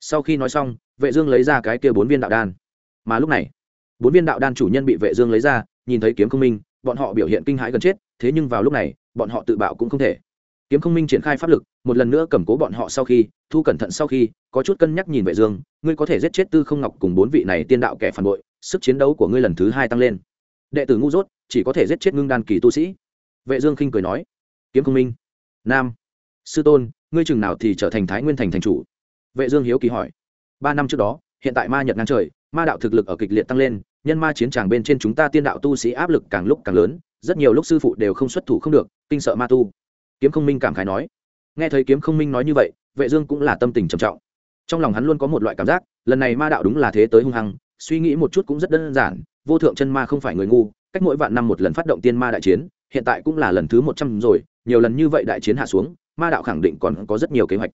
sau khi nói xong, vệ dương lấy ra cái kia bốn viên đạo đan. Mà lúc này, bốn viên đạo đan chủ nhân bị vệ dương lấy ra, nhìn thấy kiếm không minh, bọn họ biểu hiện kinh hãi gần chết, thế nhưng vào lúc này, bọn họ tự bạo cũng không thể. Kiếm không minh triển khai pháp lực, một lần nữa cầm cố bọn họ sau khi, thu cẩn thận sau khi, có chút cân nhắc nhìn vệ dương, ngươi có thể giết chết tư không ngọc cùng bốn vị này tiên đạo kẻ phản bội, sức chiến đấu của ngươi lần thứ hai tăng lên. Đệ tử ngu dốt, chỉ có thể giết chết ngưng đan kỳ tu sĩ. Vệ dương khinh cười nói, kiếm không minh, nam, sư tôn, ngươi chừng nào thì trở thành thái nguyên thành thành chủ? Vệ dương hiếu kỳ hỏi. Ba năm trước đó, hiện tại ma nhật ngang trời, ma đạo thực lực ở kịch liệt tăng lên, nhân ma chiến tràng bên trên chúng ta tiên đạo tu sĩ áp lực càng lúc càng lớn, rất nhiều lúc sư phụ đều không xuất thủ không được, kinh sợ ma tu. Kiếm không minh cảm khái nói. Nghe thấy kiếm không minh nói như vậy, vệ dương cũng là tâm tình trầm trọng. Trong lòng hắn luôn có một loại cảm giác, lần này ma đạo đúng là thế tới hung hăng, suy nghĩ một chút cũng rất đơn giản, vô thượng chân ma không phải người ngu, cách mỗi vạn năm một lần phát động tiên ma đại chiến, hiện tại cũng là lần thứ một trăm rồi, nhiều lần như vậy đại chiến hạ xuống, ma đạo khẳng định còn có rất nhiều kế hoạch.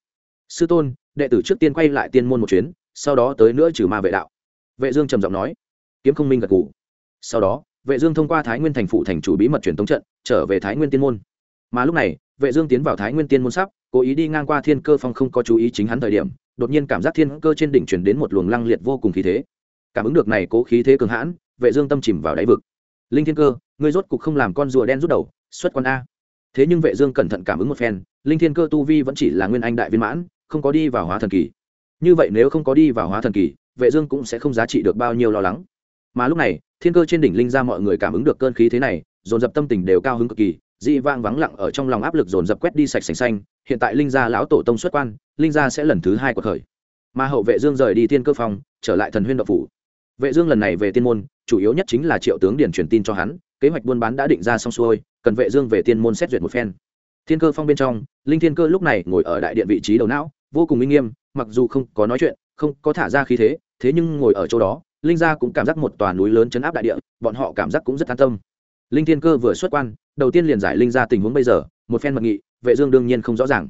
Sư tôn đệ tử trước tiên quay lại tiên môn một chuyến, sau đó tới nữa trừ ma vệ đạo. Vệ dương trầm giọng nói, kiếm không minh gật gù. Sau đó, vệ dương thông qua thái nguyên thành phụ thành chủ bí mật truyền tống trận, trở về thái nguyên tiên môn. Mà lúc này, vệ dương tiến vào thái nguyên tiên môn sắp, cố ý đi ngang qua thiên cơ phong không có chú ý chính hắn thời điểm, đột nhiên cảm giác thiên cơ trên đỉnh truyền đến một luồng lăng liệt vô cùng khí thế. Cảm ứng được này cố khí thế cường hãn, vệ dương tâm chìm vào đáy vực. Linh thiên cơ, ngươi rốt cục không làm con rùa đen rút đầu, xuất quan a. Thế nhưng vệ dương cẩn thận cảm ứng một phen, linh thiên cơ tu vi vẫn chỉ là nguyên anh đại viên mãn không có đi vào hóa thần kỳ. Như vậy nếu không có đi vào hóa thần kỳ, vệ dương cũng sẽ không giá trị được bao nhiêu lo lắng. Mà lúc này, thiên cơ trên đỉnh linh ra mọi người cảm ứng được cơn khí thế này, dồn dập tâm tình đều cao hứng cực kỳ, dị vang vắng lặng ở trong lòng áp lực dồn dập quét đi sạch sành xanh, hiện tại linh gia lão tổ tông xuất quan, linh gia sẽ lần thứ hai của khởi. Mà hậu vệ dương rời đi thiên cơ phòng, trở lại thần huyên độc phủ. Vệ dương lần này về tiên môn, chủ yếu nhất chính là triệu tướng điển truyền tin cho hắn, kế hoạch buôn bán đã định ra xong xuôi, cần vệ dương về tiên môn xét duyệt một phen. Thiên cơ phong bên trong, linh thiên cơ lúc này ngồi ở đại điện vị trí đầu não vô cùng minh nghiêm, mặc dù không có nói chuyện, không có thả ra khí thế thế nhưng ngồi ở chỗ đó, linh gia cũng cảm giác một tòa núi lớn chấn áp đại địa, bọn họ cảm giác cũng rất an tâm. Linh thiên cơ vừa xuất quan, đầu tiên liền giải linh gia tình huống bây giờ, một phen mật nghị, vệ dương đương nhiên không rõ ràng.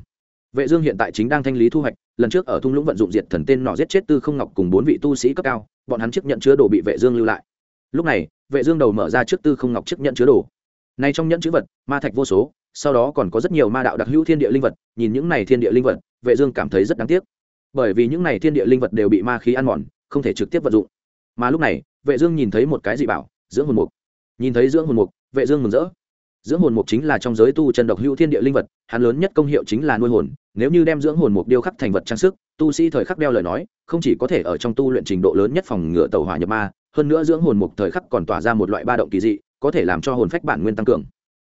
Vệ dương hiện tại chính đang thanh lý thu hoạch, lần trước ở thung lũng vận dụng diệt thần tên nọ giết chết tư không ngọc cùng bốn vị tu sĩ cấp cao, bọn hắn chiếc nhận chứa đồ bị vệ dương lưu lại. Lúc này, vệ dương đầu mở ra trước tư không ngọc chiếc nhận chứa đồ. Này trong nhẫn chứa vật, ma thạch vô số, sau đó còn có rất nhiều ma đạo đặc hữu thiên địa linh vật, nhìn những này thiên địa linh vật vệ dương cảm thấy rất đáng tiếc. Bởi vì những này thiên địa linh vật đều bị ma khí ăn mòn, không thể trực tiếp vận dụng. Mà lúc này, vệ dương nhìn thấy một cái dị bảo, dưỡng hồn mục. Nhìn thấy dưỡng hồn mục, vệ dương mừng rỡ. Dưỡng hồn mục chính là trong giới tu chân độc hữu thiên địa linh vật, hắn lớn nhất công hiệu chính là nuôi hồn, nếu như đem dưỡng hồn mục điêu khắc thành vật trang sức, tu sĩ thời khắc đeo lời nói, không chỉ có thể ở trong tu luyện trình độ lớn nhất phòng ngừa tẩu hỏa nhập ma, hơn nữa dưỡng hồn mục thời khắc còn tỏa ra một loại ba động kỳ dị, có thể làm cho hồn phách bản nguyên tăng cường.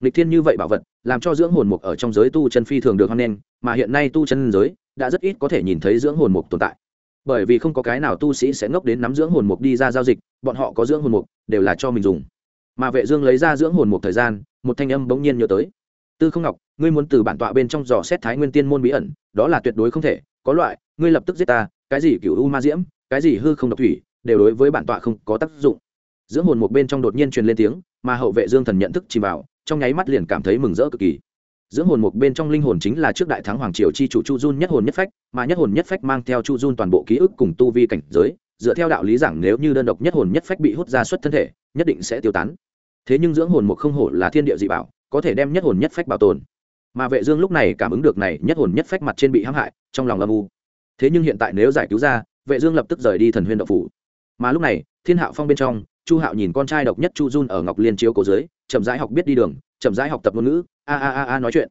Lịch thiên như vậy bảo vật, làm cho dưỡng hồn mục ở trong giới tu chân phi thường được hoan nghênh mà hiện nay tu chân giới đã rất ít có thể nhìn thấy dưỡng hồn mục tồn tại. Bởi vì không có cái nào tu sĩ sẽ ngốc đến nắm dưỡng hồn mục đi ra giao dịch, bọn họ có dưỡng hồn mục đều là cho mình dùng. Mà vệ dương lấy ra dưỡng hồn mục thời gian, một thanh âm bỗng nhiên nhớ tới. Tư không ngọc, ngươi muốn từ bản tọa bên trong dò xét thái nguyên tiên môn bí ẩn, đó là tuyệt đối không thể, có loại, ngươi lập tức giết ta, cái gì cửu u ma diễm, cái gì hư không độc thủy, đều đối với bản tọa không có tác dụng. Dưỡng hồn mục bên trong đột nhiên truyền lên tiếng, mà hậu vệ dương thần nhận thức chìm vào, trong nháy mắt liền cảm thấy mừng rỡ cực kỳ dưỡng hồn một bên trong linh hồn chính là trước đại thắng hoàng triều chi chủ chu dun nhất hồn nhất phách, mà nhất hồn nhất phách mang theo chu dun toàn bộ ký ức cùng tu vi cảnh giới, dựa theo đạo lý giảng nếu như đơn độc nhất hồn nhất phách bị hút ra xuất thân thể, nhất định sẽ tiêu tán. Thế nhưng dưỡng hồn một không hổ là thiên địa dị bảo, có thể đem nhất hồn nhất phách bảo tồn. Mà vệ dương lúc này cảm ứng được này nhất hồn nhất phách mặt trên bị hãm hại, trong lòng âm u. Thế nhưng hiện tại nếu giải cứu ra, vệ dương lập tức rời đi thần huyên động phủ. Mà lúc này, thiên hạo phong bên trong, chu hạo nhìn con trai độc nhất chu jun ở ngọc liên chiếu cổ dưới, chậm rãi học biết đi đường, chậm rãi học tập ngôn ngữ a a a a nói chuyện.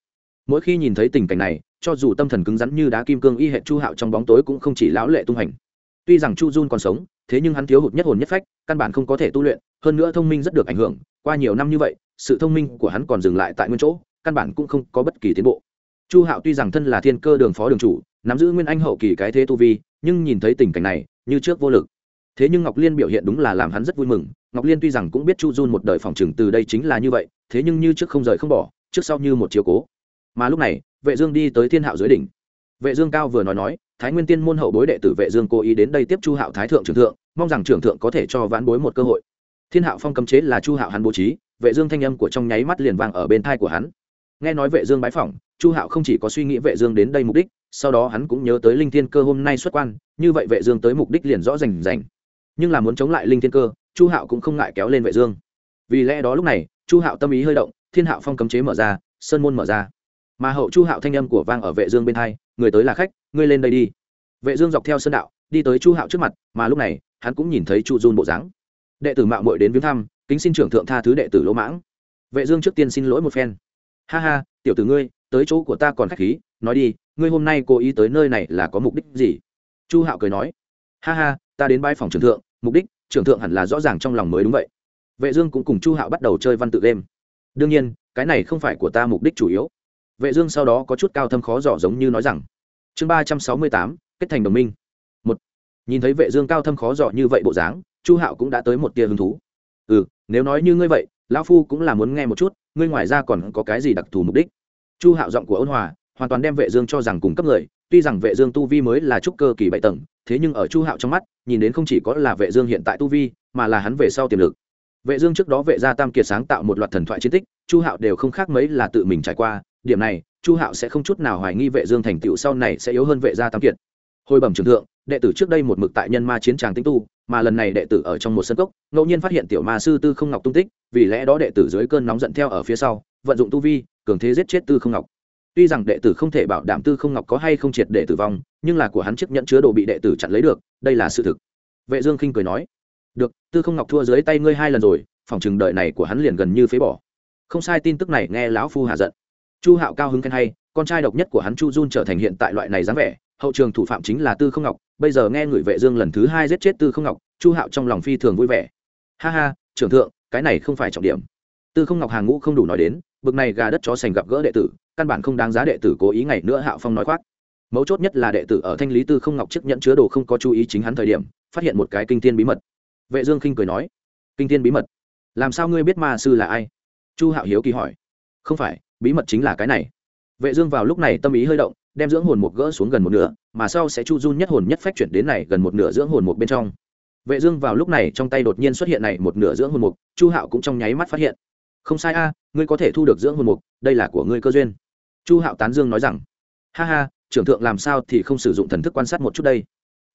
Mỗi khi nhìn thấy tình cảnh này, cho dù tâm thần cứng rắn như đá kim cương y hệ chu hạo trong bóng tối cũng không chỉ lão lệ tung hành. Tuy rằng chu jun còn sống, thế nhưng hắn thiếu hụt nhất hồn nhất phách, căn bản không có thể tu luyện, hơn nữa thông minh rất được ảnh hưởng, qua nhiều năm như vậy, sự thông minh của hắn còn dừng lại tại nguyên chỗ, căn bản cũng không có bất kỳ tiến bộ. Chu hạo tuy rằng thân là thiên cơ đường phó đường chủ, nắm giữ nguyên anh hậu kỳ cái thế tu vi, nhưng nhìn thấy tình cảnh này, như trước vô lực. Thế nhưng ngọc liên biểu hiện đúng là làm hắn rất vui mừng, ngọc liên tuy rằng cũng biết chu jun một đời phòng trừng từ đây chính là như vậy, thế nhưng như trước không rời không bỏ trước sau như một chiều cố. Mà lúc này, vệ dương đi tới thiên hạo dưới đỉnh. Vệ dương cao vừa nói nói, thái nguyên tiên môn hậu bối đệ tử vệ dương cố ý đến đây tiếp chu hạo thái thượng trưởng thượng, mong rằng trưởng thượng có thể cho vãn bối một cơ hội. Thiên hạo phong cấm chế là chu hạo hắn bố trí, vệ dương thanh âm của trong nháy mắt liền vang ở bên tai của hắn. Nghe nói vệ dương bái phỏng, chu hạo không chỉ có suy nghĩ vệ dương đến đây mục đích, sau đó hắn cũng nhớ tới linh thiên cơ hôm nay xuất quan, như vậy vệ dương tới mục đích liền rõ rành rành. Nhưng là muốn chống lại linh thiên cơ, chu hạo cũng không ngại kéo lên vệ dương. Vì lẽ đó lúc này, chu hạo tâm ý hơi động thiên hạo phong cấm chế mở ra, sơn môn mở ra. Mà hậu chu hạo thanh âm của vang ở vệ dương bên hai, người tới là khách, ngươi lên đây đi. Vệ dương dọc theo sơn đạo, đi tới chu hạo trước mặt, mà lúc này, hắn cũng nhìn thấy chu dun bộ dáng. Đệ tử mạo muội đến viếng thăm, kính xin trưởng thượng tha thứ đệ tử lỗ mãng. Vệ dương trước tiên xin lỗi một phen. Ha ha, tiểu tử ngươi, tới chỗ của ta còn khách khí, nói đi, ngươi hôm nay cố ý tới nơi này là có mục đích gì? Chu hạo cười nói. Ha ha, ta đến bãi phòng trưởng thượng, mục đích, trưởng thượng hẳn là rõ ràng trong lòng mới đúng vậy. Vệ dương cũng cùng chu hạo bắt đầu chơi văn tự game đương nhiên, cái này không phải của ta mục đích chủ yếu. Vệ dương sau đó có chút cao thâm khó dò giống như nói rằng, chương ba trăm sáu mươi tám, kết thành đồng minh. Một, nhìn thấy vệ dương cao thâm khó dò như vậy bộ dáng, chu hạo cũng đã tới một tia hứng thú. Ừ nếu nói như ngươi vậy, lão phu cũng là muốn nghe một chút, ngươi ngoài ra còn có cái gì đặc thù mục đích? Chu hạo giọng của ôn hòa, hoàn toàn đem vệ dương cho rằng cùng cấp người, tuy rằng vệ dương tu vi mới là trúc cơ kỳ bảy tầng, thế nhưng ở chu hạo trong mắt, nhìn đến không chỉ có là vệ dương hiện tại tu vi, mà là hắn về sau tiềm lực vệ dương trước đó vệ gia tam kiệt sáng tạo một loạt thần thoại chiến tích, chu hạo đều không khác mấy là tự mình trải qua. Điểm này, chu hạo sẽ không chút nào hoài nghi vệ dương thành tựu sau này sẽ yếu hơn vệ gia tam kiệt. Hồi bẩm trưởng thượng, đệ tử trước đây một mực tại nhân ma chiến tràng tinh tu, mà lần này đệ tử ở trong một sân cốc, ngẫu nhiên phát hiện tiểu ma sư tư không ngọc tung tích, vì lẽ đó đệ tử dưới cơn nóng giận theo ở phía sau, vận dụng tu vi, cường thế giết chết tư không ngọc. Tuy rằng đệ tử không thể bảo đảm tư không ngọc có hay không triệt để tử vong, nhưng là của hắn chiếc nhận chứa đồ bị đệ tử chặn lấy được, đây là sự thực. Vệ dương khinh cười nói được, tư không ngọc thua dưới tay ngươi hai lần rồi phòng chừng đợi này của hắn liền gần như phế bỏ. Không sai, tin tức này nghe lão phu hạ giận. Chu hạo cao hứng khen hay, con trai độc nhất của hắn chu jun trở thành hiện tại loại này dáng vẻ, hậu trường thủ phạm chính là tư không ngọc, bây giờ nghe người vệ dương lần thứ hai giết chết tư không ngọc, chu hạo trong lòng phi thường vui vẻ. Ha ha, trưởng thượng, cái này không phải trọng điểm. Tư không ngọc hàng ngũ không đủ nói đến, bực này gà đất chó sành gặp gỡ đệ tử, căn bản không đáng giá đệ tử cố ý ngày nữa hạo phong nói khoác. Mấu chốt nhất là đệ tử ở thanh lý tư không ngọc chức nhận chứa đồ không có chú ý chính hắn thời điểm, phát hiện một cái kinh thiên bí mật vệ dương khinh cười nói, kinh thiên bí mật, làm sao ngươi biết ma sư là ai? Chu hạo hiếu kỳ hỏi, không phải, bí mật chính là cái này. Vệ dương vào lúc này tâm ý hơi động, đem dưỡng hồn một gỡ xuống gần một nửa, mà sau sẽ chu run nhất hồn nhất phách chuyển đến này gần một nửa dưỡng hồn một bên trong. Vệ dương vào lúc này trong tay đột nhiên xuất hiện này một nửa dưỡng hồn mục, chu hạo cũng trong nháy mắt phát hiện. Không sai a, ngươi có thể thu được dưỡng hồn mục, đây là của ngươi cơ duyên. Chu hạo tán dương nói rằng, ha ha, trưởng thượng làm sao thì không sử dụng thần thức quan sát một chút đây?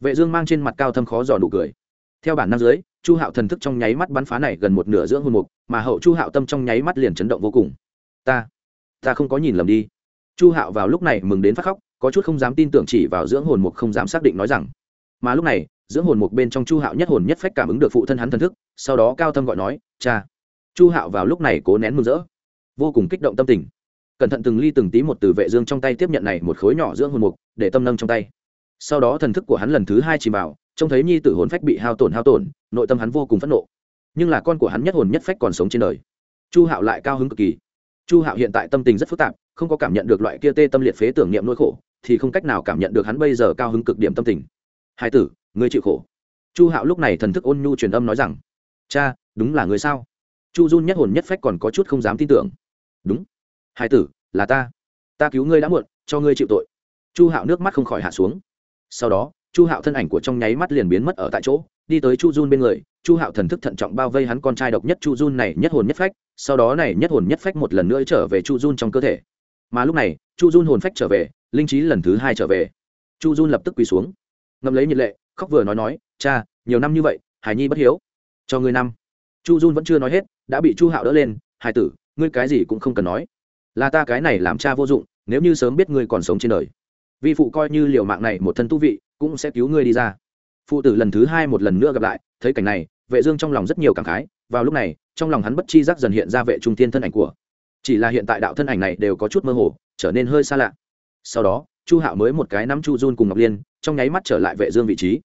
Vệ dương mang trên mặt cao thâm khó dò nụ cười theo bản năng dưới, chu hạo thần thức trong nháy mắt bắn phá này gần một nửa dưỡng hồn mục, mà hậu chu hạo tâm trong nháy mắt liền chấn động vô cùng. Ta ta không có nhìn lầm đi. Chu hạo vào lúc này mừng đến phát khóc, có chút không dám tin tưởng chỉ vào dưỡng hồn mục không dám xác định nói rằng. Mà lúc này, dưỡng hồn mục bên trong chu hạo nhất hồn nhất phách cảm ứng được phụ thân hắn thần thức, sau đó cao thâm gọi nói, cha. Chu hạo vào lúc này cố nén mừng rỡ, vô cùng kích động tâm tình. Cẩn thận từng ly từng tí một từ vệ dương trong tay tiếp nhận này một khối nhỏ dưỡng hồn mục, để tâm nâng trong tay sau đó thần thức của hắn lần thứ hai chìm vào, trông thấy nhi tử hồn phách bị hao tổn hao tổn, nội tâm hắn vô cùng phẫn nộ. Nhưng là con của hắn nhất hồn nhất phách còn sống trên đời. Chu hạo lại cao hứng cực kỳ. Chu hạo hiện tại tâm tình rất phức tạp, không có cảm nhận được loại kia tê tâm liệt phế tưởng niệm nỗi khổ, thì không cách nào cảm nhận được hắn bây giờ cao hứng cực điểm tâm tình. Hai tử, ngươi chịu khổ. Chu hạo lúc này thần thức ôn nhu truyền âm nói rằng, cha, đúng là người sao? Chu dun nhất hồn nhất phách còn có chút không dám tin tưởng. Đúng. Hai tử, là ta. Ta cứu ngươi đã muộn, cho ngươi chịu tội. Chu hạo nước mắt không khỏi hạ xuống sau đó, chu hạo thân ảnh của trong nháy mắt liền biến mất ở tại chỗ, đi tới chu Jun bên người, chu hạo thần thức thận trọng bao vây hắn con trai độc nhất chu Jun này nhất hồn nhất phách, sau đó này nhất hồn nhất phách một lần nữa trở về chu Jun trong cơ thể. Mà lúc này, chu Jun hồn phách trở về, linh trí lần thứ hai trở về. Chu Jun lập tức quỳ xuống. Ngậm lấy nhiệt lệ, khóc vừa nói nói, cha, nhiều năm như vậy hải nhi bất hiếu. Cho ngươi năm. Chu Jun vẫn chưa nói hết, đã bị chu hạo đỡ lên hải tử, ngươi cái gì cũng không cần nói. Là ta cái này làm cha vô dụng, nếu như sớm biết ngươi còn sống trên đời vi phụ coi như liều mạng này một thân tu vị, cũng sẽ cứu ngươi đi ra. Phụ tử lần thứ hai một lần nữa gặp lại, thấy cảnh này, vệ dương trong lòng rất nhiều cảm khái, vào lúc này, trong lòng hắn bất chi giác dần hiện ra vệ trung tiên thân ảnh của. Chỉ là hiện tại đạo thân ảnh này đều có chút mơ hồ, trở nên hơi xa lạ. Sau đó, chu hạo mới một cái nắm chu jun cùng ngọc liên, trong nháy mắt trở lại vệ dương vị trí.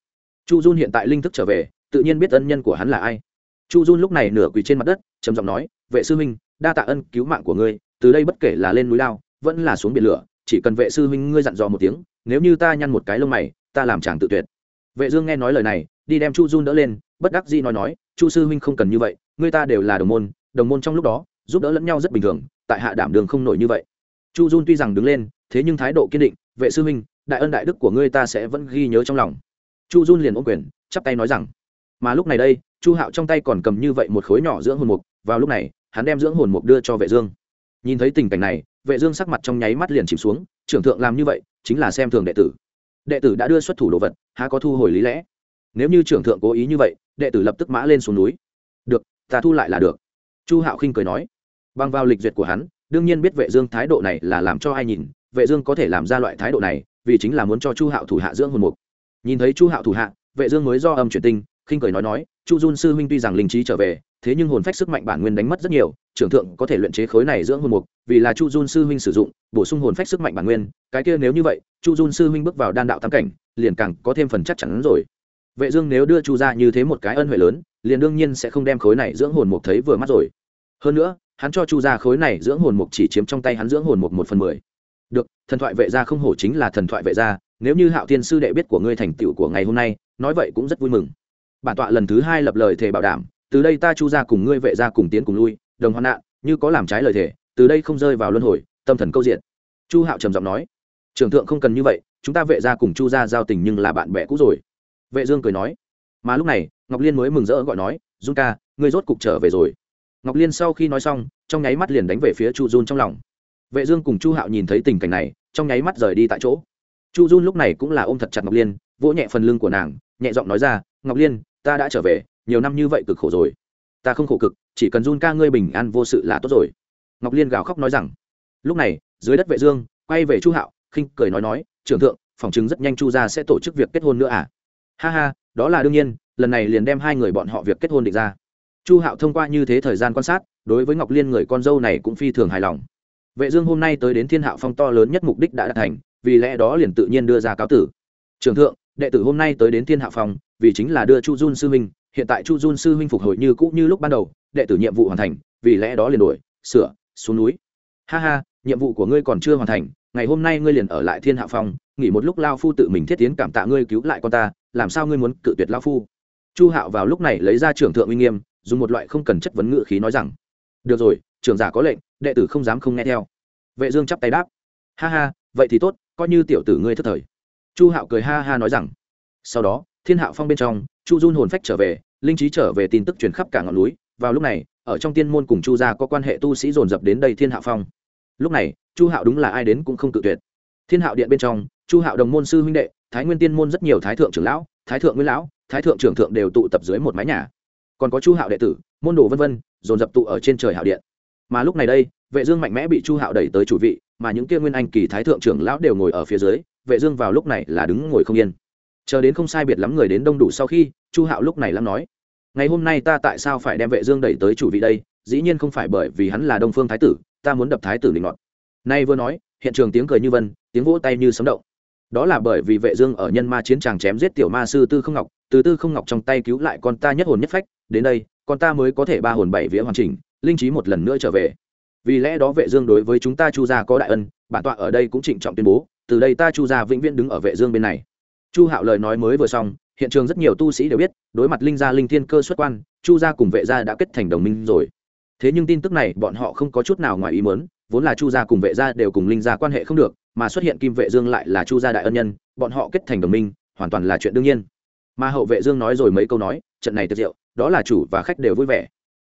Chu jun hiện tại linh thức trở về, tự nhiên biết ân nhân của hắn là ai. Chu jun lúc này nửa quỳ trên mặt đất, trầm giọng nói, vệ sư huynh, đa tạ ân cứu mạng của ngươi, từ đây bất kể là lên núi lao, vẫn là xuống biển lửa chỉ cần vệ sư huynh ngươi dặn dò một tiếng, nếu như ta nhăn một cái lông mày, ta làm chàng tự tuyệt. Vệ dương nghe nói lời này, đi đem chu jun đỡ lên, bất đắc dĩ nói nói, chu sư huynh không cần như vậy, ngươi ta đều là đồng môn đồng môn trong lúc đó, giúp đỡ lẫn nhau rất bình thường, tại hạ đảm đường không nổi như vậy. Chu jun tuy rằng đứng lên, thế nhưng thái độ kiên định, vệ sư huynh, đại ân đại đức của ngươi ta sẽ vẫn ghi nhớ trong lòng. Chu jun liền ôm quyền, chắp tay nói rằng, mà lúc này đây, chu hạo trong tay còn cầm như vậy một khối nhỏ dưỡng hồn mục, vào lúc này, hắn đem dưỡng hồn mục đưa cho vệ dương. Nhìn thấy tình cảnh này vệ dương sắc mặt trong nháy mắt liền chìm xuống, trưởng thượng làm như vậy, chính là xem thường đệ tử. Đệ tử đã đưa xuất thủ đồ vật, há có thu hồi lý lẽ? Nếu như trưởng thượng cố ý như vậy, đệ tử lập tức mã lên xuống núi. Được, ta thu lại là được. Chu hạo khinh cười nói. Bằng vào lịch duyệt của hắn, đương nhiên biết vệ dương thái độ này là làm cho ai nhìn, vệ dương có thể làm ra loại thái độ này, vì chính là muốn cho chu hạo thủ hạ dưỡng hồn mục. Nhìn thấy chu hạo thủ hạ, vệ dương mới do âm chuyển tinh, khinh cười nói nói chu dun sư huynh tuy rằng linh trí trở về, thế nhưng hồn phách sức mạnh bản nguyên đánh mất rất nhiều, trưởng thượng có thể luyện chế khối này dưỡng hồn mục, vì là chu dun sư huynh sử dụng, bổ sung hồn phách sức mạnh bản nguyên, cái kia nếu như vậy, chu dun sư huynh bước vào đan đạo tam cảnh, liền càng có thêm phần chắc chắn rồi. Vệ dương nếu đưa chu ra như thế một cái ân huệ lớn, liền đương nhiên sẽ không đem khối này dưỡng hồn mục thấy vừa mắt rồi. Hơn nữa, hắn cho chu ra khối này dưỡng hồn mục chỉ chiếm trong tay hắn dưỡng hồn mục một phần mười. Được, thần thoại vệ gia không hổ chính là thần thoại vệ gia, nếu như hạo thiên sư đệ biết của ngươi thành tựu của ngày hôm nay, nói vậy cũng rất vui mừng bản tọa lần thứ hai lập lời thề bảo đảm, từ đây ta chu ra cùng ngươi vệ gia cùng tiến cùng lui, đồng hoạn nạn, như có làm trái lời thề, từ đây không rơi vào luân hồi, tâm thần câu diện chu hạo trầm giọng nói. Trưởng thượng không cần như vậy, chúng ta vệ gia cùng chu gia giao tình nhưng là bạn bè cũ rồi. Vệ dương cười nói. Mà lúc này, ngọc liên mới mừng rỡ gọi nói, dung ca, ngươi rốt cục trở về rồi. Ngọc liên sau khi nói xong, trong nháy mắt liền đánh về phía chu dun trong lòng. Vệ dương cùng chu hạo nhìn thấy tình cảnh này, trong nháy mắt rời đi tại chỗ. Chu dun lúc này cũng là ôm thật chặt ngọc liên, vỗ nhẹ phần lưng của nàng, nhẹ giọng nói ra, ngọc liên ta đã trở về, nhiều năm như vậy cực khổ rồi. Ta không khổ cực, chỉ cần run ca ngươi bình an vô sự là tốt rồi. Ngọc liên gào khóc nói rằng. Lúc này, dưới đất vệ dương, quay về chu hạo, khinh cười nói nói, trưởng thượng, phòng chứng rất nhanh chu gia sẽ tổ chức việc kết hôn nữa à? Ha ha, đó là đương nhiên, lần này liền đem hai người bọn họ việc kết hôn định ra. Chu hạo thông qua như thế thời gian quan sát, đối với ngọc liên người con dâu này cũng phi thường hài lòng. Vệ dương hôm nay tới đến thiên hạo phong to lớn nhất mục đích đã đạt thành, vì lẽ đó liền tự nhiên đưa ra cáo tử. Trưởng thượng, đệ tử hôm nay tới đến thiên hạo phong vì chính là đưa chu jun sư huynh, hiện tại chu jun sư huynh phục hồi như cũ như lúc ban đầu, đệ tử nhiệm vụ hoàn thành, vì lẽ đó liền đổi sửa, xuống núi. Ha ha, nhiệm vụ của ngươi còn chưa hoàn thành, ngày hôm nay ngươi liền ở lại thiên Hạ phong, nghỉ một lúc lao phu tự mình thiết tiến cảm tạ ngươi cứu lại con ta, làm sao ngươi muốn cự tuyệt lao phu? Chu hạo vào lúc này lấy ra trưởng thượng uy nghiêm, dùng một loại không cần chất vấn ngự khí nói rằng, được rồi, trưởng giả có lệnh, đệ tử không dám không nghe theo. Vệ dương chắp tay đáp, ha ha, vậy thì tốt, coi như tiểu tử ngươi thất thời. Chu hạo cười ha ha nói rằng, sau đó thiên hạo phong bên trong, chu dun hồn phách trở về, linh trí trở về tin tức truyền khắp cả ngọn núi. Vào lúc này, ở trong tiên môn cùng chu gia có quan hệ tu sĩ dồn dập đến đây thiên hạo phong. Lúc này, chu hạo đúng là ai đến cũng không tự tuyệt. Thiên hạo điện bên trong, chu hạo đồng môn sư huynh đệ, thái nguyên tiên môn rất nhiều thái thượng trưởng lão, thái thượng nguyên lão, thái thượng trưởng thượng đều tụ tập dưới một mái nhà. Còn có chu hạo đệ tử, môn đồ vân vân, dồn dập tụ ở trên trời hạo điện. Mà lúc này đây, vệ dương mạnh mẽ bị chu hạo đẩy tới chủ vị, mà những kia nguyên anh kỳ thái thượng trưởng lão đều ngồi ở phía dưới, vệ dương vào lúc này là đứng ngồi không yên chờ đến không sai biệt lắm người đến đông đủ sau khi, chu hạo lúc này lắm nói. Ngày hôm nay ta tại sao phải đem vệ dương đẩy tới chủ vị đây? Dĩ nhiên không phải bởi vì hắn là đông phương thái tử, ta muốn đập thái tử linh loạn. Nay vừa nói, hiện trường tiếng cười như vân, tiếng vỗ tay như sấm động. Đó là bởi vì vệ dương ở nhân ma chiến tràng chém giết tiểu ma sư tư không ngọc, từ tư không ngọc trong tay cứu lại con ta nhất hồn nhất phách, đến đây, con ta mới có thể ba hồn bảy vía hoàn chỉnh, linh trí một lần nữa trở về. Vì lẽ đó vệ dương đối với chúng ta chu gia có đại ân, bản tọa ở đây cũng trịnh trọng tuyên bố, từ đây ta chu gia vĩnh viễn đứng ở vệ dương bên này chu hạo lời nói mới vừa xong, hiện trường rất nhiều tu sĩ đều biết, đối mặt linh gia linh thiên cơ xuất quan, chu gia cùng vệ gia đã kết thành đồng minh rồi. Thế nhưng tin tức này bọn họ không có chút nào ngoài ý muốn, vốn là chu gia cùng vệ gia đều cùng linh gia quan hệ không được, mà xuất hiện kim vệ dương lại là chu gia đại ân nhân, bọn họ kết thành đồng minh, hoàn toàn là chuyện đương nhiên. Mà hậu vệ dương nói rồi mấy câu nói, trận này tiệc rượu, đó là chủ và khách đều vui vẻ.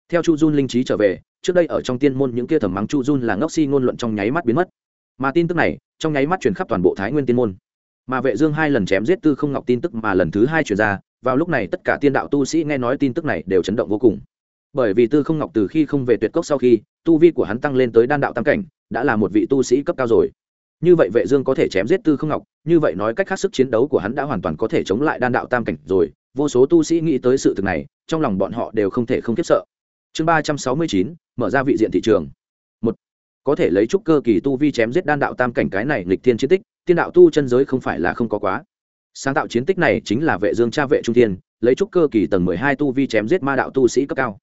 Theo chu Jun linh trí trở về, trước đây ở trong tiên môn những kia thầm mắng chu Jun là ngốc si ngôn luận trong nháy mắt biến mất. Mà tin tức này, trong nháy mắt truyền khắp toàn bộ thái nguyên tiên môn mà vệ dương hai lần chém giết tư không ngọc tin tức mà lần thứ hai truyền ra, vào lúc này tất cả tiên đạo tu sĩ nghe nói tin tức này đều chấn động vô cùng. Bởi vì tư không ngọc từ khi không về tuyệt cốc sau khi, tu vi của hắn tăng lên tới đan đạo tam cảnh, đã là một vị tu sĩ cấp cao rồi. Như vậy vệ dương có thể chém giết tư không ngọc, như vậy nói cách khác sức chiến đấu của hắn đã hoàn toàn có thể chống lại đan đạo tam cảnh rồi. Vô số tu sĩ nghĩ tới sự thực này, trong lòng bọn họ đều không thể không kiếp sợ. Chương ba trăm sáu mươi chín, mở ra vị diện thị trường có thể lấy trúc cơ kỳ tu vi chém giết đan đạo tam cảnh cái này lịch thiên chiến tích, tiên đạo tu chân giới không phải là không có quá. Sáng tạo chiến tích này chính là vệ dương cha vệ trung thiên, lấy trúc cơ kỳ tầng mười hai tu vi chém giết ma đạo tu sĩ cấp cao.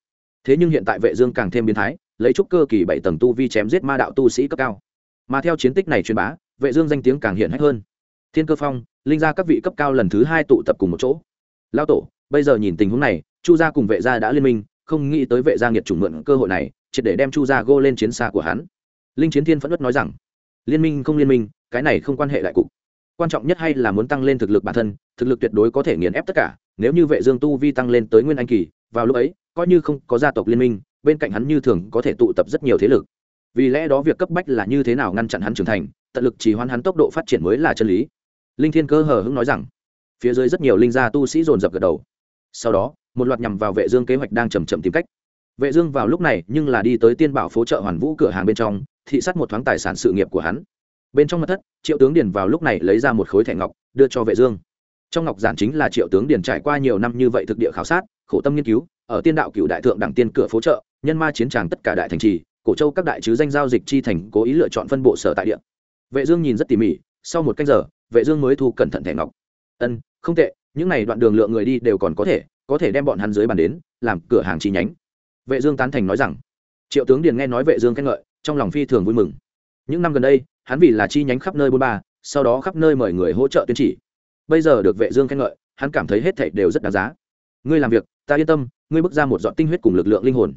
Thế nhưng hiện tại vệ dương càng thêm biến thái, lấy trúc cơ kỳ bảy tầng tu vi chém giết ma đạo tu sĩ cấp cao. Mà theo chiến tích này truyền bá, vệ dương danh tiếng càng hiện hách hơn. Thiên cơ phong, linh gia các vị cấp cao lần thứ hai tụ tập cùng một chỗ. Lao tổ, bây giờ nhìn tình huống này, chu gia cùng vệ gia đã liên minh, không nghĩ tới vệ gia nghiệt chủng mượn cơ hội này, triệt để đem chu gia gô lên chiến xa của hắn linh chiến thiên phẫn ất nói rằng, liên minh không liên minh, cái này không quan hệ đại cục. Quan trọng nhất hay là muốn tăng lên thực lực bản thân, thực lực tuyệt đối có thể nghiền ép tất cả, nếu như vệ dương tu vi tăng lên tới nguyên anh kỳ, vào lúc ấy, coi như không có gia tộc liên minh, bên cạnh hắn như thường có thể tụ tập rất nhiều thế lực. Vì lẽ đó việc cấp bách là như thế nào ngăn chặn hắn trưởng thành, tận lực chỉ hoãn hắn tốc độ phát triển mới là chân lý. Linh thiên cơ hờ hững nói rằng, phía dưới rất nhiều linh gia tu sĩ dồn dập gật đầu. Sau đó, một loạt nhằm vào vệ dương kế hoạch đang chậm chậm tìm cách. Vệ dương vào lúc này nhưng là đi tới tiên bảo phố chợ hoàn vũ cửa hàng bên trong thị sát một thoáng tài sản sự nghiệp của hắn. Bên trong mật thất, triệu tướng điền vào lúc này lấy ra một khối thẻ ngọc, đưa cho vệ dương. Trong ngọc giản chính là triệu tướng điền trải qua nhiều năm như vậy thực địa khảo sát, khổ tâm nghiên cứu, ở tiên đạo cựu đại thượng đẳng tiên cửa phố trợ, nhân ma chiến tràng tất cả đại thành trì, cổ châu các đại chứ danh giao dịch chi thành cố ý lựa chọn phân bộ sở tại địa. Vệ dương nhìn rất tỉ mỉ, sau một canh giờ, vệ dương mới thu cẩn thận thẻ ngọc. Ân, không tệ, những này đoạn đường lượng người đi đều còn có thể có thể đem bọn hắn dưới bàn đến, làm cửa hàng chi nhánh. Vệ dương tán thành nói rằng. Triệu tướng điền nghe nói vệ dương khen ngợi trong lòng phi thường vui mừng. Những năm gần đây, hắn vì là chi nhánh khắp nơi buôn ba, sau đó khắp nơi mời người hỗ trợ tuyên chỉ. Bây giờ được vệ dương khen ngợi, hắn cảm thấy hết thảy đều rất đáng giá. Ngươi làm việc, ta yên tâm, ngươi bước ra một dọn tinh huyết cùng lực lượng linh hồn.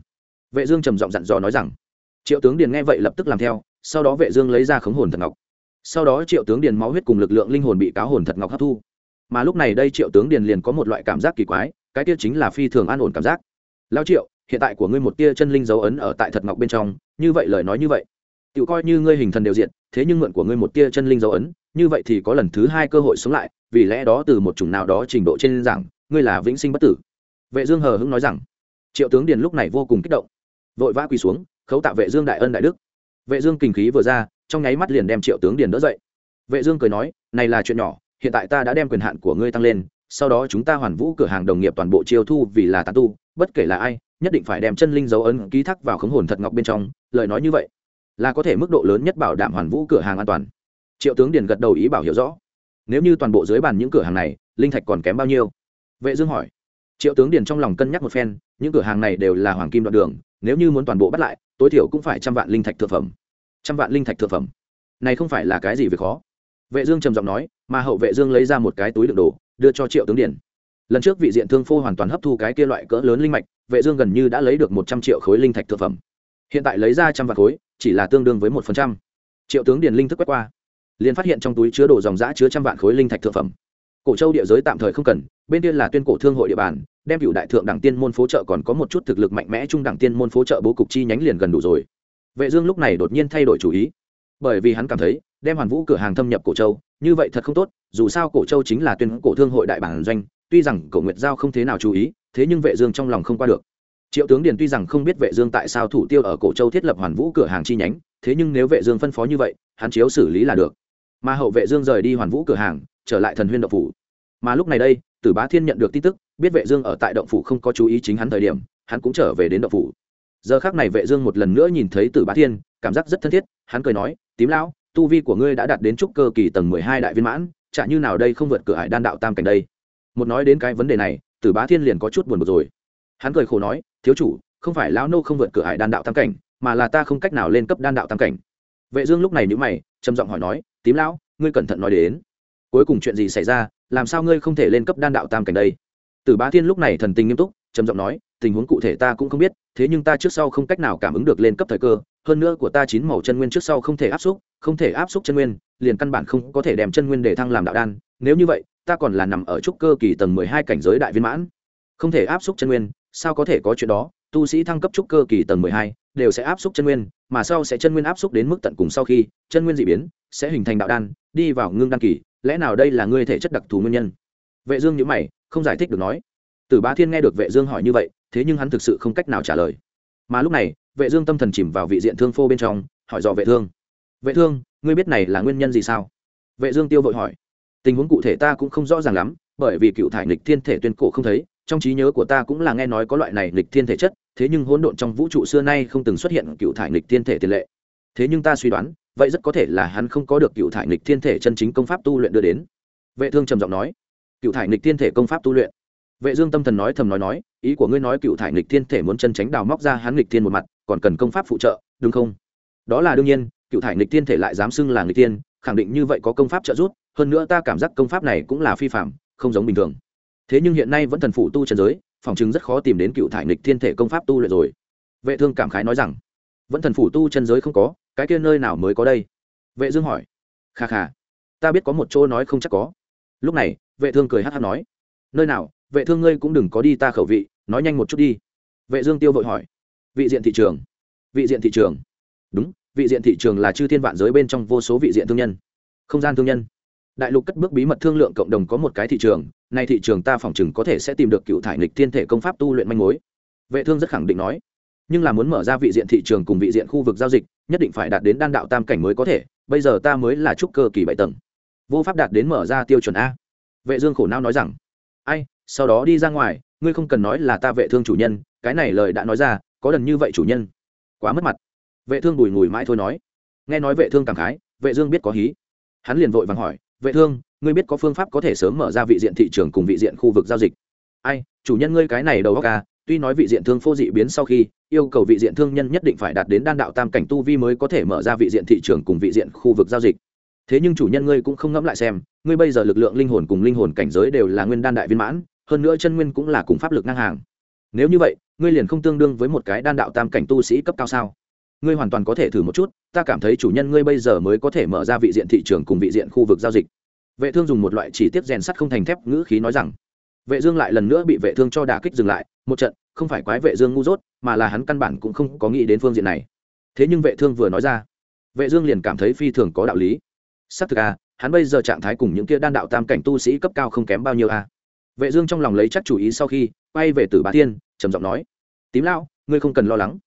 Vệ dương trầm giọng dặn dò nói rằng. Triệu tướng điền nghe vậy lập tức làm theo, sau đó vệ dương lấy ra khống hồn thật ngọc. Sau đó triệu tướng điền máu huyết cùng lực lượng linh hồn bị cáo hồn thật ngọc hấp thu. Mà lúc này đây triệu tướng điền liền có một loại cảm giác kỳ quái, cái kia chính là phi thường an ổn cảm giác. Lao triệu hiện tại của ngươi một tia chân linh dấu ấn ở tại thật ngọc bên trong, như vậy lời nói như vậy. Tự coi như ngươi hình thần đều diện thế nhưng mượn của ngươi một tia chân linh dấu ấn, như vậy thì có lần thứ hai cơ hội sống lại, vì lẽ đó từ một chủng nào đó trình độ trên giảng, ngươi là vĩnh sinh bất tử. Vệ dương hờ hững nói rằng, triệu tướng điền lúc này vô cùng kích động, vội vã quỳ xuống, khấu tạ vệ dương đại ân đại đức. Vệ dương kinh khí vừa ra, trong nháy mắt liền đem triệu tướng điền đỡ dậy. Vệ dương cười nói, này là chuyện nhỏ, hiện tại ta đã đem quyền hạn của ngươi tăng lên, sau đó chúng ta hoàn vũ cửa hàng đồng nghiệp toàn bộ chiêu thu vì là tán tu, bất kể là ai nhất định phải đem chân linh dấu ấn ký thác vào khống hồn thật ngọc bên trong, lời nói như vậy là có thể mức độ lớn nhất bảo đảm hoàn vũ cửa hàng an toàn. Triệu tướng điền gật đầu ý bảo hiểu rõ. Nếu như toàn bộ dưới bàn những cửa hàng này, linh thạch còn kém bao nhiêu? Vệ dương hỏi. Triệu tướng điền trong lòng cân nhắc một phen, những cửa hàng này đều là hoàng kim đoạn đường, nếu như muốn toàn bộ bắt lại, tối thiểu cũng phải trăm vạn linh thạch thượng phẩm. Trăm vạn linh thạch thượng phẩm? Này không phải là cái gì việc khó? Vệ dương trầm giọng nói, mà hậu vệ dương lấy ra một cái túi đựng đồ, đưa cho triệu tướng điền. Lần trước vị diện thương phô hoàn toàn hấp thu cái kia loại cỡ lớn linh mạch vệ dương gần như đã lấy được một trăm triệu khối linh thạch thượng phẩm. Hiện tại lấy ra trăm vạn khối, chỉ là tương đương với một phần trăm. Triệu tướng điền linh thức quét qua, liền phát hiện trong túi chứa đồ dòng giã chứa trăm vạn khối linh thạch thượng phẩm. Cổ châu địa giới tạm thời không cần, bên kia là tuyên cổ thương hội địa bàn, đem cựu đại thượng đẳng tiên môn phố trợ còn có một chút thực lực mạnh mẽ trung đẳng tiên môn phố trợ bố cục chi nhánh liền gần đủ rồi. Vệ dương lúc này đột nhiên thay đổi chủ ý, bởi vì hắn cảm thấy, đem hoàn vũ cửa hàng thâm nhập cổ châu, như vậy thật không tốt, dù sao cổ châu chính là tuyên cổ thương hội đại bản doanh, tuy rằng cổ nguyệt giao không thế nào chú ý thế nhưng vệ dương trong lòng không qua được. Triệu tướng điền tuy rằng không biết vệ dương tại sao thủ tiêu ở cổ châu thiết lập hoàn vũ cửa hàng chi nhánh, thế nhưng nếu vệ dương phân phó như vậy, hắn chiếu xử lý là được. Mà hậu vệ dương rời đi hoàn vũ cửa hàng, trở lại thần huyên động phủ. Mà lúc này đây, tử bá thiên nhận được tin tức, biết vệ dương ở tại động phủ không có chú ý chính hắn thời điểm, hắn cũng trở về đến động phủ. Giờ khắc này vệ dương một lần nữa nhìn thấy tử bá thiên, cảm giác rất thân thiết, hắn cười nói, tím lão, tu vi của ngươi đã đạt đến trúc cơ kỳ tầng 12 đại viên mãn, chả như nào đây không vượt cửa hải đan đạo tam cảnh đây. Một nói đến cái vấn đề này tử bá thiên liền có chút buồn bực rồi. Hắn cười khổ nói, thiếu chủ, không phải lão nô không vượt cửa hải đan đạo tam cảnh, mà là ta không cách nào lên cấp đan đạo tam cảnh. Vệ dương lúc này nhíu mày, trầm giọng hỏi nói, tím lão, ngươi cẩn thận nói đến. Cuối cùng chuyện gì xảy ra, làm sao ngươi không thể lên cấp đan đạo tam cảnh đây? Tử bá thiên lúc này thần tình nghiêm túc, trầm giọng nói, tình huống cụ thể ta cũng không biết, thế nhưng ta trước sau không cách nào cảm ứng được lên cấp thời cơ, hơn nữa của ta chín màu chân nguyên trước sau không thể áp xúc, không thể áp xúc chân nguyên, liền căn bản không có thể đem chân nguyên để thăng làm đạo đan, nếu như vậy ta còn là nằm ở trúc cơ kỳ tầng mười hai cảnh giới đại viên mãn. Không thể áp xúc chân nguyên, sao có thể có chuyện đó? Tu sĩ thăng cấp trúc cơ kỳ tầng mười hai đều sẽ áp xúc chân nguyên, mà sau sẽ chân nguyên áp xúc đến mức tận cùng sau khi chân nguyên dị biến, sẽ hình thành đạo đan, đi vào ngưng đan kỳ. Lẽ nào đây là ngươi thể chất đặc thù nguyên nhân? Vệ dương nhíu mày, không giải thích được nói. Tử bá thiên nghe được vệ dương hỏi như vậy, thế nhưng hắn thực sự không cách nào trả lời. Mà lúc này, vệ dương tâm thần chìm vào vị diện thương phô bên trong, hỏi dò vệ thương. Vệ thương, ngươi biết này là nguyên nhân gì sao? Vệ dương tiêu vội hỏi tình huống cụ thể ta cũng không rõ ràng lắm, bởi vì cựu thải lịch thiên thể tuyên cổ không thấy, trong trí nhớ của ta cũng là nghe nói có loại này lịch thiên thể chất, thế nhưng hỗn độn trong vũ trụ xưa nay không từng xuất hiện cựu thải lịch thiên thể tiền lệ. Thế nhưng ta suy đoán, vậy rất có thể là hắn không có được cựu thải lịch thiên thể chân chính công pháp tu luyện đưa đến. Vệ thương trầm giọng nói, cựu thải lịch thiên thể công pháp tu luyện. Vệ dương tâm thần nói thầm nói nói, ý của ngươi nói cựu thải lịch thiên thể muốn chân tránh đào móc ra hắn lịch thiên một mặt, còn cần công pháp phụ trợ, đúng không? Đó là đương nhiên, cựu thải lịch thiên thể lại dám xưng là nghịch thiên, khẳng định như vậy có công pháp trợ giúp hơn nữa ta cảm giác công pháp này cũng là phi phạm, không giống bình thường. Thế nhưng hiện nay vẫn thần phụ tu trần giới, phòng chứng rất khó tìm đến cựu thải nịch thiên thể công pháp tu luyện rồi. Vệ thương cảm khái nói rằng, vẫn thần phủ tu chân giới không có, cái kia nơi nào mới có đây? Vệ dương hỏi. Kha kha, ta biết có một chỗ nói không chắc có. Lúc này, vệ thương cười hát hát nói. Nơi nào, vệ thương ngươi cũng đừng có đi ta khẩu vị, nói nhanh một chút đi. Vệ dương tiêu vội hỏi. Vị diện thị trường. Vị diện thị trường. Đúng, vị diện thị trường là chư thiên vạn giới bên trong vô số vị diện thương nhân. Không gian thương nhân đại lục cất bước bí mật thương lượng cộng đồng có một cái thị trường, nay thị trường ta phỏng chừng có thể sẽ tìm được cựu thải nịch thiên thể công pháp tu luyện manh mối. Vệ thương rất khẳng định nói. Nhưng là muốn mở ra vị diện thị trường cùng vị diện khu vực giao dịch, nhất định phải đạt đến đan đạo tam cảnh mới có thể, bây giờ ta mới là trúc cơ kỳ bảy tầng. Vô pháp đạt đến mở ra tiêu chuẩn a. Vệ dương khổ não nói rằng. Ai, sau đó đi ra ngoài, ngươi không cần nói là ta vệ thương chủ nhân, cái này lời đã nói ra, có lần như vậy chủ nhân. Quá mất mặt. Vệ thương bùi ngùi mãi thôi nói. Nghe nói vệ thương cảm khái, vệ dương biết có hí. Hắn liền vội vàng hỏi vệ thương, ngươi biết có phương pháp có thể sớm mở ra vị diện thị trường cùng vị diện khu vực giao dịch. Ai, chủ nhân ngươi cái này đầu óc à tuy nói vị diện thương phô dị biến sau khi, yêu cầu vị diện thương nhân nhất định phải đạt đến đan đạo tam cảnh tu vi mới có thể mở ra vị diện thị trường cùng vị diện khu vực giao dịch. Thế nhưng chủ nhân ngươi cũng không ngẫm lại xem, ngươi bây giờ lực lượng linh hồn cùng linh hồn cảnh giới đều là nguyên đan đại viên mãn, hơn nữa chân nguyên cũng là cùng pháp lực ngang hàng. Nếu như vậy, ngươi liền không tương đương với một cái đan đạo tam cảnh tu sĩ cấp cao sao? Ngươi hoàn toàn có thể thử một chút, ta cảm thấy chủ nhân ngươi bây giờ mới có thể mở ra vị diện thị trường cùng vị diện khu vực giao dịch. Vệ thương dùng một loại chỉ tiết rèn sắt không thành thép ngữ khí nói rằng, vệ dương lại lần nữa bị vệ thương cho đả kích dừng lại, một trận, không phải quái vệ dương ngu dốt, mà là hắn căn bản cũng không có nghĩ đến phương diện này. Thế nhưng vệ thương vừa nói ra, vệ dương liền cảm thấy phi thường có đạo lý. Xác thực à hắn bây giờ trạng thái cùng những kia đan đạo tam cảnh tu sĩ cấp cao không kém bao nhiêu à. Vệ dương trong lòng lấy chắc chủ ý sau khi, quay về tử bá thiên, trầm giọng nói, tím lão, ngươi không cần lo lắng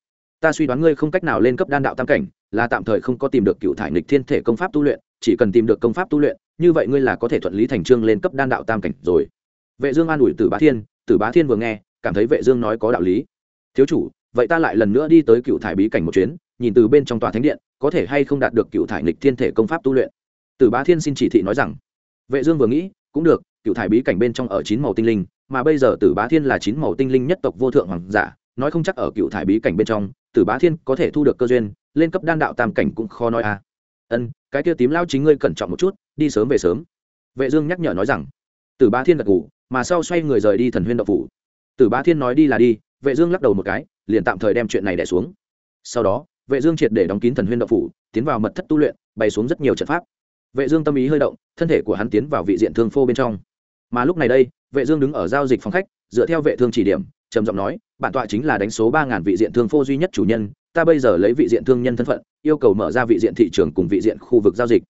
ta suy đoán ngươi không cách nào lên cấp đan đạo tam cảnh, là tạm thời không có tìm được cựu thải nghịch thiên thể công pháp tu luyện, chỉ cần tìm được công pháp tu luyện, như vậy ngươi là có thể thuận lý thành trương lên cấp đan đạo tam cảnh rồi. Vệ dương an ủi tử bá thiên, tử bá thiên vừa nghe, cảm thấy vệ dương nói có đạo lý. Thiếu chủ, vậy ta lại lần nữa đi tới cựu thải bí cảnh một chuyến, nhìn từ bên trong tòa thánh điện, có thể hay không đạt được cựu thải nghịch thiên thể công pháp tu luyện? Tử bá thiên xin chỉ thị nói rằng, vệ dương vừa nghĩ, cũng được, cựu thải bí cảnh bên trong ở chín màu tinh linh, mà bây giờ tử bá thiên là chín màu tinh linh nhất tộc vô thượng hoàng giả, nói không chắc ở cựu thải bí cảnh bên trong tử bá thiên có thể thu được cơ duyên, lên cấp đan đạo tam cảnh cũng khó nói à. Ân, cái kia tím lao chính ngươi cẩn trọng một chút, đi sớm về sớm. Vệ dương nhắc nhở nói rằng. Tử bá thiên gật gù, mà sau xoay người rời đi thần huyên đậu phủ. Tử bá thiên nói đi là đi, vệ dương lắc đầu một cái, liền tạm thời đem chuyện này đè xuống. Sau đó, vệ dương triệt để đóng kín thần huyên đậu phủ, tiến vào mật thất tu luyện, bày xuống rất nhiều trận pháp. Vệ dương tâm ý hơi động, thân thể của hắn tiến vào vị diện thương phô bên trong. Mà lúc này đây, vệ dương đứng ở giao dịch phòng khách, dựa theo vệ thương chỉ điểm trầm giọng nói, bản tọa chính là đánh số ba ngàn vị diện thương phô duy nhất chủ nhân, ta bây giờ lấy vị diện thương nhân thân phận, yêu cầu mở ra vị diện thị trường cùng vị diện khu vực giao dịch.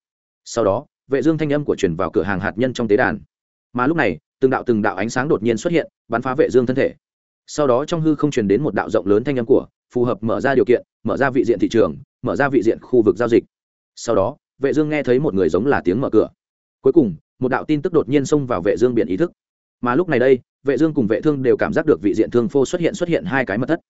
Sau đó, vệ dương thanh âm của truyền vào cửa hàng hạt nhân trong tế đàn. Mà lúc này, từng đạo từng đạo ánh sáng đột nhiên xuất hiện, bắn phá vệ dương thân thể. Sau đó trong hư không truyền đến một đạo rộng lớn thanh âm của, phù hợp mở ra điều kiện, mở ra vị diện thị trường, mở ra vị diện khu vực giao dịch. Sau đó, vệ dương nghe thấy một người giống là tiếng mở cửa. Cuối cùng, một đạo tin tức đột nhiên xông vào vệ dương biển ý thức mà lúc này đây, vệ dương cùng vệ thương đều cảm giác được vị diện thương phô xuất hiện xuất hiện hai cái mật thất.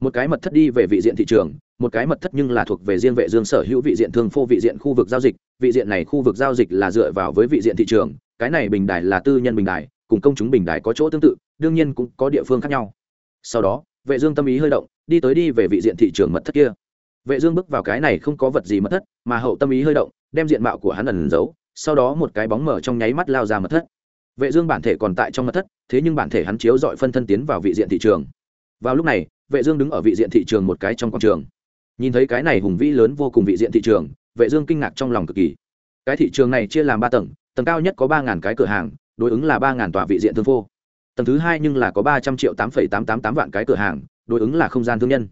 Một cái mật thất đi về vị diện thị trường, một cái mật thất nhưng là thuộc về riêng vệ dương sở hữu vị diện thương phô vị diện khu vực giao dịch. Vị diện này khu vực giao dịch là dựa vào với vị diện thị trường, cái này bình đài là tư nhân bình đài, cùng công chúng bình đài có chỗ tương tự, đương nhiên cũng có địa phương khác nhau. Sau đó, vệ dương tâm ý hơi động, đi tới đi về vị diện thị trường mật thất kia. Vệ dương bước vào cái này không có vật gì mật thất, mà hậu tâm ý hơi động, đem diện mạo của hắn ẩn giấu, sau đó một cái bóng mở trong nháy mắt lao ra mật thất vệ dương bản thể còn tại trong mật thất, thế nhưng bản thể hắn chiếu dọi phân thân tiến vào vị diện thị trường. Vào lúc này, vệ dương đứng ở vị diện thị trường một cái trong quảng trường. Nhìn thấy cái này hùng vĩ lớn vô cùng vị diện thị trường, vệ dương kinh ngạc trong lòng cực kỳ. Cái thị trường này chia làm ba tầng tầng cao nhất có ba ngàn cái cửa hàng, đối ứng là ba ngàn tòa vị diện thương phô tầng thứ hai nhưng là có ba trăm triệu tám phẩy tám tám tám vạn cái cửa hàng, đối ứng là không gian thương nhân.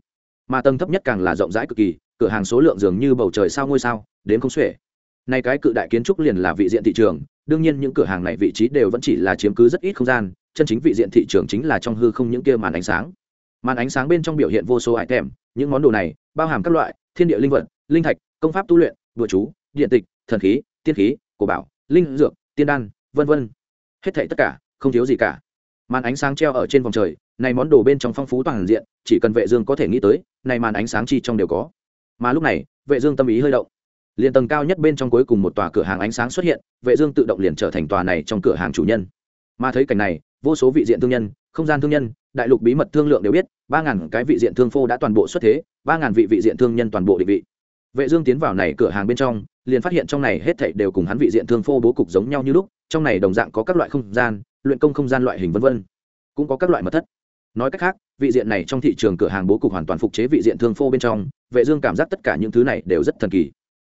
Mà tầng thấp nhất càng là rộng rãi cực kỳ, cửa hàng số lượng dường như bầu trời sao ngôi sao đến không xuể này cái cự đại kiến trúc liền là vị diện thị trường, đương nhiên những cửa hàng này vị trí đều vẫn chỉ là chiếm cứ rất ít không gian, chân chính vị diện thị trường chính là trong hư không những kia màn ánh sáng. Màn ánh sáng bên trong biểu hiện vô số hải thèm những món đồ này, bao hàm các loại, thiên địa linh vật, linh thạch, công pháp tu luyện đùa chú, điện tịch, thần khí, tiên khí, cổ bảo, linh dược, tiên đan, vân vân. Hết thảy tất cả, không thiếu gì cả. Màn ánh sáng treo ở trên vòng trời, này món đồ bên trong phong phú toàn diện, chỉ cần vệ dương có thể nghĩ tới, này màn ánh sáng chi trong đều có. Mà lúc này, vệ dương tâm ý hơi động liền tầng cao nhất bên trong cuối cùng một tòa cửa hàng ánh sáng xuất hiện, vệ dương tự động liền trở thành tòa này trong cửa hàng chủ nhân. Mà thấy cảnh này, vô số vị diện thương nhân, không gian thương nhân, đại lục bí mật thương lượng đều biết, ba ngàn cái vị diện thương phô đã toàn bộ xuất thế, ba ngàn vị vị diện thương nhân toàn bộ định vị. Vệ dương tiến vào này cửa hàng bên trong, liền phát hiện trong này hết thảy đều cùng hắn vị diện thương phô bố cục giống nhau như lúc, trong này đồng dạng có các loại không gian, luyện công không gian loại hình vân vân, cũng có các loại mật thất. Nói cách khác, vị diện này trong thị trường cửa hàng bố cục hoàn toàn phục chế vị diện thương phô bên trong, vệ dương cảm giác tất cả những thứ này đều rất thần kỳ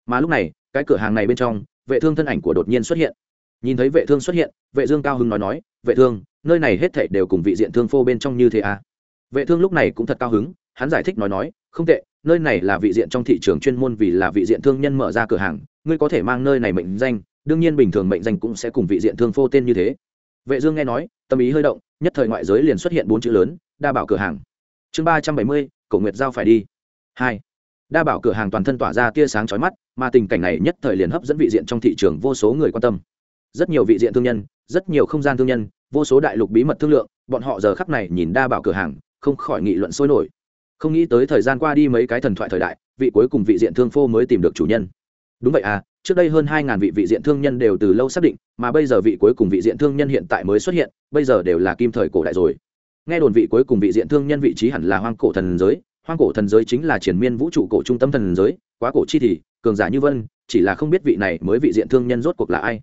mà lúc này, cái cửa hàng này bên trong, vệ thương thân ảnh của đột nhiên xuất hiện. Nhìn thấy vệ thương xuất hiện, vệ dương cao hứng nói nói, vệ thương, nơi này hết thảy đều cùng vị diện thương phô bên trong như thế à? Vệ thương lúc này cũng thật cao hứng, hắn giải thích nói nói, không tệ, nơi này là vị diện trong thị trường chuyên môn vì là vị diện thương nhân mở ra cửa hàng, ngươi có thể mang nơi này mệnh danh, đương nhiên bình thường mệnh danh cũng sẽ cùng vị diện thương phô tên như thế. Vệ dương nghe nói, tâm ý hơi động, nhất thời ngoại giới liền xuất hiện bốn chữ lớn, đa bảo cửa hàng. Chương ba trăm bảy mươi, cổ nguyệt giao phải đi. Hai đa bảo cửa hàng toàn thân tỏa ra tia sáng chói mắt, mà tình cảnh này nhất thời liền hấp dẫn vị diện trong thị trường vô số người quan tâm. Rất nhiều vị diện thương nhân, rất nhiều không gian thương nhân, vô số đại lục bí mật thương lượng, bọn họ giờ khắc này nhìn đa bảo cửa hàng, không khỏi nghị luận sôi nổi. Không nghĩ tới thời gian qua đi mấy cái thần thoại thời đại, vị cuối cùng vị diện thương phô mới tìm được chủ nhân. Đúng vậy à trước đây hơn hai ngàn vị vị diện thương nhân đều từ lâu xác định, mà bây giờ vị cuối cùng vị diện thương nhân hiện tại mới xuất hiện, bây giờ đều là kim thời cổ đại rồi. Nghe đồn vị cuối cùng vị diện thương nhân vị trí hẳn là hoang cổ thần giới hoang cổ thần giới chính là triển miên vũ trụ cổ trung tâm thần giới, quá cổ chi thì, cường giả như vân, chỉ là không biết vị này mới vị diện thương nhân rốt cuộc là ai.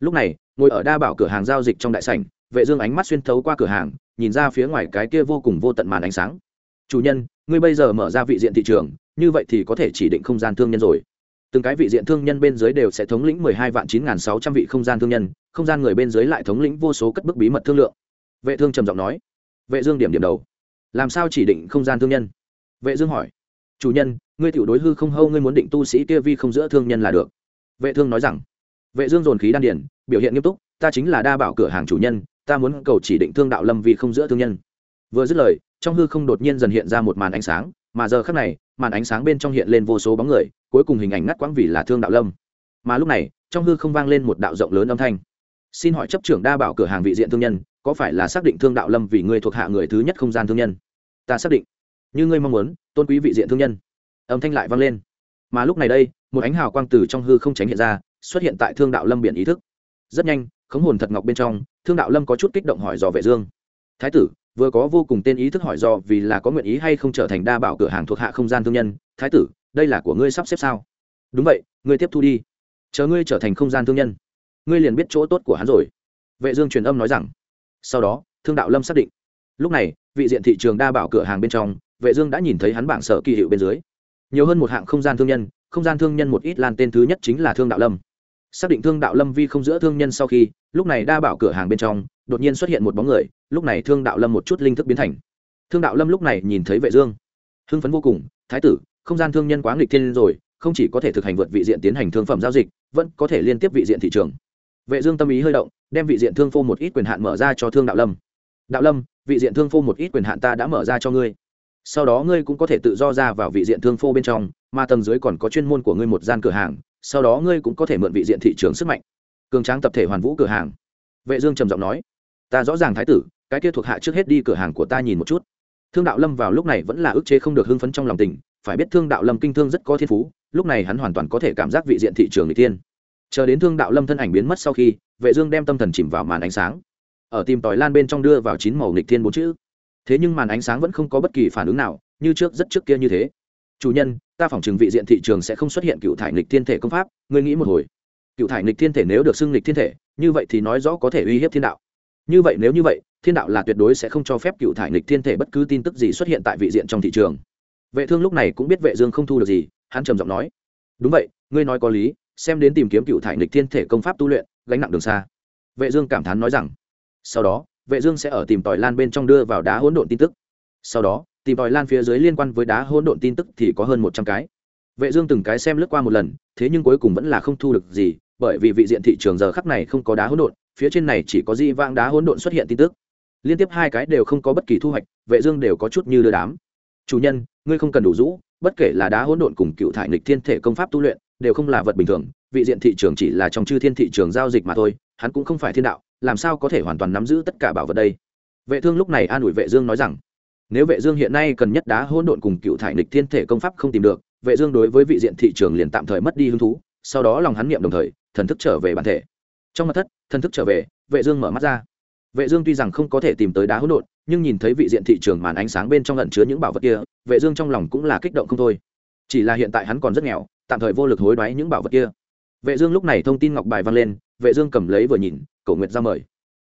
Lúc này, ngồi ở đa bảo cửa hàng giao dịch trong đại sảnh, vệ dương ánh mắt xuyên thấu qua cửa hàng, nhìn ra phía ngoài cái kia vô cùng vô tận màn ánh sáng. Chủ nhân, ngươi bây giờ mở ra vị diện thị trường, như vậy thì có thể chỉ định không gian thương nhân rồi. Từng cái vị diện thương nhân bên dưới đều sẽ thống lĩnh mười hai vạn chín nghìn sáu trăm vị không gian thương nhân, không gian người bên dưới lại thống lĩnh vô số cất bức bí mật thương lượng. Vệ thương trầm giọng nói. Vệ dương điểm điểm đầu. Làm sao chỉ định không gian thương nhân? Vệ dương hỏi, chủ nhân, ngươi tiểu đối hư không hâu, ngươi muốn định tu sĩ kia vi không giữa thương nhân là được. Vệ thương nói rằng, vệ dương dồn khí đan điển biểu hiện nghiêm túc, ta chính là đa bảo cửa hàng chủ nhân, ta muốn cầu chỉ định thương đạo lâm vì không giữa thương nhân. Vừa dứt lời, trong hư không đột nhiên dần hiện ra một màn ánh sáng, mà giờ khắc này, màn ánh sáng bên trong hiện lên vô số bóng người, cuối cùng hình ảnh ngắt quãng vì là thương đạo lâm. Mà lúc này, trong hư không vang lên một đạo rộng lớn âm thanh. Xin hỏi chấp trưởng đa bảo cửa hàng vị diện thương nhân, có phải là xác định thương đạo lâm vì ngươi thuộc hạ người thứ nhất không gian thương nhân? Ta xác định như ngươi mong muốn, tôn quý vị diện thương nhân. Âm thanh lại vang lên. Mà lúc này đây, một ánh hào quang từ trong hư không tránh hiện ra, xuất hiện tại thương đạo lâm biển ý thức. Rất nhanh, khống hồn thật ngọc bên trong, thương đạo lâm có chút kích động hỏi dò vệ dương. Thái tử, vừa có vô cùng tên ý thức hỏi dò vì là có nguyện ý hay không trở thành đa bảo cửa hàng thuộc hạ không gian thương nhân, thái tử, đây là của ngươi sắp xếp sao? Đúng vậy, ngươi tiếp thu đi. Chờ ngươi trở thành không gian thương nhân, ngươi liền biết chỗ tốt của hắn rồi. Vệ dương truyền âm nói rằng. Sau đó, thương đạo lâm xác định. Lúc này, vị diện thị trường đa bảo cửa hàng bên trong vệ dương đã nhìn thấy hắn bảng sở kỳ hiệu bên dưới. Nhiều hơn một hạng không gian thương nhân, không gian thương nhân một ít lan tên thứ nhất chính là thương đạo lâm. Xác định thương đạo lâm vi không giữa thương nhân sau khi, lúc này đa bảo cửa hàng bên trong, đột nhiên xuất hiện một bóng người, lúc này thương đạo lâm một chút linh thức biến thành. Thương đạo lâm lúc này nhìn thấy vệ dương. Hưng phấn vô cùng, thái tử, không gian thương nhân quá nghịch thiên rồi, không chỉ có thể thực hành vượt vị diện tiến hành thương phẩm giao dịch, vẫn có thể liên tiếp vị diện thị trường. Vệ dương tâm ý hơi động, đem vị diện thương phô một ít quyền hạn mở ra cho thương đạo lâm. Đạo lâm, vị diện thương phô một ít quyền hạn ta đã mở ra cho ngươi sau đó ngươi cũng có thể tự do ra vào vị diện thương phô bên trong, mà tầng dưới còn có chuyên môn của ngươi một gian cửa hàng, sau đó ngươi cũng có thể mượn vị diện thị trường sức mạnh. Cường tráng tập thể hoàn vũ cửa hàng. Vệ dương trầm giọng nói, ta rõ ràng thái tử, cái kia thuộc hạ trước hết đi cửa hàng của ta nhìn một chút. Thương đạo lâm vào lúc này vẫn là ức chế không được hưng phấn trong lòng tình, phải biết thương đạo lâm kinh thương rất có thiên phú, lúc này hắn hoàn toàn có thể cảm giác vị diện thị trường người tiên chờ đến thương đạo lâm thân ảnh biến mất sau khi, vệ dương đem tâm thần chìm vào màn ánh sáng. Ở tìm tòi lan bên trong đưa vào chín màu nghịch thiên bốn chữ thế nhưng màn ánh sáng vẫn không có bất kỳ phản ứng nào, như trước, rất trước kia như thế. Chủ nhân, ta phỏng chừng vị diện thị trường sẽ không xuất hiện cựu thải nghịch thiên thể công pháp, ngươi nghĩ một hồi. Cựu thải nghịch thiên thể nếu được xưng nghịch thiên thể, như vậy thì nói rõ có thể uy hiếp thiên đạo. Như vậy nếu như vậy, thiên đạo là tuyệt đối sẽ không cho phép cựu thải nghịch thiên thể bất cứ tin tức gì xuất hiện tại vị diện trong thị trường. Vệ thương lúc này cũng biết vệ dương không thu được gì, hắn trầm giọng nói. Đúng vậy, ngươi nói có lý, xem đến tìm kiếm cựu thải nghịch thiên thể công pháp tu luyện, gánh nặng đường xa. Vệ dương cảm thán nói rằng, sau đó vệ dương sẽ ở tìm tòi lan bên trong đưa vào đá hỗn độn tin tức. Sau đó, tìm tòi lan phía dưới liên quan với đá hỗn độn tin tức thì có hơn một trăm cái. Vệ dương từng cái xem lướt qua một lần, thế nhưng cuối cùng vẫn là không thu được gì, bởi vì vị diện thị trường giờ khắc này không có đá hỗn độn, phía trên này chỉ có di vang đá hỗn độn xuất hiện tin tức. Liên tiếp hai cái đều không có bất kỳ thu hoạch, vệ dương đều có chút như đưa đám. Chủ nhân, ngươi không cần đủ rũ, bất kể là đá hỗn độn cùng cựu thải nghịch thiên thể công pháp tu luyện, đều không là vật bình thường, vị diện thị trường chỉ là trong chư thiên thị trường giao dịch mà thôi, hắn cũng không phải thiên đạo làm sao có thể hoàn toàn nắm giữ tất cả bảo vật đây? Vệ thương lúc này an ủi vệ dương nói rằng, nếu vệ dương hiện nay cần nhất đá hỗn độn cùng cựu thải địch thiên thể công pháp không tìm được, vệ dương đối với vị diện thị trường liền tạm thời mất đi hứng thú, sau đó lòng hắn niệm đồng thời, thần thức trở về bản thể. Trong mặt thất, thần thức trở về, vệ dương mở mắt ra. Vệ dương tuy rằng không có thể tìm tới đá hỗn độn, nhưng nhìn thấy vị diện thị trường màn ánh sáng bên trong ẩn chứa những bảo vật kia, vệ dương trong lòng cũng là kích động không thôi. Chỉ là hiện tại hắn còn rất nghèo, tạm thời vô lực hối đoái những bảo vật kia. Vệ dương lúc này thông tin ngọc bài vang lên, vệ dương cầm lấy vừa nhìn cổ nguyệt giao mời.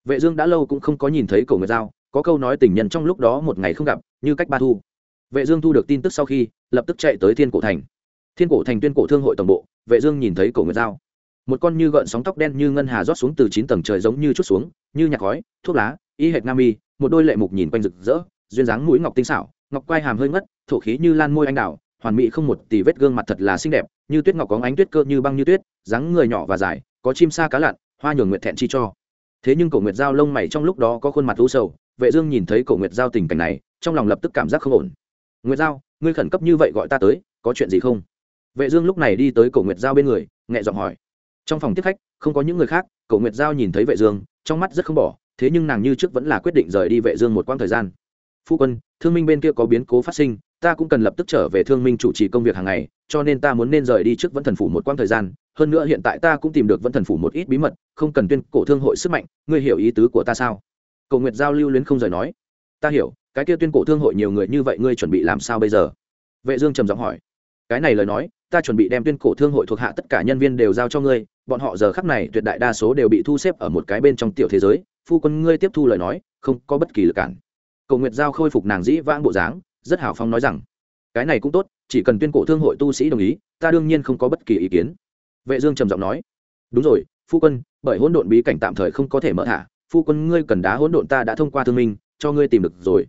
Vệ dương đã lâu cũng không có nhìn thấy cổ nguyệt giao, có câu nói tình nhân trong lúc đó một ngày không gặp, như cách ba thu. Vệ dương thu được tin tức sau khi, lập tức chạy tới thiên cổ thành. Thiên cổ thành tuyên cổ thương hội tổng bộ, vệ dương nhìn thấy cổ nguyệt giao. Một con như gợn sóng tóc đen như ngân hà rót xuống từ chín tầng trời giống như chút xuống, như nhạc khói, thuốc lá, y hệt nam y một đôi lệ mục nhìn quanh rực rỡ, duyên dáng mũi ngọc tinh xảo, ngọc quai hàm hơi ngất, thổ khí như lan môi anh đào, hoàn mỹ không một tỷ vết gương mặt thật là xinh đẹp, như tuyết ngọc có ánh tuyết cơ như băng như tuyết, dáng người nhỏ và dài, có chim sa cá lặn hoa nhường nguyệt thẹn chi cho. Thế nhưng cổ nguyệt giao lông mày trong lúc đó có khuôn mặt u sầu, vệ dương nhìn thấy cổ nguyệt giao tình cảnh này, trong lòng lập tức cảm giác không ổn. Nguyệt giao, ngươi khẩn cấp như vậy gọi ta tới, có chuyện gì không? Vệ dương lúc này đi tới cổ nguyệt giao bên người, nhẹ giọng hỏi. Trong phòng tiếp khách, không có những người khác, cổ nguyệt giao nhìn thấy vệ dương, trong mắt rất không bỏ, thế nhưng nàng như trước vẫn là quyết định rời đi vệ dương một quãng thời gian. Phu quân, thương minh bên kia có biến cố phát sinh, ta cũng cần lập tức trở về thương minh chủ trì công việc hàng ngày, cho nên ta muốn nên rời đi trước vẫn thần phủ một quãng thời gian hơn nữa hiện tại ta cũng tìm được vẫn thần phủ một ít bí mật, không cần tuyên cổ thương hội sức mạnh, ngươi hiểu ý tứ của ta sao? Cầu nguyệt giao lưu luyến không rời nói. Ta hiểu, cái kia tuyên cổ thương hội nhiều người như vậy ngươi chuẩn bị làm sao bây giờ? Vệ dương trầm giọng hỏi. Cái này lời nói, ta chuẩn bị đem tuyên cổ thương hội thuộc hạ tất cả nhân viên đều giao cho ngươi, bọn họ giờ khắc này tuyệt đại đa số đều bị thu xếp ở một cái bên trong tiểu thế giới, phu quân ngươi tiếp thu lời nói, không có bất kỳ lực cản. Cầu nguyệt giao khôi phục nàng dĩ vãng bộ dáng, rất hào phong nói rằng, cái này cũng tốt, chỉ cần tuyên cổ thương hội tu sĩ đồng ý, ta đương nhiên không có bất kỳ ý kiến vệ dương trầm giọng nói, đúng rồi, phu quân, bởi hỗn độn bí cảnh tạm thời không có thể mở thả. Phu quân, ngươi cần đá hỗn độn ta đã thông qua thương minh, cho ngươi tìm được rồi.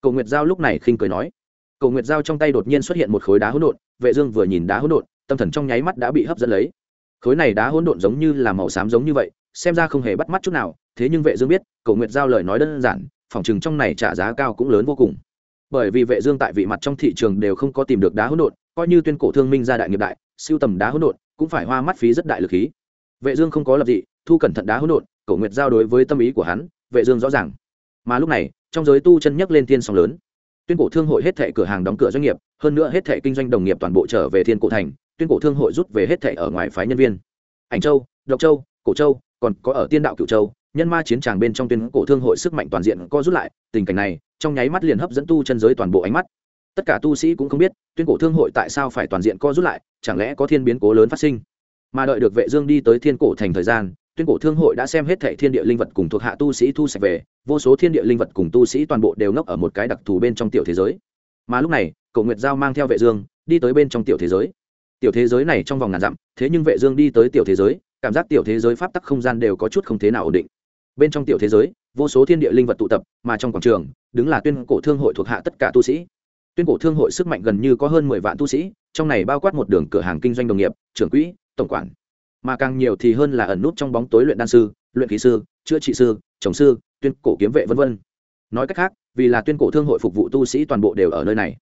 Cầu nguyệt giao lúc này khinh cười nói. Cầu nguyệt giao trong tay đột nhiên xuất hiện một khối đá hỗn độn, vệ dương vừa nhìn đá hỗn độn, tâm thần trong nháy mắt đã bị hấp dẫn lấy. Khối này đá hỗn độn giống như là màu xám giống như vậy, xem ra không hề bắt mắt chút nào, thế nhưng vệ dương biết, cầu nguyệt giao lời nói đơn giản phỏng trường trong này trả giá cao cũng lớn vô cùng. Bởi vì vệ dương tại vị mặt trong thị trường đều không có tìm được đá hỗn độn, coi như tuyên cổ thương minh gia đại nghiệp đại, siêu tầm đá hỗn độn cũng phải hoa mắt phí rất đại lực khí. Vệ dương không có lập dị, thu cẩn thận đá hỗn độn, cổ nguyệt giao đối với tâm ý của hắn, vệ dương rõ ràng. Mà lúc này, trong giới tu chân nhấc lên thiên sóng lớn. Tuyên cổ thương hội hết thệ cửa hàng đóng cửa doanh nghiệp, hơn nữa hết thệ kinh doanh đồng nghiệp toàn bộ trở về thiên cổ thành, tuyên cổ thương hội rút về hết thệ ở ngoài phái nhân viên. Ảnh châu, độc châu, cổ châu, còn có ở tiên đạo cửu châu, nhân ma chiến tràng bên trong tuyên cổ thương hội sức mạnh toàn diện co rút lại, tình cảnh này, trong nháy mắt liền hấp dẫn tu chân giới toàn bộ ánh mắt tất cả tu sĩ cũng không biết, tuyên cổ thương hội tại sao phải toàn diện co rút lại, chẳng lẽ có thiên biến cố lớn phát sinh? Mà đợi được vệ dương đi tới thiên cổ thành thời gian, tuyên cổ thương hội đã xem hết thảy thiên địa linh vật cùng thuộc hạ tu sĩ thu sạch về, vô số thiên địa linh vật cùng tu sĩ toàn bộ đều ngốc ở một cái đặc thù bên trong tiểu thế giới. Mà lúc này, cổ nguyệt giao mang theo vệ dương, đi tới bên trong tiểu thế giới. Tiểu thế giới này trong vòng ngàn dặm, thế nhưng vệ dương đi tới tiểu thế giới, cảm giác tiểu thế giới pháp tắc không gian đều có chút không thế nào ổn định. Bên trong tiểu thế giới, vô số thiên địa linh vật tụ tập, mà trong quảng trường, đứng là tuyên cổ thương hội thuộc hạ tất cả tu sĩ tuyên cổ thương hội sức mạnh gần như có hơn mười vạn tu sĩ, trong này bao quát một đường cửa hàng kinh doanh đồng nghiệp, trưởng quỹ, tổng quản. Mà càng nhiều thì hơn là ẩn nút trong bóng tối luyện đan sư, luyện khí sư, chữa trị sư, trồng sư, tuyên cổ kiếm vệ v v nói cách khác, vì là tuyên cổ thương hội phục vụ tu sĩ toàn bộ đều ở nơi này.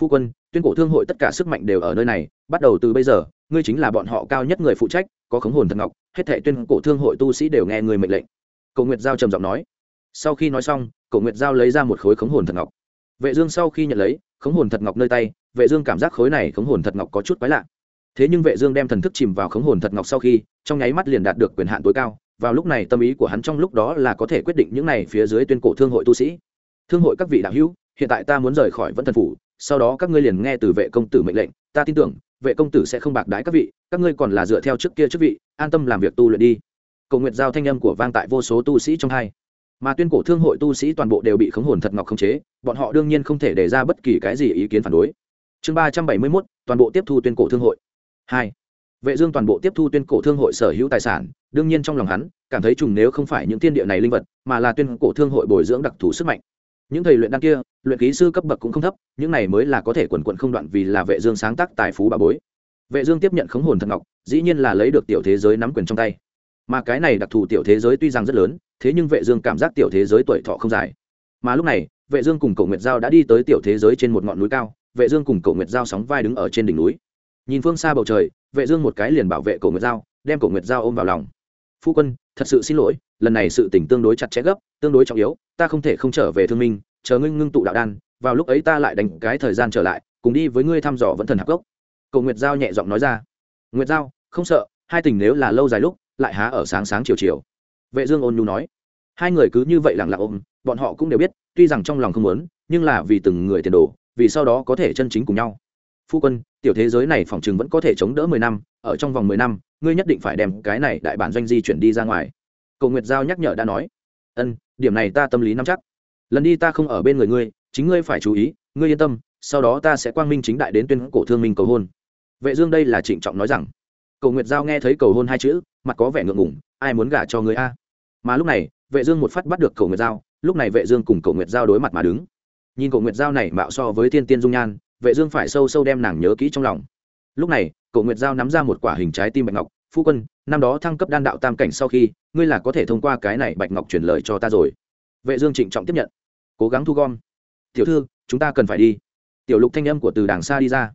Phu quân, tuyên cổ thương hội tất cả sức mạnh đều ở nơi này, bắt đầu từ bây giờ, ngươi chính là bọn họ cao nhất người phụ trách, có khống hồn thần ngọc, hết thệ tuyên cổ thương hội tu sĩ đều nghe người mệnh lệnh. Cầu nguyệt giao trầm giọng nói. Sau khi nói xong, cầu nguyệt giao lấy ra một khối khống hồn thần ngọc vệ dương sau khi nhận lấy, khống hồn thật ngọc nơi tay, vệ dương cảm giác khối này khống hồn thật ngọc có chút quái lạ. Thế nhưng vệ dương đem thần thức chìm vào khống hồn thật ngọc sau khi, trong nháy mắt liền đạt được quyền hạn tối cao, vào lúc này tâm ý của hắn trong lúc đó là có thể quyết định những này phía dưới tuyên cổ thương hội tu sĩ. Thương hội các vị đạo hữu, hiện tại ta muốn rời khỏi vẫn thần phủ, sau đó các ngươi liền nghe từ vệ công tử mệnh lệnh, ta tin tưởng, vệ công tử sẽ không bạc đái các vị, các ngươi còn là dựa theo trước kia chức vị, an tâm làm việc tu luyện đi. Cầu nguyện giao thanh âm của vang tại vô số tu sĩ trong hai mà tuyên cổ thương hội tu sĩ toàn bộ đều bị khống hồn thật ngọc khống chế, bọn họ đương nhiên không thể đề ra bất kỳ cái gì ý kiến phản đối. Chương ba trăm bảy mươi mốt, toàn bộ tiếp thu tuyên cổ thương hội. Hai, vệ dương toàn bộ tiếp thu tuyên cổ thương hội sở hữu tài sản, đương nhiên trong lòng hắn, cảm thấy trùng nếu không phải những thiên địa này linh vật, mà là tuyên cổ thương hội bồi dưỡng đặc thù sức mạnh. Những thầy luyện đan kia, luyện khí sư cấp bậc cũng không thấp, những này mới là có thể quần quận không đoạn vì là vệ dương sáng tác tài phú bà bối. Vệ dương tiếp nhận khống hồn thật ngọc, dĩ nhiên là lấy được tiểu thế giới nắm quyền trong tay. Mà cái này đặc thù tiểu thế giới tuy rằng rất lớn thế nhưng vệ dương cảm giác tiểu thế giới tuổi thọ không dài. Mà lúc này, vệ dương cùng cổ nguyệt giao đã đi tới tiểu thế giới trên một ngọn núi cao, vệ dương cùng cổ nguyệt giao sóng vai đứng ở trên đỉnh núi. Nhìn phương xa bầu trời, vệ dương một cái liền bảo vệ cổ nguyệt giao, đem cổ nguyệt giao ôm vào lòng. Phu quân, thật sự xin lỗi, lần này sự tình tương đối chặt chẽ gấp, tương đối trọng yếu, ta không thể không trở về thương minh, chờ ngưng ngưng tụ đạo đan, vào lúc ấy ta lại đánh cái thời gian trở lại, cùng đi với ngươi thăm dò vẫn thần hạc gốc. Cổ nguyệt giao nhẹ giọng nói ra. Nguyệt giao, không sợ, hai tình nếu là lâu dài lúc, lại há ở sáng sáng chiều chiều vệ dương ôn nhu nói. Hai người cứ như vậy lặng lặng ôm, bọn họ cũng đều biết, tuy rằng trong lòng không muốn, nhưng là vì từng người tiền đồ, vì sau đó có thể chân chính cùng nhau. Phu quân, tiểu thế giới này phòng chừng vẫn có thể chống đỡ mười năm, ở trong vòng mười năm, ngươi nhất định phải đem cái này đại bản doanh di chuyển đi ra ngoài. Cầu nguyệt giao nhắc nhở đã nói. Ân, điểm này ta tâm lý nắm chắc. Lần đi ta không ở bên người ngươi, chính ngươi phải chú ý, ngươi yên tâm, sau đó ta sẽ quang minh chính đại đến tuyên cổ thương minh cầu hôn. Vệ dương đây là trịnh trọng nói rằng. Cầu nguyệt giao nghe thấy cầu hôn hai chữ, mặt có vẻ ngượng ngùng ai muốn gả cho người a? Mà lúc này, vệ dương một phát bắt được cổ nguyệt giao, lúc này vệ dương cùng cổ nguyệt giao đối mặt mà đứng. Nhìn cổ nguyệt giao này mạo so với thiên tiên dung nhan, vệ dương phải sâu sâu đem nàng nhớ kỹ trong lòng. Lúc này, cổ nguyệt giao nắm ra một quả hình trái tim bạch ngọc, phu quân, năm đó thăng cấp đan đạo tam cảnh sau khi, ngươi là có thể thông qua cái này bạch ngọc truyền lời cho ta rồi. Vệ dương trịnh trọng tiếp nhận. Cố gắng thu gom. Tiểu thư, chúng ta cần phải đi. Tiểu lục thanh âm của từ đàng xa đi ra.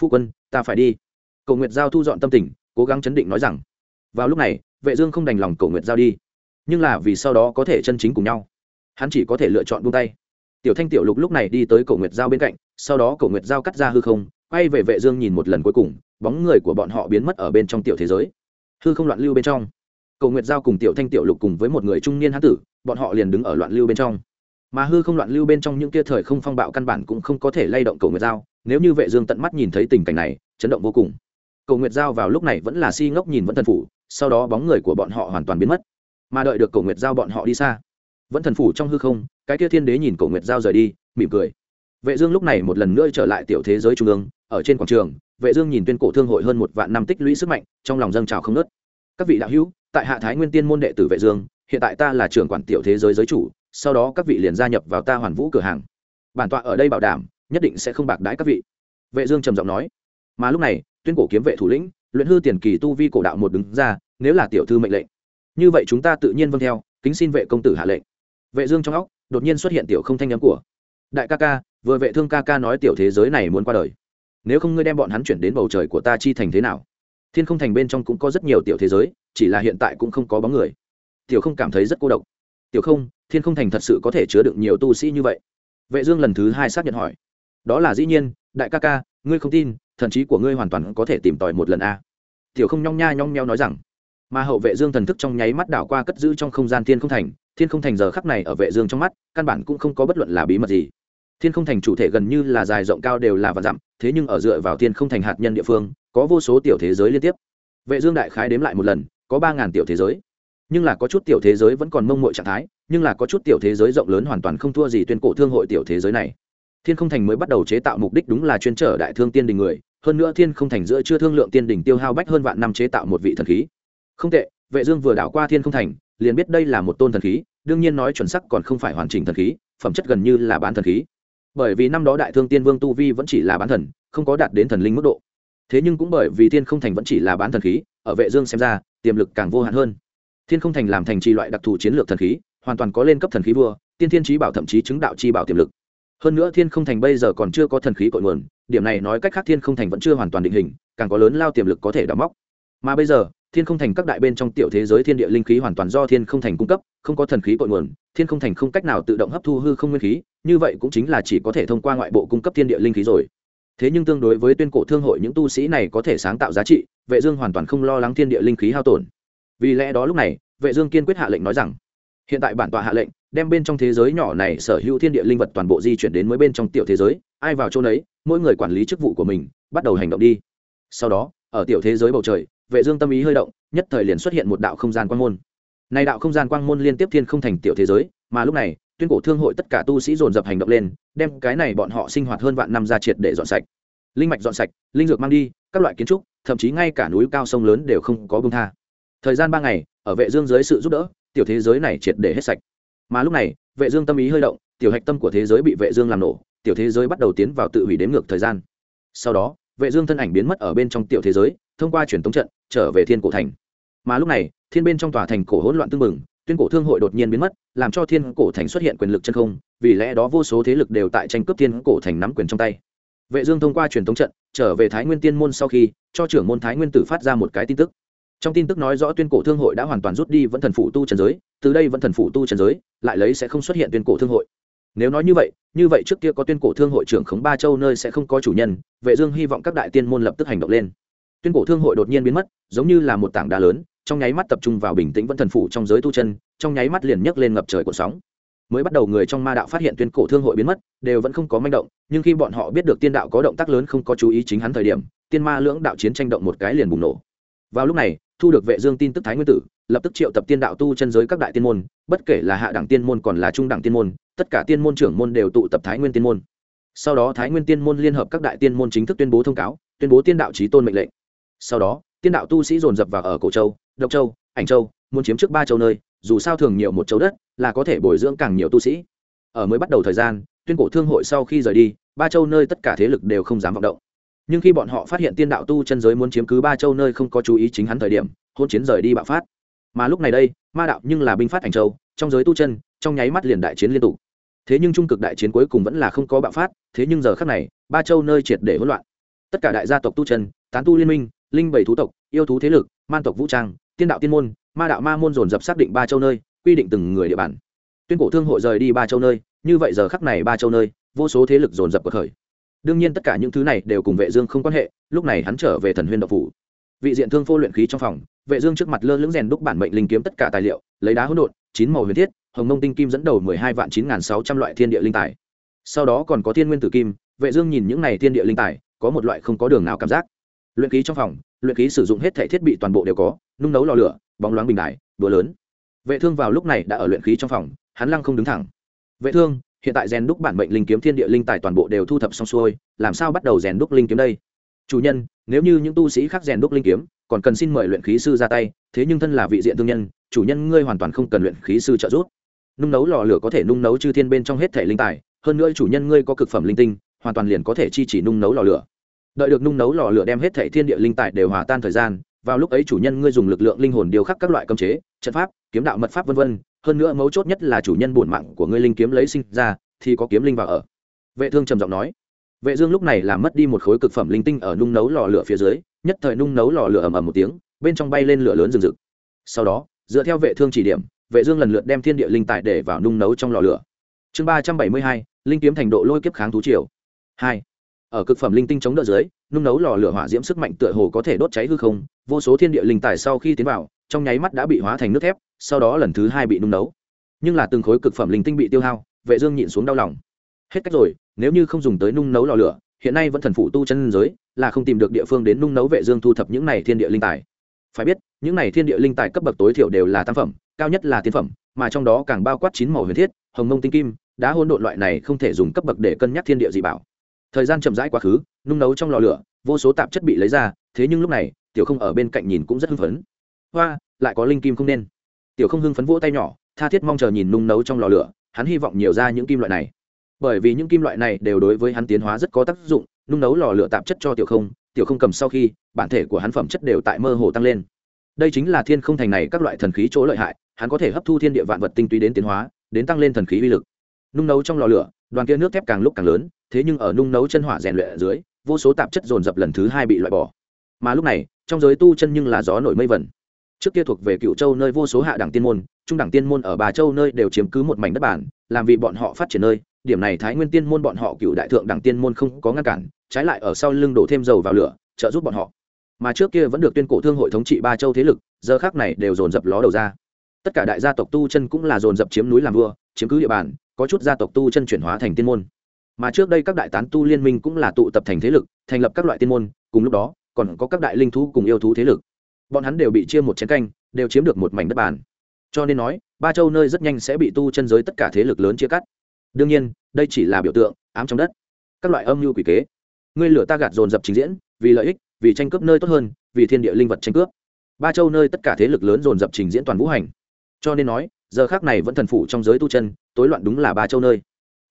Phu quân, ta phải đi. Cầu nguyệt giao thu dọn tâm tình, cố gắng chấn định nói rằng. Vào lúc này vệ dương không đành lòng cầu nguyệt giao đi. Nhưng là vì sau đó có thể chân chính cùng nhau. Hắn chỉ có thể lựa chọn buông tay. Tiểu thanh tiểu lục lúc này đi tới cầu nguyệt giao bên cạnh, sau đó cầu nguyệt giao cắt ra hư không, quay về vệ dương nhìn một lần cuối cùng, bóng người của bọn họ biến mất ở bên trong tiểu thế giới. Hư không loạn lưu bên trong. Cầu nguyệt giao cùng tiểu thanh tiểu lục cùng với một người trung niên hán tử, bọn họ liền đứng ở loạn lưu bên trong. Mà hư không loạn lưu bên trong những kia thời không phong bạo căn bản cũng không có thể lay động cầu nguyệt giao, nếu như vệ dương tận mắt nhìn thấy tình cảnh này, chấn động vô cùng. Cầu nguyệt giao vào lúc này vẫn là si ngốc nhìn vẫn thần phủ sau đó bóng người của bọn họ hoàn toàn biến mất. Mà đợi được cổ nguyệt giao bọn họ đi xa, vẫn thần phủ trong hư không, cái kia thiên đế nhìn cổ nguyệt giao rời đi, mỉm cười. Vệ dương lúc này một lần nữa trở lại tiểu thế giới trung ương, ở trên quảng trường, vệ dương nhìn tuyên cổ thương hội hơn một vạn năm tích lũy sức mạnh, trong lòng dâng trào không nứt các vị đạo hữu, tại hạ thái nguyên tiên môn đệ tử vệ dương, hiện tại ta là trưởng quản tiểu thế giới giới chủ, sau đó các vị liền gia nhập vào ta hoàn vũ cửa hàng. Bản tọa ở đây bảo đảm, nhất định sẽ không bạc đãi các vị. Vệ dương trầm giọng nói. Mà lúc này, tuyên cổ kiếm vệ thủ lĩnh luyện hư tiền kỳ tu vi cổ đạo một đứng ra, nếu là tiểu thư mệnh lệnh, như vậy chúng ta tự nhiên vâng theo, kính xin vệ công tử hạ lệnh. Vệ dương trong óc, đột nhiên xuất hiện tiểu không thanh âm của, đại ca ca, vừa vệ thương ca ca nói tiểu thế giới này muốn qua đời. Nếu không ngươi đem bọn hắn chuyển đến bầu trời của ta chi thành thế nào? Thiên không thành bên trong cũng có rất nhiều tiểu thế giới, chỉ là hiện tại cũng không có bóng người. Tiểu không cảm thấy rất cô độc. Tiểu không, thiên không thành thật sự có thể chứa đựng nhiều tu sĩ như vậy? Vệ dương lần thứ hai xác nhận hỏi. Đó là dĩ nhiên, đại ca ca, ngươi không tin thần trí của ngươi hoàn toàn có thể tìm tòi một lần a. Tiểu không nhong nha nhong nheo nói rằng. Mà hậu vệ dương thần thức trong nháy mắt đảo qua cất giữ trong không gian thiên không thành, thiên không thành giờ khắc này ở vệ dương trong mắt, căn bản cũng không có bất luận là bí mật gì. Thiên không thành chủ thể gần như là dài rộng cao đều là vạn dặm, thế nhưng ở dựa vào thiên không thành hạt nhân địa phương, có vô số tiểu thế giới liên tiếp. Vệ dương đại khái đếm lại một lần, có ba ngàn tiểu thế giới. Nhưng là có chút tiểu thế giới vẫn còn mông muội trạng thái, nhưng là có chút tiểu thế giới rộng lớn hoàn toàn không thua gì tuyên cổ thương hội tiểu thế giới này thiên không thành mới bắt đầu chế tạo mục đích đúng là chuyên trở đại thương tiên đình người, hơn nữa thiên không thành giữa chưa thương lượng tiên đình tiêu hao bách hơn vạn năm chế tạo một vị thần khí. Không tệ, vệ dương vừa đảo qua thiên không thành, liền biết đây là một tôn thần khí, đương nhiên nói chuẩn xác còn không phải hoàn chỉnh thần khí, phẩm chất gần như là bán thần khí. Bởi vì năm đó đại thương tiên vương tu vi vẫn chỉ là bán thần, không có đạt đến thần linh mức độ. Thế nhưng cũng bởi vì thiên không thành vẫn chỉ là bán thần khí, ở vệ dương xem ra, tiềm lực càng vô hạn hơn. Thiên không thành làm thành trì loại đặc thù chiến lược thần khí, hoàn toàn có lên cấp thần khí vua, tiên thiên trí bảo thậm chí chứng đạo chi bảo tiềm lực hơn nữa thiên không thành bây giờ còn chưa có thần khí cội nguồn, điểm này nói cách khác thiên không thành vẫn chưa hoàn toàn định hình, càng có lớn lao tiềm lực có thể đóng móc. Mà bây giờ, thiên không thành các đại bên trong tiểu thế giới thiên địa linh khí hoàn toàn do thiên không thành cung cấp, không có thần khí cội nguồn, thiên không thành không cách nào tự động hấp thu hư không nguyên khí, như vậy cũng chính là chỉ có thể thông qua ngoại bộ cung cấp thiên địa linh khí rồi. Thế nhưng tương đối với tuyên cổ thương hội những tu sĩ này có thể sáng tạo giá trị, vệ dương hoàn toàn không lo lắng thiên địa linh khí hao tổn. Vì lẽ đó lúc này, vệ dương kiên quyết hạ lệnh nói rằng, hiện tại bản tọa hạ lệnh đem bên trong thế giới nhỏ này sở hữu thiên địa linh vật toàn bộ di chuyển đến mới bên trong tiểu thế giới, ai vào chỗ nấy, mỗi người quản lý chức vụ của mình, bắt đầu hành động đi. Sau đó, ở tiểu thế giới bầu trời, vệ dương tâm ý hơi động, nhất thời liền xuất hiện một đạo không gian quang môn. Này đạo không gian quang môn liên tiếp thiên không thành tiểu thế giới, mà lúc này, tuyên cổ thương hội tất cả tu sĩ dồn dập hành động lên, đem cái này bọn họ sinh hoạt hơn vạn năm ra triệt để dọn sạch. Linh mạch dọn sạch, linh dược mang đi, các loại kiến trúc, thậm chí ngay cả núi cao sông lớn đều không có bông tha. Thời gian ba ngày, ở vệ dương dưới sự giúp đỡ, tiểu thế giới này triệt để hết sạch mà lúc này, vệ dương tâm ý hơi động, tiểu hạch tâm của thế giới bị vệ dương làm nổ, tiểu thế giới bắt đầu tiến vào tự hủy đếm ngược thời gian. Sau đó, vệ dương thân ảnh biến mất ở bên trong tiểu thế giới, thông qua truyền tống trận, trở về thiên cổ thành. Mà lúc này, thiên bên trong tòa thành cổ hỗn loạn tương mừng tuyên cổ thương hội đột nhiên biến mất, làm cho thiên cổ thành xuất hiện quyền lực chân không, vì lẽ đó vô số thế lực đều tại tranh cướp thiên cổ thành nắm quyền trong tay. Vệ dương thông qua truyền tống trận, trở về thái nguyên tiên môn sau khi, cho trưởng môn thái nguyên tử phát ra một cái tin tức trong tin tức nói rõ tuyên cổ thương hội đã hoàn toàn rút đi vẫn thần phụ tu trần giới, từ đây vẫn thần phụ tu trần giới lại lấy sẽ không xuất hiện tuyên cổ thương hội. Nếu nói như vậy như vậy trước kia có tuyên cổ thương hội trưởng khống ba châu nơi sẽ không có chủ nhân, vệ dương hy vọng các đại tiên môn lập tức hành động lên. Tuyên cổ thương hội đột nhiên biến mất, giống như là một tảng đá lớn, trong nháy mắt tập trung vào bình tĩnh vẫn thần phủ trong giới tu chân, trong nháy mắt liền nhấc lên ngập trời của sóng. Mới bắt đầu người trong ma đạo phát hiện tuyên cổ thương hội biến mất, đều vẫn không có manh động, nhưng khi bọn họ biết được tiên đạo có động tác lớn không có chú ý chính hắn thời điểm, tiên ma lưỡng đạo chiến tranh động một cái liền bùng nổ. Vào lúc này thu được vệ dương tin tức thái nguyên tử, lập tức triệu tập tiên đạo tu chân giới các đại tiên môn, bất kể là hạ đẳng tiên môn còn là trung đẳng tiên môn, tất cả tiên môn trưởng môn đều tụ tập thái nguyên tiên môn. Sau đó thái nguyên tiên môn liên hợp các đại tiên môn chính thức tuyên bố thông cáo, tuyên bố tiên đạo chí tôn mệnh lệnh. Sau đó, tiên đạo tu sĩ dồn dập vào ở cổ châu, độc châu, ảnh châu, muốn chiếm trước ba châu nơi, dù sao thường nhiều một châu đất, là có thể bồi dưỡng càng nhiều tu sĩ. Ở mới bắt đầu thời gian, tuyên cổ thương hội sau khi rời đi, ba châu nơi tất cả thế lực đều không dám vọng động nhưng khi bọn họ phát hiện tiên đạo tu chân giới muốn chiếm cứ ba châu nơi không có chú ý chính hắn thời điểm, hôn chiến rời đi bạo phát. Mà lúc này đây, ma đạo nhưng là binh phát ảnh châu, trong giới tu chân, trong nháy mắt liền đại chiến liên tục. Thế nhưng trung cực đại chiến cuối cùng vẫn là không có bạo phát, thế nhưng giờ khác này, ba châu nơi triệt để hỗn loạn. Tất cả đại gia tộc tu chân, tán tu liên minh, linh bảy thú tộc, yêu thú thế lực, man tộc vũ trang, tiên đạo tiên môn, ma đạo ma môn dồn dập xác định ba châu nơi, quy định từng người địa bàn. Tuyên cổ thương hội rời đi ba châu nơi, như vậy giờ khắc này ba châu nơi, vô số thế lực dồn dập cuộc khởi đương nhiên tất cả những thứ này đều cùng vệ dương không quan hệ, lúc này hắn trở về thần huyên độc phủ. Vị diện thương phô luyện khí trong phòng, vệ dương trước mặt lơ lửng rèn đúc bản mệnh linh kiếm tất cả tài liệu, lấy đá hỗn độn, chín màu huyền thiết, hồng mông tinh kim dẫn đầu mười hai vạn chín nghìn sáu trăm loại thiên địa linh tài. Sau đó còn có thiên nguyên tử kim, vệ dương nhìn những này thiên địa linh tài, có một loại không có đường nào cảm giác. Luyện khí trong phòng, luyện khí sử dụng hết thể thiết bị toàn bộ đều có, nung nấu lò lửa, bóng loáng bình đài đũa lớn. Vệ thương vào lúc này đã ở luyện khí trong phòng, hắn lăng không đứng thẳng. Vệ thương hiện tại rèn đúc bản mệnh linh kiếm thiên địa linh tài toàn bộ đều thu thập xong xuôi, làm sao bắt đầu rèn đúc linh kiếm đây? Chủ nhân, nếu như những tu sĩ khác rèn đúc linh kiếm, còn cần xin mời luyện khí sư ra tay, thế nhưng thân là vị diện thương nhân, chủ nhân ngươi hoàn toàn không cần luyện khí sư trợ giúp. Nung nấu lò lửa có thể nung nấu chư thiên bên trong hết thể linh tài, hơn nữa chủ nhân ngươi có cực phẩm linh tinh, hoàn toàn liền có thể chi chỉ nung nấu lò lửa. Đợi được nung nấu lò lửa đem hết thể thiên địa linh tài đều hòa tan thời gian, vào lúc ấy chủ nhân ngươi dùng lực lượng linh hồn điều khắc các loại cấm chế, trận pháp, kiếm đạo mật pháp vân vân hơn nữa mấu chốt nhất là chủ nhân bổn mạng của ngươi linh kiếm lấy sinh ra, thì có kiếm linh vào ở. Vệ thương trầm giọng nói. Vệ dương lúc này làm mất đi một khối cực phẩm linh tinh ở nung nấu lò lửa phía dưới, nhất thời nung nấu lò lửa ầm ầm một tiếng, bên trong bay lên lửa lớn rừng rực. Sau đó, dựa theo vệ thương chỉ điểm, vệ dương lần lượt đem thiên địa linh tài để vào nung nấu trong lò lửa. Chương ba trăm bảy mươi hai, linh kiếm thành độ lôi kiếp kháng thú triều. Hai, ở cực phẩm linh tinh chống đỡ dưới, nung nấu lò lửa hỏa diễm sức mạnh tựa hồ có thể đốt cháy hư không, vô số thiên địa linh tài sau khi tiến vào, trong nháy mắt đã bị hóa thành nước thép sau đó lần thứ hai bị nung nấu. Nhưng là từng khối cực phẩm linh tinh bị tiêu hao, vệ dương nhịn xuống đau lòng. Hết cách rồi, nếu như không dùng tới nung nấu lò lửa, hiện nay vẫn thần phụ tu chân giới, là không tìm được địa phương đến nung nấu vệ dương thu thập những này thiên địa linh tài. Phải biết, những này thiên địa linh tài cấp bậc tối thiểu đều là tam phẩm, cao nhất là tiên phẩm, mà trong đó càng bao quát chín màu huyền thiết, hồng mông tinh kim, đá hỗn độn loại này không thể dùng cấp bậc để cân nhắc thiên địa dị bảo. Thời gian chậm rãi quá khứ, nung nấu trong lò lửa, vô số tạp chất bị lấy ra, thế nhưng lúc này, tiểu không ở bên cạnh nhìn cũng rất hưng phấn. Hoa, lại có linh kim không nên tiểu không hưng phấn vỗ tay nhỏ, tha thiết mong chờ nhìn nung nấu trong lò lửa, hắn hy vọng nhiều ra những kim loại này. Bởi vì những kim loại này đều đối với hắn tiến hóa rất có tác dụng, nung nấu lò lửa tạp chất cho tiểu không tiểu không cầm sau khi, bản thể của hắn phẩm chất đều tại mơ hồ tăng lên. Đây chính là thiên không thành này các loại thần khí chỗ lợi hại, hắn có thể hấp thu thiên địa vạn vật tinh túy đến tiến hóa, đến tăng lên thần khí uy lực. Nung nấu trong lò lửa, đoàn kia nước thép càng lúc càng lớn, thế nhưng ở nung nấu chân hỏa rèn luyện ở dưới, vô số tạp chất dồn dập lần thứ hai bị loại bỏ. Mà lúc này, trong giới tu chân nhưng là gió nổi mây vẩn trước kia thuộc về cựu châu nơi vô số hạ đẳng tiên môn, trung đẳng tiên môn ở bà châu nơi đều chiếm cứ một mảnh đất bản, làm vì bọn họ phát triển nơi. Điểm này thái nguyên tiên môn bọn họ cựu đại thượng đẳng tiên môn không có ngăn cản, trái lại ở sau lưng đổ thêm dầu vào lửa, trợ giúp bọn họ. Mà trước kia vẫn được tuyên cổ thương hội thống trị ba châu thế lực, giờ khác này đều dồn dập ló đầu ra. Tất cả đại gia tộc tu chân cũng là dồn dập chiếm núi làm vua, chiếm cứ địa bàn, có chút gia tộc tu chân chuyển hóa thành tiên môn. Mà trước đây các đại tán tu liên minh cũng là tụ tập thành thế lực, thành lập các loại tiên môn, cùng lúc đó, còn có các đại linh thú cùng yêu thú thế lực bọn hắn đều bị chia một chén canh, đều chiếm được một mảnh đất bàn. Cho nên nói, ba châu nơi rất nhanh sẽ bị tu chân giới tất cả thế lực lớn chia cắt. Đương nhiên, đây chỉ là biểu tượng, ám trong đất. Các loại âm mưu quỷ kế. Ngươi lửa ta gạt dồn dập trình diễn, vì lợi ích, vì tranh cướp nơi tốt hơn, vì thiên địa linh vật tranh cướp. Ba châu nơi tất cả thế lực lớn dồn dập trình diễn toàn vũ hành. Cho nên nói, giờ khác này vẫn thần phủ trong giới tu chân, tối loạn đúng là ba châu nơi.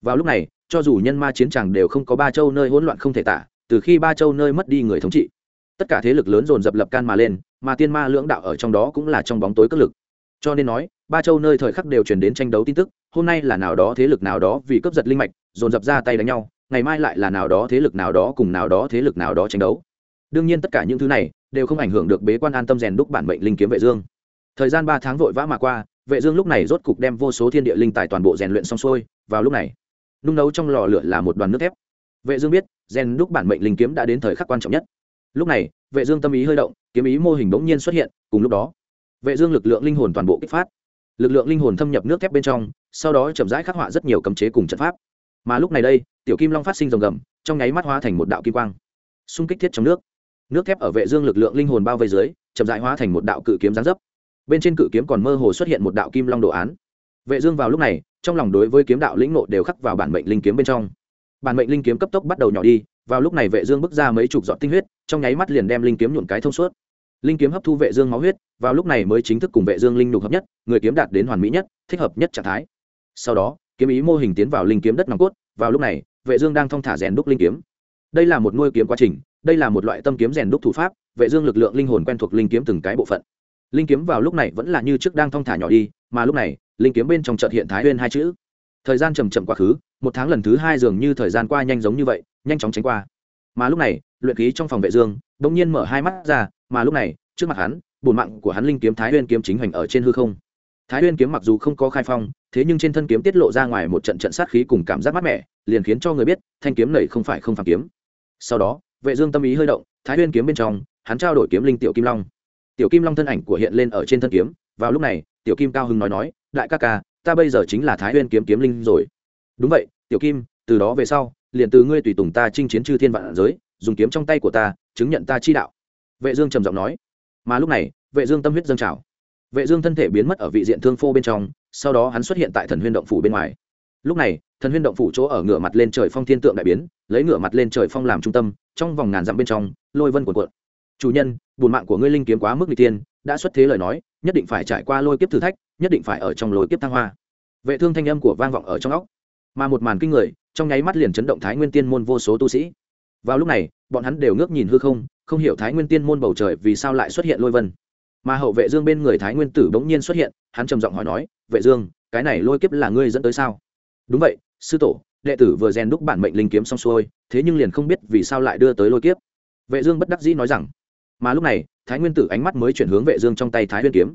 Vào lúc này, cho dù nhân ma chiến tràng đều không có ba châu nơi hỗn loạn không thể tả, từ khi ba châu nơi mất đi người thống trị, tất cả thế lực lớn dồn dập lập can mà lên mà tiên ma lưỡng đạo ở trong đó cũng là trong bóng tối cất lực. Cho nên nói, ba châu nơi thời khắc đều chuyển đến tranh đấu tin tức, hôm nay là nào đó thế lực nào đó vì cướp giật linh mạch, dồn dập ra tay đánh nhau, ngày mai lại là nào đó thế lực nào đó cùng nào đó thế lực nào đó tranh đấu. Đương nhiên tất cả những thứ này đều không ảnh hưởng được bế quan an tâm rèn đúc bản mệnh linh kiếm vệ dương. Thời gian ba tháng vội vã mà qua, vệ dương lúc này rốt cục đem vô số thiên địa linh tài toàn bộ rèn luyện xong xuôi, vào lúc này, nung nấu trong lò lửa là một đoàn nước thép. Vệ dương biết, rèn đúc bản mệnh linh kiếm đã đến thời khắc quan trọng nhất. Lúc này vệ dương tâm ý hơi động, kiếm ý mô hình đống nhiên xuất hiện, cùng lúc đó, vệ dương lực lượng linh hồn toàn bộ kích phát. Lực lượng linh hồn thâm nhập nước thép bên trong, sau đó chậm rãi khắc họa rất nhiều cấm chế cùng trận pháp. Mà lúc này đây, tiểu kim long phát sinh rồng gầm, trong nháy mắt hóa thành một đạo kim quang, xung kích thiết trong nước. Nước thép ở vệ dương lực lượng linh hồn bao vây dưới, chậm rãi hóa thành một đạo cự kiếm giáng dấp. Bên trên cự kiếm còn mơ hồ xuất hiện một đạo kim long đồ án. Vệ dương vào lúc này, trong lòng đối với kiếm đạo lĩnh ngộ đều khắc vào bản mệnh linh kiếm bên trong. Bản mệnh linh kiếm cấp tốc bắt đầu nhỏ đi vào lúc này vệ dương bước ra mấy chục giọt tinh huyết, trong nháy mắt liền đem linh kiếm nhuộn cái thông suốt. Linh kiếm hấp thu vệ dương máu huyết, vào lúc này mới chính thức cùng vệ dương linh nhục hợp nhất, người kiếm đạt đến hoàn mỹ nhất, thích hợp nhất trạng thái. Sau đó, kiếm ý mô hình tiến vào linh kiếm đất nòng cốt, vào lúc này, vệ dương đang thong thả rèn đúc linh kiếm. Đây là một nuôi kiếm quá trình, đây là một loại tâm kiếm rèn đúc thủ pháp, vệ dương lực lượng linh hồn quen thuộc linh kiếm từng cái bộ phận. Linh kiếm vào lúc này vẫn là như trước đang thong thả nhỏ đi, mà lúc này, linh kiếm bên trong chợt hiện thái nguyên hai chữ thời gian chậm chậm quá khứ, một tháng lần thứ hai dường như thời gian qua nhanh giống như vậy, nhanh chóng tránh qua. Mà lúc này, luyện khí trong phòng vệ dương đống nhiên mở hai mắt ra, mà lúc này, trước mặt hắn, bổn mạng của hắn linh kiếm thái huyên kiếm chính hành ở trên hư không. Thái huyên kiếm mặc dù không có khai phong, thế nhưng trên thân kiếm tiết lộ ra ngoài một trận trận sát khí cùng cảm giác mát mẻ, liền khiến cho người biết, thanh kiếm này không phải không phàm kiếm. Sau đó, vệ dương tâm ý hơi động, thái huyên kiếm bên trong, hắn trao đổi kiếm linh tiểu kim long. Tiểu kim long thân ảnh của hiện lên ở trên thân kiếm, vào lúc này, tiểu kim cao hưng nói nói, đại ca ca ta bây giờ chính là thái huyên kiếm kiếm linh rồi. Đúng vậy, tiểu kim, từ đó về sau, liền từ ngươi tùy tùng ta chinh chiến chư thiên vạn giới, dùng kiếm trong tay của ta, chứng nhận ta chi đạo. Vệ dương trầm giọng nói. Mà lúc này, vệ dương tâm huyết dâng trào. Vệ dương thân thể biến mất ở vị diện thương phô bên trong, sau đó hắn xuất hiện tại thần huyên động phủ bên ngoài. Lúc này, thần huyên động phủ chỗ ở ngửa mặt lên trời phong thiên tượng đại biến, lấy ngửa mặt lên trời phong làm trung tâm, trong vòng ngàn dặm bên trong, lôi vân cuộn cuộn. Chủ nhân buồn mạng của ngươi linh kiếm quá mức nguy tiên đã xuất thế lời nói nhất định phải trải qua lôi kiếp thử thách, nhất định phải ở trong lôi kiếp thăng hoa. Vệ thương thanh âm của vang vọng ở trong óc. Mà một màn kinh người, trong nháy mắt liền chấn động thái nguyên tiên môn vô số tu sĩ. Vào lúc này, bọn hắn đều ngước nhìn hư không không hiểu thái nguyên tiên môn bầu trời vì sao lại xuất hiện lôi vân. Mà hậu vệ dương bên người thái nguyên tử bỗng nhiên xuất hiện, hắn trầm giọng hỏi nói, vệ dương, cái này lôi kiếp là ngươi dẫn tới sao? Đúng vậy, sư tổ, đệ tử vừa rèn đúc bản mệnh linh kiếm xong xuôi, thế nhưng liền không biết vì sao lại đưa tới lôi kiếp. Vệ dương bất đắc dĩ nói rằng mà lúc này, thái nguyên tử ánh mắt mới chuyển hướng vệ dương trong tay thái nguyên kiếm.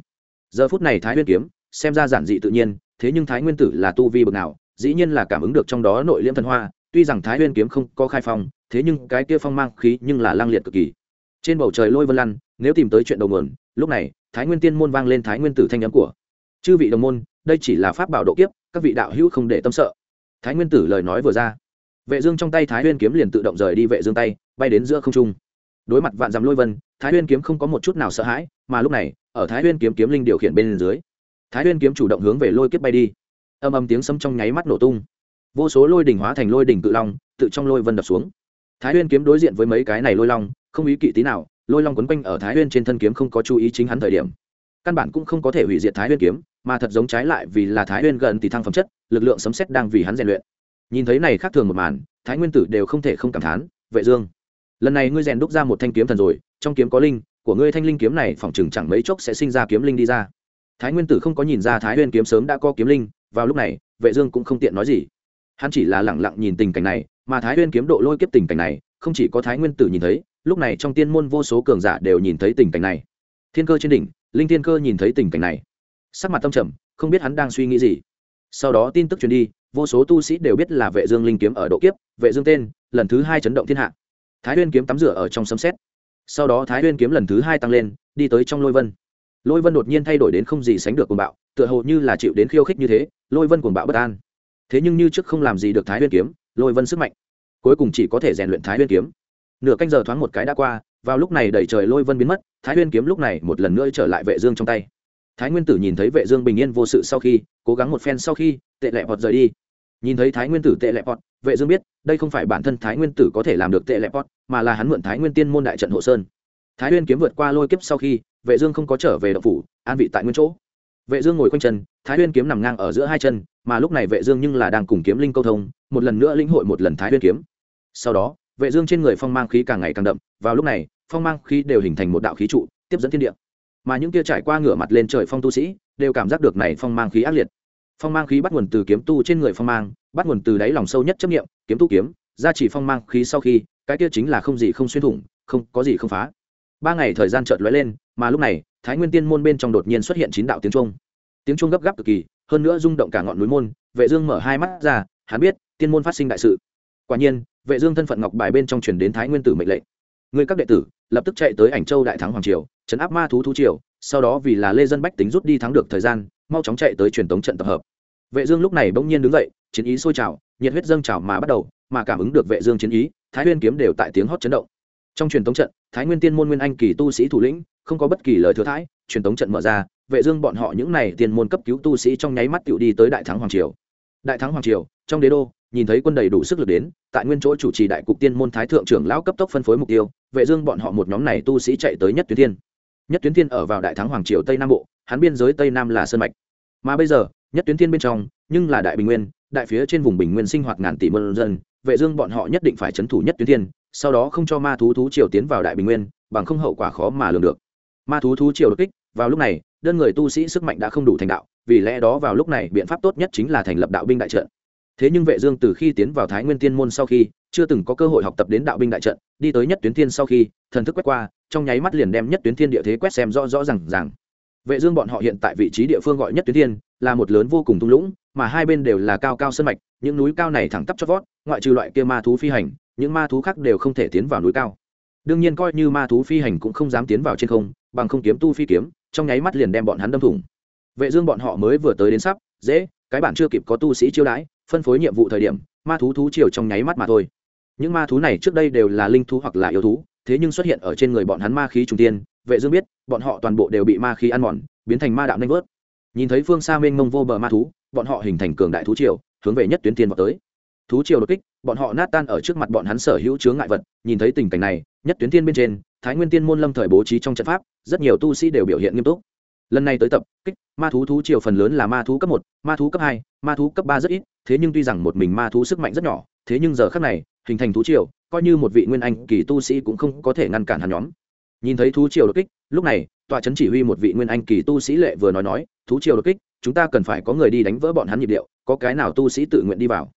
Giờ phút này thái nguyên kiếm, xem ra giản dị tự nhiên, thế nhưng thái nguyên tử là tu vi bậc nào, dĩ nhiên là cảm ứng được trong đó nội liễm thần hoa, tuy rằng thái nguyên kiếm không có khai phong, thế nhưng cái kia phong mang khí nhưng là lang liệt cực kỳ. Trên bầu trời lôi vân lăn, nếu tìm tới chuyện đầu nguồn, lúc này, thái nguyên tiên môn vang lên thái nguyên tử thanh âm của. Chư vị đồng môn, đây chỉ là pháp bảo độ kiếp, các vị đạo hữu không để tâm sợ. Thái nguyên tử lời nói vừa ra. Vệ dương trong tay thái nguyên kiếm liền tự động rời đi vệ dương tay, bay đến giữa không trung đối mặt vạn dặm lôi vân, thái nguyên kiếm không có một chút nào sợ hãi, mà lúc này, ở thái nguyên kiếm kiếm linh điều khiển bên dưới, thái nguyên kiếm chủ động hướng về lôi kiếp bay đi. Âm âm tiếng sấm trong nháy mắt nổ tung. Vô số lôi đỉnh hóa thành lôi đỉnh cự long, tự trong lôi vân đập xuống. Thái nguyên kiếm đối diện với mấy cái này lôi long, không ý kỵ tí nào, lôi long quấn quanh ở thái nguyên trên thân kiếm không có chú ý chính hắn thời điểm. Căn bản cũng không có thể hủy diệt thái nguyên kiếm, mà thật giống trái lại vì là thái nguyên gần thì thăng phẩm chất, lực lượng sấm xét đang vì hắn rèn luyện. Nhìn thấy này khác thường một màn, thái nguyên tử đều không thể không cảm thán, vệ dương lần này ngươi rèn đúc ra một thanh kiếm thần rồi, trong kiếm có linh, của ngươi thanh linh kiếm này phỏng chừng chẳng mấy chốc sẽ sinh ra kiếm linh đi ra. Thái nguyên tử không có nhìn ra thái nguyên kiếm sớm đã có kiếm linh, vào lúc này, vệ dương cũng không tiện nói gì. Hắn chỉ là lặng lặng nhìn tình cảnh này, mà thái nguyên kiếm độ lôi kiếp tình cảnh này, không chỉ có thái nguyên tử nhìn thấy, lúc này trong tiên môn vô số cường giả đều nhìn thấy tình cảnh này. Thiên cơ trên đỉnh, linh thiên cơ nhìn thấy tình cảnh này. Sắc mặt tâm trầm, không biết hắn đang suy nghĩ gì. Sau đó tin tức truyền đi, vô số tu sĩ đều biết là vệ dương linh kiếm ở độ kiếp, vệ dương tên, lần thứ hai chấn động thiên hạ thái huyên kiếm tắm rửa ở trong sấm xét. sau đó thái huyên kiếm lần thứ hai tăng lên, đi tới trong lôi vân. Lôi vân đột nhiên thay đổi đến không gì sánh được cuồng bạo, tựa hồ như là chịu đến khiêu khích như thế, lôi vân cuồng bạo bất an. Thế nhưng như trước không làm gì được thái huyên kiếm, lôi vân sức mạnh cuối cùng chỉ có thể rèn luyện thái huyên kiếm. Nửa canh giờ thoáng một cái đã qua, vào lúc này đẩy trời lôi vân biến mất, thái huyên kiếm lúc này một lần nữa trở lại vệ dương trong tay. Thái nguyên tử nhìn thấy vệ dương bình yên vô sự sau khi, cố gắng một phen sau khi, tệ lẹ vọt rời đi. Nhìn thấy thái nguyên tử tệ lẹ vọt vệ dương biết, đây không phải bản thân thái nguyên tử có thể làm được tệ lẹp vọt mà là hắn mượn thái nguyên tiên môn đại trận hộ sơn. Thái nguyên kiếm vượt qua lôi kiếp sau khi, vệ dương không có trở về động phủ, an vị tại nguyên chỗ. Vệ dương ngồi quanh chân, thái nguyên kiếm nằm ngang ở giữa hai chân, mà lúc này vệ dương nhưng là đang cùng kiếm linh câu thông, một lần nữa lĩnh hội một lần thái nguyên kiếm. Sau đó, vệ dương trên người phong mang khí càng ngày càng đậm, vào lúc này, phong mang khí đều hình thành một đạo khí trụ, tiếp dẫn thiên địa. Mà những kia trải qua ngửa mặt lên trời phong tu sĩ, đều cảm giác được này phong mang khí ác liệt phong mang khí bắt nguồn từ kiếm tu trên người phong mang, bắt nguồn từ đáy lòng sâu nhất chấp niệm, kiếm tu kiếm, ra chỉ phong mang khí sau khi, cái kia chính là không gì không xuyên thủng, không có gì không phá. Ba ngày thời gian chợt lóe lên, mà lúc này, thái nguyên tiên môn bên trong đột nhiên xuất hiện chín đạo tiếng trung tiếng trung gấp gáp cực kỳ, hơn nữa rung động cả ngọn núi môn, vệ dương mở hai mắt ra, hắn biết, tiên môn phát sinh đại sự. Quả nhiên, vệ dương thân phận ngọc bài bên trong truyền đến thái nguyên tử mệnh lệnh. Người các đệ tử, lập tức chạy tới ảnh châu đại thắng hoàng triều chấn áp ma thú thú triều, sau đó vì là lê dân bách tính rút đi thắng được thời gian mau chóng chạy tới truyền tống trận tập hợp. Vệ dương lúc này bỗng nhiên đứng dậy, chiến ý sôi trào, nhiệt huyết dâng trào mà bắt đầu, mà cảm ứng được vệ dương chiến ý, thái nguyên kiếm đều tại tiếng hót chấn động. Trong truyền tống trận, thái nguyên tiên môn nguyên anh kỳ tu sĩ thủ lĩnh, không có bất kỳ lời thừa thãi, truyền tống trận mở ra, vệ dương bọn họ những này Tiên môn cấp cứu tu sĩ trong nháy mắt tiểu đi tới đại thắng hoàng triều. Đại thắng hoàng triều, trong đế đô, nhìn thấy quân đầy đủ sức lực đến, tại nguyên chỗ chủ trì đại cục tiên môn thái thượng trưởng lão cấp tốc phân phối mục tiêu, vệ dương bọn họ một nhóm này tu sĩ chạy tới nhất tuyến thiên. Nhất tuyến thiên ở vào đại thắng hoàng triều tây nam bộ hắn biên giới tây nam là sơn mạch. Mà bây giờ, nhất tuyến thiên bên trong, nhưng là đại bình nguyên, đại phía trên vùng bình nguyên sinh hoạt ngàn tỷ môn dân, vệ dương bọn họ nhất định phải chấn thủ nhất tuyến thiên, sau đó không cho ma thú thú triều tiến vào đại bình nguyên, bằng không hậu quả khó mà lường được. Ma thú thú triều đột kích, vào lúc này, đơn người tu sĩ sức mạnh đã không đủ thành đạo, vì lẽ đó vào lúc này, biện pháp tốt nhất chính là thành lập đạo binh đại trận. Thế nhưng vệ dương từ khi tiến vào thái nguyên tiên môn sau khi, chưa từng có cơ hội học tập đến đạo binh đại trận, đi tới nhất tuyến thiên sau khi, thần thức quét qua, trong nháy mắt liền đem nhất tuyến thiên địa thế quét xem rõ rõ ràng ràng vệ dương bọn họ hiện tại vị trí địa phương gọi nhất tuyến thiên, là một lớn vô cùng thung lũng, mà hai bên đều là cao cao sơn mạch, những núi cao này thẳng tắp chót vót, ngoại trừ loại kia ma thú phi hành, những ma thú khác đều không thể tiến vào núi cao. Đương nhiên coi như ma thú phi hành cũng không dám tiến vào trên không, bằng không kiếm tu phi kiếm, trong nháy mắt liền đem bọn hắn đâm thủng. Vệ dương bọn họ mới vừa tới đến sắp, dễ, cái bản chưa kịp có tu sĩ chiêu đãi, phân phối nhiệm vụ thời điểm, ma thú thú triều trong nháy mắt mà thôi. Những ma thú này trước đây đều là linh thú hoặc là yêu thú, thế nhưng xuất hiện ở trên người bọn hắn ma khí trung tiên vệ dương biết, bọn họ toàn bộ đều bị ma khí ăn mòn, biến thành ma đạo nanh vớt. Nhìn thấy phương xa mênh mông vô bờ ma thú, bọn họ hình thành cường đại thú triều, hướng về nhất tuyến tiên vào tới. Thú triều đột kích, bọn họ nát tan ở trước mặt bọn hắn sở hữu chướng ngại vật, nhìn thấy tình cảnh này, nhất tuyến tiên bên trên, thái nguyên tiên môn lâm thời bố trí trong trận pháp, rất nhiều tu sĩ đều biểu hiện nghiêm túc. Lần này tới tập, kích, ma thú thú triều phần lớn là ma thú cấp một, ma thú cấp hai, ma thú cấp ba rất ít, thế nhưng tuy rằng một mình ma thú sức mạnh rất nhỏ, thế nhưng giờ khác này, hình thành thú triều, coi như một vị nguyên anh kỳ tu sĩ cũng không có thể ngăn cản hắn nhóm nhìn thấy thú triều đột kích, lúc này tọa trấn chỉ huy một vị nguyên anh kỳ tu sĩ lệ vừa nói nói, thú triều đột kích, chúng ta cần phải có người đi đánh vỡ bọn hắn nhịp điệu, có cái nào tu sĩ tự nguyện đi vào?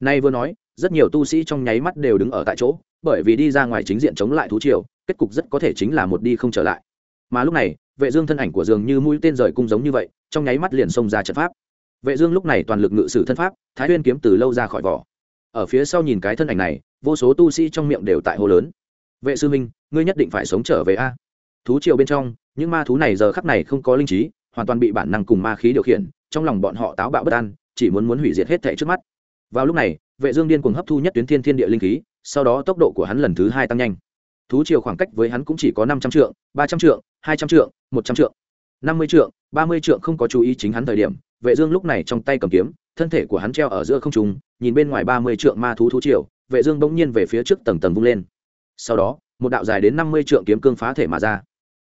Nay vừa nói, rất nhiều tu sĩ trong nháy mắt đều đứng ở tại chỗ, bởi vì đi ra ngoài chính diện chống lại thú triều, kết cục rất có thể chính là một đi không trở lại. Mà lúc này, vệ dương thân ảnh của dường như mũi tên rời cung giống như vậy, trong nháy mắt liền xông ra trận pháp. Vệ dương lúc này toàn lực ngự sử thân pháp, thái nguyên kiếm từ lâu ra khỏi vỏ. Ở phía sau nhìn cái thân ảnh này, vô số tu sĩ trong miệng đều tại hô lớn vệ sư minh ngươi nhất định phải sống trở về a. Thú triều bên trong, những ma thú này giờ khắc này không có linh trí, hoàn toàn bị bản năng cùng ma khí điều khiển, trong lòng bọn họ táo bạo bất an, chỉ muốn muốn hủy diệt hết thảy trước mắt. Vào lúc này, vệ dương điên cuồng hấp thu nhất tuyến thiên thiên địa linh khí, sau đó tốc độ của hắn lần thứ hai tăng nhanh. Thú triều khoảng cách với hắn cũng chỉ có năm trăm trượng, ba trăm trượng, hai trăm trượng, một trăm trượng, năm mươi trượng, ba mươi trượng không có chú ý chính hắn thời điểm, vệ dương lúc này trong tay cầm kiếm, thân thể của hắn treo ở giữa không trung, nhìn bên ngoài ba mươi trượng ma thú thú triều, vệ dương bỗng nhiên về phía trước tầng tầng vung lên sau đó, một đạo dài đến năm mươi trượng kiếm cương phá thể mà ra.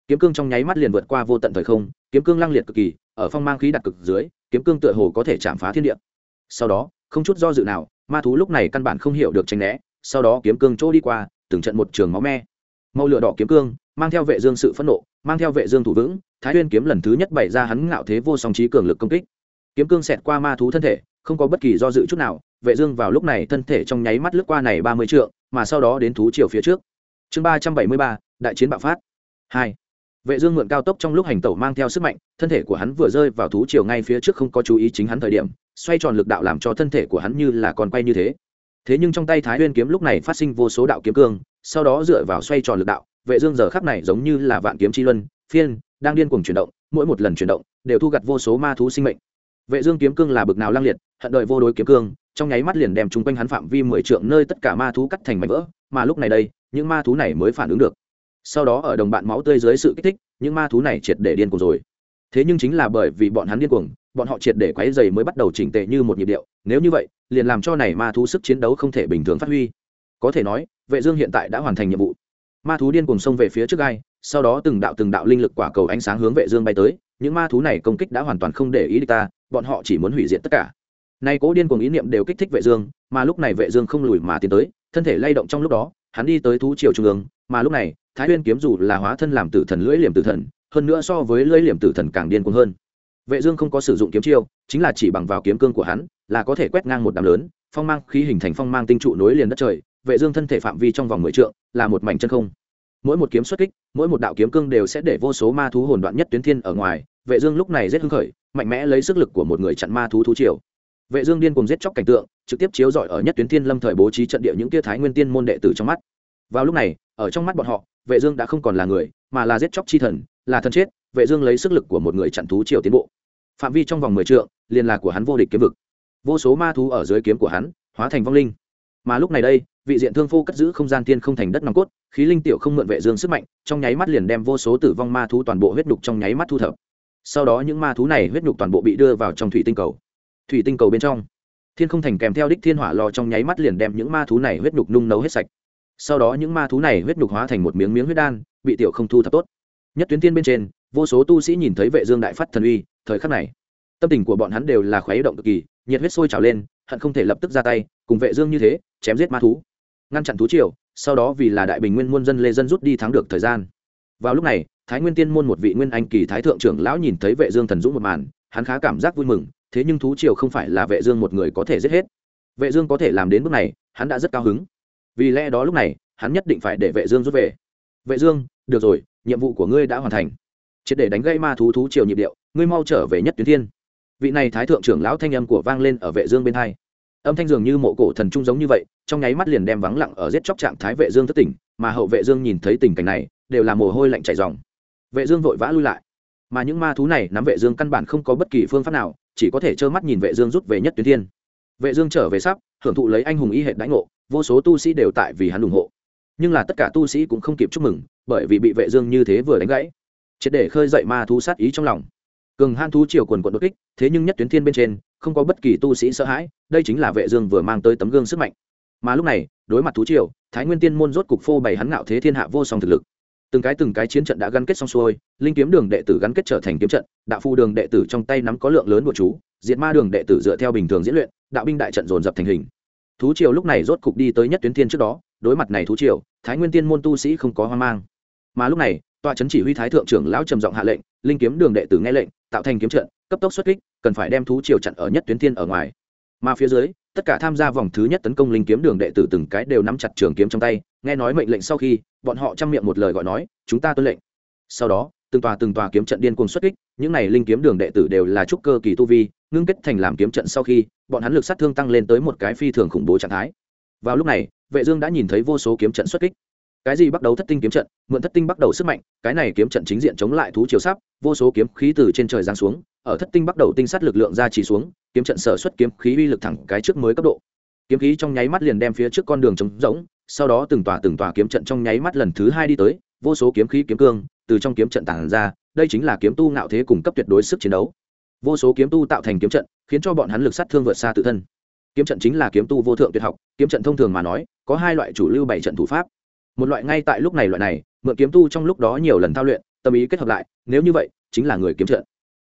Kiếm cương trong nháy mắt liền vượt qua vô tận thời không, kiếm cương lăng liệt cực kỳ, ở phong mang khí đặt cực dưới, kiếm cương tựa hồ có thể chạm phá thiên địa. Sau đó, không chút do dự nào, ma thú lúc này căn bản không hiểu được tranh né, sau đó kiếm cương chỗ đi qua, từng trận một trường máu me. Màu lửa đỏ kiếm cương, mang theo vệ dương sự phẫn nộ, mang theo vệ dương thủ vững, thái nguyên kiếm lần thứ nhất bày ra hắn ngạo thế vô song trí cường lực công kích. Kiếm cương xẹt qua ma thú thân thể, không có bất kỳ do dự chút nào, vệ dương vào lúc này thân thể trong nháy mắt lướt qua này ba mươi trượng mà sau đó đến thú chiều phía trước. Chương ba trăm bảy mươi ba, đại chiến bạo phát. Hai. Vệ dương mượn cao tốc trong lúc hành tẩu mang theo sức mạnh, thân thể của hắn vừa rơi vào thú chiều ngay phía trước không có chú ý chính hắn thời điểm, xoay tròn lực đạo làm cho thân thể của hắn như là còn quay như thế. Thế nhưng trong tay thái nguyên kiếm lúc này phát sinh vô số đạo kiếm cương, sau đó dựa vào xoay tròn lực đạo, vệ dương giờ khắc này giống như là vạn kiếm chi luân, phiên, đang điên cuồng chuyển động, mỗi một lần chuyển động, đều thu gặt vô số ma thú sinh mệnh. Vệ dương kiếm cương là bực nào lang liệt, hận đợi vô đối kiếm cương trong nháy mắt liền đem chúng quanh hắn phạm vi mười trượng nơi tất cả ma thú cắt thành mảnh vỡ, mà lúc này đây, những ma thú này mới phản ứng được. Sau đó ở đồng bạn máu tươi dưới sự kích thích, những ma thú này triệt để điên cuồng rồi. Thế nhưng chính là bởi vì bọn hắn điên cuồng, bọn họ triệt để quấy rầy mới bắt đầu chỉnh tề như một nhịp điệu, nếu như vậy, liền làm cho này ma thú sức chiến đấu không thể bình thường phát huy. Có thể nói, vệ dương hiện tại đã hoàn thành nhiệm vụ. Ma thú điên cuồng xông về phía trước gai, sau đó từng đạo từng đạo linh lực quả cầu ánh sáng hướng vệ dương bay tới, những ma thú này công kích đã hoàn toàn không để ý địch ta, bọn họ chỉ muốn hủy diệt tất cả nay cố điên cuồng ý niệm đều kích thích vệ dương, mà lúc này vệ dương không lùi mà tiến tới, thân thể lay động trong lúc đó, hắn đi tới thú triều trung ương, mà lúc này, thái nguyên kiếm dù là hóa thân làm tử thần lưỡi liềm tử thần, hơn nữa so với lưỡi liềm tử thần càng điên cuồng hơn. Vệ dương không có sử dụng kiếm chiêu, chính là chỉ bằng vào kiếm cương của hắn, là có thể quét ngang một đám lớn, phong mang khí hình thành phong mang tinh trụ nối liền đất trời, vệ dương thân thể phạm vi trong vòng mười trượng, là một mảnh chân không. Mỗi một kiếm xuất kích, mỗi một đạo kiếm cương đều sẽ để vô số ma thú hồn đoạn nhất tuyến thiên ở ngoài, vệ dương lúc này rất hưng khởi, mạnh mẽ lấy sức lực của một người chặn ma thú thú triều vệ dương điên cuồng giết chóc cảnh tượng, trực tiếp chiếu rọi ở nhất tuyến thiên lâm thời bố trí trận địa những tia thái nguyên tiên môn đệ tử trong mắt. Vào lúc này, ở trong mắt bọn họ, vệ dương đã không còn là người, mà là giết chóc chi thần, là thần chết, vệ dương lấy sức lực của một người chặn thú triều tiến bộ. Phạm vi trong vòng mười trượng, liền là của hắn vô địch kiếm vực. Vô số ma thú ở dưới kiếm của hắn, hóa thành vong linh. Mà lúc này đây, vị diện thương phu cất giữ không gian tiên không thành đất nòng cốt, khí linh tiểu không mượn vệ dương sức mạnh, trong nháy mắt liền đem vô số tử vong ma thú toàn bộ huyết đục trong nháy mắt thu thập. Sau đó những ma thú này huyết nhục toàn bộ bị đưa vào trong thủy tinh cầu thủy tinh cầu bên trong. Thiên không thành kèm theo đích thiên hỏa lò trong nháy mắt liền đem những ma thú này huyết nhục nung nấu hết sạch. Sau đó những ma thú này huyết nhục hóa thành một miếng miếng huyết đan, bị tiểu không thu thập tốt. Nhất tuyến tiên bên trên, vô số tu sĩ nhìn thấy vệ dương đại phát thần uy, thời khắc này, tâm tình của bọn hắn đều là khoái động cực kỳ, nhiệt huyết sôi trào lên, hận không thể lập tức ra tay, cùng vệ dương như thế, chém giết ma thú. Ngăn chặn thú triều, sau đó vì là đại bình nguyên muôn dân lê dân rút đi thắng được thời gian. Vào lúc này, thái nguyên tiên môn một vị nguyên anh kỳ thái thượng trưởng lão nhìn thấy vệ dương thần dũng một màn, hắn khá cảm giác vui mừng thế nhưng thú triều không phải là vệ dương một người có thể giết hết. Vệ dương có thể làm đến bước này, hắn đã rất cao hứng. Vì lẽ đó lúc này, hắn nhất định phải để vệ dương rút về. Vệ dương, được rồi, nhiệm vụ của ngươi đã hoàn thành. Triệt để đánh gãy ma thú thú triều nhịp điệu, ngươi mau trở về nhất tuyến thiên. Vị này thái thượng trưởng lão thanh âm của vang lên ở vệ dương bên hai. Âm thanh dường như mộ cổ thần trung giống như vậy, trong nháy mắt liền đem vắng lặng ở giết chóc trạng thái vệ dương thất tỉnh, mà hậu vệ dương nhìn thấy tình cảnh này, đều là mồ hôi lạnh chảy ròng. Vệ dương vội vã lui lại mà những ma thú này nắm vệ dương căn bản không có bất kỳ phương pháp nào, chỉ có thể trơ mắt nhìn vệ dương rút về nhất tuyến thiên. Vệ dương trở về sắp, hưởng thụ lấy anh hùng y hệ đánh ngộ, vô số tu sĩ đều tại vì hắn ủng hộ. Nhưng là tất cả tu sĩ cũng không kịp chúc mừng, bởi vì bị vệ dương như thế vừa đánh gãy. Triệt để khơi dậy ma thú sát ý trong lòng. Cường han thú triều quần quần đột kích, thế nhưng nhất tuyến thiên bên trên, không có bất kỳ tu sĩ sợ hãi, đây chính là vệ dương vừa mang tới tấm gương sức mạnh. Mà lúc này, đối mặt thú triều, thái nguyên tiên môn rốt cục phô bày hắn ngạo thế thiên hạ vô song thực lực từng cái từng cái chiến trận đã gắn kết xong xuôi, linh kiếm đường đệ tử gắn kết trở thành kiếm trận, đạo phu đường đệ tử trong tay nắm có lượng lớn của chú, diệt ma đường đệ tử dựa theo bình thường diễn luyện, đạo binh đại trận dồn dập thành hình. Thú triều lúc này rốt cục đi tới nhất tuyến thiên trước đó, đối mặt này thú triều, thái nguyên tiên môn tu sĩ không có hoang mang. Mà lúc này tọa trấn chỉ huy thái thượng trưởng lão trầm giọng hạ lệnh, linh kiếm đường đệ tử nghe lệnh, tạo thành kiếm trận, cấp tốc xuất kích, cần phải đem thú triều chặn ở nhất tuyến thiên ở ngoài. Mà phía dưới, tất cả tham gia vòng thứ nhất tấn công linh kiếm đường đệ tử từng cái đều nắm chặt trường kiếm trong tay nghe nói mệnh lệnh sau khi, bọn họ chăm miệng một lời gọi nói, chúng ta tuân lệnh. Sau đó, từng tòa từng tòa kiếm trận điên cuồng xuất kích, những này linh kiếm đường đệ tử đều là trúc cơ kỳ tu vi, ngưng kết thành làm kiếm trận sau khi, bọn hắn lực sát thương tăng lên tới một cái phi thường khủng bố trạng thái. Vào lúc này, vệ dương đã nhìn thấy vô số kiếm trận xuất kích. Cái gì bắt đầu thất tinh kiếm trận, mượn thất tinh bắt đầu sức mạnh, cái này kiếm trận chính diện chống lại thú chiều sắp vô số kiếm khí từ trên trời giáng xuống, ở thất tinh bắt đầu tinh sát lực lượng ra chỉ xuống, kiếm trận sở xuất kiếm khí uy lực thẳng cái trước mới cấp độ. Kiếm khí trong nháy mắt liền đem phía trước con đường trống rỗng sau đó từng tòa từng tòa kiếm trận trong nháy mắt lần thứ hai đi tới, vô số kiếm khí kiếm cương từ trong kiếm trận tản ra, đây chính là kiếm tu ngạo thế cung cấp tuyệt đối sức chiến đấu. Vô số kiếm tu tạo thành kiếm trận, khiến cho bọn hắn lực sát thương vượt xa tự thân. Kiếm trận chính là kiếm tu vô thượng tuyệt học, kiếm trận thông thường mà nói, có hai loại chủ lưu bảy trận thủ pháp. Một loại ngay tại lúc này loại này, mượn kiếm tu trong lúc đó nhiều lần thao luyện, tâm ý kết hợp lại, nếu như vậy, chính là người kiếm trận.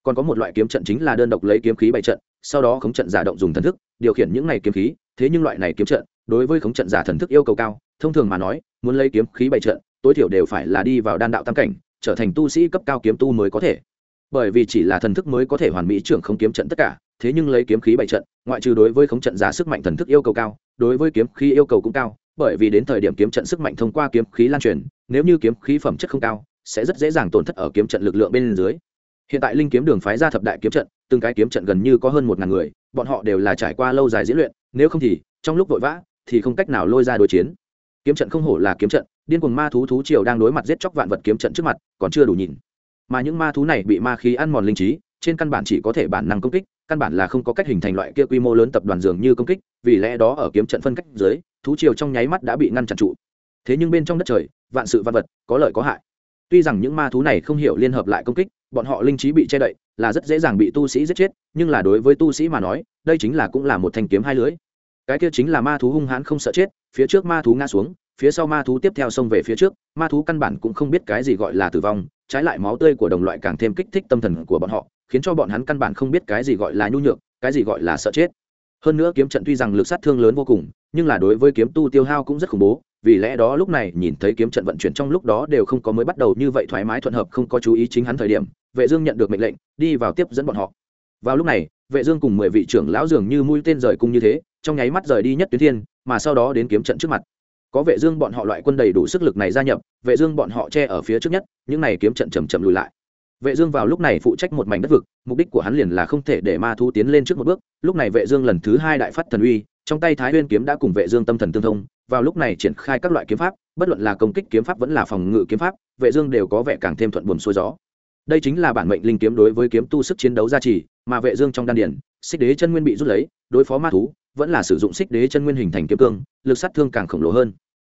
Còn có một loại kiếm trận chính là đơn độc lấy kiếm khí bảy trận, sau đó khống trận giả động dùng thần thức, điều khiển những này kiếm khí, thế nhưng loại này kiếm trận đối với khống trận giả thần thức yêu cầu cao, thông thường mà nói, muốn lấy kiếm khí bảy trận, tối thiểu đều phải là đi vào đan đạo tam cảnh, trở thành tu sĩ cấp cao kiếm tu mới có thể. Bởi vì chỉ là thần thức mới có thể hoàn mỹ trưởng không kiếm trận tất cả, thế nhưng lấy kiếm khí bảy trận, ngoại trừ đối với khống trận giả sức mạnh thần thức yêu cầu cao, đối với kiếm khí yêu cầu cũng cao, bởi vì đến thời điểm kiếm trận sức mạnh thông qua kiếm khí lan truyền, nếu như kiếm khí phẩm chất không cao, sẽ rất dễ dàng tổn thất ở kiếm trận lực lượng bên dưới. Hiện tại linh kiếm đường phái ra thập đại kiếm trận, từng cái kiếm trận gần như có hơn một ngàn người, bọn họ đều là trải qua lâu dài diễn luyện, nếu không thì, trong lúc vội vã thì không cách nào lôi ra đối chiến. Kiếm trận không hổ là kiếm trận, điên cuồng ma thú thú triều đang đối mặt giết chóc vạn vật kiếm trận trước mặt, còn chưa đủ nhìn. Mà những ma thú này bị ma khí ăn mòn linh trí, trên căn bản chỉ có thể bản năng công kích, căn bản là không có cách hình thành loại kia quy mô lớn tập đoàn dường như công kích, vì lẽ đó ở kiếm trận phân cách dưới, thú triều trong nháy mắt đã bị ngăn chặn trụ. Thế nhưng bên trong đất trời, vạn sự vạn vật, có lợi có hại. Tuy rằng những ma thú này không hiểu liên hợp lại công kích, bọn họ linh trí bị che đậy, là rất dễ dàng bị tu sĩ giết chết, nhưng là đối với tu sĩ mà nói, đây chính là cũng là một thanh kiếm hai lưới cái kia chính là ma thú hung hãn không sợ chết, phía trước ma thú ngã xuống, phía sau ma thú tiếp theo xông về phía trước, ma thú căn bản cũng không biết cái gì gọi là tử vong, trái lại máu tươi của đồng loại càng thêm kích thích tâm thần của bọn họ, khiến cho bọn hắn căn bản không biết cái gì gọi là nhu nhược, cái gì gọi là sợ chết. Hơn nữa kiếm trận tuy rằng lực sát thương lớn vô cùng, nhưng là đối với kiếm tu tiêu hao cũng rất khủng bố, vì lẽ đó lúc này nhìn thấy kiếm trận vận chuyển trong lúc đó đều không có mới bắt đầu như vậy thoải mái thuận hợp, không có chú ý chính hắn thời điểm, vệ dương nhận được mệnh lệnh, đi vào tiếp dẫn bọn họ. Vào lúc này, vệ dương cùng mười vị trưởng lão dường như mũi tên rời cung như thế trong nháy mắt rời đi nhất tuyến thiên, mà sau đó đến kiếm trận trước mặt. Có vệ dương bọn họ loại quân đầy đủ sức lực này gia nhập, vệ dương bọn họ che ở phía trước nhất, những này kiếm trận chậm chậm lùi lại. Vệ dương vào lúc này phụ trách một mảnh đất vực, mục đích của hắn liền là không thể để ma thú tiến lên trước một bước. Lúc này vệ dương lần thứ hai đại phát thần uy, trong tay thái nguyên kiếm đã cùng vệ dương tâm thần tương thông. Vào lúc này triển khai các loại kiếm pháp, bất luận là công kích kiếm pháp vẫn là phòng ngự kiếm pháp, vệ dương đều có vẻ càng thêm thuận buồm xuôi gió. Đây chính là bản mệnh linh kiếm đối với kiếm tu sức chiến đấu gia trì, mà vệ dương trong đan điển xích đế chân nguyên bị rút lấy, đối phó ma thú vẫn là sử dụng xích đế chân nguyên hình thành kiếm cương, lực sát thương càng khổng lồ hơn.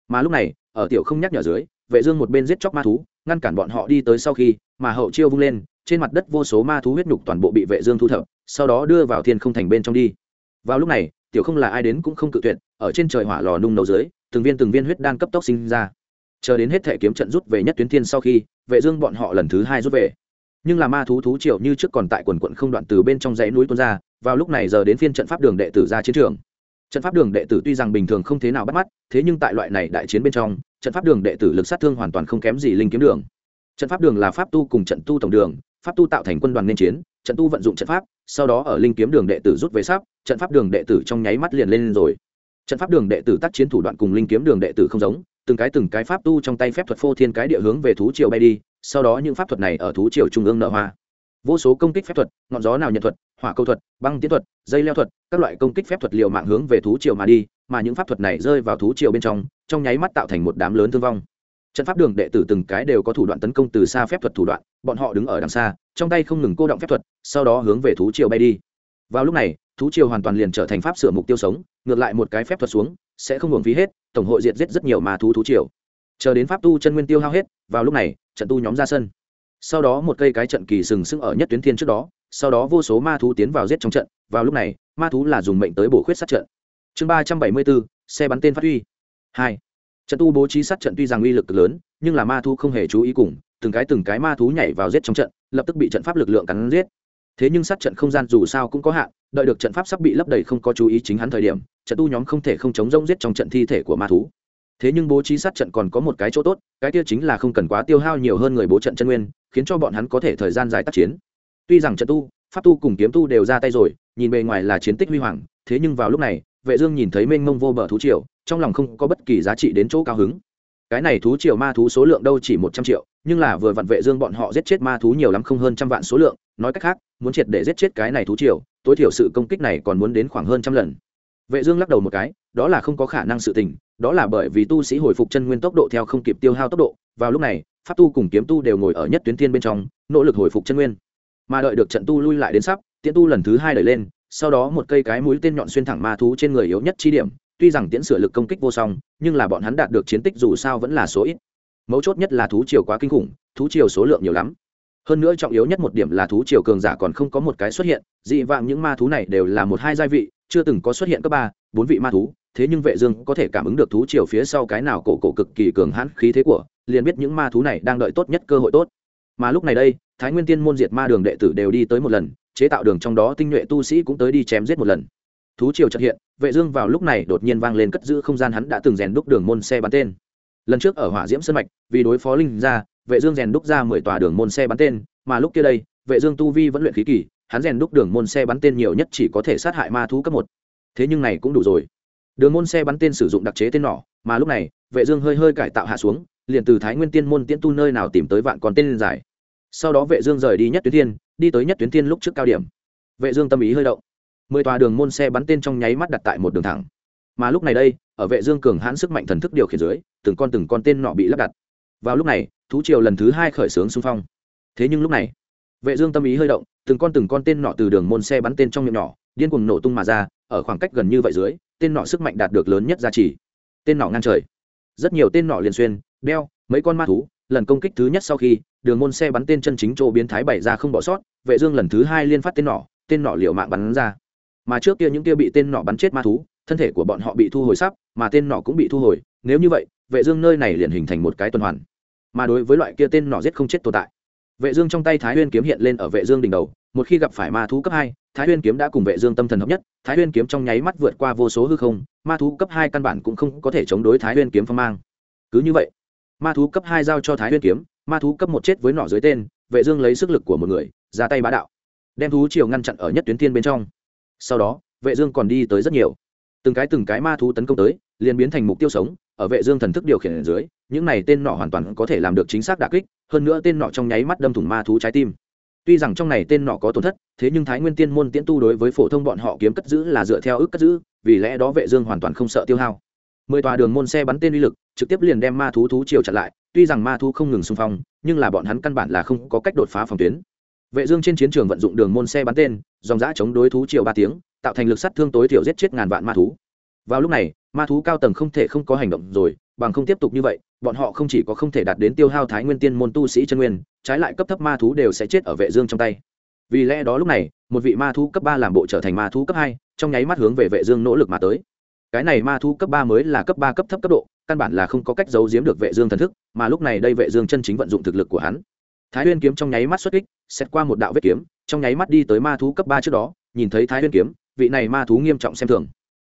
Mà lúc này, ở tiểu không nhắc nhở dưới, vệ dương một bên giết chóc ma thú, ngăn cản bọn họ đi tới sau khi, mà hậu chiêu vung lên, trên mặt đất vô số ma thú huyết nhục toàn bộ bị vệ dương thu thập, sau đó đưa vào thiên không thành bên trong đi. Vào lúc này, tiểu không là ai đến cũng không cự tuyệt, ở trên trời hỏa lò nung nấu dưới, từng viên từng viên huyết đan cấp tốc sinh ra. Chờ đến hết thể kiếm trận rút về nhất tuyến thiên sau khi, vệ dương bọn họ lần thứ hai rút về nhưng là ma thú thú triệu như trước còn tại quần quận không đoạn từ bên trong dãy núi tuôn ra, vào lúc này giờ đến phiên trận pháp đường đệ tử ra chiến trường. Trận pháp đường đệ tử tuy rằng bình thường không thế nào bắt mắt, thế nhưng tại loại này đại chiến bên trong, trận pháp đường đệ tử lực sát thương hoàn toàn không kém gì linh kiếm đường. Trận pháp đường là pháp tu cùng trận tu tổng đường, pháp tu tạo thành quân đoàn nên chiến, trận tu vận dụng trận pháp, sau đó ở linh kiếm đường đệ tử rút về sắp, trận pháp đường đệ tử trong nháy mắt liền lên rồi. Trận pháp đường đệ tử tác chiến thủ đoạn cùng linh kiếm đường đệ tử không giống từng cái từng cái pháp tu trong tay phép thuật phô thiên cái địa hướng về thú triều bay đi, sau đó những pháp thuật này ở thú triều trung ương nở hoa. Vô số công kích phép thuật, ngọn gió nào nhận thuật, hỏa câu thuật, băng tiến thuật, dây leo thuật, các loại công kích phép thuật liều mạng hướng về thú triều mà đi, mà những pháp thuật này rơi vào thú triều bên trong trong nháy mắt tạo thành một đám lớn thương vong. Trận pháp đường đệ tử từng cái đều có thủ đoạn tấn công từ xa phép thuật thủ đoạn, bọn họ đứng ở đằng xa, trong tay không ngừng cô động phép thuật, sau đó hướng về thú triều bay đi. Vào lúc này, thú triều hoàn toàn liền trở thành pháp sửa mục tiêu sống, ngược lại một cái phép thuật xuống, sẽ không hưởng phí hết tổng hội diệt giết rất nhiều ma thú thú triều. Chờ đến pháp tu chân nguyên tiêu hao hết, vào lúc này, trận tu nhóm ra sân. Sau đó một cây cái trận kỳ sừng sững ở nhất tuyến thiên trước đó, sau đó vô số ma thú tiến vào giết trong trận, vào lúc này, ma thú là dùng mệnh tới bổ khuyết sát trận. Chương ba trăm bảy mươi bốn, xe bắn tên phát huy. Hai, trận tu bố trí sát trận tuy rằng uy lực lớn, nhưng là ma thú không hề chú ý cùng, từng cái từng cái ma thú nhảy vào giết trong trận, lập tức bị trận pháp lực lượng cắn giết thế nhưng sát trận không gian dù sao cũng có hạn, đợi được trận pháp sắp bị lấp đầy không có chú ý chính hắn thời điểm, trận tu nhóm không thể không chống rông giết trong trận thi thể của ma thú. Thế nhưng bố trí sát trận còn có một cái chỗ tốt, cái kia chính là không cần quá tiêu hao nhiều hơn người bố trận chân nguyên, khiến cho bọn hắn có thể thời gian dài tác chiến. Tuy rằng trận tu, pháp tu cùng kiếm tu đều ra tay rồi, nhìn bề ngoài là chiến tích huy hoàng, thế nhưng vào lúc này, vệ dương nhìn thấy mênh mông vô bờ thú triều, trong lòng không có bất kỳ giá trị đến chỗ cao hứng. Cái này thú triều ma thú số lượng đâu chỉ một trăm triệu, nhưng là vừa vặn vệ dương bọn họ giết chết ma thú nhiều lắm không hơn trăm vạn số lượng, nói cách khác muốn triệt để giết chết cái này thú triều, tối thiểu sự công kích này còn muốn đến khoảng hơn trăm lần. Vệ dương lắc đầu một cái, đó là không có khả năng sự tình, đó là bởi vì tu sĩ hồi phục chân nguyên tốc độ theo không kịp tiêu hao tốc độ, vào lúc này, pháp tu cùng kiếm tu đều ngồi ở nhất tuyến thiên bên trong, nỗ lực hồi phục chân nguyên. Mà đợi được trận tu lui lại đến sắp, tiễn tu lần thứ hai đẩy lên, sau đó một cây cái mũi tên nhọn xuyên thẳng ma thú trên người yếu nhất chi điểm, tuy rằng tiễn sửa lực công kích vô song, nhưng là bọn hắn đạt được chiến tích dù sao vẫn là số ít. Mấu chốt nhất là thú triều quá kinh khủng, thú triều số lượng nhiều lắm hơn nữa trọng yếu nhất một điểm là thú triều cường giả còn không có một cái xuất hiện, dị vạng những ma thú này đều là một hai gia vị, chưa từng có xuất hiện cấp ba, bốn vị ma thú, thế nhưng vệ dương có thể cảm ứng được thú triều phía sau cái nào cổ cổ cực kỳ cường hãn khí thế của, liền biết những ma thú này đang đợi tốt nhất cơ hội tốt. Mà lúc này đây, thái nguyên tiên môn diệt ma đường đệ tử đều đi tới một lần, chế tạo đường trong đó tinh nhuệ tu sĩ cũng tới đi chém giết một lần. Thú triều chợt hiện, vệ dương vào lúc này đột nhiên vang lên cất giữ không gian hắn đã từng rèn đúc đường môn xe bắn tên. Lần trước ở hỏa diễm sơn mạch, vì đối phó linh gia vệ dương rèn đúc ra mười tòa đường môn xe bắn tên, mà lúc kia đây, vệ dương tu vi vẫn luyện khí kỳ, hắn rèn đúc đường môn xe bắn tên nhiều nhất chỉ có thể sát hại ma thú cấp một. Thế nhưng này cũng đủ rồi. Đường môn xe bắn tên sử dụng đặc chế tên nỏ, mà lúc này, vệ dương hơi hơi cải tạo hạ xuống, liền từ thái nguyên tiên môn tiễn tu nơi nào tìm tới vạn con tên giải. sau đó vệ dương rời đi nhất tuyến thiên, đi tới nhất tuyến thiên lúc trước cao điểm. Vệ dương tâm ý hơi động. Mười tòa đường môn xe bắn tên trong nháy mắt đặt tại một đường thẳng. Mà lúc này đây, ở vệ dương cường hãn sức mạnh thần thức điều khiển dưới, từng con từng con tên nọ bị lắp đặt vào lúc này, thú triều lần thứ hai khởi sướng xung phong. Thế nhưng lúc này, vệ dương tâm ý hơi động, từng con từng con tên nọ từ đường môn xe bắn tên trong miệng nhỏ, điên cuồng nổ tung mà ra, ở khoảng cách gần như vậy dưới, tên nọ sức mạnh đạt được lớn nhất giá trị tên nọ ngang trời. Rất nhiều tên nọ liền xuyên, đeo, mấy con ma thú, lần công kích thứ nhất sau khi, đường môn xe bắn tên chân chính chỗ biến thái bảy ra không bỏ sót, vệ dương lần thứ hai liên phát tên nọ tên nọ liều mạng bắn ra. Mà trước kia những kia bị tên nọ bắn chết ma thú, thân thể của bọn họ bị thu hồi sắp, mà tên nọ cũng bị thu hồi nếu như vậy, vệ dương nơi này liền hình thành một cái tuần hoàn. Mà đối với loại kia tên nọ giết không chết tồn tại. Vệ dương trong tay thái nguyên kiếm hiện lên ở vệ dương đỉnh đầu, một khi gặp phải ma thú cấp hai, thái nguyên kiếm đã cùng vệ dương tâm thần hợp nhất, thái nguyên kiếm trong nháy mắt vượt qua vô số hư không, ma thú cấp hai căn bản cũng không có thể chống đối thái nguyên kiếm phong mang. Cứ như vậy, ma thú cấp hai giao cho thái nguyên kiếm, ma thú cấp một chết với nỏ dưới tên, vệ dương lấy sức lực của một người, ra tay bá đạo. Đem thú triều ngăn chặn ở nhất tuyến thiên bên trong. Sau đó, vệ dương còn đi tới rất nhiều. Từng cái từng cái ma thú tấn công tới, liền biến thành mục tiêu sống ở vệ dương thần thức điều khiển ở dưới, những này tên nọ hoàn toàn có thể làm được chính xác đả kích, hơn nữa tên nọ trong nháy mắt đâm thủng ma thú trái tim. Tuy rằng trong này tên nọ có tổn thất, thế nhưng thái nguyên tiên môn tiễn tu đối với phổ thông bọn họ kiếm cất giữ là dựa theo ước cất giữ, vì lẽ đó vệ dương hoàn toàn không sợ tiêu hao. Mười tòa đường môn xe bắn tên uy lực, trực tiếp liền đem ma thú thú chiều chặn lại, tuy rằng ma thú không ngừng xung phong, nhưng là bọn hắn căn bản là không có cách đột phá phòng tuyến. Vệ dương trên chiến trường vận dụng đường môn xe bắn tên, dòng dã chống đối thú chiều ba tiếng, tạo thành lực sát thương tối thiểu giết chết ngàn vạn ma thú. Vào lúc này ma thú cao tầng không thể không có hành động rồi, bằng không tiếp tục như vậy, bọn họ không chỉ có không thể đạt đến tiêu hao thái nguyên tiên môn tu sĩ chân nguyên, trái lại cấp thấp ma thú đều sẽ chết ở vệ dương trong tay. Vì lẽ đó lúc này, một vị ma thú cấp ba làm bộ trở thành ma thú cấp hai, trong nháy mắt hướng về vệ dương nỗ lực mà tới. Cái này ma thú cấp ba mới là cấp ba cấp thấp cấp độ, căn bản là không có cách giấu giếm được vệ dương thần thức, mà lúc này đây vệ dương chân chính vận dụng thực lực của hắn. Thái nguyên kiếm trong nháy mắt xuất kích xét qua một đạo vết kiếm, trong nháy mắt đi tới ma thú cấp ba trước đó, nhìn thấy thái nguyên kiếm, vị này ma thú nghiêm trọng xem thường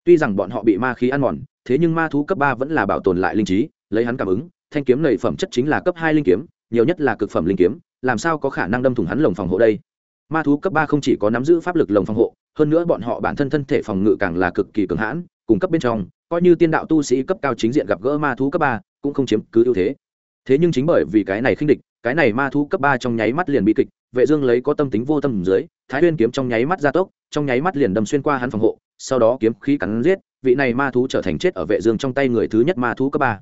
tuy rằng bọn họ bị ma khí ăn mòn, thế nhưng ma thú cấp ba vẫn là bảo tồn lại linh trí, lấy hắn cảm ứng, thanh kiếm này phẩm chất chính là cấp hai linh kiếm, nhiều nhất là cực phẩm linh kiếm, làm sao có khả năng đâm thủng hắn lồng phòng hộ đây? Ma thú cấp ba không chỉ có nắm giữ pháp lực lồng phòng hộ, hơn nữa bọn họ bản thân thân thể phòng ngự càng là cực kỳ cường hãn cung cấp bên trong, coi như tiên đạo tu sĩ cấp cao chính diện gặp gỡ ma thú cấp ba, cũng không chiếm cứ ưu thế. Thế nhưng chính bởi vì cái này khinh địch, cái này ma thú cấp ba trong nháy mắt liền bị kịch, vệ dương lấy có tâm tính vô tâm dưới, thái nguyên kiếm trong nháy mắt gia tốc, trong nháy mắt liền đâm xuyên qua hắn phòng hộ sau đó kiếm khí cắn giết, vị này ma thú trở thành chết ở vệ dương trong tay người thứ nhất ma thú cấp ba.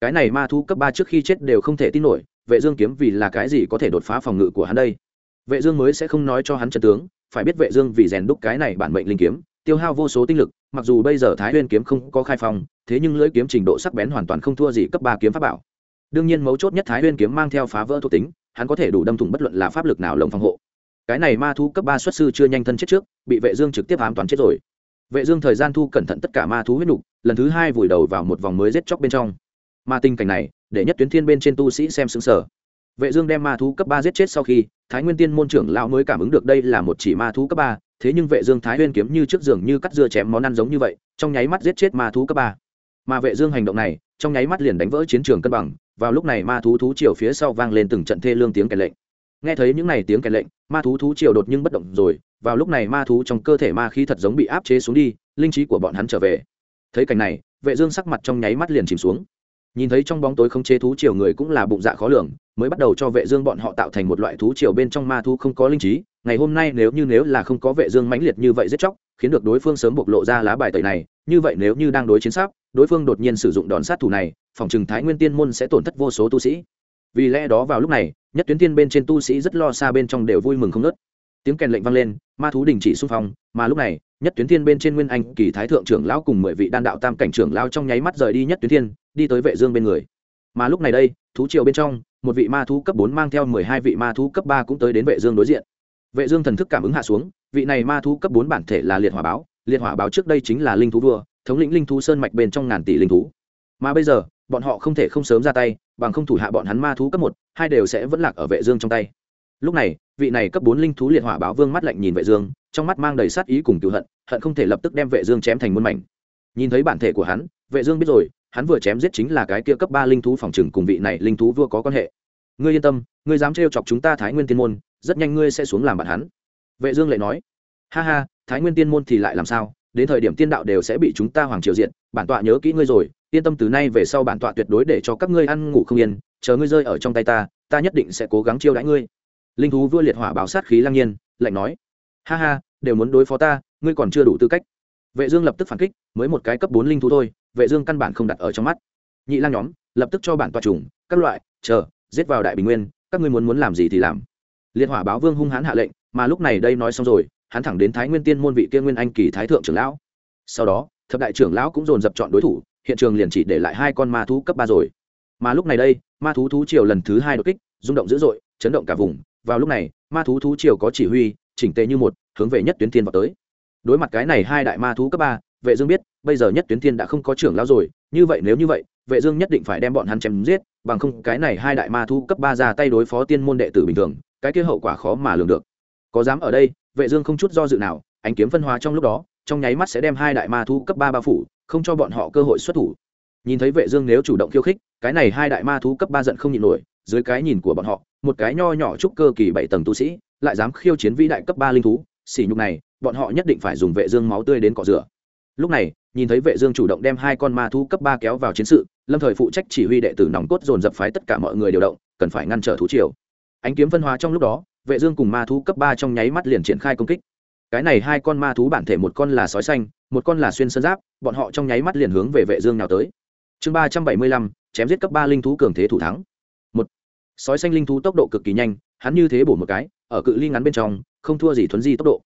Cái này ma thú cấp ba trước khi chết đều không thể tin nổi, vệ dương kiếm vì là cái gì có thể đột phá phòng ngự của hắn đây? Vệ dương mới sẽ không nói cho hắn chân tướng, phải biết vệ dương vì rèn đúc cái này bản mệnh linh kiếm, tiêu hao vô số tinh lực, mặc dù bây giờ thái nguyên kiếm không có khai phong, thế nhưng lưỡi kiếm trình độ sắc bén hoàn toàn không thua gì cấp ba kiếm pháp bảo. Đương nhiên mấu chốt nhất thái nguyên kiếm mang theo phá vỡ thuộc tính, hắn có thể đủ đâm thủng bất luận là pháp lực nào lồng phòng hộ. Cái này ma thú cấp ba xuất sư chưa nhanh thân chết trước, bị vệ dương trực tiếp ám toán chết rồi vệ dương thời gian thu cẩn thận tất cả ma thú huyết nục, lần thứ hai vùi đầu vào một vòng mới giết chóc bên trong. Ma tình cảnh này, để nhất tuyến thiên bên trên tu sĩ xem sững sờ. Vệ dương đem ma thú cấp ba giết chết sau khi, thái nguyên tiên môn trưởng lão mới cảm ứng được đây là một chỉ ma thú cấp ba, thế nhưng vệ dương thái nguyên kiếm như trước giường như cắt dưa chém món ăn giống như vậy, trong nháy mắt giết chết ma thú cấp ba. Mà vệ dương hành động này, trong nháy mắt liền đánh vỡ chiến trường cân bằng, vào lúc này ma thú thú triều phía sau vang lên từng trận thê lương tiếng kèn lệnh. Nghe thấy những này tiếng kèn lệnh, ma thú thú triều đột nhưng bất động rồi vào lúc này ma thú trong cơ thể ma khí thật giống bị áp chế xuống đi, linh trí của bọn hắn trở về. Thấy cảnh này, vệ dương sắc mặt trong nháy mắt liền chìm xuống. Nhìn thấy trong bóng tối không chế thú triều người cũng là bụng dạ khó lường, mới bắt đầu cho vệ dương bọn họ tạo thành một loại thú triều bên trong ma thú không có linh trí. Ngày hôm nay nếu như nếu là không có vệ dương mãnh liệt như vậy giết chóc, khiến được đối phương sớm bộc lộ ra lá bài tẩy này, như vậy nếu như đang đối chiến sắp đối phương đột nhiên sử dụng đòn sát thủ này, phòng trừng thái nguyên tiên môn sẽ tổn thất vô số tu sĩ. Vì lẽ đó vào lúc này, nhất tuyến tiên bên trên tu sĩ rất lo xa bên trong đều vui mừng không nớt tiếng kèn lệnh vang lên, ma thú đình chỉ xung phong, mà lúc này, nhất tuyến thiên bên trên nguyên anh kỳ thái thượng trưởng lão cùng mười vị đan đạo tam cảnh trưởng lão trong nháy mắt rời đi nhất tuyến thiên, đi tới vệ dương bên người. Mà lúc này đây, thú triều bên trong, một vị ma thú cấp bốn mang theo mười hai vị ma thú cấp ba cũng tới đến vệ dương đối diện. Vệ dương thần thức cảm ứng hạ xuống, vị này ma thú cấp bốn bản thể là liệt hỏa báo, liệt hỏa báo trước đây chính là linh thú vua, thống lĩnh linh thú sơn mạch bên trong ngàn tỷ linh thú. Mà bây giờ, bọn họ không thể không sớm ra tay, bằng không thủ hạ bọn hắn ma thú cấp một, hai đều sẽ vẫn lạc ở vệ dương trong tay. Lúc này vị này cấp bốn linh thú liệt hỏa báo vương mắt lạnh nhìn vệ dương, trong mắt mang đầy sát ý cùng cựu hận hận không thể lập tức đem vệ dương chém thành muôn mảnh. Nhìn thấy bản thể của hắn, vệ dương biết rồi, hắn vừa chém giết chính là cái kia cấp ba linh thú phòng trừng cùng vị này linh thú vua có quan hệ. Ngươi yên tâm, ngươi dám trêu chọc chúng ta thái nguyên tiên môn, rất nhanh ngươi sẽ xuống làm bạn hắn. Vệ dương lại nói, ha ha, thái nguyên tiên môn thì lại làm sao? Đến thời điểm tiên đạo đều sẽ bị chúng ta hoàng triều diện bản tọa nhớ kỹ ngươi rồi, yên tâm từ nay về sau bản tọa tuyệt đối để cho các ngươi ăn ngủ không yên, chờ ngươi rơi ở trong tay ta ta nhất định sẽ cố gắng chiêu đãi ngươi linh thú vua liệt hỏa báo sát khí lang nhiên, lạnh nói, ha ha, đều muốn đối phó ta, ngươi còn chưa đủ tư cách. Vệ dương lập tức phản kích, mới một cái cấp bốn linh thú thôi, vệ dương căn bản không đặt ở trong mắt. Nhị lang nhóm, lập tức cho bản tòa trùng, các loại, chờ, giết vào đại bình nguyên, các ngươi muốn muốn làm gì thì làm. Liệt hỏa báo vương hung hãn hạ lệnh, mà lúc này đây nói xong rồi, hắn thẳng đến thái nguyên tiên môn vị kia nguyên anh kỳ thái thượng trưởng lão. Sau đó, thập đại trưởng lão cũng dồn dập chọn đối thủ, hiện trường liền chỉ để lại hai con ma thú cấp ba rồi. Mà lúc này đây, ma thú thú triều lần thứ hai đột kích, rung động dữ dội, chấn động cả vùng vào lúc này, ma thú thú triều có chỉ huy, chỉnh tề như một, hướng về nhất tuyến thiên vào tới. Đối mặt cái này hai đại ma thú cấp ba, vệ dương biết, bây giờ nhất tuyến thiên đã không có trưởng lão rồi, như vậy nếu như vậy, vệ dương nhất định phải đem bọn hắn chém giết, bằng không cái này hai đại ma thú cấp ba ra tay đối phó tiên môn đệ tử bình thường, cái kia hậu quả khó mà lường được. Có dám ở đây, vệ dương không chút do dự nào, ánh kiếm phân hóa trong lúc đó, trong nháy mắt sẽ đem hai đại ma thú cấp ba bao phủ, không cho bọn họ cơ hội xuất thủ. Nhìn thấy vệ dương nếu chủ động khiêu khích, cái này hai đại ma thú cấp ba giận không nhịn nổi dưới cái nhìn của bọn họ, một cái nho nhỏ trúc cơ kỳ bảy tầng tu sĩ, lại dám khiêu chiến vĩ đại cấp ba linh thú xỉ nhục này, bọn họ nhất định phải dùng vệ dương máu tươi đến cọ rửa. Lúc này, nhìn thấy vệ dương chủ động đem hai con ma thú cấp ba kéo vào chiến sự, lâm thời phụ trách chỉ huy đệ tử nòng cốt dồn dập phái tất cả mọi người điều động, cần phải ngăn trở thú triều. Ánh kiếm phân hóa trong lúc đó, vệ dương cùng ma thú cấp ba trong nháy mắt liền triển khai công kích. Cái này hai con ma thú bản thể một con là sói xanh, một con là xuyên sơn giáp, bọn họ trong nháy mắt liền hướng về vệ dương nào tới. Chương ba trăm bảy mươi lăm, chém giết cấp ba linh thú cường thế thủ thắng sói xanh linh thú tốc độ cực kỳ nhanh, hắn như thế bổ một cái, ở cự ly ngắn bên trong, không thua gì thuấn di tốc độ.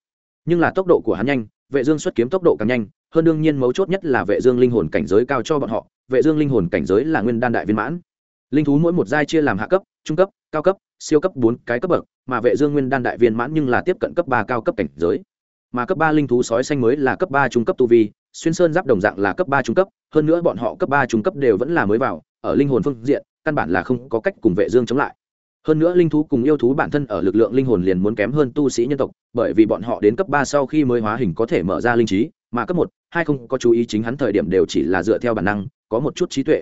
Nhưng là tốc độ của hắn nhanh, vệ dương xuất kiếm tốc độ càng nhanh, hơn đương nhiên mấu chốt nhất là vệ dương linh hồn cảnh giới cao cho bọn họ, vệ dương linh hồn cảnh giới là nguyên đan đại viên mãn. Linh thú mỗi một giai chia làm hạ cấp, trung cấp, cao cấp, siêu cấp bốn cái cấp bậc, mà vệ dương nguyên đan đại viên mãn nhưng là tiếp cận cấp ba cao cấp cảnh giới. Mà cấp ba linh thú sói xanh mới là cấp ba trung cấp tu vi, xuyên sơn giáp đồng dạng là cấp ba trung cấp, hơn nữa bọn họ cấp ba trung cấp đều vẫn là mới vào, ở linh hồn phương diện căn bản là không có cách cùng vệ dương chống lại. Hơn nữa linh thú cùng yêu thú bản thân ở lực lượng linh hồn liền muốn kém hơn tu sĩ nhân tộc, bởi vì bọn họ đến cấp ba sau khi mới hóa hình có thể mở ra linh trí, mà cấp một, hai không có chú ý chính hắn thời điểm đều chỉ là dựa theo bản năng, có một chút trí tuệ.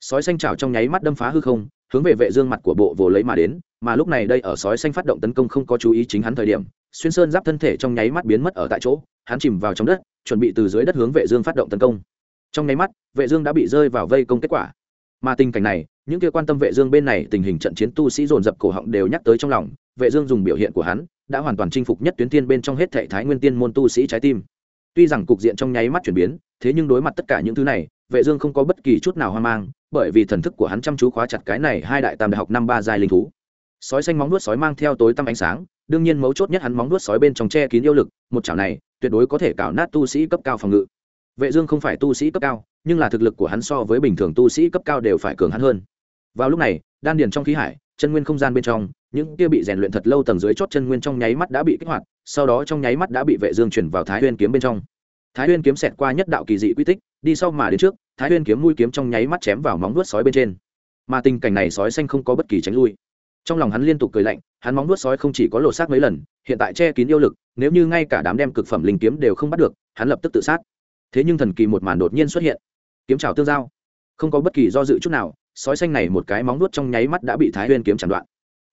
Sói xanh trào trong nháy mắt đâm phá hư không, hướng về vệ dương mặt của bộ vồ lấy mà đến, mà lúc này đây ở sói xanh phát động tấn công không có chú ý chính hắn thời điểm, xuyên sơn giáp thân thể trong nháy mắt biến mất ở tại chỗ, hắn chìm vào trong đất, chuẩn bị từ dưới đất hướng vệ dương phát động tấn công. Trong nháy mắt, vệ dương đã bị rơi vào vây công kết quả. Mà tình cảnh này những kia quan tâm vệ dương bên này tình hình trận chiến tu sĩ dồn dập cổ họng đều nhắc tới trong lòng, vệ dương dùng biểu hiện của hắn, đã hoàn toàn chinh phục nhất tuyến tiên bên trong hết thảy thái nguyên tiên môn tu sĩ trái tim. Tuy rằng cục diện trong nháy mắt chuyển biến, thế nhưng đối mặt tất cả những thứ này, vệ dương không có bất kỳ chút nào hoang mang, bởi vì thần thức của hắn chăm chú khóa chặt cái này hai đại tam đại học năm ba giai linh thú. Sói xanh móng nuốt sói mang theo tối tăm ánh sáng, đương nhiên mấu chốt nhất hắn móng nuốt sói bên trong che kín yêu lực, một chảo này tuyệt đối có thể cào nát tu sĩ cấp cao phòng ngự. Vệ dương không phải tu sĩ cấp cao, nhưng là thực lực của hắn so với bình thường tu sĩ cấp cao đều phải cường hắn hơn vào lúc này, đan điền trong khí hải, chân nguyên không gian bên trong, những kia bị rèn luyện thật lâu tầng dưới chót chân nguyên trong nháy mắt đã bị kích hoạt, sau đó trong nháy mắt đã bị vệ dương chuyển vào thái nguyên kiếm bên trong. Thái nguyên kiếm xẹt qua nhất đạo kỳ dị quy tích, đi sau mà đến trước, thái nguyên kiếm mũi kiếm trong nháy mắt chém vào móng vuốt sói bên trên. Mà tình cảnh này sói xanh không có bất kỳ tránh lui. Trong lòng hắn liên tục cười lạnh, hắn móng vuốt sói không chỉ có lột xác mấy lần, hiện tại che kín yêu lực, nếu như ngay cả đám đem cực phẩm linh kiếm đều không bắt được, hắn lập tức tự sát. Thế nhưng thần kỳ một màn đột nhiên xuất hiện. Kiếm trào tương giao. Không có bất kỳ do dự chút nào sói xanh này một cái móng nuốt trong nháy mắt đã bị thái huyên kiếm chặn đoạn.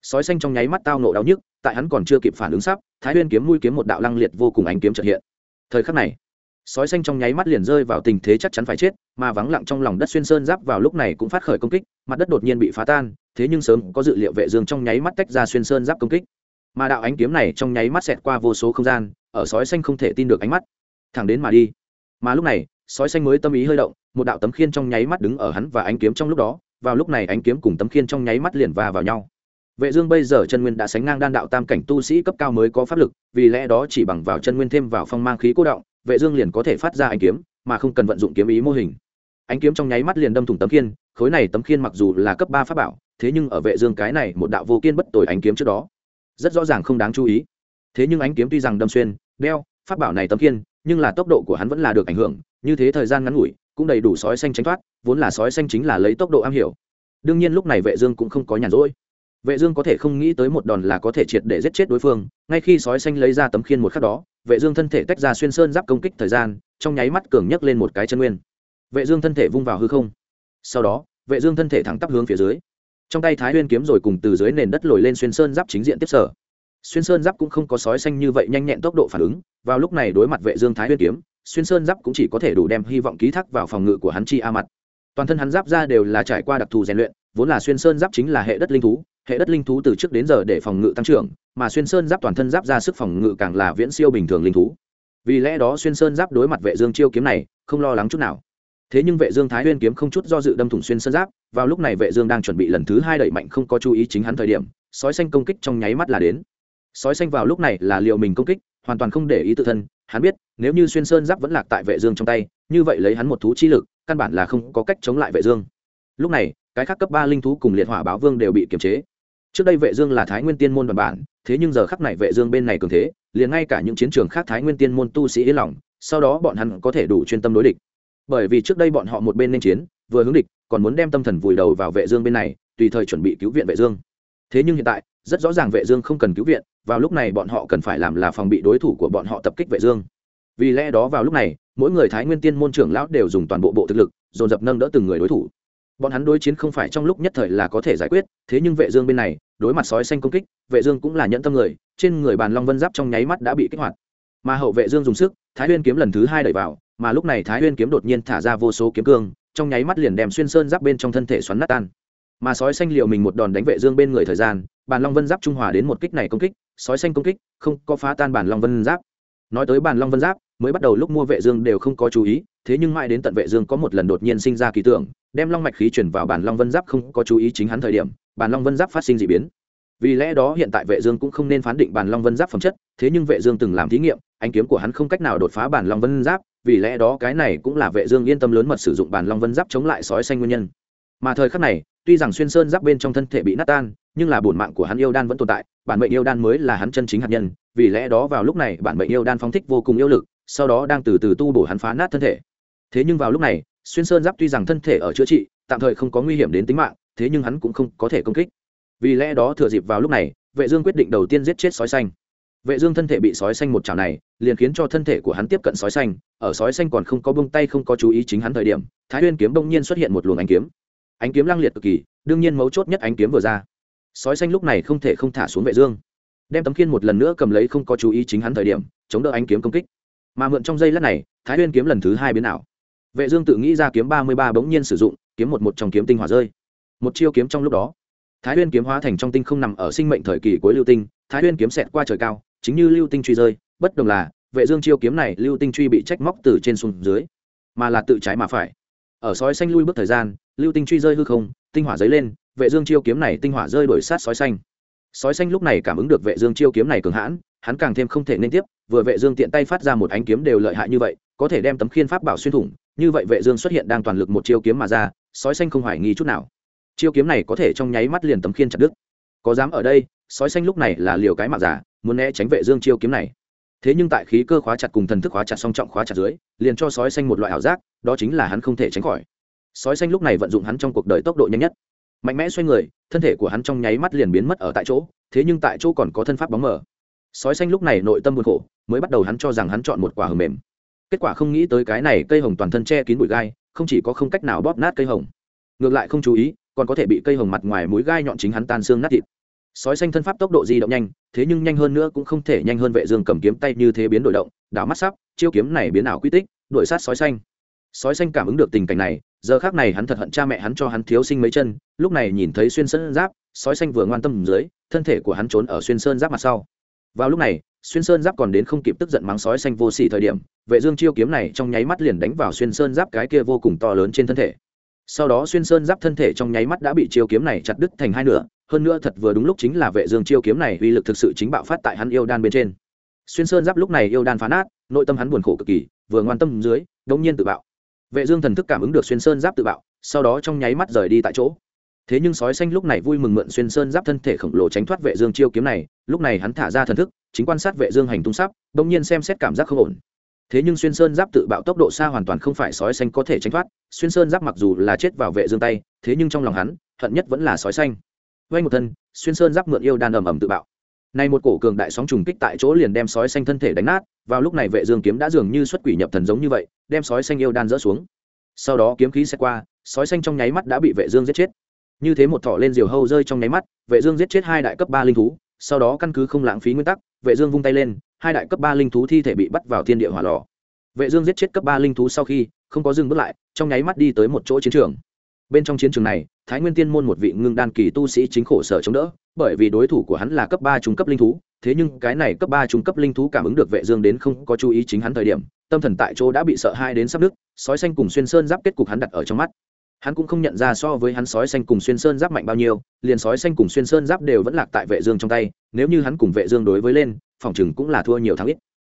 Sói xanh trong nháy mắt tao nộ đau nhức, tại hắn còn chưa kịp phản ứng sắp, thái huyên kiếm mũi kiếm một đạo lăng liệt vô cùng ánh kiếm trợ hiện. Thời khắc này, sói xanh trong nháy mắt liền rơi vào tình thế chắc chắn phải chết, mà vắng lặng trong lòng đất xuyên sơn giáp vào lúc này cũng phát khởi công kích, mặt đất đột nhiên bị phá tan, thế nhưng sớm có dự liệu vệ dương trong nháy mắt tách ra xuyên sơn giáp công kích. Mà đạo ánh kiếm này trong nháy mắt xẹt qua vô số không gian, ở sói xanh không thể tin được ánh mắt. Thẳng đến mà đi. Mà lúc này, sói xanh mới tâm ý hơi động, một đạo tấm khiên trong nháy mắt đứng ở hắn và ánh kiếm trong lúc đó vào lúc này ánh kiếm cùng tấm khiên trong nháy mắt liền va vào nhau. Vệ dương bây giờ chân nguyên đã sánh ngang đan đạo tam cảnh tu sĩ cấp cao mới có pháp lực, vì lẽ đó chỉ bằng vào chân nguyên thêm vào phong mang khí cố động, vệ dương liền có thể phát ra ánh kiếm, mà không cần vận dụng kiếm ý mô hình. Ánh kiếm trong nháy mắt liền đâm thủng tấm khiên, khối này tấm khiên mặc dù là cấp ba pháp bảo, thế nhưng ở vệ dương cái này một đạo vô kiên bất tồi ánh kiếm trước đó, rất rõ ràng không đáng chú ý. Thế nhưng ánh kiếm tuy rằng đâm xuyên, đeo, pháp bảo này tấm khiên, nhưng là tốc độ của hắn vẫn là được ảnh hưởng, như thế thời gian ngắn ngủi cũng đầy đủ sói xanh tránh thoát, vốn là sói xanh chính là lấy tốc độ am hiểu. Đương nhiên lúc này vệ dương cũng không có nhàn rỗi. Vệ dương có thể không nghĩ tới một đòn là có thể triệt để giết chết đối phương, ngay khi sói xanh lấy ra tấm khiên một khắc đó, vệ dương thân thể tách ra xuyên sơn giáp công kích thời gian, trong nháy mắt cường nhất lên một cái chân nguyên. Vệ dương thân thể vung vào hư không. Sau đó, vệ dương thân thể thẳng tắp hướng phía dưới. Trong tay thái nguyên kiếm rồi cùng từ dưới nền đất lồi lên xuyên sơn giáp chính diện tiếp sở. Xuyên sơn giáp cũng không có sói xanh như vậy nhanh nhẹn tốc độ phản ứng, vào lúc này đối mặt vệ dương thái nguyên kiếm xuyên sơn giáp cũng chỉ có thể đủ đem hy vọng ký thác vào phòng ngự của hắn chi a mặt. Toàn thân hắn giáp ra đều là trải qua đặc thù rèn luyện, vốn là xuyên sơn giáp chính là hệ đất linh thú, hệ đất linh thú từ trước đến giờ để phòng ngự tăng trưởng, mà xuyên sơn giáp toàn thân giáp ra sức phòng ngự càng là viễn siêu bình thường linh thú. Vì lẽ đó xuyên sơn giáp đối mặt vệ dương chiêu kiếm này, không lo lắng chút nào. Thế nhưng vệ dương thái nguyên kiếm không chút do dự đâm thủng xuyên sơn giáp, vào lúc này vệ dương đang chuẩn bị lần thứ hai đẩy mạnh không có chú ý chính hắn thời điểm, sói xanh công kích trong nháy mắt là đến. Sói xanh vào lúc này là liệu mình công kích, hoàn toàn không để ý tự thân hắn biết, nếu như xuyên sơn giáp vẫn lạc tại vệ dương trong tay, như vậy lấy hắn một thú chi lực, căn bản là không có cách chống lại vệ dương. Lúc này, cái khác cấp ba linh thú cùng liệt hỏa báo vương đều bị kiềm chế. Trước đây vệ dương là thái nguyên tiên môn đoàn bản, thế nhưng giờ khắc này vệ dương bên này cường thế, liền ngay cả những chiến trường khác thái nguyên tiên môn tu sĩ yên lòng, sau đó bọn hắn có thể đủ chuyên tâm đối địch. Bởi vì trước đây bọn họ một bên nên chiến, vừa hướng địch, còn muốn đem tâm thần vùi đầu vào vệ dương bên này, tùy thời chuẩn bị cứu viện vệ dương. Thế nhưng hiện tại, rất rõ ràng vệ dương không cần cứu viện vào lúc này bọn họ cần phải làm là phòng bị đối thủ của bọn họ tập kích vệ dương. Vì lẽ đó vào lúc này, mỗi người thái nguyên tiên môn trưởng lão đều dùng toàn bộ bộ thực lực, dồn dập nâng đỡ từng người đối thủ. Bọn hắn đối chiến không phải trong lúc nhất thời là có thể giải quyết, thế nhưng vệ dương bên này, đối mặt sói xanh công kích, vệ dương cũng là nhẫn tâm người, trên người bàn long vân giáp trong nháy mắt đã bị kích hoạt. Mà hậu vệ dương dùng sức, thái nguyên kiếm lần thứ hai đẩy vào, mà lúc này thái nguyên kiếm đột nhiên thả ra vô số kiếm cương, trong nháy mắt liền đem xuyên sơn giáp bên trong thân thể xoắn nát tan. Mà sói xanh liều mình một đòn đánh vệ dương bên người thời gian, bàn long vân giáp trung hòa đến một kích này công kích sói xanh công kích, không có phá tan bản long vân giáp. Nói tới bản long vân giáp, mới bắt đầu lúc mua vệ dương đều không có chú ý, thế nhưng mãi đến tận vệ dương có một lần đột nhiên sinh ra kỳ tưởng, đem long mạch khí chuyển vào bản long vân giáp không có chú ý chính hắn thời điểm, bản long vân giáp phát sinh dị biến. Vì lẽ đó hiện tại vệ dương cũng không nên phán định bản long vân giáp phẩm chất, thế nhưng vệ dương từng làm thí nghiệm, ánh kiếm của hắn không cách nào đột phá bản long vân giáp, vì lẽ đó cái này cũng là vệ dương yên tâm lớn mật sử dụng bản long vân giáp chống lại sói xanh nguyên nhân. Mà thời khắc này, tuy rằng xuyên sơn giáp bên trong thân thể bị nát tan, nhưng là bổn mạng của hắn yêu đan vẫn tồn tại bản mệnh yêu đan mới là hắn chân chính hạt nhân, vì lẽ đó vào lúc này bản mệnh yêu đan phóng thích vô cùng yêu lực, sau đó đang từ từ tu bổ hắn phá nát thân thể. Thế nhưng vào lúc này, xuyên sơn giáp tuy rằng thân thể ở chữa trị, tạm thời không có nguy hiểm đến tính mạng, thế nhưng hắn cũng không có thể công kích. Vì lẽ đó thừa dịp vào lúc này, vệ dương quyết định đầu tiên giết chết sói xanh. Vệ dương thân thể bị sói xanh một chảo này, liền khiến cho thân thể của hắn tiếp cận sói xanh, ở sói xanh còn không có buông tay không có chú ý chính hắn thời điểm, thái nguyên kiếm bỗng nhiên xuất hiện một luồng ánh kiếm. Ánh kiếm lăng liệt cực kỳ, đương nhiên mấu chốt nhất ánh kiếm vừa ra sói xanh lúc này không thể không thả xuống vệ dương. Đem tấm khiên một lần nữa cầm lấy không có chú ý chính hắn thời điểm, chống đỡ ánh kiếm công kích. Mà mượn trong giây lát này, thái nguyên kiếm lần thứ hai biến ảo. Vệ dương tự nghĩ ra kiếm ba mươi ba bỗng nhiên sử dụng, kiếm một một trong kiếm tinh hỏa rơi. Một chiêu kiếm trong lúc đó, thái huyên kiếm hóa thành trong tinh không nằm ở sinh mệnh thời kỳ cuối lưu tinh, thái huyên kiếm xẹt qua trời cao, chính như lưu tinh truy rơi, bất đồng là, vệ dương chiêu kiếm này lưu tinh truy bị trách móc từ trên xuống dưới, mà là tự trái mà phải. Ở sói xanh lui bước thời gian, lưu tinh truy rơi hư không, tinh hỏa dấy lên vệ dương chiêu kiếm này tinh hỏa rơi đổi sát sói xanh. Sói xanh lúc này cảm ứng được vệ dương chiêu kiếm này cường hãn, hắn càng thêm không thể nên tiếp, vừa vệ dương tiện tay phát ra một ánh kiếm đều lợi hại như vậy, có thể đem tấm khiên pháp bảo xuyên thủng, như vậy vệ dương xuất hiện đang toàn lực một chiêu kiếm mà ra, sói xanh không hoài nghi chút nào. Chiêu kiếm này có thể trong nháy mắt liền tấm khiên chặt đứt. Có dám ở đây, sói xanh lúc này là liều cái mạng giả, muốn né tránh vệ dương chiêu kiếm này. Thế nhưng tại khí cơ khóa chặt cùng thần thức khóa chặt song trọng khóa chặt dưới, liền cho sói xanh một loại ảo giác, đó chính là hắn không thể tránh khỏi. Sói xanh lúc này vận dụng hắn trong cuộc đời tốc độ nhanh nhất mạnh mẽ xoay người, thân thể của hắn trong nháy mắt liền biến mất ở tại chỗ, thế nhưng tại chỗ còn có thân pháp bóng mờ. Sói xanh lúc này nội tâm buồn khổ, mới bắt đầu hắn cho rằng hắn chọn một quả hầm mềm. Kết quả không nghĩ tới cái này cây hồng toàn thân che kín bụi gai, không chỉ có không cách nào bóp nát cây hồng, ngược lại không chú ý, còn có thể bị cây hồng mặt ngoài mũi gai nhọn chính hắn tan xương nát thịt. Sói xanh thân pháp tốc độ di động nhanh, thế nhưng nhanh hơn nữa cũng không thể nhanh hơn vệ dương cầm kiếm tay như thế biến đổi động, đảo mắt sắp, chiêu kiếm này biến ảo quy tích, đuổi sát sói xanh. Sói xanh cảm ứng được tình cảnh này giờ khác này hắn thật hận cha mẹ hắn cho hắn thiếu sinh mấy chân, lúc này nhìn thấy xuyên sơn giáp, sói xanh vừa ngoan tâm dưới, thân thể của hắn trốn ở xuyên sơn giáp mặt sau. Vào lúc này, xuyên sơn giáp còn đến không kịp tức giận mắng sói xanh vô sỉ thời điểm, vệ dương chiêu kiếm này trong nháy mắt liền đánh vào xuyên sơn giáp cái kia vô cùng to lớn trên thân thể. Sau đó xuyên sơn giáp thân thể trong nháy mắt đã bị chiêu kiếm này chặt đứt thành hai nửa, hơn nữa thật vừa đúng lúc chính là vệ dương chiêu kiếm này uy lực thực sự chính bạo phát tại hắn yêu đan bên trên. Xuyên sơn giáp lúc này yêu đan phá nát, nội tâm hắn buồn khổ cực kỳ, vừa ngoan tâm dưới, đống nhiên tự bạo vệ dương thần thức cảm ứng được xuyên sơn giáp tự bạo, sau đó trong nháy mắt rời đi tại chỗ. Thế nhưng sói xanh lúc này vui mừng mượn xuyên sơn giáp thân thể khổng lồ tránh thoát vệ dương chiêu kiếm này, lúc này hắn thả ra thần thức, chính quan sát vệ dương hành tung sắp đống nhiên xem xét cảm giác không ổn. Thế nhưng xuyên sơn giáp tự bạo tốc độ xa hoàn toàn không phải sói xanh có thể tránh thoát, xuyên sơn giáp mặc dù là chết vào vệ dương tay, thế nhưng trong lòng hắn, hận nhất vẫn là sói xanh. Vay một thân, xuyên sơn giáp mượn yêu đan ầm ầm tự bạo này một cổ cường đại sóng trùng kích tại chỗ liền đem sói xanh thân thể đánh nát, vào lúc này vệ dương kiếm đã dường như xuất quỷ nhập thần giống như vậy, đem sói xanh yêu đan rỡ xuống. Sau đó kiếm khí sẽ qua, sói xanh trong nháy mắt đã bị vệ dương giết chết. Như thế một thọ lên diều hâu rơi trong nháy mắt, vệ dương giết chết hai đại cấp ba linh thú, sau đó căn cứ không lãng phí nguyên tắc, vệ dương vung tay lên, hai đại cấp ba linh thú thi thể bị bắt vào thiên địa hỏa lò. Vệ dương giết chết cấp ba linh thú sau khi, không có dừng bước lại, trong nháy mắt đi tới một chỗ chiến trường bên trong chiến trường này, thái nguyên tiên môn một vị ngưng đan kỳ tu sĩ chính khổ sở chống đỡ, bởi vì đối thủ của hắn là cấp ba trung cấp linh thú, thế nhưng cái này cấp ba trung cấp linh thú cảm ứng được vệ dương đến không có chú ý chính hắn thời điểm, tâm thần tại chỗ đã bị sợ hai đến sắp đứt, sói xanh cùng xuyên sơn giáp kết cục hắn đặt ở trong mắt. Hắn cũng không nhận ra so với hắn sói xanh cùng xuyên sơn giáp mạnh bao nhiêu, liền sói xanh cùng xuyên sơn giáp đều vẫn lạc tại vệ dương trong tay, nếu như hắn cùng vệ dương đối với lên, phòng chừng cũng là thua nhiều thắng ít.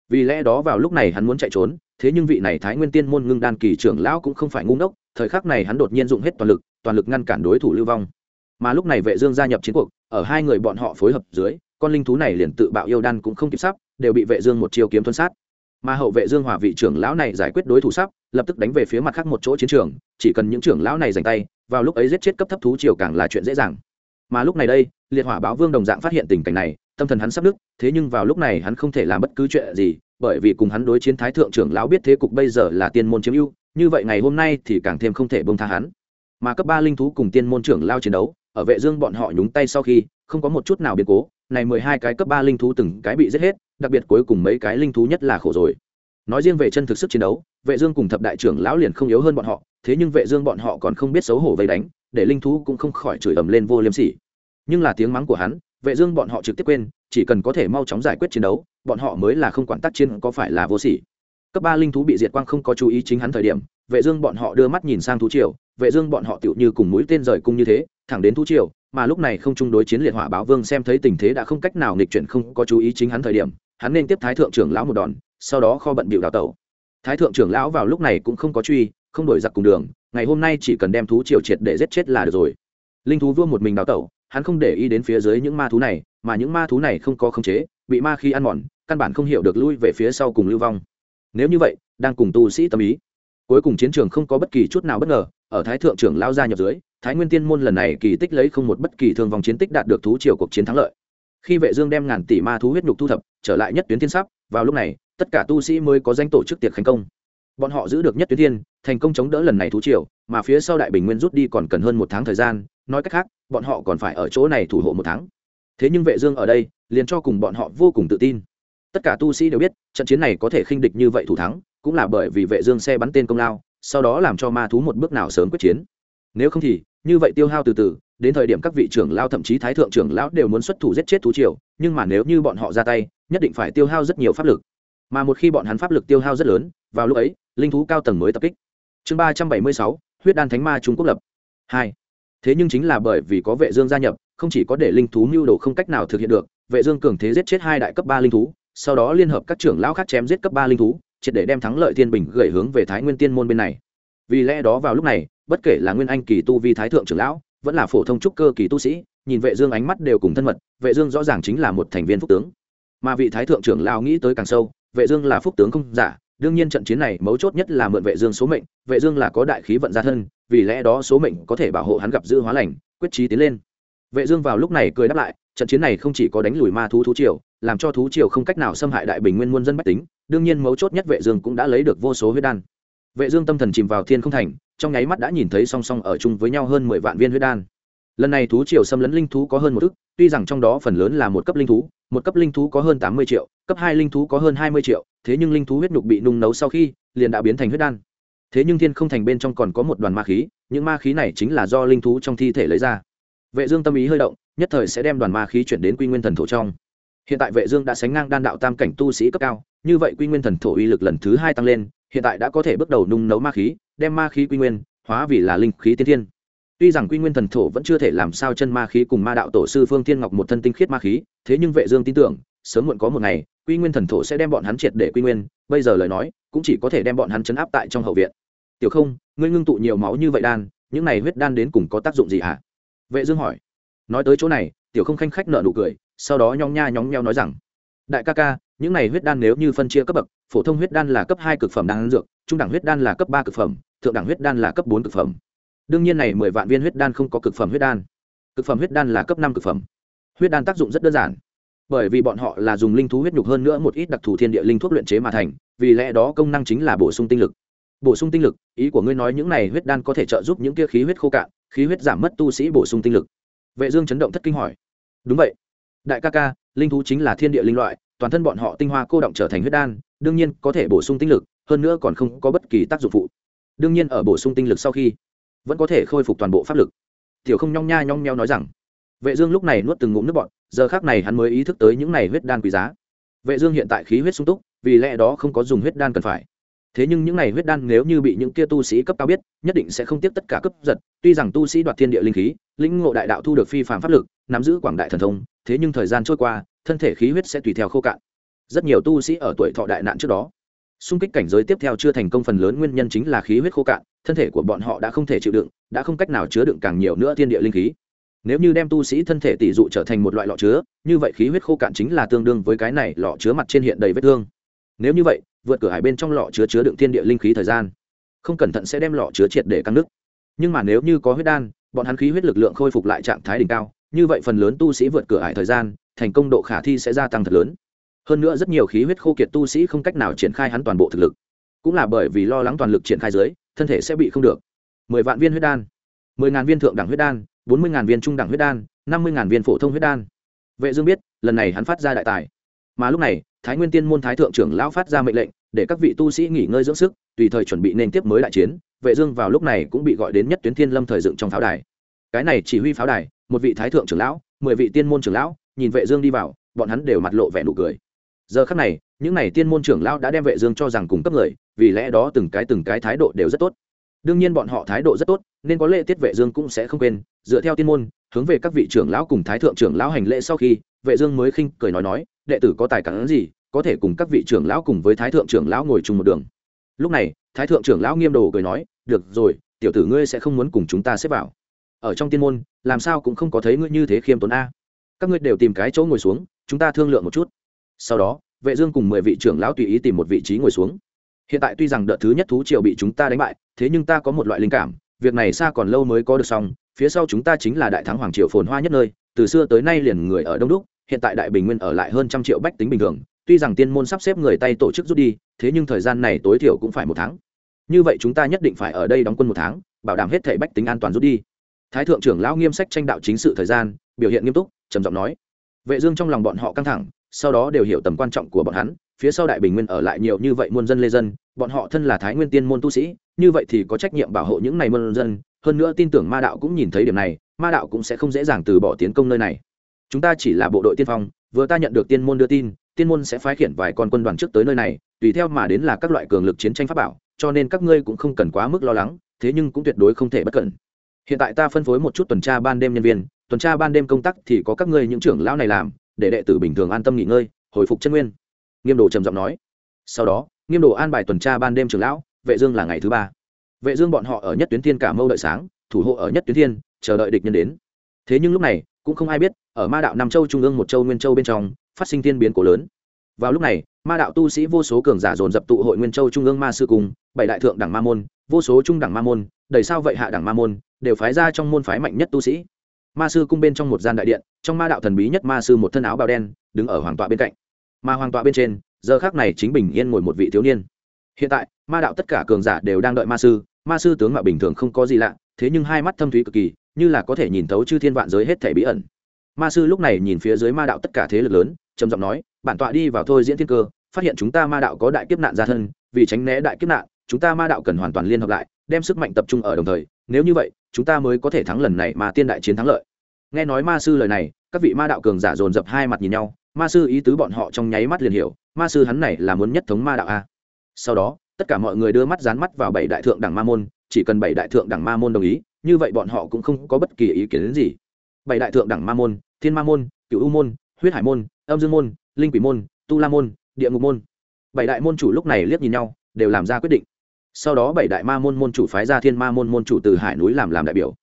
Vì lẽ đó vào lúc này hắn muốn chạy trốn, thế nhưng vị này thái nguyên tiên môn ngưng đan kỳ trưởng lão cũng không phải ngu ngốc thời khắc này hắn đột nhiên dụng hết toàn lực toàn lực ngăn cản đối thủ lưu vong. Mà lúc này vệ dương gia nhập chiến cuộc, ở hai người bọn họ phối hợp dưới, con linh thú này liền tự bạo yêu đan cũng không kịp sắp, đều bị vệ dương một chiêu kiếm thuần sát. Mà hậu vệ dương hòa vị trưởng lão này giải quyết đối thủ sắp, lập tức đánh về phía mặt khác một chỗ chiến trường, chỉ cần những trưởng lão này giành tay, vào lúc ấy giết chết cấp thấp thú triều càng là chuyện dễ dàng. Mà lúc này đây, liệt hỏa báo vương đồng dạng phát hiện tình cảnh này, tâm thần hắn sắp nứt, thế nhưng vào lúc này hắn không thể làm bất cứ chuyện gì, bởi vì cùng hắn đối chiến thái thượng trưởng lão biết thế cục bây giờ là tiên môn chiếm ưu như vậy ngày hôm nay thì càng thêm không thể bông tha hắn. Mà cấp ba linh thú cùng tiên môn trưởng lao chiến đấu, ở vệ dương bọn họ nhúng tay sau khi, không có một chút nào biến cố, này mười hai cái cấp ba linh thú từng cái bị giết hết, đặc biệt cuối cùng mấy cái linh thú nhất là khổ rồi. Nói riêng về chân thực sức chiến đấu, vệ dương cùng thập đại trưởng lão liền không yếu hơn bọn họ, thế nhưng vệ dương bọn họ còn không biết xấu hổ vây đánh, để linh thú cũng không khỏi chửi ầm lên vô liêm sỉ. Nhưng là tiếng mắng của hắn, vệ dương bọn họ trực tiếp quên, chỉ cần có thể mau chóng giải quyết chiến đấu, bọn họ mới là không quản tác chiến có phải là vô sỉ cấp ba linh thú bị diệt quang không có chú ý chính hắn thời điểm, vệ dương bọn họ đưa mắt nhìn sang thú triều, vệ dương bọn họ tựu như cùng mũi tên rời cung như thế, thẳng đến thú triều, mà lúc này không chung đối chiến liệt hỏa báo vương xem thấy tình thế đã không cách nào nghịch chuyển không có chú ý chính hắn thời điểm, hắn nên tiếp thái thượng trưởng lão một đòn, sau đó kho bận bịu đào tẩu. Thái thượng trưởng lão vào lúc này cũng không có truy, không đổi giặc cùng đường, ngày hôm nay chỉ cần đem thú triều triệt để giết chết là được rồi. Linh thú vương một mình đào tẩu, hắn không để ý đến phía dưới những ma thú này, mà những ma thú này không có khống chế, bị ma khi ăn mòn, căn bản không hiểu được lui về phía sau cùng lưu vong nếu như vậy, đang cùng tu sĩ tâm ý. Cuối cùng chiến trường không có bất kỳ chút nào bất ngờ, ở thái thượng trưởng lao ra nhập dưới, thái nguyên tiên môn lần này kỳ tích lấy không một bất kỳ thương vòng chiến tích đạt được thú triều cuộc chiến thắng lợi. Khi vệ dương đem ngàn tỷ ma thú huyết nhục thu thập, trở lại nhất tuyến thiên sắp vào lúc này, tất cả tu sĩ mới có danh tổ chức tiệc thành công. Bọn họ giữ được nhất tuyến thiên, thành công chống đỡ lần này thú triều, mà phía sau đại bình nguyên rút đi còn cần hơn một tháng thời gian, nói cách khác, bọn họ còn phải ở chỗ này thủ hộ một tháng. Thế nhưng vệ dương ở đây, liền cho cùng bọn họ vô cùng tự tin tất cả tu sĩ đều biết, trận chiến này có thể khinh địch như vậy thủ thắng, cũng là bởi vì vệ dương xe bắn tên công lao, sau đó làm cho ma thú một bước nào sớm quyết chiến. Nếu không thì, như vậy tiêu hao từ từ, đến thời điểm các vị trưởng lao thậm chí thái thượng trưởng lão đều muốn xuất thủ giết chết thú triều, nhưng mà nếu như bọn họ ra tay, nhất định phải tiêu hao rất nhiều pháp lực. Mà một khi bọn hắn pháp lực tiêu hao rất lớn, vào lúc ấy, linh thú cao tầng mới tập kích. Chương ba trăm bảy mươi sáu, huyết đan thánh ma trung quốc lập. Hai. Thế nhưng chính là bởi vì có vệ dương gia nhập, không chỉ có để linh thú mưu đồ không cách nào thực hiện được, vệ dương cường thế giết chết hai đại cấp ba linh thú sau đó liên hợp các trưởng lão khác chém giết cấp ba linh thú, triệt để đem thắng lợi thiên bình gửi hướng về thái nguyên tiên môn bên này. Vì lẽ đó vào lúc này, bất kể là nguyên anh kỳ tu vi thái thượng trưởng lão, vẫn là phổ thông trúc cơ kỳ tu sĩ, nhìn vệ dương ánh mắt đều cùng thân mật, vệ dương rõ ràng chính là một thành viên phúc tướng. Mà vị thái thượng trưởng lão nghĩ tới càng sâu, vệ dương là phúc tướng không giả, đương nhiên trận chiến này mấu chốt nhất là mượn vệ dương số mệnh, vệ dương là có đại khí vận gia thân, vì lẽ đó số mệnh có thể bảo hộ hắn gặp dư hóa lành, quyết chí tiến lên vệ dương vào lúc này cười đáp lại, trận chiến này không chỉ có đánh lùi ma thú thú triều, làm cho thú triều không cách nào xâm hại đại bình nguyên muôn dân bách tính, đương nhiên mấu chốt nhất vệ dương cũng đã lấy được vô số huyết đan. Vệ dương tâm thần chìm vào thiên không thành, trong nháy mắt đã nhìn thấy song song ở chung với nhau hơn mười vạn viên huyết đan. Lần này thú triều xâm lấn linh thú có hơn một ức, tuy rằng trong đó phần lớn là một cấp linh thú, một cấp linh thú có hơn tám mươi triệu, cấp hai linh thú có hơn hai mươi triệu, thế nhưng linh thú huyết nhục bị nung nấu sau khi, liền đã biến thành huyết đan. Thế nhưng thiên không thành bên trong còn có một đoàn ma khí, những ma khí này chính là do linh thú trong thi thể lấy ra vệ dương tâm ý hơi động, nhất thời sẽ đem đoàn ma khí chuyển đến quy nguyên thần thổ trong. Hiện tại vệ dương đã sánh ngang đan đạo tam cảnh tu sĩ cấp cao, như vậy quy nguyên thần thổ uy lực lần thứ hai tăng lên, hiện tại đã có thể bước đầu nung nấu ma khí, đem ma khí quy nguyên, hóa vì là linh khí tiên thiên. Tuy rằng quy nguyên thần thổ vẫn chưa thể làm sao chân ma khí cùng ma đạo tổ sư phương thiên ngọc một thân tinh khiết ma khí, thế nhưng vệ dương tin tưởng, sớm muộn có một ngày, quy nguyên thần thổ sẽ đem bọn hắn triệt để quy nguyên, bây giờ lời nói, cũng chỉ có thể đem bọn hắn chấn áp tại trong hậu viện. Tiểu không, ngươi ngưng tụ nhiều máu như vậy đan, những này huyết đan đến cùng có tác dụng gì hả? Vệ dương hỏi. Nói tới chỗ này, tiểu không khanh khách nở nụ cười, sau đó nhong nha nhóng nheo nói rằng, đại ca ca, những này huyết đan nếu như phân chia cấp bậc, phổ thông huyết đan là cấp hai cực phẩm đan dược, trung đẳng huyết đan là cấp ba cực phẩm, thượng đẳng huyết đan là cấp bốn cực phẩm. Đương nhiên này mười vạn viên huyết đan không có cực phẩm huyết đan. Cực phẩm huyết đan là cấp năm cực phẩm. Huyết đan tác dụng rất đơn giản. Bởi vì bọn họ là dùng linh thú huyết nhục hơn nữa một ít đặc thù thiên địa linh thuốc luyện chế mà thành, vì lẽ đó công năng chính là bổ sung tinh lực bổ sung tinh lực, ý của ngươi nói những này huyết đan có thể trợ giúp những kia khí huyết khô cạn, khí huyết giảm mất tu sĩ bổ sung tinh lực. Vệ dương chấn động thất kinh hỏi. Đúng vậy. Đại ca ca, linh thú chính là thiên địa linh loại, toàn thân bọn họ tinh hoa cô động trở thành huyết đan, đương nhiên có thể bổ sung tinh lực, hơn nữa còn không có bất kỳ tác dụng phụ. Đương nhiên ở bổ sung tinh lực sau khi, vẫn có thể khôi phục toàn bộ pháp lực. Tiểu không nhong nha nhong nheo nói rằng. Vệ dương lúc này nuốt từng ngụm nước bọt, giờ khắc này hắn mới ý thức tới những này huyết đan quý giá. Vệ dương hiện tại khí huyết sung túc, vì lẽ đó không có dùng huyết đan cần phải thế nhưng những này huyết đan nếu như bị những kia tu sĩ cấp cao biết, nhất định sẽ không tiếp tất cả cấp giật. Tuy rằng tu sĩ đoạt thiên địa linh khí, lĩnh ngộ đại đạo thu được phi phàm pháp lực, nắm giữ quảng đại thần thông, thế nhưng thời gian trôi qua, thân thể khí huyết sẽ tùy theo khô cạn. Rất nhiều tu sĩ ở tuổi thọ đại nạn trước đó, xung kích cảnh giới tiếp theo chưa thành công phần lớn nguyên nhân chính là khí huyết khô cạn, thân thể của bọn họ đã không thể chịu đựng, đã không cách nào chứa đựng càng nhiều nữa thiên địa linh khí. Nếu như đem tu sĩ thân thể tỷ dụ trở thành một loại lọ chứa, như vậy khí huyết khô cạn chính là tương đương với cái này lọ chứa mặt trên hiện đầy vết thương. Nếu như vậy vượt cửa hải bên trong lọ chứa chứa đựng thiên địa linh khí thời gian. Không cẩn thận sẽ đem lọ chứa triệt để căng nước nhưng mà nếu như có huyết đan, bọn hắn khí huyết lực lượng khôi phục lại trạng thái đỉnh cao, như vậy phần lớn tu sĩ vượt cửa hải thời gian, thành công độ khả thi sẽ gia tăng thật lớn. Hơn nữa rất nhiều khí huyết khô kiệt tu sĩ không cách nào triển khai hắn toàn bộ thực lực. Cũng là bởi vì lo lắng toàn lực triển khai dưới, thân thể sẽ bị không được. Mười vạn viên huyết đan, mười ngàn viên thượng đẳng huyết đan, bốn mươi ngàn viên trung đẳng huyết đan, năm mươi ngàn viên phổ thông huyết đan. Vệ dương biết, lần này hắn phát ra đại tài mà lúc này, thái nguyên tiên môn thái thượng trưởng lão phát ra mệnh lệnh, để các vị tu sĩ nghỉ ngơi dưỡng sức, tùy thời chuẩn bị nên tiếp mới đại chiến. Vệ dương vào lúc này cũng bị gọi đến nhất tuyến thiên lâm thời dựng trong pháo đài. Cái này chỉ huy pháo đài, một vị thái thượng trưởng lão, mười vị tiên môn trưởng lão, nhìn vệ dương đi vào, bọn hắn đều mặt lộ vẻ nụ cười. Giờ khắc này, những này tiên môn trưởng lão đã đem vệ dương cho rằng cùng cấp người, vì lẽ đó từng cái từng cái thái độ đều rất tốt. Đương nhiên bọn họ thái độ rất tốt, nên có lễ tiết vệ dương cũng sẽ không quên. Dựa theo tiên môn, hướng về các vị trưởng lão cùng thái thượng trưởng lão hành lễ sau khi, vệ dương mới khinh cười nói nói đệ tử có tài cản gì, có thể cùng các vị trưởng lão cùng với thái thượng trưởng lão ngồi chung một đường. Lúc này, thái thượng trưởng lão nghiêm đồ cười nói, được rồi, tiểu tử ngươi sẽ không muốn cùng chúng ta xếp vào. Ở trong tiên môn, làm sao cũng không có thấy ngươi như thế khiêm tốn a. Các ngươi đều tìm cái chỗ ngồi xuống, chúng ta thương lượng một chút. Sau đó, vệ dương cùng mười vị trưởng lão tùy ý tìm một vị trí ngồi xuống. Hiện tại tuy rằng đợt thứ nhất thú triều bị chúng ta đánh bại, thế nhưng ta có một loại linh cảm, việc này xa còn lâu mới có được xong, phía sau chúng ta chính là đại thắng hoàng triều phồn hoa nhất nơi, từ xưa tới nay liền người ở đông đúc hiện tại đại bình nguyên ở lại hơn trăm triệu bách tính bình thường, tuy rằng tiên môn sắp xếp người tay tổ chức rút đi, thế nhưng thời gian này tối thiểu cũng phải một tháng. Như vậy chúng ta nhất định phải ở đây đóng quân một tháng, bảo đảm hết thể bách tính an toàn rút đi. Thái thượng trưởng lão nghiêm sách tranh đạo chính sự thời gian, biểu hiện nghiêm túc, trầm giọng nói. Vệ dương trong lòng bọn họ căng thẳng, sau đó đều hiểu tầm quan trọng của bọn hắn, phía sau đại bình nguyên ở lại nhiều như vậy muôn dân lê dân, bọn họ thân là thái nguyên tiên môn tu sĩ, như vậy thì có trách nhiệm bảo hộ những này muôn dân, hơn nữa tin tưởng ma đạo cũng nhìn thấy điểm này, ma đạo cũng sẽ không dễ dàng từ bỏ tiến công nơi này chúng ta chỉ là bộ đội tiên phong, vừa ta nhận được tiên môn đưa tin, tiên môn sẽ phái khiển vài con quân đoàn trước tới nơi này, tùy theo mà đến là các loại cường lực chiến tranh pháp bảo, cho nên các ngươi cũng không cần quá mức lo lắng, thế nhưng cũng tuyệt đối không thể bất cẩn. Hiện tại ta phân phối một chút tuần tra ban đêm nhân viên, tuần tra ban đêm công tác thì có các ngươi những trưởng lão này làm, để đệ tử bình thường an tâm nghỉ ngơi, hồi phục chân nguyên. Nghiêm đồ trầm giọng nói. Sau đó, nghiêm đồ an bài tuần tra ban đêm trưởng lão, vệ dương là ngày thứ ba. Vệ dương bọn họ ở nhất tuyến thiên cả mâu đợi sáng, thủ hộ ở nhất tuyến thiên, chờ đợi địch nhân đến thế nhưng lúc này, cũng không ai biết, ở ma đạo nam châu trung ương một châu nguyên châu bên trong, phát sinh thiên biến cổ lớn. Vào lúc này, ma đạo tu sĩ vô số cường giả dồn dập tụ hội nguyên châu trung ương ma sư cùng bảy đại thượng đẳng ma môn, vô số trung đẳng ma môn, đầy sao vậy hạ đẳng ma môn, đều phái ra trong môn phái mạnh nhất tu sĩ. Ma sư cung bên trong một gian đại điện, trong ma đạo thần bí nhất ma sư một thân áo bào đen, đứng ở hoàng tọa bên cạnh. Ma hoàng tọa bên trên, giờ khác này chính bình yên ngồi một vị thiếu niên. Hiện tại, ma đạo tất cả cường giả đều đang đợi ma sư ma sư tướng mạo bình thường không có gì lạ, thế nhưng hai mắt thâm thúy cực kỳ như là có thể nhìn thấu chư thiên vạn giới hết thể bí ẩn. Ma sư lúc này nhìn phía dưới ma đạo tất cả thế lực lớn, trầm giọng nói, bản tọa đi vào thôi diễn thiên cơ, phát hiện chúng ta ma đạo có đại kiếp nạn ra thân, vì tránh né đại kiếp nạn, chúng ta ma đạo cần hoàn toàn liên hợp lại, đem sức mạnh tập trung ở đồng thời, nếu như vậy, chúng ta mới có thể thắng lần này mà tiên đại chiến thắng lợi. Nghe nói ma sư lời này, các vị ma đạo cường giả dồn dập hai mặt nhìn nhau, ma sư ý tứ bọn họ trong nháy mắt liền hiểu, ma sư hắn này là muốn nhất thống ma đạo a. Sau đó, tất cả mọi người đưa mắt dán mắt vào bảy đại thượng đẳng ma môn, chỉ cần bảy đại thượng đẳng ma môn đồng ý như vậy bọn họ cũng không có bất kỳ ý kiến đến gì. Bảy đại thượng đẳng ma môn, thiên ma môn cựu u môn, huyết hải môn, âm dương môn, linh quỷ môn, tu la môn, địa ngục môn. Bảy đại môn chủ lúc này liếc nhìn nhau, đều làm ra quyết định. Sau đó bảy đại ma môn môn chủ phái ra thiên ma môn môn chủ từ hải núi làm làm đại biểu.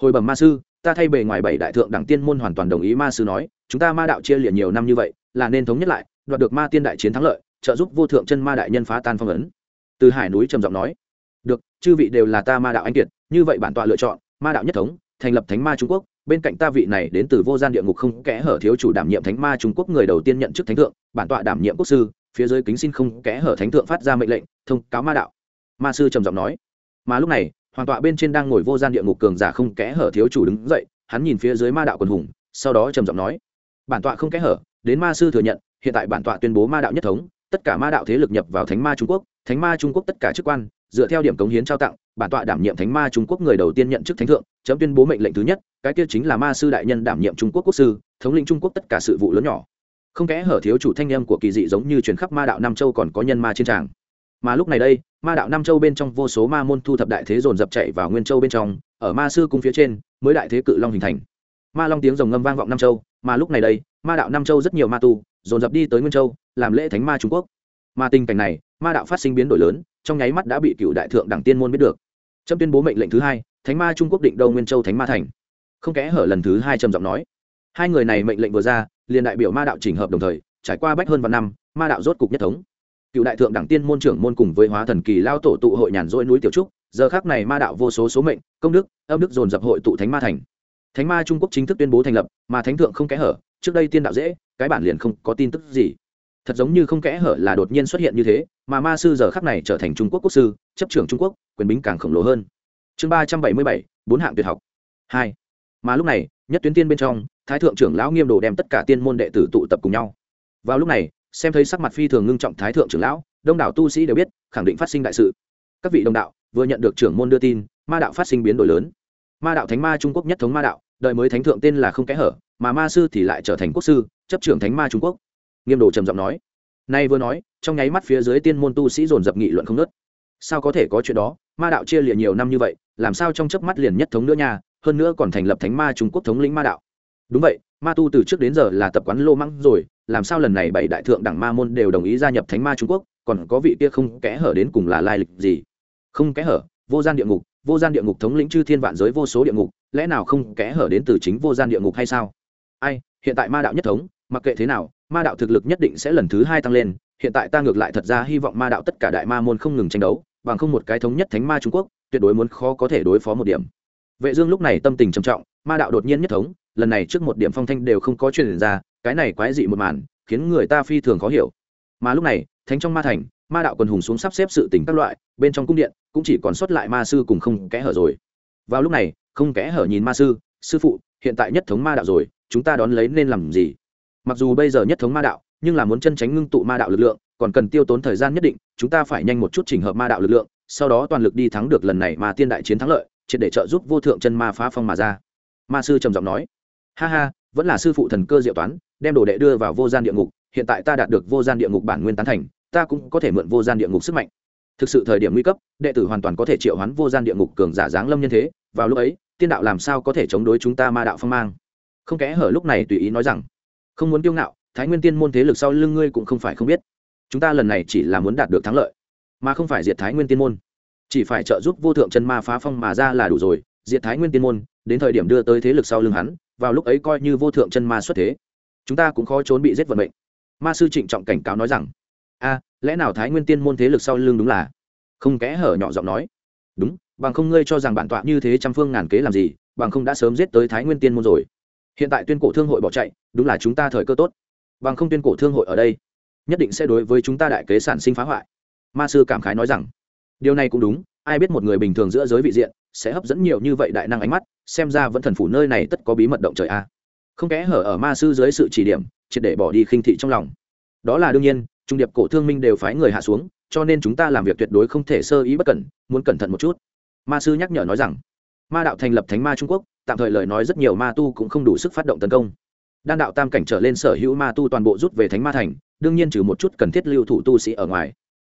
Hồi bẩm ma sư, ta thay bề ngoài bảy đại thượng đẳng tiên môn hoàn toàn đồng ý ma sư nói, chúng ta ma đạo chia liệt nhiều năm như vậy, là nên thống nhất lại, đoạt được ma tiên đại chiến thắng lợi, trợ giúp vô thượng chân ma đại nhân phá tan phong ấn. Từ hải núi trầm giọng nói, được, chư vị đều là ta ma đạo anh kiệt như vậy bản tọa lựa chọn, ma đạo nhất thống, thành lập thánh ma trung quốc. Bên cạnh ta vị này đến từ vô gian địa ngục không kẽ hở thiếu chủ đảm nhiệm thánh ma trung quốc người đầu tiên nhận chức thánh thượng, bản tọa đảm nhiệm quốc sư, phía dưới kính xin không kẽ hở thánh thượng phát ra mệnh lệnh, thông cáo ma đạo. Ma sư trầm giọng nói. Mà lúc này, hoàng tọa bên trên đang ngồi vô gian địa ngục cường giả không kẽ hở thiếu chủ đứng dậy, hắn nhìn phía dưới ma đạo quần hùng, sau đó trầm giọng nói. Bản tọa không kẽ hở, đến ma sư thừa nhận, hiện tại bản tọa tuyên bố ma đạo nhất thống, tất cả ma đạo thế lực nhập vào thánh ma trung quốc, thánh ma trung quốc tất cả chức quan dựa theo điểm cống hiến trao tặng, bản tọa đảm nhiệm thánh ma trung quốc người đầu tiên nhận chức thánh thượng, chấm tuyên bố mệnh lệnh thứ nhất, cái kia chính là ma sư đại nhân đảm nhiệm trung quốc quốc sư, thống lĩnh trung quốc tất cả sự vụ lớn nhỏ. Không kẽ hở thiếu chủ thanh âm của kỳ dị giống như truyền khắp ma đạo nam châu còn có nhân ma trên tràng. Mà lúc này đây, ma đạo nam châu bên trong vô số ma môn thu thập đại thế dồn dập chạy vào nguyên châu bên trong, ở ma sư cung phía trên, mới đại thế cự long hình thành. Ma long tiếng rồng ngâm vang vọng nam châu, mà lúc này đây, ma đạo nam châu rất nhiều ma tu, dồn dập đi tới nguyên châu, làm lễ thánh ma trung quốc. Mà tình cảnh này, ma đạo phát sinh biến đổi lớn trong nháy mắt đã bị cựu đại thượng đẳng tiên môn biết được. Trâm tuyên bố mệnh lệnh thứ hai, thánh ma trung quốc định đâu nguyên châu thánh ma thành. Không kẽ hở lần thứ hai trầm giọng nói. Hai người này mệnh lệnh vừa ra, liền đại biểu ma đạo chỉnh hợp đồng thời, trải qua bách hơn vạn năm, ma đạo rốt cục nhất thống. Cựu đại thượng đẳng tiên môn trưởng môn cùng với hóa thần kỳ lao tổ tụ hội nhàn rỗi núi tiểu trúc, giờ khác này ma đạo vô số số mệnh, công đức, âm đức dồn dập hội tụ thánh ma thành. Thánh ma trung quốc chính thức tuyên bố thành lập, mà thánh thượng không kẽ hở, trước đây tiên đạo dễ, cái bản liền không có tin tức gì thật giống như không kẽ hở là đột nhiên xuất hiện như thế, mà ma sư giờ khắc này trở thành trung quốc quốc sư, chấp trưởng trung quốc, quyền bính càng khổng lồ hơn. Chương ba trăm bảy mươi bảy, bốn hạng tuyệt học. Hai. Mà lúc này, nhất tuyến tiên bên trong, thái thượng trưởng lão nghiêm đồ đem tất cả tiên môn đệ tử tụ tập cùng nhau. Vào lúc này, xem thấy sắc mặt phi thường ngưng trọng thái thượng trưởng lão, đông đảo tu sĩ đều biết, khẳng định phát sinh đại sự. Các vị đồng đạo, vừa nhận được trưởng môn đưa tin, ma đạo phát sinh biến đổi lớn. Ma đạo thánh ma trung quốc nhất thống ma đạo đợi mới thánh thượng tên là không kẽ hở, mà ma sư thì lại trở thành quốc sư, chấp trưởng thánh ma trung quốc nghiêm đồ trầm giọng nói, nay vừa nói, trong nháy mắt phía dưới tiên môn tu sĩ dồn dập nghị luận không nớt sao có thể có chuyện đó? Ma đạo chia liệt nhiều năm như vậy, làm sao trong chớp mắt liền nhất thống nữa nha, hơn nữa còn thành lập thánh ma trung quốc thống lĩnh ma đạo. Đúng vậy, ma tu từ trước đến giờ là tập quán lô măng rồi, làm sao lần này bảy đại thượng đẳng ma môn đều đồng ý gia nhập thánh ma trung quốc, còn có vị kia không kẽ hở đến cùng là lai lịch gì? Không kẽ hở, vô gian địa ngục, vô gian địa ngục thống lĩnh chư thiên vạn giới vô số địa ngục, lẽ nào không kẽ hở đến từ chính vô gian địa ngục hay sao? Ai, hiện tại ma đạo nhất thống mặc kệ thế nào, ma đạo thực lực nhất định sẽ lần thứ hai tăng lên, hiện tại ta ngược lại thật ra hy vọng ma đạo tất cả đại ma môn không ngừng tranh đấu, bằng không một cái thống nhất thánh ma trung quốc, tuyệt đối muốn khó có thể đối phó một điểm. Vệ dương lúc này tâm tình trầm trọng, ma đạo đột nhiên nhất thống, lần này trước một điểm phong thanh đều không có truyền ra, cái này quái dị một màn, khiến người ta phi thường khó hiểu. Mà lúc này, thánh trong ma thành, ma đạo quần hùng xuống sắp xếp sự tình các loại, bên trong cung điện, cũng chỉ còn sót lại ma sư cùng không kẽ hở rồi. Vào lúc này, không kẽ hở nhìn ma sư sư phụ, hiện tại nhất thống ma đạo rồi, chúng ta đón lấy nên làm gì? Mặc dù bây giờ nhất thống ma đạo, nhưng là muốn chân tránh ngưng tụ ma đạo lực lượng, còn cần tiêu tốn thời gian nhất định, chúng ta phải nhanh một chút chỉnh hợp ma đạo lực lượng, sau đó toàn lực đi thắng được lần này mà tiên đại chiến thắng lợi, triệt để trợ giúp vô thượng chân ma phá phong mà ra. Ma sư trầm giọng nói. Ha ha, vẫn là sư phụ thần cơ diệu toán, đem đồ đệ đưa vào vô gian địa ngục, hiện tại ta đạt được vô gian địa ngục bản nguyên tán thành, ta cũng có thể mượn vô gian địa ngục sức mạnh. Thực sự thời điểm nguy cấp, đệ tử hoàn toàn có thể triệu hoán vô gian địa ngục cường giả giáng lâm nhân thế, vào lúc ấy, tiên đạo làm sao có thể chống đối chúng ta ma đạo phong mang? Không kẽ hở lúc này tùy ý nói rằng không muốn kiêu ngạo, thái nguyên tiên môn thế lực sau lưng ngươi cũng không phải không biết. Chúng ta lần này chỉ là muốn đạt được thắng lợi, mà không phải diệt thái nguyên tiên môn. Chỉ phải trợ giúp vô thượng chân ma phá phong mà ra là đủ rồi, diệt thái nguyên tiên môn, đến thời điểm đưa tới thế lực sau lưng hắn, vào lúc ấy coi như vô thượng chân ma xuất thế, chúng ta cũng khó trốn bị giết vận mệnh. Ma sư trịnh trọng cảnh cáo nói rằng, a, lẽ nào thái nguyên tiên môn thế lực sau lưng đúng là? Không kẽ hở nhỏ giọng nói, đúng, bằng không ngươi cho rằng bản tọa như thế trăm phương ngàn kế làm gì, bằng không đã sớm giết tới thái nguyên tiên môn rồi hiện tại tuyên cổ thương hội bỏ chạy, đúng là chúng ta thời cơ tốt. Bằng không tuyên cổ thương hội ở đây, nhất định sẽ đối với chúng ta đại kế sản sinh phá hoại. Ma sư cảm khái nói rằng. Điều này cũng đúng, ai biết một người bình thường giữa giới vị diện, sẽ hấp dẫn nhiều như vậy đại năng ánh mắt, xem ra vẫn thần phủ nơi này tất có bí mật động trời a. Không kẽ hở ở ma sư dưới sự chỉ điểm, triệt để bỏ đi khinh thị trong lòng. Đó là đương nhiên, trung điệp cổ thương minh đều phái người hạ xuống, cho nên chúng ta làm việc tuyệt đối không thể sơ ý bất cẩn, muốn cẩn thận một chút. Ma sư nhắc nhở nói rằng. Ma đạo thành lập thánh ma trung quốc tạm thời lời nói rất nhiều ma tu cũng không đủ sức phát động tấn công. Đan đạo tam cảnh trở lên sở hữu ma tu toàn bộ rút về thánh ma thành, đương nhiên trừ một chút cần thiết lưu thủ tu sĩ ở ngoài.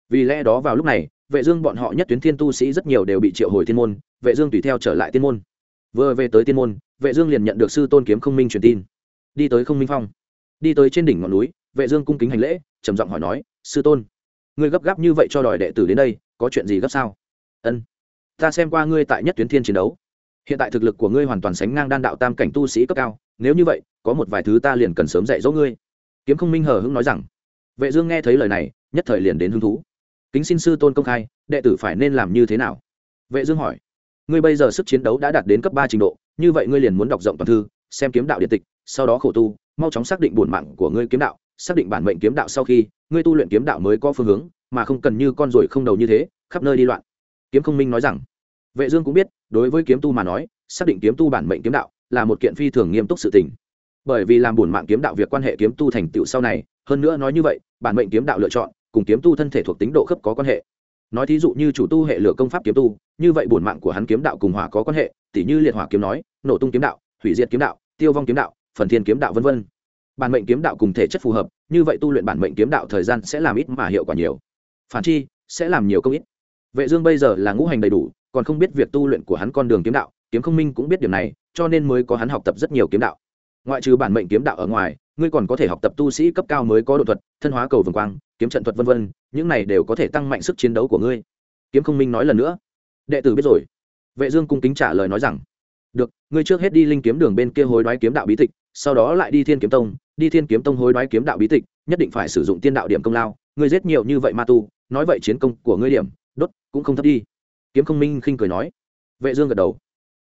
Vì lẽ đó vào lúc này, vệ dương bọn họ nhất tuyến thiên tu sĩ rất nhiều đều bị triệu hồi thiên môn, vệ dương tùy theo trở lại tiên môn. Vừa về tới tiên môn, vệ dương liền nhận được sư tôn kiếm không minh truyền tin. Đi tới không minh phong. Đi tới trên đỉnh ngọn núi, vệ dương cung kính hành lễ, trầm giọng hỏi nói, sư tôn, ngươi gấp gáp như vậy cho đòi đệ tử đến đây, có chuyện gì gấp sao? Ân, ta xem qua ngươi tại nhất tuyến thiên chiến đấu hiện tại thực lực của ngươi hoàn toàn sánh ngang đan đạo tam cảnh tu sĩ cấp cao, nếu như vậy, có một vài thứ ta liền cần sớm dạy dỗ ngươi. Kiếm không minh hờ hững nói rằng. Vệ dương nghe thấy lời này, nhất thời liền đến hứng thú. Kính xin sư tôn công khai, đệ tử phải nên làm như thế nào? Vệ dương hỏi. Ngươi bây giờ sức chiến đấu đã đạt đến cấp ba trình độ, như vậy ngươi liền muốn đọc rộng toàn thư, xem kiếm đạo điện tịch, sau đó khổ tu, mau chóng xác định bổn mạng của ngươi kiếm đạo, xác định bản mệnh kiếm đạo sau khi, ngươi tu luyện kiếm đạo mới có phương hướng, mà không cần như con ruồi không đầu như thế, khắp nơi đi loạn. Kiếm không minh nói rằng. Vệ dương cũng biết đối với kiếm tu mà nói, xác định kiếm tu bản mệnh kiếm đạo là một kiện phi thường nghiêm túc sự tình. Bởi vì làm bổn mạng kiếm đạo việc quan hệ kiếm tu thành tựu sau này, hơn nữa nói như vậy, bản mệnh kiếm đạo lựa chọn cùng kiếm tu thân thể thuộc tính độ khớp có quan hệ. Nói thí dụ như chủ tu hệ lửa công pháp kiếm tu, như vậy bổn mạng của hắn kiếm đạo cùng hỏa có quan hệ, tỉ như liệt hỏa kiếm nói, nổ tung kiếm đạo, hủy diệt kiếm đạo, tiêu vong kiếm đạo, phần thiên kiếm đạo vân vân. Bản mệnh kiếm đạo cùng thể chất phù hợp, như vậy tu luyện bản mệnh kiếm đạo thời gian sẽ làm ít mà hiệu quả nhiều. Phản chi, sẽ làm nhiều công ít. Vệ dương bây giờ là ngũ hành đầy đủ còn không biết việc tu luyện của hắn con đường kiếm đạo, kiếm không minh cũng biết điểm này, cho nên mới có hắn học tập rất nhiều kiếm đạo. Ngoại trừ bản mệnh kiếm đạo ở ngoài, ngươi còn có thể học tập tu sĩ cấp cao mới có độ thuật, thân hóa cầu vồng quang, kiếm trận thuật vân vân, những này đều có thể tăng mạnh sức chiến đấu của ngươi. Kiếm không minh nói lần nữa. Đệ tử biết rồi. Vệ dương cung kính trả lời nói rằng, được, ngươi trước hết đi linh kiếm đường bên kia hối đoái kiếm đạo bí tịch, sau đó lại đi thiên kiếm tông, đi thiên kiếm tông hối đoái kiếm đạo bí tịch, nhất định phải sử dụng tiên đạo điểm công lao, ngươi giết nhiều như vậy ma tu, nói vậy chiến công của ngươi điểm, đốt cũng không thấp đi kiếm không minh khinh cười nói. Vệ dương gật đầu.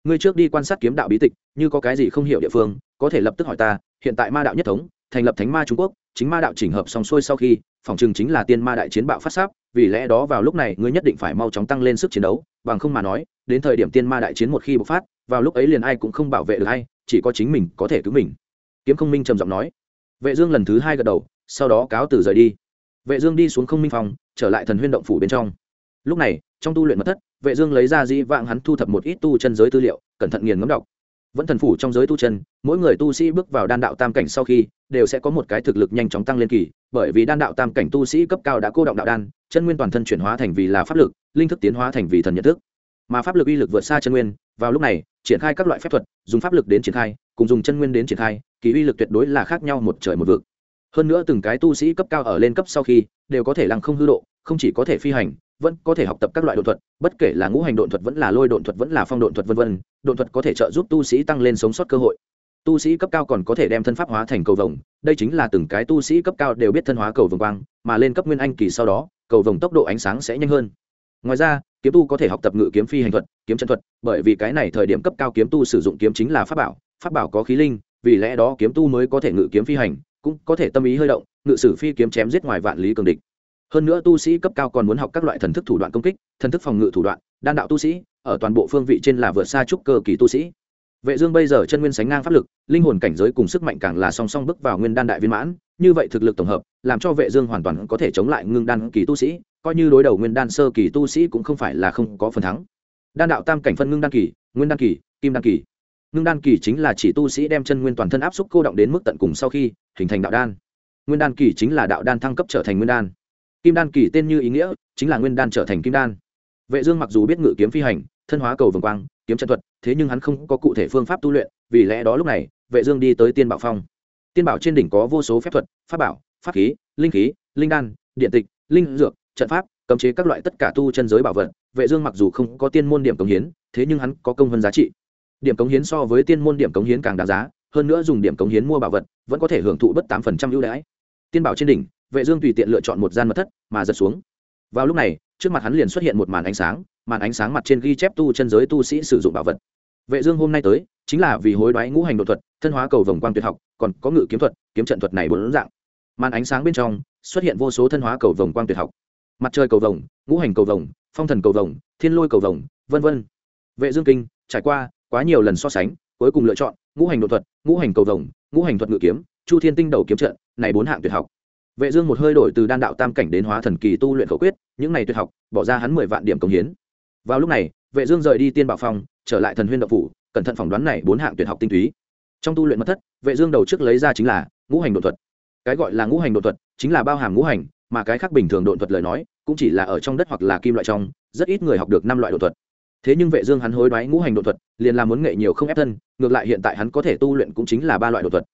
Ngươi trước đi quan sát kiếm đạo bí tịch, như có cái gì không hiểu địa phương, có thể lập tức hỏi ta, hiện tại ma đạo nhất thống, thành lập thánh ma trung quốc, chính ma đạo chỉnh hợp xong xuôi sau khi, phòng trường chính là tiên ma đại chiến bạo phát sáp vì lẽ đó vào lúc này ngươi nhất định phải mau chóng tăng lên sức chiến đấu, bằng không mà nói, đến thời điểm tiên ma đại chiến một khi bộc phát, vào lúc ấy liền ai cũng không bảo vệ được ai, chỉ có chính mình có thể cứu mình. Kiếm không minh trầm giọng nói. Vệ dương lần thứ hai gật đầu, sau đó cáo từ rời đi. Vệ dương đi xuống không minh phòng, trở lại thần huyên động phủ bên trong. Lúc này, trong tu luyện mật thất vệ dương lấy ra dĩ vãng hắn thu thập một ít tu chân giới tư liệu, cẩn thận nghiền ngẫm đọc. Vẫn thần phủ trong giới tu chân, mỗi người tu sĩ bước vào đan đạo tam cảnh sau khi, đều sẽ có một cái thực lực nhanh chóng tăng lên kỳ, bởi vì đan đạo tam cảnh tu sĩ cấp cao đã cô động đạo đan, chân nguyên toàn thân chuyển hóa thành vì là pháp lực, linh thức tiến hóa thành vì thần nhận thức. Mà pháp lực uy lực vượt xa chân nguyên, vào lúc này, triển khai các loại phép thuật, dùng pháp lực đến triển khai, cùng dùng chân nguyên đến triển khai, kỳ uy lực tuyệt đối là khác nhau một trời một vực. Hơn nữa từng cái tu sĩ cấp cao ở lên cấp sau khi, đều có thể lăng không hư độ không chỉ có thể phi hành, vẫn có thể học tập các loại độn thuật, bất kể là ngũ hành độn thuật vẫn là lôi độn thuật vẫn là phong độn thuật vân vân, độn thuật có thể trợ giúp tu sĩ tăng lên sống sót cơ hội. Tu sĩ cấp cao còn có thể đem thân pháp hóa thành cầu vồng, đây chính là từng cái tu sĩ cấp cao đều biết thân hóa cầu vồng quang, mà lên cấp nguyên anh kỳ sau đó, cầu vồng tốc độ ánh sáng sẽ nhanh hơn. Ngoài ra, kiếm tu có thể học tập ngự kiếm phi hành thuật, kiếm chân thuật, bởi vì cái này thời điểm cấp cao kiếm tu sử dụng kiếm chính là pháp bảo pháp bảo có khí linh, vì lẽ đó kiếm tu mới có thể ngự kiếm phi hành, cũng có thể tâm ý hơi động, ngự sử phi kiếm chém giết ngoài vạn lý cường địch hơn nữa tu sĩ cấp cao còn muốn học các loại thần thức thủ đoạn công kích, thần thức phòng ngự thủ đoạn, đan đạo tu sĩ, ở toàn bộ phương vị trên là vượt xa trúc cơ kỳ tu sĩ. Vệ dương bây giờ chân nguyên sánh ngang pháp lực, linh hồn cảnh giới cùng sức mạnh càng là song song bước vào nguyên đan đại viên mãn, như vậy thực lực tổng hợp, làm cho vệ dương hoàn toàn có thể chống lại ngưng đan kỳ tu sĩ, coi như đối đầu nguyên đan sơ kỳ tu sĩ cũng không phải là không có phần thắng. Đan đạo tam cảnh phân ngưng đan kỳ, nguyên đan kỳ, kim đan kỳ. Ngưng đan kỳ chính là chỉ tu sĩ đem chân nguyên toàn thân áp xúc cô động đến mức tận cùng sau khi hình thành đạo đan. Nguyên đan kỳ chính là đạo đan thăng cấp trở thành nguyên đan kim đan kỳ tên như ý nghĩa, chính là nguyên đan trở thành kim đan. Vệ dương mặc dù biết ngự kiếm phi hành, thân hóa cầu vồng quang, kiếm trận thuật, thế nhưng hắn không có cụ thể phương pháp tu luyện, vì lẽ đó lúc này, vệ dương đi tới tiên bảo phong. Tiên bảo trên đỉnh có vô số phép thuật, pháp bảo, pháp khí, linh khí, linh đan, điện tịch, linh dược, trận pháp, cấm chế các loại tất cả tu chân giới bảo vật. Vệ dương mặc dù không có tiên môn điểm cống hiến, thế nhưng hắn có công hơn giá trị. Điểm cống hiến so với tiên môn điểm cống hiến càng đáng giá, hơn nữa dùng điểm cống hiến mua bảo vật, vẫn có thể hưởng thụ bất tám phần trăm ưu đãi. Tiên bảo trên đỉnh vệ dương tùy tiện lựa chọn một gian mật thất mà giật xuống. Vào lúc này, trước mặt hắn liền xuất hiện một màn ánh sáng, màn ánh sáng mặt trên ghi chép tu chân giới tu sĩ sử dụng bảo vật. Vệ dương hôm nay tới, chính là vì hối đoái ngũ hành độ thuật, thân hóa cầu vòng quang tuyệt học, còn có ngự kiếm thuật, kiếm trận thuật này bốn dạng. Màn ánh sáng bên trong, xuất hiện vô số thân hóa cầu vòng quang tuyệt học. Mặt trời cầu vồng, ngũ hành cầu vồng, phong thần cầu vồng, thiên lôi cầu vồng, vân vân. Vệ dương kinh, trải qua quá nhiều lần so sánh, cuối cùng lựa chọn ngũ hành độ thuật, ngũ hành cầu vồng, ngũ hành thuật ngự kiếm, chu thiên tinh đầu kiếm trận, này bốn hạng tuyệt học vệ dương một hơi đổi từ đan đạo tam cảnh đến hóa thần kỳ tu luyện khẩu quyết, những này tuyệt học, bỏ ra hắn mười vạn điểm công hiến. Vào lúc này, vệ dương rời đi tiên bảo phòng trở lại thần huyên động phủ, cẩn thận phỏng đoán này bốn hạng tuyệt học tinh túy. Trong tu luyện mật thất, vệ dương đầu trước lấy ra chính là ngũ hành độ thuật. Cái gọi là ngũ hành độ thuật chính là bao hàm ngũ hành, mà cái khác bình thường độ thuật lời nói, cũng chỉ là ở trong đất hoặc là kim loại trong, rất ít người học được năm loại độ thuật. Thế nhưng vệ dương hắn hối đoái ngũ hành độ thuật, liền là muốn nghệ nhiều không ép thân, ngược lại hiện tại hắn có thể tu luyện cũng chính là ba loại độ thuật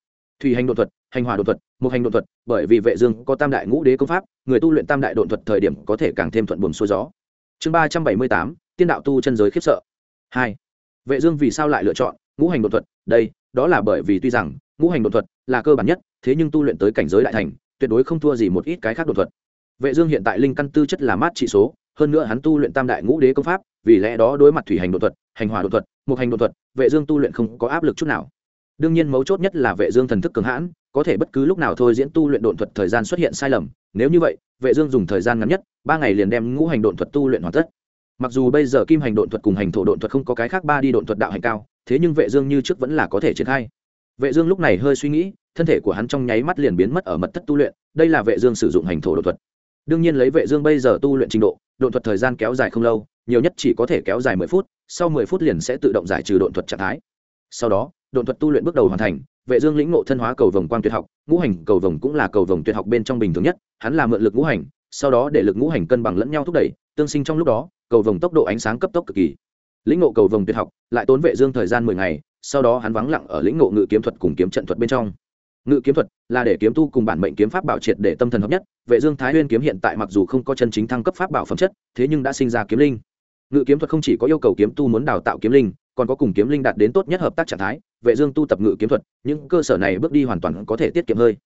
thủy hành độ thuật, hành hòa độ thuật một hành độ thuật, bởi vì vệ dương có tam đại ngũ đế công pháp, người tu luyện tam đại độ thuật thời điểm có thể càng thêm thuận buồm xuôi gió. Chương ba trăm bảy mươi tám, tiên đạo tu chân giới khiếp sợ. Hai, vệ dương vì sao lại lựa chọn ngũ hành độ thuật? Đây, đó là bởi vì tuy rằng, ngũ hành độ thuật là cơ bản nhất, thế nhưng tu luyện tới cảnh giới đại thành, tuyệt đối không thua gì một ít cái khác độ thuật. Vệ dương hiện tại linh căn tư chất là mát trị số, hơn nữa hắn tu luyện tam đại ngũ đế công pháp, vì lẽ đó đối mặt thủy hành độ thuật, hành hỏa độ thuật một hành độ thuật, vệ dương tu luyện không có áp lực chút nào đương nhiên mấu chốt nhất là vệ dương thần thức cường hãn, có thể bất cứ lúc nào thôi diễn tu luyện độn thuật thời gian xuất hiện sai lầm. Nếu như vậy, vệ dương dùng thời gian ngắn nhất, ba ngày liền đem ngũ hành độn thuật tu luyện hoàn tất. Mặc dù bây giờ kim hành độn thuật cùng hành thổ độn thuật không có cái khác ba đi độn thuật đạo hành cao, thế nhưng vệ dương như trước vẫn là có thể triển khai. Vệ dương lúc này hơi suy nghĩ, thân thể của hắn trong nháy mắt liền biến mất ở mật thất tu luyện, đây là vệ dương sử dụng hành thổ độn thuật. Đương nhiên lấy vệ dương bây giờ tu luyện trình độ, độn thuật thời gian kéo dài không lâu, nhiều nhất chỉ có thể kéo dài 10 phút, sau 10 phút liền sẽ tự động giải trừ độn thuật trạng thái. Sau đó độn thuật tu luyện bước đầu hoàn thành, vệ dương lĩnh ngộ thân hóa cầu vồng quang tuyệt học, ngũ hành cầu vồng cũng là cầu vồng tuyệt học bên trong bình thường nhất, hắn là mượn lực ngũ hành, sau đó để lực ngũ hành cân bằng lẫn nhau thúc đẩy, tương sinh trong lúc đó, cầu vồng tốc độ ánh sáng cấp tốc cực kỳ. Lĩnh ngộ cầu vồng tuyệt học, lại tốn vệ dương thời gian 10 ngày, sau đó hắn vắng lặng ở lĩnh ngộ ngự kiếm thuật cùng kiếm trận thuật bên trong. Ngự kiếm thuật là để kiếm tu cùng bản mệnh kiếm pháp bảo triệt để tâm thần hợp nhất, vệ dương thái nguyên kiếm hiện tại mặc dù không có chân chính thăng cấp pháp bảo phẩm chất, thế nhưng đã sinh ra kiếm linh. Ngự kiếm thuật không chỉ có yêu cầu kiếm tu muốn đào tạo kiếm linh, còn có cùng kiếm linh đạt đến tốt nhất hợp tác trạng thái vệ dương tu tập ngự kiếm thuật, những cơ sở này bước đi hoàn toàn có thể tiết kiệm hơi.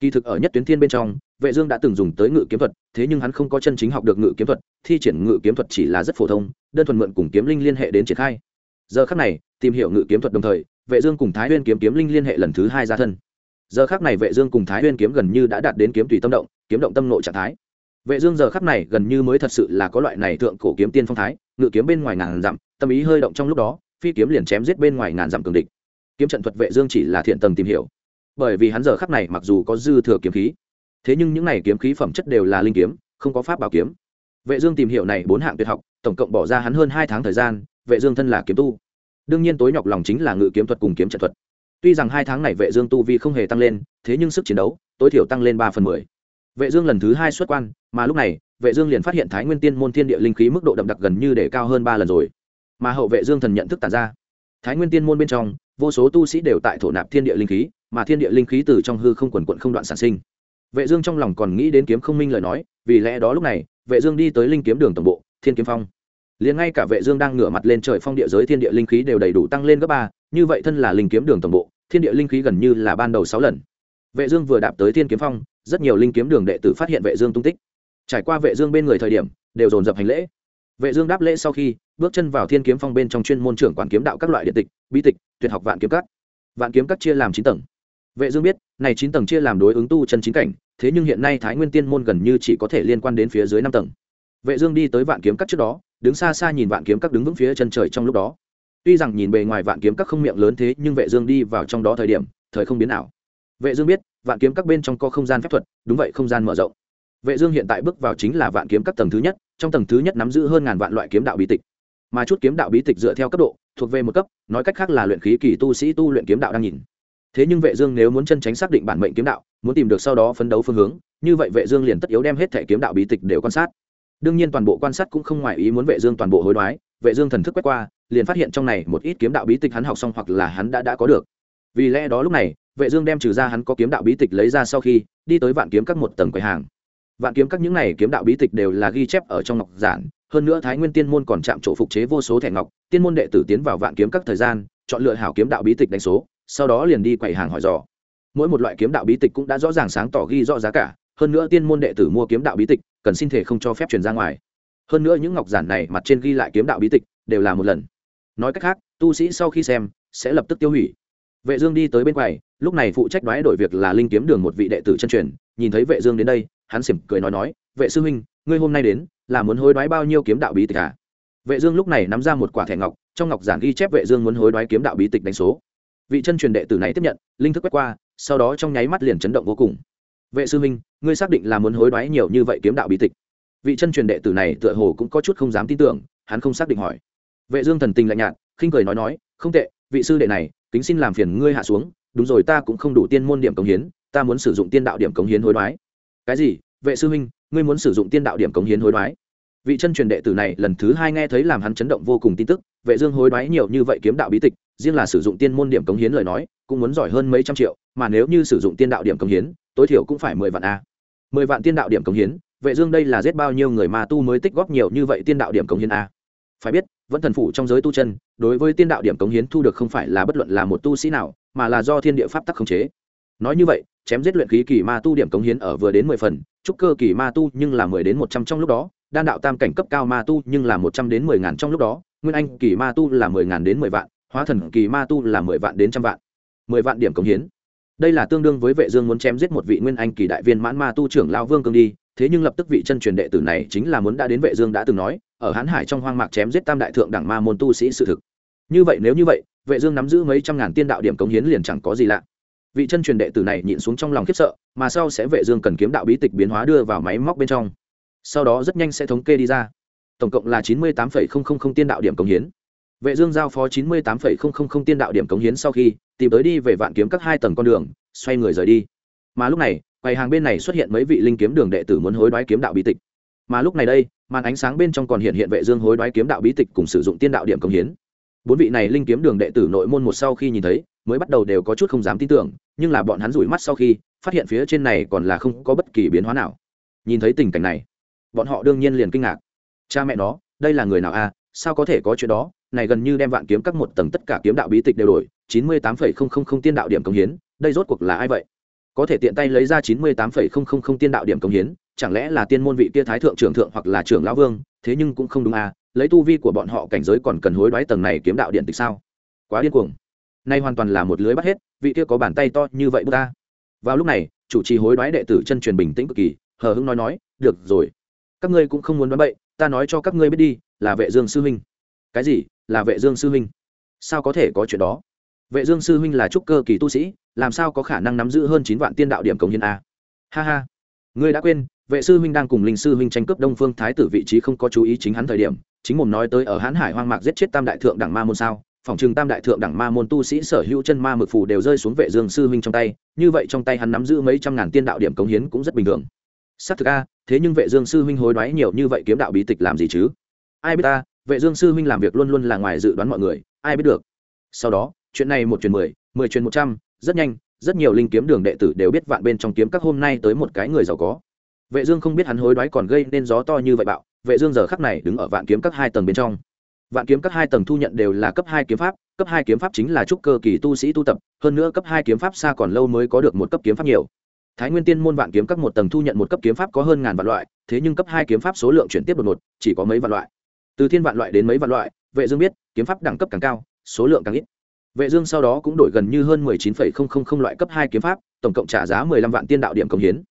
Kỳ thực ở nhất tuyến thiên bên trong, vệ dương đã từng dùng tới ngự kiếm thuật, thế nhưng hắn không có chân chính học được ngự kiếm thuật, thi triển ngự kiếm thuật chỉ là rất phổ thông, đơn thuần mượn cùng kiếm linh liên hệ đến triển khai. Giờ khắc này, tìm hiểu ngự kiếm thuật đồng thời, vệ dương cùng thái nguyên kiếm kiếm linh liên hệ lần thứ hai ra thân. Giờ khắc này vệ dương cùng thái nguyên kiếm gần như đã đạt đến kiếm tùy tâm động, kiếm động tâm nội trạng thái. Vệ dương giờ khắc này gần như mới thật sự là có loại này thượng cổ kiếm tiên phong thái, ngự kiếm bên ngoài ngàn dặm, tâm ý hơi động trong lúc đó, phi kiếm liền chém giết bên ngoài ngàn dặm cường địch kiếm trận thuật vệ dương chỉ là thiện tầng tìm hiểu. Bởi vì hắn giờ khắc này mặc dù có dư thừa kiếm khí, thế nhưng những này kiếm khí phẩm chất đều là linh kiếm, không có pháp bảo kiếm. Vệ dương tìm hiểu này bốn hạng tuyệt học, tổng cộng bỏ ra hắn hơn hai tháng thời gian, vệ dương thân là kiếm tu. Đương nhiên tối nhọc lòng chính là ngự kiếm thuật cùng kiếm trận thuật. Tuy rằng hai tháng này vệ dương tu vi không hề tăng lên, thế nhưng sức chiến đấu, tối thiểu tăng lên ba phần mười. Vệ dương lần thứ hai xuất quan, mà lúc này, vệ dương liền phát hiện thái nguyên tiên môn thiên địa linh khí mức độ đậm đặc gần như để cao hơn ba lần rồi. Mà hậu vệ dương thần nhận thức tản ra. Thái nguyên tiên môn bên trong vô số tu sĩ đều tại thổ nạp thiên địa linh khí, mà thiên địa linh khí từ trong hư không quần quận không đoạn sản sinh. Vệ dương trong lòng còn nghĩ đến kiếm không minh lời nói, vì lẽ đó lúc này, vệ dương đi tới linh kiếm đường tổng bộ, thiên kiếm phong. Liền ngay cả vệ dương đang ngửa mặt lên trời phong địa giới thiên địa linh khí đều đầy đủ tăng lên gấp ba, như vậy thân là linh kiếm đường tổng bộ, thiên địa linh khí gần như là ban đầu sáu lần. Vệ dương vừa đạp tới thiên kiếm phong, rất nhiều linh kiếm đường đệ tử phát hiện vệ dương tung tích. Trải qua vệ dương bên người thời điểm, đều dồn dập hành lễ vệ dương đáp lễ sau khi, bước chân vào thiên kiếm phong bên trong chuyên môn trưởng quản kiếm đạo các loại điện tịch, bí tịch, tuyệt học vạn kiếm các. Vạn kiếm các chia làm chín tầng. Vệ dương biết, này chín tầng chia làm đối ứng tu chân chín cảnh, thế nhưng hiện nay thái nguyên tiên môn gần như chỉ có thể liên quan đến phía dưới năm tầng. Vệ dương đi tới vạn kiếm các trước đó, đứng xa xa nhìn vạn kiếm các đứng vững phía chân trời trong lúc đó. Tuy rằng nhìn bề ngoài vạn kiếm các không miệng lớn thế, nhưng vệ dương đi vào trong đó thời điểm, thời không biến ảo. Vệ dương biết, vạn kiếm các bên trong có không gian phép thuật, đúng vậy không gian mở rộng. Vệ dương hiện tại bước vào chính là vạn kiếm các tầng thứ nhất trong tầng thứ nhất nắm giữ hơn ngàn vạn loại kiếm đạo bí tịch. Mà chút kiếm đạo bí tịch dựa theo cấp độ, thuộc về một cấp, nói cách khác là luyện khí kỳ tu sĩ tu luyện kiếm đạo đang nhìn. Thế nhưng vệ dương nếu muốn chân tránh xác định bản mệnh kiếm đạo, muốn tìm được sau đó phấn đấu phương hướng, như vậy vệ dương liền tất yếu đem hết thể kiếm đạo bí tịch đều quan sát. Đương nhiên toàn bộ quan sát cũng không ngoài ý muốn vệ dương toàn bộ hối đoái, vệ dương thần thức quét qua, liền phát hiện trong này một ít kiếm đạo bí tịch hắn học xong hoặc là hắn đã đã có được. Vì lẽ đó lúc này, vệ dương đem trừ ra hắn có kiếm đạo bí tịch lấy ra sau khi, đi tới vạn kiếm các một tầng quầy hàng vạn kiếm các những này kiếm đạo bí tịch đều là ghi chép ở trong ngọc giản, hơn nữa thái nguyên tiên môn còn chạm chỗ phục chế vô số thẻ ngọc. Tiên môn đệ tử tiến vào vạn kiếm các thời gian, chọn lựa hảo kiếm đạo bí tịch đánh số, sau đó liền đi quầy hàng hỏi dò. Mỗi một loại kiếm đạo bí tịch cũng đã rõ ràng sáng tỏ ghi rõ giá cả, hơn nữa tiên môn đệ tử mua kiếm đạo bí tịch, cần xin thể không cho phép truyền ra ngoài. Hơn nữa những ngọc giản này mặt trên ghi lại kiếm đạo bí tịch, đều là một lần. Nói cách khác, tu sĩ sau khi xem, sẽ lập tức tiêu hủy. Vệ dương đi tới bên quầy, lúc này phụ trách đoái đổi việc là linh kiếm đường một vị đệ tử chân truyền, nhìn thấy vệ dương đến đây hắn xỉm cười nói nói, vệ sư huynh, ngươi hôm nay đến, là muốn hối đoái bao nhiêu kiếm đạo bí tịch à? Vệ dương lúc này nắm ra một quả thẻ ngọc, trong ngọc giản ghi chép vệ dương muốn hối đoái kiếm đạo bí tịch đánh số. Vị chân truyền đệ tử này tiếp nhận, linh thức quét qua, sau đó trong nháy mắt liền chấn động vô cùng. Vệ sư huynh, ngươi xác định là muốn hối đoái nhiều như vậy kiếm đạo bí tịch? Vị chân truyền đệ tử này tựa hồ cũng có chút không dám tin tưởng, hắn không xác định hỏi. Vệ dương thần tình lạnh nhạt, khinh cười nói nói, không tệ, vị sư đệ này, kính xin làm phiền ngươi hạ xuống, đúng rồi ta cũng không đủ tiên môn điểm cống hiến, ta muốn sử dụng tiên đạo điểm cống hiến hối đoái cái gì? Vệ sư huynh, ngươi muốn sử dụng tiên đạo điểm cống hiến hối đoái. Vị chân truyền đệ tử này lần thứ hai nghe thấy làm hắn chấn động vô cùng tin tức, vệ dương hối đoái nhiều như vậy kiếm đạo bí tịch, riêng là sử dụng tiên môn điểm cống hiến lời nói, cũng muốn giỏi hơn mấy trăm triệu, mà nếu như sử dụng tiên đạo điểm cống hiến, tối thiểu cũng phải mười vạn a. Mười vạn tiên đạo điểm cống hiến, vệ dương đây là giết bao nhiêu người mà tu mới tích góp nhiều như vậy tiên đạo điểm cống hiến a? Phải biết, vẫn thần phủ trong giới tu chân, đối với tiên đạo điểm cống hiến thu được không phải là bất luận là một tu sĩ nào, mà là do thiên địa pháp tắc khống chế. Nói như vậy chém giết luyện khí kỳ ma tu điểm cống hiến ở vừa đến mười phần, trúc cơ kỳ ma tu nhưng là mười đến một trăm trong lúc đó, đan đạo tam cảnh cấp cao ma tu nhưng là một trăm đến mười ngàn trong lúc đó, nguyên anh kỳ ma tu là mười ngàn đến mười vạn, hóa thần kỳ ma tu là mười vạn đến trăm vạn. Mười vạn điểm cống hiến. Đây là tương đương với vệ dương muốn chém giết một vị nguyên anh kỳ đại viên mãn ma tu trưởng lao vương cương đi, thế nhưng lập tức vị chân truyền đệ tử này chính là muốn đã đến vệ dương đã từng nói, ở hán hải trong hoang mạc chém giết tam đại thượng đẳng ma môn tu sĩ sự thực. Như vậy nếu như vậy, vệ dương nắm giữ mấy trăm ngàn tiên đạo điểm cống hiến liền chẳng có gì lạ vị chân truyền đệ tử này nhịn xuống trong lòng khiếp sợ, mà sau sẽ vệ dương cần kiếm đạo bí tịch biến hóa đưa vào máy móc bên trong. Sau đó rất nhanh sẽ thống kê đi ra. Tổng cộng là chín mươi tám tiên đạo điểm cống hiến. Vệ dương giao phó chín mươi tám tiên đạo điểm cống hiến sau khi, tìm tới đi về vạn kiếm các hai tầng con đường, xoay người rời đi. Mà lúc này, quầy hàng bên này xuất hiện mấy vị linh kiếm đường đệ tử muốn hối đoái kiếm đạo bí tịch. Mà lúc này đây, màn ánh sáng bên trong còn hiện hiện vệ dương hối đoái kiếm đạo bí tịch cùng sử dụng tiên đạo điểm cống hiến. Bốn vị này linh kiếm đường đệ tử nội môn một sau khi nhìn thấy mới bắt đầu đều có chút không dám tin tưởng, nhưng là bọn hắn rủi mắt sau khi, phát hiện phía trên này còn là không có bất kỳ biến hóa nào. Nhìn thấy tình cảnh này, bọn họ đương nhiên liền kinh ngạc. Cha mẹ nó, đây là người nào a sao có thể có chuyện đó? Này gần như đem vạn kiếm các một tầng tất cả kiếm đạo bí tịch đều đổi, chín mươi tám phẩy không không không tiên đạo điểm công hiến, đây rốt cuộc là ai vậy? Có thể tiện tay lấy ra chín mươi tám phẩy không không không tiên đạo điểm công hiến, chẳng lẽ là tiên môn vị kia thái thượng trưởng thượng hoặc là trưởng lão vương, thế nhưng cũng không đúng à lấy tu vi của bọn họ cảnh giới còn cần hối đoái tầng này kiếm đạo điện tịch sao? Quá điên cuồng nay hoàn toàn là một lưới bắt hết, vị kia có bàn tay to như vậy bút ta vào lúc này, chủ trì hối đoái đệ tử chân truyền bình tĩnh cực kỳ, hờ hững nói nói, được rồi, các ngươi cũng không muốn đoán bậy, ta nói cho các ngươi biết đi, là vệ dương sư huynh. Cái gì? Là vệ dương sư huynh? Sao có thể có chuyện đó? Vệ dương sư huynh là trúc cơ kỳ tu sĩ, làm sao có khả năng nắm giữ hơn chín vạn tiên đạo điểm cống hiến a? Ha ha, ngươi đã quên, vệ sư huynh đang cùng linh sư huynh tranh cướp đông phương thái tử vị trí không có chú ý chính hắn thời điểm, chính mồm nói tới ở hán hải hoang mạc giết chết tam đại thượng đẳng ma môn sao? Phòng trường tam đại thượng đẳng ma môn tu sĩ sở hữu chân ma mực phù đều rơi xuống vệ dương sư huynh trong tay, như vậy trong tay hắn nắm giữ mấy trăm ngàn tiên đạo điểm cống hiến cũng rất bình thường. Xác thực a, thế nhưng vệ dương sư huynh hối đoái nhiều như vậy kiếm đạo bí tịch làm gì chứ? Ai biết ta, vệ dương sư huynh làm việc luôn luôn là ngoài dự đoán mọi người, ai biết được? Sau đó, chuyện này một truyền mười mười truyền một trăm, rất nhanh, rất nhiều linh kiếm đường đệ tử đều biết vạn bên trong kiếm các hôm nay tới một cái người giàu có. Vệ dương không biết hắn hối đoái còn gây nên gió to như vậy bạo, vệ dương giờ khắc này đứng ở vạn kiếm các hai tầng bên trong vạn kiếm các hai tầng thu nhận đều là cấp hai kiếm pháp, cấp hai kiếm pháp chính là trúc cơ kỳ tu sĩ tu tập, hơn nữa cấp hai kiếm pháp xa còn lâu mới có được một cấp kiếm pháp nhiều. Thái nguyên tiên môn vạn kiếm các một tầng thu nhận một cấp kiếm pháp có hơn ngàn vạn loại, thế nhưng cấp hai kiếm pháp số lượng chuyển tiếp đột ngột, chỉ có mấy vạn loại. Từ thiên vạn loại đến mấy vạn loại, vệ dương biết, kiếm pháp đẳng cấp càng cao, số lượng càng ít. Vệ dương sau đó cũng đổi gần như hơn mười chín phẩy không không không loại cấp hai kiếm pháp, tổng cộng trả giá mười lăm vạn tiên đạo điểm công hiến.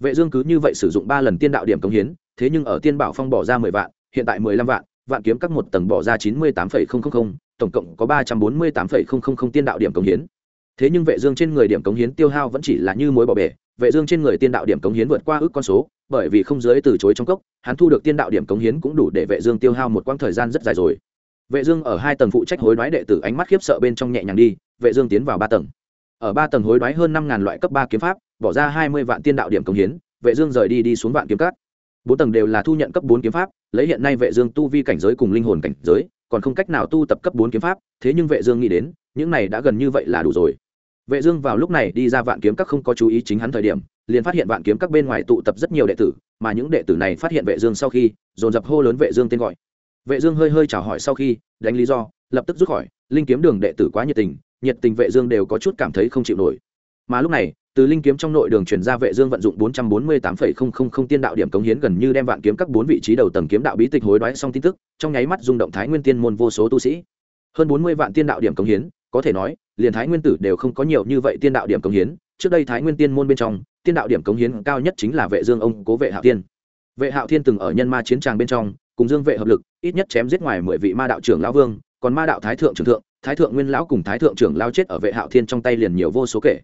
Vệ dương cứ như vậy sử dụng ba lần tiên đạo điểm công hiến, thế nhưng ở tiên bảo phong bỏ ra mười vạn, hiện tại mười lăm vạn vạn kiếm các một tầng bỏ ra chín mươi tám phẩy không không không, tổng cộng có ba trăm bốn mươi tám phẩy không không không tiên đạo điểm cống hiến. Thế nhưng vệ dương trên người điểm cống hiến tiêu hao vẫn chỉ là như muối bỏ bể, vệ dương trên người tiên đạo điểm cống hiến vượt qua ước con số, bởi vì không giới từ chối trong cốc, hắn thu được tiên đạo điểm cống hiến cũng đủ để vệ dương tiêu hao một quãng thời gian rất dài rồi. Vệ dương ở hai tầng phụ trách hối đoái đệ tử ánh mắt khiếp sợ bên trong nhẹ nhàng đi, vệ dương tiến vào ba tầng. Ở ba tầng hối đoái hơn năm ngàn loại cấp ba kiếm pháp, bỏ ra hai mươi vạn tiên đạo điểm cống hiến, vệ dương rời đi đi xuống vạn kiếm cát. Bốn tầng đều là thu nhận cấp bốn kiếm pháp lấy hiện nay vệ dương tu vi cảnh giới cùng linh hồn cảnh giới, còn không cách nào tu tập cấp bốn kiếm pháp, thế nhưng vệ dương nghĩ đến, những này đã gần như vậy là đủ rồi. Vệ dương vào lúc này đi ra vạn kiếm các không có chú ý chính hắn thời điểm, liền phát hiện vạn kiếm các bên ngoài tụ tập rất nhiều đệ tử, mà những đệ tử này phát hiện vệ dương sau khi, dồn dập hô lớn vệ dương tên gọi. Vệ dương hơi hơi chào hỏi sau khi, đánh lý do, lập tức rút khỏi, linh kiếm đường đệ tử quá nhiệt tình nhiệt tình vệ dương đều có chút cảm thấy không chịu nổi. Mà lúc này từ linh kiếm trong nội đường chuyển ra vệ dương vận dụng 448,000 tiên đạo điểm cống hiến gần như đem vạn kiếm các bốn vị trí đầu tầng kiếm đạo bí tịch hối đoái xong tin tức trong nháy mắt rung động thái nguyên tiên môn vô số tu sĩ. Hơn 40 vạn tiên đạo điểm cống hiến có thể nói liền thái nguyên tử đều không có nhiều như vậy tiên đạo điểm cống hiến. Trước đây thái nguyên tiên môn bên trong tiên đạo điểm cống hiến cao nhất chính là vệ dương ông cố vệ hạo tiên vệ hạo thiên từng ở nhân ma chiến tràng bên trong cùng dương vệ hợp lực ít nhất chém giết ngoài mười vị ma đạo trưởng lão vương còn ma đạo thái thượng trưởng thượng thái thượng nguyên lão cùng thái thượng trưởng lao chết ở vệ hạo thiên trong tay liền nhiều vô số kể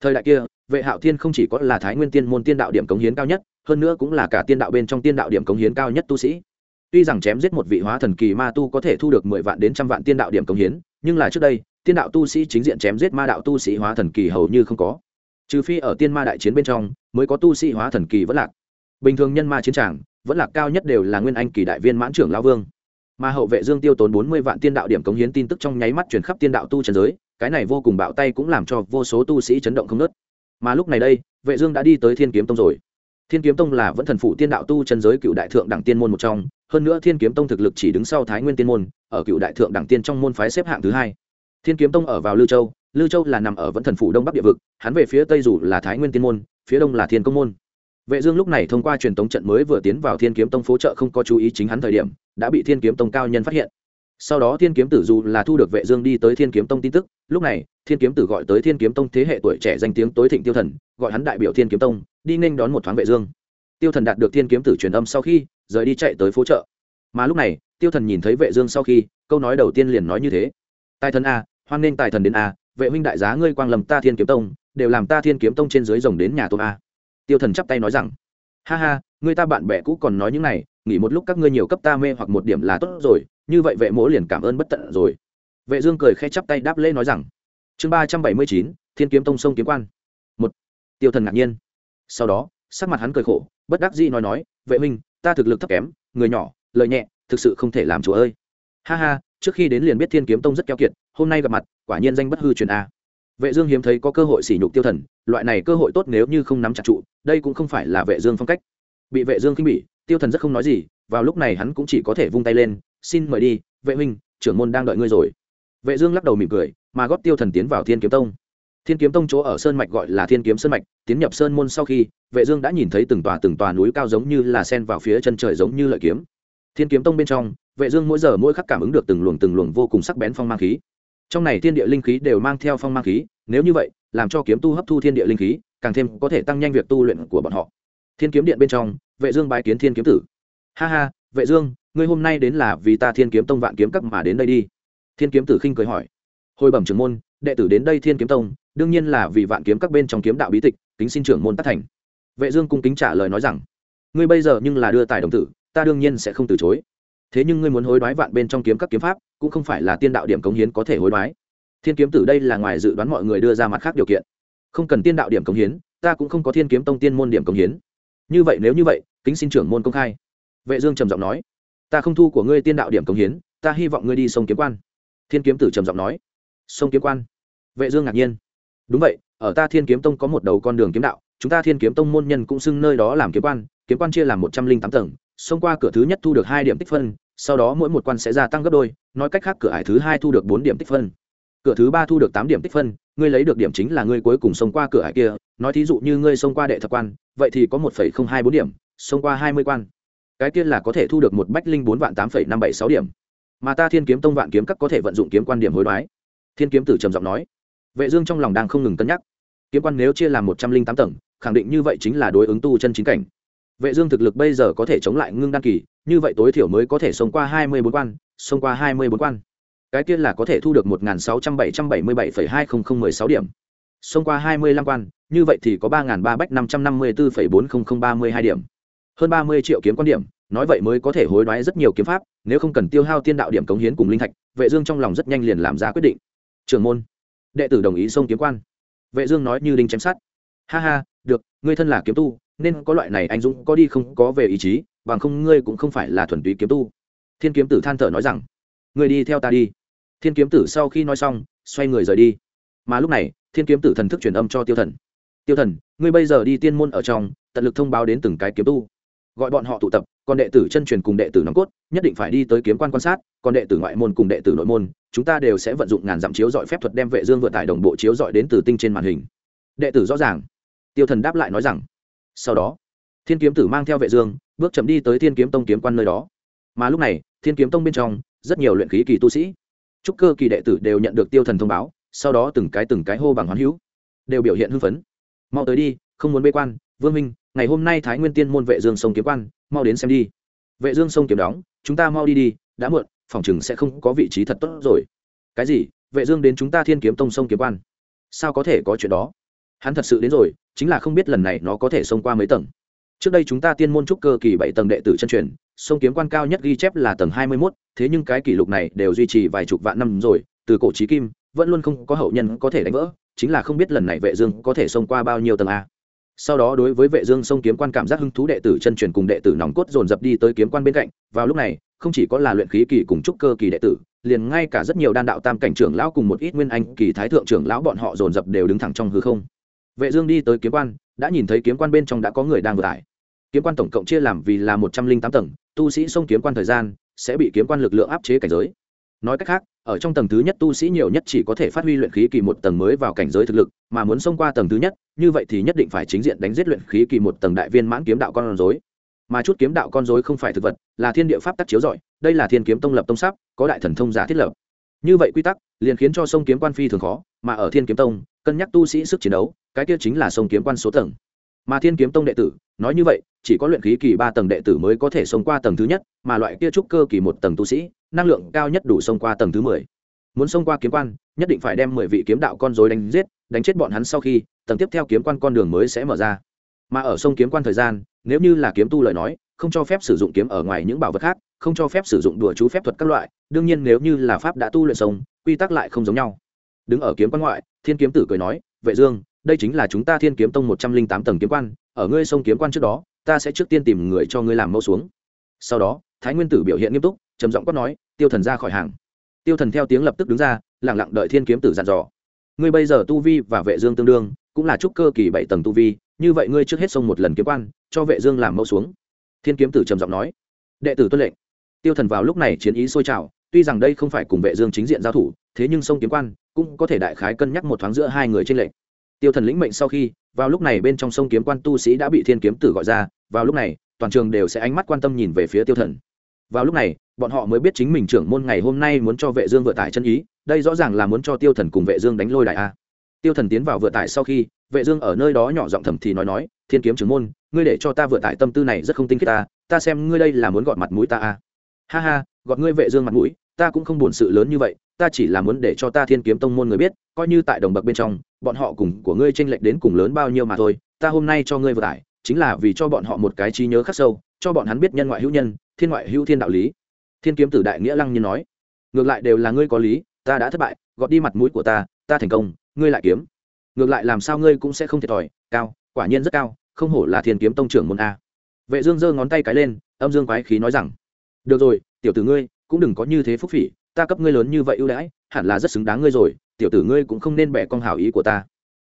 thời đại kia, vệ hạo thiên không chỉ có là thái nguyên tiên môn tiên đạo điểm cống hiến cao nhất, hơn nữa cũng là cả tiên đạo bên trong tiên đạo điểm cống hiến cao nhất tu sĩ. Tuy rằng chém giết một vị hóa thần kỳ ma tu có thể thu được mười vạn đến trăm vạn tiên đạo điểm cống hiến, nhưng là trước đây, tiên đạo tu sĩ chính diện chém giết ma đạo tu sĩ hóa thần kỳ hầu như không có. Trừ phi ở tiên ma đại chiến bên trong, mới có tu sĩ hóa thần kỳ vẫn lạc. Bình thường nhân ma chiến tràng, vẫn lạc cao nhất đều là nguyên anh kỳ đại viên mãn trưởng lão vương. Mà hậu vệ dương tiêu tốn bốn mươi vạn tiên đạo điểm cống hiến tin tức trong nháy mắt truyền khắp tiên đạo tu trần giới cái này vô cùng bạo tay cũng làm cho vô số tu sĩ chấn động không nớt. Mà lúc này đây, vệ dương đã đi tới thiên kiếm tông rồi. Thiên kiếm tông là vẫn thần phụ tiên đạo tu chân giới cựu đại thượng đẳng tiên môn một trong, hơn nữa thiên kiếm tông thực lực chỉ đứng sau thái nguyên tiên môn, ở cựu đại thượng đẳng tiên trong môn phái xếp hạng thứ hai. Thiên kiếm tông ở vào lưu châu lưu châu là nằm ở vẫn thần phủ đông bắc địa vực, hắn về phía tây dù là thái nguyên tiên môn, phía đông là thiên công môn. Vệ dương lúc này thông qua truyền tống trận mới vừa tiến vào thiên kiếm tông phố trợ không có chú ý chính hắn thời điểm, đã bị thiên kiếm tông cao nhân phát hiện sau đó thiên kiếm tử dù là thu được vệ dương đi tới thiên kiếm tông tin tức, lúc này, thiên kiếm tử gọi tới thiên kiếm tông thế hệ tuổi trẻ danh tiếng tối thịnh tiêu thần, gọi hắn đại biểu thiên kiếm tông, đi nghênh đón một thoáng vệ dương. Tiêu thần đạt được thiên kiếm tử truyền âm sau khi, rời đi chạy tới phố chợ. mà lúc này, tiêu thần nhìn thấy vệ dương sau khi, câu nói đầu tiên liền nói như thế. Tài thần a, hoan nghênh tài thần đến a, vệ huynh đại giá ngươi quang lầm ta thiên kiếm tông, đều làm ta thiên kiếm tông trên dưới rồng đến nhà tôi a. Tiêu thần chắp tay nói rằng, ha ha ngươi ta bạn bè cũ còn nói những này, nghỉ một lúc các ngươi nhiều cấp ta mê hoặc một điểm là tốt rồi như vậy vệ mỗ liền cảm ơn bất tận rồi. Vệ dương cười khẽ chắp tay đáp lễ nói rằng, chương ba trăm bảy mươi chín, thiên kiếm tông sông kiếm quan. Một, tiêu thần ngạc nhiên. Sau đó, sắc mặt hắn cười khổ, bất đắc dĩ nói nói, vệ minh ta thực lực thấp kém, người nhỏ, lời nhẹ, thực sự không thể làm chủ ơi. Ha ha, trước khi đến liền biết thiên kiếm tông rất keo kiệt, hôm nay gặp mặt, quả nhiên danh bất hư truyền a. Vệ dương hiếm thấy có cơ hội sỉ nhục tiêu thần, loại này cơ hội tốt nếu như không nắm chặt trụ, đây cũng không phải là vệ dương phong cách. Bị vệ dương khinh bỉ, tiêu thần rất không nói gì, vào lúc này hắn cũng chỉ có thể vung tay lên xin mời đi, vệ huynh, trưởng môn đang đợi ngươi rồi. Vệ dương lắc đầu mỉm cười, mà góp tiêu thần tiến vào thiên kiếm tông. Thiên kiếm tông chỗ ở sơn mạch gọi là thiên kiếm sơn mạch, tiến nhập sơn môn sau khi, vệ dương đã nhìn thấy từng tòa từng tòa núi cao giống như là sen vào phía chân trời giống như lợi kiếm. Thiên kiếm tông bên trong, vệ dương mỗi giờ mỗi khắc cảm ứng được từng luồng từng luồng vô cùng sắc bén phong mang khí. Trong này thiên địa linh khí đều mang theo phong mang khí, nếu như vậy, làm cho kiếm tu hấp thu thiên địa linh khí, càng thêm có thể tăng nhanh việc tu luyện của bọn họ. Thiên kiếm điện bên trong, vệ dương bái kiến thiên kiếm tử. Ha ha, vệ dương ngươi hôm nay đến là vì ta thiên kiếm tông vạn kiếm cấp mà đến đây đi. Thiên kiếm tử khinh cười hỏi. Hồi bẩm trưởng môn, đệ tử đến đây thiên kiếm tông, đương nhiên là vì vạn kiếm các bên trong kiếm đạo bí tịch, kính xin trưởng môn tác thành. Vệ dương cung kính trả lời nói rằng, ngươi bây giờ nhưng là đưa tài đồng tử, ta đương nhiên sẽ không từ chối. Thế nhưng ngươi muốn hối đoái vạn bên trong kiếm các kiếm pháp, cũng không phải là tiên đạo điểm cống hiến có thể hối đoái. Thiên kiếm tử đây là ngoài dự đoán mọi người đưa ra mặt khác điều kiện. Không cần tiên đạo điểm cống hiến, ta cũng không có thiên kiếm tông tiên môn điểm cống hiến. Như vậy nếu như vậy, kính xin trưởng môn công khai. Vệ dương trầm giọng nói ta không thu của ngươi tiên đạo điểm cống hiến, ta hy vọng ngươi đi sông kiếm quan. Thiên kiếm tử trầm giọng nói. Sông kiếm quan? Vệ dương ngạc nhiên. Đúng vậy, ở ta thiên kiếm tông có một đầu con đường kiếm đạo, chúng ta thiên kiếm tông môn nhân cũng xưng nơi đó làm kiếm quan kiếm quan chia làm một trăm linh tám tầng xông qua cửa thứ nhất thu được hai điểm tích phân, sau đó mỗi một quan sẽ gia tăng gấp đôi, nói cách khác cửa ải thứ hai thu được bốn điểm tích phân. Cửa thứ ba thu được tám điểm tích phân, ngươi lấy được điểm chính là ngươi cuối cùng xông qua cửa ải kia, nói thí dụ như ngươi xông qua đệ thập quan, vậy thì có một phẩy không hai bốn điểm xông qua hai mươi quan cái kia là có thể thu được một bách linh bốn vạn tám phẩy năm bảy sáu điểm. Mà ta thiên kiếm tông vạn kiếm các có thể vận dụng kiếm quan điểm hối đoái. Thiên kiếm tử trầm giọng nói. Vệ dương trong lòng đang không ngừng cân nhắc. Kiếm quan nếu chia làm một trăm linh tám tầng, khẳng định như vậy chính là đối ứng tu chân chính cảnh. Vệ dương thực lực bây giờ có thể chống lại ngưng đăng kỳ, như vậy tối thiểu mới có thể sống qua hai mươi bốn quan, sống qua hai mươi bốn quan. Cái kia là có thể thu được một sáu trăm bảy trăm bảy mươi bảy phẩy hai không không mười sáu điểm. Sống qua hai mươi lăm quan, như vậy thì có ba ba bách năm trăm năm mươi bốn phẩy bốn không không ba mươi hai điểm hơn ba mươi triệu kiếm quan điểm, nói vậy mới có thể hối đoái rất nhiều kiếm pháp, nếu không cần tiêu hao tiên đạo điểm cống hiến cùng linh thạch, vệ dương trong lòng rất nhanh liền làm ra quyết định. Trưởng môn. Đệ tử đồng ý xông kiếm quan. Vệ dương nói như đinh chém sắt. Ha ha, được, ngươi thân là kiếm tu, nên có loại này anh dũng có đi không có về ý chí, bằng không ngươi cũng không phải là thuần túy kiếm tu. Thiên kiếm tử than thở nói rằng, ngươi đi theo ta đi. Thiên kiếm tử sau khi nói xong, xoay người rời đi. Mà lúc này, thiên kiếm tử thần thức truyền âm cho tiêu thần. Tiêu thần, ngươi bây giờ đi tiên môn ở trong, tận lực thông báo đến từng cái kiếm tu gọi bọn họ tụ tập, còn đệ tử chân truyền cùng đệ tử nòng cốt, nhất định phải đi tới kiếm quan quan sát, còn đệ tử ngoại môn cùng đệ tử nội môn, chúng ta đều sẽ vận dụng ngàn dặm chiếu dọi phép thuật đem vệ dương vượt tải đồng bộ chiếu dọi đến từ tinh trên màn hình. Đệ tử rõ ràng. Tiêu thần đáp lại nói rằng, sau đó, thiên kiếm tử mang theo vệ dương, bước chậm đi tới thiên kiếm tông kiếm quan nơi đó. Mà lúc này, thiên kiếm tông bên trong, rất nhiều luyện khí kỳ tu sĩ trúc cơ kỳ đệ tử đều nhận được tiêu thần thông báo, sau đó từng cái từng cái hô bằng hoán hữu, đều biểu hiện hưng phấn. Mau tới đi, không muốn bê quan, vương minh ngày hôm nay thái nguyên tiên môn vệ dương sông kiếm quan mau đến xem đi. Vệ dương sông kiếm đóng chúng ta mau đi đi đã muộn phòng chừng sẽ không có vị trí thật tốt rồi. Cái gì? Vệ dương đến chúng ta thiên kiếm tông sông kiếm quan. Sao có thể có chuyện đó? Hắn thật sự đến rồi chính là không biết lần này nó có thể xông qua mấy tầng. Trước đây chúng ta tiên môn trúc cơ kỳ bảy tầng đệ tử chân truyền sông kiếm quan cao nhất ghi chép là tầng hai mươi 21, thế nhưng cái kỷ lục này đều duy trì vài chục vạn năm rồi từ cổ chí kim vẫn luôn không có hậu nhân có thể đánh vỡ chính là không biết lần này vệ dương có thể xông qua bao nhiêu tầng a sau đó đối với vệ dương sông kiếm quan cảm giác hứng thú đệ tử chân truyền cùng đệ tử nòng cốt dồn dập đi tới kiếm quan bên cạnh, vào lúc này, không chỉ có là luyện khí kỳ cùng trúc cơ kỳ đệ tử, liền ngay cả rất nhiều đan đạo tam cảnh trưởng lão cùng một ít nguyên anh kỳ thái thượng trưởng lão bọn họ dồn dập đều đứng thẳng trong hư không. Vệ dương đi tới kiếm quan, đã nhìn thấy kiếm quan bên trong đã có người đang vừa tải. Kiếm quan tổng cộng chia làm vì là một trăm linh tám tầng, tu sĩ sông kiếm quan thời gian sẽ bị kiếm quan lực lượng áp chế cảnh giới nói cách khác ở trong tầng thứ nhất tu sĩ nhiều nhất chỉ có thể phát huy luyện khí kỳ một tầng mới vào cảnh giới thực lực mà muốn xông qua tầng thứ nhất như vậy thì nhất định phải chính diện đánh giết luyện khí kỳ một tầng đại viên mãn kiếm đạo con rối. Mà chút kiếm đạo con rối không phải thực vật là thiên địa pháp tắc chiếu giỏi, đây là thiên kiếm tông lập tông sắp có đại thần thông giả thiết lập. Như vậy quy tắc liền khiến cho sông kiếm quan phi thường khó mà ở thiên kiếm tông cân nhắc tu sĩ sức chiến đấu cái kia chính là sông kiếm quan số tầng. Mà thiên kiếm tông đệ tử nói như vậy chỉ có luyện khí kỳ ba tầng đệ tử mới có thể xông qua tầng thứ nhất mà loại kia trúc cơ kỳ một tầng tu sĩ năng lượng cao nhất đủ xông qua tầng thứ mười. Muốn xông qua kiếm quan, nhất định phải đem mười vị kiếm đạo con dối đánh giết, đánh chết bọn hắn sau khi, tầng tiếp theo kiếm quan con đường mới sẽ mở ra. Mà ở sông kiếm quan thời gian, nếu như là kiếm tu lời nói, không cho phép sử dụng kiếm ở ngoài những bảo vật khác, không cho phép sử dụng đùa chú phép thuật các loại, đương nhiên nếu như là pháp đã tu luyện sông quy tắc lại không giống nhau. Đứng ở kiếm quan ngoại, thiên kiếm tử cười nói, vệ dương, đây chính là chúng ta thiên kiếm tông một trăm linh tám tầng kiếm quan, ở ngươi sông kiếm quan trước đó, ta sẽ trước tiên tìm người cho ngươi làm mẫu xuống. Sau đó, thái nguyên tử biểu hiện nghiêm túc trầm giọng quát nói, tiêu thần ra khỏi hàng. Tiêu thần theo tiếng lập tức đứng ra lẳng lặng đợi thiên kiếm tử dặn dò. Ngươi bây giờ tu vi và vệ dương tương đương, cũng là trúc cơ kỳ bảy tầng tu vi, như vậy ngươi trước hết xông một lần kiếm quan, cho vệ dương làm mẫu xuống. Thiên kiếm tử trầm giọng nói. Đệ tử tuân lệnh. Tiêu thần vào lúc này chiến ý sôi trào, tuy rằng đây không phải cùng vệ dương chính diện giao thủ, thế nhưng sông kiếm quan cũng có thể đại khái cân nhắc một thoáng giữa hai người trên lệnh tiêu thần lĩnh mệnh sau khi, vào lúc này bên trong sông kiếm quan tu sĩ đã bị thiên kiếm tử gọi ra, vào lúc này, toàn trường đều sẽ ánh mắt quan tâm nhìn về phía tiêu thần vào lúc này, bọn họ mới biết chính mình trưởng môn ngày hôm nay muốn cho vệ dương vựa tải chân ý, đây rõ ràng là muốn cho tiêu thần cùng vệ dương đánh lôi đại a. Tiêu thần tiến vào vựa tải sau khi, vệ dương ở nơi đó nhỏ giọng thầm thì nói nói, thiên kiếm trưởng môn, ngươi để cho ta vựa tải tâm tư này rất không tinh khiết ta ta xem ngươi đây là muốn gọt mặt mũi ta a. Ha ha, gọt ngươi vệ dương mặt mũi, ta cũng không buồn sự lớn như vậy, ta chỉ là muốn để cho ta thiên kiếm tông môn người biết, coi như tại đồng bậc bên trong, bọn họ cùng của ngươi tranh lệch đến cùng lớn bao nhiêu mà thôi, ta hôm nay cho ngươi vừa tải, chính là vì cho bọn họ một cái trí nhớ khắc sâu, cho bọn hắn biết nhân ngoại hữu nhân thiên ngoại hữu thiên đạo lý. Thiên kiếm tử đại nghĩa lăng nhiên nói, ngược lại đều là ngươi có lý, ta đã thất bại, gọt đi mặt mũi của ta ta thành công, ngươi lại kiếm. Ngược lại làm sao ngươi cũng sẽ không thiệt thòi, cao, quả nhiên rất cao, không hổ là thiên kiếm tông trưởng môn a. Vệ dương giơ ngón tay cái lên, âm dương quái khí nói rằng, được rồi, tiểu tử ngươi, cũng đừng có như thế phúc phỉ, ta cấp ngươi lớn như vậy ưu đãi, hẳn là rất xứng đáng ngươi rồi, tiểu tử ngươi cũng không nên bẻ con hảo ý của ta.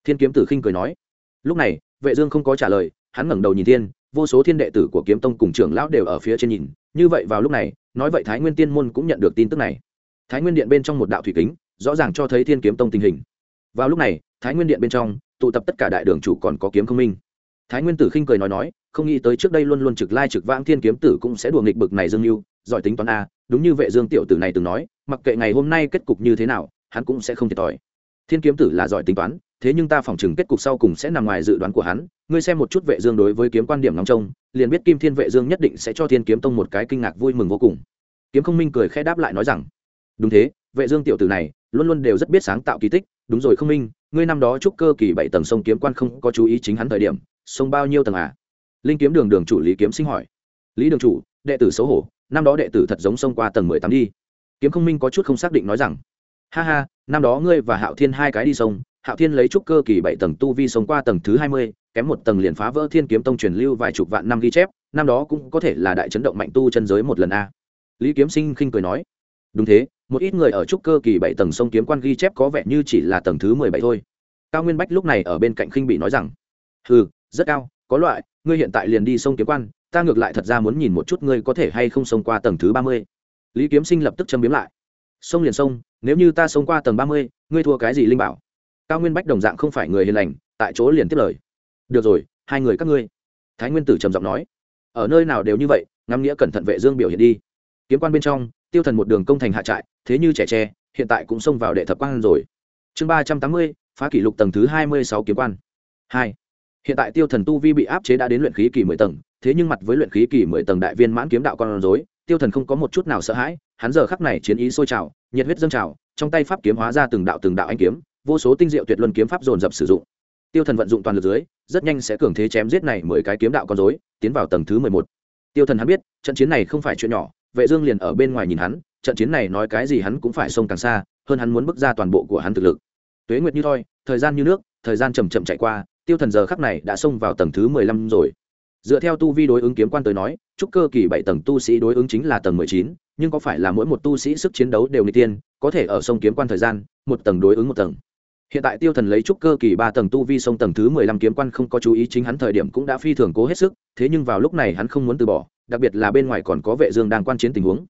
Thiên kiếm tử khinh cười nói. Lúc này, vệ dương không có trả lời, hắn ngẩng đầu nhìn thiên, vô số thiên đệ tử của kiếm tông cùng trưởng lão đều ở phía trên nhìn như vậy vào lúc này, nói vậy thái nguyên tiên môn cũng nhận được tin tức này. Thái nguyên điện bên trong một đạo thủy kính, rõ ràng cho thấy thiên kiếm tông tình hình. Vào lúc này, thái nguyên điện bên trong, tụ tập tất cả đại đường chủ còn có kiếm không minh. Thái nguyên tử khinh cười nói nói, không nghĩ tới trước đây luôn luôn trực lai trực vãng thiên kiếm tử cũng sẽ đùa nghịch bực này dương mưu giỏi tính toán a, đúng như vệ dương tiểu tử này từng nói, mặc kệ ngày hôm nay kết cục như thế nào, hắn cũng sẽ không thiệt thòi thiên kiếm tử là giỏi tính toán, thế nhưng ta phỏng chừng kết cục sau cùng sẽ nằm ngoài dự đoán của hắn. Ngươi xem một chút vệ dương đối với kiếm quan điểm nóng trông, liền biết kim thiên vệ dương nhất định sẽ cho thiên kiếm tông một cái kinh ngạc vui mừng vô cùng. Kiếm không minh cười khẽ đáp lại nói rằng, đúng thế, vệ dương tiểu tử này luôn luôn đều rất biết sáng tạo kỳ tích. Đúng rồi không minh, ngươi năm đó trúc cơ kỳ bảy tầng sông kiếm quan không có chú ý chính hắn thời điểm, sông bao nhiêu tầng à? Linh kiếm đường đường chủ lý kiếm sinh hỏi. Lý đường chủ, đệ tử xấu hổ, năm đó đệ tử thật giống sông qua tầng mười tám đi. Kiếm không minh có chút không xác định nói rằng ha ha, năm đó ngươi và hạo thiên hai cái đi sông, hạo thiên lấy trúc cơ kỳ bảy tầng tu vi sống qua tầng thứ hai mươi, kém một tầng liền phá vỡ thiên kiếm tông truyền lưu vài chục vạn năm ghi chép, năm đó cũng có thể là đại chấn động mạnh tu chân giới một lần a. Lý kiếm sinh khinh cười nói. Đúng thế, một ít người ở trúc cơ kỳ bảy tầng sông kiếm quan ghi chép có vẻ như chỉ là tầng thứ mười bảy thôi. Cao nguyên bách lúc này ở bên cạnh khinh bị nói rằng ừ rất cao, có loại, ngươi hiện tại liền đi sông kiếm quan, ta ngược lại thật ra muốn nhìn một chút ngươi có thể hay không sông qua tầng thứ ba mươi. Lý kiếm sinh lập tức châm biếm lại. Sông liền sông nếu như ta sống qua tầng ba mươi, ngươi thua cái gì linh bảo? Cao nguyên bách đồng dạng không phải người hiền lành, tại chỗ liền tiếp lời. Được rồi, hai người các ngươi. Thái nguyên tử trầm giọng nói. Ở nơi nào đều như vậy, ngắm nghĩa cẩn thận vệ dương biểu hiện đi. Kiếm quan bên trong, tiêu thần một đường công thành hạ trại, thế như trẻ tre, hiện tại cũng xông vào đệ thập quan rồi. Chương ba trăm tám mươi, phá kỷ lục tầng thứ hai mươi sáu kiếm quan. Hai. Hiện tại tiêu thần tu vi bị áp chế đã đến luyện khí kỳ mười tầng, thế nhưng mặt với luyện khí kỳ mười tầng đại viên mãn kiếm đạo con rối, tiêu thần không có một chút nào sợ hãi, hắn giờ khắc này chiến ý sôi trào nhiệt huyết dâng trào, trong tay pháp kiếm hóa ra từng đạo từng đạo anh kiếm, vô số tinh diệu tuyệt luân kiếm pháp dồn dập sử dụng. Tiêu thần vận dụng toàn lực dưới, rất nhanh sẽ cường thế chém giết này mười cái kiếm đạo con dối tiến vào tầng thứ mười một. Tiêu thần hắn biết, trận chiến này không phải chuyện nhỏ, vệ dương liền ở bên ngoài nhìn hắn, trận chiến này nói cái gì hắn cũng phải xông càng xa, hơn hắn muốn bước ra toàn bộ của hắn thực lực. Tuế nguyệt như thoi, thời gian như nước, thời gian chậm chậm chạy qua, tiêu thần giờ khắc này đã xông vào tầng thứ mười lăm rồi dựa theo tu vi đối ứng kiếm quan tới nói, trúc cơ kỳ bảy tầng tu sĩ đối ứng chính là tầng mười chín, nhưng có phải là mỗi một tu sĩ sức chiến đấu đều n tiên, có thể ở sông kiếm quan thời gian, một tầng đối ứng một tầng. Hiện tại tiêu thần lấy trúc cơ kỳ ba tầng tu vi sông tầng thứ mười lăm kiếm quan không có chú ý chính hắn thời điểm cũng đã phi thường cố hết sức, thế nhưng vào lúc này hắn không muốn từ bỏ, đặc biệt là bên ngoài còn có vệ dương đang quan chiến tình huống.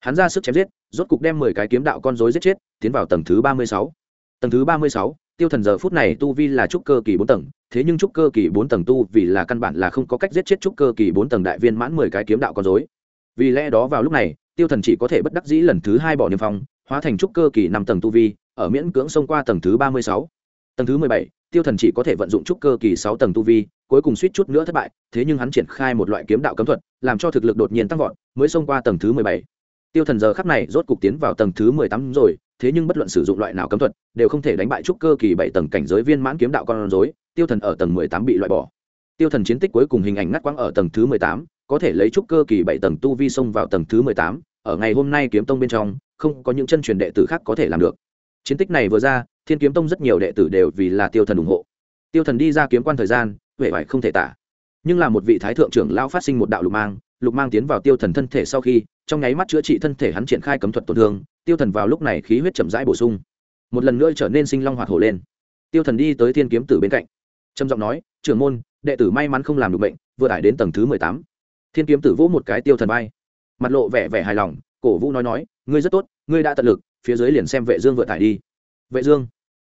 Hắn ra sức chém giết, rốt cục đem mười cái kiếm đạo con rối giết chết, tiến vào tầng thứ ba mươi sáu. Tầng thứ ba mươi sáu, tiêu thần giờ phút này tu vi là trúc cơ kỳ bốn tầng thế nhưng trúc cơ kỳ bốn tầng tu vì là căn bản là không có cách giết chết trúc cơ kỳ bốn tầng đại viên mãn mười cái kiếm đạo con rối. Vì lẽ đó vào lúc này, tiêu thần chỉ có thể bất đắc dĩ lần thứ hai bỏ niêm phong, hóa thành trúc cơ kỳ năm tầng tu vi, ở miễn cưỡng xông qua tầng thứ ba mươi sáu. Tầng thứ mười bảy, tiêu thần chỉ có thể vận dụng trúc cơ kỳ sáu tầng tu vi, cuối cùng suýt chút nữa thất bại, thế nhưng hắn triển khai một loại kiếm đạo cấm thuật, làm cho thực lực đột nhiên tăng vọt, mới xông qua tầng thứ mười bảy. Tiêu thần giờ khắc này rốt cục tiến vào tầng thứ mười tám rồi, thế nhưng bất luận sử dụng loại nào cấm thuật, đều không thể đánh bại trúc cơ kỳ bảy tầng cảnh giới viên mãn kiếm đạo con rối tiêu thần ở tầng mười tám bị loại bỏ. Tiêu thần chiến tích cuối cùng hình ảnh ngắt quãng ở tầng thứ mười tám, có thể lấy trúc cơ kỳ bảy tầng tu vi xông vào tầng thứ mười tám, ở ngày hôm nay kiếm tông bên trong, không có những chân truyền đệ tử khác có thể làm được. Chiến tích này vừa ra, thiên kiếm tông rất nhiều đệ tử đều vì là tiêu thần ủng hộ. Tiêu thần đi ra kiếm quan thời gian huệ vải không thể tả. Nhưng là một vị thái thượng trưởng lao phát sinh một đạo lục mang lục mang tiến vào tiêu thần thân thể sau khi, trong nháy mắt chữa trị thân thể hắn triển khai cấm thuật tổn thương, tiêu thần vào lúc này khí huyết chậm rãi bổ sung. Một lần nữa trở nên sinh long hoạt hổ lên. Tiêu thần đi tới thiên kiếm tử bên cạnh trầm giọng nói, trưởng môn, đệ tử may mắn không làm được bệnh, vừa tải đến tầng thứ mười tám. Thiên kiếm tử vỗ một cái tiêu thần bay mặt lộ vẻ vẻ hài lòng, cổ vũ nói nói, ngươi rất tốt, ngươi đã tận lực, phía dưới liền xem vệ dương vừa tải đi. Vệ dương,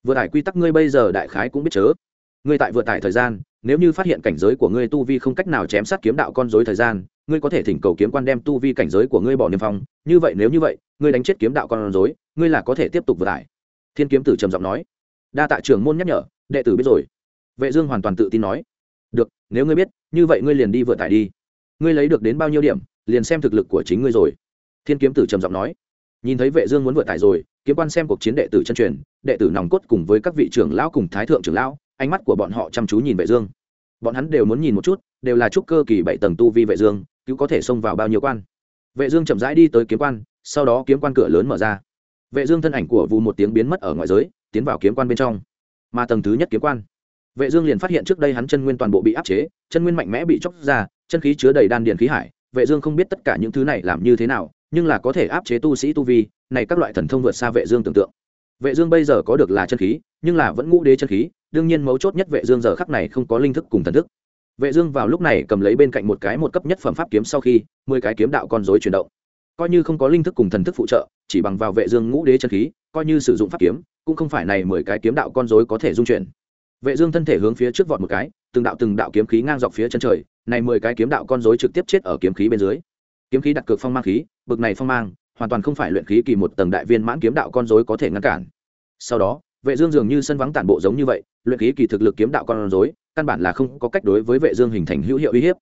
vừa tải quy tắc ngươi bây giờ đại khái cũng biết chớ. Ngươi tại vừa tải thời gian, nếu như phát hiện cảnh giới của ngươi tu vi không cách nào chém sát kiếm đạo con rối thời gian, ngươi có thể thỉnh cầu kiếm quan đem tu vi cảnh giới của ngươi bỏ niêm phong. Như vậy nếu như vậy, ngươi đánh chết kiếm đạo con rối, ngươi là có thể tiếp tục vừa tải. Thiên kiếm tử trầm giọng nói. Đa tạ trưởng môn nhắc nhở, đệ tử biết rồi vệ dương hoàn toàn tự tin nói. Được, nếu ngươi biết, như vậy ngươi liền đi vừa tải đi. Ngươi lấy được đến bao nhiêu điểm, liền xem thực lực của chính ngươi rồi. Thiên kiếm tử trầm giọng nói. Nhìn thấy vệ dương muốn vượt tải rồi, kiếm quan xem cuộc chiến đệ tử chân truyền, đệ tử nòng cốt cùng với các vị trưởng lão cùng thái thượng trưởng lão, ánh mắt của bọn họ chăm chú nhìn vệ dương. Bọn hắn đều muốn nhìn một chút, đều là trúc cơ kỳ bảy tầng tu vi vệ dương, cứu có thể xông vào bao nhiêu quan. Vệ dương chậm rãi đi tới kiếm quan, sau đó kiếm quan cửa lớn mở ra. Vệ dương thân ảnh của vù một tiếng biến mất ở ngoài giới, tiến vào kiếm quan bên trong. Mà tầng thứ nhất kiếm quan vệ dương liền phát hiện trước đây hắn chân nguyên toàn bộ bị áp chế, chân nguyên mạnh mẽ bị chóc ra, chân khí chứa đầy đan điền khí hải. Vệ dương không biết tất cả những thứ này làm như thế nào, nhưng là có thể áp chế tu sĩ tu vi, này các loại thần thông vượt xa vệ dương tưởng tượng. Vệ dương bây giờ có được là chân khí, nhưng là vẫn ngũ đế chân khí, đương nhiên mấu chốt nhất vệ dương giờ khắc này không có linh thức cùng thần thức. Vệ dương vào lúc này cầm lấy bên cạnh một cái một cấp nhất phẩm pháp kiếm sau khi, mười cái kiếm đạo con rối chuyển động. Coi như không có linh thức cùng thần thức phụ trợ, chỉ bằng vào vệ dương ngũ đế chân khí, coi như sử dụng pháp kiếm, cũng không phải này mười cái kiếm đạo con rối có thể dung chuyển vệ dương thân thể hướng phía trước vọt một cái, từng đạo từng đạo kiếm khí ngang dọc phía chân trời, này mười cái kiếm đạo con rối trực tiếp chết ở kiếm khí bên dưới. Kiếm khí đặt cược phong mang khí, bực này phong mang, hoàn toàn không phải luyện khí kỳ một tầng đại viên mãn kiếm đạo con rối có thể ngăn cản. Sau đó, vệ dương dường như sân vắng tản bộ giống như vậy, luyện khí kỳ thực lực kiếm đạo con rối, căn bản là không có cách đối với vệ dương hình thành hữu hiệu uy hiếp.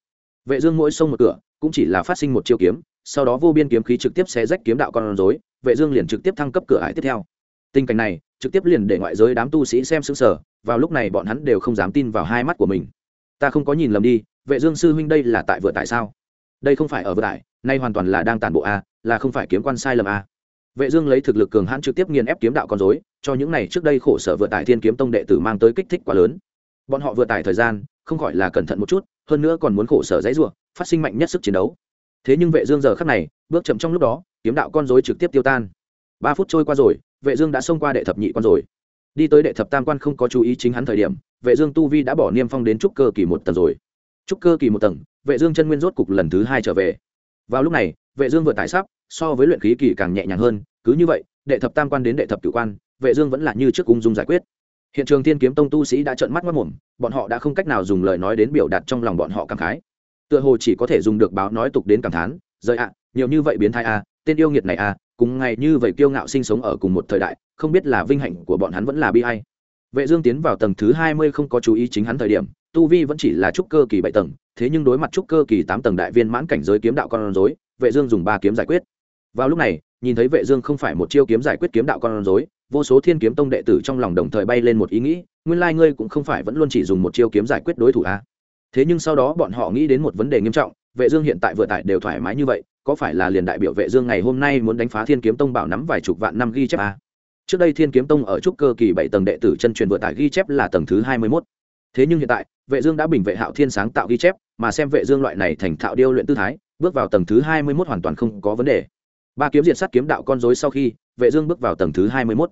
Vệ dương mỗi sông một cửa, cũng chỉ là phát sinh một chiêu kiếm, sau đó vô biên kiếm khí trực tiếp xé rách kiếm đạo con rối, vệ dương liền trực tiếp thăng cấp cửa ải tiếp theo. Tình cảnh này trực tiếp liền để ngoại giới đám tu sĩ xem sững sờ, vào lúc này bọn hắn đều không dám tin vào hai mắt của mình. Ta không có nhìn lầm đi, vệ dương sư huynh đây là tại vừa tại sao? Đây không phải ở vừa tại, nay hoàn toàn là đang tàn bộ a, là không phải kiếm quan sai lầm a. Vệ dương lấy thực lực cường hãn trực tiếp nghiền ép kiếm đạo con rối, cho những này trước đây khổ sở vừa tại thiên kiếm tông đệ tử mang tới kích thích quá lớn. Bọn họ vừa tại thời gian, không gọi là cẩn thận một chút, hơn nữa còn muốn khổ sở dãy rủa, phát sinh mạnh nhất sức chiến đấu. Thế nhưng vệ dương giờ khắc này, bước chậm trong lúc đó, kiếm đạo con rối trực tiếp tiêu tan. Ba phút trôi qua rồi vệ dương đã xông qua đệ thập nhị quan rồi. Đi tới đệ thập tam quan không có chú ý chính hắn thời điểm, vệ dương tu vi đã bỏ niêm phong đến trúc cơ kỳ một tầng rồi. Trúc cơ kỳ một tầng, vệ dương chân nguyên rốt cục lần thứ hai trở về. Vào lúc này, vệ dương vừa tải sắp so với luyện khí kỳ càng nhẹ nhàng hơn, cứ như vậy, đệ thập tam quan đến đệ thập cửu quan, vệ dương vẫn là như trước cung dung giải quyết. Hiện trường thiên kiếm tông tu sĩ đã trợn mắt mắt mồm bọn họ đã không cách nào dùng lời nói đến biểu đạt trong lòng bọn họ cảm khái. Tựa hồ chỉ có thể dùng được báo nói tục đến cảm thán, rời ạ, nhiều như vậy biến thái a tên yêu nghiệt này a cùng ngày như vậy kiêu ngạo sinh sống ở cùng một thời đại, không biết là vinh hạnh của bọn hắn vẫn là bi hay vệ dương tiến vào tầng thứ hai mươi không có chú ý chính hắn thời điểm, tu vi vẫn chỉ là trúc cơ kỳ bảy tầng, thế nhưng đối mặt trúc cơ kỳ tám tầng đại viên mãn cảnh giới kiếm đạo con rối, vệ dương dùng ba kiếm giải quyết vào lúc này, nhìn thấy vệ dương không phải một chiêu kiếm giải quyết kiếm đạo con rối, vô số thiên kiếm tông đệ tử trong lòng đồng thời bay lên một ý nghĩ, nguyên lai ngươi cũng không phải vẫn luôn chỉ dùng một chiêu kiếm giải quyết đối thủ a à? thế nhưng sau đó bọn họ nghĩ đến một vấn đề nghiêm trọng, vệ dương hiện tại vừa tải đều thoải mái như vậy có phải là liền đại biểu vệ dương ngày hôm nay muốn đánh phá thiên kiếm tông bảo nắm vài chục vạn năm ghi chép à? trước đây thiên kiếm tông ở trúc cơ kỳ bảy tầng đệ tử chân truyền vừa tải ghi chép là tầng thứ hai mươi 21. thế nhưng hiện tại, vệ dương đã bình vệ hạo thiên sáng tạo ghi chép, mà xem vệ dương loại này thành thạo điêu luyện tư thái, bước vào tầng thứ hai mươi 21 hoàn toàn không có vấn đề ba kiếm diệt sát kiếm đạo con rối sau khi, vệ dương bước vào tầng thứ hai mươi 21.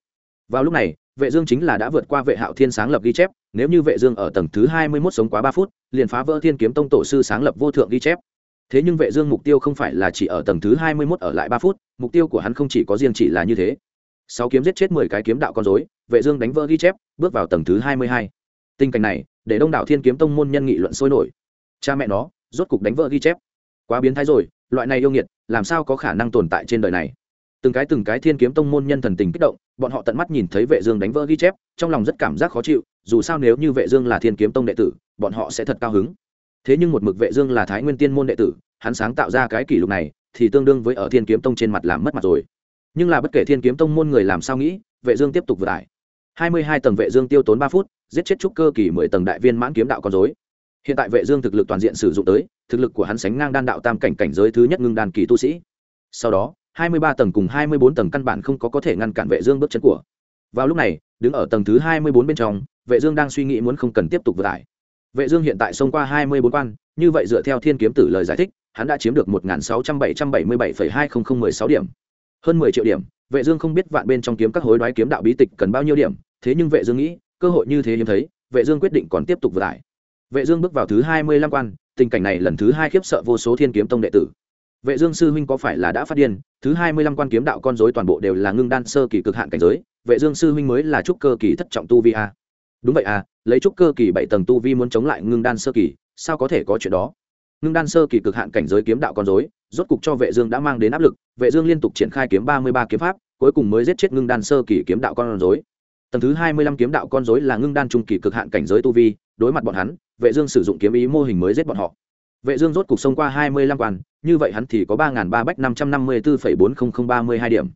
vào lúc này, vệ dương chính là đã vượt qua vệ hạo thiên sáng lập ghi chép, nếu như vệ dương ở tầng thứ hai mươi 21 sống quá ba phút, liền phá vỡ thiên kiếm tông tổ sư sáng lập vô thượng ghi chép thế nhưng vệ dương mục tiêu không phải là chỉ ở tầng thứ hai mươi 21 ở lại ba phút, mục tiêu của hắn không chỉ có riêng chỉ là như thế. Sáu kiếm giết chết mười cái kiếm đạo con rối, vệ dương đánh vỡ ghi chép, bước vào tầng thứ hai mươi hai. Tình cảnh này, để đông đảo thiên kiếm tông môn nhân nghị luận sôi nổi. Cha mẹ nó, rốt cục đánh vỡ ghi chép. Quá biến thái rồi, loại này yêu nghiệt, làm sao có khả năng tồn tại trên đời này? Từng cái từng cái thiên kiếm tông môn nhân thần tình kích động, bọn họ tận mắt nhìn thấy vệ dương đánh vỡ ghi chép, trong lòng rất cảm giác khó chịu, dù sao nếu như vệ dương là thiên kiếm tông đệ tử, bọn họ sẽ thật cao hứng thế nhưng một mực vệ dương là thái nguyên tiên môn đệ tử, hắn sáng tạo ra cái kỷ lục này thì tương đương với ở thiên kiếm tông trên mặt làm mất mặt rồi. Nhưng là bất kể thiên kiếm tông môn người làm sao nghĩ, vệ dương tiếp tục vượt ải. Hai mươi hai tầng vệ dương tiêu tốn ba phút, giết chết trúc cơ kỳ mười tầng đại viên mãn kiếm đạo con rối. Hiện tại vệ dương thực lực toàn diện sử dụng tới, thực lực của hắn sánh ngang đan đạo tam cảnh cảnh giới thứ nhất ngưng đan kỳ tu sĩ. Sau đó, hai mươi ba tầng cùng hai mươi bốn tầng căn bản không có có thể ngăn cản vệ dương bước chân của. Vào lúc này, đứng ở tầng thứ hai mươi bốn bên trong, vệ dương đang suy nghĩ muốn không cần tiếp tục vượt ải vệ dương hiện tại xông qua hai mươi bốn quan, như vậy dựa theo thiên kiếm tử lời giải thích, hắn đã chiếm được một sáu trăm bảy trăm bảy mươi bảy hai nghìn mười sáu điểm. Hơn mười triệu điểm, vệ dương không biết vạn bên trong kiếm các hối đoái kiếm đạo bí tịch cần bao nhiêu điểm, thế nhưng vệ dương nghĩ, cơ hội như thế hiếm thấy, vệ dương quyết định còn tiếp tục vượt lại. vệ dương bước vào thứ hai mươi lăm quan, tình cảnh này lần thứ hai khiếp sợ vô số thiên kiếm tông đệ tử. Vệ dương sư huynh có phải là đã phát điên, thứ hai mươi lăm quan kiếm đạo con rối toàn bộ đều là ngưng đan sơ kỳ cực hạn cảnh giới, vệ dương sư huynh mới là trúc cơ kỳ thất trọng tu vi a đúng vậy à lấy trúc cơ kỳ bảy tầng tu vi muốn chống lại ngưng đan sơ kỳ, sao có thể có chuyện đó? Ngưng đan sơ kỳ cực hạn cảnh giới kiếm đạo con rối, rốt cục cho vệ dương đã mang đến áp lực, vệ dương liên tục triển khai kiếm ba mươi ba kiếm pháp, cuối cùng mới giết chết ngưng đan sơ kỳ kiếm đạo con rối. Tầng thứ hai mươi lăm kiếm đạo con rối là ngưng đan trung kỳ cực hạn cảnh giới tu vi, đối mặt bọn hắn, vệ dương sử dụng kiếm ý mô hình mới giết bọn họ. Vệ dương rốt cục xông qua hai mươi lăm quan, như vậy hắn thì có ba ba bách năm trăm năm mươi bốn bốn không không ba mươi hai điểm.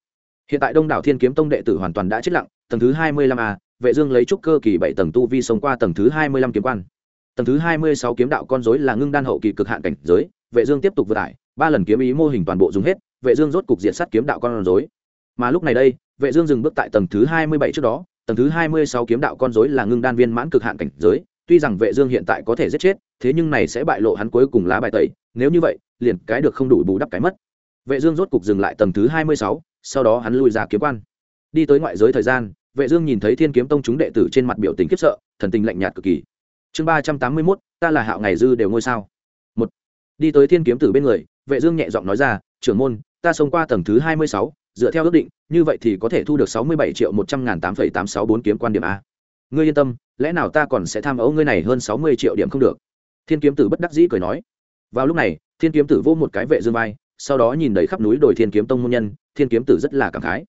Hiện tại đông đảo thiên kiếm tông đệ tử hoàn toàn đã chết lặng, tầng thứ hai mươi lăm a vệ dương lấy trúc cơ kỳ bảy tầng tu vi xông qua tầng thứ hai mươi lăm kiếm quan. Tầng thứ hai mươi sáu kiếm đạo con rối là ngưng đan hậu kỳ cực hạn cảnh giới vệ dương tiếp tục vượt tải ba lần kiếm ý mô hình toàn bộ dùng hết vệ dương rốt cục diện sát kiếm đạo con rối. Mà lúc này đây vệ dương dừng bước tại tầng thứ hai mươi bảy trước đó tầng thứ hai mươi sáu kiếm đạo con rối là ngưng đan viên mãn cực hạn cảnh giới tuy rằng vệ dương hiện tại có thể giết chết thế nhưng này sẽ bại lộ hắn cuối cùng lá bài tẩy nếu như vậy liền cái được không đủ bù đắp cái mất. Vệ dương rốt cục dừng lại tầng thứ hai mươi sáu, sau đó hắn lui ra kiếm quan. Đi tới ngoại giới thời gian vệ dương nhìn thấy thiên kiếm tông chúng đệ tử trên mặt biểu tình khiếp sợ thần tình lạnh nhạt cực kỳ. Chương ba trăm tám mươi 381, ta là hạo ngày dư đều ngôi sao. Một đi tới thiên kiếm tử bên người vệ dương nhẹ giọng nói ra trưởng môn ta xông qua tầng thứ hai mươi sáu, dựa theo ước định như vậy thì có thể thu được sáu mươi bảy triệu một trăm ngàn tám phẩy tám sáu bốn kiếm quan điểm a. Ngươi yên tâm lẽ nào ta còn sẽ tham ấu ngươi này hơn sáu mươi triệu điểm không được? Thiên kiếm tử bất đắc dĩ cười nói. Vào lúc này thiên kiếm tử vô một cái vệ dương vai sau đó nhìn đầy khắp núi đồi thiên kiếm tông môn nhân thiên kiếm tử rất là cảm khái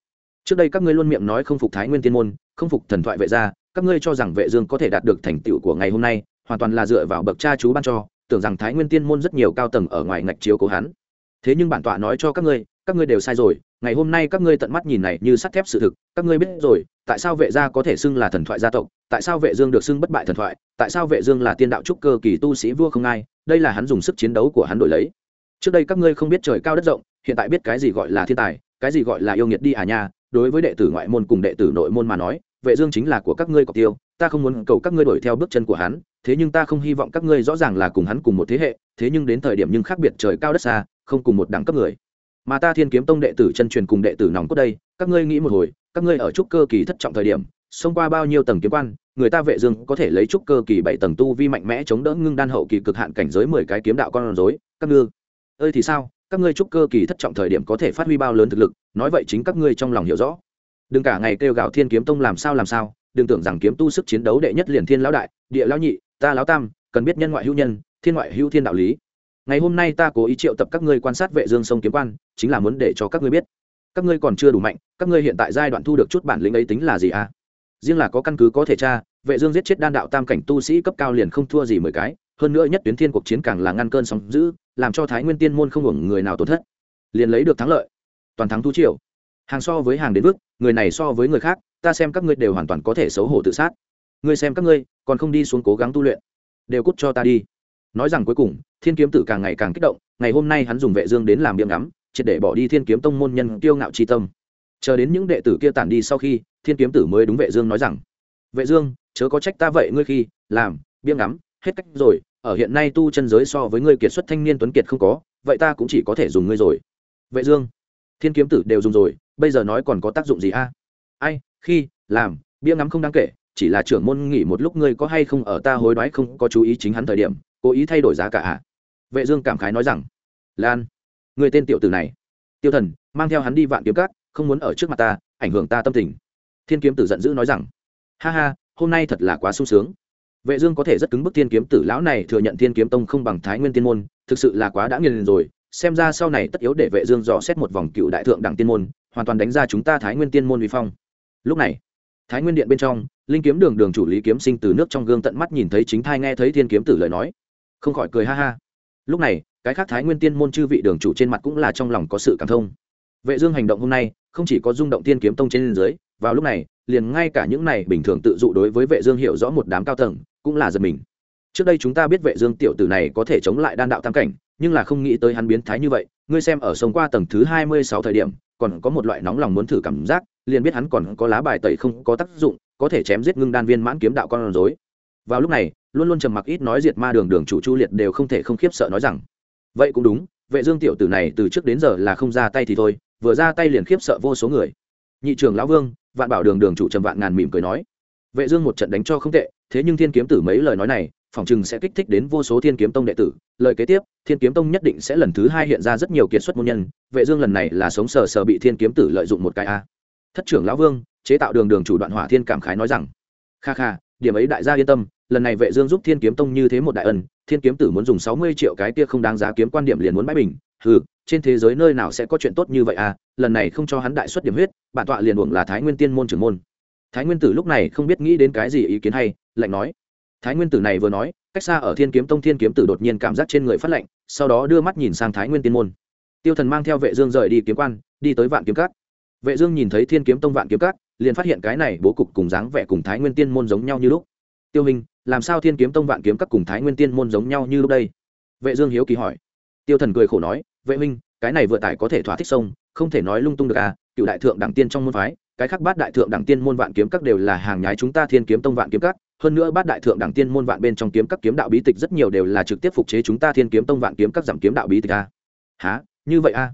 trước đây các ngươi luôn miệng nói không phục thái nguyên tiên môn, không phục thần thoại vệ gia, các ngươi cho rằng vệ dương có thể đạt được thành tựu của ngày hôm nay, hoàn toàn là dựa vào bậc cha chú ban cho, tưởng rằng thái nguyên tiên môn rất nhiều cao tầng ở ngoài ngạch chiếu cố hắn. Thế nhưng bản tọa nói cho các ngươi các ngươi đều sai rồi, ngày hôm nay các ngươi tận mắt nhìn này như sắt thép sự thực, các ngươi biết rồi, tại sao vệ gia có thể xưng là thần thoại gia tộc, tại sao vệ dương được xưng bất bại thần thoại, tại sao vệ dương là tiên đạo trúc cơ kỳ tu sĩ vua không ai, đây là hắn dùng sức chiến đấu của hắn đổi lấy. Trước đây các ngươi không biết trời cao đất rộng, hiện tại biết cái gì gọi là thiên tài, cái gì gọi là yêu nghiệt đi à nha đối với đệ tử ngoại môn cùng đệ tử nội môn mà nói, vệ dương chính là của các ngươi cọc tiêu, ta không muốn cầu các ngươi đuổi theo bước chân của hắn, thế nhưng ta không hy vọng các ngươi rõ ràng là cùng hắn cùng một thế hệ, thế nhưng đến thời điểm nhưng khác biệt trời cao đất xa, không cùng một đẳng cấp người. Mà ta thiên kiếm tông đệ tử chân truyền cùng đệ tử nòng cốt đây, các ngươi nghĩ một hồi, các ngươi ở trúc cơ kỳ thất trọng thời điểm, xông qua bao nhiêu tầng kiếm quan, người ta vệ dương có thể lấy trúc cơ kỳ bảy tầng tu vi mạnh mẽ chống đỡ ngưng đan hậu kỳ cực hạn cảnh giới mười cái kiếm đạo con rối, các ngươi. Ơi thì sao? Các ngươi trúc cơ kỳ thất trọng thời điểm có thể phát huy bao lớn thực lực, nói vậy chính các ngươi trong lòng hiểu rõ. Đừng cả ngày kêu gào thiên kiếm tông làm sao làm sao, đừng tưởng rằng kiếm tu sức chiến đấu đệ nhất liền thiên lão đại, địa lão nhị, ta lão tam, cần biết nhân ngoại hữu nhân, thiên ngoại hữu thiên đạo lý. Ngày hôm nay ta cố ý triệu tập các ngươi quan sát vệ dương sông kiếm quan, chính là muốn để cho các ngươi biết. Các ngươi còn chưa đủ mạnh, các ngươi hiện tại giai đoạn thu được chút bản lĩnh ấy tính là gì à? Riêng là có căn cứ có thể tra, vệ dương giết chết đan đạo tam cảnh tu sĩ cấp cao liền không thua gì mười cái hơn nữa nhất tuyến thiên cuộc chiến càng là ngăn cơn sóng dữ, làm cho thái nguyên tiên môn không hưởng người nào tổn thất. Liền lấy được thắng lợi. Toàn thắng thu triều. Hàng so với hàng đến bước người này so với người khác, ta xem các ngươi đều hoàn toàn có thể xấu hổ tự sát. Ngươi xem các ngươi, còn không đi xuống cố gắng tu luyện. Đều cút cho ta đi. Nói rằng cuối cùng, thiên kiếm tử càng ngày càng kích động, ngày hôm nay hắn dùng vệ dương đến làm biếng ngắm, triệt để bỏ đi thiên kiếm tông môn nhân kiêu ngạo chi tâm. Chờ đến những đệ tử kia tản đi sau khi, thiên kiếm tử mới đúng vệ dương nói rằng, vệ dương, chớ có trách ta vậy ngươi khi làm biếng ngắm, hết cách rồi ở hiện nay tu chân giới so với ngươi kiệt xuất thanh niên tuấn kiệt không có, vậy ta cũng chỉ có thể dùng ngươi rồi. Vệ dương, thiên kiếm tử đều dùng rồi, bây giờ nói còn có tác dụng gì a? Ai, khi, làm, bia ngắm không đáng kể, chỉ là trưởng môn nghỉ một lúc ngươi có hay không ở ta hối đoái không có chú ý chính hắn thời điểm, cố ý thay đổi giá cả ạ vệ dương cảm khái nói rằng, lan người tên tiểu tử này. Tiêu thần, mang theo hắn đi vạn kiếm cát không muốn ở trước mặt ta, ảnh hưởng ta tâm tình. Thiên kiếm tử giận dữ nói rằng, ha ha, hôm nay thật là quá sung sướng vệ dương có thể rất cứng bức thiên kiếm tử lão này thừa nhận thiên kiếm tông không bằng thái nguyên tiên môn, thực sự là quá đã nghiền rồi, xem ra sau này tất yếu để vệ dương dò xét một vòng cựu đại thượng đẳng tiên môn, hoàn toàn đánh ra chúng ta thái nguyên tiên môn uy phong. Lúc này, thái nguyên điện bên trong, linh kiếm đường đường chủ lý kiếm sinh từ nước trong gương tận mắt nhìn thấy chính thai nghe thấy thiên kiếm tử lời nói, không khỏi cười ha ha. Lúc này, cái khác thái nguyên tiên môn chư vị đường chủ trên mặt cũng là trong lòng có sự cảm thông. Vệ dương hành động hôm nay, không chỉ có rung động thiên kiếm tông trên dưới, vào lúc này, liền ngay cả những này bình thường tự dụ đối với vệ dương hiểu rõ một đám cao tầng cũng là giật mình. Trước đây chúng ta biết vệ dương tiểu tử này có thể chống lại đan đạo tam cảnh, nhưng là không nghĩ tới hắn biến thái như vậy, ngươi xem ở sông qua tầng thứ 26 thời điểm, còn có một loại nóng lòng muốn thử cảm giác, liền biết hắn còn có lá bài tẩy không có tác dụng, có thể chém giết ngưng đan viên mãn kiếm đạo con rối. Vào lúc này, luôn luôn trầm mặc ít nói diệt ma đường đường chủ chu liệt đều không thể không khiếp sợ nói rằng, vậy cũng đúng, vệ dương tiểu tử này từ trước đến giờ là không ra tay thì thôi, vừa ra tay liền khiếp sợ vô số người. Nhị trưởng lão vương, vạn bảo đường đường chủ trầm vạn ngàn mỉm cười nói vệ dương một trận đánh cho không tệ, thế nhưng thiên kiếm tử mấy lời nói này, phỏng chừng sẽ kích thích đến vô số thiên kiếm tông đệ tử. Lời kế tiếp, thiên kiếm tông nhất định sẽ lần thứ hai hiện ra rất nhiều kiệt xuất môn nhân. Vệ dương lần này là sống sờ sờ bị thiên kiếm tử lợi dụng một cái a. Thất trưởng lão vương, chế tạo đường đường chủ đoạn hỏa thiên cảm khái nói rằng, kha kha, điểm ấy đại gia yên tâm, lần này vệ dương giúp thiên kiếm tông như thế một đại ân, thiên kiếm tử muốn dùng 60 triệu cái kia không đáng giá kiếm quan điểm liền muốn bãi bình. Hừ, trên thế giới nơi nào sẽ có chuyện tốt như vậy à lần này không cho hắn đại xuất điểm huyết, bản tọa liền uổng là thái nguyên tiên môn trưởng môn thái nguyên tử lúc này không biết nghĩ đến cái gì ý kiến hay, lạnh nói. Thái nguyên tử này vừa nói, cách xa ở thiên kiếm tông thiên kiếm tử đột nhiên cảm giác trên người phát lạnh, sau đó đưa mắt nhìn sang thái nguyên tiên môn. Tiêu thần mang theo vệ dương rời đi kiếm quan, đi tới vạn kiếm cát vệ dương nhìn thấy thiên kiếm tông vạn kiếm cát liền phát hiện cái này bố cục cùng dáng vẻ cùng thái nguyên tiên môn giống nhau như lúc. Tiêu hình, làm sao thiên kiếm tông vạn kiếm các cùng thái nguyên tiên môn giống nhau như lúc đây? Vệ dương hiếu kỳ hỏi. Tiêu thần cười khổ nói, vệ minh cái này vừa tải có thể thỏa thích sông, không thể nói lung tung được à cựu đại thượng đẳng tiên trong môn phái cái khác bát đại thượng đẳng tiên môn vạn kiếm các đều là hàng nhái chúng ta thiên kiếm tông vạn kiếm các, hơn nữa bát đại thượng đẳng tiên môn vạn bên trong kiếm các kiếm đạo bí tịch rất nhiều đều là trực tiếp phục chế chúng ta thiên kiếm tông vạn kiếm các giảm kiếm đạo bí tịch a. Há như vậy a? À?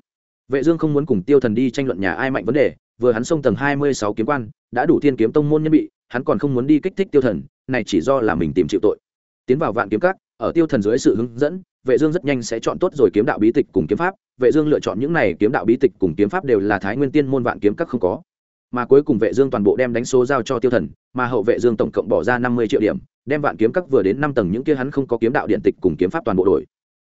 vệ dương không muốn cùng tiêu thần đi tranh luận nhà ai mạnh vấn đề, vừa hắn xông tầng 26 kiếm quan, đã đủ thiên kiếm tông môn nhân bị, hắn còn không muốn đi kích thích tiêu thần, này chỉ do là mình tìm chịu tội. Tiến vào vạn kiếm các, ở tiêu thần dưới sự hướng dẫn, vệ dương rất nhanh sẽ chọn tốt rồi kiếm đạo bí tịch cùng kiếm pháp, vệ dương lựa chọn những này kiếm đạo bí tịch cùng kiếm pháp đều là thái nguyên tiên môn vạn kiếm các không có mà cuối cùng vệ dương toàn bộ đem đánh số giao cho tiêu thần, mà hậu vệ dương tổng cộng bỏ ra 50 triệu điểm, đem vạn kiếm các vừa đến năm tầng những kia hắn không có kiếm đạo điện tịch cùng kiếm pháp toàn bộ đổi.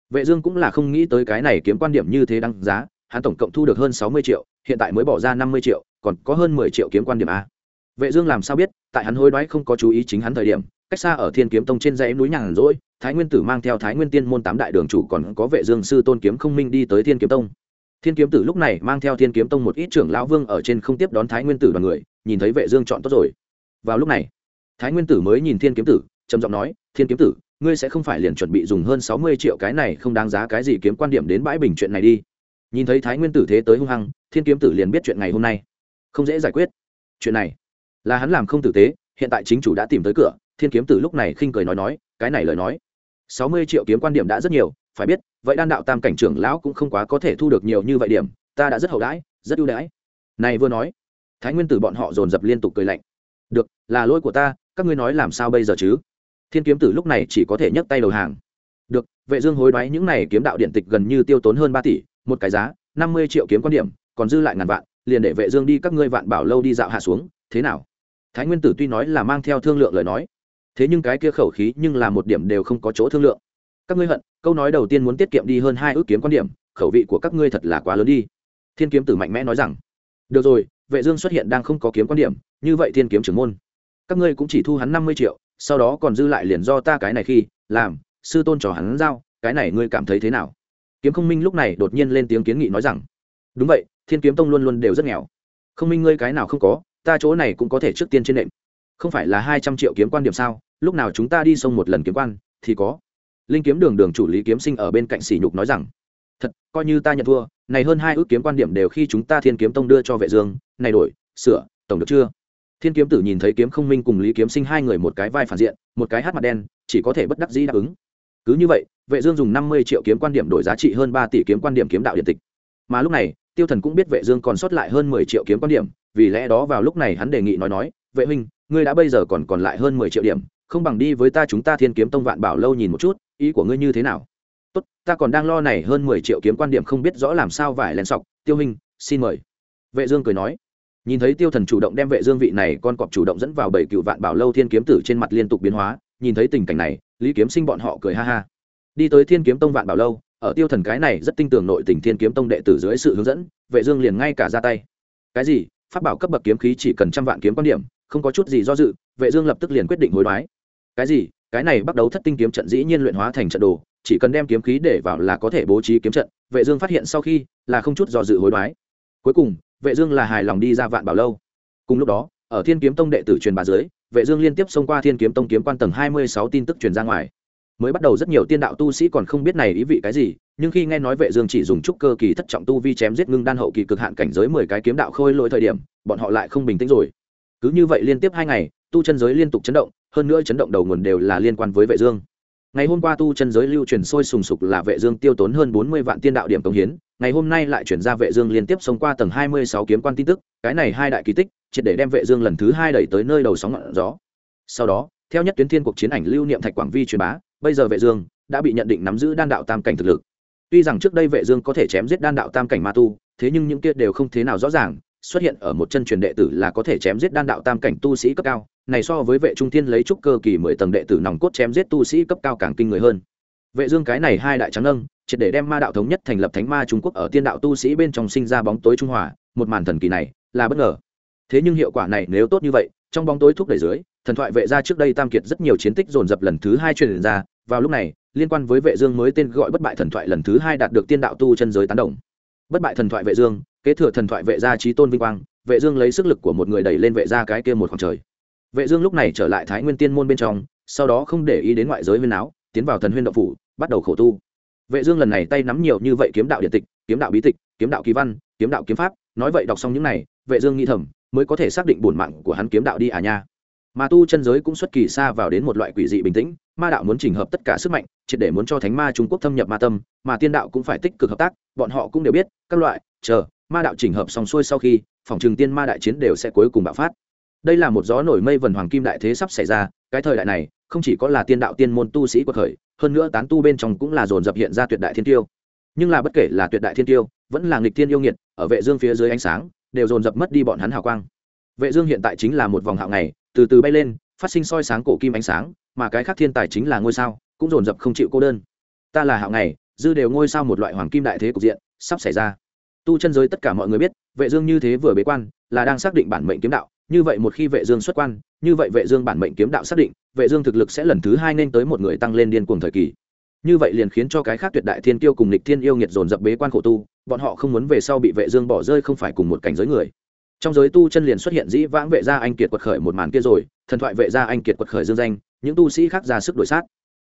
Vệ dương cũng là không nghĩ tới cái này kiếm quan điểm như thế đăng giá, hắn tổng cộng thu được hơn 60 triệu, hiện tại mới bỏ ra 50 triệu, còn có hơn 10 triệu kiếm quan điểm a. Vệ dương làm sao biết, tại hắn hối đoái không có chú ý chính hắn thời điểm, cách xa ở thiên kiếm tông trên dãy núi nhàn rỗi, thái nguyên tử mang theo thái nguyên tiên môn tám đại đường chủ còn có vệ dương sư tôn kiếm không minh đi tới thiên kiếm tông thiên kiếm tử lúc này mang theo thiên kiếm tông một ít trưởng lão vương ở trên không tiếp đón thái nguyên tử đoàn người, nhìn thấy vệ dương chọn tốt rồi. Vào lúc này, thái nguyên tử mới nhìn thiên kiếm tử, trầm giọng nói, thiên kiếm tử, ngươi sẽ không phải liền chuẩn bị dùng hơn sáu mươi triệu cái này không đáng giá cái gì kiếm quan điểm đến bãi bình chuyện này đi. Nhìn thấy thái nguyên tử thế tới hung hăng, thiên kiếm tử liền biết chuyện ngày hôm nay không dễ giải quyết. Chuyện này là hắn làm không tử tế, hiện tại chính chủ đã tìm tới cửa, thiên kiếm tử lúc này khinh cười nói nói, cái này lời nói, sáu mươi triệu kiếm quan điểm đã rất nhiều phải biết, vậy đan đạo tam cảnh trưởng lão cũng không quá có thể thu được nhiều như vậy điểm, ta đã rất hậu đãi, rất ưu đãi. Này vừa nói, thái nguyên tử bọn họ dồn dập liên tục cười lạnh. Được, là lỗi của ta, các ngươi nói làm sao bây giờ chứ? Thiên kiếm tử lúc này chỉ có thể nhấc tay đầu hàng. Được, vệ dương hối đoái những này kiếm đạo điện tịch gần như tiêu tốn hơn ba tỷ, một cái giá, năm mươi triệu kiếm quan điểm, còn dư lại ngàn vạn, liền để vệ dương đi các ngươi vạn bảo lâu đi dạo hạ xuống, thế nào? Thái nguyên tử tuy nói là mang theo thương lượng lời nói, thế nhưng cái kia khẩu khí nhưng là một điểm đều không có chỗ thương lượng. Các ngươi hận câu nói đầu tiên muốn tiết kiệm đi hơn hai ước kiếm quan điểm, khẩu vị của các ngươi thật là quá lớn đi. Thiên kiếm tử mạnh mẽ nói rằng, được rồi, vệ dương xuất hiện đang không có kiếm quan điểm, như vậy thiên kiếm trưởng môn, các ngươi cũng chỉ thu hắn năm mươi triệu, sau đó còn dư lại liền do ta cái này khi, làm, sư tôn trò hắn giao, cái này ngươi cảm thấy thế nào? Kiếm không minh lúc này đột nhiên lên tiếng kiến nghị nói rằng, đúng vậy, thiên kiếm tông luôn luôn đều rất nghèo. Không minh ngươi cái nào không có, ta chỗ này cũng có thể trước tiên trên nệm. Không phải là hai trăm triệu kiếm quan điểm sao? Lúc nào chúng ta đi sông một lần kiếm quan, thì có linh kiếm đường đường chủ lý kiếm sinh ở bên cạnh sỉ nhục nói rằng, thật, coi như ta nhận thua, này hơn hai ước kiếm quan điểm đều khi chúng ta thiên kiếm tông đưa cho vệ dương, này đổi, sửa, tổng được chưa? Thiên kiếm tử nhìn thấy kiếm không minh cùng lý kiếm sinh hai người một cái vai phản diện, một cái hát mặt đen, chỉ có thể bất đắc dĩ đáp ứng. Cứ như vậy, vệ dương dùng 50 triệu kiếm quan điểm đổi giá trị hơn 3 tỷ kiếm quan điểm kiếm đạo điện tịch. Mà lúc này, tiêu thần cũng biết vệ dương còn sót lại hơn 10 triệu kiếm quan điểm, vì lẽ đó vào lúc này hắn đề nghị nói nói, vệ huynh, ngươi đã bây giờ còn còn lại hơn 10 triệu điểm không bằng đi với ta chúng ta thiên kiếm tông vạn bảo lâu nhìn một chút, ý của ngươi như thế nào? Tốt, ta còn đang lo này hơn 10 triệu kiếm quan điểm không biết rõ làm sao vải lên sọc. Tiêu hình xin mời. Vệ dương cười nói. Nhìn thấy tiêu thần chủ động đem vệ dương vị này con cọp chủ động dẫn vào bảy cựu vạn bảo lâu thiên kiếm tử trên mặt liên tục biến hóa, nhìn thấy tình cảnh này, lý kiếm sinh bọn họ cười ha ha. Đi tới thiên kiếm tông vạn bảo lâu, ở tiêu thần cái này rất tinh tường nội tình thiên kiếm tông đệ tử dưới sự hướng dẫn, vệ dương liền ngay cả ra tay. Cái gì? Pháp bảo cấp bậc kiếm khí chỉ cần trăm vạn kiếm quan điểm, không có chút gì do dự, vệ dương lập tức liền quyết định hối đoái cái gì? Cái này bắt đầu thất tinh kiếm trận dĩ nhiên luyện hóa thành trận đồ, chỉ cần đem kiếm khí để vào là có thể bố trí kiếm trận. Vệ dương phát hiện sau khi là không chút do dự hối đoái. Cuối cùng, vệ dương là hài lòng đi ra vạn bảo lâu. Cùng lúc đó, ở thiên kiếm tông đệ tử truyền bà dưới, vệ dương liên tiếp xông qua thiên kiếm tông kiếm quan tầng 26 tin tức truyền ra ngoài. Mới bắt đầu rất nhiều tiên đạo tu sĩ còn không biết này ý vị cái gì, nhưng khi nghe nói vệ dương chỉ dùng trúc cơ kỳ thất trọng tu vi chém giết ngưng đan hậu kỳ cực hạn cảnh giới 10 cái kiếm đạo khôi lỗi thời điểm, bọn họ lại không bình tĩnh rồi cứ như vậy liên tiếp hai ngày, tu chân giới liên tục chấn động, hơn nữa chấn động đầu nguồn đều là liên quan với vệ dương. Ngày hôm qua tu chân giới lưu truyền sôi sùng sục là vệ dương tiêu tốn hơn 40 vạn tiên đạo điểm công hiến, ngày hôm nay lại chuyển ra vệ dương liên tiếp xông qua tầng 26 kiếm quan tin tức, cái này hai đại kỳ tích, triệt để đem vệ dương lần thứ hai đẩy tới nơi đầu sóng ngọn gió. Sau đó, theo nhất tuyến thiên cuộc chiến ảnh lưu niệm thạch quảng vi truyền bá, bây giờ vệ dương đã bị nhận định nắm giữ đan đạo tam cảnh thực lực. Tuy rằng trước đây vệ dương có thể chém giết đan đạo tam cảnh ma tu, thế nhưng những kia đều không thế nào rõ ràng xuất hiện ở một chân truyền đệ tử là có thể chém giết đan đạo tam cảnh tu sĩ cấp cao, này so với vệ trung thiên lấy trúc cơ kỳ mười tầng đệ tử nòng cốt chém giết tu sĩ cấp cao càng kinh người hơn. Vệ dương cái này hai đại trắng nâng, triệt để đem ma đạo thống nhất thành lập thánh ma trung quốc ở tiên đạo tu sĩ bên trong sinh ra bóng tối trung hòa, một màn thần kỳ này là bất ngờ. Thế nhưng hiệu quả này nếu tốt như vậy, trong bóng tối thúc đẩy dưới, thần thoại vệ gia trước đây tam kiệt rất nhiều chiến tích dồn dập lần thứ hai truyền ra, vào lúc này, liên quan với vệ dương mới tên gọi bất bại thần thoại lần thứ hai đạt được tiên đạo tu chân giới tán đồng. Bất bại thần thoại vệ dương kế thừa thần thoại vệ gia trí tôn vinh quang, vệ dương lấy sức lực của một người đẩy lên vệ gia cái kia một khoảng trời. Vệ dương lúc này trở lại thái nguyên tiên môn bên trong, sau đó không để ý đến ngoại giới huyên áo tiến vào thần huyên đạo phủ, bắt đầu khổ tu. Vệ dương lần này tay nắm nhiều như vậy kiếm đạo điện tịch, kiếm đạo bí tịch, kiếm đạo kỳ văn, kiếm đạo kiếm pháp, nói vậy đọc xong những này, vệ dương nghĩ thầm, mới có thể xác định bổn mạng của hắn kiếm đạo đi à nha. Mà tu chân giới cũng xuất kỳ xa vào đến một loại quỷ dị bình tĩnh, ma đạo muốn chỉnh hợp tất cả sức mạnh, triệt để muốn cho thánh ma trung quốc thâm nhập ma tâm, mà tiên đạo cũng phải tích cực hợp tác, bọn họ cũng đều biết, các loại, chờ ma đạo chỉnh hợp xong xuôi sau khi, phòng trường tiên ma đại chiến đều sẽ cuối cùng bạo phát. Đây là một gió nổi mây vần hoàng kim đại thế sắp xảy ra, cái thời đại này, không chỉ có là tiên đạo tiên môn tu sĩ của khởi hơn nữa tán tu bên trong cũng là dồn dập hiện ra tuyệt đại thiên tiêu. Nhưng là bất kể là tuyệt đại thiên tiêu, vẫn là nghịch thiên yêu nghiệt, ở vệ dương phía dưới ánh sáng, đều dồn dập mất đi bọn hắn hào quang. Vệ dương hiện tại chính là một vòng hạo ngày, từ từ bay lên, phát sinh soi sáng cổ kim ánh sáng, mà cái khác thiên tài chính là ngôi sao, cũng dồn dập không chịu cô đơn. Ta là hạo ngày, dư đều ngôi sao một loại hoàng kim đại thế cục diện, sắp xảy ra tu chân giới tất cả mọi người biết, vệ dương như thế vừa bế quan, là đang xác định bản mệnh kiếm đạo. Như vậy một khi vệ dương xuất quan, như vậy vệ dương bản mệnh kiếm đạo xác định, vệ dương thực lực sẽ lần thứ hai nên tới một người tăng lên điên cuồng thời kỳ. Như vậy liền khiến cho cái khác tuyệt đại thiên tiêu cùng lịch thiên yêu nghiệt dồn dập bế quan khổ tu, bọn họ không muốn về sau bị vệ dương bỏ rơi không phải cùng một cảnh giới người. Trong giới tu chân liền xuất hiện dĩ vãng vệ gia anh kiệt quật khởi một màn kia rồi, thần thoại vệ gia anh kiệt quật khởi dương danh, những tu sĩ khác ra sức đổi sát.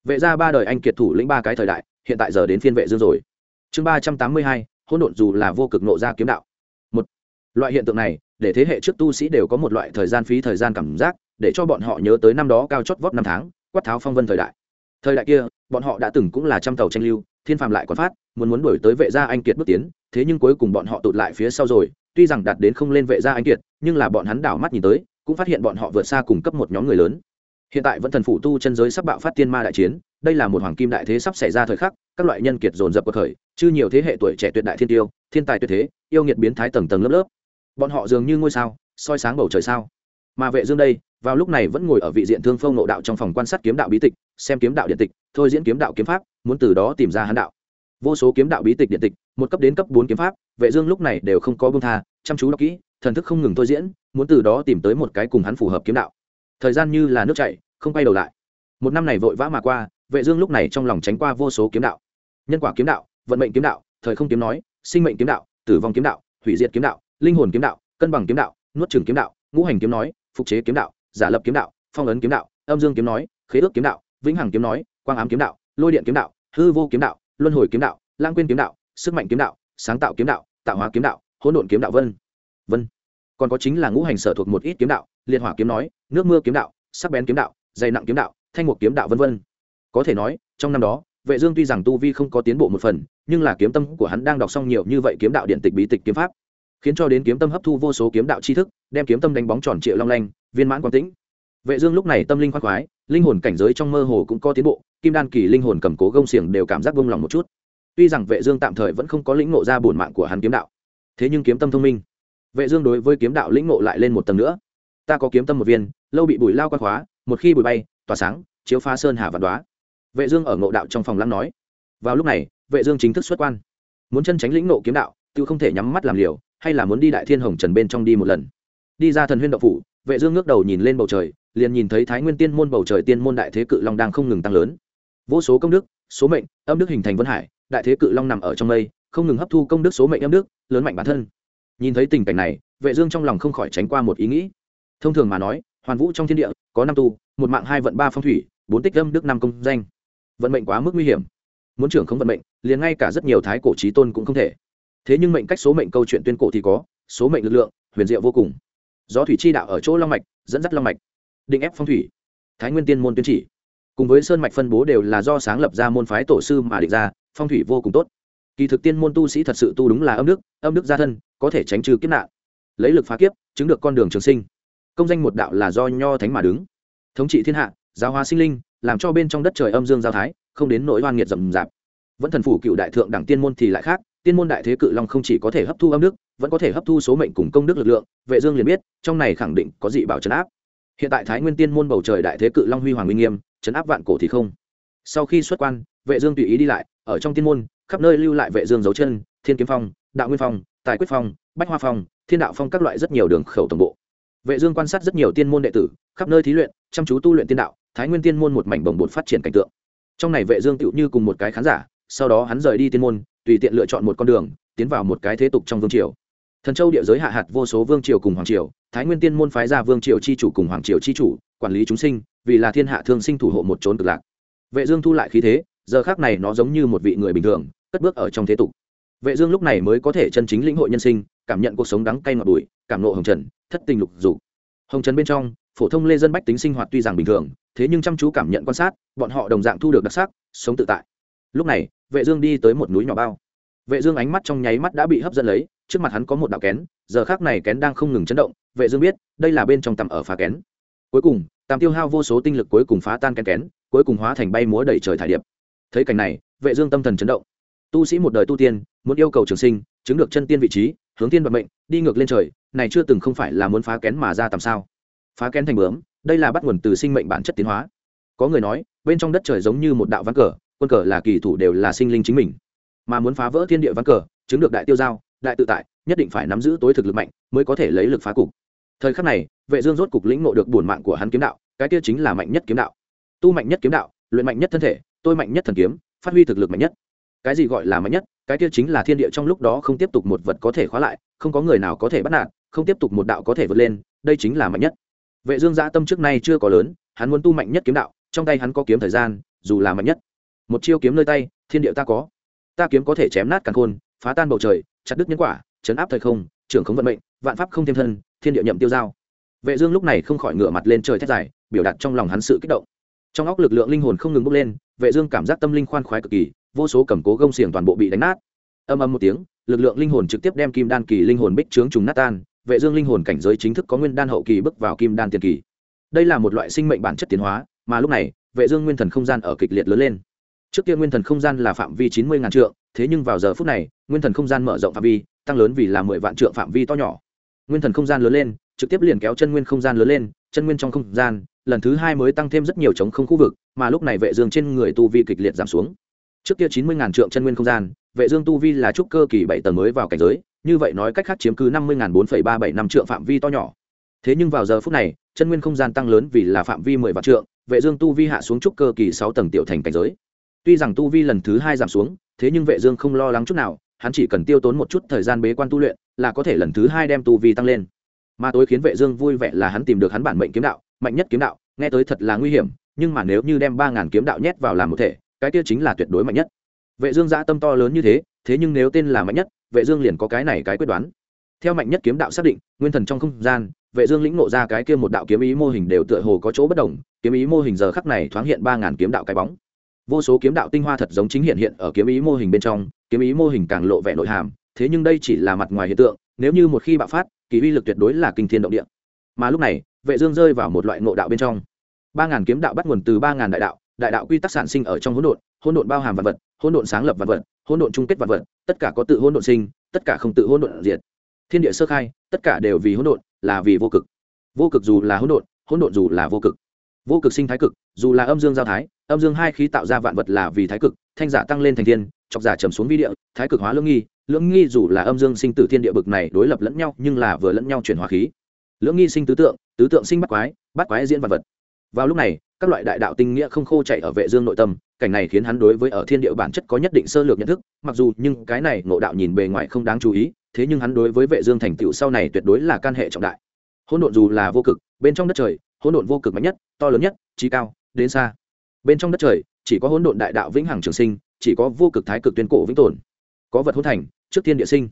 Vệ gia ba đời anh kiệt thủ lĩnh ba cái thời đại, hiện tại giờ đến phiên vệ dương rồi. Chương ba trăm tám mươi hai hỗn độn dù là vô cực nộ ra kiếm đạo. Một, loại hiện tượng này, để thế hệ trước tu sĩ đều có một loại thời gian phí thời gian cảm giác, để cho bọn họ nhớ tới năm đó cao chót vót năm tháng, quát tháo phong vân thời đại. Thời đại kia, bọn họ đã từng cũng là trăm tàu tranh lưu, thiên phàm lại còn phát, muốn muốn đuổi tới vệ gia anh kiệt bước tiến, thế nhưng cuối cùng bọn họ tụt lại phía sau rồi, tuy rằng đạt đến không lên vệ gia anh kiệt, nhưng là bọn hắn đảo mắt nhìn tới, cũng phát hiện bọn họ vượt xa cùng cấp một nhóm người lớn. Hiện tại vẫn thần phủ tu chân giới sắp bạo phát tiên ma đại chiến đây là một hoàng kim đại thế sắp xảy ra thời khắc, các loại nhân kiệt dồn dập cuộc khởi chứ nhiều thế hệ tuổi trẻ tuyệt đại thiên tiêu, thiên tài tuyệt thế, yêu nghiệt biến thái tầng tầng lớp lớp. Bọn họ dường như ngôi sao, soi sáng bầu trời sao. Mà vệ dương đây, vào lúc này vẫn ngồi ở vị diện thương phong nộ đạo trong phòng quan sát kiếm đạo bí tịch, xem kiếm đạo điện tịch, thôi diễn kiếm đạo kiếm pháp, muốn từ đó tìm ra hán đạo. Vô số kiếm đạo bí tịch điện tịch, một cấp đến cấp bốn kiếm pháp, vệ dương lúc này đều không có buông tha, chăm chú đọc kỹ, thần thức không ngừng thôi diễn, muốn từ đó tìm tới một cái cùng hắn phù hợp kiếm đạo. Thời gian như là nước chảy, không quay đầu lại. Một năm này vội vã mà qua vệ dương lúc này trong lòng tránh qua vô số kiếm đạo nhân quả kiếm đạo vận mệnh kiếm đạo thời không kiếm nói sinh mệnh kiếm đạo tử vong kiếm đạo hủy diệt kiếm đạo linh hồn kiếm đạo cân bằng kiếm đạo nuốt chửng kiếm đạo ngũ hành kiếm nói phục chế kiếm đạo giả lập kiếm đạo phong ấn kiếm đạo âm dương kiếm nói khế ước kiếm đạo vĩnh hằng kiếm nói quang ám kiếm đạo lôi điện kiếm đạo hư vô kiếm đạo luân hồi kiếm đạo lang quên kiếm đạo sức mạnh kiếm đạo sáng tạo kiếm đạo tạo hóa kiếm đạo hỗn độn kiếm đạo vân vân còn có chính là ngũ hành sở thuộc một ít kiếm đạo liệt hỏa kiếm nói nước mưa kiếm đạo sắc bén kiếm đạo dày nặng kiếm đạo thanh mục kiếm đạo vân vân có thể nói, trong năm đó, vệ dương tuy rằng tu vi không có tiến bộ một phần, nhưng là kiếm tâm của hắn đang đọc xong nhiều như vậy kiếm đạo điện tịch bí tịch kiếm pháp, khiến cho đến kiếm tâm hấp thu vô số kiếm đạo tri thức, đem kiếm tâm đánh bóng tròn triệu long lanh, viên mãn quang tĩnh. Vệ dương lúc này tâm linh khoan khoái, linh hồn cảnh giới trong mơ hồ cũng có tiến bộ, kim đan kỳ linh hồn cầm cố gông xiềng đều cảm giác buông lòng một chút. Tuy rằng vệ dương tạm thời vẫn không có lĩnh ngộ ra bổn mạng của hắn kiếm đạo, thế nhưng kiếm tâm thông minh. Vệ dương đối với kiếm đạo lĩnh ngộ lại lên một tầng nữa. Ta có kiếm tâm một viên, lâu bị bụi lao quan khóa, một khi bụi bay, tỏa sáng, chiếu phá sơn hà vạn đoá vệ dương ở ngộ đạo trong phòng lắng nói. Vào lúc này, vệ dương chính thức xuất quan. Muốn chân tránh lĩnh ngộ kiếm đạo tự không thể nhắm mắt làm liều, hay là muốn đi đại thiên hồng trần bên trong đi một lần. Đi ra thần huyên đạo phủ, vệ dương ngước đầu nhìn lên bầu trời, liền nhìn thấy thái nguyên tiên môn bầu trời tiên môn đại thế cự long đang không ngừng tăng lớn. Vô số công đức, số mệnh, âm đức hình thành vân hải, đại thế cự long nằm ở trong mây, không ngừng hấp thu công đức, số mệnh, âm đức, lớn mạnh bản thân. Nhìn thấy tình cảnh này, vệ dương trong lòng không khỏi tránh qua một ý nghĩ. Thông thường mà nói, hoàn vũ trong thiên địa, có năm tu, một mạng hai vận ba phong thủy, bốn tích âm đức năm công danh vận mệnh quá mức nguy hiểm. Muốn trưởng không vận mệnh, liền ngay cả rất nhiều thái cổ trí tôn cũng không thể. Thế nhưng mệnh cách số mệnh câu chuyện tuyên cổ thì có, số mệnh lực lượng, huyền diệu vô cùng. Gió thủy chi đạo ở chỗ long mạch, dẫn dắt long mạch. Định ép phong thủy. Thái nguyên tiên môn tuyên chỉ. Cùng với sơn mạch phân bố đều là do sáng lập ra môn phái tổ sư mà định ra, phong thủy vô cùng tốt. Kỳ thực tiên môn tu sĩ thật sự tu đúng là âm đức âm đức gia thân, có thể tránh trừ kiếp nạn. Lấy lực phá kiếp, chứng được con đường trường sinh. Công danh một đạo là do nho thánh mà đứng. Thống trị thiên hạ, giáo hóa sinh linh làm cho bên trong đất trời âm dương giao thái, không đến nỗi oan nghiệt rậm rạp. Vẫn thần phủ cựu đại thượng đẳng tiên môn thì lại khác, tiên môn đại thế cự long không chỉ có thể hấp thu âm đức, vẫn có thể hấp thu số mệnh cùng công đức lực lượng, vệ dương liền biết, trong này khẳng định có dị bảo chấn áp. Hiện tại thái nguyên tiên môn bầu trời đại thế cự long huy hoàng uy nghiêm chấn áp vạn cổ thì không. Sau khi xuất quan, vệ dương tùy ý đi lại, ở trong tiên môn, khắp nơi lưu lại vệ dương dấu chân, thiên kiếm phong, đạo nguyên phong, tài quyết phong, bách hoa phong, thiên đạo phong các loại rất nhiều đường khẩu tổng bộ. Vệ dương quan sát rất nhiều tiên môn đệ tử, khắp nơi thí luyện, chăm chú tu luyện tiên đạo thái nguyên tiên môn một mảnh bồng bột phát triển cảnh tượng. Trong này vệ dương tựu như cùng một cái khán giả, sau đó hắn rời đi tiên môn, tùy tiện lựa chọn một con đường, tiến vào một cái thế tục trong vương triều. Thần châu địa giới hạ hạt vô số vương triều cùng hoàng triều, thái nguyên tiên môn phái ra vương triều chi chủ cùng hoàng triều chi chủ, quản lý chúng sinh, vì là thiên hạ thương sinh thủ hộ một chốn cực lạc. Vệ dương thu lại khí thế, giờ khắc này nó giống như một vị người bình thường, cất bước ở trong thế tục. Vệ dương lúc này mới có thể chân chính lĩnh hội nhân sinh, cảm nhận cuộc sống đắng cay ngọt bùi, cảm nộ hồng trần, thất tình lục dục. Hồng trần bên trong phổ thông lê dân bách tính sinh hoạt tuy rằng bình thường, thế nhưng chăm chú cảm nhận quan sát, bọn họ đồng dạng thu được đặc sắc, sống tự tại. Lúc này, vệ dương đi tới một núi nhỏ bao. Vệ dương ánh mắt trong nháy mắt đã bị hấp dẫn lấy, trước mặt hắn có một đạo kén, giờ khắc này kén đang không ngừng chấn động, vệ dương biết, đây là bên trong tầm ở phá kén. Cuối cùng, tam tiêu hao vô số tinh lực cuối cùng phá tan kén kén, cuối cùng hóa thành bay múa đầy trời thải điệp. Thấy cảnh này, vệ dương tâm thần chấn động. Tu sĩ một đời tu tiên, muốn yêu cầu trường sinh, chứng được chân tiên vị trí, hướng tiên vận mệnh, đi ngược lên trời, này chưa từng không phải là muốn phá kén mà ra tầm sao phá kén thành bướm, đây là bắt nguồn từ sinh mệnh bản chất tiến hóa. Có người nói, bên trong đất trời giống như một đạo ván cờ, quân cờ là kỳ thủ đều là sinh linh chính mình. Mà muốn phá vỡ thiên địa ván cờ, chứng được đại tiêu giao, đại tự tại, nhất định phải nắm giữ tối thực lực mạnh mới có thể lấy lực phá cục. Thời khắc này, vệ dương rốt cục lĩnh ngộ được bổn mạng của hắn kiếm đạo, cái kia chính là mạnh nhất kiếm đạo. Tu mạnh nhất kiếm đạo, luyện mạnh nhất thân thể, tôi mạnh nhất thần kiếm, phát huy thực lực mạnh nhất. Cái gì gọi là mạnh nhất? Cái kia chính là thiên địa trong lúc đó không tiếp tục một vật có thể khóa lại, không có người nào có thể bắt nạt, không tiếp tục một đạo có thể vượt lên, đây chính là mạnh nhất vệ dương dạ tâm trước nay chưa có lớn, hắn muốn tu mạnh nhất kiếm đạo, trong tay hắn có kiếm thời gian, dù là mạnh nhất. Một chiêu kiếm nơi tay, thiên địa ta có. Ta kiếm có thể chém nát càn khôn, phá tan bầu trời, chặt đứt nhân quả, chấn áp thời không, trưởng không vận mệnh, vạn pháp không thêm thân, thiên địa nhậm tiêu giao. Vệ dương lúc này không khỏi ngửa mặt lên trời thét dài, biểu đạt trong lòng hắn sự kích động. Trong óc lực lượng linh hồn không ngừng bốc lên, vệ dương cảm giác tâm linh khoan khoái cực kỳ, vô số cầm cố gông xiềng toàn bộ bị đánh nát. Âm âm một tiếng, lực lượng linh hồn trực tiếp đem kim đan kỳ linh hồn bích trướng trùng nát tan vệ dương linh hồn cảnh giới chính thức có nguyên đan hậu kỳ bước vào kim đan tiền kỳ. Đây là một loại sinh mệnh bản chất tiến hóa, mà lúc này, vệ dương nguyên thần không gian ở kịch liệt lớn lên. Trước kia nguyên thần không gian là phạm vi chín mươi ngàn trượng, thế nhưng vào giờ phút này, nguyên thần không gian mở rộng phạm vi, tăng lớn vì là mười vạn trượng phạm vi to nhỏ. Nguyên thần không gian lớn lên, trực tiếp liền kéo chân nguyên không gian lớn lên, chân nguyên trong không gian, lần thứ hai mới tăng thêm rất nhiều chống không khu vực, mà lúc này vệ dương trên người tu vi kịch liệt giảm xuống. Trước kia chín mươi ngàn trượng chân nguyên không gian, vệ dương tu vi là trúc cơ kỳ bảy tầng mới vào cảnh giới như vậy nói cách khác chiếm cứ năm mươi ngàn bốn ba bảy năm trượng phạm vi to nhỏ. Thế nhưng vào giờ phút này, chân nguyên không gian tăng lớn vì là phạm vi mười vạn trượng, vệ dương tu vi hạ xuống trúc cơ kỳ sáu tầng tiểu thành cảnh giới. Tuy rằng tu vi lần thứ hai giảm xuống, thế nhưng vệ dương không lo lắng chút nào, hắn chỉ cần tiêu tốn một chút thời gian bế quan tu luyện, là có thể lần thứ hai đem tu vi tăng lên. Mà tối khiến vệ dương vui vẻ là hắn tìm được hắn bản mệnh kiếm đạo, mạnh nhất kiếm đạo, nghe tới thật là nguy hiểm, nhưng mà nếu như đem ba ngàn kiếm đạo nhét vào làm một thể, cái kia chính là tuyệt đối mạnh nhất. Vệ dương dã tâm to lớn như thế thế nhưng nếu tên là mạnh nhất, vệ dương liền có cái này cái quyết đoán. Theo mạnh nhất kiếm đạo xác định, nguyên thần trong không gian, vệ dương lĩnh ngộ ra cái kia một đạo kiếm ý mô hình đều tựa hồ có chỗ bất đồng, kiếm ý mô hình giờ khắc này thoáng hiện ba ngàn kiếm đạo cái bóng. Vô số kiếm đạo tinh hoa thật giống chính hiện hiện ở kiếm ý mô hình bên trong, kiếm ý mô hình càng lộ vẻ nội hàm, thế nhưng đây chỉ là mặt ngoài hiện tượng, nếu như một khi bạo phát, kỳ uy lực tuyệt đối là kinh thiên động địa. Mà lúc này, vệ dương rơi vào một loại ngộ đạo bên trong. Ba ngàn kiếm đạo bắt nguồn từ ba ngàn đại đạo đại đạo quy tắc sản sinh ở trong hỗn độn hỗn độn bao hàm vật vật, hỗn độn sáng lập vật vật, hỗn độn chung kết vật vật, tất cả có tự hỗn độn sinh, tất cả không tự hỗn độn diệt. Thiên địa sơ khai, tất cả đều vì hỗn độn, là vì vô cực. Vô cực dù là hỗn độn hỗn độn dù là vô cực. Vô cực sinh thái cực, dù là âm dương giao thái, âm dương hai khí tạo ra vạn vật là vì thái cực, thanh giả tăng lên thành thiên, chọc giả trầm xuống vi địa, thái cực hóa lưỡng nghi lưỡng nghi dù là âm dương sinh tử thiên địa bực này đối lập lẫn nhau, nhưng là vừa lẫn nhau chuyển hóa khí. Lưỡng nghi sinh tứ tượng tứ tượng sinh bắt quái bắt quái diễn vạn vật vào lúc này, các loại đại đạo tinh nghĩa không khô chạy ở vệ dương nội tâm, cảnh này khiến hắn đối với ở thiên địa bản chất có nhất định sơ lược nhận thức, mặc dù nhưng cái này ngộ đạo nhìn bề ngoài không đáng chú ý, thế nhưng hắn đối với vệ dương thành tựu sau này tuyệt đối là can hệ trọng đại. Hỗn độn dù là vô cực, bên trong đất trời, hỗn độn vô cực mạnh nhất, to lớn nhất, trí cao, đến xa. Bên trong đất trời, chỉ có hỗn độn đại đạo vĩnh hằng trường sinh, chỉ có vô cực thái cực tuyên cổ vĩnh tồn. Có vật hỗn thành, trước thiên địa sinh.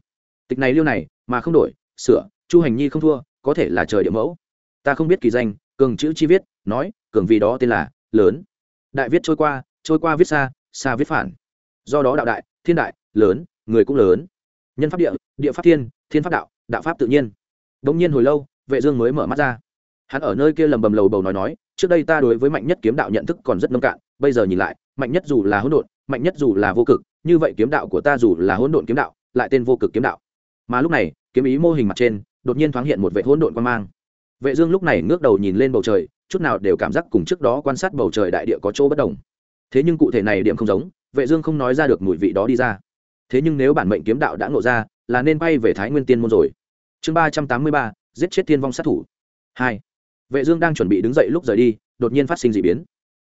Tịch này liêu này, mà không đổi, sửa, chu hành nhi không thua, có thể là trời địa mẫu. Ta không biết kỳ danh, cường chữ chi viết nói, cường vì đó tên là lớn. Đại viết trôi qua trôi qua viết xa xa viết phản. Do đó đạo đại, thiên đại, lớn, người cũng lớn. Nhân pháp địa địa pháp thiên thiên pháp đạo đạo pháp tự nhiên. Đ ỗ n g nhiên hồi lâu, vệ dương mới mở mắt ra. Hắn ở nơi kia lầm bầm lầu bầu nói nói, trước đây ta đối với mạnh nhất kiếm đạo nhận thức còn rất nông cạn, bây giờ nhìn lại, mạnh nhất dù là hỗn độn, mạnh nhất dù là vô cực, như vậy kiếm đạo của ta dù là hỗn độn kiếm đạo, lại tên vô cực kiếm đạo. Mà lúc này, kiếm ý mô hình mặt trên, đột nhiên thoáng hiện một vệ hỗn độn quan mang. Vệ dương lúc này ngước đầu nhìn lên bầu trời chút nào đều cảm giác cùng trước đó quan sát bầu trời đại địa có chỗ bất đồng. Thế nhưng cụ thể này điểm không giống, vệ dương không nói ra được mùi vị đó đi ra. Thế nhưng nếu bản mệnh kiếm đạo đã ngộ ra, là nên bay về thái nguyên tiên môn rồi. Chương ba trăm tám mươi ba, giết chết thiên vong sát thủ. Hai. Vệ dương đang chuẩn bị đứng dậy lúc rời đi, đột nhiên phát sinh dị biến.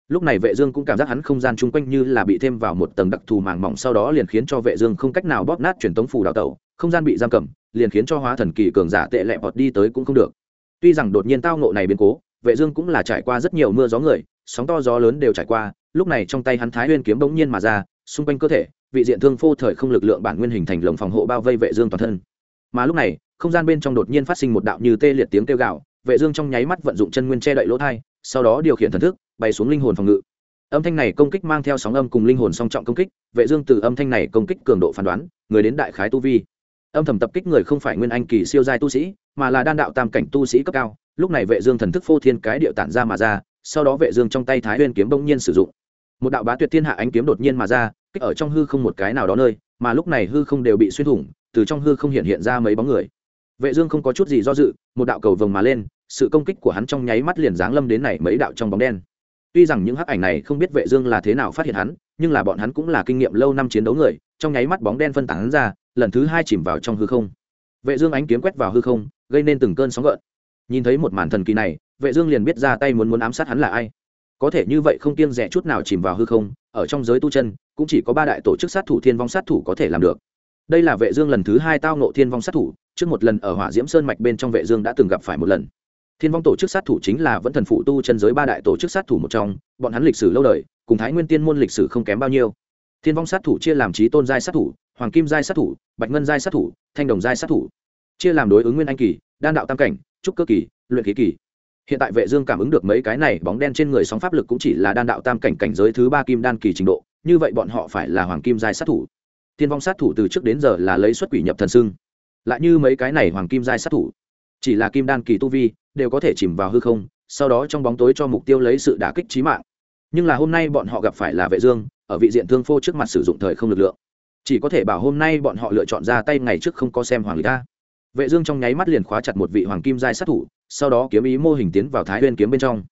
Lúc này vệ dương cũng cảm giác hắn không gian chung quanh như là bị thêm vào một tầng đặc thù màng mỏng, sau đó liền khiến cho vệ dương không cách nào bóp nát truyền tống phù đào tẩu, không gian bị giam cầm, liền khiến cho hóa thần kỳ cường giả tệ lẹ bọt đi tới cũng không được. Tuy rằng đột nhiên tao ngộ này biến cố vệ dương cũng là trải qua rất nhiều mưa gió người, sóng to gió lớn đều trải qua, lúc này trong tay hắn thái nguyên kiếm bỗng nhiên mà ra, xung quanh cơ thể, vị diện thương phô thời không lực lượng bản nguyên hình thành lồng phòng hộ bao vây vệ dương toàn thân. Mà lúc này, không gian bên trong đột nhiên phát sinh một đạo như tê liệt tiếng kêu gào, vệ dương trong nháy mắt vận dụng chân nguyên che đậy lỗ thay sau đó điều khiển thần thức, bay xuống linh hồn phòng ngự. Âm thanh này công kích mang theo sóng âm cùng linh hồn song trọng công kích, vệ dương từ âm thanh này công kích cường độ phán đoán, người đến đại khái tu vi. Âm thầm tập kích người không phải nguyên anh kỳ siêu giai tu sĩ mà là đan đạo tam cảnh tu sĩ cấp cao, lúc này vệ dương thần thức phô thiên cái điệu tản ra mà ra, sau đó vệ dương trong tay thái nguyên kiếm bỗng nhiên sử dụng. Một đạo bá tuyệt thiên hạ ánh kiếm đột nhiên mà ra, kích ở trong hư không một cái nào đó nơi, mà lúc này hư không đều bị xuyên thủng, từ trong hư không hiện hiện ra mấy bóng người. Vệ dương không có chút gì do dự, một đạo cầu vồng mà lên, sự công kích của hắn trong nháy mắt liền giáng lâm đến này mấy đạo trong bóng đen. Tuy rằng những hắc ảnh này không biết vệ dương là thế nào phát hiện hắn, nhưng là bọn hắn cũng là kinh nghiệm lâu năm chiến đấu người, trong nháy mắt bóng đen phân tán ra, lần thứ hai chìm vào trong hư không. Vệ dương ánh kiếm quét vào hư không gây nên từng cơn sóng gợn. Nhìn thấy một màn thần kỳ này, vệ dương liền biết ra tay muốn muốn ám sát hắn là ai. Có thể như vậy không kiêng dè chút nào chìm vào hư không, ở trong giới tu chân, cũng chỉ có ba đại tổ chức sát thủ thiên vong sát thủ có thể làm được. Đây là vệ dương lần thứ hai tao nộ thiên vong sát thủ, trước một lần ở hỏa diễm sơn mạch bên trong vệ dương đã từng gặp phải một lần. Thiên vong tổ chức sát thủ chính là vẫn thần phụ tu chân giới ba đại tổ chức sát thủ một trong, bọn hắn lịch sử lâu đời, cùng thái nguyên tiên môn lịch sử không kém bao nhiêu. Thiên vong sát thủ chia làm trí tôn giai sát thủ, hoàng kim giai sát thủ, bạch ngân giai sát thủ, thanh đồng giai sát thủ chia làm đối ứng nguyên anh kỳ, đan đạo tam cảnh, trúc cơ kỳ, luyện khí kỳ. Hiện tại vệ dương cảm ứng được mấy cái này bóng đen trên người sóng pháp lực cũng chỉ là đan đạo tam cảnh cảnh giới thứ ba kim đan kỳ trình độ, như vậy bọn họ phải là hoàng kim giai sát thủ. Thiên vong sát thủ từ trước đến giờ là lấy xuất quỷ nhập thần sưng lại như mấy cái này hoàng kim giai sát thủ, chỉ là kim đan kỳ tu vi đều có thể chìm vào hư không, sau đó trong bóng tối cho mục tiêu lấy sự đả kích chí mạng. Nhưng là hôm nay bọn họ gặp phải là vệ dương, ở vị diện thương phô trước mặt sử dụng thời không lực lượng. Chỉ có thể bảo hôm nay bọn họ lựa chọn ra tay ngày trước không có xem hoàng lý ta vệ dương trong nháy mắt liền khóa chặt một vị hoàng kim giai sát thủ, sau đó kiếm ý mô hình tiến vào thái nguyên kiếm bên trong.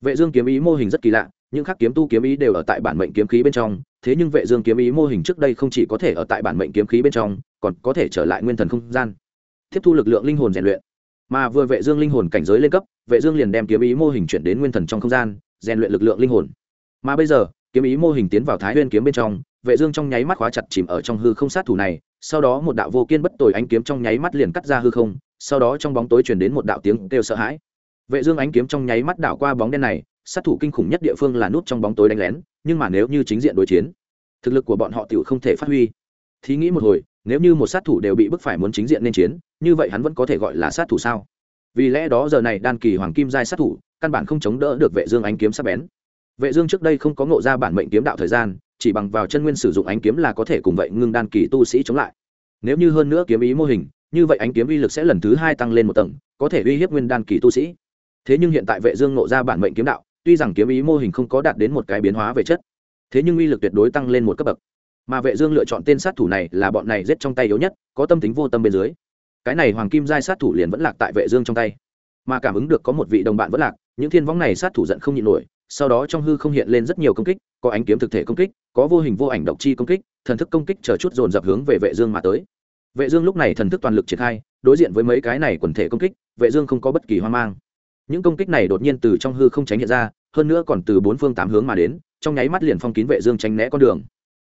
Vệ dương kiếm ý mô hình rất kỳ lạ, những khác kiếm tu kiếm ý đều ở tại bản mệnh kiếm khí bên trong, thế nhưng vệ dương kiếm ý mô hình trước đây không chỉ có thể ở tại bản mệnh kiếm khí bên trong, còn có thể trở lại nguyên thần không gian. Tiếp thu lực lượng linh hồn rèn luyện. Mà vừa vệ dương linh hồn cảnh giới lên cấp, vệ dương liền đem kiếm ý mô hình chuyển đến nguyên thần trong không gian, rèn luyện lực lượng linh hồn. Mà bây giờ, kiếm ý mô hình tiến vào thái nguyên kiếm bên trong, vệ dương trong nháy mắt khóa chặt chìm ở trong hư không sát thủ này sau đó một đạo vô kiên bất tồi ánh kiếm trong nháy mắt liền cắt ra hư không, sau đó trong bóng tối truyền đến một đạo tiếng kêu sợ hãi. Vệ dương ánh kiếm trong nháy mắt đảo qua bóng đen này, sát thủ kinh khủng nhất địa phương là nút trong bóng tối đánh lén, nhưng mà nếu như chính diện đối chiến, thực lực của bọn họ tiểu không thể phát huy. Thí nghĩ một hồi, nếu như một sát thủ đều bị bức phải muốn chính diện nên chiến, như vậy hắn vẫn có thể gọi là sát thủ sao? Vì lẽ đó giờ này đan kỳ hoàng kim giai sát thủ, căn bản không chống đỡ được vệ dương ánh kiếm sắc bén. Vệ dương trước đây không có ngộ ra bản mệnh kiếm đạo thời gian chỉ bằng vào chân nguyên sử dụng ánh kiếm là có thể cùng vậy ngưng đan kỳ tu sĩ chống lại. Nếu như hơn nữa kiếm ý mô hình, như vậy ánh kiếm uy lực sẽ lần thứ hai tăng lên một tầng, có thể uy hiếp nguyên đan kỳ tu sĩ. Thế nhưng hiện tại vệ dương ngộ ra bản mệnh kiếm đạo, tuy rằng kiếm ý mô hình không có đạt đến một cái biến hóa về chất, thế nhưng uy lực tuyệt đối tăng lên một cấp bậc. Mà vệ dương lựa chọn tên sát thủ này là bọn này giết trong tay yếu nhất, có tâm tính vô tâm bên dưới. Cái này hoàng kim giai sát thủ liền vẫn lạc tại vệ dương trong tay. Mà cảm ứng được có một vị đồng bạn vẫn lạc, những thiên võng này sát thủ giận không nhịn nổi, sau đó trong hư không hiện lên rất nhiều công kích, có ánh kiếm thực thể công kích có vô hình vô ảnh độc chi công kích, thần thức công kích chờ chút dồn dập hướng về vệ dương mà tới. Vệ dương lúc này thần thức toàn lực triển khai, đối diện với mấy cái này quần thể công kích, vệ dương không có bất kỳ hoang mang. Những công kích này đột nhiên từ trong hư không tránh hiện ra, hơn nữa còn từ bốn phương tám hướng mà đến, trong nháy mắt liền phong kín vệ dương tránh né con đường.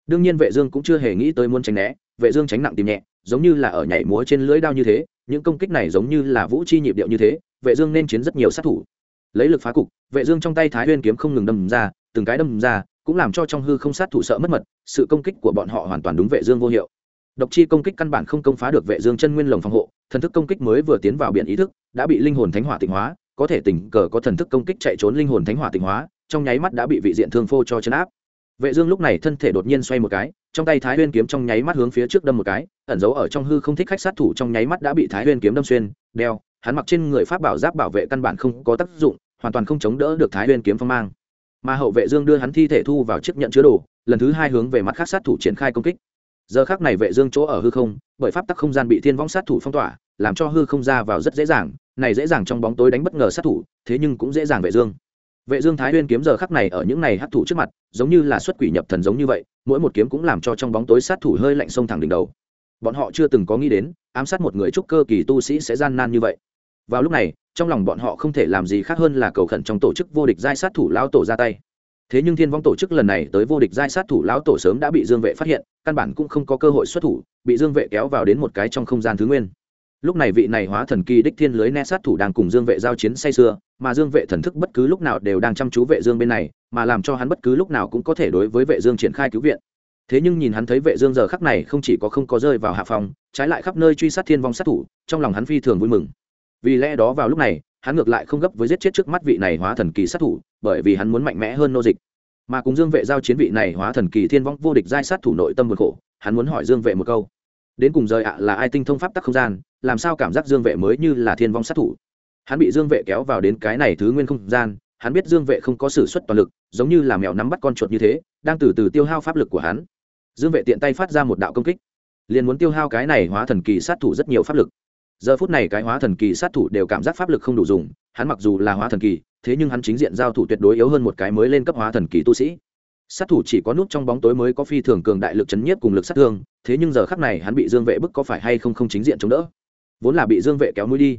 Đương nhiên vệ dương cũng chưa hề nghĩ tới muốn tránh né, vệ dương tránh nặng tìm nhẹ, giống như là ở nhảy múa trên lưỡi đao như thế, những công kích này giống như là vũ chi nhịp điệu như thế, vệ dương nên chiến rất nhiều sát thủ. Lấy lực phá cục, vệ dương trong tay thái nguyên kiếm không ngừng đâm ra, từng cái đâm ra cũng làm cho trong hư không sát thủ sợ mất mật, sự công kích của bọn họ hoàn toàn đúng vệ dương vô hiệu. Độc chi công kích căn bản không công phá được vệ dương chân nguyên lồng phòng hộ, thần thức công kích mới vừa tiến vào biển ý thức, đã bị linh hồn thánh hỏa tịnh hóa, có thể tình cờ có thần thức công kích chạy trốn linh hồn thánh hỏa tịnh hóa, trong nháy mắt đã bị vị diện thương phô cho chấn áp. Vệ dương lúc này thân thể đột nhiên xoay một cái, trong tay thái nguyên kiếm trong nháy mắt hướng phía trước đâm một cái, ẩn giấu ở trong hư không thích khách sát thủ trong nháy mắt đã bị thái nguyên kiếm đâm xuyên, đeo, hắn mặc trên người pháp bảo giáp bảo vệ căn bản không có tác dụng, hoàn toàn không chống đỡ được thái nguyên kiếm phong mang mà hậu vệ dương đưa hắn thi thể thu vào chiếc nhận chứa đồ, lần thứ hai hướng về mặt khác sát thủ triển khai công kích. Giờ khắc này vệ dương chỗ ở hư không, bởi pháp tắc không gian bị thiên vong sát thủ phong tỏa, làm cho hư không ra vào rất dễ dàng, này dễ dàng trong bóng tối đánh bất ngờ sát thủ, thế nhưng cũng dễ dàng vệ dương. Vệ dương thái nguyên kiếm giờ khắc này ở những này hắc thủ trước mặt, giống như là xuất quỷ nhập thần giống như vậy, mỗi một kiếm cũng làm cho trong bóng tối sát thủ hơi lạnh sông thẳng đỉnh đầu. Bọn họ chưa từng có nghĩ đến, ám sát một người trúc cơ kỳ tu sĩ sẽ gian nan như vậy vào lúc này, trong lòng bọn họ không thể làm gì khác hơn là cầu khẩn trong tổ chức vô địch giai sát thủ lao tổ ra tay. Thế nhưng thiên vong tổ chức lần này tới vô địch giai sát thủ lão tổ sớm đã bị dương vệ phát hiện, căn bản cũng không có cơ hội xuất thủ, bị dương vệ kéo vào đến một cái trong không gian thứ nguyên. Lúc này vị này hóa thần kỳ đích thiên lưới ne sát thủ đang cùng dương vệ giao chiến say sưa, mà dương vệ thần thức bất cứ lúc nào đều đang chăm chú vệ dương bên này, mà làm cho hắn bất cứ lúc nào cũng có thể đối với vệ dương triển khai cứu viện. Thế nhưng nhìn hắn thấy vệ dương giờ khắc này không chỉ có không có rơi vào hạ phòng, trái lại khắp nơi truy sát thiên vong sát thủ, trong lòng hắn phi thường vui mừng vì lẽ đó vào lúc này, hắn ngược lại không gấp với giết chết trước mắt vị này hóa thần kỳ sát thủ, bởi vì hắn muốn mạnh mẽ hơn nô dịch. Mà cùng dương vệ giao chiến vị này hóa thần kỳ thiên vong vô địch giai sát thủ nội tâm vượt khổ, hắn muốn hỏi dương vệ một câu. Đến cùng rời ạ là ai tinh thông pháp tắc không gian, làm sao cảm giác dương vệ mới như là thiên vong sát thủ? Hắn bị dương vệ kéo vào đến cái này thứ nguyên không gian, hắn biết dương vệ không có s ử suất toàn lực, giống như là mèo nắm bắt con chuột như thế, đang từ từ tiêu hao pháp lực của hắn. Dương vệ tiện tay phát ra một đạo công kích, liền muốn tiêu hao cái này hóa thần kỳ sát thủ rất nhiều pháp lực giờ phút này cái hóa thần kỳ sát thủ đều cảm giác pháp lực không đủ dùng, hắn mặc dù là hóa thần kỳ, thế nhưng hắn chính diện giao thủ tuyệt đối yếu hơn một cái mới lên cấp hóa thần kỳ tu sĩ. Sát thủ chỉ có nút trong bóng tối mới có phi thường cường đại lực chấn nhiếp cùng lực sát thương, thế nhưng giờ khắc này hắn bị dương vệ bức có phải hay không không chính diện chống đỡ? Vốn là bị dương vệ kéo mũi đi.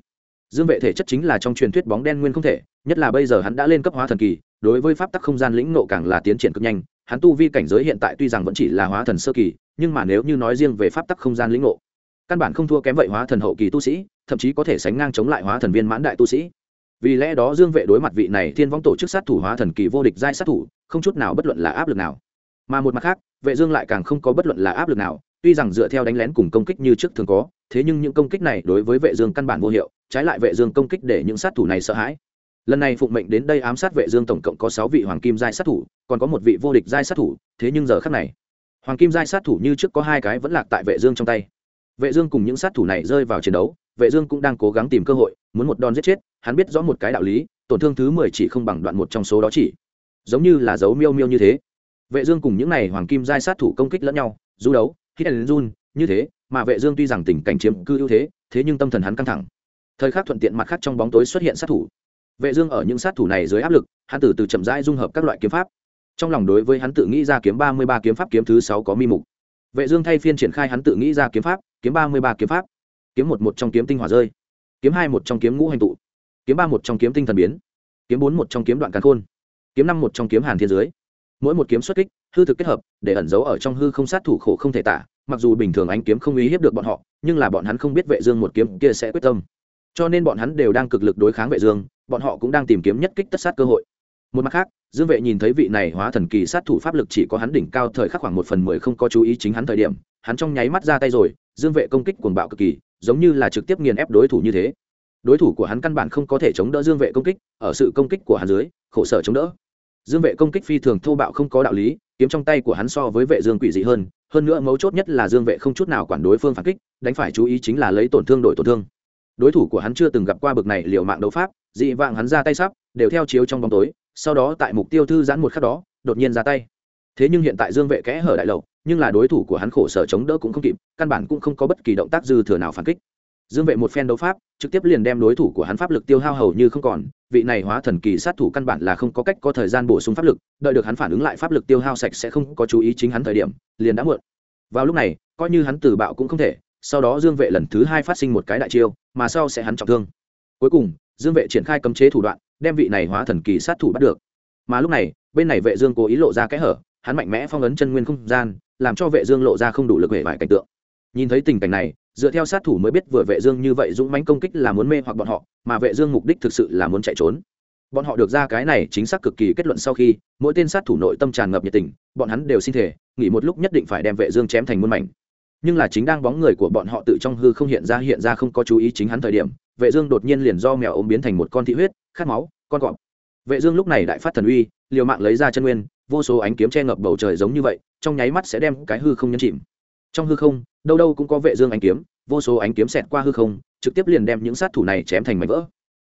Dương vệ thể chất chính là trong truyền thuyết bóng đen nguyên không thể, nhất là bây giờ hắn đã lên cấp hóa thần kỳ, đối với pháp tắc không gian lĩnh nộ càng là tiến triển cực nhanh. Hắn tu vi cảnh giới hiện tại tuy rằng vẫn chỉ là hóa thần sơ kỳ, nhưng mà nếu như nói riêng về pháp tắc không gian lĩnh nộ căn bản không thua kém vậy hóa thần hậu kỳ tu sĩ, thậm chí có thể sánh ngang chống lại hóa thần viên mãn đại tu sĩ. Vì lẽ đó dương vệ đối mặt vị này thiên vong tổ chức sát thủ hóa thần kỳ vô địch giai sát thủ, không chút nào bất luận là áp lực nào. Mà một mặt khác, vệ dương lại càng không có bất luận là áp lực nào, tuy rằng dựa theo đánh lén cùng công kích như trước thường có, thế nhưng những công kích này đối với vệ dương căn bản vô hiệu, trái lại vệ dương công kích để những sát thủ này sợ hãi. Lần này phụng mệnh đến đây ám sát vệ dương tổng cộng có sáu vị hoàng kim giai sát thủ, còn có một vị vô địch giai sát thủ, thế nhưng giờ khắc này, hoàng kim giai sát thủ như trước có hai cái vẫn lạc tại vệ dương trong tay vệ dương cùng những sát thủ này rơi vào chiến đấu, vệ dương cũng đang cố gắng tìm cơ hội, muốn một đòn giết chết, hắn biết rõ một cái đạo lý, tổn thương thứ mười chỉ không bằng đoạn một trong số đó chỉ. Giống như là dấu miêu miêu như thế. Vệ dương cùng những này hoàng kim giai sát thủ công kích lẫn nhau, du đấu hít and run, như thế, mà vệ dương tuy rằng tình cảnh chiếm cư ưu thế thế nhưng tâm thần hắn căng thẳng. Thời khắc thuận tiện mặt khác trong bóng tối xuất hiện sát thủ. Vệ dương ở những sát thủ này dưới áp lực, hắn từ từ chậm rãi dung hợp các loại kiếm pháp. Trong lòng đối với hắn tự nghĩ ra kiếm ba mươi ba kiếm pháp kiếm thứ sáu có mi mục. Vệ dương thay phiên triển khai hắn tự nghĩ ra kiếm pháp kiếm ba mươi ba kiếm pháp. Kiếm một một trong kiếm tinh hỏa rơi. Kiếm hai một trong kiếm ngũ hành tụ. Kiếm ba một trong kiếm tinh thần biến. Kiếm bốn một trong kiếm đoạn càn khôn. Kiếm năm một trong kiếm hàn thiên dưới. Mỗi một kiếm xuất kích, hư thực kết hợp, để ẩn giấu ở trong hư không sát thủ khổ không thể tả, mặc dù bình thường ánh kiếm không uy hiếp được bọn họ, nhưng là bọn hắn không biết vệ dương một kiếm kia sẽ quyết tâm. Cho nên bọn hắn đều đang cực lực đối kháng vệ dương, bọn họ cũng đang tìm kiếm nhất kích tất sát cơ hội một mặt khác, dương vệ nhìn thấy vị này hóa thần kỳ sát thủ pháp lực chỉ có hắn đỉnh cao thời khắc khoảng một phần mười không có chú ý chính hắn thời điểm, hắn trong nháy mắt ra tay rồi, dương vệ công kích cuồng bạo cực kỳ, giống như là trực tiếp nghiền ép đối thủ như thế. Đối thủ của hắn căn bản không có thể chống đỡ dương vệ công kích, ở sự công kích của hắn dưới, khổ sở chống đỡ. Dương vệ công kích phi thường thô bạo không có đạo lý, kiếm trong tay của hắn so với vệ dương quỷ dị hơn hơn nữa mấu chốt nhất là dương vệ không chút nào quản đối phương phản kích, đánh phải chú ý chính là lấy tổn thương đổi tổn thương. Đối thủ của hắn chưa từng gặp qua bực này liều mạng đấu pháp, dị vạng hắn ra tay sắp, đều theo chiếu trong bóng tối sau đó tại mục tiêu thư giãn một khắc đó, đột nhiên ra tay. Thế nhưng hiện tại dương vệ kẽ hở đại lậu, nhưng là đối thủ của hắn khổ sở chống đỡ cũng không kịp, căn bản cũng không có bất kỳ động tác dư thừa nào phản kích. Dương vệ một phen đấu pháp, trực tiếp liền đem đối thủ của hắn pháp lực tiêu hao hầu như không còn, vị này hóa thần kỳ sát thủ căn bản là không có cách có thời gian bổ sung pháp lực, đợi được hắn phản ứng lại pháp lực tiêu hao sạch sẽ không có chú ý chính hắn thời điểm, liền đã muộn. Vào lúc này, coi như hắn từ bạo cũng không thể, sau đó dương vệ lần thứ hai phát sinh một cái đại chiêu, mà sau sẽ hắn trọng thương. Cuối cùng dương vệ triển khai cấm chế thủ đoạn, đem vị này hóa thần kỳ sát thủ bắt được. Mà lúc này, bên này vệ dương cố ý lộ ra kẽ hở, hắn mạnh mẽ phong ấn chân nguyên không gian, làm cho vệ dương lộ ra không đủ lực hề vải cảnh tượng. Nhìn thấy tình cảnh này, dựa theo sát thủ mới biết vừa vệ dương như vậy dũng mãnh công kích là muốn mê hoặc bọn họ, mà vệ dương mục đích thực sự là muốn chạy trốn. Bọn họ được ra cái này chính xác cực kỳ kết luận sau khi, mỗi tên sát thủ nội tâm tràn ngập nhiệt tình, bọn hắn đều xin thể nghỉ một lúc nhất định phải đem vệ dương chém thành muôn mảnh nhưng là chính đang bóng người của bọn họ tự trong hư không hiện ra hiện ra không có chú ý chính hắn thời điểm, vệ dương đột nhiên liền do mèo ốm biến thành một con thị huyết, khát máu, con cọp. Vệ dương lúc này đại phát thần uy, liều mạng lấy ra chân nguyên, vô số ánh kiếm che ngập bầu trời giống như vậy, trong nháy mắt sẽ đem cái hư không nhấn chìm. Trong hư không, đâu đâu cũng có vệ dương ánh kiếm, vô số ánh kiếm xẹt qua hư không, trực tiếp liền đem những sát thủ này chém thành mảnh vỡ.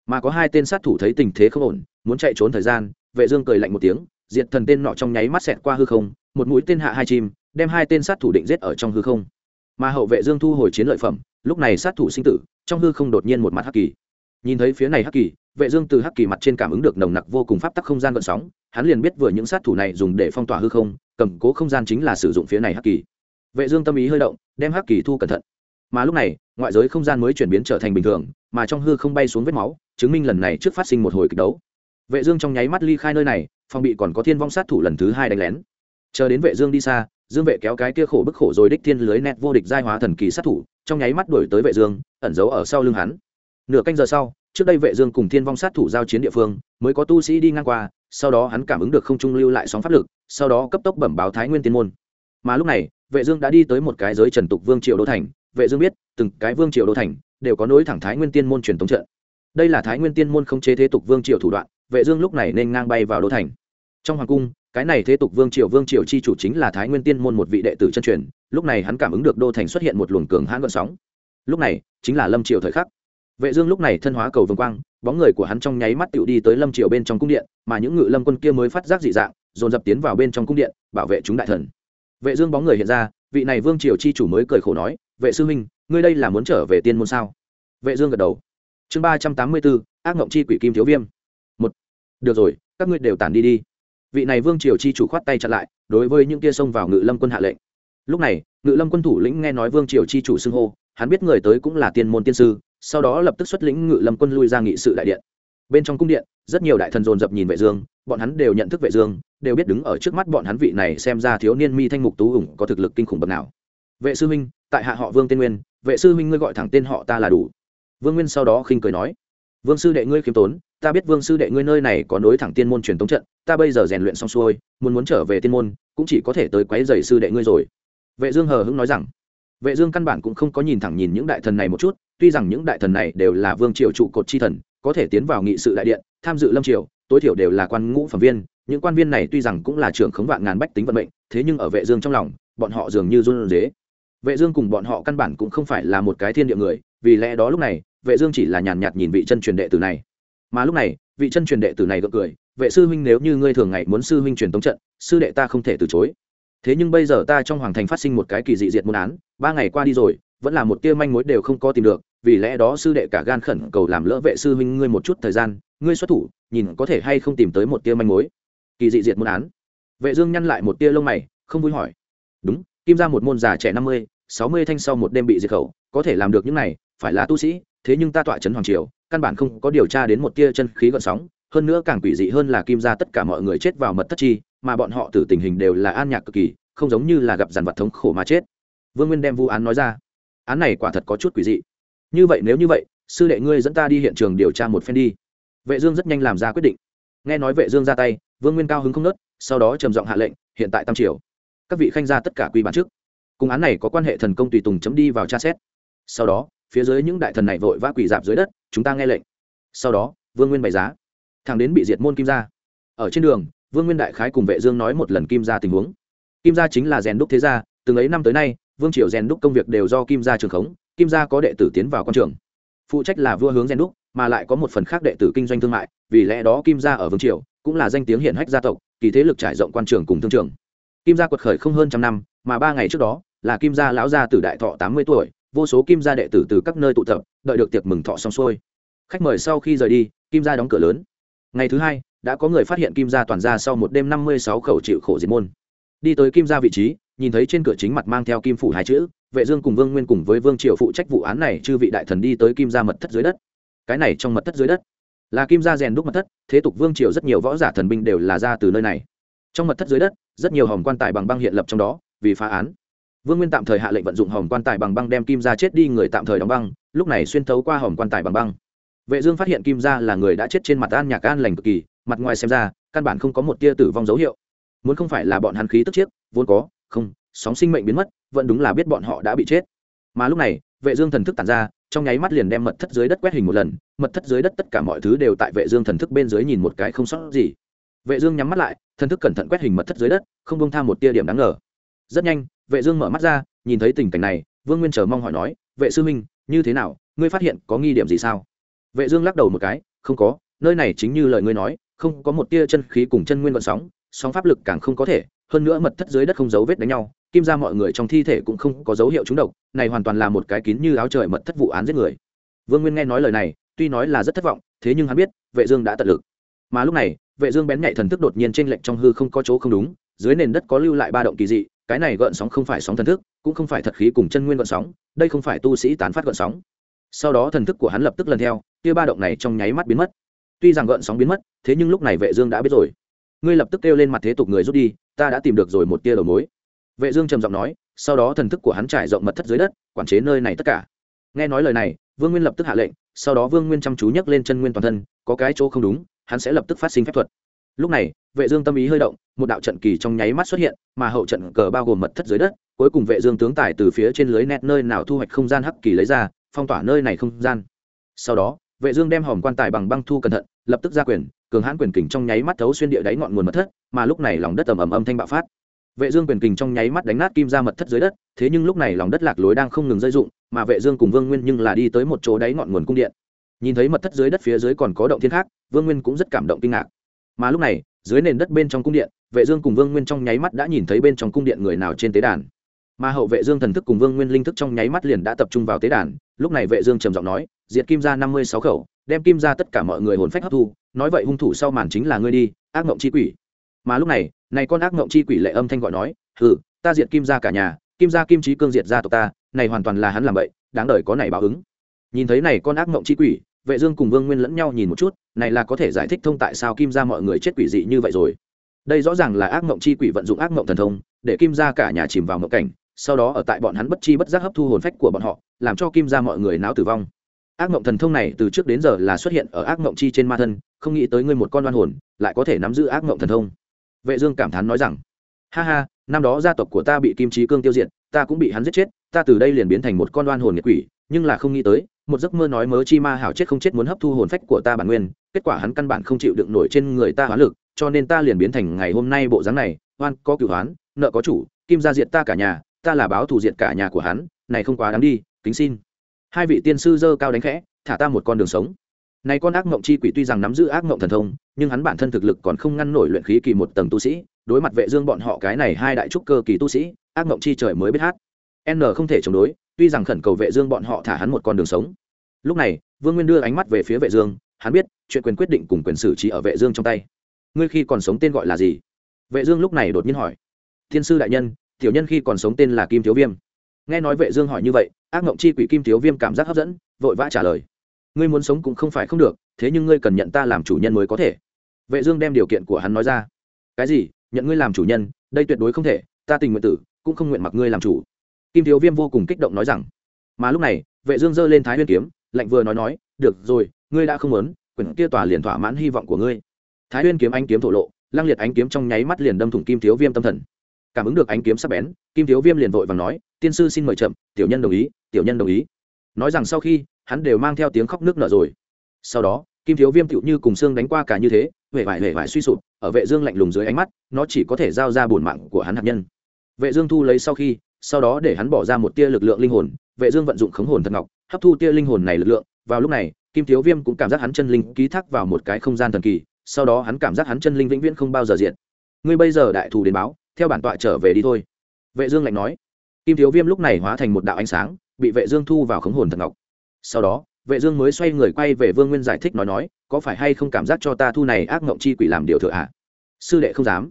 Mà có hai tên sát thủ thấy tình thế không ổn, muốn chạy trốn thời gian, vệ dương cười lạnh một tiếng, diệt thần tên nọ trong nháy mắt xẹt qua hư không, một mũi tên hạ hai chim, đem hai tên sát thủ định giết ở trong hư không mà hậu vệ dương thu hồi chiến lợi phẩm, lúc này sát thủ sinh tử, trong hư không đột nhiên một mặt hắc kỳ. Nhìn thấy phía này hắc kỳ, vệ dương từ hắc kỳ mặt trên cảm ứng được nồng nặc vô cùng pháp tắc không gian gợn sóng, hắn liền biết vừa những sát thủ này dùng để phong tỏa hư không, cầm cố không gian chính là sử dụng phía này hắc kỳ. Vệ dương tâm ý hơi động, đem hắc kỳ thu cẩn thận. Mà lúc này, ngoại giới không gian mới chuyển biến trở thành bình thường, mà trong hư không bay xuống vết máu, chứng minh lần này trước phát sinh một hồi kịch đấu. Vệ dương trong nháy mắt ly khai nơi này, phòng bị còn có thiên vong sát thủ lần thứ hai đánh lén. Chờ đến vệ dương đi xa dương vệ kéo cái kia khổ bức khổ rồi đích thiên lưới nét vô địch giai hóa thần kỳ sát thủ, trong nháy mắt đuổi tới vệ dương, ẩn giấu ở sau lưng hắn. Nửa canh giờ sau, trước đây vệ dương cùng thiên vong sát thủ giao chiến địa phương, mới có tu sĩ đi ngang qua, sau đó hắn cảm ứng được không trung lưu lại sóng pháp lực, sau đó cấp tốc bẩm báo thái nguyên tiên môn. Mà lúc này, vệ dương đã đi tới một cái giới trần tục vương triều đô thành. Vệ dương biết, từng cái vương triều đô thành đều có nối thẳng thái nguyên tiên môn truyền thống trận. Đây là thái nguyên tiên môn không chế thế tục vương triều thủ đoạn, vệ dương lúc này nên ngang bay vào đô thành. Trong hoàng cung cái này thế tục vương triều vương triều chi chủ chính là thái nguyên tiên môn một vị đệ tử chân truyền, lúc này hắn cảm ứng được đô thành xuất hiện một luồng cường hãn gợn sóng. Lúc này, chính là lâm triều thời khắc. Vệ dương lúc này thân hóa cầu vương quang, bóng người của hắn trong nháy mắt tựu đi tới lâm triều bên trong cung điện, mà những ngự lâm quân kia mới phát giác dị dạng, dồn dập tiến vào bên trong cung điện, bảo vệ chúng đại thần. Vệ dương bóng người hiện ra, vị này vương triều chi chủ mới cười khổ nói, vệ sư huynh, ngươi đây là muốn trở về tiên môn sao? Vệ dương gật đầu. Chương ba trăm tám mươi bốn, ác ngộng chi quỷ kim thiếu viêm. Một. Được rồi, các ngươi đều tản đi đi vị này vương triều chi chủ khoát tay chặn lại, đối với những kia xông vào ngự lâm quân hạ lệnh. Lúc này, ngự lâm quân thủ lĩnh nghe nói vương triều chi chủ xưng hô, hắn biết người tới cũng là tiên môn tiên sư, sau đó lập tức xuất lĩnh ngự lâm quân lui ra nghị sự đại điện. Bên trong cung điện, rất nhiều đại thần dồn dập nhìn vệ dương, bọn hắn đều nhận thức vệ dương, đều biết đứng ở trước mắt bọn hắn vị này xem ra thiếu niên mi thanh mục tú ủng có thực lực kinh khủng bậc nào. Vệ sư minh tại hạ họ vương tiên nguyên, vệ sư minh ngươi gọi thẳng tên họ ta là đủ. Vương nguyên sau đó khinh cười nói, vương sư đệ ngươi khiêm tốn ta biết vương sư đệ ngươi nơi này có nối thẳng tiên môn truyền tống trận, ta bây giờ rèn luyện xong xuôi, muốn muốn trở về tiên môn, cũng chỉ có thể tới quấy dày sư đệ ngươi rồi. Vệ dương hờ hững nói rằng. Vệ dương căn bản cũng không có nhìn thẳng nhìn những đại thần này một chút, tuy rằng những đại thần này đều là vương triều trụ cột chi thần, có thể tiến vào nghị sự đại điện, tham dự lâm triều, tối thiểu đều là quan ngũ phẩm viên, những quan viên này tuy rằng cũng là trưởng khống vạn ngàn bách tính vận mệnh, thế nhưng ở vệ dương trong lòng, bọn họ dường như run rế. Vệ dương cùng bọn họ căn bản cũng không phải là một cái thiên địa người, vì lẽ đó lúc này, vệ dương chỉ là nhàn nhạt nhìn vị chân truyền đệ tử này mà lúc này, vị chân truyền đệ tử này gượng cười, vệ sư huynh nếu như ngươi thường ngày muốn sư huynh truyền tống trận, sư đệ ta không thể từ chối. Thế nhưng bây giờ ta trong hoàng thành phát sinh một cái kỳ dị diệt môn án, ba ngày qua đi rồi, vẫn là một tia manh mối đều không có tìm được, vì lẽ đó sư đệ cả gan khẩn cầu làm lỡ vệ sư huynh ngươi một chút thời gian, ngươi xuất thủ, nhìn có thể hay không tìm tới một tia manh mối. Kỳ dị diệt môn án. Vệ dương nhăn lại một tia lông mày, không vui hỏi, đúng, kim ra một môn già trẻ năm mươi, sáu mươi thanh sau một đêm bị diệt khẩu, có thể làm được những này, phải là tu sĩ thế nhưng ta tọa trấn hoàng triều, căn bản không có điều tra đến một tia chân khí gợn sóng, hơn nữa càng quỷ dị hơn là kim ra tất cả mọi người chết vào mật thất chi, mà bọn họ tử tình hình đều là an nhạc cực kỳ, không giống như là gặp dàn vật thống khổ mà chết. Vương nguyên đem vụ án nói ra. Án này quả thật có chút quỷ dị. Như vậy nếu như vậy, sư đệ ngươi dẫn ta đi hiện trường điều tra một phen đi. Vệ dương rất nhanh làm ra quyết định. Nghe nói vệ dương ra tay, vương nguyên cao hứng không nớt, sau đó trầm giọng hạ lệnh, hiện tại tam triều. Các vị khanh gia tất cả quy bản trước. Cùng án này có quan hệ thần công tùy tùng chấm đi vào tra xét. Sau đó phía dưới những đại thần này vội vã quỳ dạp dưới đất, chúng ta nghe lệnh. Sau đó, vương nguyên bày giá. Thằng đến bị diệt môn kim gia. Ở trên đường, vương nguyên đại khái cùng vệ dương nói một lần kim gia tình huống. Kim gia chính là rèn đúc thế gia, từng ấy năm tới nay, vương triều rèn đúc công việc đều do kim gia trường khống, kim gia có đệ tử tiến vào quan trường. Phụ trách là vua hướng rèn đúc, mà lại có một phần khác đệ tử kinh doanh thương mại, vì lẽ đó kim gia ở vương triều cũng là danh tiếng hiển hách gia tộc, kỳ thế lực trải rộng quan trường cùng thương trường. Kim gia quật khởi không hơn trăm năm, mà ba ngày trước đó là kim gia lão gia tử đại thọ tám mươi tuổi vô số kim gia đệ tử từ các nơi tụ tập, đợi được tiệc mừng thọ xong xuôi. Khách mời sau khi rời đi, kim gia đóng cửa lớn. Ngày thứ hai, đã có người phát hiện kim gia toàn gia sau một đêm năm mươi sáu khẩu chịu khổ diệt môn. Đi tới kim gia vị trí, nhìn thấy trên cửa chính mặt mang theo kim phủ hai chữ, vệ dương cùng vương nguyên cùng với vương triều phụ trách vụ án này, chư vị đại thần đi tới kim gia mật thất dưới đất. Cái này trong mật thất dưới đất, là kim gia rèn đúc mật thất, thế tục vương triều rất nhiều võ giả thần binh đều là ra từ nơi này. Trong mật thất dưới đất, rất nhiều hòm quan tài bằng băng hiện lập trong đó, vì phá án vương nguyên tạm thời hạ lệnh vận dụng hòm quan tài bằng băng đem kim gia chết đi, người tạm thời đóng băng, lúc này xuyên thấu qua hòm quan tài bằng băng. Vệ dương phát hiện kim gia là người đã chết trên mặt an nhạc an lành cực kỳ, mặt ngoài xem ra, căn bản không có một tia tử vong dấu hiệu. Muốn không phải là bọn hắn khí tức chiếc vốn có, không, sóng sinh mệnh biến mất, vẫn đúng là biết bọn họ đã bị chết. Mà lúc này, vệ dương thần thức tản ra, trong nháy mắt liền đem mật thất dưới đất quét hình một lần, mật thất dưới đất tất cả mọi thứ đều tại vệ dương thần thức bên dưới nhìn một cái không sót gì. Vệ dương nhắm mắt lại, thần thức cẩn thận quét hình mật thất dưới đất, không buông tha một tia điểm đáng ngờ. Rất nhanh vệ dương mở mắt ra, nhìn thấy tình cảnh này, vương nguyên chờ mong hỏi nói, vệ sư minh như thế nào? Ngươi phát hiện có nghi điểm gì sao? Vệ dương lắc đầu một cái, không có, nơi này chính như lời ngươi nói, không có một tia chân khí cùng chân nguyên vận sóng sóng pháp lực càng không có thể, hơn nữa mật thất dưới đất không dấu vết đánh nhau, kim ra mọi người trong thi thể cũng không có dấu hiệu trúng độc, này hoàn toàn là một cái kín như áo trời mật thất vụ án giết người. Vương nguyên nghe nói lời này, tuy nói là rất thất vọng, thế nhưng hắn biết, vệ dương đã tận lực. Mà lúc này, vệ dương bén nhạy thần thức đột nhiên trên lệnh trong hư không có chỗ không đúng, dưới nền đất có lưu lại ba động kỳ dị cái này gợn sóng không phải sóng thần thức, cũng không phải thật khí cùng chân nguyên gợn sóng, đây không phải tu sĩ tán phát gợn sóng. Sau đó thần thức của hắn lập tức lần theo, kia ba động này trong nháy mắt biến mất. Tuy rằng gợn sóng biến mất, thế nhưng lúc này vệ dương đã biết rồi. Ngươi lập tức kêu lên mặt thế tục người rút đi, ta đã tìm được rồi một tia đầu mối. Vệ dương trầm giọng nói, sau đó thần thức của hắn trải rộng mật thất dưới đất, quản chế nơi này tất cả. Nghe nói lời này, vương nguyên lập tức hạ lệnh, sau đó vương nguyên chăm chú nhấc lên chân nguyên toàn thân, có cái chỗ không đúng, hắn sẽ lập tức phát sinh phép thuật. Lúc này vệ dương tâm ý hơi động, một đạo trận kỳ trong nháy mắt xuất hiện, mà hậu trận cờ bao gồm mật thất dưới đất, cuối cùng vệ dương tướng tài từ phía trên lưới nét nơi nào thu hoạch không gian hắc kỳ lấy ra, phong tỏa nơi này không gian. Sau đó, vệ dương đem hòm quan tài bằng băng thu cẩn thận, lập tức ra quyền, cường hãn quyền kình trong nháy mắt thấu xuyên địa đáy ngọn nguồn mật thất, mà lúc này lòng đất ầm ầm âm thanh bạo phát. Vệ dương quyền kình trong nháy mắt đánh nát kim ra mật thất dưới đất, thế nhưng lúc này lòng đất lạc lối đang không ngừng rơi rụng, mà vệ dương cùng vương nguyên nhưng là đi tới một chỗ đáy ngọn nguồn cung điện. Nhìn thấy mật thất dưới đất phía dưới còn có động thiên khác, vương nguyên cũng rất cảm động kinh ngạc. Mà lúc này dưới nền đất bên trong cung điện, vệ dương cùng vương nguyên trong nháy mắt đã nhìn thấy bên trong cung điện người nào trên tế đàn. Mà hậu vệ dương thần thức cùng vương nguyên linh thức trong nháy mắt liền đã tập trung vào tế đàn, lúc này vệ dương trầm giọng nói, diệt kim gia năm mươi sáu khẩu, đem kim gia tất cả mọi người hồn phách hấp thu, nói vậy hung thủ sau màn chính là ngươi đi, ác ngộng chi quỷ. Mà lúc này này con ác ngộng chi quỷ lệ âm thanh gọi nói, hừ, ta diệt kim gia cả nhà, kim gia kim trí cương diệt gia tộc ta, này hoàn toàn là hắn làm vậy, đáng đời có này báo ứng. Nhìn thấy này con ác ngộng chi quỷ vệ dương cùng vương nguyên lẫn nhau nhìn một chút, này là có thể giải thích thông tại sao kim gia mọi người chết quỷ dị như vậy rồi. Đây rõ ràng là ác mộng chi quỷ vận dụng ác mộng thần thông, để kim gia cả nhà chìm vào mộng cảnh, sau đó ở tại bọn hắn bất chi bất giác hấp thu hồn phách của bọn họ, làm cho kim gia mọi người náo tử vong. Ác mộng thần thông này từ trước đến giờ là xuất hiện ở ác mộng chi trên ma thân, không nghĩ tới ngươi một con đoan hồn, lại có thể nắm giữ ác mộng thần thông. Vệ dương cảm thán nói rằng, ha ha, năm đó gia tộc của ta bị kim trí cương tiêu diệt, ta cũng bị hắn giết chết, ta từ đây liền biến thành một con đoan hồn nghiệt quỷ, nhưng là không nghĩ tới một giấc mơ nói mớ chi ma hảo chết không chết muốn hấp thu hồn phách của ta bản nguyên, kết quả hắn căn bản không chịu đựng nổi trên người ta hóa lực, cho nên ta liền biến thành ngày hôm nay bộ dáng này, oan, có cửu hoán nợ có chủ, kim gia diệt ta cả nhà, ta là báo thù diệt cả nhà của hắn, này không quá đáng đi, kính xin. Hai vị tiên sư dơ cao đánh khẽ, thả ta một con đường sống. Này con ác mộng chi quỷ tuy rằng nắm giữ ác mộng thần thông, nhưng hắn bản thân thực lực còn không ngăn nổi luyện khí kỳ một tầng tu sĩ, đối mặt vệ dương bọn họ cái này hai đại trúc cơ kỳ tu sĩ, ác mộng chi trời mới biết hát. N không thể chống đối tuy rằng khẩn cầu vệ dương bọn họ thả hắn một con đường sống. Lúc này, vương nguyên đưa ánh mắt về phía vệ dương, hắn biết, chuyện quyền quyết định cùng quyền xử trí ở vệ dương trong tay. Ngươi khi còn sống tên gọi là gì? Vệ dương lúc này đột nhiên hỏi. Thiên sư đại nhân, tiểu nhân khi còn sống tên là kim thiếu viêm. Nghe nói vệ dương hỏi như vậy, ác ngộng chi quỷ kim thiếu viêm cảm giác hấp dẫn, vội vã trả lời. Ngươi muốn sống cũng không phải không được, thế nhưng ngươi cần nhận ta làm chủ nhân mới có thể. Vệ dương đem điều kiện của hắn nói ra. Cái gì? Nhận ngươi làm chủ nhân, đây tuyệt đối không thể, ta tình nguyện tử, cũng không nguyện mặc ngươi làm chủ kim thiếu viêm vô cùng kích động nói rằng, mà lúc này, vệ dương giơ lên thái huyên kiếm, lạnh vừa nói nói, được rồi, ngươi đã không muốn, quyển kia tòa liền thỏa mãn hy vọng của ngươi. Thái huyên kiếm ánh kiếm thổ lộ, lăng liệt ánh kiếm trong nháy mắt liền đâm thủng kim thiếu viêm tâm thần. Cảm ứng được ánh kiếm sắc bén, kim thiếu viêm liền vội vàng nói, tiên sư xin mời chậm, tiểu nhân đồng ý, tiểu nhân đồng ý. Nói rằng sau khi, hắn đều mang theo tiếng khóc nước nở rồi. Sau đó, kim thiếu viêm tựu như cùng xương đánh qua cả như thế huệ vải huệ vải suy sụp, ở vệ dương lạnh lùng dưới ánh mắt, nó chỉ có thể giao ra bổn mạng của hắn hạt nhân. Vệ dương thu lấy sau khi sau đó để hắn bỏ ra một tia lực lượng linh hồn, vệ dương vận dụng khống hồn thần ngọc, hấp thu tia linh hồn này lực lượng, vào lúc này, kim thiếu viêm cũng cảm giác hắn chân linh ký thác vào một cái không gian thần kỳ, sau đó hắn cảm giác hắn chân linh vĩnh viễn không bao giờ diện ngươi bây giờ đại thù đến báo, theo bản tọa trở về đi thôi. Vệ dương lạnh nói. Kim thiếu viêm lúc này hóa thành một đạo ánh sáng, bị vệ dương thu vào khống hồn thần ngọc. Sau đó, vệ dương mới xoay người quay về vương nguyên giải thích nói nói, có phải hay không cảm giác cho ta thu này ác ngộng chi quỷ làm điều thừa ạ? À? sư đệ không dám.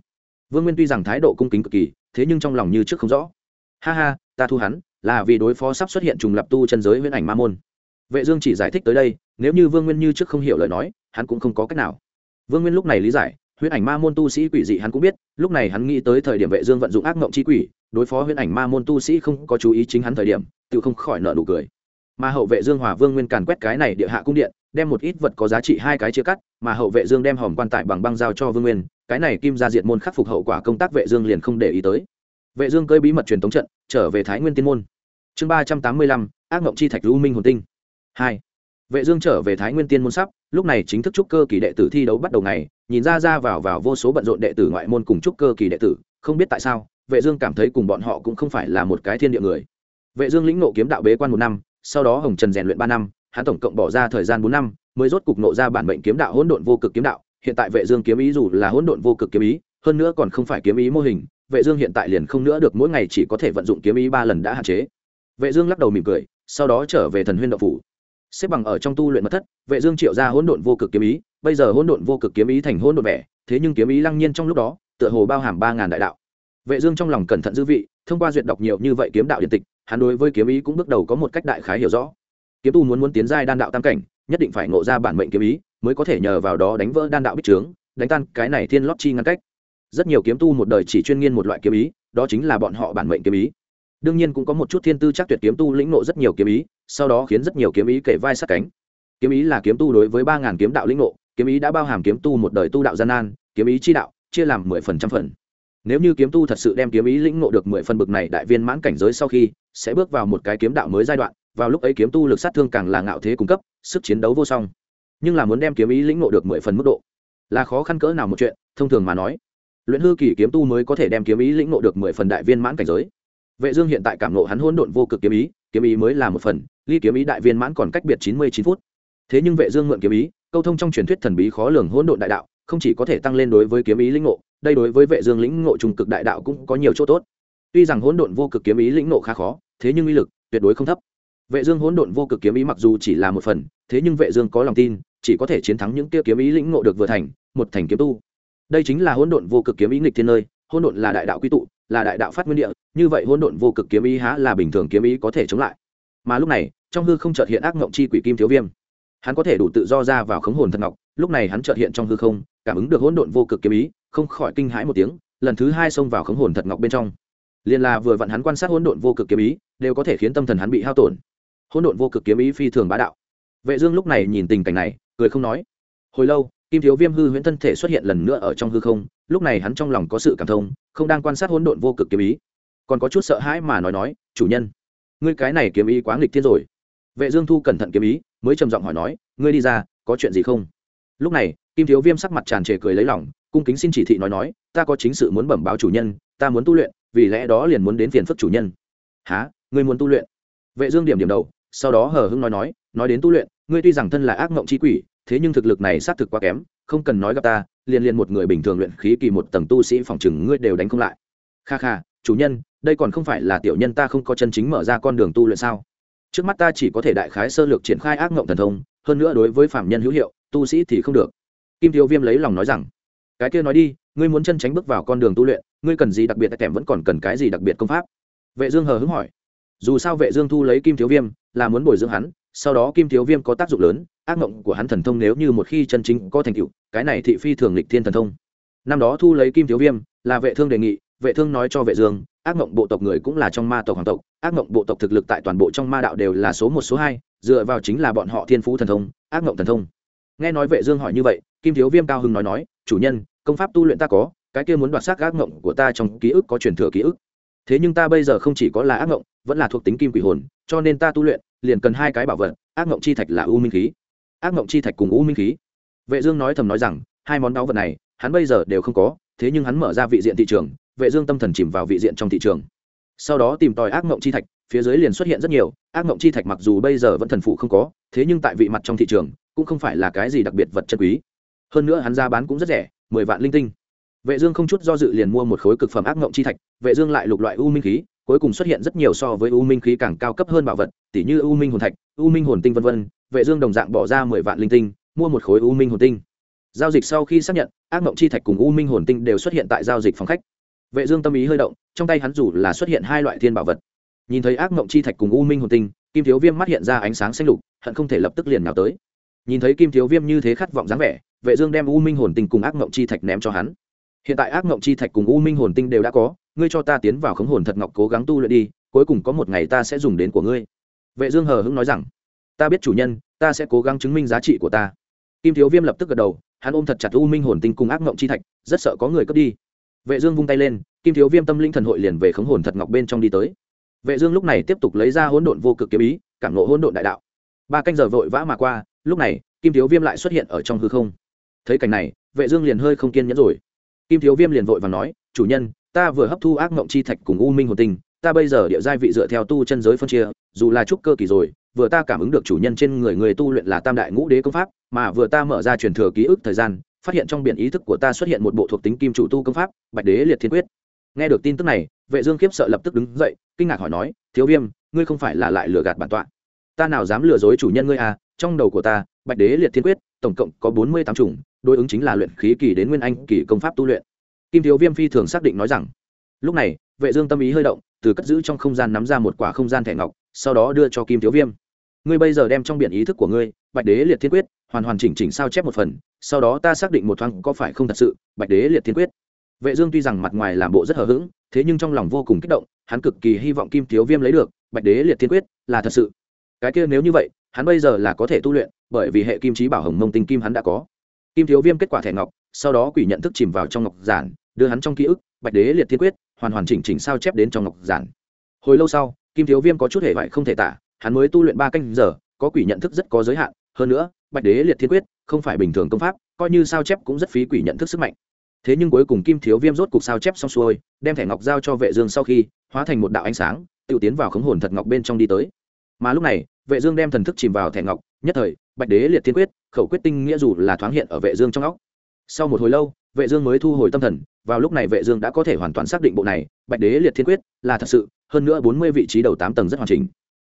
Vương nguyên tuy rằng thái độ cung kính cực kỳ, thế nhưng trong lòng như trước không rõ ha ha, ta thu hắn, là vì đối phó sắp xuất hiện trùng lập tu chân giới huyễn ảnh ma môn. Vệ dương chỉ giải thích tới đây, nếu như vương nguyên như trước không hiểu lời nói, hắn cũng không có cách nào. Vương nguyên lúc này lý giải huyễn ảnh ma môn tu sĩ quỷ dị hắn cũng biết, lúc này hắn nghĩ tới thời điểm vệ dương vận dụng ác ngộng chi quỷ, đối phó huyễn ảnh ma môn tu sĩ không có chú ý chính hắn thời điểm, tự không khỏi nở nụ cười. Mà hậu vệ dương hòa vương nguyên càn quét cái này địa hạ cung điện, đem một ít vật có giá trị hai cái chia cắt, mà hậu vệ dương đem hòm quan tài bằng băng giao cho vương nguyên, cái này kim ra diệt môn khắc phục hậu quả công tác vệ dương liền không để ý tới vệ dương cơi bí mật truyền tống trận, trở về thái nguyên tiên môn. Chương ba trăm tám mươi lăm, ác ngộng chi thạch lưu minh hồn tinh. Hai. Vệ dương trở về thái nguyên tiên môn sắp, lúc này chính thức trúc cơ kỳ đệ tử thi đấu bắt đầu ngày, nhìn ra ra vào vào vô số bận rộn đệ tử ngoại môn cùng trúc cơ kỳ đệ tử, không biết tại sao, vệ dương cảm thấy cùng bọn họ cũng không phải là một cái thiên địa người. Vệ dương lĩnh ngộ kiếm đạo bế quan một năm, sau đó hồng trần rèn luyện ba năm, hắn tổng cộng bỏ ra thời gian bốn năm, mới rốt cục nộ ra bản mệnh kiếm đạo hỗn độn vô cực kiếm đạo. Hiện tại vệ dương kiếm ý dù là hỗn độn vô cực kiếm ý, hơn nữa còn không phải kiếm ý mô hình vệ dương hiện tại liền không nữa được mỗi ngày chỉ có thể vận dụng kiếm ý ba lần đã hạn chế. Vệ dương lắc đầu mỉm cười, sau đó trở về thần huyên đạo phủ. Xếp bằng ở trong tu luyện mật thất, vệ dương triệu ra hỗn độn vô cực kiếm ý, bây giờ hỗn độn vô cực kiếm ý thành hỗn độn vẻ, thế nhưng kiếm ý lăng nhiên trong lúc đó, tựa hồ bao hàm ba ngàn đại đạo. Vệ dương trong lòng cẩn thận dư vị, thông qua duyệt đọc nhiều như vậy kiếm đạo điện tịch, hắn đối với kiếm ý cũng bước đầu có một cách đại khái hiểu rõ. Kiếm tu muốn muốn tiến giai đan đạo tam cảnh, nhất định phải ngộ ra bản mệnh kiếm ý, mới có thể nhờ vào đó đánh vỡ đan đạo bích trướng, đánh tan cái này thiên lót chi ngăn cách rất nhiều kiếm tu một đời chỉ chuyên nghiên một loại kiếm ý, đó chính là bọn họ bản mệnh kiếm ý. Đương nhiên cũng có một chút thiên tư chắc tuyệt kiếm tu lĩnh nộ rất nhiều kiếm ý, sau đó khiến rất nhiều kiếm ý kể vai sát cánh. Kiếm ý là kiếm tu đối với ba ngàn kiếm đạo lĩnh nộ kiếm ý đã bao hàm kiếm tu một đời tu đạo gian nan, kiếm ý chi đạo, chia làm mười phần trăm phần. Nếu như kiếm tu thật sự đem kiếm ý lĩnh nộ được mười phần bực này đại viên mãn cảnh giới sau khi, sẽ bước vào một cái kiếm đạo mới giai đoạn, vào lúc ấy kiếm tu lực sát thương càng là ngạo thế cung cấp, sức chiến đấu vô song. Nhưng là muốn đem kiếm ý lĩnh nộ được mười phần mức độ, là khó khăn cỡ nào một chuyện, thông thường mà nói luyện hư kỳ kiếm tu mới có thể đem kiếm ý lĩnh nộ được mười phần đại viên mãn cảnh giới. Vệ dương hiện tại cảm nộ hắn hỗn độn vô cực kiếm ý kiếm ý mới là một phần, ly kiếm ý đại viên mãn còn cách biệt chín mươi chín phút. Thế nhưng vệ dương mượn kiếm ý, câu thông trong truyền thuyết thần bí khó lường hỗn độn đại đạo, không chỉ có thể tăng lên đối với kiếm ý lĩnh ngộ, đây đối với vệ dương lĩnh ngộ trung cực đại đạo cũng có nhiều chỗ tốt. Tuy rằng hỗn độn vô cực kiếm ý lĩnh ngộ khá khó, thế nhưng uy lực tuyệt đối không thấp. Vệ dương hỗn độn vô cực kiếm ý mặc dù chỉ là một phần, thế nhưng vệ dương có lòng tin, chỉ có thể chiến thắng những kia kiếm ý lĩnh ngộ được vừa thành, một thành kiếm tu đây chính là hỗn độn vô cực kiếm ý nghịch thiên nơi, hỗn độn là đại đạo quy tụ, là đại đạo phát nguyên địa, như vậy hỗn độn vô cực kiếm ý há là bình thường kiếm ý có thể chống lại. Mà lúc này, trong hư không chợt hiện ác ngộng chi quỷ kim thiếu viêm. Hắn có thể đủ tự do ra vào khống hồn thật ngọc, lúc này hắn chợt hiện trong hư không, cảm ứng được hỗn độn vô cực kiếm ý, không khỏi kinh hãi một tiếng, lần thứ hai xông vào khống hồn thật ngọc bên trong. Liền là vừa vặn hắn quan sát hỗn độn vô cực kiếm ý, đều có thể khiến tâm thần hắn bị hao tổn. Hỗn độn vô cực kiếm ý phi thường bá đạo. Vệ dương lúc này nhìn tình cảnh này, cười không nói. Hồi lâu kim thiếu viêm hư huyễn thân thể xuất hiện lần nữa ở trong hư không, lúc này hắn trong lòng có sự cảm thông, không đang quan sát hỗn độn vô cực kiếm ý. Còn có chút sợ hãi mà nói nói, chủ nhân, ngươi cái này kiếm ý quá nghịch thiên rồi. Vệ dương thu cẩn thận kiếm ý, mới trầm giọng hỏi nói, ngươi đi ra, có chuyện gì không? Lúc này, kim thiếu viêm sắc mặt tràn trề cười lấy lòng, cung kính xin chỉ thị nói nói, ta có chính sự muốn bẩm báo chủ nhân, ta muốn tu luyện, vì lẽ đó liền muốn đến phiền phức chủ nhân. Há ngươi muốn tu luyện? Vệ dương điểm điểm đầu, sau đó hờ hững nói nói nói đến tu luyện, ngươi tuy rằng thân là ác ngộng chi quỷ thế nhưng thực lực này xác thực quá kém, không cần nói gặp ta, liền liền một người bình thường luyện khí kỳ một tầng tu sĩ phòng chừng ngươi đều đánh không lại. Kha kha, chủ nhân, đây còn không phải là tiểu nhân ta không có chân chính mở ra con đường tu luyện sao? Trước mắt ta chỉ có thể đại khái sơ lược triển khai ác ngộng thần thông, hơn nữa đối với phạm nhân hữu hiệu, tu sĩ thì không được. Kim thiếu viêm lấy lòng nói rằng, cái kia nói đi, ngươi muốn chân tránh bước vào con đường tu luyện, ngươi cần gì đặc biệt kèm vẫn còn cần cái gì đặc biệt công pháp? Vệ dương hờ hững hỏi. Dù sao vệ dương thu lấy kim thiếu viêm, là muốn bồi dưỡng hắn sau đó kim thiếu viêm có tác dụng lớn, ác mộng của hắn thần thông nếu như một khi chân chính có thành tựu, cái này thị phi thường lịch thiên thần thông. Năm đó thu lấy kim thiếu viêm, là vệ thương đề nghị, vệ thương nói cho vệ dương, ác mộng bộ tộc người cũng là trong ma tộc hoàng tộc, ác mộng bộ tộc thực lực tại toàn bộ trong ma đạo đều là số một, số hai, dựa vào chính là bọn họ thiên phú thần thông, ác mộng thần thông. Nghe nói vệ dương hỏi như vậy, kim thiếu viêm cao hưng nói nói, chủ nhân, công pháp tu luyện ta có, cái kia muốn đoạt xác ác mộng của ta trong ký ức có truyền thừa ký ức. Thế nhưng ta bây giờ không chỉ có là ác mộng, vẫn là thuộc tính kim quỷ hồn, cho nên ta tu luyện liền cần hai cái bảo vật, ác ngộng chi thạch là u minh khí. Ác ngộng chi thạch cùng u minh khí. Vệ dương nói thầm nói rằng, hai món đáo vật này, hắn bây giờ đều không có, thế nhưng hắn mở ra vị diện thị trường, vệ dương tâm thần chìm vào vị diện trong thị trường. Sau đó tìm tòi ác ngộng chi thạch, phía dưới liền xuất hiện rất nhiều, ác ngộng chi thạch mặc dù bây giờ vẫn thần phụ không có, thế nhưng tại vị mặt trong thị trường, cũng không phải là cái gì đặc biệt vật chân quý. Hơn nữa hắn ra bán cũng rất rẻ, mười vạn linh tinh. Vệ dương không chút do dự liền mua một khối cực phẩm ác ngộng chi thạch, vệ dương lại lục loại u minh khí cuối cùng xuất hiện rất nhiều so với u minh khí càng cao cấp hơn bảo vật tỷ như u minh hồn thạch, u minh hồn tinh vân vân, vệ dương đồng dạng bỏ ra mười vạn linh tinh, mua một khối u minh hồn tinh. Giao dịch sau khi xác nhận, ác mộng chi thạch cùng u minh hồn tinh đều xuất hiện tại giao dịch phòng khách. Vệ dương tâm ý hơi động, trong tay hắn dù là xuất hiện hai loại thiên bảo vật. Nhìn thấy ác mộng chi thạch cùng u minh hồn tinh, kim thiếu viêm mắt hiện ra ánh sáng xanh lục, hận không thể lập tức liền nào tới. Nhìn thấy kim thiếu viêm như thế khát vọng dáng vẻ, vệ dương đem u minh hồn tinh cùng ác mộng chi thạch ném cho hắn. Hiện tại ác mộng chi thạch cùng u minh hồn tinh đều đã có ngươi cho ta tiến vào khống hồn thật ngọc cố gắng tu luyện đi, cuối cùng có một ngày ta sẽ dùng đến của ngươi. Vệ dương hờ hững nói rằng, ta biết chủ nhân, ta sẽ cố gắng chứng minh giá trị của ta. Kim thiếu viêm lập tức gật đầu, hắn ôm thật chặt u minh hồn tinh cùng ác ngộng chi thạch, rất sợ có người cướp đi. Vệ dương vung tay lên, kim thiếu viêm tâm linh thần hội liền về khống hồn thật ngọc bên trong đi tới. Vệ dương lúc này tiếp tục lấy ra hỗn độn vô cực kiếm ý, cảm ngộ hỗn độn đại đạo. Ba canh giờ vội vã mà qua, lúc này, kim thiếu viêm lại xuất hiện ở trong hư không. Thấy cảnh này, vệ dương liền hơi không kiên nhẫn rồi. Kim thiếu viêm liền vội và nói, chủ nhân ta vừa hấp thu ác mộng chi thạch cùng u minh hồn tinh, ta bây giờ địa giai vị dựa theo tu chân giới phân chia, dù là trúc cơ kỳ rồi, vừa ta cảm ứng được chủ nhân trên người người tu luyện là tam đại ngũ đế công pháp, mà vừa ta mở ra truyền thừa ký ức thời gian, phát hiện trong biển ý thức của ta xuất hiện một bộ thuộc tính kim chủ tu công pháp, bạch đế liệt thiên quyết. Nghe được tin tức này, vệ dương khiếp sợ lập tức đứng dậy, kinh ngạc hỏi nói, thiếu viêm, ngươi không phải là lại lừa gạt bản tọa? Ta nào dám lừa dối chủ nhân ngươi à? Trong đầu của ta, bạch đế liệt thiên quyết, tổng cộng có bốn mươi tám chủng, đối ứng chính là luyện khí kỳ đến nguyên anh kỳ công pháp tu luyện kim thiếu viêm phi thường xác định nói rằng, lúc này, vệ dương tâm ý hơi động, từ cất giữ trong không gian nắm ra một quả không gian thẻ ngọc, sau đó đưa cho kim thiếu viêm. Ngươi bây giờ đem trong biển ý thức của ngươi, bạch đế liệt thiên quyết, hoàn hoàn chỉnh chỉnh sao chép một phần, sau đó ta xác định một thoáng có phải không thật sự, bạch đế liệt thiên quyết. Vệ dương tuy rằng mặt ngoài làm bộ rất hờ hững, thế nhưng trong lòng vô cùng kích động, hắn cực kỳ hy vọng kim thiếu viêm lấy được, bạch đế liệt thiên quyết là thật sự. Cái kia nếu như vậy, hắn bây giờ là có thể tu luyện, bởi vì hệ kim trí bảo hồng mông tinh kim hắn đã có. Kim thiếu viêm kết quả thẻ ngọc, sau đó quỷ nhận thức chìm vào trong ngọc giản đưa hắn trong ký ức, bạch đế liệt thiên quyết, hoàn hoàn chỉnh chỉnh sao chép đến trong ngọc giản. Hồi lâu sau, kim thiếu viêm có chút hệ vải không thể tả, hắn mới tu luyện ba canh giờ, có quỷ nhận thức rất có giới hạn, hơn nữa, bạch đế liệt thiên quyết không phải bình thường công pháp, coi như sao chép cũng rất phí quỷ nhận thức sức mạnh. Thế nhưng cuối cùng kim thiếu viêm rốt cục sao chép xong xuôi, đem thẻ ngọc giao cho vệ dương sau khi, hóa thành một đạo ánh sáng, tự tiến vào khống hồn thật ngọc bên trong đi tới. Mà lúc này, vệ dương đem thần thức chìm vào thẻ ngọc, nhất thời, bạch đế liệt thiên quyết, khẩu quyết tinh nghĩa dù là thoáng hiện ở vệ dương trong óc. Sau một hồi lâu vệ dương mới thu hồi tâm thần, vào lúc này vệ dương đã có thể hoàn toàn xác định bộ này, bạch đế liệt thiên quyết là thật sự, hơn nữa 40 vị trí đầu tám tầng rất hoàn chỉnh.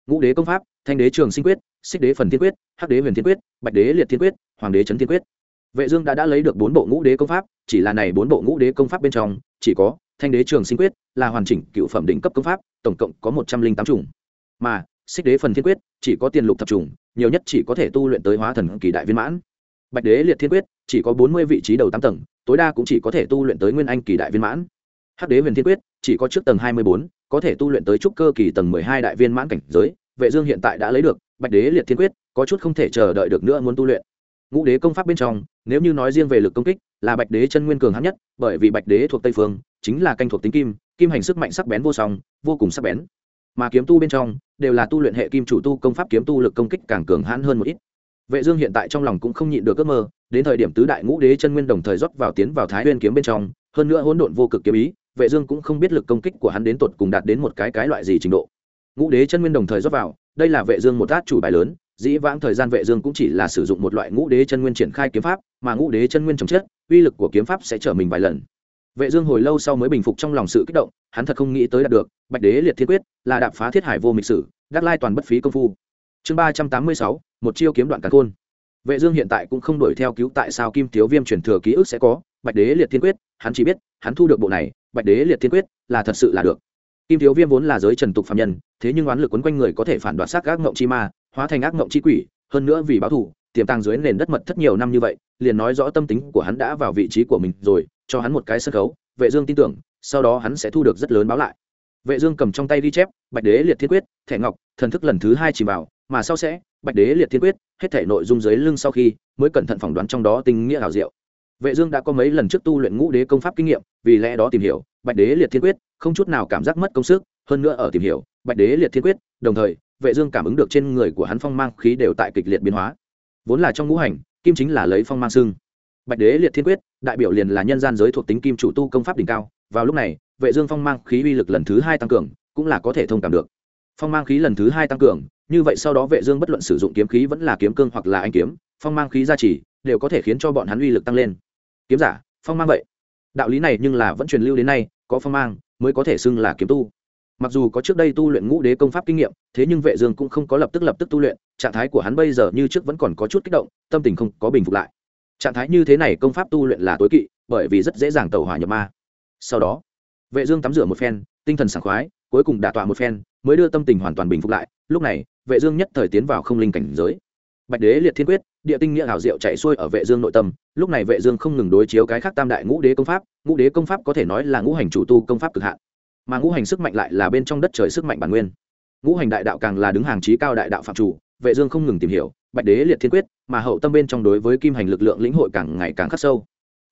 Ngũ đế công pháp, thanh đế trường sinh quyết, xích đế phần thiên quyết, hắc đế huyền thiên quyết, bạch đế liệt thiên quyết, hoàng đế chấn thiên quyết. Vệ dương đã đã lấy được bốn bộ ngũ đế công pháp, chỉ là này bốn bộ ngũ đế công pháp bên trong, chỉ có thanh đế trường sinh quyết là hoàn chỉnh cựu phẩm đỉnh cấp công pháp, tổng cộng có một trăm linh tám chủng. Mà xích đế phần thiên quyết chỉ có tiền lục thập trùng nhiều nhất chỉ có thể tu luyện tới hóa thần kỳ đại viên mãn. Bạch đế liệt thiên quyết chỉ có bốn mươi vị trí đầu tám tầng, tối đa cũng chỉ có thể tu luyện tới nguyên anh kỳ đại viên mãn. Hắc đế huyền thiên quyết, chỉ có trước tầng hai mươi bốn, có thể tu luyện tới trúc cơ kỳ tầng mười hai đại viên mãn cảnh giới, vệ dương hiện tại đã lấy được, bạch đế liệt thiên quyết, có chút không thể chờ đợi được nữa muốn tu luyện. Ngũ đế công pháp bên trong, nếu như nói riêng về lực công kích, là bạch đế chân nguyên cường hãn nhất, bởi vì bạch đế thuộc tây phương, chính là canh thuộc tính kim kim hành sức mạnh sắc bén vô song, vô cùng sắc bén. Mà kiếm tu bên trong, đều là tu luyện hệ kim chủ tu công pháp kiếm tu lực công kích càng cường hãn hơn một ít vệ dương hiện tại trong lòng cũng không nhịn được ước mơ, đến thời điểm tứ đại ngũ đế chân nguyên đồng thời rót vào tiến vào thái nguyên kiếm bên trong, hơn nữa hỗn độn vô cực kiếm ý, vệ dương cũng không biết lực công kích của hắn đến tột cùng đạt đến một cái cái loại gì trình độ. Ngũ đế chân nguyên đồng thời rót vào, đây là vệ dương một át chủ bài lớn, dĩ vãng thời gian vệ dương cũng chỉ là sử dụng một loại ngũ đế chân nguyên triển khai kiếm pháp, mà ngũ đế chân nguyên chống chết uy lực của kiếm pháp sẽ trở mình vài lần. Vệ dương hồi lâu sau mới bình phục trong lòng sự kích động, hắn thật không nghĩ tới đạt được, bạch đế liệt thiên quyết là đạp phá thiết hải vô mịch sử, đắc lai toàn bất phí công phu chương ba trăm tám mươi sáu, một chiêu kiếm đoạn càn khôn. Vệ dương hiện tại cũng không đuổi theo cứu tại sao kim thiếu viêm truyền thừa ký ức sẽ có, bạch đế liệt thiên quyết, hắn chỉ biết, hắn thu được bộ này, bạch đế liệt thiên quyết, là thật sự là được. Kim thiếu viêm vốn là giới trần tục phạm nhân, thế nhưng oán lực quấn quanh người có thể phản đoạt xác ác ngộng chi ma, hóa thành ác ngộng chi quỷ, hơn nữa vì báo thù, tiềm tàng dưới nền đất mật thất nhiều năm như vậy, liền nói rõ tâm tính của hắn đã vào vị trí của mình rồi, cho hắn một cái sân khấu, vệ dương tin tưởng, sau đó hắn sẽ thu được rất lớn báo lại. Vệ dương cầm trong tay ghi chép, bạch đế liệt thiên quyết, thẻ ngọc, thần thức lần thứ hai chỉ vào mà sau sẽ, bạch đế liệt thiên quyết, hết thể nội dung dưới lưng sau khi, mới cẩn thận phỏng đoán trong đó tình nghĩa hảo diệu. Vệ dương đã có mấy lần trước tu luyện ngũ đế công pháp kinh nghiệm, vì lẽ đó tìm hiểu, bạch đế liệt thiên quyết, không chút nào cảm giác mất công sức, hơn nữa ở tìm hiểu, bạch đế liệt thiên quyết, đồng thời, vệ dương cảm ứng được trên người của hắn phong mang khí đều tại kịch liệt biến hóa. Vốn là trong ngũ hành, kim chính là lấy phong mang sương. bạch đế liệt thiên quyết, đại biểu liền là nhân gian giới thuộc tính kim chủ tu công pháp đỉnh cao, vào lúc này, vệ dương phong mang khí uy lực lần thứ hai tăng cường, cũng là có thể thông cảm được phong mang khí lần thứ hai tăng cường, như vậy sau đó vệ dương bất luận sử dụng kiếm khí vẫn là kiếm cương hoặc là anh kiếm, phong mang khí gia trì, đều có thể khiến cho bọn hắn uy lực tăng lên. Kiếm giả, phong mang vậy. Đạo lý này nhưng là vẫn truyền lưu đến nay, có phong mang mới có thể xưng là kiếm tu. Mặc dù có trước đây tu luyện ngũ đế công pháp kinh nghiệm, thế nhưng vệ dương cũng không có lập tức lập tức tu luyện, trạng thái của hắn bây giờ như trước vẫn còn có chút kích động, tâm tình không có bình phục lại. Trạng thái như thế này công pháp tu luyện là tối kỵ, bởi vì rất dễ dàng tẩu hỏa nhập ma. Sau đó, vệ dương tắm rửa một phen, tinh thần sảng khoái, cuối cùng đả tọa một phen mới đưa tâm tình hoàn toàn bình phục lại, lúc này, vệ dương nhất thời tiến vào không linh cảnh giới. Bạch đế liệt thiên quyết, địa tinh nghĩa hảo diệu chạy xuôi ở vệ dương nội tâm, lúc này vệ dương không ngừng đối chiếu cái khác tam đại ngũ đế công pháp, ngũ đế công pháp có thể nói là ngũ hành chủ tu công pháp cực hạn, mà ngũ hành sức mạnh lại là bên trong đất trời sức mạnh bản nguyên. Ngũ hành đại đạo càng là đứng hàng trí cao đại đạo phạm chủ, vệ dương không ngừng tìm hiểu, bạch đế liệt thiên quyết, mà hậu tâm bên trong đối với kim hành lực lượng lĩnh hội càng ngày càng khắc sâu.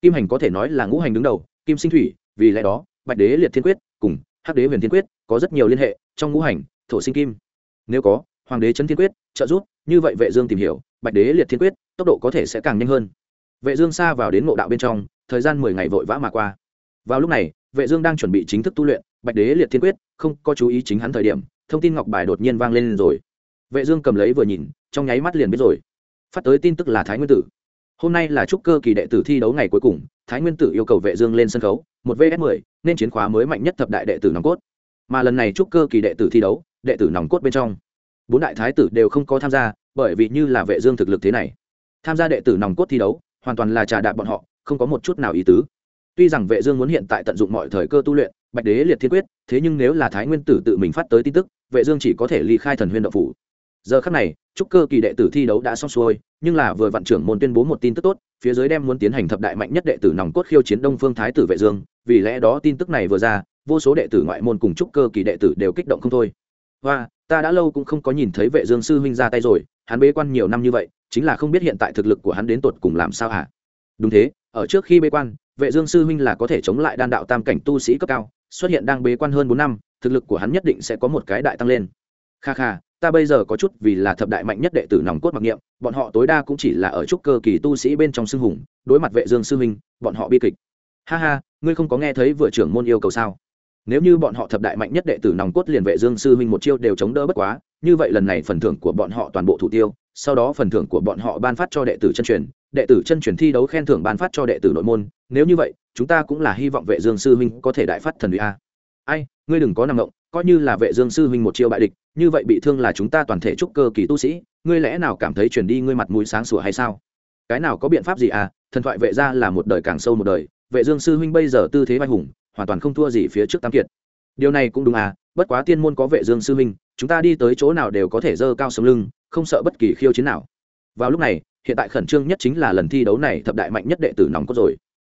Kim hành có thể nói là ngũ hành đứng đầu, kim sinh thủy, vì lẽ đó, bạch đế liệt thiên quyết cùng hắc đế huyền thiên quyết, có rất nhiều liên hệ, trong ngũ hành, thổ sinh kim. Nếu có, hoàng đế chấn thiên quyết, trợ giúp, như vậy vệ dương tìm hiểu, bạch đế liệt thiên quyết, tốc độ có thể sẽ càng nhanh hơn. Vệ dương xa vào đến ngộ đạo bên trong, thời gian mười ngày vội vã mà qua. Vào lúc này, vệ dương đang chuẩn bị chính thức tu luyện, bạch đế liệt thiên quyết, không có chú ý chính hắn thời điểm, thông tin ngọc bài đột nhiên vang lên rồi. Vệ dương cầm lấy vừa nhìn, trong nháy mắt liền biết rồi. Phát tới tin tức là thái nguyên tử. Hôm nay là trúc cơ kỳ đệ tử thi đấu ngày cuối cùng, thái nguyên tử yêu cầu vệ dương lên sân khấu, một vs 10 nên chiến khóa mới mạnh nhất thập đại đệ tử nòng cốt. Mà lần này trúc cơ kỳ đệ tử thi đấu, đệ tử nòng cốt bên trong, bốn đại thái tử đều không có tham gia, bởi vì như là vệ dương thực lực thế này. Tham gia đệ tử nòng cốt thi đấu, hoàn toàn là trà đạp bọn họ, không có một chút nào ý tứ. Tuy rằng vệ dương muốn hiện tại tận dụng mọi thời cơ tu luyện, bạch đế liệt thiên quyết, thế nhưng nếu là thái nguyên tử tự mình phát tới tin tức, vệ dương chỉ có thể ly khai thần huyên động phủ. Giờ khắc này trúc cơ kỳ đệ tử thi đấu đã xong xuôi, nhưng là vừa vạn trưởng môn tuyên bố một tin tức tốt phía dưới đem muốn tiến hành thập đại mạnh nhất đệ tử nòng cốt khiêu chiến đông phương thái tử vệ dương, vì lẽ đó tin tức này vừa ra, vô số đệ tử ngoại môn cùng trúc cơ kỳ đệ tử đều kích động không thôi. Và ta đã lâu cũng không có nhìn thấy vệ dương sư huynh ra tay rồi, hắn bế quan nhiều năm như vậy, chính là không biết hiện tại thực lực của hắn đến tột cùng làm sao hả? Đúng thế, ở trước khi bế quan, vệ dương sư huynh là có thể chống lại đan đạo tam cảnh tu sĩ cấp cao, xuất hiện đang bế quan hơn bốn năm, thực lực của hắn nhất định sẽ có một cái đại tăng lên. Kha kha ta bây giờ có chút vì là thập đại mạnh nhất đệ tử nòng cốt mặc niệm, bọn họ tối đa cũng chỉ là ở trúc cơ kỳ tu sĩ bên trong xưng hùng, đối mặt vệ dương sư huynh, bọn họ bi kịch. Ha ha, ngươi không có nghe thấy vừa trưởng môn yêu cầu sao? Nếu như bọn họ thập đại mạnh nhất đệ tử nòng cốt liền vệ dương sư huynh một chiêu đều chống đỡ bất quá, như vậy lần này phần thưởng của bọn họ toàn bộ thủ tiêu, sau đó phần thưởng của bọn họ ban phát cho đệ tử chân truyền, đệ tử chân truyền thi đấu khen thưởng ban phát cho đệ tử nội môn, nếu như vậy, chúng ta cũng là hy vọng vệ dương sư huynh có thể đại phát thần uy a. Ai, ngươi đừng có nằm ngộng coi như là vệ dương sư huynh một chiêu bại địch, như vậy bị thương là chúng ta toàn thể trúc cơ kỳ tu sĩ, ngươi lẽ nào cảm thấy truyền đi ngươi mặt mũi sáng sủa hay sao? Cái nào có biện pháp gì à? Thần thoại vệ gia là một đời càng sâu một đời, vệ dương sư huynh bây giờ tư thế vai hùng, hoàn toàn không thua gì phía trước tam kiệt. Điều này cũng đúng à bất quá tiên môn có vệ dương sư huynh, chúng ta đi tới chỗ nào đều có thể dơ cao sống lưng, không sợ bất kỳ khiêu chiến nào. Vào lúc này, hiện tại khẩn trương nhất chính là lần thi đấu này thập đại mạnh nhất đệ tử nòng cốt rồi.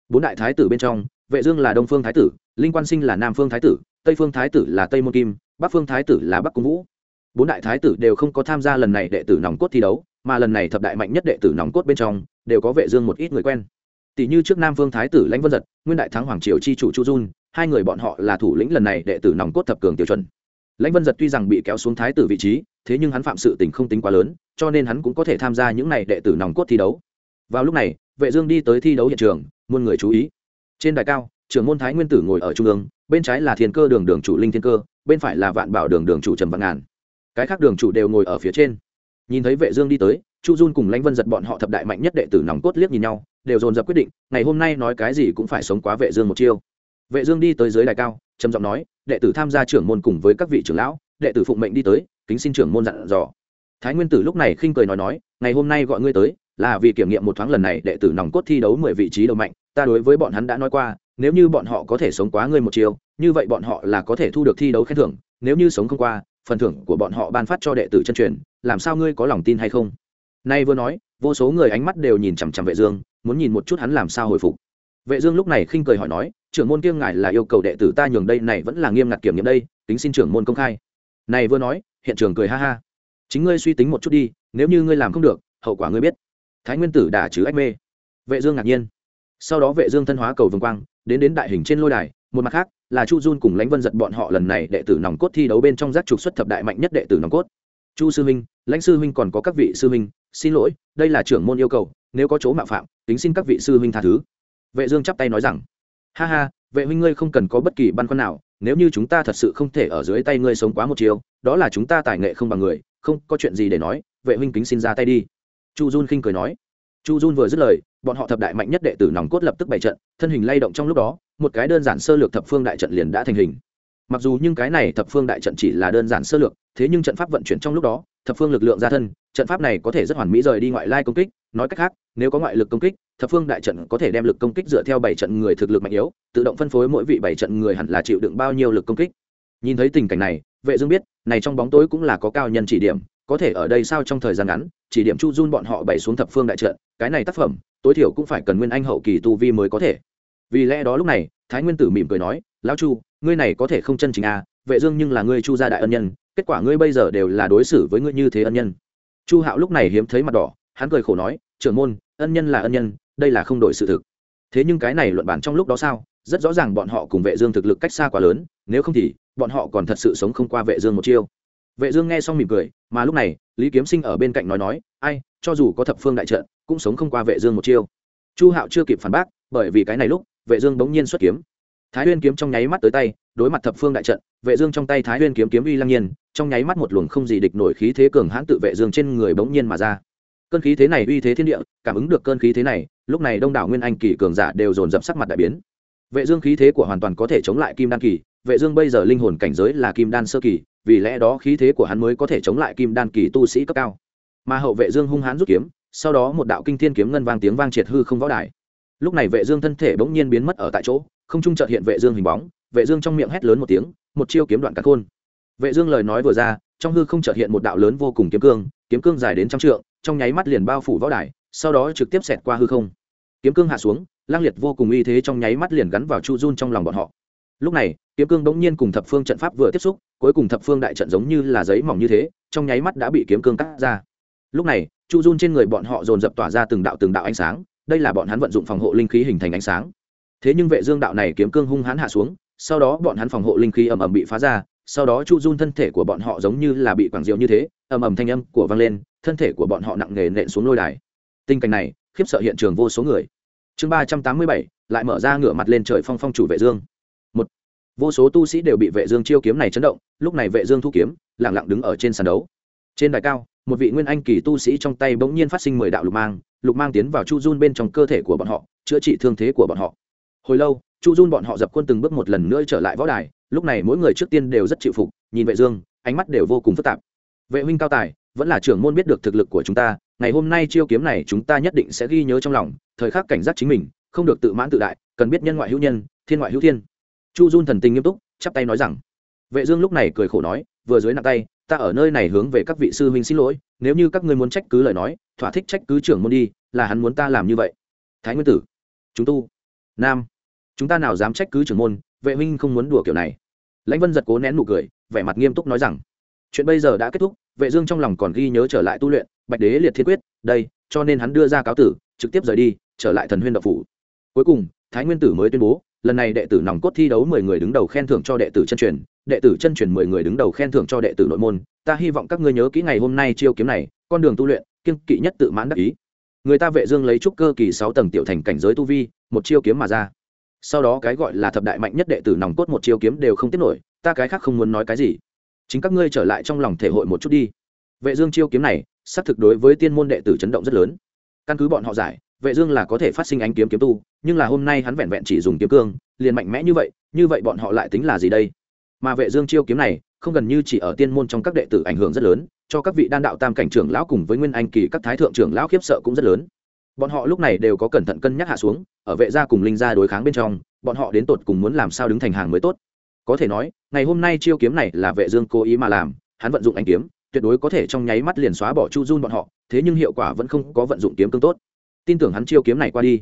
Bốn đại thái tử bên trong, vệ dương là đông phương thái tử, linh quan sinh là nam phương thái tử tây phương thái tử là tây môn kim, bắc phương thái tử là bắc cung vũ. Bốn đại thái tử đều không có tham gia lần này đệ tử nòng cốt thi đấu, mà lần này thập đại mạnh nhất đệ tử nòng cốt bên trong đều có vệ dương một ít người quen. Tỷ như trước nam vương thái tử lãnh vân giật, nguyên đại thắng hoàng triều chi chủ chu dun hai người bọn họ là thủ lĩnh lần này đệ tử nòng cốt thập cường tiêu chuẩn. Lãnh vân giật tuy rằng bị kéo xuống thái tử vị trí, thế nhưng hắn phạm sự tình không tính quá lớn, cho nên hắn cũng có thể tham gia những này đệ tử nòng cốt thi đấu. Vào lúc này, vệ dương đi tới thi đấu hiện trường, muôn người chú ý. Trên đài cao trưởng môn thái nguyên tử ngồi ở trung ương, bên trái là thiên cơ đường đường chủ linh thiên cơ, bên phải là vạn bảo đường đường chủ trầm văn ngàn. Cái khác đường chủ đều ngồi ở phía trên. Nhìn thấy vệ dương đi tới, chu dun cùng lãnh vân giật bọn họ thập đại mạnh nhất đệ tử nòng cốt liếc nhìn nhau, đều dồn dập quyết định, ngày hôm nay nói cái gì cũng phải sống quá vệ dương một chiêu. Vệ dương đi tới dưới đài cao, trầm giọng nói, đệ tử tham gia trưởng môn cùng với các vị trưởng lão, đệ tử phụng mệnh đi tới, kính xin trưởng môn dặn dò. Thái nguyên tử lúc này khinh cười nói nói, ngày hôm nay gọi ngươi tới, là vì kiểm nghiệm một thoáng lần này đệ tử nòng cốt thi đấu mười vị trí đầu mạnh, ta đối với bọn hắn đã nói qua nếu như bọn họ có thể sống quá ngươi một chiều như vậy bọn họ là có thể thu được thi đấu khen thưởng, nếu như sống không qua, phần thưởng của bọn họ ban phát cho đệ tử chân truyền, làm sao ngươi có lòng tin hay không? Nay vừa nói, vô số người ánh mắt đều nhìn chằm chằm vệ dương, muốn nhìn một chút hắn làm sao hồi phục. Vệ dương lúc này khinh cười hỏi nói, trưởng môn kiêng ngài là yêu cầu đệ tử ta nhường đây này vẫn là nghiêm ngặt kiểm nghiệm đây tính xin trưởng môn công khai. Này vừa nói, hiện trường cười ha ha. Chính ngươi suy tính một chút đi, nếu như ngươi làm không được, hậu quả ngươi biết. Thái nguyên tử đả chứ ách mê. Vệ dương ngạc nhiên sau đó vệ dương thân hóa cầu vương quang, đến đến đại hình trên lôi đài, một mặt khác là chu Jun cùng lãnh vân giật bọn họ lần này đệ tử nòng cốt thi đấu bên trong giác trục xuất thập đại mạnh nhất đệ tử nòng cốt. Chu sư huynh, lãnh sư huynh còn có các vị sư huynh, xin lỗi, đây là trưởng môn yêu cầu, nếu có chỗ mạo phạm tính xin các vị sư huynh tha thứ. Vệ dương chắp tay nói rằng, ha ha, vệ huynh ngươi không cần có bất kỳ băn khoăn nào, nếu như chúng ta thật sự không thể ở dưới tay ngươi sống quá một chiều đó là chúng ta tài nghệ không bằng người, không có chuyện gì để nói, vệ huynh kính xin ra tay đi. Chu Jun khinh cười nói chu Jun vừa dứt lời, bọn họ thập đại mạnh nhất đệ tử nòng cốt lập tức bày trận, thân hình lay động trong lúc đó, một cái đơn giản sơ lược thập phương đại trận liền đã thành hình. Mặc dù nhưng cái này thập phương đại trận chỉ là đơn giản sơ lược, thế nhưng trận pháp vận chuyển trong lúc đó, thập phương lực lượng ra thân, trận pháp này có thể rất hoàn mỹ rời đi ngoại lai công kích, nói cách khác, nếu có ngoại lực công kích, thập phương đại trận có thể đem lực công kích dựa theo bảy trận người thực lực mạnh yếu, tự động phân phối mỗi vị bảy trận người hẳn là chịu đựng bao nhiêu lực công kích. Nhìn thấy tình cảnh này, vệ dương biết, này trong bóng tối cũng là có cao nhân chỉ điểm có thể ở đây sao trong thời gian ngắn, chỉ điểm chu Jun bọn họ bày xuống thập phương đại trận, cái này tác phẩm, tối thiểu cũng phải cần nguyên anh hậu kỳ tu vi mới có thể. Vì lẽ đó lúc này, thái nguyên tử mỉm cười nói, lão chu, ngươi này có thể không chân chính à vệ dương nhưng là ngươi chu gia đại ân nhân, kết quả ngươi bây giờ đều là đối xử với ngươi như thế ân nhân. Chu hạo lúc này hiếm thấy mặt đỏ, hắn cười khổ nói, trưởng môn, ân nhân là ân nhân, đây là không đổi sự thực. Thế nhưng cái này luận bản trong lúc đó sao, rất rõ ràng bọn họ cùng vệ dương thực lực cách xa quá lớn, nếu không thì, bọn họ còn thật sự sống không qua vệ dương một chiêu vệ dương nghe xong mỉm cười, mà lúc này, lý kiếm sinh ở bên cạnh nói nói, ai, cho dù có thập phương đại trận, cũng sống không qua vệ dương một chiêu. Chu hạo chưa kịp phản bác, bởi vì cái này lúc, vệ dương bỗng nhiên xuất kiếm. Thái nguyên kiếm trong nháy mắt tới tay, đối mặt thập phương đại trận, vệ dương trong tay thái nguyên kiếm kiếm uy lăng nhiên, trong nháy mắt một luồng không gì địch nổi khí thế cường hãn tự vệ dương trên người bỗng nhiên mà ra. Cơn khí thế này uy thế thiên địa, cảm ứng được cơn khí thế này, lúc này đông đảo nguyên anh kỳ cường giả đều dồn dập sắc mặt đại biến. Vệ dương khí thế của hoàn toàn có thể chống lại kim đan kỳ, vệ dương bây giờ linh hồn cảnh giới là kim đan sơ kỳ vì lẽ đó khí thế của hắn mới có thể chống lại kim đan kỳ tu sĩ cấp cao. Mà hậu vệ dương hung hãn rút kiếm, sau đó một đạo kinh thiên kiếm ngân vang tiếng vang triệt hư không võ đài. Lúc này vệ dương thân thể bỗng nhiên biến mất ở tại chỗ, không trung chợt hiện vệ dương hình bóng, vệ dương trong miệng hét lớn một tiếng, một chiêu kiếm đoạn cả khôn. Vệ dương lời nói vừa ra, trong hư không chợt hiện một đạo lớn vô cùng kiếm cương kiếm cương dài đến trăm trượng, trong nháy mắt liền bao phủ võ đài, sau đó trực tiếp xẹt qua hư không. Kiếm cương hạ xuống, lang liệt vô cùng uy thế trong nháy mắt liền gắn vào chu Jun trong lòng bọn họ lúc này, kiếm cương bỗng nhiên cùng thập phương trận pháp vừa tiếp xúc, cuối cùng thập phương đại trận giống như là giấy mỏng như thế, trong nháy mắt đã bị kiếm cương cắt ra. Lúc này, chu Jun trên người bọn họ dồn dập tỏa ra từng đạo từng đạo ánh sáng, đây là bọn hắn vận dụng phòng hộ linh khí hình thành ánh sáng. Thế nhưng vệ dương đạo này kiếm cương hung hãn hạ xuống, sau đó bọn hắn phòng hộ linh khí ầm ầm bị phá ra, sau đó chu Jun thân thể của bọn họ giống như là bị quảng diệu như thế, ầm ầm thanh âm của vang lên, thân thể của bọn họ nặng nề nện xuống lôi đài. Tình cảnh này, khiếp sợ hiện trường vô số người. Chương ba trăm tám mươi bảy, lại mở ra ngửa mặt lên trời phong phong chủ vệ dương vô số tu sĩ đều bị vệ dương chiêu kiếm này chấn động, lúc này vệ dương thu kiếm, lặng lặng đứng ở trên sàn đấu. Trên đài cao, một vị nguyên anh kỳ tu sĩ trong tay bỗng nhiên phát sinh mười đạo lục mang lục mang tiến vào chu Jun bên trong cơ thể của bọn họ, chữa trị thương thế của bọn họ. Hồi lâu, chu Jun bọn họ dập quân từng bước một lần nữa trở lại võ đài, lúc này mỗi người trước tiên đều rất chịu phục, nhìn vệ dương, ánh mắt đều vô cùng phức tạp. Vệ huynh cao tài, vẫn là trưởng môn biết được thực lực của chúng ta, ngày hôm nay chiêu kiếm này chúng ta nhất định sẽ ghi nhớ trong lòng, thời khắc cảnh giác chính mình, không được tự mãn tự đại, cần biết nhân ngoại hữu nhân, thiên ngoại hữu thiên chu Jun thần tình nghiêm túc, chắp tay nói rằng, vệ dương lúc này cười khổ nói, vừa dưới nặng tay, ta ở nơi này hướng về các vị sư huynh xin lỗi, nếu như các ngươi muốn trách cứ lời nói, thỏa thích trách cứ trưởng môn đi, là hắn muốn ta làm như vậy. Thái nguyên tử, chúng tu, nam, chúng ta nào dám trách cứ trưởng môn, vệ huynh không muốn đùa kiểu này. Lãnh vân giật cố nén nụ cười, vẻ mặt nghiêm túc nói rằng, chuyện bây giờ đã kết thúc, vệ dương trong lòng còn ghi nhớ trở lại tu luyện, bạch đế liệt thiên quyết, đây, cho nên hắn đưa ra cáo tử, trực tiếp rời đi, trở lại thần huyên đạo phủ. Cuối cùng, thái nguyên tử mới tuyên bố lần này đệ tử nòng cốt thi đấu mười người đứng đầu khen thưởng cho đệ tử chân truyền, đệ tử chân truyền mười người đứng đầu khen thưởng cho đệ tử nội môn. Ta hy vọng các ngươi nhớ kỹ ngày hôm nay chiêu kiếm này, con đường tu luyện kiên kỵ nhất tự mãn đắc ý. Người ta vệ dương lấy trúc cơ kỳ sáu tầng tiểu thành cảnh giới tu vi, một chiêu kiếm mà ra. Sau đó cái gọi là thập đại mạnh nhất đệ tử nòng cốt một chiêu kiếm đều không tiếp nổi, ta cái khác không muốn nói cái gì. Chính các ngươi trở lại trong lòng thể hội một chút đi. Vệ dương chiêu kiếm này sát thực đối với tiên môn đệ tử chấn động rất lớn. Căn cứ bọn họ giải vệ dương là có thể phát sinh ánh kiếm kiếm tu, nhưng là hôm nay hắn vẹn vẹn chỉ dùng kiếm cương, liền mạnh mẽ như vậy như vậy bọn họ lại tính là gì đây? Mà vệ dương chiêu kiếm này, không gần như chỉ ở tiên môn trong các đệ tử ảnh hưởng rất lớn, cho các vị đan đạo tam cảnh trưởng lão cùng với nguyên anh kỳ các thái thượng trưởng lão khiếp sợ cũng rất lớn. Bọn họ lúc này đều có cẩn thận cân nhắc hạ xuống, ở vệ gia cùng linh gia đối kháng bên trong, bọn họ đến tột cùng muốn làm sao đứng thành hàng mới tốt. Có thể nói, ngày hôm nay chiêu kiếm này là vệ dương cố ý mà làm, hắn vận dụng ánh kiếm, tuyệt đối có thể trong nháy mắt liền xóa bỏ chu Jun bọn họ, thế nhưng hiệu quả vẫn không có vận dụng kiếm cương tốt tin tưởng hắn chiêu kiếm này qua đi.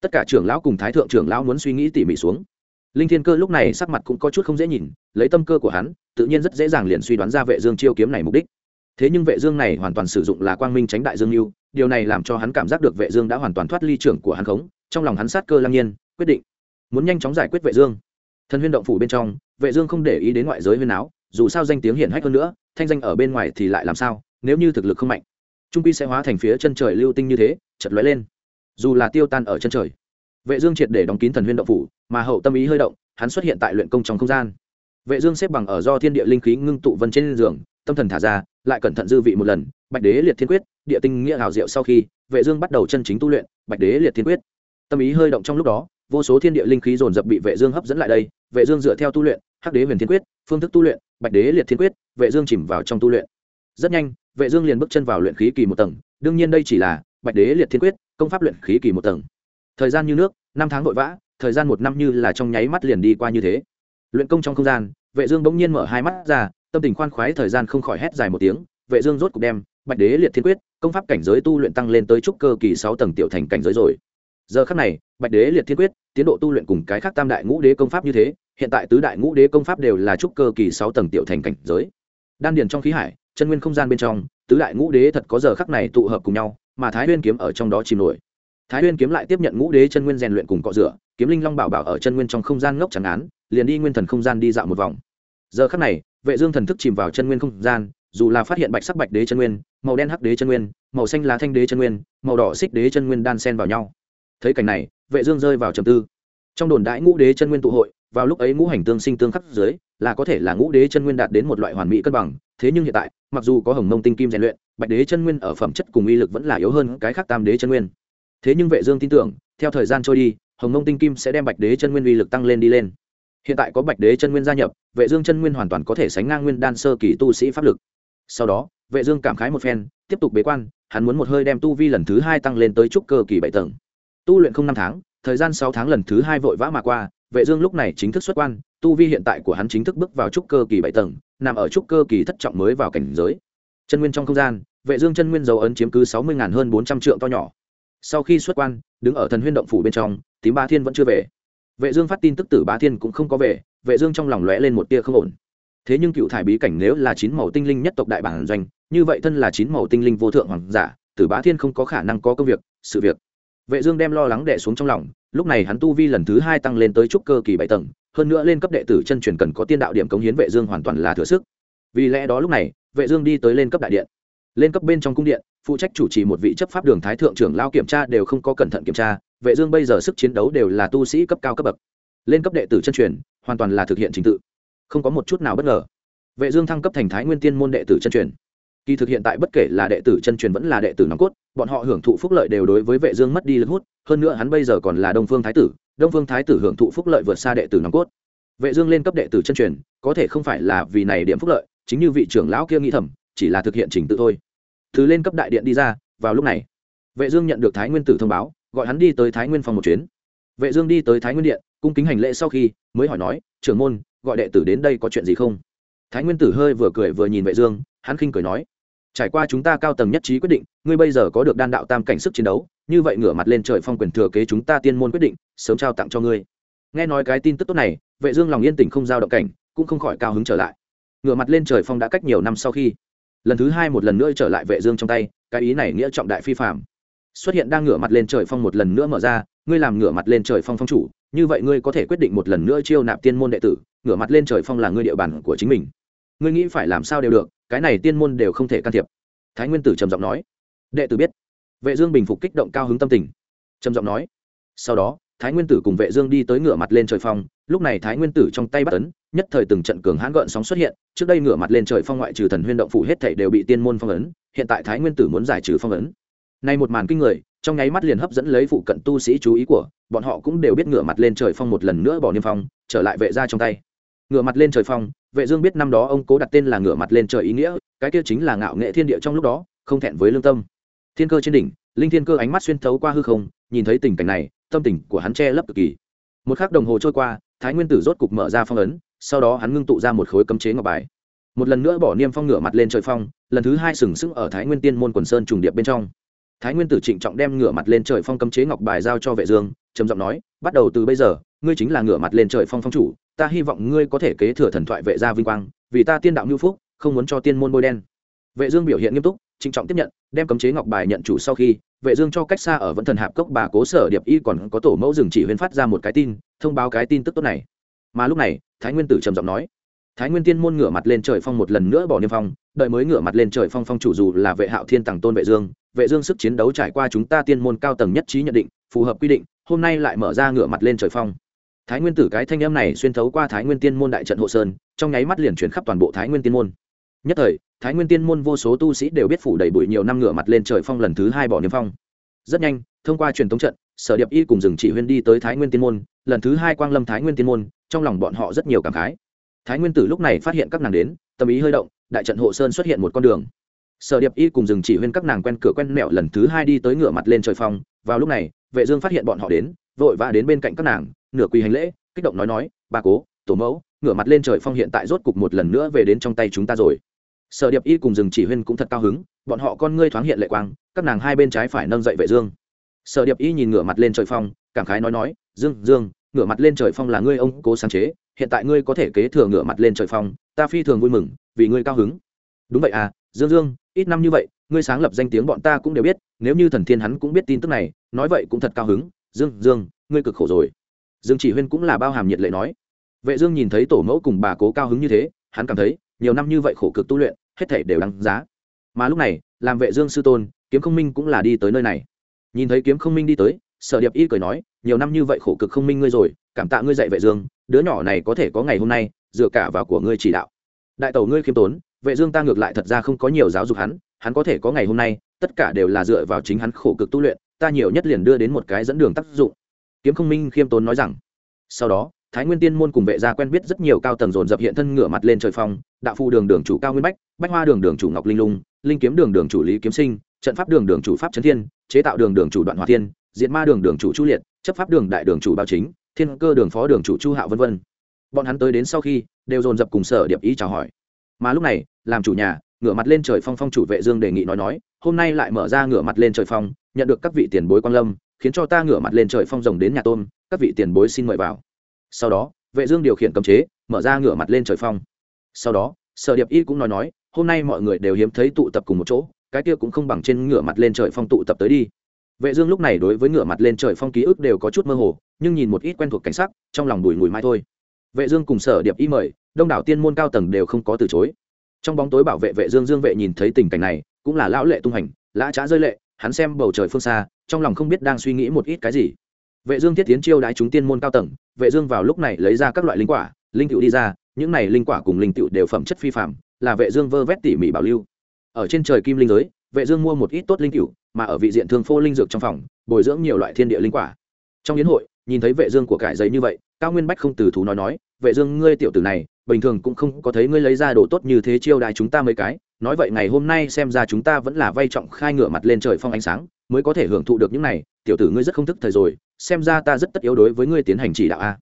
Tất cả trưởng lão cùng thái thượng trưởng lão muốn suy nghĩ tỉ mỉ xuống. Linh thiên cơ lúc này sắc mặt cũng có chút không dễ nhìn, lấy tâm cơ của hắn, tự nhiên rất dễ dàng liền suy đoán ra vệ dương chiêu kiếm này mục đích. Thế nhưng vệ dương này hoàn toàn sử dụng là quang minh tránh đại dương lưu, điều này làm cho hắn cảm giác được vệ dương đã hoàn toàn thoát ly trưởng của hắn khống, trong lòng hắn sát cơ lang nhiên, quyết định muốn nhanh chóng giải quyết vệ dương. Thân huyên động phủ bên trong, vệ dương không để ý đến ngoại giới huyên áo dù sao danh tiếng hiển hách hơn nữa, thanh danh ở bên ngoài thì lại làm sao, nếu như thực lực không mạnh trung quy sẽ hóa thành phía chân trời lưu tinh như thế, chợt lóe lên. Dù là tiêu tan ở chân trời, vệ dương triệt để đóng kín thần huyên động phủ, mà hậu tâm ý hơi động, hắn xuất hiện tại luyện công trong không gian. Vệ dương xếp bằng ở do thiên địa linh khí ngưng tụ vân trên giường, tâm thần thả ra, lại cẩn thận dư vị một lần, bạch đế liệt thiên quyết, địa tinh nghĩa hảo diệu sau khi, vệ dương bắt đầu chân chính tu luyện, bạch đế liệt thiên quyết. Tâm ý hơi động trong lúc đó, vô số thiên địa linh khí dồn dập bị vệ dương hấp dẫn lại đây, vệ dương dựa theo tu luyện, hắc đế huyền thiên quyết, phương thức tu luyện, bạch đế liệt thiên quyết, vệ dương chìm vào trong tu luyện. Rất nhanh vệ dương liền bước chân vào luyện khí kỳ một tầng, đương nhiên đây chỉ là bạch đế liệt thiên quyết, công pháp luyện khí kỳ một tầng. Thời gian như nước, năm tháng vội vã, thời gian một năm như là trong nháy mắt liền đi qua như thế. Luyện công trong không gian, vệ dương bỗng nhiên mở hai mắt ra, tâm tình khoan khoái thời gian không khỏi hét dài một tiếng, vệ dương rốt cục đem bạch đế liệt thiên quyết, công pháp cảnh giới tu luyện tăng lên tới trúc cơ kỳ sáu tầng tiểu thành cảnh giới rồi. Giờ khắc này, bạch đế liệt thiên quyết, tiến độ tu luyện cùng cái khác tam đại ngũ đế công pháp như thế, hiện tại tứ đại ngũ đế công pháp đều là trúc cơ kỳ sáu tầng tiểu thành cảnh giới. Đan điền trong khí hải chân nguyên không gian bên trong, tứ đại ngũ đế thật có giờ khắc này tụ hợp cùng nhau, mà thái Huyên kiếm ở trong đó chìm nổi. Thái Huyên kiếm lại tiếp nhận ngũ đế chân nguyên rèn luyện cùng cọ rửa, kiếm linh long bảo bảo ở chân nguyên trong không gian ngốc chẳng án, liền đi nguyên thần không gian đi dạo một vòng. Giờ khắc này, vệ dương thần thức chìm vào chân nguyên không gian, dù là phát hiện bạch sắc bạch đế chân nguyên, màu đen hắc đế chân nguyên, màu xanh lá thanh đế chân nguyên, màu đỏ xích đế chân nguyên đan xen vào nhau. Thấy cảnh này, vệ dương rơi vào trầm tư. Trong đồn đại ngũ đế chân nguyên tụ hội vào lúc ấy ngũ hành tương sinh tương khắc dưới, là có thể là ngũ đế chân nguyên đạt đến một loại hoàn mỹ cân bằng, thế nhưng hiện tại, mặc dù có hồng mông tinh kim rèn luyện, bạch đế chân nguyên ở phẩm chất cùng uy lực vẫn là yếu hơn cái khác tam đế chân nguyên. Thế nhưng vệ dương tin tưởng, theo thời gian trôi đi, hồng mông tinh kim sẽ đem bạch đế chân nguyên uy lực tăng lên đi lên. Hiện tại có bạch đế chân nguyên gia nhập, vệ dương chân nguyên hoàn toàn có thể sánh ngang nguyên đan sơ kỳ tu sĩ pháp lực. Sau đó, vệ dương cảm khái một phen, tiếp tục bế quan, hắn muốn một hơi đem tu vi lần thứ hai tăng lên tới trúc cơ kỳ bảy tầng. Tu luyện không năm tháng, thời gian sáu tháng lần thứ hai vội vã mà qua vệ dương lúc này chính thức xuất quan, tu vi hiện tại của hắn chính thức bước vào trúc cơ kỳ bảy tầng, nằm ở trúc cơ kỳ thất trọng mới vào cảnh giới. Chân nguyên trong không gian, vệ dương chân nguyên dấu ấn chiếm cứ sáu mươi ngàn hơn bốn trăm trượng to nhỏ. Sau khi xuất quan, đứng ở thần huyên động phủ bên trong, tím ba thiên vẫn chưa về. Vệ dương phát tin tức tử bá thiên cũng không có về, vệ dương trong lòng lóe lên một tia không ổn. Thế nhưng cựu thải bí cảnh nếu là chín màu tinh linh nhất tộc đại bản doanh, như vậy thân là chín màu tinh linh vô thượng hoàng giả, tử bá thiên không có khả năng có công việc, sự việc. Vệ dương đem lo lắng đè xuống trong lòng lúc này hắn tu vi lần thứ hai tăng lên tới trúc cơ kỳ bảy tầng, hơn nữa lên cấp đệ tử chân truyền cần có tiên đạo điểm cống hiến vệ dương hoàn toàn là thừa sức. Vì lẽ đó lúc này, vệ dương đi tới lên cấp đại điện. Lên cấp bên trong cung điện, phụ trách chủ trì một vị chấp pháp đường thái thượng trưởng lao kiểm tra đều không có cẩn thận kiểm tra, vệ dương bây giờ sức chiến đấu đều là tu sĩ cấp cao cấp bậc. Lên cấp đệ tử chân truyền, hoàn toàn là thực hiện chính tự. Không có một chút nào bất ngờ. Vệ dương thăng cấp thành thái nguyên tiên môn đệ tử chân truyền kỳ thực hiện tại bất kể là đệ tử chân truyền vẫn là đệ tử nòng cốt, bọn họ hưởng thụ phúc lợi đều đối với vệ dương mất đi lực hút, hơn nữa hắn bây giờ còn là đông phương thái tử, đông phương thái tử hưởng thụ phúc lợi vượt xa đệ tử nòng cốt. Vệ dương lên cấp đệ tử chân truyền, có thể không phải là vì này điểm phúc lợi, chính như vị trưởng lão kia nghĩ thầm, chỉ là thực hiện trình tự thôi. Thứ lên cấp đại điện đi ra, vào lúc này, vệ dương nhận được thái nguyên tử thông báo, gọi hắn đi tới thái nguyên phòng một chuyến. Vệ dương đi tới thái nguyên điện, cung kính hành lễ sau khi, mới hỏi nói, trưởng môn, gọi đệ tử đến đây có chuyện gì không? Thái nguyên tử hơi vừa cười vừa nhìn vệ dương, hắn khinh cười nói trải qua chúng ta cao tầng nhất trí quyết định, ngươi bây giờ có được đan đạo tam cảnh sức chiến đấu, như vậy ngửa mặt lên trời phong quyền thừa kế chúng ta tiên môn quyết định, sớm trao tặng cho ngươi. Nghe nói cái tin tức tốt này, vệ dương lòng yên tĩnh không giao động cảnh, cũng không khỏi cao hứng trở lại. Ngửa mặt lên trời phong đã cách nhiều năm sau khi, lần thứ hai một lần nữa trở lại vệ dương trong tay, cái ý này nghĩa trọng đại phi phạm xuất hiện đang ngửa mặt lên trời phong một lần nữa mở ra, ngươi làm ngửa mặt lên trời phong phong chủ, như vậy ngươi có thể quyết định một lần nữa chiêu nạp tiên môn đệ tử, ngửa mặt lên trời phong là ngươi địa bàn của chính mình. Ngươi nghĩ phải làm sao đều được cái này tiên môn đều không thể can thiệp. Thái nguyên tử trầm giọng nói. Đệ tử biết. Vệ dương bình phục kích động cao hứng tâm tình. Trầm giọng nói. Sau đó, thái nguyên tử cùng vệ dương đi tới ngửa mặt lên trời phong. Lúc này thái nguyên tử trong tay bắt ấn, nhất thời từng trận cường hãn gợn sóng xuất hiện. Trước đây ngửa mặt lên trời phong ngoại trừ thần huyên động phủ hết thảy đều bị tiên môn phong ấn. Hiện tại thái nguyên tử muốn giải trừ phong ấn. Nay một màn kinh người, trong nháy mắt liền hấp dẫn lấy phụ cận tu sĩ chú ý của, bọn họ cũng đều biết ngửa mặt lên trời phong một lần nữa bỏ niêm phong, trở lại vệ gia trong tay ngửa mặt lên trời phong, vệ dương biết năm đó ông cố đặt tên là ngửa mặt lên trời ý nghĩa, cái kia chính là ngạo nghệ thiên địa trong lúc đó, không thẹn với lương tâm. Thiên cơ trên đỉnh, linh thiên cơ ánh mắt xuyên thấu qua hư không, nhìn thấy tình cảnh này, tâm tình của hắn che lấp cực kỳ. Một khắc đồng hồ trôi qua, thái nguyên tử rốt cục mở ra phong ấn, sau đó hắn ngưng tụ ra một khối cấm chế ngọc bài. Một lần nữa bỏ niêm phong ngửa mặt lên trời phong, lần thứ hai sừng sững ở thái nguyên tiên môn quần sơn trùng điệp bên trong. Thái nguyên tử trịnh trọng đem ngửa mặt lên trời phong cấm chế ngọc bài giao cho vệ dương, trầm giọng nói, bắt đầu từ bây giờ, ngươi chính là ngửa mặt lên trời phong phong chủ ta hy vọng ngươi có thể kế thừa thần thoại vệ gia vinh quang, vì ta tiên đạo ngưu phúc, không muốn cho tiên môn bôi đen. Vệ dương biểu hiện nghiêm túc, trịnh trọng tiếp nhận, đem cấm chế ngọc bài nhận chủ sau khi, vệ dương cho cách xa ở vẫn thần hạp cốc bà cố sở điệp y còn có tổ mẫu dừng chỉ huyên phát ra một cái tin, thông báo cái tin tức tốt này. Mà lúc này, thái nguyên tử trầm giọng nói, thái nguyên tiên môn ngửa mặt lên trời phong một lần nữa bỏ niêm phong, đợi mới ngửa mặt lên trời phong phong chủ dù là vệ hạo thiên tàng tôn vệ dương vệ dương sức chiến đấu trải qua chúng ta tiên môn cao tầng nhất trí nhận định, phù hợp quy định, hôm nay lại mở ra ngửa mặt lên trời phong thái nguyên tử cái thanh âm này xuyên thấu qua thái nguyên tiên môn đại trận hộ sơn, trong nháy mắt liền chuyển khắp toàn bộ thái nguyên tiên môn. Nhất thời, thái nguyên tiên môn vô số tu sĩ đều biết phủ đầy bụi nhiều năm ngửa mặt lên trời phong lần thứ hai bỏ niêm phong. Rất nhanh, thông qua truyền thống trận, sở điệp y cùng rừng chỉ huyên đi tới thái nguyên tiên môn, lần thứ hai quang lâm thái nguyên tiên môn, trong lòng bọn họ rất nhiều cảm khái. Thái nguyên tử lúc này phát hiện các nàng đến, tâm ý hơi động, đại trận hộ sơn xuất hiện một con đường. Sở điệp y cùng rừng chỉ huyên các nàng quen cửa quen mẹo lần thứ hai đi tới ngửa mặt lên trời phong. Vào lúc này, vệ dương phát hiện bọn họ đến, vội vã đến bên cạnh các nàng nửa quỳ hành lễ, kích động nói nói bà cố, tổ mẫu, ngửa mặt lên trời phong hiện tại rốt cục một lần nữa về đến trong tay chúng ta rồi. Sở điệp y cùng rừng chỉ huyên cũng thật cao hứng, bọn họ con ngươi thoáng hiện lệ quang, các nàng hai bên trái phải nâng dậy vệ dương. Sở điệp y nhìn ngửa mặt lên trời phong, cảm khái nói nói, dương dương, ngửa mặt lên trời phong là ngươi ông cố sáng chế, hiện tại ngươi có thể kế thừa ngửa mặt lên trời phong, ta phi thường vui mừng, vì ngươi cao hứng. Đúng vậy à dương dương, ít năm như vậy, ngươi sáng lập danh tiếng bọn ta cũng đều biết, nếu như thần thiên hắn cũng biết tin tức này, nói vậy cũng thật cao hứng, dương dương, ngươi cực khổ rồi dương chỉ huyên cũng là bao hàm nhiệt lệ nói. Vệ dương nhìn thấy tổ mẫu cùng bà cố cao hứng như thế, hắn cảm thấy, nhiều năm như vậy khổ cực tu luyện, hết thảy đều đáng giá. Mà lúc này, làm vệ dương sư tôn, kiếm không minh cũng là đi tới nơi này. Nhìn thấy kiếm không minh đi tới, sở điệp y cười nói, nhiều năm như vậy khổ cực không minh ngươi rồi, cảm tạ ngươi dạy vệ dương, đứa nhỏ này có thể có ngày hôm nay, dựa cả vào của ngươi chỉ đạo. Đại tẩu ngươi khiêm tốn, vệ dương ta ngược lại thật ra không có nhiều giáo dục hắn hắn có thể có ngày hôm nay, tất cả đều là dựa vào chính hắn khổ cực tu luyện, ta nhiều nhất liền đưa đến một cái dẫn đường tác dụng kiếm không minh khiêm tốn nói rằng, sau đó, thái nguyên tiên môn cùng vệ gia quen biết rất nhiều cao tầng dồn dập hiện thân ngửa mặt lên trời phong, đạo phu đường đường chủ cao nguyên bách bách hoa đường đường chủ ngọc linh lung, linh kiếm đường đường chủ lý kiếm sinh, trận pháp đường đường chủ pháp trấn thiên, chế tạo đường đường chủ đoạn hòa thiên Diện ma đường đường chủ chu liệt, chấp pháp đường đại đường chủ bao chính, thiên cơ đường phó đường chủ chu hạo vân vân. Bọn hắn tới đến sau khi, đều dồn dập cùng sở điệp ý chào hỏi. Mà lúc này, làm chủ nhà, ngửa mặt lên trời phong phong chủ vệ dương đề nghị nói nói, hôm nay lại mở ra ngửa mặt lên trời phong, nhận được các vị tiền bối quan lâm khiến cho ta ngửa mặt lên trời phong rồng đến nhà tôn các vị tiền bối xin mời vào. Sau đó, vệ dương điều khiển cấm chế, mở ra ngửa mặt lên trời phong. Sau đó, sở điệp y cũng nói nói, hôm nay mọi người đều hiếm thấy tụ tập cùng một chỗ, cái kia cũng không bằng trên ngửa mặt lên trời phong tụ tập tới đi. Vệ dương lúc này đối với ngửa mặt lên trời phong ký ức đều có chút mơ hồ, nhưng nhìn một ít quen thuộc cảnh sắc, trong lòng đùi ngùi mai thôi. Vệ dương cùng sở điệp y mời, đông đảo tiên môn cao tầng đều không có từ chối. Trong bóng tối bảo vệ vệ dương dương vệ nhìn thấy tình cảnh này, cũng là lão lệ tung hành, lã trá rơi lệ hắn xem bầu trời phương xa, trong lòng không biết đang suy nghĩ một ít cái gì. Vệ dương thiết tiến chiêu đái chúng tiên môn cao tầng, vệ dương vào lúc này lấy ra các loại linh quả, linh tiểu đi ra, những này linh quả cùng linh tiểu đều phẩm chất phi phàm, là vệ dương vơ vét tỉ mỉ bảo lưu. Ở trên trời kim linh giới, vệ dương mua một ít tốt linh tiểu mà ở vị diện thương phô linh dược trong phòng, bồi dưỡng nhiều loại thiên địa linh quả. Trong yến hội, nhìn thấy vệ dương của cải giấy như vậy, cao nguyên bách không từ thú nói nói, vệ dương, ngươi tiểu tử này, bình thường cũng không có thấy ngươi lấy ra đồ tốt như thế chiêu đái chúng ta mấy cái nói vậy ngày hôm nay xem ra chúng ta vẫn là vay trọng khai ngửa mặt lên trời phong ánh sáng, mới có thể hưởng thụ được những này, tiểu tử ngươi rất không thức thời rồi, xem ra ta rất tất yếu đối với ngươi tiến hành chỉ đạo a.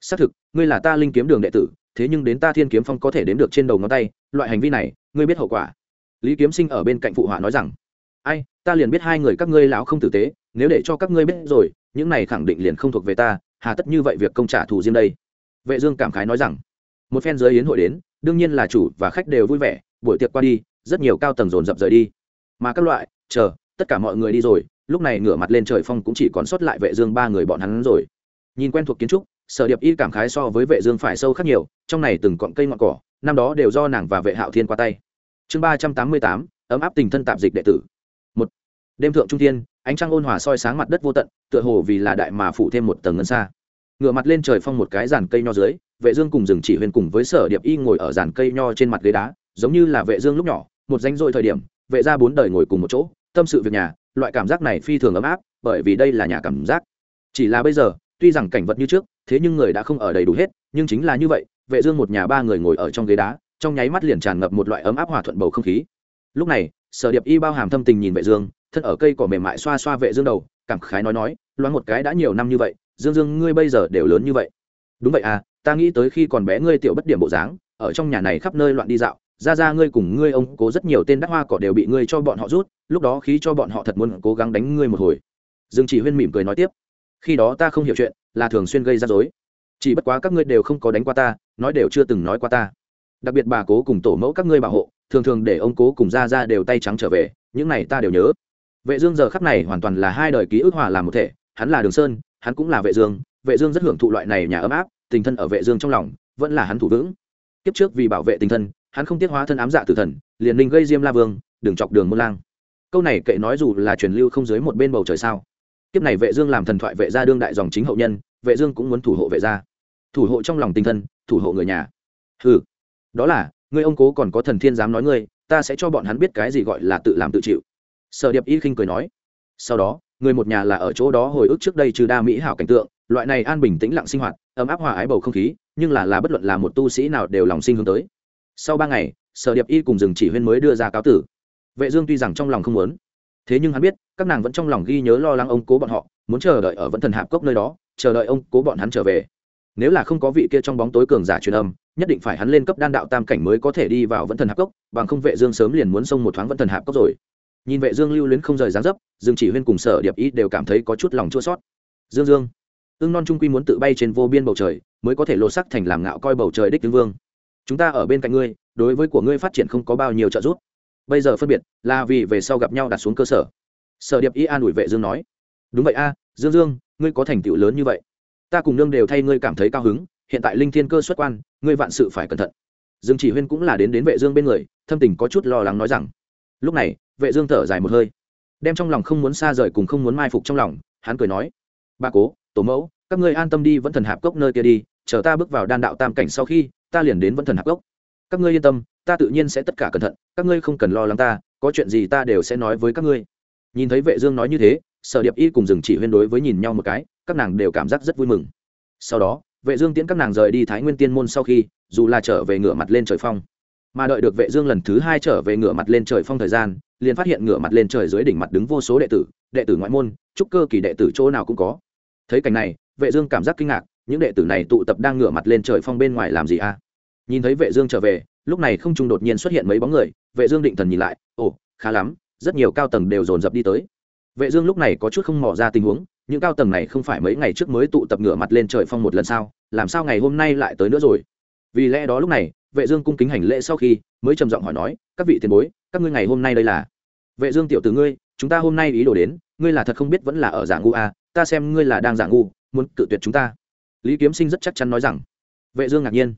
Xác thực, ngươi là ta linh kiếm đường đệ tử, thế nhưng đến ta thiên kiếm phong có thể đến được trên đầu ngón tay, loại hành vi này, ngươi biết hậu quả. Lý kiếm sinh ở bên cạnh phụ họa nói rằng, ai, ta liền biết hai người các ngươi lão không tử tế, nếu để cho các ngươi biết rồi, những này khẳng định liền không thuộc về ta, hà tất như vậy việc công trả thù riêng đây. Vệ dương cảm khái nói rằng, một phen giới yến hội đến, đương nhiên là chủ và khách đều vui vẻ buổi tiệc qua đi, rất nhiều cao tầng dồn dập rời đi. Mà các loại, chờ, tất cả mọi người đi rồi, lúc này ngửa mặt lên trời phong cũng chỉ còn sót lại vệ dương ba người bọn hắn rồi. Nhìn quen thuộc kiến trúc, sở điệp y cảm khái so với vệ dương phải sâu khác nhiều, trong này từng cọng cây ngọn cỏ, năm đó đều do nàng và vệ hạo thiên qua tay. Chương ba trăm tám mươi tám, ấm áp tình thân tạp dịch đệ tử. Một, đêm thượng trung thiên, ánh trăng ôn hòa soi sáng mặt đất vô tận, tựa hồ vì là đại mà phủ thêm một tầng ngân xa. Ngựa mặt lên trời phong một cái giàn cây nho dưới, vệ dương cùng rừng chỉ huyền cùng với sở điệp y ngồi ở giàn cây nho trên mặt ghế đá giống như là vệ dương lúc nhỏ, một danh dội thời điểm, vệ gia bốn đời ngồi cùng một chỗ, tâm sự việc nhà, loại cảm giác này phi thường ấm áp, bởi vì đây là nhà cảm giác. Chỉ là bây giờ, tuy rằng cảnh vật như trước, thế nhưng người đã không ở đầy đủ hết, nhưng chính là như vậy, vệ dương một nhà ba người ngồi ở trong ghế đá, trong nháy mắt liền tràn ngập một loại ấm áp hòa thuận bầu không khí. Lúc này, sở điệp y bao hàm thâm tình nhìn vệ dương, thân ở cây cỏ mềm mại xoa xoa vệ dương đầu, cảm khái nói nói, loáng một cái đã nhiều năm như vậy, dương dương, ngươi bây giờ đều lớn như vậy. Đúng vậy à ta nghĩ tới khi còn bé ngươi tiểu bất điểm bộ dáng, ở trong nhà này khắp nơi loạn đi dạo ra ra ngươi cùng ngươi ông cố rất nhiều tên đắc hoa cỏ đều bị ngươi cho bọn họ rút, lúc đó khí cho bọn họ thật muốn cố gắng đánh ngươi một hồi. Dương chỉ huyên mỉm cười nói tiếp. Khi đó ta không hiểu chuyện, là thường xuyên gây ra dối chỉ bất quá các ngươi đều không có đánh qua ta, nói đều chưa từng nói qua ta. Đặc biệt bà cố cùng tổ mẫu các ngươi bảo hộ, thường thường để ông cố cùng ra ra đều tay trắng trở về, những này ta đều nhớ. Vệ dương giờ khắc này hoàn toàn là hai đời ký ức hòa làm một thể, hắn là đường sơn, hắn cũng là vệ dương. Vệ dương rất hưởng thụ loại này nhà ấm áp, tình thân ở vệ dương trong lòng, vẫn là hắn thủ vững. Kiếp trước vì bảo vệ tình thân hắn không tiết hóa thân ám dạ tử thần liền ninh gây diêm la vương đừng chọc đường môn lang. Câu này kệ nói dù là truyền lưu không dưới một bên bầu trời sao. Kiếp này vệ dương làm thần thoại vệ gia đương đại dòng chính hậu nhân vệ dương cũng muốn thủ hộ vệ gia. Thủ hộ trong lòng tinh thần, thủ hộ người nhà. Hừ đó là ngươi ông cố còn có thần thiên dám nói ngươi ta sẽ cho bọn hắn biết cái gì gọi là tự làm tự chịu. Sở điệp y khinh cười nói. Sau đó người một nhà là ở chỗ đó hồi ức trước đây trừ đa mỹ hảo cảnh tượng loại này an bình tĩnh lặng sinh hoạt ấm áp hòa ái bầu không khí nhưng là là bất luận là một tu sĩ nào đều lòng sinh hướng tới sau ba ngày, sở điệp y cùng rừng chỉ huyên mới đưa ra cáo tử. Vệ dương tuy rằng trong lòng không muốn, thế nhưng hắn biết, các nàng vẫn trong lòng ghi nhớ lo lắng ông cố bọn họ, muốn chờ đợi ở vẫn thần hạp cốc nơi đó, chờ đợi ông cố bọn hắn trở về. Nếu là không có vị kia trong bóng tối cường giả truyền âm, nhất định phải hắn lên cấp đan đạo tam cảnh mới có thể đi vào vẫn thần hạp cốc, bằng không vệ dương sớm liền muốn xông một thoáng vẫn thần hạp cốc rồi. Nhìn vệ dương lưu luyến không rời dáng dấp, dương chỉ huyên cùng sở điệp y đều cảm thấy có chút lòng chua xót. Dương dương ương non trung quy muốn tự bay trên vô biên bầu trời, mới có thể lột sắc thành làm ngạo coi bầu trời đích tướng vương chúng ta ở bên cạnh ngươi, đối với của ngươi phát triển không có bao nhiêu trợ giúp. Bây giờ phân biệt là vì về sau gặp nhau đặt xuống cơ sở. Sở điệp y an ủi vệ dương nói. Đúng vậy a, dương dương, ngươi có thành tựu lớn như vậy. Ta cùng nương đều thay ngươi cảm thấy cao hứng, hiện tại linh thiên cơ xuất quan, ngươi vạn sự phải cẩn thận. Dương chỉ huyên cũng là đến đến vệ dương bên người, thâm tình có chút lo lắng nói rằng, lúc này, vệ dương thở dài một hơi, đem trong lòng không muốn xa rời cùng không muốn mai phục trong lòng, hắn cười nói ba cố, tổ mẫu, các ngươi an tâm đi vẫn thần hạp cốc nơi kia đi, chờ ta bước vào đan đạo tam cảnh sau khi ta liền đến vẫn thần hạc gốc. Các ngươi yên tâm, ta tự nhiên sẽ tất cả cẩn thận, các ngươi không cần lo lắng ta, có chuyện gì ta đều sẽ nói với các ngươi. Nhìn thấy vệ dương nói như thế, sở điệp y cùng dừng chỉ huyên đối với nhìn nhau một cái, các nàng đều cảm giác rất vui mừng. Sau đó, vệ dương tiễn các nàng rời đi thái nguyên tiên môn sau khi, dù là trở về ngửa mặt lên trời phong, mà đợi được vệ dương lần thứ hai trở về ngửa mặt lên trời phong thời gian, liền phát hiện ngửa mặt lên trời dưới đỉnh mặt đứng vô số đệ tử đệ tử ngoại môn, trúc cơ kỳ đệ tử chỗ nào cũng có. Thấy cảnh này, vệ dương cảm giác kinh ngạc những đệ tử này tụ tập đang ngửa mặt lên trời phong bên ngoài làm gì à? Nhìn thấy vệ dương trở về, lúc này không trung đột nhiên xuất hiện mấy bóng người, vệ dương định thần nhìn lại, ồ, khá lắm, rất nhiều cao tầng đều dồn dập đi tới. Vệ dương lúc này có chút không mò ra tình huống, những cao tầng này không phải mấy ngày trước mới tụ tập ngửa mặt lên trời phong một lần sao, làm sao ngày hôm nay lại tới nữa rồi? Vì lẽ đó lúc này, vệ dương cung kính hành lễ sau khi, mới trầm giọng hỏi nói, các vị tiền bối, các ngươi ngày hôm nay đây là? Vệ dương tiểu tử ngươi, chúng ta hôm nay ý đồ đến, ngươi là thật không biết vẫn là ở giả ngu à ta xem ngươi là đang giả ngu, muốn cự tuyệt chúng ta lý kiếm sinh rất chắc chắn nói rằng, vệ dương ngạc nhiên.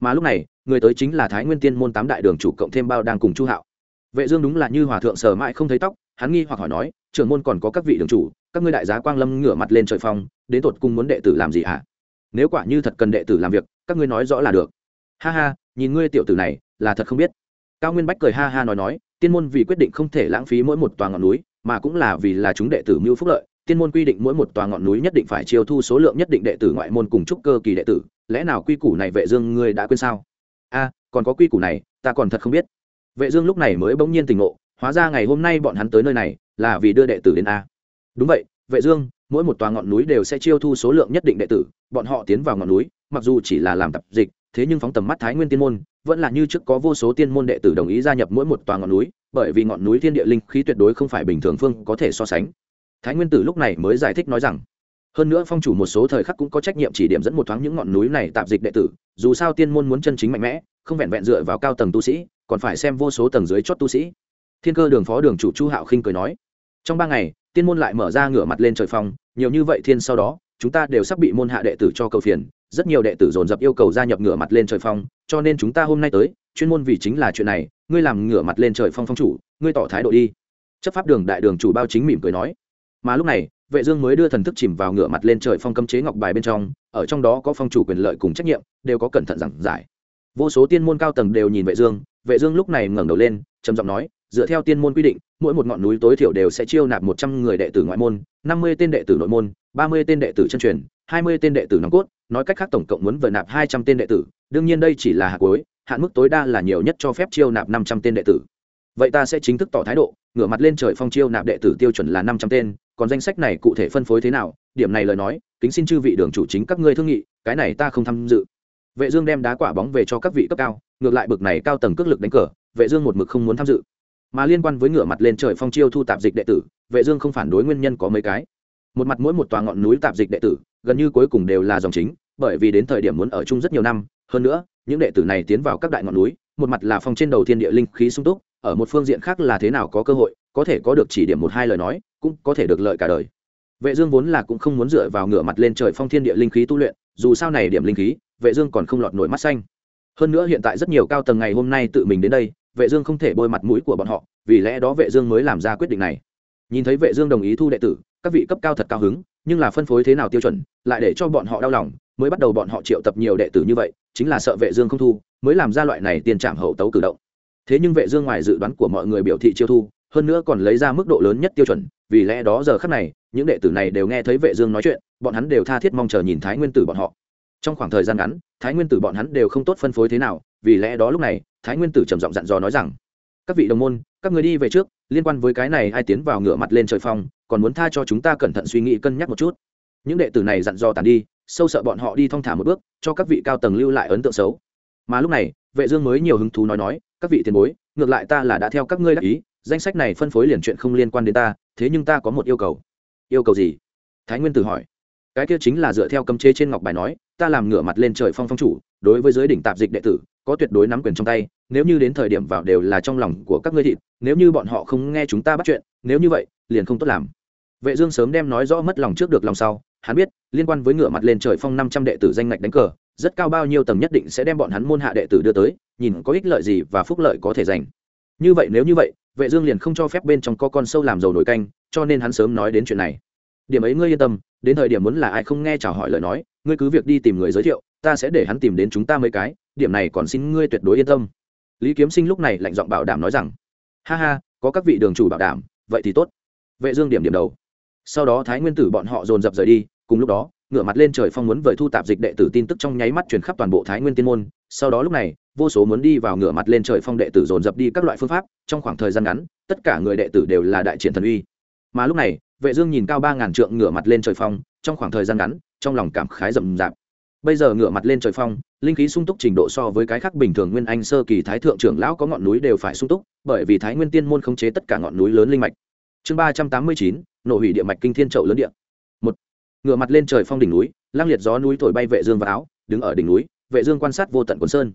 Mà lúc này, người tới chính là thái nguyên tiên môn tám đại đường chủ cộng thêm bao đang cùng chu hạo. Vệ dương đúng là như hòa thượng sờ mãi không thấy tóc, hắn nghi hoặc hỏi nói, trưởng môn còn có các vị đường chủ, các ngươi đại giá quang lâm ngửa mặt lên trời phong, đến tột cùng muốn đệ tử làm gì hả? Nếu quả như thật cần đệ tử làm việc, các ngươi nói rõ là được. Ha ha, nhìn ngươi tiểu tử này, là thật không biết. Cao nguyên bách cười ha ha nói nói, tiên môn vì quyết định không thể lãng phí mỗi một tòa ngọn núi, mà cũng là vì là chúng đệ tử mưu phúc lợi tiên môn quy định mỗi một tòa ngọn núi nhất định phải chiêu thu số lượng nhất định đệ tử ngoại môn cùng trúc cơ kỳ đệ tử. Lẽ nào quy củ này vệ dương ngươi đã quên sao? A, còn có quy củ này, ta còn thật không biết. Vệ dương lúc này mới bỗng nhiên tỉnh ngộ, hóa ra ngày hôm nay bọn hắn tới nơi này là vì đưa đệ tử đến a. Đúng vậy, vệ dương, mỗi một tòa ngọn núi đều sẽ chiêu thu số lượng nhất định đệ tử, bọn họ tiến vào ngọn núi, mặc dù chỉ là làm tập dịch, thế nhưng phóng tầm mắt thái nguyên tiên môn, vẫn là như trước có vô số tiên môn đệ tử đồng ý gia nhập mỗi một tòa ngọn núi, bởi vì ngọn núi thiên địa linh khí tuyệt đối không phải bình thường phương có thể so sánh thái nguyên tử lúc này mới giải thích nói rằng, hơn nữa phong chủ một số thời khắc cũng có trách nhiệm chỉ điểm dẫn một thoáng những ngọn núi này tạp dịch đệ tử, dù sao tiên môn muốn chân chính mạnh mẽ, không vẹn vẹn dựa vào cao tầng tu sĩ, còn phải xem vô số tầng dưới chót tu sĩ. Thiên cơ đường phó đường chủ chu hạo khinh cười nói, trong ba ngày, tiên môn lại mở ra ngửa mặt lên trời phong, nhiều như vậy thiên sau đó, chúng ta đều sắp bị môn hạ đệ tử cho cầu phiền, rất nhiều đệ tử dồn dập yêu cầu gia nhập ngửa mặt lên trời phong, cho nên chúng ta hôm nay tới, chuyên môn vì chính là chuyện này, ngươi làm ngửa mặt lên trời phong phong chủ, ngươi tỏ thái độ đi. Chấp pháp đường đại đường chủ bao chính mỉm cười nói mà lúc này, vệ dương mới đưa thần thức chìm vào ngửa mặt lên trời phong cấm chế ngọc bài bên trong, ở trong đó có phong chủ quyền lợi cùng trách nhiệm, đều có cẩn thận giảng giải. Vô số tiên môn cao tầng đều nhìn vệ dương vệ dương lúc này ngẩng đầu lên, trầm giọng nói, dựa theo tiên môn quy định, mỗi một ngọn núi tối thiểu đều sẽ chiêu nạp một trăm người đệ tử ngoại môn, năm mươi tên đệ tử nội môn, ba mươi tên đệ tử chân truyền, hai mươi tên đệ tử nòng cốt, nói cách khác tổng cộng muốn vừa nạp hai trăm tên đệ tử, đương nhiên đây chỉ là hạt cuối, hạn mức tối đa là nhiều nhất cho phép chiêu nạp năm trăm tên đệ tử. Vậy ta sẽ chính thức tỏ thái độ, ngửa mặt lên trời phong chiêu nạp đệ tử tiêu chuẩn là năm trăm tên còn danh sách này cụ thể phân phối thế nào, điểm này lời nói, kính xin chư vị đường chủ chính các ngươi thương nghị, cái này ta không tham dự. Vệ dương đem đá quả bóng về cho các vị cấp cao, ngược lại bực này cao tầng cước lực đánh cờ, vệ dương một mực không muốn tham dự. Mà liên quan với ngửa mặt lên trời phong chiêu thu tạp dịch đệ tử, vệ dương không phản đối nguyên nhân có mấy cái. Một mặt mỗi một tòa ngọn núi tạp dịch đệ tử, gần như cuối cùng đều là dòng chính, bởi vì đến thời điểm muốn ở chung rất nhiều năm, hơn nữa, những đệ tử này tiến vào các đại ngọn núi, một mặt là phong trên đầu thiên địa linh khí sung túc, ở một phương diện khác là thế nào có cơ hội, có thể có được chỉ điểm một hai lời nói cũng có thể được lợi cả đời. Vệ dương vốn là cũng không muốn dựa vào ngửa mặt lên trời phong thiên địa linh khí tu luyện, dù sao này điểm linh khí, vệ dương còn không lọt nổi mắt xanh. Hơn nữa hiện tại rất nhiều cao tầng ngày hôm nay tự mình đến đây, vệ dương không thể bôi mặt mũi của bọn họ, vì lẽ đó vệ dương mới làm ra quyết định này. Nhìn thấy vệ dương đồng ý thu đệ tử, các vị cấp cao thật cao hứng, nhưng là phân phối thế nào tiêu chuẩn, lại để cho bọn họ đau lòng, mới bắt đầu bọn họ triệu tập nhiều đệ tử như vậy, chính là sợ vệ dương không thu, mới làm ra loại này tiền trạm hậu tấu cử động. Thế nhưng vệ dương ngoài dự đoán của mọi người biểu thị chiêu thu, hơn nữa còn lấy ra mức độ lớn nhất tiêu chuẩn vì lẽ đó giờ khắc này, những đệ tử này đều nghe thấy vệ dương nói chuyện, bọn hắn đều tha thiết mong chờ nhìn thái nguyên tử bọn họ. Trong khoảng thời gian ngắn, thái nguyên tử bọn hắn đều không tốt phân phối thế nào, vì lẽ đó lúc này, thái nguyên tử trầm giọng dặn dò nói rằng, các vị đồng môn, các người đi về trước, liên quan với cái này ai tiến vào ngửa mặt lên trời phong, còn muốn tha cho chúng ta cẩn thận suy nghĩ cân nhắc một chút. Những đệ tử này dặn dò tàn đi, sâu sợ bọn họ đi thong thả một bước, cho các vị cao tầng lưu lại ấn tượng xấu. Mà lúc này, vệ dương mới nhiều hứng thú nói nói, các vị tiền bối, ngược lại ta là đã theo các ngươi đắc ý, danh sách này phân phối liền chuyện không liên quan đến ta thế nhưng ta có một yêu cầu. Yêu cầu gì? Thái nguyên tử hỏi. Cái kia chính là dựa theo cấm chế trên ngọc bài nói, ta làm ngửa mặt lên trời phong phong chủ, đối với giới đỉnh tạp dịch đệ tử, có tuyệt đối nắm quyền trong tay, nếu như đến thời điểm vào đều là trong lòng của các ngươi thịt, nếu như bọn họ không nghe chúng ta bắt chuyện, nếu như vậy, liền không tốt làm. Vệ dương sớm đem nói rõ mất lòng trước được lòng sau, hắn biết, liên quan với ngửa mặt lên trời phong 500 đệ tử danh ngạch đánh cờ, rất cao bao nhiêu tầng nhất định sẽ đem bọn hắn môn hạ đệ tử đưa tới, nhìn có ích lợi gì và phúc lợi có thể giành. Như vậy nếu như vậy vệ dương liền không cho phép bên trong có con sâu làm dầu nổi canh, cho nên hắn sớm nói đến chuyện này. Điểm ấy ngươi yên tâm, đến thời điểm muốn là ai không nghe chào hỏi lời nói, ngươi cứ việc đi tìm người giới thiệu, ta sẽ để hắn tìm đến chúng ta mấy cái, điểm này còn xin ngươi tuyệt đối yên tâm. Lý kiếm sinh lúc này lạnh giọng bảo đảm nói rằng, ha ha, có các vị đường chủ bảo đảm, vậy thì tốt. Vệ dương điểm điểm đầu. Sau đó thái nguyên tử bọn họ dồn dập rời đi, cùng lúc đó, ngửa mặt lên trời phong muốn vời thu tạp dịch đệ tử tin tức trong nháy mắt truyền khắp toàn bộ thái nguyên tiên môn. Sau đó lúc này vô số muốn đi vào ngửa mặt lên trời phong đệ tử dồn dập đi các loại phương pháp, trong khoảng thời gian ngắn, tất cả người đệ tử đều là đại triển thần uy. Mà lúc này, vệ dương nhìn cao ba ngàn trượng ngửa mặt lên trời phong, trong khoảng thời gian ngắn, trong lòng cảm khái rầm rạp. Bây giờ ngửa mặt lên trời phong, linh khí sung túc trình độ so với cái khác bình thường nguyên anh sơ kỳ thái thượng trưởng lão có ngọn núi đều phải sung túc, bởi vì thái nguyên tiên môn khống chế tất cả ngọn núi lớn linh mạch. Chương ba trăm tám mươi chín nổ hủy địa mạch kinh thiên trậu lớn địa. Một, ngửa mặt lên trời phong đỉnh núi, lang liệt gió núi thổi bay vệ dương vào áo, đứng ở đỉnh núi, vệ dương quan sát vô tận quần sơn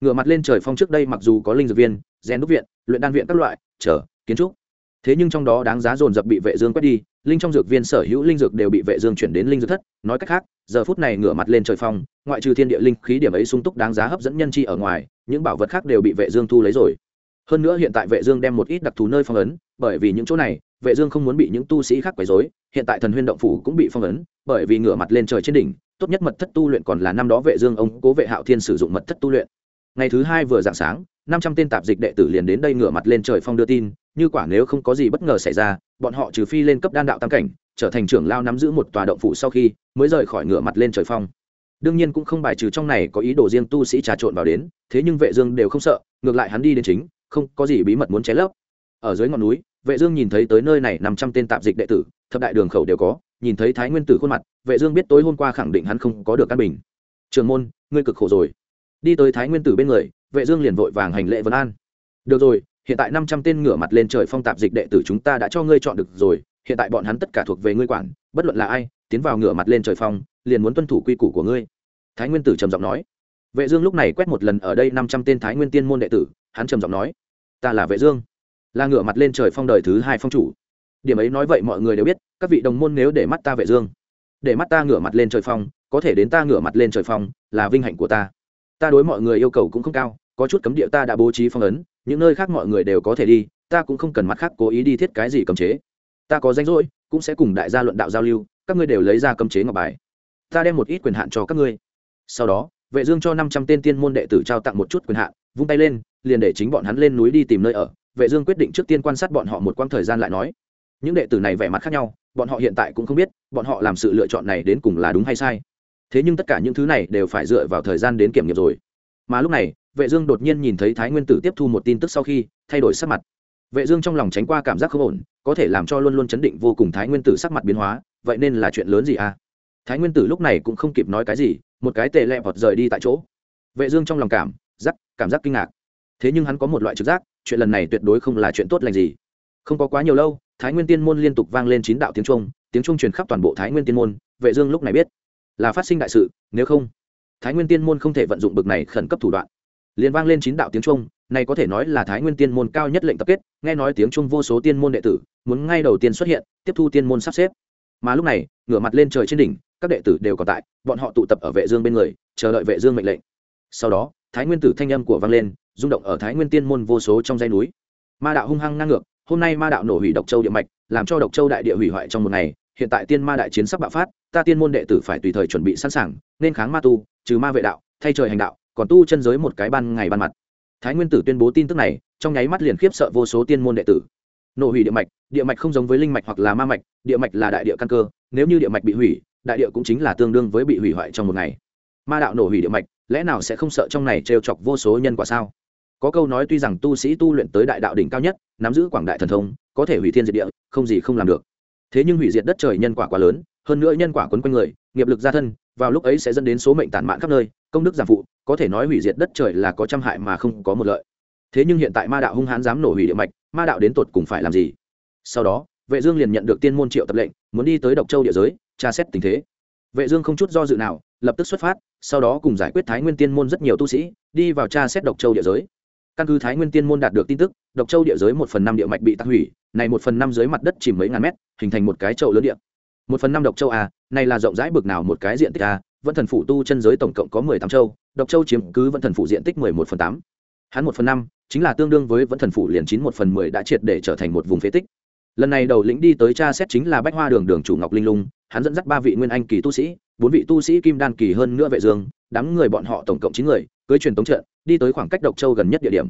ngửa mặt lên trời phong trước đây mặc dù có linh dược viên, gen đúc viện, luyện đan viện các loại, chờ, kiến trúc. Thế nhưng trong đó đáng giá dồn dập bị vệ dương quét đi, linh trong dược viên sở hữu linh dược đều bị vệ dương chuyển đến linh dược thất. Nói cách khác, giờ phút này ngửa mặt lên trời phong, ngoại trừ thiên địa linh khí điểm ấy sung túc đáng giá hấp dẫn nhân chi ở ngoài, những bảo vật khác đều bị vệ dương thu lấy rồi. Hơn nữa hiện tại vệ dương đem một ít đặc thù nơi phong ấn, bởi vì những chỗ này, vệ dương không muốn bị những tu sĩ khác quấy rối, hiện tại thần huyên động phủ cũng bị phong ấn, bởi vì ngửa mặt lên trời trên đỉnh, tốt nhất mật thất tu luyện còn là năm đó vệ dương ông cố vệ hạo thiên sử dụng mật thất tu luyện ngày thứ hai vừa dạng sáng, năm trăm tên tạp dịch đệ tử liền đến đây ngửa mặt lên trời phong đưa tin, như quả nếu không có gì bất ngờ xảy ra, bọn họ trừ phi lên cấp đan đạo tam cảnh, trở thành trưởng lao nắm giữ một tòa động phủ sau khi, mới rời khỏi ngửa mặt lên trời phong. Đương nhiên cũng không bài trừ trong này có ý đồ riêng tu sĩ trà trộn vào đến, thế nhưng vệ dương đều không sợ, ngược lại hắn đi đến chính, không có gì bí mật muốn ché lấp. Ở dưới ngọn núi, vệ dương nhìn thấy tới nơi này năm trăm tên tạp dịch đệ tử, thập đại đường khẩu đều có, nhìn thấy thái nguyên tử khuôn mặt, vệ dương biết tối hôm qua khẳng định hắn không có được căn bình. Trường môn, ngươi cực khổ rồi đi tới thái nguyên tử bên người, vệ dương liền vội vàng hành lễ vân an. Được rồi, hiện tại năm trăm tên ngửa mặt lên trời phong tạp dịch đệ tử chúng ta đã cho ngươi chọn được rồi, hiện tại bọn hắn tất cả thuộc về ngươi quản, bất luận là ai, tiến vào ngửa mặt lên trời phong, liền muốn tuân thủ quy củ của ngươi. Thái nguyên tử trầm giọng nói. Vệ dương lúc này quét một lần ở đây năm trăm tên thái nguyên tiên môn đệ tử, hắn trầm giọng nói, ta là vệ dương, là ngửa mặt lên trời phong đời thứ hai phong chủ. Điểm ấy nói vậy mọi người đều biết, các vị đồng môn nếu để mắt ta vệ dương, để mắt ta ngửa mặt lên trời phong, có thể đến ta ngửa mặt lên trời phong, là vinh hạnh của ta ta đối mọi người yêu cầu cũng không cao, có chút cấm địa ta đã bố trí phong ấn, những nơi khác mọi người đều có thể đi, ta cũng không cần mặt khác cố ý đi thiết cái gì cấm chế. Ta có danh rỗi, cũng sẽ cùng đại gia luận đạo giao lưu, các ngươi đều lấy ra cấm chế ngọc bài. Ta đem một ít quyền hạn cho các ngươi. Sau đó, vệ dương cho 500 tên tiên môn đệ tử trao tặng một chút quyền hạn, vung tay lên, liền để chính bọn hắn lên núi đi tìm nơi ở. Vệ dương quyết định trước tiên quan sát bọn họ một quãng thời gian lại nói. Những đệ tử này vẻ mặt khác nhau, bọn họ hiện tại cũng không biết, bọn họ làm sự lựa chọn này đến cùng là đúng hay sai thế nhưng tất cả những thứ này đều phải dựa vào thời gian đến kiểm nghiệm rồi. Mà lúc này, vệ dương đột nhiên nhìn thấy thái nguyên tử tiếp thu một tin tức sau khi, thay đổi sắc mặt. Vệ dương trong lòng tránh qua cảm giác không ổn, có thể làm cho luôn luôn chấn định vô cùng thái nguyên tử sắc mặt biến hóa, vậy nên là chuyện lớn gì à? Thái nguyên tử lúc này cũng không kịp nói cái gì, một cái tệ lẹ vọt rời đi tại chỗ. Vệ dương trong lòng cảm giác cảm giác kinh ngạc. Thế nhưng hắn có một loại trực giác, chuyện lần này tuyệt đối không là chuyện tốt lành gì. Không có quá nhiều lâu, thái nguyên tiên môn liên tục vang lên chín đạo tiếng trung tiếng trung truyền khắp toàn bộ thái nguyên tiên môn, vệ dương lúc này biết là phát sinh đại sự, nếu không, thái nguyên tiên môn không thể vận dụng bực này khẩn cấp thủ đoạn. Liền vang lên chín đạo tiếng trung này có thể nói là thái nguyên tiên môn cao nhất lệnh tập kết, nghe nói tiếng trung vô số tiên môn đệ tử, muốn ngay đầu tiên xuất hiện, tiếp thu tiên môn sắp xếp. Mà lúc này, ngửa mặt lên trời trên đỉnh, các đệ tử đều còn tại, bọn họ tụ tập ở vệ dương bên người, chờ đợi vệ dương mệnh lệnh. Sau đó, thái nguyên tử thanh âm của vang lên, rung động ở thái nguyên tiên môn vô số trong dãy núi. Ma đạo hung hăng ngang ngược, hôm nay ma đạo nổ hủy độc châu địa mạch, làm cho độc châu đại địa hủy hoại trong một ngày hiện tại tiên ma đại chiến sắp bạo phát, ta tiên môn đệ tử phải tùy thời chuẩn bị sẵn sàng, nên kháng ma tu, trừ ma vệ đạo, thay trời hành đạo, còn tu chân giới một cái ban ngày ban mặt. Thái nguyên tử tuyên bố tin tức này, trong nháy mắt liền khiếp sợ vô số tiên môn đệ tử. Nổ hủy địa mạch địa mạch không giống với linh mạch hoặc là ma mạch, địa mạch là đại địa căn cơ, nếu như địa mạch bị hủy, đại địa cũng chính là tương đương với bị hủy hoại trong một ngày. Ma đạo nổ hủy địa mạch, lẽ nào sẽ không sợ trong này trêu chọc vô số nhân quả sao? Có câu nói tuy rằng tu sĩ tu luyện tới đại đạo đỉnh cao nhất, nắm giữ quảng đại thần thông, có thể hủy thiên diệt địa, không gì không làm được thế nhưng hủy diệt đất trời nhân quả quá lớn, hơn nữa nhân quả quấn quanh người, nghiệp lực gia thân, vào lúc ấy sẽ dẫn đến số mệnh tản mạn khắp nơi, công đức giảm phụ, có thể nói hủy diệt đất trời là có trăm hại mà không có một lợi. Thế nhưng hiện tại ma đạo hung hãn dám nổ hủy địa mạch, ma đạo đến tột cùng phải làm gì? Sau đó, vệ dương liền nhận được tiên môn triệu tập lệnh, muốn đi tới độc châu địa giới, tra xét tình thế. Vệ dương không chút do dự nào, lập tức xuất phát, sau đó cùng giải quyết thái nguyên tiên môn rất nhiều tu sĩ, đi vào tra xét độc châu địa giới. Căn cứ thái nguyên tiên môn đạt được tin tức, độc châu địa giới một phần năm địa mạch bị tắc hủy này một phần năm dưới mặt đất chìm mấy ngàn mét, hình thành một cái chậu lớn địa. Một phần năm độc châu a, này là rộng rãi bực nào một cái diện tích a, vẫn thần phủ tu chân giới tổng cộng có mười tám châu, độc châu chiếm cứ vẫn thần phủ diện tích mười một phần tám. Hắn một phần năm, chính là tương đương với vẫn thần phủ liền chín một phần mười đã triệt để trở thành một vùng phế tích. Lần này đầu lĩnh đi tới cha xét chính là bách hoa đường đường chủ ngọc linh lung, hắn dẫn dắt ba vị nguyên anh kỳ tu sĩ, bốn vị tu sĩ kim đan kỳ hơn nữa vệ dương, đám người bọn họ tổng cộng chín người, cưới truyền tống trận, đi tới khoảng cách độc châu gần nhất địa điểm.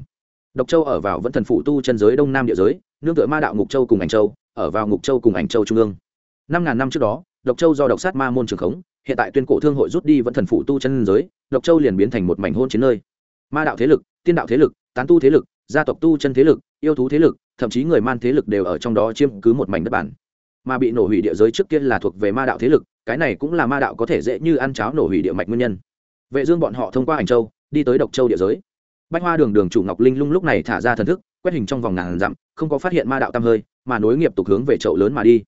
Độc châu ở vào vẫn thần phủ tu chân giới đông nam địa giới nương tựa ma đạo ngục châu cùng ảnh châu, ở vào ngục châu cùng ảnh châu trung ương. Năm ngàn năm trước đó, độc châu do độc sát ma môn trường khống, hiện tại tuyên cổ thương hội rút đi vẫn thần phụ tu chân giới, độc châu liền biến thành một mảnh hôn chiến nơi. Ma đạo thế lực, tiên đạo thế lực, tán tu thế lực, gia tộc tu chân thế lực, yêu thú thế lực, thậm chí người man thế lực đều ở trong đó chiếm cứ một mảnh đất bản. Mà bị nổ hủy địa giới trước kia là thuộc về ma đạo thế lực, cái này cũng là ma đạo có thể dễ như ăn cháo nổ hủy địa mạch nguyên nhân. Vệ dương bọn họ thông qua ảnh châu, đi tới độc châu địa giới. Bách hoa đường đường chủ ngọc linh lung lúc này thả ra thần thức quét hình trong vòng ngàn dặm, không có phát hiện ma đạo tam hơi, mà nối nghiệp tục hướng về chậu lớn mà đi.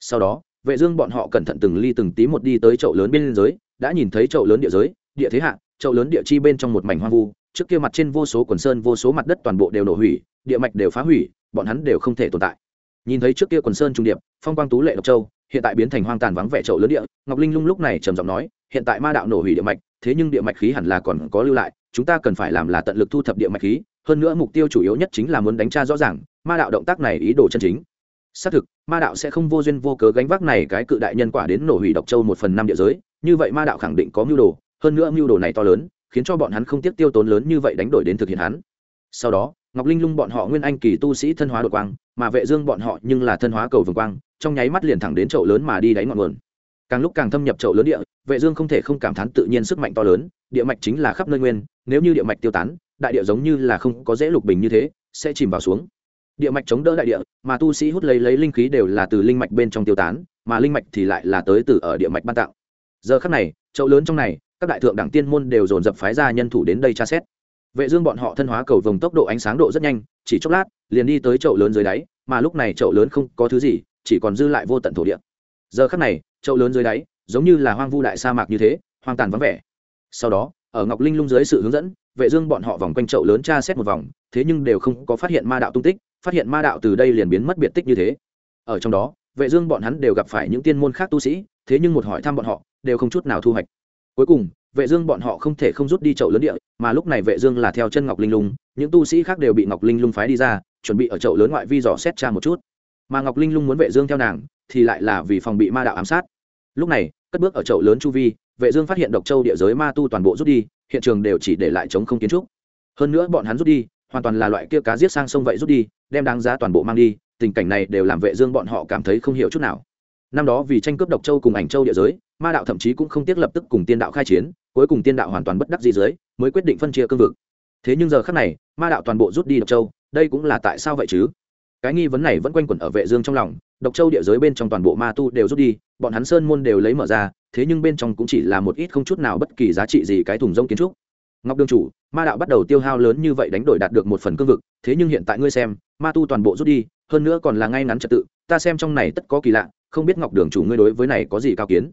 Sau đó, vệ dương bọn họ cẩn thận từng ly từng tí một đi tới chậu lớn bên giới đã nhìn thấy chậu lớn địa giới, địa thế hạ, chậu lớn địa chi bên trong một mảnh hoang vu, trước kia mặt trên vô số quần sơn, vô số mặt đất toàn bộ đều nổ hủy, địa mạch đều phá hủy, bọn hắn đều không thể tồn tại. Nhìn thấy trước kia quần sơn trung điệp, phong quang tú lệ độc châu, hiện tại biến thành hoang tàn vắng vẻ chậu lớn địa, ngọc linh lung lúc này trầm giọng nói, hiện tại ma đạo nổ hủy địa mạch, thế nhưng địa mạch khí hẳn là còn có lưu lại, chúng ta cần phải làm là tận lực thu thập địa mạch khí hơn nữa mục tiêu chủ yếu nhất chính là muốn đánh tra rõ ràng, ma đạo động tác này ý đồ chân chính. Xác thực, ma đạo sẽ không vô duyên vô cớ gánh vác này cái cự đại nhân quả đến nổ hủy độc châu một phần năm địa giới, như vậy ma đạo khẳng định có mưu đồ, hơn nữa mưu đồ này to lớn, khiến cho bọn hắn không tiếc tiêu tốn lớn như vậy đánh đổi đến thực hiện hắn. Sau đó, ngọc linh lung bọn họ nguyên anh kỳ tu sĩ thân hóa đột quang, mà vệ dương bọn họ nhưng là thân hóa cầu vồng quang, trong nháy mắt liền thẳng đến chậu lớn mà đi đáy ngọn nguồn. Càng lúc càng thâm nhập chậu lớn địa, vệ dương không thể không cảm thán tự nhiên sức mạnh to lớn, địa mạch chính là khắp nơi nguyên, nếu như địa mạch tiêu tán đại địa giống như là không có dễ lục bình như thế, sẽ chìm vào xuống. Địa mạch chống đỡ đại địa, mà tu sĩ hút lấy lấy linh khí đều là từ linh mạch bên trong tiêu tán, mà linh mạch thì lại là tới từ ở địa mạch ban tạo. Giờ khắc này, chậu lớn trong này, các đại thượng đẳng tiên môn đều dồn dập phái ra nhân thủ đến đây tra xét. Vệ dương bọn họ thân hóa cầu vồng tốc độ ánh sáng độ rất nhanh, chỉ chốc lát, liền đi tới chậu lớn dưới đáy, mà lúc này chậu lớn không có thứ gì, chỉ còn dư lại vô tận thổ địa. Giờ khắc này, chậu lớn dưới đáy, giống như là hoang vu đại sa mạc như thế, hoang tàn vắng vẻ. Sau đó, ở ngọc linh lung dưới sự hướng dẫn vệ dương bọn họ vòng quanh chậu lớn tra xét một vòng, thế nhưng đều không có phát hiện ma đạo tung tích, phát hiện ma đạo từ đây liền biến mất biệt tích như thế. Ở trong đó, vệ dương bọn hắn đều gặp phải những tiên môn khác tu sĩ, thế nhưng một hỏi thăm bọn họ, đều không chút nào thu hoạch. Cuối cùng, vệ dương bọn họ không thể không rút đi chậu lớn địa, mà lúc này vệ dương là theo chân ngọc linh lung, những tu sĩ khác đều bị ngọc linh lung phái đi ra, chuẩn bị ở chậu lớn ngoại vi dò xét tra một chút. Mà ngọc linh lung muốn vệ dương theo nàng, thì lại là vì phòng bị ma đạo ám sát. Lúc này, cất bước ở chậu lớn chu vi vệ dương phát hiện độc châu địa giới ma tu toàn bộ rút đi, hiện trường đều chỉ để lại chống không kiến trúc. Hơn nữa bọn hắn rút đi, hoàn toàn là loại kia cá giết sang sông vậy rút đi, đem đáng giá toàn bộ mang đi, tình cảnh này đều làm vệ dương bọn họ cảm thấy không hiểu chút nào. Năm đó vì tranh cướp độc châu cùng ảnh châu địa giới, ma đạo thậm chí cũng không tiếc lập tức cùng tiên đạo khai chiến, cuối cùng tiên đạo hoàn toàn bất đắc dĩ dưới, mới quyết định phân chia cương vực. Thế nhưng giờ khắc này, ma đạo toàn bộ rút đi độc châu, đây cũng là tại sao vậy chứ? Cái nghi vấn này vẫn quanh quẩn ở vệ dương trong lòng, độc châu địa giới bên trong toàn bộ ma tu đều rút đi, bọn hắn sơn môn đều lấy mở ra, thế nhưng bên trong cũng chỉ là một ít không chút nào bất kỳ giá trị gì cái thùng rông kiến trúc. Ngọc đương chủ, ma đạo bắt đầu tiêu hao lớn như vậy đánh đổi đạt được một phần cương vực, thế nhưng hiện tại ngươi xem, ma tu toàn bộ rút đi, hơn nữa còn là ngay ngắn trật tự, ta xem trong này tất có kỳ lạ, không biết ngọc đường chủ ngươi đối với này có gì cao kiến?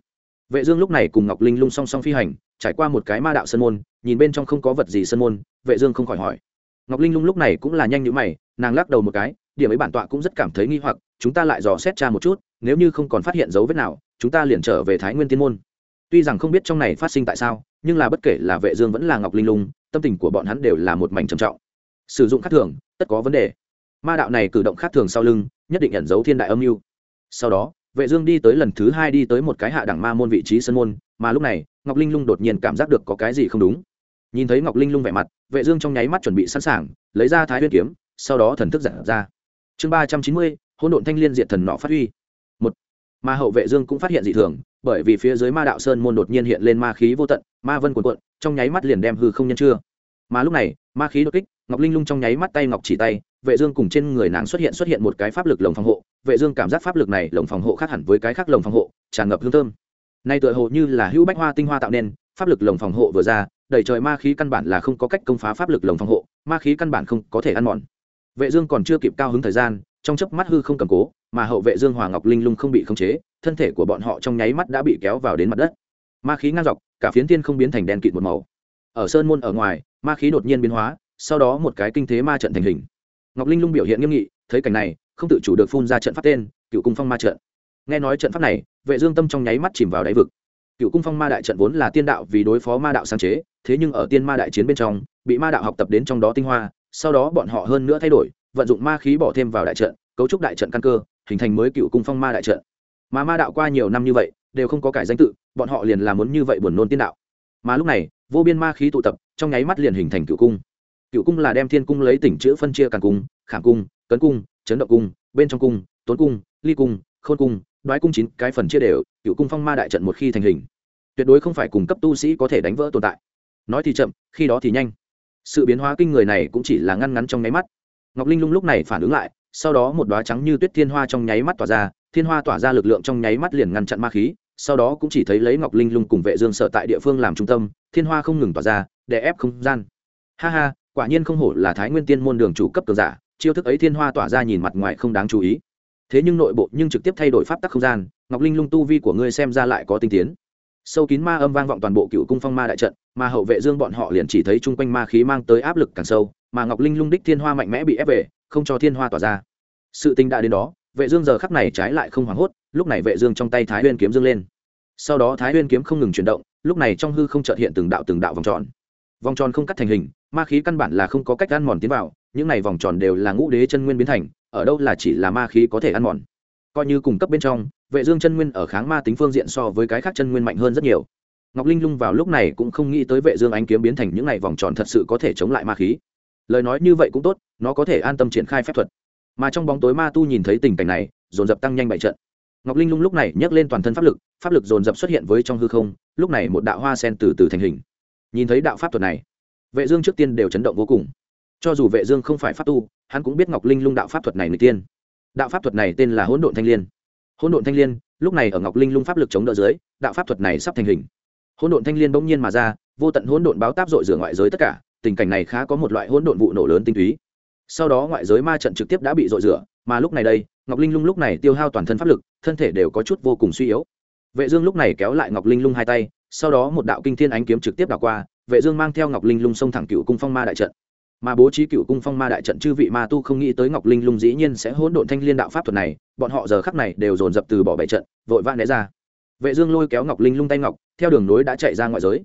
Vệ dương lúc này cùng ngọc linh lung song song phi hành, trải qua một cái ma đạo sơn môn, nhìn bên trong không có vật gì sơn môn, vệ dương không khỏi hỏi. Ngọc linh lung lúc này cũng là nhanh như mày, nàng lắc đầu một cái điểm ấy bản tọa cũng rất cảm thấy nghi hoặc, chúng ta lại dò xét tra một chút, nếu như không còn phát hiện dấu vết nào, chúng ta liền trở về thái nguyên tiên môn. Tuy rằng không biết trong này phát sinh tại sao, nhưng là bất kể là vệ dương vẫn là ngọc linh lung, tâm tình của bọn hắn đều là một mảnh trầm trọng. Sử dụng khác thường, tất có vấn đề. Ma đạo này cử động khác thường sau lưng, nhất định ẩn giấu thiên đại âm mưu. Sau đó, vệ dương đi tới lần thứ hai đi tới một cái hạ đẳng ma môn vị trí sân môn, mà lúc này, ngọc linh lung đột nhiên cảm giác được có cái gì không đúng. Nhìn thấy ngọc linh lung vẻ mặt, vệ dương trong nháy mắt chuẩn bị sẵn sàng, lấy ra thái nguyên kiếm, sau đó thần thức giật ra chương ba trăm chín mươi, hỗn độn thanh liên diệt thần nọ phát huy. Một mà hậu vệ dương cũng phát hiện dị thường, bởi vì phía dưới ma đạo sơn môn đột nhiên hiện lên ma khí vô tận, ma vân cuộn cuộn, trong nháy mắt liền đem hư không nhân chưa. Mà lúc này, ma khí đột kích, ngọc linh lung trong nháy mắt tay ngọc chỉ tay, vệ dương cùng trên người nàng xuất hiện xuất hiện một cái pháp lực lồng phòng hộ, vệ dương cảm giác pháp lực này lồng phòng hộ khác hẳn với cái khác lồng phòng hộ, tràn ngập hương thơm. Nay tựa hồ như là hữu bách hoa tinh hoa tạo nên, pháp lực lồng phòng hộ vừa ra đẩy trời ma khí căn bản là không có cách công phá pháp lực lồng phòng hộ, ma khí căn bản không có thể ăn mòn vệ dương còn chưa kịp cao hứng thời gian, trong chớp mắt hư không cầm cố, mà hậu vệ dương hòa ngọc linh lung không bị khống chế, thân thể của bọn họ trong nháy mắt đã bị kéo vào đến mặt đất. Ma khí ngang dọc, cả phiến thiên không biến thành đen kịt một màu. Ở sơn môn ở ngoài, ma khí đột nhiên biến hóa, sau đó một cái kinh thế ma trận thành hình. Ngọc linh lung biểu hiện nghiêm nghị, thấy cảnh này, không tự chủ được phun ra trận pháp tên, cựu cung phong ma trận. Nghe nói trận pháp này, vệ dương tâm trong nháy mắt chìm vào đáy vực. Cựu cung phong ma đại trận vốn là tiên đạo vì đối phó ma đạo sáng chế, thế nhưng ở tiên ma đại chiến bên trong, bị ma đạo học tập đến trong đó tinh hoa sau đó bọn họ hơn nữa thay đổi, vận dụng ma khí bỏ thêm vào đại trận, cấu trúc đại trận căn cơ, hình thành mới cựu cung phong ma đại trận. Mà ma đạo qua nhiều năm như vậy, đều không có cải danh tự, bọn họ liền làm muốn như vậy buồn nôn tiên đạo. Mà lúc này, vô biên ma khí tụ tập, trong nháy mắt liền hình thành cựu cung. Cựu cung là đem thiên cung lấy tỉnh chữ phân chia càng cung, khảm cung, cấn cung, chấn động cung, bên trong cung, tốn cung, ly cung, khôn cung, đoái cung chín cái phần chia đều, cựu cung phong ma đại trận một khi thành hình. Tuyệt đối không phải cùng cấp tu sĩ có thể đánh vỡ tồn tại. Nói thì chậm, khi đó thì nhanh sự biến hóa kinh người này cũng chỉ là ngăn ngắn trong nháy mắt. Ngọc linh lung lúc này phản ứng lại, sau đó một đoá trắng như tuyết thiên hoa trong nháy mắt tỏa ra, thiên hoa tỏa ra lực lượng trong nháy mắt liền ngăn chặn ma khí, sau đó cũng chỉ thấy lấy ngọc linh lung cùng vệ dương sở tại địa phương làm trung tâm, thiên hoa không ngừng tỏa ra, để ép không gian. Ha ha, quả nhiên không hổ là thái nguyên tiên môn đường chủ cấp cường giả, chiêu thức ấy thiên hoa tỏa ra nhìn mặt ngoài không đáng chú ý. Thế nhưng nội bộ nhưng trực tiếp thay đổi pháp tắc không gian, ngọc linh lung tu vi của ngươi xem ra lại có tinh tiến sâu kín ma âm vang vọng toàn bộ cựu cung phong ma đại trận, mà hậu vệ dương bọn họ liền chỉ thấy chung quanh ma khí mang tới áp lực càng sâu, mà ngọc linh lung đích thiên hoa mạnh mẽ bị ép về, không cho thiên hoa tỏa ra. Sự tình đã đến đó, vệ dương giờ khắc này trái lại không hoảng hốt, lúc này vệ dương trong tay thái nguyên kiếm dương lên. Sau đó thái nguyên kiếm không ngừng chuyển động, lúc này trong hư không chợt hiện từng đạo từng đạo vòng tròn. Vòng tròn không cắt thành hình, ma khí căn bản là không có cách ăn mòn tiến vào, những này vòng tròn đều là ngũ đế chân nguyên biến thành, ở đâu là chỉ là ma khí có thể ăn mòn. Coi như cùng cấp bên trong vệ dương chân nguyên ở kháng ma tính phương diện so với cái khác chân nguyên mạnh hơn rất nhiều. Ngọc linh lung vào lúc này cũng không nghĩ tới vệ dương ánh kiếm biến thành những này vòng tròn thật sự có thể chống lại ma khí. Lời nói như vậy cũng tốt, nó có thể an tâm triển khai phép thuật. Mà trong bóng tối ma tu nhìn thấy tình cảnh này, dồn dập tăng nhanh bảy trận. Ngọc linh lung lúc này nhấc lên toàn thân pháp lực pháp lực dồn dập xuất hiện với trong hư không, lúc này một đạo hoa sen từ từ thành hình. Nhìn thấy đạo pháp thuật này, vệ dương trước tiên đều chấn động vô cùng. Cho dù vệ dương không phải pháp tu, hắn cũng biết ngọc linh lung đạo pháp thuật này người tiên. Đạo pháp thuật này tên là hỗn độn thanh liên hỗn độn thanh liên, lúc này ở ngọc linh lung pháp lực chống đỡ dưới, đạo pháp thuật này sắp thành hình. Hỗn độn thanh liên bỗng nhiên mà ra, vô tận hỗn độn báo táp dội rửa ngoại giới tất cả, tình cảnh này khá có một loại hỗn độn vụ nổ lớn tinh túy. Sau đó ngoại giới ma trận trực tiếp đã bị dội rửa, mà lúc này đây, ngọc linh lung lúc này tiêu hao toàn thân pháp lực, thân thể đều có chút vô cùng suy yếu. Vệ dương lúc này kéo lại ngọc linh lung hai tay, sau đó một đạo kinh thiên ánh kiếm trực tiếp đảo qua, vệ dương mang theo ngọc linh lung xông thẳng cựu cung phong ma đại trận mà bố trí cựu cung phong ma đại trận chư vị ma tu không nghĩ tới ngọc linh lung dĩ nhiên sẽ hỗn độn thanh liên đạo pháp thuật này, bọn họ giờ khắc này đều dồn dập từ bỏ bảy trận, vội vã né ra. Vệ dương lôi kéo ngọc linh lung tay ngọc, theo đường nối đã chạy ra ngoại giới.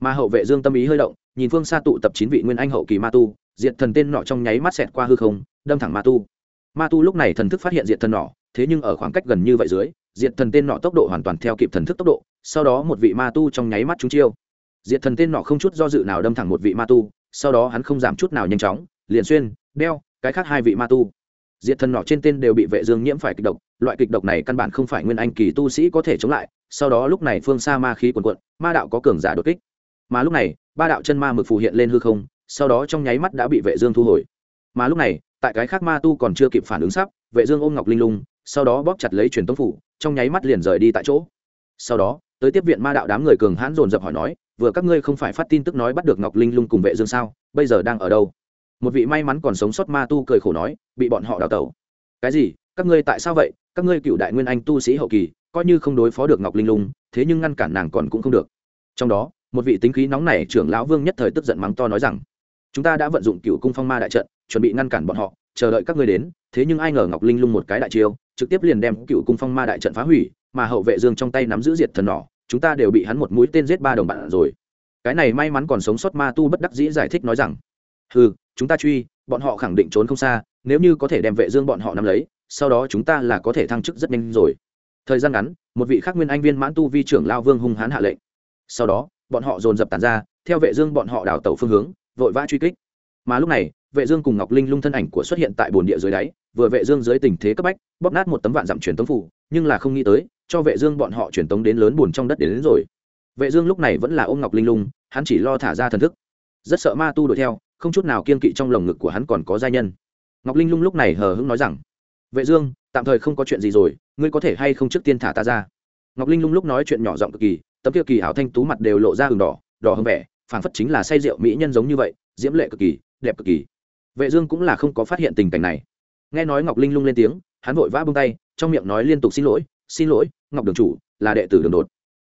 Mà hậu vệ dương tâm ý hơi động, nhìn phương xa tụ tập chín vị nguyên anh hậu kỳ ma tu, diệt thần tên nọ trong nháy mắt xẹt qua hư không, đâm thẳng ma tu. Ma tu lúc này thần thức phát hiện diệt thần nọ, thế nhưng ở khoảng cách gần như vậy dưới, diệt thần tên nọ tốc độ hoàn toàn theo kịp thần thức tốc độ, sau đó một vị ma tu trong nháy mắt trúng chiêu. Diệt thần tên nọ không chút do dự nào đâm thẳng một vị ma tu sau đó hắn không giảm chút nào nhanh chóng, liền xuyên, đeo, cái khác hai vị ma tu. Diệt thần nọ trên tên đều bị vệ dương nhiễm phải kịch độc, loại kịch độc này căn bản không phải nguyên anh kỳ tu sĩ có thể chống lại, sau đó lúc này phương xa ma khí cuồn cuộn, ma đạo có cường giả đột kích. Mà lúc này, ba đạo chân ma mực phù hiện lên hư không, sau đó trong nháy mắt đã bị vệ dương thu hồi. Mà lúc này, tại cái khác ma tu còn chưa kịp phản ứng sắp, vệ dương ôm ngọc linh lung, sau đó bóp chặt lấy truyền tống phủ, trong nháy mắt liền rời đi tại chỗ. Sau đó, tới tiếp viện ma đạo đám người cường hãn dồn dập hỏi nói vừa các ngươi không phải phát tin tức nói bắt được ngọc linh lung cùng vệ dương sao? Bây giờ đang ở đâu? Một vị may mắn còn sống sót ma tu cười khổ nói, bị bọn họ đào tẩu. Cái gì? Các ngươi tại sao vậy? Các ngươi cựu đại nguyên anh tu sĩ hậu kỳ, coi như không đối phó được ngọc linh lung, thế nhưng ngăn cản nàng còn cũng không được. Trong đó, một vị tính khí nóng này trưởng lão vương nhất thời tức giận mắng to nói rằng, chúng ta đã vận dụng cựu cung phong ma đại trận, chuẩn bị ngăn cản bọn họ, chờ đợi các ngươi đến, thế nhưng ai ngờ ngọc linh lung một cái đại chiêu, trực tiếp liền đem cựu cung phong ma đại trận phá hủy, mà hậu vệ dương trong tay nắm giữ diệt thần nỏ chúng ta đều bị hắn một mũi tên giết ba đồng bạn rồi. Cái này may mắn còn sống sót ma tu bất đắc dĩ giải thích nói rằng ừ chúng ta truy, bọn họ khẳng định trốn không xa, nếu như có thể đem vệ dương bọn họ nắm lấy, sau đó chúng ta là có thể thăng chức rất nhanh rồi. Thời gian ngắn, một vị khác nguyên anh viên mãn tu vi trưởng lao vương hung hãn hạ lệnh. Sau đó, bọn họ dồn dập tàn ra, theo vệ dương bọn họ đảo tàu phương hướng, vội vã truy kích. Mà lúc này, vệ dương cùng ngọc linh lung thân ảnh của xuất hiện tại bồn địa dưới đáy, vừa vệ dương dưới tình thế cấp bách, bóp nát một tấm vạn dặm truyền tống phủ, nhưng là không nghĩ tới cho vệ dương bọn họ truyền tống đến lớn buồn trong đất đến, đến rồi. Vệ dương lúc này vẫn là ôm ngọc linh lung hắn chỉ lo thả ra thần thức. Rất sợ ma tu đuổi theo không chút nào kiên kỵ trong lồng ngực của hắn còn có gia nhân. Ngọc linh lung lúc này hờ hững nói rằng vệ dương tạm thời không có chuyện gì rồi ngươi có thể hay không trước tiên thả ta ra? Ngọc linh lung lúc nói chuyện nhỏ giọng cực kỳ tấm kia kỳ hảo thanh tú mặt đều lộ ra hừng đỏ đỏ hơn vẻ phảng phất chính là say rượu mỹ nhân giống như vậy diễm lệ cực kỳ đẹp cực kỳ. Vệ dương cũng là không có phát hiện tình cảnh này. Nghe nói ngọc linh lung lên tiếng hắn vội vã buông tay trong miệng nói liên tục xin lỗi xin lỗi, ngọc đường chủ, là đệ tử đường đột.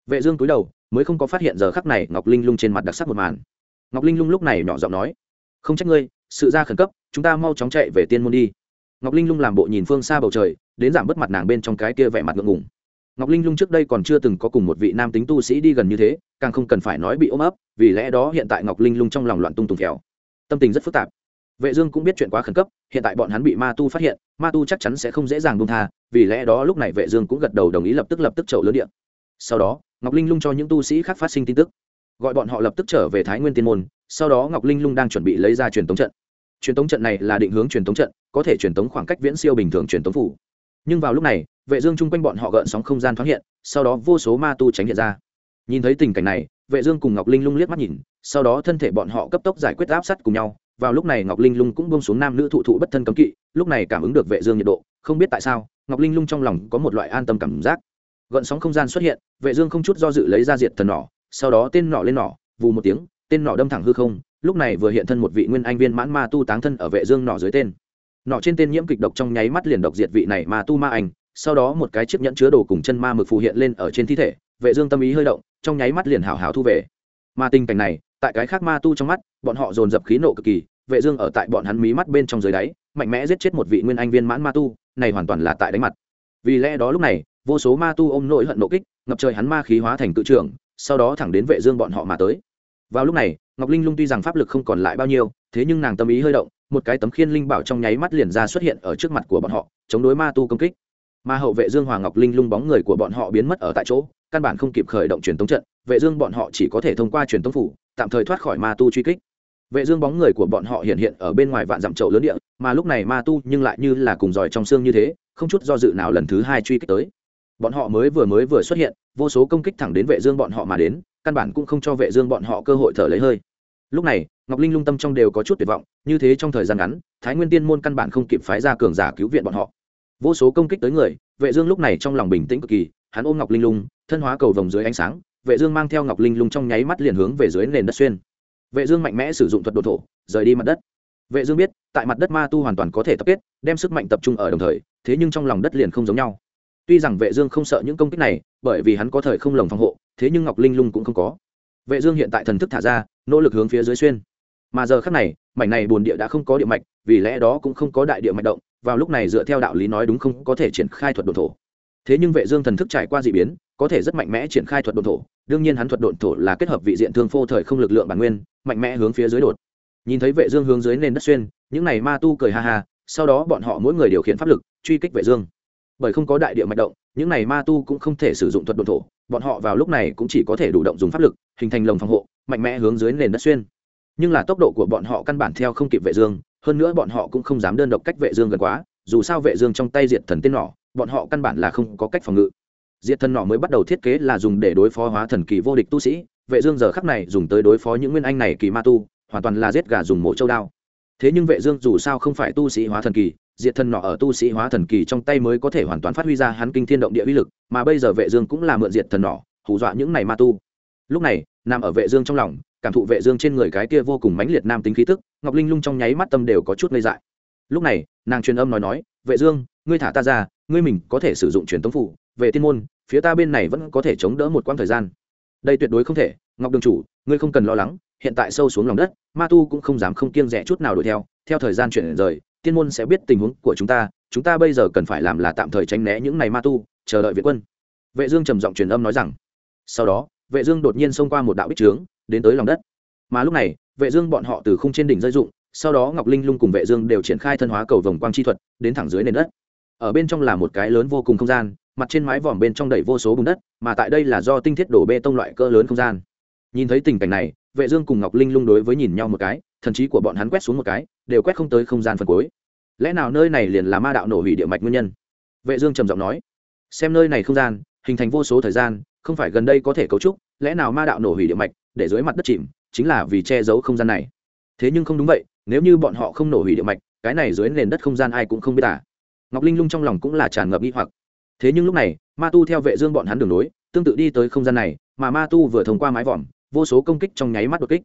Vệ dương cúi đầu, mới không có phát hiện giờ khắc này ngọc linh lung trên mặt đặc sắc một màn. Ngọc linh lung lúc này nhỏ giọng nói, không trách ngươi, sự ra khẩn cấp, chúng ta mau chóng chạy về tiên môn đi. Ngọc linh lung làm bộ nhìn phương xa bầu trời, đến giảm bớt mặt nàng bên trong cái kia vẻ mặt ngượng ngùng. Ngọc linh lung trước đây còn chưa từng có cùng một vị nam tính tu sĩ đi gần như thế, càng không cần phải nói bị ôm ấp, vì lẽ đó hiện tại ngọc linh lung trong lòng loạn tung tùng khéo tâm tình rất phức tạp vệ dương cũng biết chuyện quá khẩn cấp, hiện tại bọn hắn bị ma tu phát hiện, ma tu chắc chắn sẽ không dễ dàng buông tha, vì lẽ đó lúc này vệ dương cũng gật đầu đồng ý lập tức lập tức chậu lớn điện sau đó, ngọc linh lung cho những tu sĩ khác phát sinh tin tức. Gọi bọn họ lập tức trở về thái nguyên tiên môn, sau đó ngọc linh lung đang chuẩn bị lấy ra truyền tống trận. Truyền tống trận này là định hướng truyền tống trận, có thể truyền tống khoảng cách viễn siêu bình thường truyền tống phủ. Nhưng vào lúc này, vệ dương chung quanh bọn họ gợn sóng không gian thoáng hiện, sau đó vô số ma tu tránh hiện ra. Nhìn thấy tình cảnh này, vệ dương cùng ngọc linh lung liếc mắt nhìn, sau đó thân thể bọn họ cấp tốc giải quyết áp sát cùng nhau vào lúc này ngọc linh lung cũng buông xuống nam nữ thụ thụ bất thân cấm kỵ, lúc này cảm ứng được vệ dương nhiệt độ, không biết tại sao, ngọc linh lung trong lòng có một loại an tâm cảm giác. Gợn sóng không gian xuất hiện, vệ dương không chút do dự lấy ra diệt thần nỏ, sau đó tên nỏ lên nỏ, vù một tiếng, tên nỏ đâm thẳng hư không, lúc này vừa hiện thân một vị nguyên anh viên mãn ma tu táng thân ở vệ dương nỏ dưới tên. Nỏ trên tên nhiễm kịch độc trong nháy mắt liền độc diệt vị này ma tu ma anh sau đó một cái chiếc nhẫn chứa đồ cùng chân ma mực phù hiện lên ở trên thi thể, vệ dương tâm ý hơi động, trong nháy mắt liền hảo hảo thu về. Mà tình cảnh này, tại cái khác ma tu trong mắt, bọn họ dồn dập khí nộ cực kỳ vệ dương ở tại bọn hắn mí mắt bên trong dưới đáy, mạnh mẽ giết chết một vị nguyên anh viên mãn ma tu, này hoàn toàn là tại đánh mặt. Vì lẽ đó lúc này, vô số ma tu ôm nỗi hận nộ kích, ngập trời hắn ma khí hóa thành cự trưởng, sau đó thẳng đến vệ dương bọn họ mà tới. Vào lúc này, ngọc linh lung tuy rằng pháp lực không còn lại bao nhiêu, thế nhưng nàng tâm ý hơi động, một cái tấm khiên linh bảo trong nháy mắt liền ra xuất hiện ở trước mặt của bọn họ, chống đối ma tu công kích. Ma hậu vệ dương hoàng ngọc linh lung bóng người của bọn họ biến mất ở tại chỗ, căn bản không kịp khởi động truyền tống trận, vệ dương bọn họ chỉ có thể thông qua truyền tống phủ, tạm thời thoát khỏi ma tu truy kích vệ dương bóng người của bọn họ hiện hiện ở bên ngoài vạn dặm chậu lớn địa, mà lúc này ma tu nhưng lại như là cùng giỏi trong xương như thế, không chút do dự nào lần thứ hai truy kích tới. Bọn họ mới vừa mới vừa xuất hiện, vô số công kích thẳng đến vệ dương bọn họ mà đến, căn bản cũng không cho vệ dương bọn họ cơ hội thở lấy hơi. Lúc này, ngọc linh lung tâm trong đều có chút tuyệt vọng, như thế trong thời gian ngắn, thái nguyên tiên môn căn bản không kịp phái ra cường giả cứu viện bọn họ. Vô số công kích tới người, vệ dương lúc này trong lòng bình tĩnh cực kỳ, hắn ôm ngọc linh lung, thân hóa cầu vòng dưới ánh sáng, vệ dương mang theo ngọc linh lung trong nháy mắt liền hướng về dưới nền đất xuyên vệ dương mạnh mẽ sử dụng thuật đột thổ, rời đi mặt đất. Vệ dương biết, tại mặt đất ma tu hoàn toàn có thể tập kết, đem sức mạnh tập trung ở đồng thời, thế nhưng trong lòng đất liền không giống nhau. Tuy rằng vệ dương không sợ những công kích này, bởi vì hắn có thời không lồng phòng hộ, thế nhưng ngọc linh lung cũng không có. Vệ dương hiện tại thần thức thả ra, nỗ lực hướng phía dưới xuyên. Mà giờ khắc này, mảnh này bồn địa đã không có địa mạch, vì lẽ đó cũng không có đại địa mạch động, vào lúc này dựa theo đạo lý nói đúng không có thể triển khai thuật đột thổ thế nhưng vệ dương thần thức trải qua dị biến, có thể rất mạnh mẽ triển khai thuật độn thổ. Đương nhiên hắn thuật độn thổ là kết hợp vị diện thương phô thời không lực lượng bản nguyên, mạnh mẽ hướng phía dưới đột. Nhìn thấy vệ dương hướng dưới nền đất xuyên, những này ma tu cười ha ha, sau đó bọn họ mỗi người điều khiển pháp lực, truy kích vệ dương. Bởi không có đại địa mạch động, những này ma tu cũng không thể sử dụng thuật độn thổ, bọn họ vào lúc này cũng chỉ có thể đủ động dùng pháp lực, hình thành lồng phòng hộ, mạnh mẽ hướng dưới nền đất xuyên. Nhưng là tốc độ của bọn họ căn bản theo không kịp vệ dương, hơn nữa bọn họ cũng không dám đơn độc cách vệ dương gần quá, dù sao vệ dương trong tay diệt thần tiên nỏ bọn họ căn bản là không có cách phòng ngự. Diệt thần nỏ mới bắt đầu thiết kế là dùng để đối phó hóa thần kỳ vô địch tu sĩ. Vệ dương giờ khắc này dùng tới đối phó những nguyên anh này kỳ ma tu, hoàn toàn là giết gà dùng mổ châu đao. Thế nhưng vệ dương dù sao không phải tu sĩ hóa thần kỳ, diệt thần nọ ở tu sĩ hóa thần kỳ trong tay mới có thể hoàn toàn phát huy ra hắn kinh thiên động địa uy lực, mà bây giờ vệ dương cũng là mượn diệt thần nọ hù dọa những này ma tu. Lúc này, nằm ở vệ dương trong lòng, cảm thụ vệ dương trên người cái kia vô cùng mãnh liệt nam tính khí tức, ngọc linh lung trong nháy mắt tâm đều có chút ngây dại. Lúc này, nàng truyền âm nói nói, vệ dương, ngươi thả ta ra ngươi mình có thể sử dụng truyền tống phủ, về tiên môn, phía ta bên này vẫn có thể chống đỡ một quãng thời gian. Đây tuyệt đối không thể, ngọc đường chủ, ngươi không cần lo lắng, hiện tại sâu xuống lòng đất, ma tu cũng không dám không kiêng rẻ chút nào đuổi theo theo thời gian chuyển rời, tiên môn sẽ biết tình huống của chúng ta chúng ta bây giờ cần phải làm là tạm thời tránh né những này ma tu, chờ đợi viện quân. Vệ dương trầm giọng truyền âm nói rằng. Sau đó, vệ dương đột nhiên xông qua một đạo bích trướng, đến tới lòng đất. Mà lúc này, vệ dương bọn họ từ khung trên đỉnh rơi dụng, sau đó ngọc linh lung cùng vệ dương đều triển khai thân hóa cầu vòng quang chi thuật, đến thẳng dưới nền đất ở bên trong là một cái lớn vô cùng không gian, mặt trên mái vòm bên trong đầy vô số bùn đất, mà tại đây là do tinh thiết đổ bê tông loại cỡ lớn không gian. Nhìn thấy tình cảnh này, vệ dương cùng ngọc linh lung đối với nhìn nhau một cái, thần trí của bọn hắn quét xuống một cái, đều quét không tới không gian phần cuối. Lẽ nào nơi này liền là ma đạo nổ hủy địa mạch nguyên nhân? Vệ dương trầm giọng nói. Xem nơi này không gian, hình thành vô số thời gian, không phải gần đây có thể cấu trúc, lẽ nào ma đạo nổ hủy địa mạch, để dưới mặt đất chìm, chính là vì che giấu không gian này? Thế nhưng không đúng vậy, nếu như bọn họ không nổ hủy địa mạch, cái này dưới nền đất không gian ai cũng không biết à? Ngọc linh lung trong lòng cũng là tràn ngập nghi hoặc. Thế nhưng lúc này, ma tu theo vệ dương bọn hắn đường nối tương tự đi tới không gian này, mà ma tu vừa thông qua mái vòm, vô số công kích trong nháy mắt đột kích.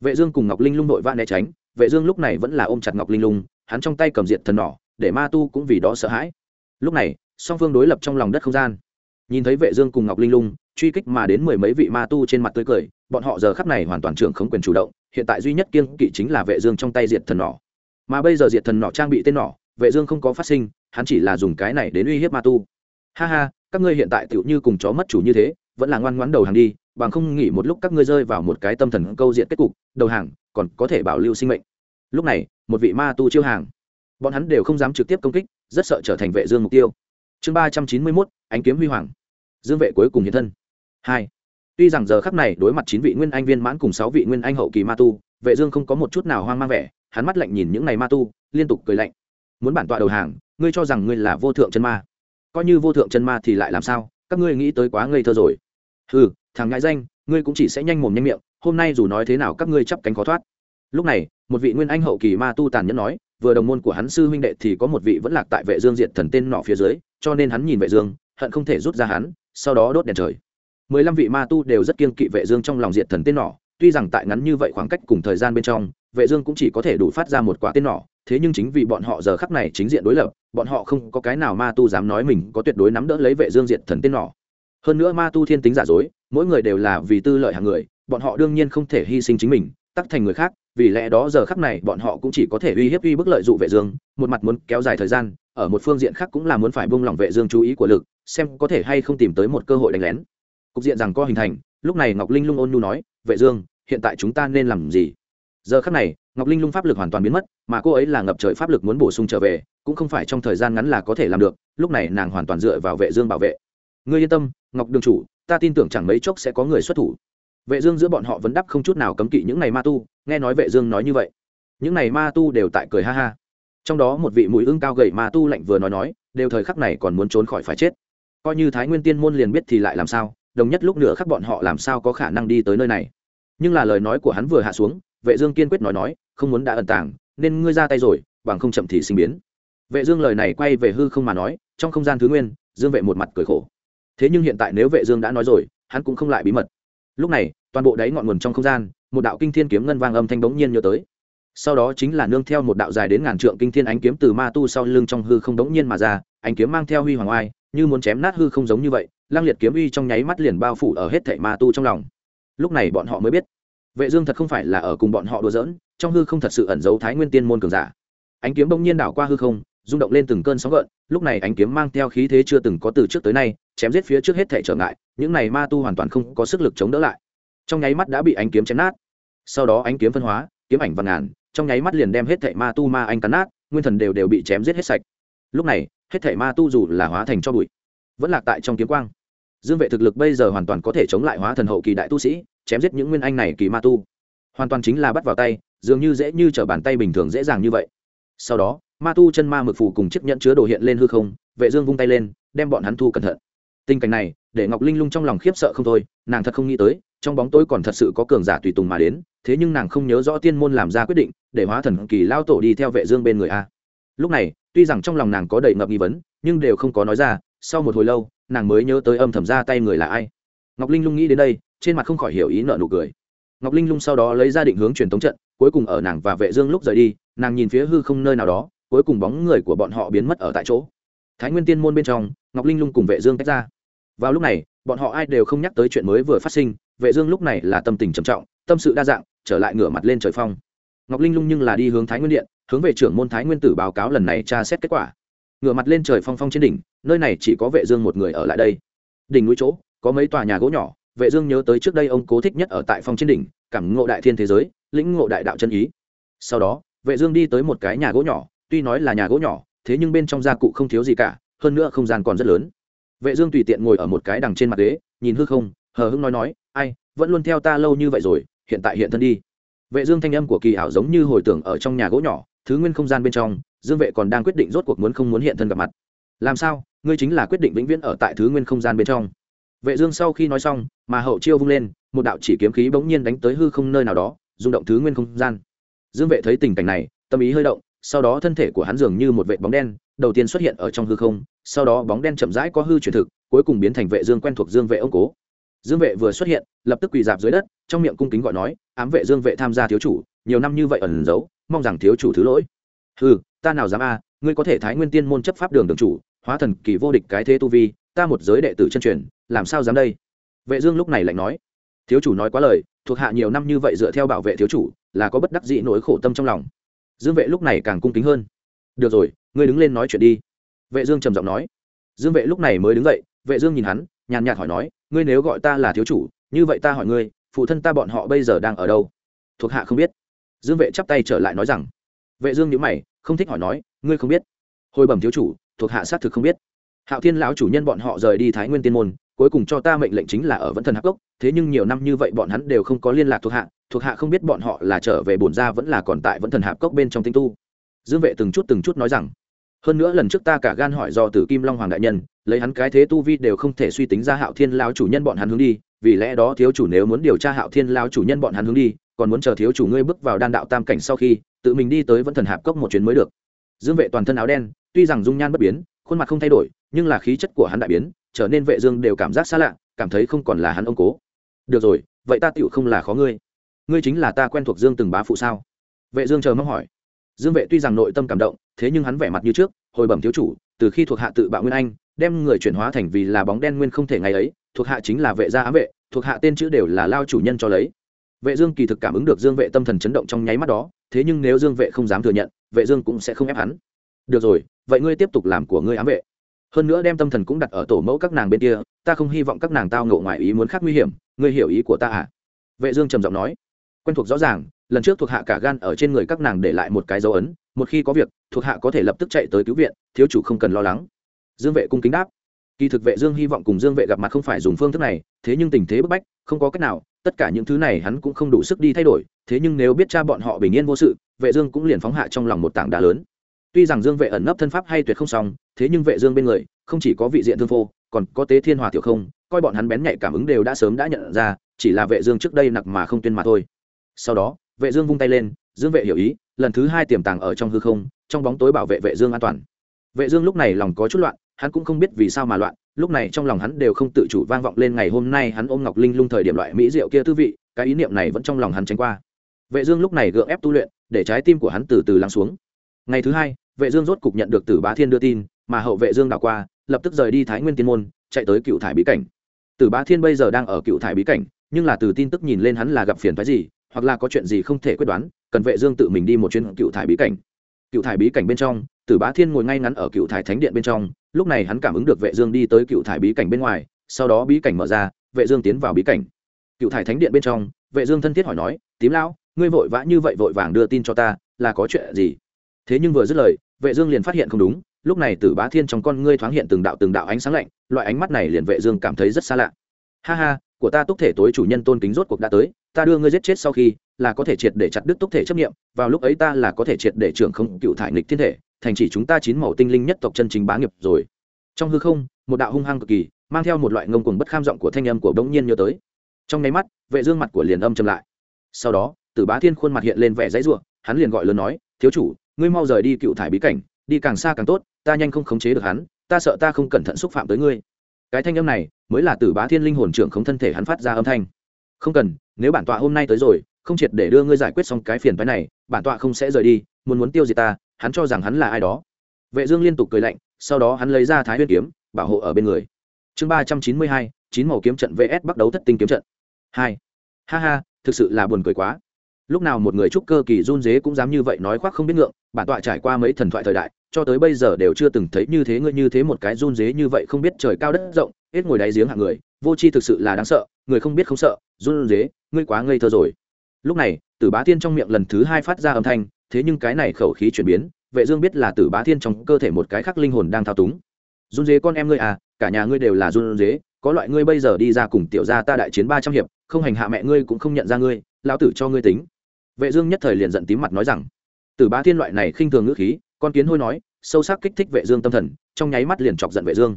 Vệ dương cùng ngọc linh lung nội vã né tránh, vệ dương lúc này vẫn là ôm chặt ngọc linh lung, hắn trong tay cầm diệt thần nỏ, để ma tu cũng vì đó sợ hãi. Lúc này, song phương đối lập trong lòng đất không gian. Nhìn thấy vệ dương cùng ngọc linh lung, truy kích mà đến mười mấy vị ma tu trên mặt tươi cười, bọn họ giờ khắc này hoàn toàn trưởng không quyền chủ động, hiện tại duy nhất kiêng kỵ chính là vệ dương trong tay diệt thần nỏ. Mà bây giờ diệt thần nỏ trang bị tên nỏ, vệ dương không có phát sinh hắn chỉ là dùng cái này đến uy hiếp ma tu. Ha ha, các ngươi hiện tại tựu như cùng chó mất chủ như thế, vẫn là ngoan ngoãn đầu hàng đi, bằng không nghỉ một lúc các ngươi rơi vào một cái tâm thần câu diện kết cục, đầu hàng còn có thể bảo lưu sinh mệnh. Lúc này, một vị ma tu chiêu hàng. Bọn hắn đều không dám trực tiếp công kích, rất sợ trở thành vệ dương mục tiêu. Chương ba trăm chín mươi mốt, ánh kiếm huy hoàng. Dương vệ cuối cùng hiện thân. Hai. Tuy rằng giờ khắc này đối mặt chín vị nguyên anh viên mãn cùng sáu vị nguyên anh hậu kỳ ma tu, vệ dương không có một chút nào hoang mang vẻ, hắn mắt lạnh nhìn những này ma tu, liên tục cười lạnh. Muốn bản tọa đầu hàng ngươi cho rằng ngươi là vô thượng chân ma. Coi như vô thượng chân ma thì lại làm sao? Các ngươi nghĩ tới quá ngây thơ rồi. Ừ thằng ngại danh, ngươi cũng chỉ sẽ nhanh mồm nhanh miệng, hôm nay dù nói thế nào các ngươi chắp cánh khó thoát. Lúc này, một vị nguyên anh hậu kỳ ma tu tàn nhẫn nói, vừa đồng môn của hắn sư huynh đệ thì có một vị vẫn lạc tại vệ dương diệt thần tên nọ phía dưới, cho nên hắn nhìn vệ dương, hận không thể rút ra hắn, sau đó đốt đèn trời. Mười lăm vị ma tu đều rất kiêng kỵ vệ dương trong lòng diệt thần tên nọ, tuy rằng tại ngắn như vậy khoảng cách cùng thời gian bên trong, vệ dương cũng chỉ có thể đủ phát ra một quả tên nọ thế nhưng chính vì bọn họ giờ khắc này chính diện đối lập, bọn họ không có cái nào ma tu dám nói mình có tuyệt đối nắm đỡ lấy vệ dương diệt thần tên nọ. Hơn nữa ma tu thiên tính giả dối, mỗi người đều là vì tư lợi hàng người, bọn họ đương nhiên không thể hy sinh chính mình, tắc thành người khác, vì lẽ đó giờ khắc này bọn họ cũng chỉ có thể uy hiếp uy bức lợi dụ vệ dương, một mặt muốn kéo dài thời gian, ở một phương diện khác cũng là muốn phải buông lỏng vệ dương chú ý của lực, xem có thể hay không tìm tới một cơ hội đánh lén. Cục diện rằng co hình thành, lúc này ngọc linh lung ôn nhu nói, vệ dương, hiện tại chúng ta nên làm gì? Giờ khắc này ngọc linh lung pháp lực hoàn toàn biến mất, mà cô ấy là ngập trời pháp lực muốn bổ sung trở về, cũng không phải trong thời gian ngắn là có thể làm được, lúc này nàng hoàn toàn dựa vào vệ dương bảo vệ. Ngươi yên tâm, ngọc đường chủ, ta tin tưởng chẳng mấy chốc sẽ có người xuất thủ. Vệ dương giữa bọn họ vẫn đắp không chút nào cấm kỵ những này ma tu, nghe nói vệ dương nói như vậy. Những này ma tu đều tại cười ha ha. Trong đó một vị mũi ưng cao gầy ma tu lạnh vừa nói nói, đều thời khắc này còn muốn trốn khỏi phải chết. Coi như thái nguyên tiên môn liền biết thì lại làm sao, đồng nhất lúc nữa khắc bọn họ làm sao có khả năng đi tới nơi này. Nhưng là lời nói của hắn vừa hạ xuống, vệ dương kiên quyết nói nói không muốn đã ẩn tàng, nên ngươi ra tay rồi, bằng không chậm thì sinh biến. Vệ dương lời này quay về hư không mà nói, trong không gian thứ nguyên, dương vệ một mặt cười khổ. Thế nhưng hiện tại nếu vệ dương đã nói rồi, hắn cũng không lại bí mật. Lúc này, toàn bộ đáy ngọn nguồn trong không gian, một đạo kinh thiên kiếm ngân vang âm thanh bỗng nhiên nhớ tới. Sau đó chính là nương theo một đạo dài đến ngàn trượng kinh thiên ánh kiếm từ ma tu sau lưng trong hư không đống nhiên mà ra, ánh kiếm mang theo huy hoàng oai, như muốn chém nát hư không giống như vậy, lang liệt kiếm uy trong nháy mắt liền bao phủ ở hết thảy ma tu trong lòng. Lúc này bọn họ mới biết vệ dương thật không phải là ở cùng bọn họ đùa giỡn, trong hư không thật sự ẩn giấu thái nguyên tiên môn cường giả. Ánh kiếm bỗng nhiên đảo qua hư không, rung động lên từng cơn sóng gợn, lúc này ánh kiếm mang theo khí thế chưa từng có từ trước tới nay, chém giết phía trước hết thể trở ngại, những này ma tu hoàn toàn không có sức lực chống đỡ lại. Trong nháy mắt đã bị ánh kiếm chém nát. Sau đó ánh kiếm phân hóa, kiếm ảnh vạn ngàn, trong nháy mắt liền đem hết thảy ma tu ma anh cắn nát, nguyên thần đều đều bị chém giết hết sạch. Lúc này, hết thảy ma tu dù là hóa thành cho bụi, vẫn lạc tại trong kiếm quang. Dương vệ thực lực bây giờ hoàn toàn có thể chống lại hóa thần hậu kỳ đại tu sĩ chém giết những nguyên anh này kỳ ma tu. Hoàn toàn chính là bắt vào tay, dường như dễ như t r ở bàn tay bình thường dễ dàng như vậy. Sau đó, ma tu chân ma mực phủ cùng chiếc nhẫn chứa đồ hiện lên hư không, vệ dương vung tay lên, đem bọn hắn thu cẩn thận. Tình cảnh này, để ngọc linh lung trong lòng khiếp sợ không thôi, nàng thật không nghĩ tới, trong bóng tối còn thật sự có cường giả tùy tùng mà đến, thế nhưng nàng không nhớ rõ tiên môn làm ra quyết định, để hóa thần kỳ lao tổ đi theo vệ dương bên người a. Lúc này, tuy rằng trong lòng nàng có đầy ngập nghi vấn, nhưng đều không có nói ra, sau một hồi lâu, nàng mới nhớ tới âm thầm ra tay người là ai. Ngọc linh lung nghĩ đến đây trên mặt không khỏi hiểu ý nợ nụ cười. Ngọc linh lung sau đó lấy ra định hướng truyền tống trận, cuối cùng ở nàng và vệ dương lúc rời đi, nàng nhìn phía hư không nơi nào đó, cuối cùng bóng người của bọn họ biến mất ở tại chỗ. Thái nguyên tiên môn bên trong, ngọc linh lung cùng vệ dương tách ra. Vào lúc này, bọn họ ai đều không nhắc tới chuyện mới vừa phát sinh, vệ dương lúc này là tâm tình trầm trọng, tâm sự đa dạng, trở lại ngửa mặt lên trời phong. Ngọc linh lung nhưng là đi hướng thái nguyên điện, hướng về trưởng môn thái nguyên tử báo cáo lần này tra xét kết quả. Ngửa mặt lên trời phong phong trên đỉnh, nơi này chỉ có vệ dương một người ở lại đây. Đỉnh núi chỗ, có mấy tòa nhà gỗ nhỏ vệ dương nhớ tới trước đây ông cố thích nhất ở tại phong trên đỉnh, cảm ngộ đại thiên thế giới, lĩnh ngộ đại đạo chân ý. Sau đó, vệ dương đi tới một cái nhà gỗ nhỏ, tuy nói là nhà gỗ nhỏ, thế nhưng bên trong gia cụ không thiếu gì cả, hơn nữa không gian còn rất lớn. Vệ dương tùy tiện ngồi ở một cái đằng trên mặt ghế, nhìn hư không, hờ hững nói nói, ai, vẫn luôn theo ta lâu như vậy rồi, hiện tại hiện thân đi. Vệ dương thanh âm của kỳ ảo giống như hồi tưởng ở trong nhà gỗ nhỏ, thứ nguyên không gian bên trong, dương vệ còn đang quyết định rốt cuộc muốn không muốn hiện thân gặp mặt. Làm sao? Ngươi chính là quyết định vĩnh viễn ở tại thứ nguyên không gian bên trong vệ dương sau khi nói xong, mà hậu chiêu vung lên, một đạo chỉ kiếm khí bỗng nhiên đánh tới hư không nơi nào đó, rung động thứ nguyên không gian. Dương vệ thấy tình cảnh này, tâm ý hơi động, sau đó thân thể của hắn dường như một vệ bóng đen, đầu tiên xuất hiện ở trong hư không, sau đó bóng đen chậm rãi có hư chuyển thực, cuối cùng biến thành vệ dương quen thuộc dương vệ ông cố. Dương vệ vừa xuất hiện, lập tức quỳ dạp dưới đất, trong miệng cung kính gọi nói, ám vệ dương vệ tham gia thiếu chủ, nhiều năm như vậy ẩn giấu, mong rằng thiếu chủ thứ lỗi. Hừ, ta nào dám a, ngươi có thể thái nguyên tiên môn chấp pháp đường đường chủ, hóa thần kỳ vô địch cái thế tu vi, ta một giới đệ tử chân truyền làm sao dám đây? Vệ dương lúc này lạnh nói, thiếu chủ nói quá lời, thuộc hạ nhiều năm như vậy dựa theo bảo vệ thiếu chủ, là có bất đắc dĩ nỗi khổ tâm trong lòng. Dương vệ lúc này càng cung kính hơn, được rồi, ngươi đứng lên nói chuyện đi. Vệ dương trầm giọng nói. Dương vệ lúc này mới đứng dậy, vệ dương nhìn hắn, nhàn nhạt hỏi nói, ngươi nếu gọi ta là thiếu chủ, như vậy ta hỏi ngươi, phụ thân ta bọn họ bây giờ đang ở đâu? Thuộc hạ không biết. Dương vệ chắp tay trở lại nói rằng. Vệ dương nhíu mày, không thích hỏi nói, ngươi không biết. Hồi bẩm thiếu chủ, thuộc hạ xác thực không biết. Hạo thiên lão chủ nhân bọn họ rời đi thái nguyên tiên môn cuối cùng cho ta mệnh lệnh chính là ở vẫn thần hạc cốc, thế nhưng nhiều năm như vậy bọn hắn đều không có liên lạc thuộc hạ thuộc hạ không biết bọn họ là trở về bổn gia vẫn là còn tại vẫn thần hạp cốc bên trong tinh tu. Dương vệ từng chút từng chút nói rằng, hơn nữa lần trước ta cả gan hỏi do tử kim long hoàng đại nhân, lấy hắn cái thế tu vi đều không thể suy tính ra hạo thiên lao chủ nhân bọn hắn hướng đi, vì lẽ đó thiếu chủ nếu muốn điều tra hạo thiên lao chủ nhân bọn hắn hướng đi, còn muốn chờ thiếu chủ ngươi bước vào đan đạo tam cảnh sau khi, tự mình đi tới vẫn thần hạp cốc một chuyến mới được. Dương vệ toàn thân áo đen, tuy rằng dung nhan bất biến, khuôn mặt không thay đổi, nhưng là khí chất của hắn đại biến trở nên vệ dương đều cảm giác xa lạ, cảm thấy không còn là hắn ông cố. Được rồi, vậy ta tựu không là khó ngươi. Ngươi chính là ta quen thuộc dương từng bá phụ sao? Vệ dương chờ mong hỏi. Dương vệ tuy rằng nội tâm cảm động, thế nhưng hắn vẻ mặt như trước, hồi bẩm thiếu chủ, từ khi thuộc hạ tự bạo nguyên anh, đem người chuyển hóa thành vì là bóng đen nguyên không thể ngày ấy, thuộc hạ chính là vệ gia ám vệ, thuộc hạ tên chữ đều là lao chủ nhân cho lấy. Vệ dương kỳ thực cảm ứng được dương vệ tâm thần chấn động trong nháy mắt đó, thế nhưng nếu dương vệ không dám thừa nhận, vệ dương cũng sẽ không ép hắn. Được rồi, vậy ngươi tiếp tục làm của ngươi ám vệ hơn nữa đem tâm thần cũng đặt ở tổ mẫu các nàng bên kia, ta không hy vọng các nàng tao ngộ ngoài ý muốn khác nguy hiểm, ngươi hiểu ý của ta à? Vệ dương trầm giọng nói. Quen thuộc rõ ràng, lần trước thuộc hạ cả gan ở trên người các nàng để lại một cái dấu ấn, một khi có việc, thuộc hạ có thể lập tức chạy tới cứu viện, thiếu chủ không cần lo lắng. Dương vệ cung kính đáp. Kỳ thực vệ dương hy vọng cùng dương vệ gặp mặt không phải dùng phương thức này, thế nhưng tình thế bức bách, không có cách nào, tất cả những thứ này hắn cũng không đủ sức đi thay đổi, thế nhưng nếu biết cha bọn họ bình yên vô sự, vệ dương cũng liền phóng hạ trong lòng một tảng đá lớn tuy rằng dương vệ ẩn nấp thân pháp hay tuyệt không xong, thế nhưng vệ dương bên người, không chỉ có vị diện thương phô, còn có tế thiên hòa tiểu không, coi bọn hắn bén nhạy cảm ứng đều đã sớm đã nhận ra, chỉ là vệ dương trước đây nặc mà không tuyên mà thôi. Sau đó, vệ dương vung tay lên, dương vệ hiểu ý, lần thứ hai tiềm tàng ở trong hư không, trong bóng tối bảo vệ vệ dương an toàn. Vệ dương lúc này lòng có chút loạn, hắn cũng không biết vì sao mà loạn, lúc này trong lòng hắn đều không tự chủ vang vọng lên ngày hôm nay hắn ôm ngọc linh lung thời điểm loại mỹ diệu kia tư vị, cái ý niệm này vẫn trong lòng hắn tránh qua. Vệ dương lúc này gượng ép tu luyện, để trái tim của hắn từ từ lắng xuống ngày thứ hai, vệ dương rốt cục nhận được tử bá thiên đưa tin, mà hậu vệ dương đảo qua, lập tức rời đi thái nguyên tiên môn, chạy tới cựu thải bí cảnh. Tử bá thiên bây giờ đang ở cựu thải bí cảnh, nhưng là từ tin tức nhìn lên hắn là gặp phiền phức gì, hoặc là có chuyện gì không thể quyết đoán, cần vệ dương tự mình đi một chuyến cựu thải bí cảnh. Cựu thải bí cảnh bên trong, tử bá thiên ngồi ngay ngắn ở cựu thải thánh điện bên trong, lúc này hắn cảm ứng được vệ dương đi tới cựu thải bí cảnh bên ngoài, sau đó bí cảnh mở ra, vệ dương tiến vào bí cảnh. Cựu thải thánh điện bên trong, vệ dương thân thiết hỏi nói, tím lão, ngươi vội vã như vậy vội vàng đưa tin cho ta, là có chuyện gì? Thế nhưng vừa dứt lời vệ dương liền phát hiện không đúng lúc này tử bá thiên trong con ngươi thoáng hiện từng đạo từng đạo ánh sáng lạnh loại ánh mắt này liền vệ dương cảm thấy rất xa lạ. Ha ha của ta túc thể tối chủ nhân tôn kính rốt cuộc đã tới ta đưa ngươi giết chết sau khi là có thể triệt để chặt đứt túc thể chấp niệm, vào lúc ấy ta là có thể triệt để trưởng không cựu thải nghịch thiên thể thành chỉ chúng ta chín màu tinh linh nhất tộc chân chính bá nghiệp rồi. Trong hư không một đạo hung hăng cực kỳ mang theo một loại ngông cuồng bất kham giọng của thanh âm của bỗng nhiên nhớ tới. Trong nháy mắt vệ dương mặt của liền âm trầm lại. Sau đó tử bá thiên khuôn mặt hiện lên vẻ dãy rủa hắn liền gọi lớn nói thiếu chủ ngươi mau rời đi cựu thải bí cảnh, đi càng xa càng tốt, ta nhanh không khống chế được hắn, ta sợ ta không cẩn thận xúc phạm tới ngươi. Cái thanh âm này mới là tử bá thiên linh hồn trưởng không thân thể hắn phát ra âm thanh. Không cần, nếu bản tọa hôm nay tới rồi, không triệt để đưa ngươi giải quyết xong cái phiền phái này, bản tọa không sẽ rời đi, muốn muốn tiêu diệt ta, hắn cho rằng hắn là ai đó. Vệ dương liên tục cười lạnh, sau đó hắn lấy ra thái nguyên kiếm, bảo hộ ở bên người. Chương ba trăm chín mươi hai, chín màu kiếm trận vs bắt đấu thất tinh kiếm trận. Hai. Ha ha, thực sự là buồn cười quá lúc nào một người trúc cơ kỳ run dế cũng dám như vậy nói khoác không biết ngượng, bản tọa trải qua mấy thần thoại thời đại, cho tới bây giờ đều chưa từng thấy như thế ngươi như thế một cái run dế như vậy không biết trời cao đất rộng, hết ngồi đáy giếng hạng người, vô tri thực sự là đáng sợ, người không biết không sợ, run dế ngươi quá ngây thơ rồi. Lúc này, tử bá thiên trong miệng lần thứ hai phát ra âm thanh, thế nhưng cái này khẩu khí chuyển biến, vệ dương biết là tử bá thiên trong cơ thể một cái khác linh hồn đang thao túng. Run dế con em ngươi à cả nhà ngươi đều là run dế có loại ngươi bây giờ đi ra cùng tiểu gia ta đại chiến ba trăm hiệp, không hành hạ mẹ ngươi cũng không nhận ra ngươi, lão tử cho ngươi tính vệ dương nhất thời liền giận tím mặt nói rằng, tử bá thiên loại này khinh thường ngữ khí, con kiến hôi nói, sâu sắc kích thích vệ dương tâm thần, trong nháy mắt liền chọc giận vệ dương.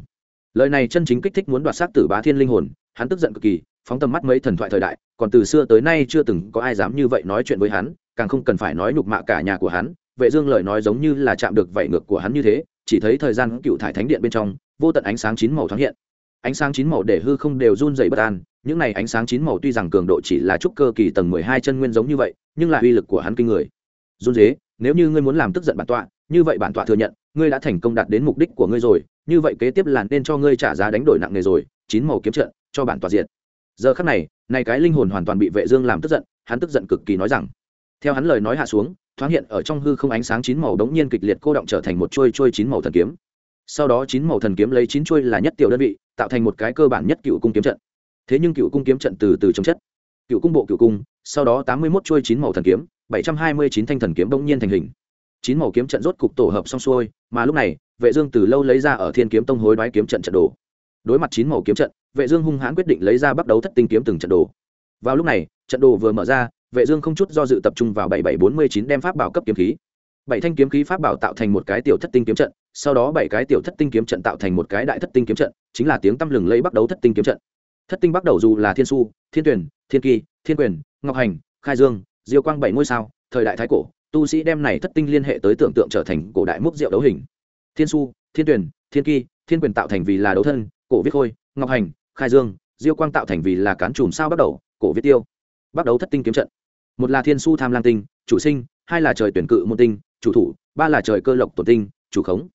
Lời này chân chính kích thích muốn đoạt xác tử bá thiên linh hồn, hắn tức giận cực kỳ, phóng tầm mắt mấy thần thoại thời đại, còn từ xưa tới nay chưa từng có ai dám như vậy nói chuyện với hắn, càng không cần phải nói nhục mạ cả nhà của hắn. Vệ dương lời nói giống như là chạm được vảy ngược của hắn như thế, chỉ thấy thời gian cựu thải thánh điện bên trong, vô tận ánh sáng chín màu thoáng hiện. Ánh sáng chín màu để hư không đều run rẩy bất an những này ánh sáng chín màu tuy rằng cường độ chỉ là trúc cơ kỳ tầng mười hai chân nguyên giống như vậy, nhưng lại uy lực của hắn kinh người. Run dế nếu như ngươi muốn làm tức giận bản tọa, như vậy bản tọa thừa nhận, ngươi đã thành công đạt đến mục đích của ngươi rồi, như vậy kế tiếp là nên cho ngươi trả giá đánh đổi nặng nề rồi, chín màu kiếm trận, cho bản tọa diệt. Giờ khắc này này cái linh hồn hoàn toàn bị vệ dương làm tức giận, hắn tức giận cực kỳ nói rằng. Theo hắn lời nói hạ xuống, thoáng hiện ở trong hư không ánh sáng chín màu đống nhiên kịch liệt cô động trở thành một chuôi chuôi chín màu thần kiếm. Sau đó chín màu thần kiếm lấy chín chuôi là nhất tiểu đơn vị, tạo thành một cái cơ bản nhất cựu cung kiếm trận thế nhưng cựu cung kiếm trận từ từ chống chất. Cựu cung bộ cựu cung, sau đó tám mươi mốt chuôi chín màu thần kiếm, bảy trăm hai mươi chín thanh thần kiếm đông nhiên thành hình. Chín màu kiếm trận rốt cục tổ hợp xong xuôi, mà lúc này, vệ dương từ lâu lấy ra ở thiên kiếm tông hối đoái kiếm trận trận đồ. Đối mặt chín màu kiếm trận, vệ dương hung hãn quyết định lấy ra bắt đầu thất tinh kiếm từng trận đồ. Vào lúc này, trận đồ vừa mở ra, vệ dương không chút do dự tập trung vào bảy bảy bốn mươi chín đem pháp bảo cấp kiếm khí. Bảy thanh kiếm khí pháp bảo tạo thành một cái tiểu thất tinh kiếm trận, sau đó bảy cái tiểu thất tinh kiếm trận tạo thành một cái đại thất tinh kiếm trận, chính là tiếng tăm lừng lấy bắt đầu thất tinh kiếm trận thất tinh bắt đầu dù là thiên su, thiên tuyển, thiên kỳ, thiên quyền, ngọc hành, khai dương, diêu quang bảy ngôi sao, thời đại thái cổ, tu sĩ đem này thất tinh liên hệ tới tưởng tượng trở thành cổ đại múc diệu đấu hình. Thiên su, thiên tuyển, thiên kỳ, thiên quyền tạo thành vì là đấu thân, cổ viết khôi, ngọc hành, khai dương, diêu quang tạo thành vì là cán chùm sao bắt đầu, cổ viết tiêu. Bắt đầu thất tinh kiếm trận. Một là thiên su tham lang tinh, chủ sinh, hai là trời tuyển cự môn tinh, chủ thủ, ba là trời cơ lộc tổ tinh, chủ khống.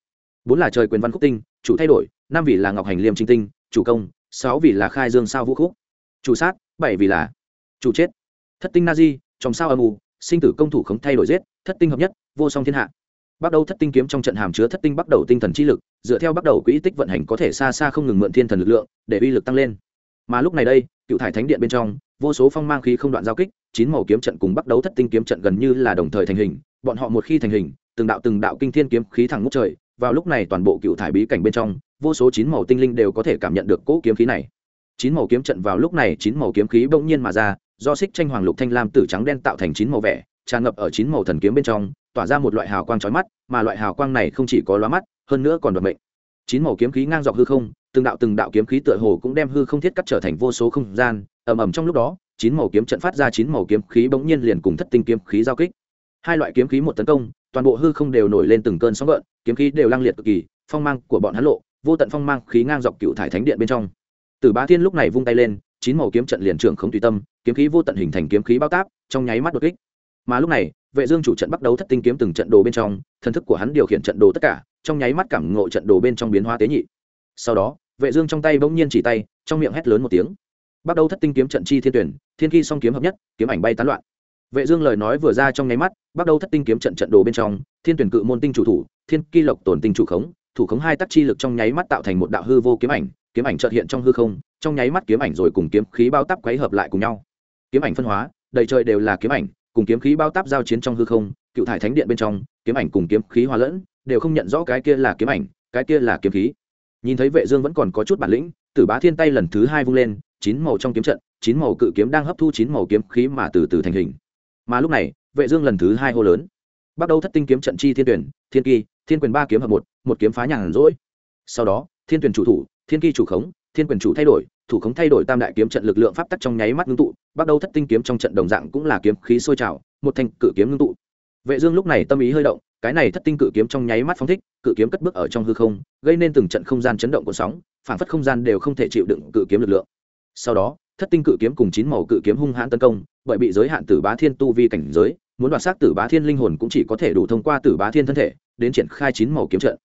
Bốn là trời quyền văn khúc tinh, chủ thay đổi, năm vì là ngọc hành liêm trinh tinh, chủ công sáu vì là khai dương sao vũ khúc. Chủ sát, bảy vì là chủ chết. Thất tinh na di trong sao âm u, sinh tử công thủ không thay đổi giết, thất tinh hợp nhất, vô song thiên hạ. Bắt đầu thất tinh kiếm trong trận hàm chứa thất tinh bắt đầu tinh thần chi lực, dựa theo bắt đầu quỹ tích vận hành có thể xa xa không ngừng mượn thiên thần lực lượng, để uy lực tăng lên. Mà lúc này đây, cựu thải thánh điện bên trong, vô số phong mang khí không đoạn giao kích, chín màu kiếm trận cùng bắt đầu thất tinh kiếm trận gần như là đồng thời thành hình, bọn họ một khi thành hình, từng đạo từng đạo kinh thiên kiếm khí thẳng ngút trời, vào lúc này toàn bộ cựu thải bí cảnh bên trong vô số chín màu tinh linh đều có thể cảm nhận được cỗ kiếm khí này. Chín màu kiếm trận vào lúc này, chín màu kiếm khí bỗng nhiên mà ra, do xích tranh hoàng lục thanh lam tử trắng đen tạo thành chín màu vẻ, tràn ngập ở chín màu thần kiếm bên trong, tỏa ra một loại hào quang chói mắt, mà loại hào quang này không chỉ có lóa mắt, hơn nữa còn đoạt mệnh. Chín màu kiếm khí ngang dọc hư không, từng đạo từng đạo kiếm khí tựa hồ cũng đem hư không thiết cắt trở thành vô số không gian, ầm ầm trong lúc đó, chín màu kiếm trận phát ra chín màu kiếm khí bỗng nhiên liền cùng thất tinh kiếm khí giao kích. Hai loại kiếm khí một tấn công, toàn bộ hư không đều nổi lên từng cơn sóng gợn, kiếm khí đều lang liệt cực kỳ, phong mang của bọn hắn lộ vô tận phong mang khí ngang dọc cựu thải thánh điện bên trong Tử Bá Thiên lúc này vung tay lên, chín màu kiếm trận liền trưởng không tùy tâm, kiếm khí vô tận hình thành kiếm khí bao táp, trong nháy mắt đột kích. Mà lúc này, Vệ Dương chủ trận bắt đầu thất tinh kiếm từng trận đồ bên trong, thần thức của hắn điều khiển trận đồ tất cả, trong nháy mắt cảm ngộ trận đồ bên trong biến hóa tế nhị. Sau đó, Vệ Dương trong tay bỗng nhiên chỉ tay, trong miệng hét lớn một tiếng. Bắt đầu thất tinh kiếm trận chi thiên tuyển, thiên khi song kiếm hợp nhất, kiếm ảnh bay tán loạn. vệ dương lời nói vừa ra trong nháy mắt bắt đầu thất tinh kiếm trận trận đồ bên trong thiên tuyển cự môn tinh chủ thủ thiên kỳ lộc tổn tinh chủ khống thủ khống hai tắc chi lực trong nháy mắt tạo thành một đạo hư vô kiếm ảnh kiếm ảnh chợt hiện trong hư không, trong nháy mắt kiếm ảnh rồi cùng kiếm khí bao tắp quấy hợp lại cùng nhau. Kiếm ảnh phân hóa, đầy trời đều là kiếm ảnh, cùng kiếm khí bao tắp giao chiến trong hư không, cựu thải thánh điện bên trong, kiếm ảnh cùng kiếm khí hòa lẫn, đều không nhận rõ cái kia là kiếm ảnh, cái kia là kiếm khí. Nhìn thấy vệ dương vẫn còn có chút bản lĩnh, tử bá thiên tay lần thứ hai vung lên, chín màu trong kiếm trận, chín màu cự kiếm đang hấp thu chín màu kiếm khí mà từ từ thành hình. Mà lúc này, vệ dương lần thứ hai hô lớn bắt đầu thất tinh kiếm trận chi thiên tuyển, thiên kỳ, thiên quyền ba kiếm hợp một một kiếm phá nhàn rỗi. Sau đó, thiên tuyển chủ thủ, thiên kỳ chủ khống, thiên quyền chủ thay đổi, thủ khống thay đổi tam đại kiếm trận lực lượng pháp tắc trong nháy mắt ngưng tụ. Bắt đầu thất tinh kiếm trong trận đồng dạng cũng là kiếm khí sôi trào, một thanh cự kiếm ngưng tụ. Vệ dương lúc này tâm ý hơi động, cái này thất tinh cự kiếm trong nháy mắt phóng thích, cự kiếm cất bước ở trong hư không, gây nên từng trận không gian chấn động của sóng, phản phất không gian đều không thể chịu đựng cự kiếm lực lượng. Sau đó, thất tinh cự kiếm cùng chín màu cự kiếm hung hãn tấn công, bởi bị giới hạn tử bá thiên tu vi cảnh giới muốn đoạt xác tử bá thiên linh hồn cũng chỉ có thể đủ thông qua tử bá thiên thân thể đến triển khai chín màu kiếm trận.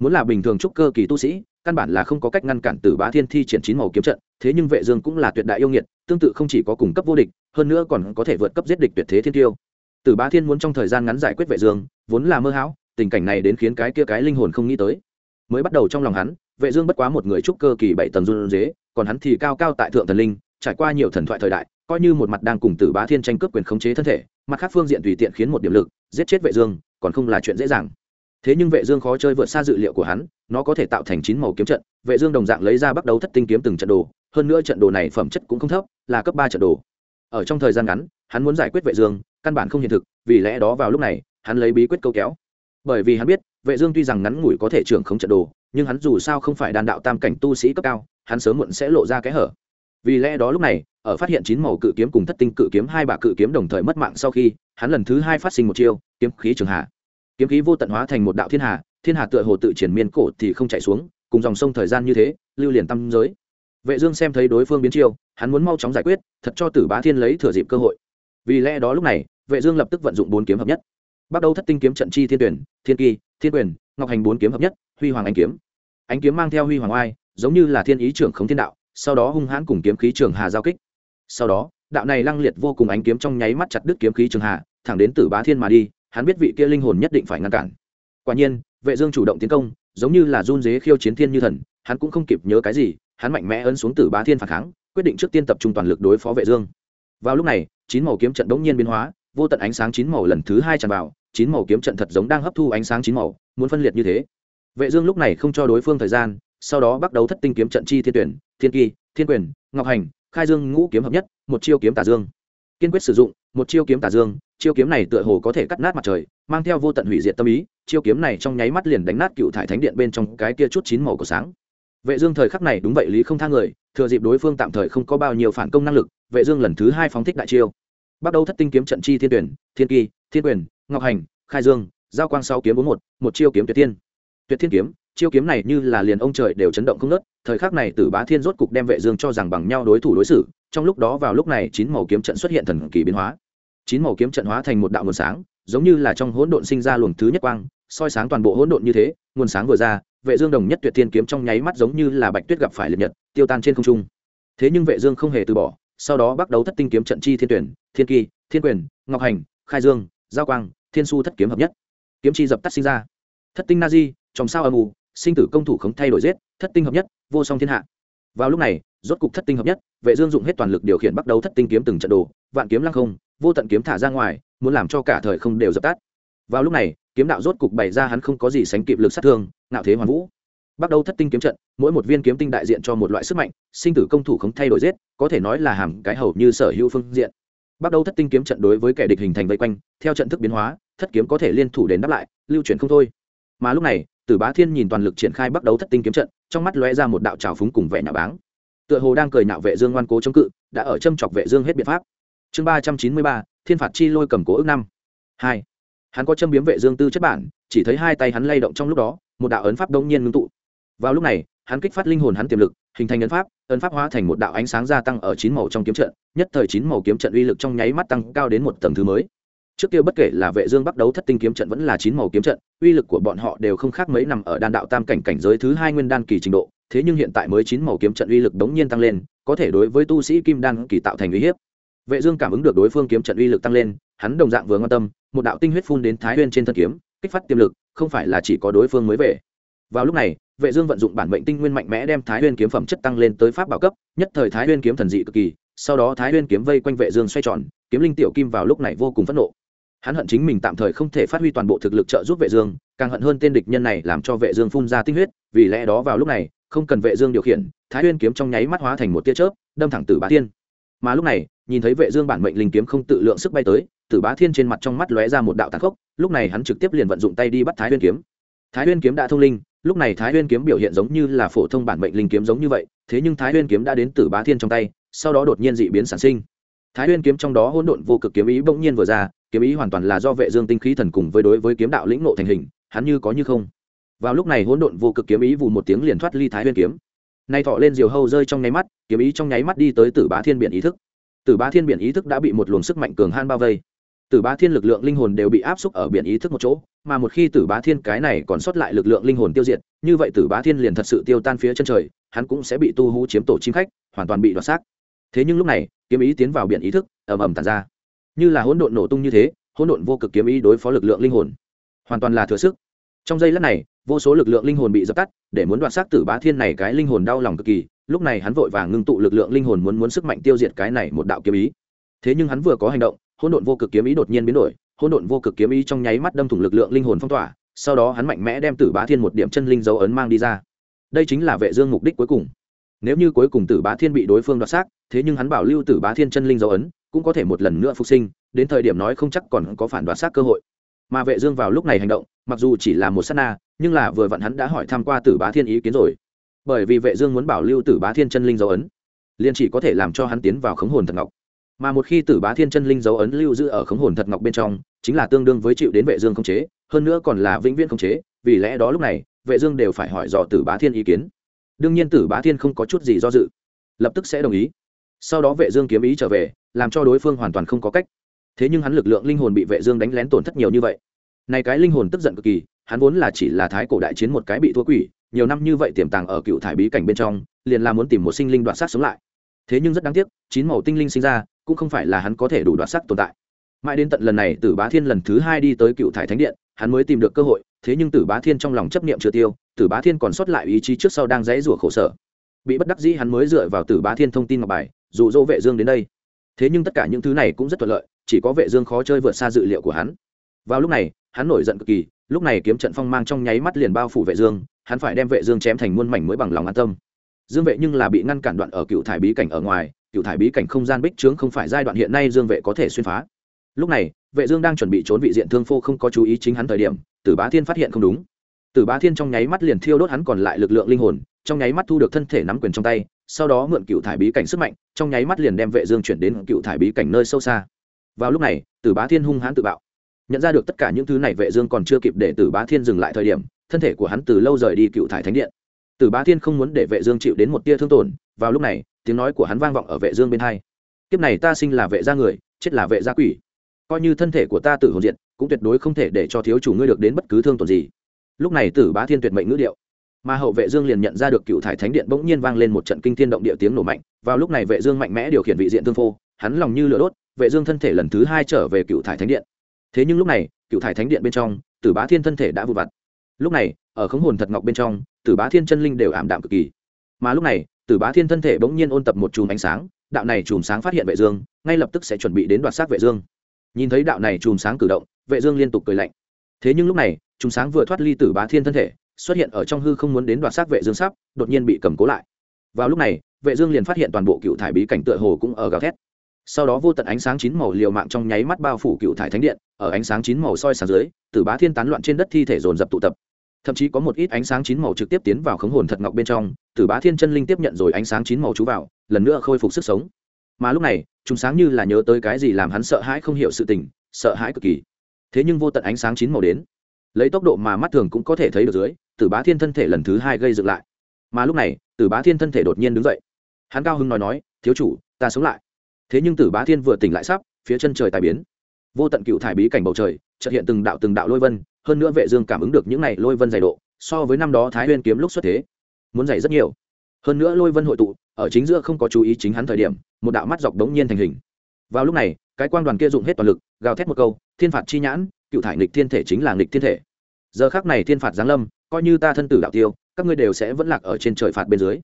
Muốn là bình thường trúc cơ kỳ tu sĩ, căn bản là không có cách ngăn cản tử bá thiên thi triển chín màu kiếm trận, thế nhưng vệ dương cũng là tuyệt đại yêu nghiệt, tương tự không chỉ có cùng cấp vô địch, hơn nữa còn có thể vượt cấp giết địch tuyệt thế thiên tiêu. Tử bá thiên muốn trong thời gian ngắn giải quyết vệ dương, vốn là mơ hão, tình cảnh này đến khiến cái kia cái linh hồn không nghĩ tới. Mới bắt đầu trong lòng hắn, vệ dương bất quá một người trúc cơ kỳ bảy tầng run rế, còn hắn thì cao cao tại thượng thần linh, trải qua nhiều thần thoại thời đại coi như một mặt đang cùng tử bá thiên tranh cướp quyền khống chế thân thể, mặt khác phương diện tùy tiện khiến một điểm lực, giết chết vệ dương, còn không là chuyện dễ dàng. Thế nhưng vệ dương khó chơi vượt xa dự liệu của hắn, nó có thể tạo thành chín màu kiếm trận, vệ dương đồng dạng lấy ra bắt đầu thất tinh kiếm từng trận đồ, hơn nữa trận đồ này phẩm chất cũng không thấp, là cấp ba trận đồ. Ở trong thời gian ngắn, hắn muốn giải quyết vệ dương, căn bản không hiện thực, vì lẽ đó vào lúc này, hắn lấy bí quyết câu kéo. Bởi vì hắn biết, vệ dương tuy rằng ngắn ngủi có thể trưởng không trận đồ, nhưng hắn dù sao không phải đàn đạo tam cảnh tu sĩ cấp cao, hắn sớm muộn sẽ lộ ra cái hở vì lẽ đó lúc này, ở phát hiện chín màu cự kiếm cùng thất tinh cự kiếm hai bà cự kiếm đồng thời mất mạng sau khi, hắn lần thứ hai phát sinh một chiêu, kiếm khí trường hạ. Kiếm khí vô tận hóa thành một đạo thiên hà thiên hà tựa hồ tự triển miên cổ thì không chạy xuống, cùng dòng sông thời gian như thế, lưu liền tâm giới. Vệ dương xem thấy đối phương biến chiêu, hắn muốn mau chóng giải quyết, thật cho tử bá thiên lấy thừa dịp cơ hội. Vì lẽ đó lúc này, vệ dương lập tức vận dụng bốn kiếm hợp nhất. Bắt đầu thất tinh kiếm trận chi thiên tuyển, thiên kỳ, thiên quyền, ngọc hành bốn kiếm hợp nhất, huy hoàng ánh kiếm. Ánh kiếm mang theo huy hoàng oai, giống như là thiên ý trưởng khống thiên đạo sau đó hung hãn cùng kiếm khí trường hà giao kích. Sau đó, đạo này lăng liệt vô cùng ánh kiếm trong nháy mắt chặt đứt kiếm khí trường hà, thẳng đến tử bá thiên mà đi, hắn biết vị kia linh hồn nhất định phải ngăn cản. Quả nhiên, vệ dương chủ động tiến công, giống như là run dế khiêu chiến thiên như thần, hắn cũng không kịp nhớ cái gì, hắn mạnh mẽ ấn xuống tử bá thiên phản kháng, quyết định trước tiên tập trung toàn lực đối phó vệ dương. Vào lúc này, chín màu kiếm trận đống nhiên biến hóa, vô tận ánh sáng chín màu lần thứ hai tràn vào, chín màu kiếm trận thật giống đang hấp thu ánh sáng chín màu, muốn phân liệt như thế. Vệ dương lúc này không cho đối phương thời gian sau đó bắt đầu thất tinh kiếm trận chi thiên tuyển, thiên kỳ, thiên quyền, ngọc hành, khai dương ngũ kiếm hợp nhất, một chiêu kiếm tả dương. Kiên quyết sử dụng, một chiêu kiếm tả dương, chiêu kiếm này tựa hồ có thể cắt nát mặt trời, mang theo vô tận hủy diệt tâm ý, chiêu kiếm này trong nháy mắt liền đánh nát cựu thải thánh điện bên trong cái kia chút chín màu của sáng. Vệ dương thời khắc này đúng vậy lý không tha người, thừa dịp đối phương tạm thời không có bao nhiêu phản công năng lực, vệ dương lần thứ hai phóng thích đại chiêu. Bắt đầu thất tinh kiếm trận chi thiên tuyển, thiên kỳ, thiên quyền, ngọc hành, khai dương, giao quang sáu kiếm bốn một một chiêu kiếm tuyệt thiên tuyệt thiên kiếm chiêu kiếm này như là liền ông trời đều chấn động không nớt, thời khắc này tử bá thiên rốt cục đem vệ dương cho rằng bằng nhau đối thủ đối xử, trong lúc đó vào lúc này chín màu kiếm trận xuất hiện thần kỳ biến hóa. Chín màu kiếm trận hóa thành một đạo nguồn sáng, giống như là trong hỗn độn sinh ra luồng thứ nhất quang, soi sáng toàn bộ hỗn độn như thế, nguồn sáng vừa ra, vệ dương đồng nhất tuyệt thiên kiếm trong nháy mắt giống như là bạch tuyết gặp phải liệt nhật, tiêu tan trên không trung. Thế nhưng vệ dương không hề từ bỏ, sau đó bắt đầu thất tinh kiếm trận chi thiên tuyển, thiên kỳ, thiên quyền, ngọc hành, khai dương, giao quang, thiên su thất kiếm hợp nhất. Kiếm chi dập tắt sinh ra. Thất tinh na di, trong sao âm u sinh tử công thủ không thay đổi giết, thất tinh hợp nhất, vô song thiên hạ. Vào lúc này, rốt cục thất tinh hợp nhất, vệ dương dụng hết toàn lực điều khiển bắt đầu thất tinh kiếm từng trận đồ, vạn kiếm lăng không, vô tận kiếm thả ra ngoài, muốn làm cho cả thời không đều dập tắt. Vào lúc này, kiếm đạo rốt cục bày ra hắn không có gì sánh kịp lực sát thương, ngạo thế hoàn vũ. Bắt đầu thất tinh kiếm trận, mỗi một viên kiếm tinh đại diện cho một loại sức mạnh, sinh tử công thủ không thay đổi giết, có thể nói là hàm cái hầu như sở hữu phương diện. Bắt đầu thất tinh kiếm trận đối với kẻ địch hình thành vây quanh, theo trận thức biến hóa, thất kiếm có thể liên thủ đến đáp lại, lưu chuyển không thôi. Mà lúc này tử bá thiên nhìn toàn lực triển khai bắt đầu thất tinh kiếm trận, trong mắt lóe ra một đạo trào phúng cùng vẻ nhà báng. Tựa hồ đang cười nạo vệ dương ngoan cố chống cự, đã ở châm chọc vệ dương hết biện pháp. Chương ba trăm chín mươi ba, thiên phạt chi lôi cầm cố ước năm. Hai. Hắn có châm biếm vệ dương tư chất bản, chỉ thấy hai tay hắn lay động trong lúc đó, một đạo ấn pháp đông nhiên ngưng tụ. Vào lúc này, hắn kích phát linh hồn hắn tiềm lực, hình thành ấn pháp ấn pháp hóa thành một đạo ánh sáng gia tăng ở chín màu trong kiếm trận, nhất thời chín màu kiếm trận uy lực trong nháy mắt tăng cao đến một tầng thứ mới trước kia bất kể là vệ dương bắt đấu thất tinh kiếm trận vẫn là chín màu kiếm trận, uy lực của bọn họ đều không khác mấy nằm ở đan đạo tam cảnh cảnh giới thứ hai nguyên đan kỳ trình độ, thế nhưng hiện tại mới chín màu kiếm trận uy lực đống nhiên tăng lên, có thể đối với tu sĩ kim đan kỳ tạo thành uy hiếp. Vệ dương cảm ứng được đối phương kiếm trận uy lực tăng lên, hắn đồng dạng vừa quan tâm, một đạo tinh huyết phun đến thái nguyên trên thân kiếm, kích phát tiềm lực, không phải là chỉ có đối phương mới về. Vào lúc này, vệ dương vận dụng bản mệnh tinh nguyên mạnh mẽ đem thái nguyên kiếm phẩm chất tăng lên tới pháp bảo cấp, nhất thời thái nguyên kiếm thần dị cực kỳ, sau đó thái nguyên kiếm vây quanh vệ dương xoay tròn, kiếm linh tiểu kim vào lúc này vô cùng phẫn nộ hắn hận chính mình tạm thời không thể phát huy toàn bộ thực lực trợ giúp vệ dương, càng hận hơn tên địch nhân này làm cho vệ dương phun ra tinh huyết, vì lẽ đó vào lúc này, không cần vệ dương điều khiển, thái nguyên kiếm trong nháy mắt hóa thành một tia chớp, đâm thẳng tử bá thiên. Mà lúc này, nhìn thấy vệ dương bản mệnh linh kiếm không tự lượng sức bay tới, tử bá thiên trên mặt trong mắt lóe ra một đạo tàn khốc, lúc này hắn trực tiếp liền vận dụng tay đi bắt thái nguyên kiếm. Thái nguyên kiếm đã thông linh, lúc này thái nguyên kiếm biểu hiện giống như là phổ thông bản mệnh linh kiếm giống như vậy, thế nhưng thái nguyên kiếm đã đến tử bá thiên trong tay, sau đó đột nhiên dị biến sản sinh. Thái nguyên kiếm trong đó hỗn độn vô cực kiếm ý bỗng nhiên vừa ra kiếm ý hoàn toàn là do vệ dương tinh khí thần cùng với đối với kiếm đạo lĩnh ngộ thành hình, hắn như có như không. Vào lúc này hỗn độn vô cực kiếm ý vù một tiếng liền thoát ly thái nguyên kiếm. Nay thọ lên diều hâu rơi trong nháy mắt, kiếm ý trong nháy mắt đi tới tử bá thiên biển ý thức. Tử bá thiên biển ý thức đã bị một luồng sức mạnh cường han bao vây. Tử bá thiên lực lượng linh hồn đều bị áp xúc ở biển ý thức một chỗ, mà một khi tử bá thiên cái này còn sót lại lực lượng linh hồn tiêu diệt, như vậy tử bá thiên liền thật sự tiêu tan phía chân trời, hắn cũng sẽ bị tu hú chiếm tổ chim khách, hoàn toàn bị đoạt xác. Thế nhưng lúc này, kiếm ý tiến vào biển ý thức, ầm ầm tản ra như là hỗn độn nổ tung như thế, hỗn độn vô cực kiếm ý đối phó lực lượng linh hồn. Hoàn toàn là thừa sức. Trong giây lát này, vô số lực lượng linh hồn bị dập tắt, để muốn đoạt xác tử bá thiên này cái linh hồn đau lòng cực kỳ, lúc này hắn vội vàng ngưng tụ lực lượng linh hồn muốn muốn sức mạnh tiêu diệt cái này một đạo kiếm ý. Thế nhưng hắn vừa có hành động, hỗn độn vô cực kiếm ý đột nhiên biến đổi, hỗn độn vô cực kiếm ý trong nháy mắt đâm thủng lực lượng linh hồn phong tỏa, sau đó hắn mạnh mẽ đem tử bá thiên một điểm chân linh dấu ấn mang đi ra. Đây chính là vệ dương mục đích cuối cùng nếu như cuối cùng tử bá thiên bị đối phương đoạt xác, thế nhưng hắn bảo lưu tử bá thiên chân linh dấu ấn, cũng có thể một lần nữa phục sinh, đến thời điểm nói không chắc còn có phản đoạt xác cơ hội. Mà vệ dương vào lúc này hành động, mặc dù chỉ là một sát na, nhưng là vừa vặn hắn đã hỏi tham qua tử bá thiên ý kiến rồi. Bởi vì vệ dương muốn bảo lưu tử bá thiên chân linh dấu ấn, liền chỉ có thể làm cho hắn tiến vào khống hồn thật ngọc. Mà một khi tử bá thiên chân linh dấu ấn lưu giữ ở khống hồn thật ngọc bên trong, chính là tương đương với chịu đến vệ dương không chế, hơn nữa còn là vĩnh viễn không chế, vì lẽ đó lúc này, vệ dương đều phải hỏi dò tử bá thiên ý kiến đương nhiên tử bá thiên không có chút gì do dự, lập tức sẽ đồng ý. Sau đó vệ dương kiếm ý trở về, làm cho đối phương hoàn toàn không có cách. Thế nhưng hắn lực lượng linh hồn bị vệ dương đánh lén tổn thất nhiều như vậy. Này cái linh hồn tức giận cực kỳ, hắn vốn là chỉ là thái cổ đại chiến một cái bị thua quỷ, nhiều năm như vậy tiềm tàng ở cựu thải bí cảnh bên trong, liền là muốn tìm một sinh linh đoạt sát sống lại. Thế nhưng rất đáng tiếc, chín màu tinh linh sinh ra, cũng không phải là hắn có thể đủ đoạt sát tồn tại. Mãi đến tận lần này tử bá thiên lần thứ hai đi tới cựu thải thánh điện hắn mới tìm được cơ hội, thế nhưng tử bá thiên trong lòng chấp niệm chưa tiêu, tử bá thiên còn sót lại ý chí trước sau đang dãy rủa khổ sở. Bị bất đắc dĩ hắn mới dựa vào tử bá thiên thông tin ngọc bài, dụ dỗ vệ dương đến đây. Thế nhưng tất cả những thứ này cũng rất thuận lợi, chỉ có vệ dương khó chơi vượt xa dự liệu của hắn. Vào lúc này, hắn nổi giận cực kỳ, lúc này kiếm trận phong mang trong nháy mắt liền bao phủ vệ dương, hắn phải đem vệ dương chém thành muôn mảnh mới bằng lòng an tâm. Dương vệ nhưng là bị ngăn cản đoạn ở cựu thải bí cảnh ở ngoài, cựu thải bí cảnh không gian bích trướng không phải giai đoạn hiện nay dương vệ có thể xuyên phá. Lúc này vệ dương đang chuẩn bị trốn vị diện thương phô không có chú ý chính hắn thời điểm, tử bá thiên phát hiện không đúng. Tử bá thiên trong nháy mắt liền thiêu đốt hắn còn lại lực lượng linh hồn, trong nháy mắt thu được thân thể nắm quyền trong tay, sau đó mượn cựu thải bí cảnh sức mạnh, trong nháy mắt liền đem vệ dương chuyển đến cựu thải bí cảnh nơi sâu xa. Vào lúc này, tử bá thiên hung hãn tự bạo. Nhận ra được tất cả những thứ này, vệ dương còn chưa kịp để tử bá thiên dừng lại thời điểm, thân thể của hắn từ lâu rời đi cựu thải thánh điện. Tử bá thiên không muốn để vệ dương chịu đến một tia thương tổn, vào lúc này, tiếng nói của hắn vang vọng ở vệ dương bên hai. Kiếp này ta sinh là vệ gia người, chết là vệ gia quỷ coi như thân thể của ta tử hồn diện cũng tuyệt đối không thể để cho thiếu chủ ngươi được đến bất cứ thương tổn gì. Lúc này tử bá thiên tuyệt mệnh ngữ điệu. Mà hậu vệ dương liền nhận ra được cựu thải thánh điện bỗng nhiên vang lên một trận kinh thiên động địa tiếng nổ mạnh. Vào lúc này vệ dương mạnh mẽ điều khiển vị diện tương phô, hắn lòng như lửa đốt, vệ dương thân thể lần thứ hai trở về cựu thải thánh điện. Thế nhưng lúc này, cựu thải thánh điện bên trong, tử bá thiên thân thể đã vụt vặt. Lúc này, ở khống hồn thật ngọc bên trong, tử bá thiên chân linh đều ảm đạm cực kỳ. Mà lúc này, tử bá thiên thân thể bỗng nhiên ôn tập một chùm ánh sáng, đạo này chùm sáng phát hiện vệ dương, ngay lập tức sẽ chuẩn bị đến đoạt xác vệ dương nhìn thấy đạo này chùm sáng cử động, vệ dương liên tục cười lạnh. Thế nhưng lúc này, chùm sáng vừa thoát ly tử bá thiên thân thể, xuất hiện ở trong hư không muốn đến đoạt xác vệ dương sắp, đột nhiên bị cầm cố lại. Vào lúc này, vệ dương liền phát hiện toàn bộ cựu thải bí cảnh tựa hồ cũng ở gào thét. Sau đó vô tận ánh sáng chín màu liều mạng trong nháy mắt bao phủ cựu thải thánh điện, ở ánh sáng chín màu soi sáng dưới, tử bá thiên tán loạn trên đất thi thể dồn dập tụ tập. Thậm chí có một ít ánh sáng chín màu trực tiếp tiến vào khống hồn thật ngọc bên trong, tử bá thiên chân linh tiếp nhận rồi ánh sáng chín màu chú vào, lần nữa khôi phục sức sống mà lúc này chúng sáng như là nhớ tới cái gì làm hắn sợ hãi không hiểu sự tình, sợ hãi cực kỳ. Thế nhưng vô tận ánh sáng chín màu đến, lấy tốc độ mà mắt thường cũng có thể thấy được dưới, tử bá thiên thân thể lần thứ hai gây dựng lại. Mà lúc này, tử bá thiên thân thể đột nhiên đứng dậy. Hắn cao hưng nói nói, thiếu chủ, ta sống lại. Thế nhưng tử bá thiên vừa tỉnh lại sắp, phía chân trời tài biến. Vô tận cựu thải bí cảnh bầu trời, chợt hiện từng đạo từng đạo lôi vân, hơn nữa vệ dương cảm ứng được những này lôi vân dày độ, so với năm đó thái nguyên kiếm lúc xuất thế, muốn dày rất nhiều hơn nữa lôi vân hội tụ, ở chính giữa không có chú ý chính hắn thời điểm, một đạo mắt dọc đống nhiên thành hình. Vào lúc này, cái quan đoàn kia dụng hết toàn lực, gào thét một câu, thiên phạt chi nhãn, cựu thải nghịch thiên thể chính là nghịch thiên thể. Giờ khác này thiên phạt giáng lâm, coi như ta thân tử đạo tiêu, các ngươi đều sẽ vẫn lạc ở trên trời phạt bên dưới.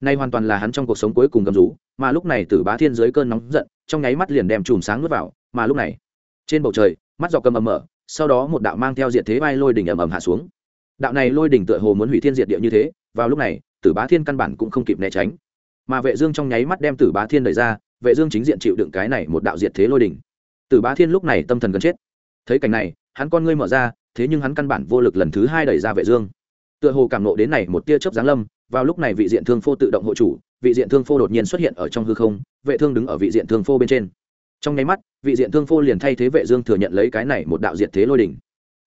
Nay hoàn toàn là hắn trong cuộc sống cuối cùng gầm rú, mà lúc này tử bá thiên dưới cơn nóng giận, trong nháy mắt liền đem chùm sáng nuốt vào, mà lúc này, trên bầu trời, mắt dọc cầm ầm mở, sau đó một đạo mang theo diện thế vai lôi đỉnh ầm ầm hạ xuống. Đạo này lôi đỉnh tựa hồ muốn hủy thiên diệt địa như thế, vào lúc này tử bá thiên căn bản cũng không kịp né tránh. Mà vệ dương trong nháy mắt đem tử bá thiên đẩy ra, vệ dương chính diện chịu đựng cái này một đạo diệt thế lôi đỉnh. Tử bá thiên lúc này tâm thần gần chết. Thấy cảnh này, hắn con ngươi mở ra, thế nhưng hắn căn bản vô lực lần thứ hai đẩy ra vệ dương. Tựa hồ cảm nộ đến này một tia chớp giáng lâm, vào lúc này vị diện thương phô tự động hộ chủ, vị diện thương phô đột nhiên xuất hiện ở trong hư không, vệ thương đứng ở vị diện thương phô bên trên. Trong nháy mắt, vị diện thương phô liền thay thế vệ dương thừa nhận lấy cái này một đạo diệt thế lôi đỉnh.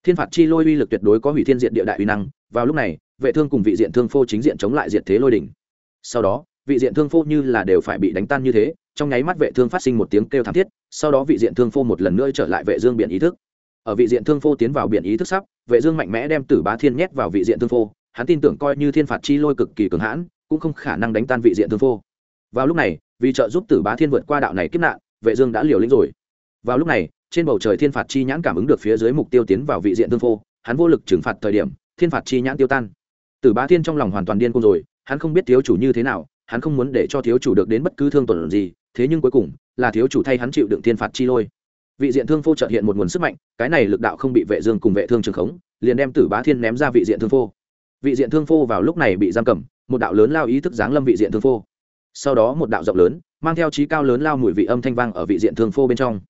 Thiên phạt chi lôi uy lực tuyệt đối có hủy thiên diện địa đại uy năng, vào lúc này vệ thương cùng vị diện thương phô chính diện chống lại diệt thế lôi đỉnh. Sau đó, vị diện thương phô như là đều phải bị đánh tan như thế, trong nháy mắt vệ thương phát sinh một tiếng kêu thảm thiết, sau đó vị diện thương phô một lần nữa trở lại vệ dương biển ý thức. Ở vị diện thương phô tiến vào biển ý thức sắp, vệ dương mạnh mẽ đem tử bá thiên nhét vào vị diện thương phô, hắn tin tưởng coi như thiên phạt chi lôi cực kỳ cường hãn, cũng không khả năng đánh tan vị diện thương phô. Vào lúc này, vì trợ giúp tử bá thiên vượt qua đạo này kiếp nạn, vệ dương đã liều lĩnh rồi. Vào lúc này, trên bầu trời thiên phạt chi nhãn cảm ứng được phía dưới mục tiêu tiến vào vị diện thương phô, hắn vô lực trừng phạt thời điểm, thiên phạt chi nhãn tiêu tan tử bá thiên trong lòng hoàn toàn điên cuồng rồi, hắn không biết thiếu chủ như thế nào, hắn không muốn để cho thiếu chủ được đến bất cứ thương tổn gì, thế nhưng cuối cùng là thiếu chủ thay hắn chịu đựng thiên phạt chi lôi. Vị diện thương phô chợt hiện một nguồn sức mạnh, cái này lực đạo không bị vệ dương cùng vệ thương trường khống, liền đem tử bá thiên ném ra vị diện thương phô. Vị diện thương phô vào lúc này bị giam cầm, một đạo lớn lao ý thức giáng lâm vị diện thương phô. Sau đó một đạo rộng lớn, mang theo trí cao lớn lao mùi vị âm thanh vang ở vị diện thương phô bên trong.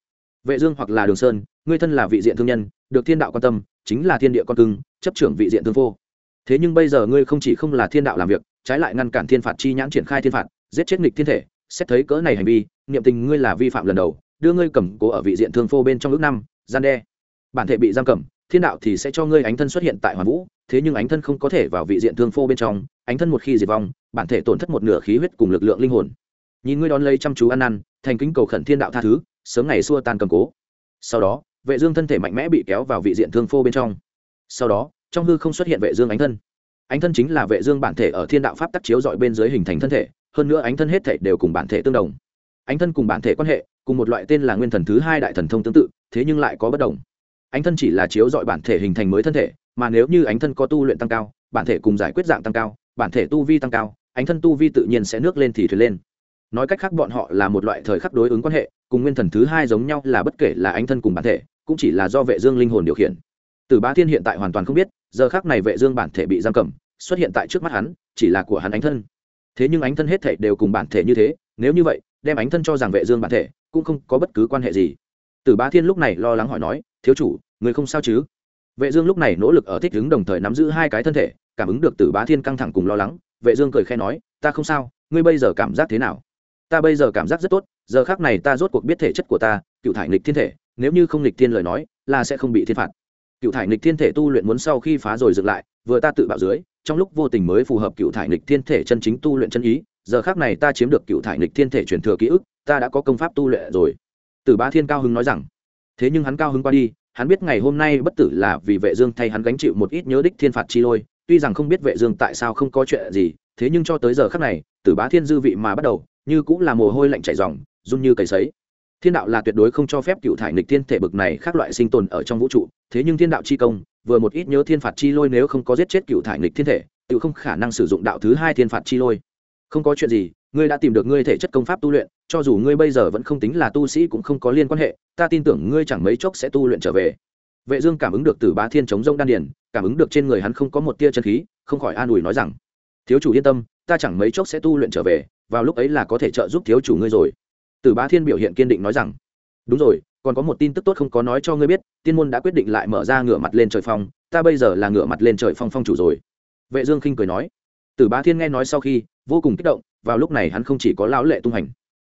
Vệ dương hoặc là đường sơn, ngươi thân là vị diện thương nhân, được thiên đạo quan tâm, chính là thiên địa con cưng, chấp trưởng vị diện thương phô thế nhưng bây giờ ngươi không chỉ không là thiên đạo làm việc, trái lại ngăn cản thiên phạt chi nhãn triển khai thiên phạt, giết chết nghịch thiên thể, xét thấy cỡ này hành vi, niệm tình ngươi là vi phạm lần đầu, đưa ngươi cầm cố ở vị diện thương phô bên trong ước năm, gian đe. Bản thể bị giam cầm, thiên đạo thì sẽ cho ngươi ánh thân xuất hiện tại hoàn vũ, thế nhưng ánh thân không có thể vào vị diện thương phô bên trong, ánh thân một khi diệt vong, bản thể tổn thất một nửa khí huyết cùng lực lượng linh hồn. Nhìn ngươi đón lấy chăm chú ăn năn, thành kính cầu khẩn thiên đạo tha thứ, sớm ngày xua tan cầm cố. Sau đó, vệ dương thân thể mạnh mẽ bị kéo vào vị diện thương phô bên trong. Sau đó trong hư không xuất hiện vệ dương ánh thân. Ánh thân chính là vệ dương bản thể ở thiên đạo pháp tắc chiếu dọi bên dưới hình thành thân thể, hơn nữa ánh thân hết thể đều cùng bản thể tương đồng. Ánh thân cùng bản thể quan hệ, cùng một loại tên là nguyên thần thứ hai đại thần thông tương tự, thế nhưng lại có bất đồng. Ánh thân chỉ là chiếu dọi bản thể hình thành mới thân thể, mà nếu như ánh thân có tu luyện tăng cao, bản thể cùng giải quyết dạng tăng cao, bản thể tu vi tăng cao, ánh thân tu vi tự nhiên sẽ nước lên thì thuyền lên. Nói cách khác bọn họ là một loại thời khắc đối ứng quan hệ, cùng nguyên thần thứ hai giống nhau là bất kể là ánh thân cùng bản thể, cũng chỉ là do vệ dương linh hồn điều khiển. Từ bá thiên hiện tại hoàn toàn không biết giờ khắc này vệ dương bản thể bị giam cầm, xuất hiện tại trước mắt hắn, chỉ là của hắn ánh thân. Thế nhưng ánh thân hết thể đều cùng bản thể như thế, nếu như vậy, đem ánh thân cho rằng vệ dương bản thể, cũng không có bất cứ quan hệ gì. Tử bá thiên lúc này lo lắng hỏi nói, thiếu chủ, người không sao chứ? Vệ dương lúc này nỗ lực ở thích ứng đồng thời nắm giữ hai cái thân thể, cảm ứng được tử bá thiên căng thẳng cùng lo lắng, vệ dương cười khẽ nói, ta không sao, ngươi bây giờ cảm giác thế nào? Ta bây giờ cảm giác rất tốt, giờ khắc này ta rốt cuộc biết thể chất của ta, cựu thải nghịch thiên thể, nếu như không nghịch thiên lời nói, là sẽ không bị thiên phạt cựu thải Nịch thiên thể tu luyện muốn sau khi phá rồi dựng lại, vừa ta tự bạo dưới, trong lúc vô tình mới phù hợp cựu thải Nịch thiên thể chân chính tu luyện chân ý, giờ khác này ta chiếm được cựu thải Nịch thiên thể truyền thừa ký ức, ta đã có công pháp tu luyện rồi. Tử bá thiên cao hứng nói rằng, thế nhưng hắn cao hứng qua đi, hắn biết ngày hôm nay bất tử là vì vệ dương thay hắn gánh chịu một ít nhớ đích thiên phạt chi lôi, tuy rằng không biết vệ dương tại sao không có chuyện gì, thế nhưng cho tới giờ khắc này, tử bá thiên dư vị mà bắt đầu, như cũng là mồ hôi lạnh chảy ròng, run như cầy sấy thiên đạo là tuyệt đối không cho phép cựu thải nghịch thiên thể bực này khác loại sinh tồn ở trong vũ trụ, thế nhưng thiên đạo chi công, vừa một ít nhớ thiên phạt chi lôi nếu không có giết chết cựu thải nghịch thiên thể, tự không khả năng sử dụng đạo thứ hai thiên phạt chi lôi. Không có chuyện gì, ngươi đã tìm được ngươi thể chất công pháp tu luyện, cho dù ngươi bây giờ vẫn không tính là tu sĩ cũng không có liên quan hệ, ta tin tưởng ngươi chẳng mấy chốc sẽ tu luyện trở về. Vệ dương cảm ứng được từ bá thiên chống rông đan điền, cảm ứng được trên người hắn không có một tia chân khí, không khỏi an ủi nói rằng, thiếu chủ yên tâm, ta chẳng mấy chốc sẽ tu luyện trở về, vào lúc ấy là có thể trợ giúp thiếu chủ ngươi rồi. Tử bá thiên biểu hiện kiên định nói rằng, đúng rồi, còn có một tin tức tốt không có nói cho ngươi biết, tiên môn đã quyết định lại mở ra ngửa mặt lên trời phong, ta bây giờ là ngửa mặt lên trời phong phong chủ rồi. Vệ dương khinh cười nói. Tử bá thiên nghe nói sau khi, vô cùng kích động, vào lúc này hắn không chỉ có lão lệ tung hành.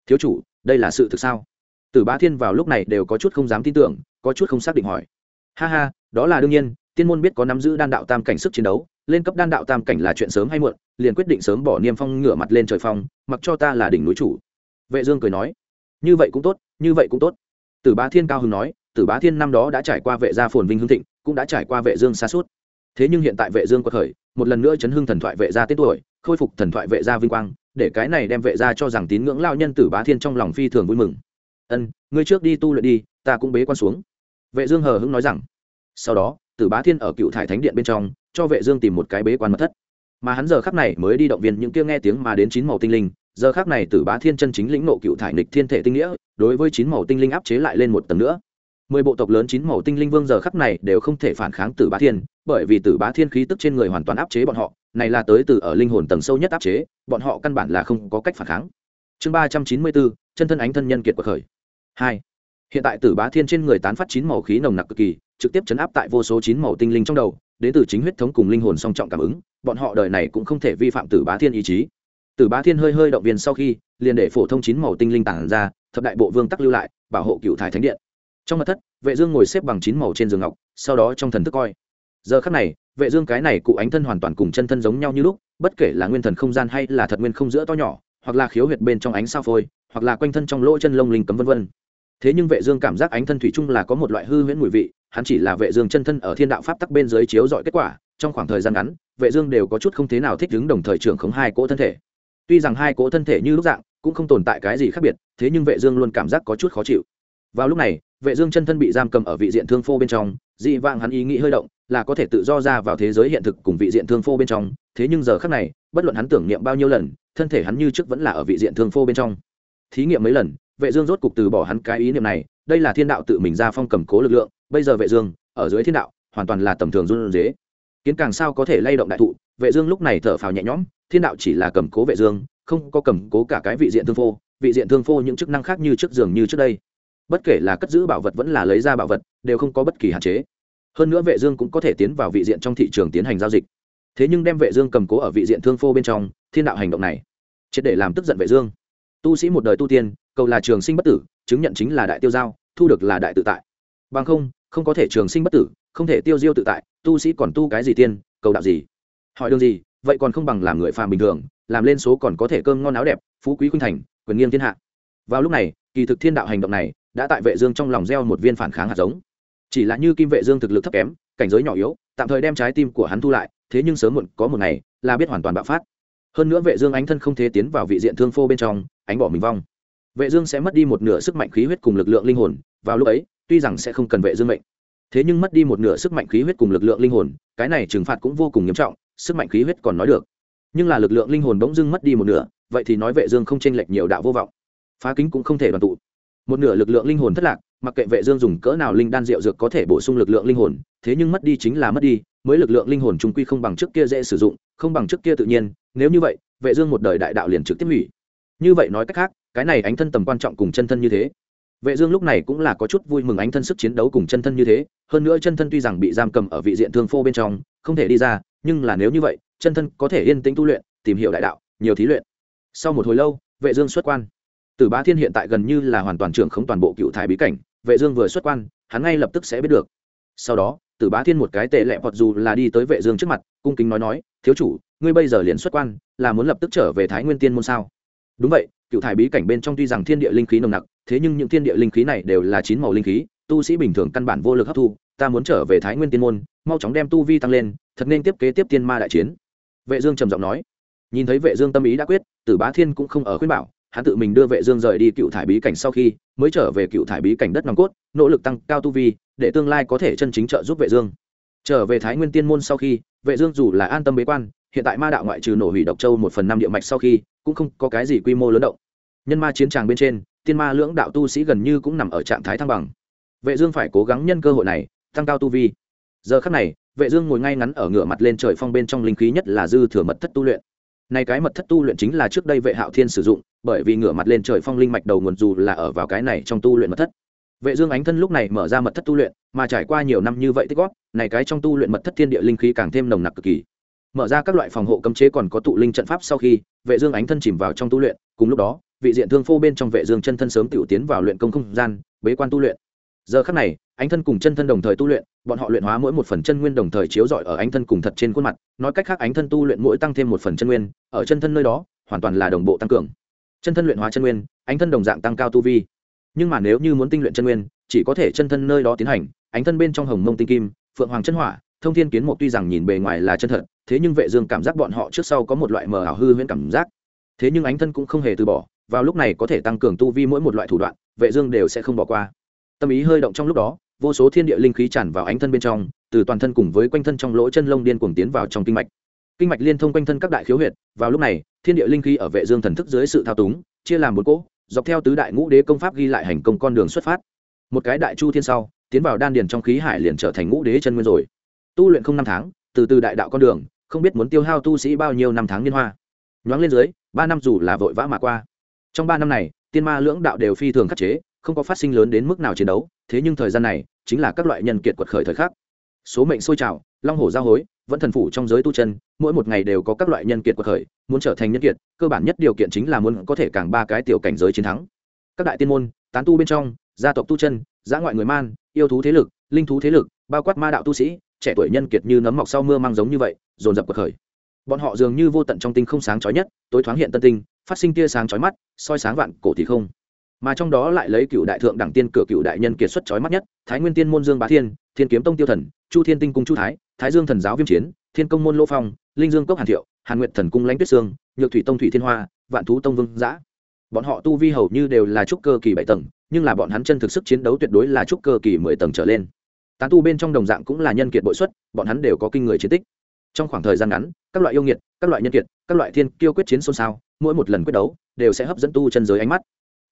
Thiếu chủ, đây là sự thực sao? Tử bá thiên vào lúc này đều có chút không dám tin tưởng, có chút không xác định hỏi. Ha ha, đó là đương nhiên, tiên môn biết có nắm giữ đan đạo tam cảnh sức chiến đấu, lên cấp đan đạo tam cảnh là chuyện sớm hay muộn, liền quyết định sớm bỏ niêm phong ngửa mặt lên trời phong, mặc cho ta là đỉnh núi chủ vệ dương cười nói, như vậy cũng tốt, như vậy cũng tốt. Tử bá thiên cao hứng nói, tử bá thiên năm đó đã trải qua vệ gia phồn vinh hưng thịnh, cũng đã trải qua vệ dương xa suốt thế nhưng hiện tại vệ dương quật khởi, một lần nữa chấn hưng thần thoại vệ gia tết tuổi, khôi phục thần thoại vệ gia vinh quang, để cái này đem vệ gia cho rằng tín ngưỡng lao nhân tử bá thiên trong lòng phi thường vui mừng. Ân, ngươi trước đi tu luyện đi, ta cũng bế quan xuống. Vệ dương hờ hững nói rằng. Sau đó, tử bá thiên ở cựu thải thánh điện bên trong, cho vệ dương tìm một cái bế quan mật thất. Mà hắn giờ khắc này mới đi động viên những kia nghe tiếng mà đến chín màu tinh linh giờ khắc này tử bá thiên chân chính lĩnh nộ cựu thải nịch thiên thể tinh nghĩa, đối với chín màu tinh linh áp chế lại lên một tầng nữa. Mười bộ tộc lớn chín màu tinh linh vương giờ khắc này đều không thể phản kháng tử bá thiên, bởi vì tử bá thiên khí tức trên người hoàn toàn áp chế bọn họ, này là tới từ ở linh hồn tầng sâu nhất áp chế, bọn họ căn bản là không có cách phản kháng. Chương ba trăm chín mươi bốn, chân thân ánh thân nhân kiệt của khởi. Hai, hiện tại tử bá thiên trên người tán phát chín màu khí nồng nặc cực kỳ, trực tiếp chấn áp tại vô số chín màu tinh linh trong đầu, đến từ chính huyết thống cùng linh hồn song trọng cảm ứng, bọn họ đời này cũng không thể vi phạm tử bá thiên ý chí từ bá thiên hơi hơi động viên sau khi, liền để phổ thông chín màu tinh linh tản ra, thập đại bộ vương tắc lưu lại, bảo hộ cựu thải thánh điện. Trong mặt thất, vệ dương ngồi xếp bằng chín màu trên giường ngọc, sau đó trong thần thức coi. Giờ khắc này, vệ dương cái này cụ ánh thân hoàn toàn cùng chân thân giống nhau như lúc, bất kể là nguyên thần không gian hay là thật nguyên không giữa to nhỏ, hoặc là khiếu huyệt bên trong ánh sao phôi, hoặc là quanh thân trong lỗ chân lông linh cấm vân vân. Thế nhưng vệ dương cảm giác ánh thân thủy chung là có một loại hư huyễn mùi vị, hắn chỉ là vệ dương chân thân ở thiên đạo pháp tắc bên dưới chiếu dọi kết quả, trong khoảng thời gian ngắn, vệ dương đều có chút không thế nào thích ứng đồng thời trưởng khống hai cỗ thân thể tuy rằng hai cỗ thân thể như lúc dạng, cũng không tồn tại cái gì khác biệt, thế nhưng vệ dương luôn cảm giác có chút khó chịu. Vào lúc này, vệ dương chân thân bị giam cầm ở vị diện thương phô bên trong, dị vãng hắn ý nghĩ hơi động, là có thể tự do ra vào thế giới hiện thực cùng vị diện thương phô bên trong, thế nhưng giờ khắc này, bất luận hắn tưởng niệm bao nhiêu lần, thân thể hắn như trước vẫn là ở vị diện thương phô bên trong. Thí nghiệm mấy lần, vệ dương rốt cục từ bỏ hắn cái ý niệm này, đây là thiên đạo tự mình ra phong cầm cố lực lượng, bây giờ vệ dương, ở dưới thiên đạo, hoàn toàn là tầm thường run rế. Kiến càng sao có thể lay động đại thụ, vệ dương lúc này thở phào nhẹ nhõm thiên đạo chỉ là cầm cố vệ dương, không có cầm cố cả cái vị diện thương phô, vị diện thương phô những chức năng khác như trước giường như trước đây. Bất kể là cất giữ bảo vật vẫn là lấy ra bảo vật, đều không có bất kỳ hạn chế. Hơn nữa vệ dương cũng có thể tiến vào vị diện trong thị trường tiến hành giao dịch. Thế nhưng đem vệ dương cầm cố ở vị diện thương phô bên trong, thiên đạo hành động này, triệt để làm tức giận vệ dương. Tu sĩ một đời tu tiên, cầu là trường sinh bất tử, chứng nhận chính là đại tiêu giao, thu được là đại tự tại. Bằng không không có thể trường sinh bất tử, không thể tiêu diêu tự tại, tu sĩ còn tu cái gì tiên, cầu đạo gì? Hỏi đường gì vậy còn không bằng làm người phàm bình thường, làm lên số còn có thể cơm ngon áo đẹp, phú quý khuynh thành, quyền nghiêng thiên hạ. Vào lúc này, kỳ thực thiên đạo hành động này đã tại vệ dương trong lòng gieo một viên phản kháng hạt giống. Chỉ là như kim vệ dương thực lực thấp kém, cảnh giới nhỏ yếu, tạm thời đem trái tim của hắn thu lại, thế nhưng sớm muộn có một ngày là biết hoàn toàn bạo phát. Hơn nữa vệ dương ánh thân không thể tiến vào vị diện thương phô bên trong, ánh bỏ mình vong. Vệ dương sẽ mất đi một nửa sức mạnh khí huyết cùng lực lượng linh hồn, vào lúc ấy, tuy rằng sẽ không cần vệ dương mệnh, thế nhưng mất đi một nửa sức mạnh khí huyết cùng lực lượng linh hồn, cái này trừng phạt cũng vô cùng nghiêm trọng sức mạnh khí huyết còn nói được. Nhưng là lực lượng linh hồn bỗng dưng mất đi một nửa, vậy thì nói vệ dương không chênh lệch nhiều đạo vô vọng. Phá kính cũng không thể đoàn tụ. Một nửa lực lượng linh hồn thất lạc, mặc kệ vệ dương dùng cỡ nào linh đan rượu dược có thể bổ sung lực lượng linh hồn, thế nhưng mất đi chính là mất đi, mới lực lượng linh hồn trung quy không bằng trước kia dễ sử dụng, không bằng trước kia tự nhiên, nếu như vậy, vệ dương một đời đại đạo liền trực tiếp hủy. Như vậy nói cách khác, cái này ánh thân tầm quan trọng cùng chân thân như thế. Vệ dương lúc này cũng là có chút vui mừng ánh thân sức chiến đấu cùng chân thân như thế, hơn nữa chân thân tuy rằng bị giam cầm ở vị diện thương phô bên trong không thể đi ra nhưng là nếu như vậy chân thân có thể yên tĩnh tu luyện tìm hiểu đại đạo nhiều thí luyện sau một hồi lâu vệ dương xuất quan Tử Bá Thiên hiện tại gần như là hoàn toàn trưởng không toàn bộ cựu thái bí cảnh, Vệ Dương vừa xuất quan, hắn ngay lập tức sẽ biết được. Sau đó, Tử Bá Thiên một cái tệ lệ hoặc dù là đi tới Vệ Dương trước mặt, cung kính nói nói, "Thiếu chủ, ngươi bây giờ liền xuất quan, là muốn lập tức trở về Thái Nguyên Tiên môn sao?" Đúng vậy, cựu thái bí cảnh bên trong tuy rằng thiên địa linh khí nồng nặc, thế nhưng những thiên địa linh khí này đều là chín màu linh khí, tu sĩ bình thường căn bản vô lực hấp thu, ta muốn trở về Thái Nguyên Tiên môn, mau chóng đem tu vi tăng lên, thật nên tiếp kế tiếp tiên ma đại chiến. Vệ Dương trầm giọng nói. Nhìn thấy Vệ Dương tâm ý đã quyết, Tử Bá Thiên cũng không ở khuyên bảo, hắn tự mình đưa vệ dương rời đi cựu thải bí cảnh sau khi mới trở về cựu thải bí cảnh đất nòng cốt nỗ lực tăng cao tu vi để tương lai có thể chân chính trợ giúp vệ dương trở về thái nguyên tiên môn sau khi vệ dương dù là an tâm bế quan hiện tại ma đạo ngoại trừ nổ hủy độc châu một phần năm địa mạch sau khi cũng không có cái gì quy mô lớn động nhân ma chiến tràng bên trên tiên ma lưỡng đạo tu sĩ gần như cũng nằm ở trạng thái thăng bằng vệ dương phải cố gắng nhân cơ hội này tăng cao tu vi. Giờ khắc này, vệ dương ngồi ngay ngắn ở ngửa mặt lên trời phong bên trong linh khí nhất là dư thừa mật thất tu luyện. Này cái mật thất tu luyện chính là trước đây vệ hạo thiên sử dụng, bởi vì ngửa mặt lên trời phong linh mạch đầu nguồn dù là ở vào cái này trong tu luyện mật thất. Vệ dương ánh thân lúc này mở ra mật thất tu luyện, mà trải qua nhiều năm như vậy tích góp, này cái trong tu luyện mật thất thiên địa linh khí càng thêm nồng nặc cực kỳ. Mở ra các loại phòng hộ cấm chế còn có tụ linh trận pháp sau khi, vệ dương ánh thân chìm vào trong tu luyện, cùng lúc đó, vị diện thương phô bên trong vệ dương chân thân sớm tiểu tiến vào luyện công không gian, bế quan tu luyện giờ khắc này, ánh thân cùng chân thân đồng thời tu luyện, bọn họ luyện hóa mỗi một phần chân nguyên đồng thời chiếu rọi ở ánh thân cùng thật trên khuôn mặt. Nói cách khác, ánh thân tu luyện mỗi tăng thêm một phần chân nguyên, ở chân thân nơi đó, hoàn toàn là đồng bộ tăng cường. Chân thân luyện hóa chân nguyên, ánh thân đồng dạng tăng cao tu vi. Nhưng mà nếu như muốn tinh luyện chân nguyên, chỉ có thể chân thân nơi đó tiến hành. Ánh thân bên trong hồng mông tinh kim, phượng hoàng chân hỏa, thông thiên kiến một tuy rằng nhìn bề ngoài là chân thật, thế nhưng vệ dương cảm giác bọn họ trước sau có một loại mờ ảo hư huyễn cảm giác. Thế nhưng ánh thân cũng không hề từ bỏ, vào lúc này có thể tăng cường tu vi mỗi một loại thủ đoạn, vệ dương đều sẽ không bỏ qua tâm ý hơi động trong lúc đó, vô số thiên địa linh khí tràn vào ánh thân bên trong, từ toàn thân cùng với quanh thân trong lỗ chân lông điên cuồng tiến vào trong kinh mạch. Kinh mạch liên thông quanh thân các đại khiếu huyệt, vào lúc này, thiên địa linh khí ở vệ dương thần thức dưới sự thao túng, chia làm bốn cỗ, dọc theo tứ đại ngũ đế công pháp ghi lại hành công con đường xuất phát. Một cái đại chu thiên sau, tiến vào đan điền trong khí hải liền trở thành ngũ đế chân nguyên rồi. Tu luyện không năm tháng, từ từ đại đạo con đường, không biết muốn tiêu hao tu sĩ bao nhiêu năm tháng niên hoa. Nhoáng lên dưới, ba năm dù là vội vã mà qua. Trong ba năm này, tiên ma lưỡng đạo đều phi thường khắc chế không có phát sinh lớn đến mức nào chiến đấu, thế nhưng thời gian này chính là các loại nhân kiệt quật khởi thời khắc. Số mệnh sôi trào, long hổ giao hối, vẫn thần phủ trong giới tu chân, mỗi một ngày đều có các loại nhân kiệt quật khởi, muốn trở thành nhân kiệt, cơ bản nhất điều kiện chính là muốn có thể càng ba cái tiểu cảnh giới chiến thắng. Các đại tiên môn, tán tu bên trong, gia tộc tu chân, giã ngoại người man, yêu thú thế lực, linh thú thế lực, bao quát ma đạo tu sĩ, trẻ tuổi nhân kiệt như nấm mọc sau mưa mang giống như vậy, dồn dập quật khởi. Bọn họ dường như vô tận trong tinh không sáng chói nhất, tối thoáng hiện tân tinh, phát sinh tia sáng chói mắt, soi sáng vạn cổ thì không mà trong đó lại lấy cựu đại thượng đẳng tiên cửa cựu đại nhân kiệt xuất chói mắt nhất, thái nguyên tiên môn dương bá thiên thiên kiếm tông tiêu thần, chu thiên tinh cung chu thái thái dương thần giáo viêm chiến, thiên công môn lô phong, linh dương cốc hàn thiệu, hàn nguyệt thần cung lãnh tuyết sương, nhược thủy tông thủy thiên hoa, vạn thú tông vương giã. Bọn họ tu vi hầu như đều là trúc cơ kỳ bảy tầng, nhưng là bọn hắn chân thực sức chiến đấu tuyệt đối là trúc cơ kỳ mười tầng trở lên. Tán tu bên trong đồng dạng cũng là nhân kiệt bội xuất, bọn hắn đều có kinh người chiến tích. Trong khoảng thời gian ngắn, các loại yêu nghiệt, các loại nhân kiệt, các loại thiên kiêu quyết chiến xôn xao, mỗi một lần quyết đấu, đều sẽ hấp dẫn tu chân giới ánh mắt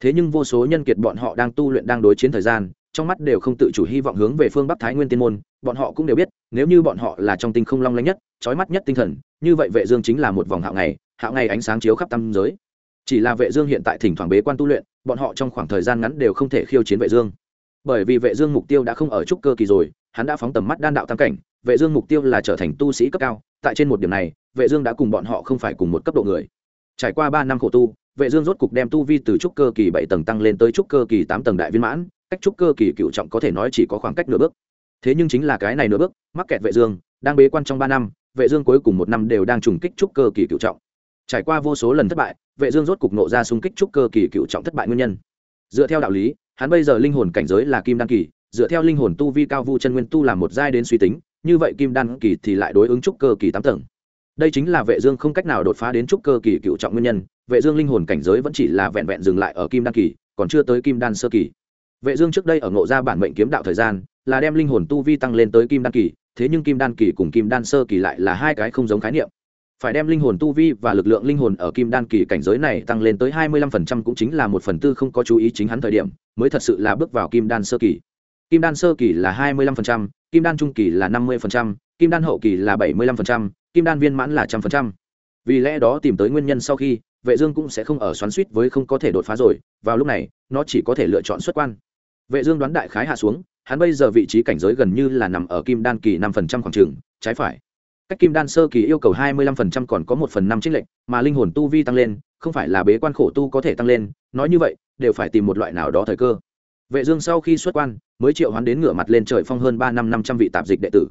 thế nhưng vô số nhân kiệt bọn họ đang tu luyện đang đối chiến thời gian, trong mắt đều không tự chủ hy vọng hướng về phương bắc thái nguyên tiên môn, bọn họ cũng đều biết, nếu như bọn họ là trong tinh không long lanh nhất trói mắt nhất tinh thần, như vậy vệ dương chính là một vòng hạo ngày hạo ngày ánh sáng chiếu khắp tam giới. Chỉ là vệ dương hiện tại thỉnh thoảng bế quan tu luyện, bọn họ trong khoảng thời gian ngắn đều không thể khiêu chiến vệ dương. Bởi vì vệ dương mục tiêu đã không ở trúc cơ kỳ rồi, hắn đã phóng tầm mắt đan đạo tam cảnh, vệ dương mục tiêu là trở thành tu sĩ cấp cao, tại trên một điểm này, vệ dương đã cùng bọn họ không phải cùng một cấp độ người. Trải qua ba năm khổ tu vệ dương rốt cục đem tu vi từ trúc cơ kỳ bảy tầng tăng lên tới trúc cơ kỳ tám tầng đại viên mãn, cách trúc cơ kỳ cựu trọng có thể nói chỉ có khoảng cách nửa bước. Thế nhưng chính là cái này nửa bước, mắc kẹt vệ dương, đang bế quan trong ba năm, vệ dương cuối cùng một năm đều đang trùng kích trúc cơ kỳ cựu trọng. Trải qua vô số lần thất bại, vệ dương rốt cục nộ ra xung kích trúc cơ kỳ cựu trọng thất bại nguyên nhân. Dựa theo đạo lý, hắn bây giờ linh hồn cảnh giới là kim đan kỳ, dựa theo linh hồn tu vi cao vu chân nguyên tu làm một giai đến suy tính, như vậy kim đan kỳ thì lại đối ứng trúc cơ kỳ tám tầng. Đây chính là vệ dương không cách nào đột phá đến trúc cơ kỳ cựu trọng nguyên nhân vệ dương linh hồn cảnh giới vẫn chỉ là vẹn vẹn dừng lại ở kim đan kỳ còn chưa tới kim đan sơ kỳ vệ dương trước đây ở ngộ ra bản mệnh kiếm đạo thời gian là đem linh hồn tu vi tăng lên tới kim đan kỳ thế nhưng kim đan kỳ cùng kim đan sơ kỳ lại là hai cái không giống khái niệm phải đem linh hồn tu vi và lực lượng linh hồn ở kim đan kỳ cảnh giới này tăng lên tới 25% cũng chính là một phần tư không có chú ý chính hắn thời điểm mới thật sự là bước vào kim đan sơ kỳ kim đan sơ kỳ là 25%, kim đan trung kỳ là 50%, kim đan hậu kỳ là 75%, kim đan viên mãn là 100%. vì lẽ đó tìm tới nguyên nhân sau khi vệ dương cũng sẽ không ở xoắn suýt với không có thể đột phá rồi, vào lúc này, nó chỉ có thể lựa chọn xuất quan. Vệ dương đoán đại khái hạ xuống, hắn bây giờ vị trí cảnh giới gần như là nằm ở kim đan kỳ 5% khoảng trường, trái phải. Cách kim đan sơ kỳ yêu cầu 25% còn có một phần năm trích lệnh mà linh hồn tu vi tăng lên, không phải là bế quan khổ tu có thể tăng lên, nói như vậy, đều phải tìm một loại nào đó thời cơ. Vệ dương sau khi xuất quan, mới triệu hoán đến ngửa mặt lên trời phong hơn ba năm năm trăm vị tạp dịch đệ tử.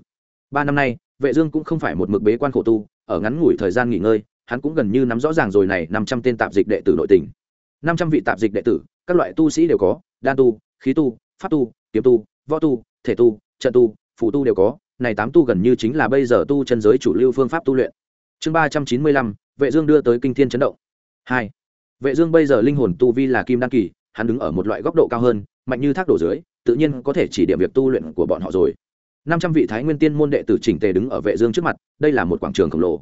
Ba năm nay, vệ dương cũng không phải một mực bế quan khổ tu, ở ngắn ngủi thời gian nghỉ ngơi hắn cũng gần như nắm rõ ràng rồi này năm trăm tên tạp dịch đệ tử nội tình. Năm trăm vị tạp dịch đệ tử, các loại tu sĩ đều có, đan tu, khí tu, pháp tu, kiếm tu, võ tu, thể tu, trận tu phụ tu đều có. Này tám tu gần như chính là bây giờ tu chân giới chủ lưu phương pháp tu luyện. Chương ba trăm chín mươi lăm, vệ dương đưa tới kinh thiên chấn động. Hai, vệ dương bây giờ linh hồn tu vi là kim đan kỳ, hắn đứng ở một loại góc độ cao hơn, mạnh như thác đổ dưới, tự nhiên có thể chỉ điểm việc tu luyện của bọn họ rồi. Năm trăm vị thái nguyên tiên môn đệ tử chỉnh tề đứng ở vệ dương trước mặt, đây là một quảng trường khổng lồ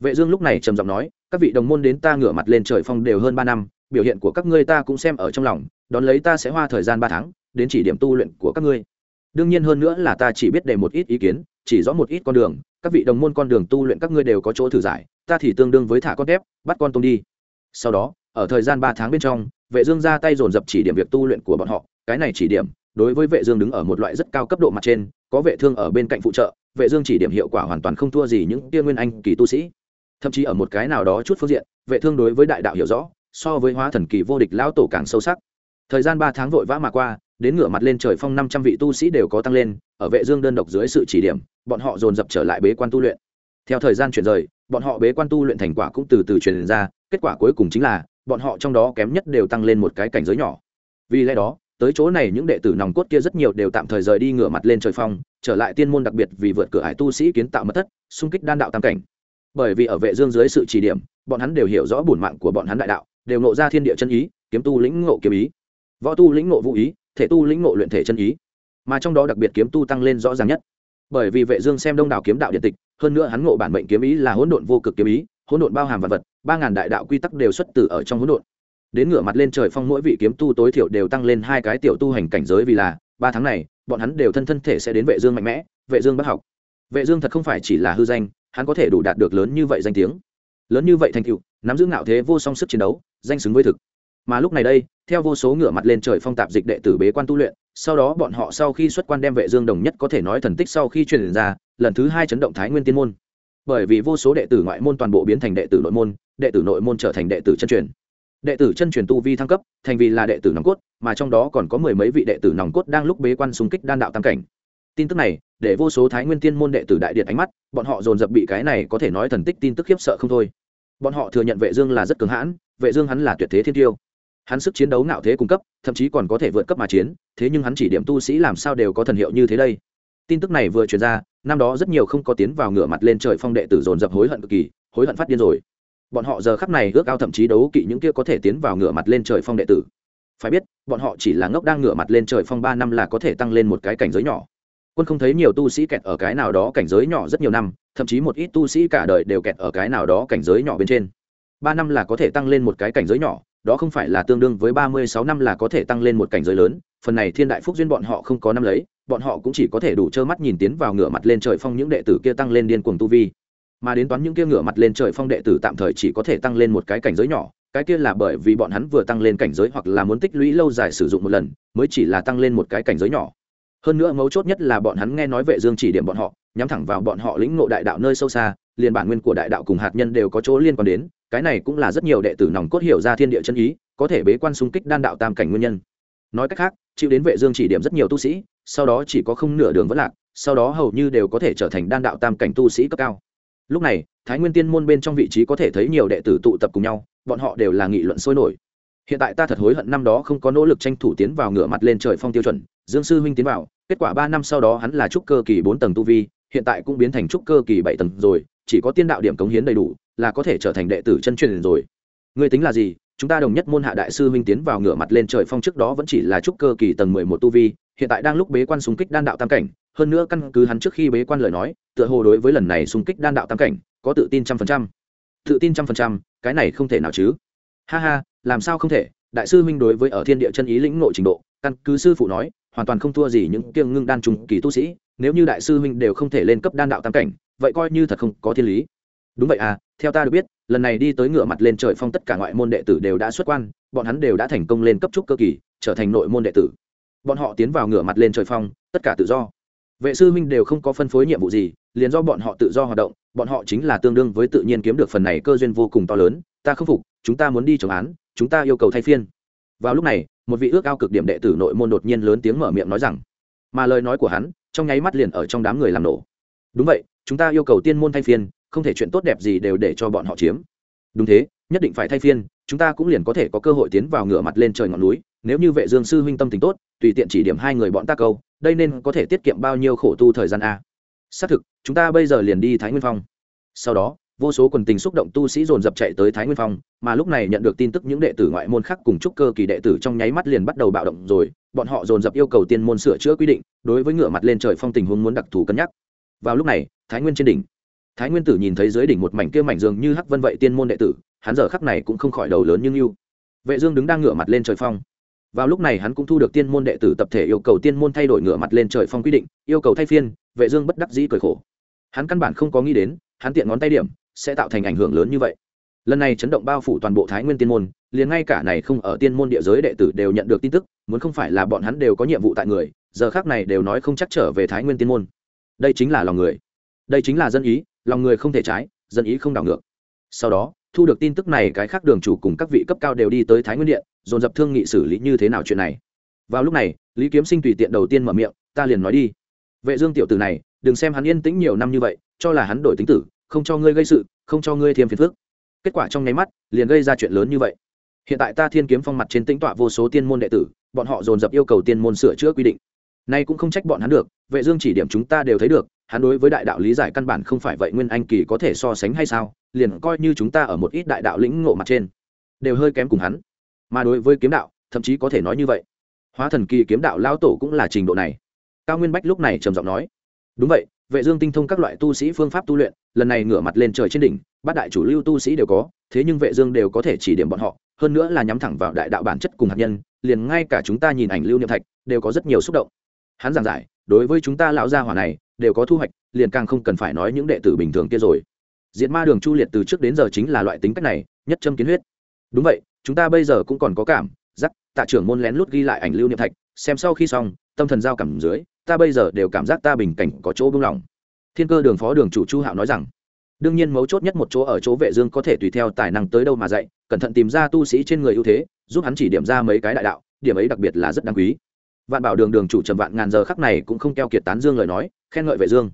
vệ dương lúc này trầm giọng nói, các vị đồng môn đến ta ngửa mặt lên trời phong đều hơn ba năm, biểu hiện của các ngươi ta cũng xem ở trong lòng, đón lấy ta sẽ hoa thời gian ba tháng, đến chỉ điểm tu luyện của các ngươi. Đương nhiên hơn nữa là ta chỉ biết để một ít ý kiến, chỉ rõ một ít con đường, các vị đồng môn con đường tu luyện các ngươi đều có chỗ thử giải, ta thì tương đương với thả con tép bắt con tôm đi. Sau đó, ở thời gian ba tháng bên trong, vệ dương ra tay dồn dập chỉ điểm việc tu luyện của bọn họ, cái này chỉ điểm, đối với vệ dương đứng ở một loại rất cao cấp độ mặt trên, có vệ thương ở bên cạnh phụ trợ, vệ dương chỉ điểm hiệu quả hoàn toàn không thua gì những tiên nguyên anh kỳ tu sĩ thậm chí ở một cái nào đó chút phương diện, vệ thương đối với đại đạo hiểu rõ, so với hóa thần kỳ vô địch lão tổ càng sâu sắc. Thời gian ba tháng vội vã mà qua, đến ngửa mặt lên trời phong năm trăm vị tu sĩ đều có tăng lên, ở vệ dương đơn độc dưới sự chỉ điểm, bọn họ dồn dập trở lại bế quan tu luyện. Theo thời gian chuyển rời, bọn họ bế quan tu luyện thành quả cũng từ từ truyền ra, kết quả cuối cùng chính là, bọn họ trong đó kém nhất đều tăng lên một cái cảnh giới nhỏ. Vì lẽ đó, tới chỗ này những đệ tử nòng cốt kia rất nhiều đều tạm thời rời đi ngửa mặt lên trời phong, trở lại tiên môn đặc biệt vì vượt cửa hải tu sĩ kiến tạo mất thất, xung kích đan đạo tam cảnh bởi vì ở vệ dương dưới sự chỉ điểm, bọn hắn đều hiểu rõ bổn mạng của bọn hắn đại đạo, đều nộ ra thiên địa chân ý, kiếm tu lĩnh ngộ kiếm ý. Võ tu lĩnh ngộ vũ ý, thể tu lĩnh ngộ luyện thể chân ý. Mà trong đó đặc biệt kiếm tu tăng lên rõ ràng nhất. Bởi vì vệ dương xem đông đảo kiếm đạo điện tịch, hơn nữa hắn ngộ bản mệnh kiếm ý là hỗn độn vô cực kiếm ý, hỗn độn bao hàm vật vật, ba ngàn đại đạo quy tắc đều xuất từ ở trong hỗn độn. Đến ngửa mặt lên trời phong mỗi vị kiếm tu tối thiểu đều tăng lên hai cái tiểu tu hành cảnh giới vì là, ba tháng này, bọn hắn đều thân thân thể sẽ đến vệ dương mạnh mẽ, vệ dương bất học. Vệ dương thật không phải chỉ là hư danh hắn có thể đủ đạt được lớn như vậy danh tiếng. Lớn như vậy thành tựu, nắm giữ ngạo thế vô song sức chiến đấu, danh xứng với thực. Mà lúc này đây, theo vô số ngựa mặt lên trời phong tạp dịch đệ tử bế quan tu luyện, sau đó bọn họ sau khi xuất quan đem vệ dương đồng nhất có thể nói thần tích sau khi truyền ra, lần thứ hai chấn động thái nguyên tiên môn. Bởi vì vô số đệ tử ngoại môn toàn bộ biến thành đệ tử nội môn, đệ tử nội môn trở thành đệ tử chân truyền. Đệ tử chân truyền tu vi thăng cấp, thành vì là đệ tử nòng cốt, mà trong đó còn có mười mấy vị đệ tử nòng cốt đang lúc bế quan xung kích đan đạo tam cảnh tin tức này, để vô số thái nguyên tiên môn đệ tử đại điện ánh mắt, bọn họ dồn dập bị cái này có thể nói thần tích tin tức khiếp sợ không thôi. Bọn họ thừa nhận vệ dương là rất cường hãn, vệ dương hắn là tuyệt thế thiên tiêu. Hắn sức chiến đấu ngạo thế cung cấp, thậm chí còn có thể vượt cấp mà chiến, thế nhưng hắn chỉ điểm tu sĩ làm sao đều có thần hiệu như thế đây. Tin tức này vừa truyền ra, năm đó rất nhiều không có tiến vào ngửa mặt lên trời phong đệ tử dồn dập hối hận cực kỳ, hối hận phát điên rồi. Bọn họ giờ khắc này ước ao thậm chí đấu kỵ những kia có thể tiến vào ngửa mặt lên trời phong đệ tử. Phải biết, bọn họ chỉ là ngốc đang ngửa mặt lên trời phong ba năm là có thể tăng lên một cái cảnh giới nhỏ quân không thấy nhiều tu sĩ kẹt ở cái nào đó cảnh giới nhỏ rất nhiều năm, thậm chí một ít tu sĩ cả đời đều kẹt ở cái nào đó cảnh giới nhỏ bên trên. Ba năm là có thể tăng lên một cái cảnh giới nhỏ, đó không phải là tương đương với ba mươi sáu năm là có thể tăng lên một cảnh giới lớn, phần này thiên đại phúc duyên bọn họ không có năm lấy, bọn họ cũng chỉ có thể đủ trơ mắt nhìn tiến vào ngửa mặt lên trời phong những đệ tử kia tăng lên điên cuồng tu vi. Mà đến toán những kia ngửa mặt lên trời phong đệ tử tạm thời chỉ có thể tăng lên một cái cảnh giới nhỏ, cái kia là bởi vì bọn hắn vừa tăng lên cảnh giới hoặc là muốn tích lũy lâu dài sử dụng một lần, mới chỉ là tăng lên một cái cảnh giới nhỏ hơn nữa mấu chốt nhất là bọn hắn nghe nói vệ dương chỉ điểm bọn họ, nhắm thẳng vào bọn họ lĩnh ngộ đại đạo nơi sâu xa, liền bản nguyên của đại đạo cùng hạt nhân đều có chỗ liên quan đến, cái này cũng là rất nhiều đệ tử nòng cốt hiểu ra thiên địa chân ý, có thể bế quan xung kích đan đạo tam cảnh nguyên nhân. Nói cách khác, chịu đến vệ dương chỉ điểm rất nhiều tu sĩ, sau đó chỉ có không nửa đường vẫn lạc, sau đó hầu như đều có thể trở thành đan đạo tam cảnh tu sĩ cấp cao. Lúc này, thái nguyên tiên môn bên trong vị trí có thể thấy nhiều đệ tử tụ tập cùng nhau, bọn họ đều là nghị luận sôi nổi hiện tại ta thật hối hận năm đó không có nỗ lực tranh thủ tiến vào ngửa mặt lên trời phong tiêu chuẩn, dương sư huynh tiến vào, kết quả ba năm sau đó hắn là trúc cơ kỳ bốn tầng tu vi, hiện tại cũng biến thành trúc cơ kỳ bảy tầng rồi, chỉ có tiên đạo điểm cống hiến đầy đủ, là có thể trở thành đệ tử chân truyền rồi. Người tính là gì? Chúng ta đồng nhất môn hạ đại sư huynh tiến vào ngửa mặt lên trời phong trước đó vẫn chỉ là trúc cơ kỳ tầng mười một tu vi, hiện tại đang lúc bế quan xung kích đan đạo tam cảnh, hơn nữa căn cứ hắn trước khi bế quan lời nói, tựa hồ đối với lần này xung kích đan đạo tam cảnh, có tự tin trăm phần trăm. Tự tin trăm phần trăm, cái này không thể nào chứ ha ha, làm sao không thể? Đại sư Minh đối với ở thiên địa chân ý lĩnh nội trình độ, căn cứ sư phụ nói, hoàn toàn không thua gì những kiêng ngưng đan trùng kỳ tu sĩ. Nếu như đại sư Minh đều không thể lên cấp đan đạo tam cảnh, vậy coi như thật không có thiên lý. Đúng vậy à theo ta được biết, lần này đi tới ngựa mặt lên trời phong tất cả ngoại môn đệ tử đều đã xuất quan, bọn hắn đều đã thành công lên cấp trúc cơ kỳ, trở thành nội môn đệ tử. Bọn họ tiến vào ngựa mặt lên trời phong, tất cả tự do. Vệ sư Minh đều không có phân phối nhiệm vụ gì, liền do bọn họ tự do hoạt động, bọn họ chính là tương đương với tự nhiên kiếm được phần này cơ duyên vô cùng to lớn ta không phục, chúng ta muốn đi chống án, chúng ta yêu cầu thay phiên. Vào lúc này, một vị ước ao cực điểm đệ tử nội môn đột nhiên lớn tiếng mở miệng nói rằng, mà lời nói của hắn, trong nháy mắt liền ở trong đám người làm nổ. Đúng vậy, chúng ta yêu cầu tiên môn thay phiên, không thể chuyện tốt đẹp gì đều để cho bọn họ chiếm. Đúng thế, nhất định phải thay phiên, chúng ta cũng liền có thể có cơ hội tiến vào ngửa mặt lên trời ngọn núi, nếu như vệ dương sư huynh tâm tình tốt, tùy tiện chỉ điểm hai người bọn ta câu, đây nên có thể tiết kiệm bao nhiêu khổ tu thời gian a. Xác thực, chúng ta bây giờ liền đi thái nguyên phong. Sau đó vô số quần tình xúc động tu sĩ dồn dập chạy tới thái nguyên phong, mà lúc này nhận được tin tức những đệ tử ngoại môn khác cùng trúc cơ kỳ đệ tử trong nháy mắt liền bắt đầu bạo động rồi, bọn họ dồn dập yêu cầu tiên môn sửa chữa quy định, đối với ngựa mặt lên trời phong tình huống muốn đặc thù cân nhắc. Vào lúc này, thái nguyên trên đỉnh, thái nguyên tử nhìn thấy dưới đỉnh một mảnh kia mảnh dường như hắc vân vậy tiên môn đệ tử, hắn giờ khắc này cũng không khỏi đầu lớn nhưng yêu vệ dương đứng đang ngửa mặt lên trời phong. Vào lúc này hắn cũng thu được tiên môn đệ tử tập thể yêu cầu tiên môn thay đổi ngửa mặt lên trời phong quy định, yêu cầu thay phiên, vệ dương bất đắc dĩ cười khổ. Hắn căn bản không có nghĩ đến, hắn tiện ngón tay điểm sẽ tạo thành ảnh hưởng lớn như vậy. Lần này chấn động bao phủ toàn bộ thái nguyên tiên môn, liền ngay cả này không ở tiên môn địa giới đệ tử đều nhận được tin tức, muốn không phải là bọn hắn đều có nhiệm vụ tại người, giờ khác này đều nói không chắc trở về thái nguyên tiên môn. Đây chính là lòng người. Đây chính là dân ý, lòng người không thể trái, dân ý không đảo ngược. Sau đó, thu được tin tức này, cái khác đường chủ cùng các vị cấp cao đều đi tới thái nguyên điện, dồn dập thương nghị xử lý như thế nào chuyện này. Vào lúc này, lý kiếm sinh tùy tiện đầu tiên mở miệng, ta liền nói đi. Vệ dương tiểu tử này, đừng xem hắn yên tĩnh nhiều năm như vậy, cho là hắn đổi tính tử không cho ngươi gây sự, không cho ngươi thêm phiền phức. Kết quả trong nháy mắt, liền gây ra chuyện lớn như vậy. Hiện tại ta thiên kiếm phong mặt trên tĩnh tọa vô số tiên môn đệ tử, bọn họ dồn dập yêu cầu tiên môn sửa chữa quy định. Nay cũng không trách bọn hắn được, vệ dương chỉ điểm chúng ta đều thấy được, hắn đối với đại đạo lý giải căn bản không phải vậy, nguyên anh kỳ có thể so sánh hay sao, liền coi như chúng ta ở một ít đại đạo lĩnh ngộ mặt trên, đều hơi kém cùng hắn. Mà đối với kiếm đạo, thậm chí có thể nói như vậy. Hóa thần kỳ kiếm đạo lao tổ cũng là trình độ này. Cao nguyên bách lúc này trầm giọng nói, đúng vậy vệ dương tinh thông các loại tu sĩ phương pháp tu luyện, lần này ngửa mặt lên trời trên đỉnh, bát đại chủ lưu tu sĩ đều có, thế nhưng vệ dương đều có thể chỉ điểm bọn họ, hơn nữa là nhắm thẳng vào đại đạo bản chất cùng hạt nhân, liền ngay cả chúng ta nhìn ảnh lưu niệm thạch, đều có rất nhiều xúc động. Hắn giảng giải, đối với chúng ta lão gia hỏa này, đều có thu hoạch, liền càng không cần phải nói những đệ tử bình thường kia rồi. Diệt ma đường chu liệt từ trước đến giờ chính là loại tính cách này, nhất châm kiến huyết. Đúng vậy, chúng ta bây giờ cũng còn có cảm, giác, tạ trưởng môn lén lút ghi lại ảnh lưu niệm thạch, xem sau khi xong, tâm thần giao cảm dưới ta bây giờ đều cảm giác ta bình cảnh có chỗ buông lỏng. Thiên cơ đường phó đường chủ chu hạo nói rằng, đương nhiên mấu chốt nhất một chỗ ở chỗ vệ dương có thể tùy theo tài năng tới đâu mà dạy, cẩn thận tìm ra tu sĩ trên người ưu thế, giúp hắn chỉ điểm ra mấy cái đại đạo, điểm ấy đặc biệt là rất đáng quý. Vạn bảo đường đường chủ trầm vạn ngàn giờ khắc này cũng không keo kiệt tán dương lời nói, khen ngợi vệ dương.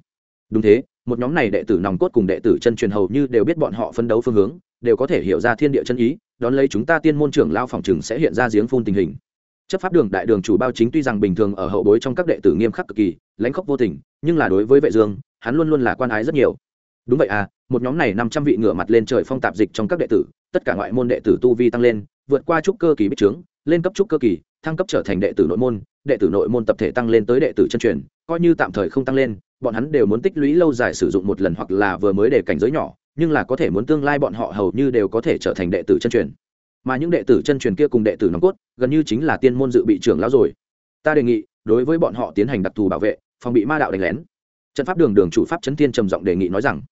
Đúng thế, một nhóm này đệ tử nòng cốt cùng đệ tử chân truyền hầu như đều biết bọn họ phân đấu phương hướng, đều có thể hiểu ra thiên địa chân ý, đón lấy chúng ta tiên môn trưởng lao phòng trường sẽ hiện ra giếng phun tình hình chấp pháp đường đại đường chủ bao chính tuy rằng bình thường ở hậu bối trong các đệ tử nghiêm khắc cực kỳ, lãnh khốc vô tình, nhưng là đối với vệ dương, hắn luôn luôn là quan ái rất nhiều. Đúng vậy à một nhóm này năm trăm vị ngựa mặt lên trời phong tạp dịch trong các đệ tử, tất cả ngoại môn đệ tử tu vi tăng lên, vượt qua trúc cơ kỳ bích trướng, lên cấp trúc cơ kỳ, thăng cấp trở thành đệ tử nội môn, đệ tử nội môn tập thể tăng lên tới đệ tử chân truyền, coi như tạm thời không tăng lên, bọn hắn đều muốn tích lũy lâu dài sử dụng một lần hoặc là vừa mới để cảnh giới nhỏ, nhưng là có thể muốn tương lai bọn họ hầu như đều có thể trở thành đệ tử chân truyền mà những đệ tử chân truyền kia cùng đệ tử nòng cốt, gần như chính là tiên môn dự bị trưởng lão rồi. Ta đề nghị, đối với bọn họ tiến hành đặc thù bảo vệ, phòng bị ma đạo đánh lén. Trận pháp đường đường chủ pháp chấn thiên trầm giọng đề nghị nói rằng,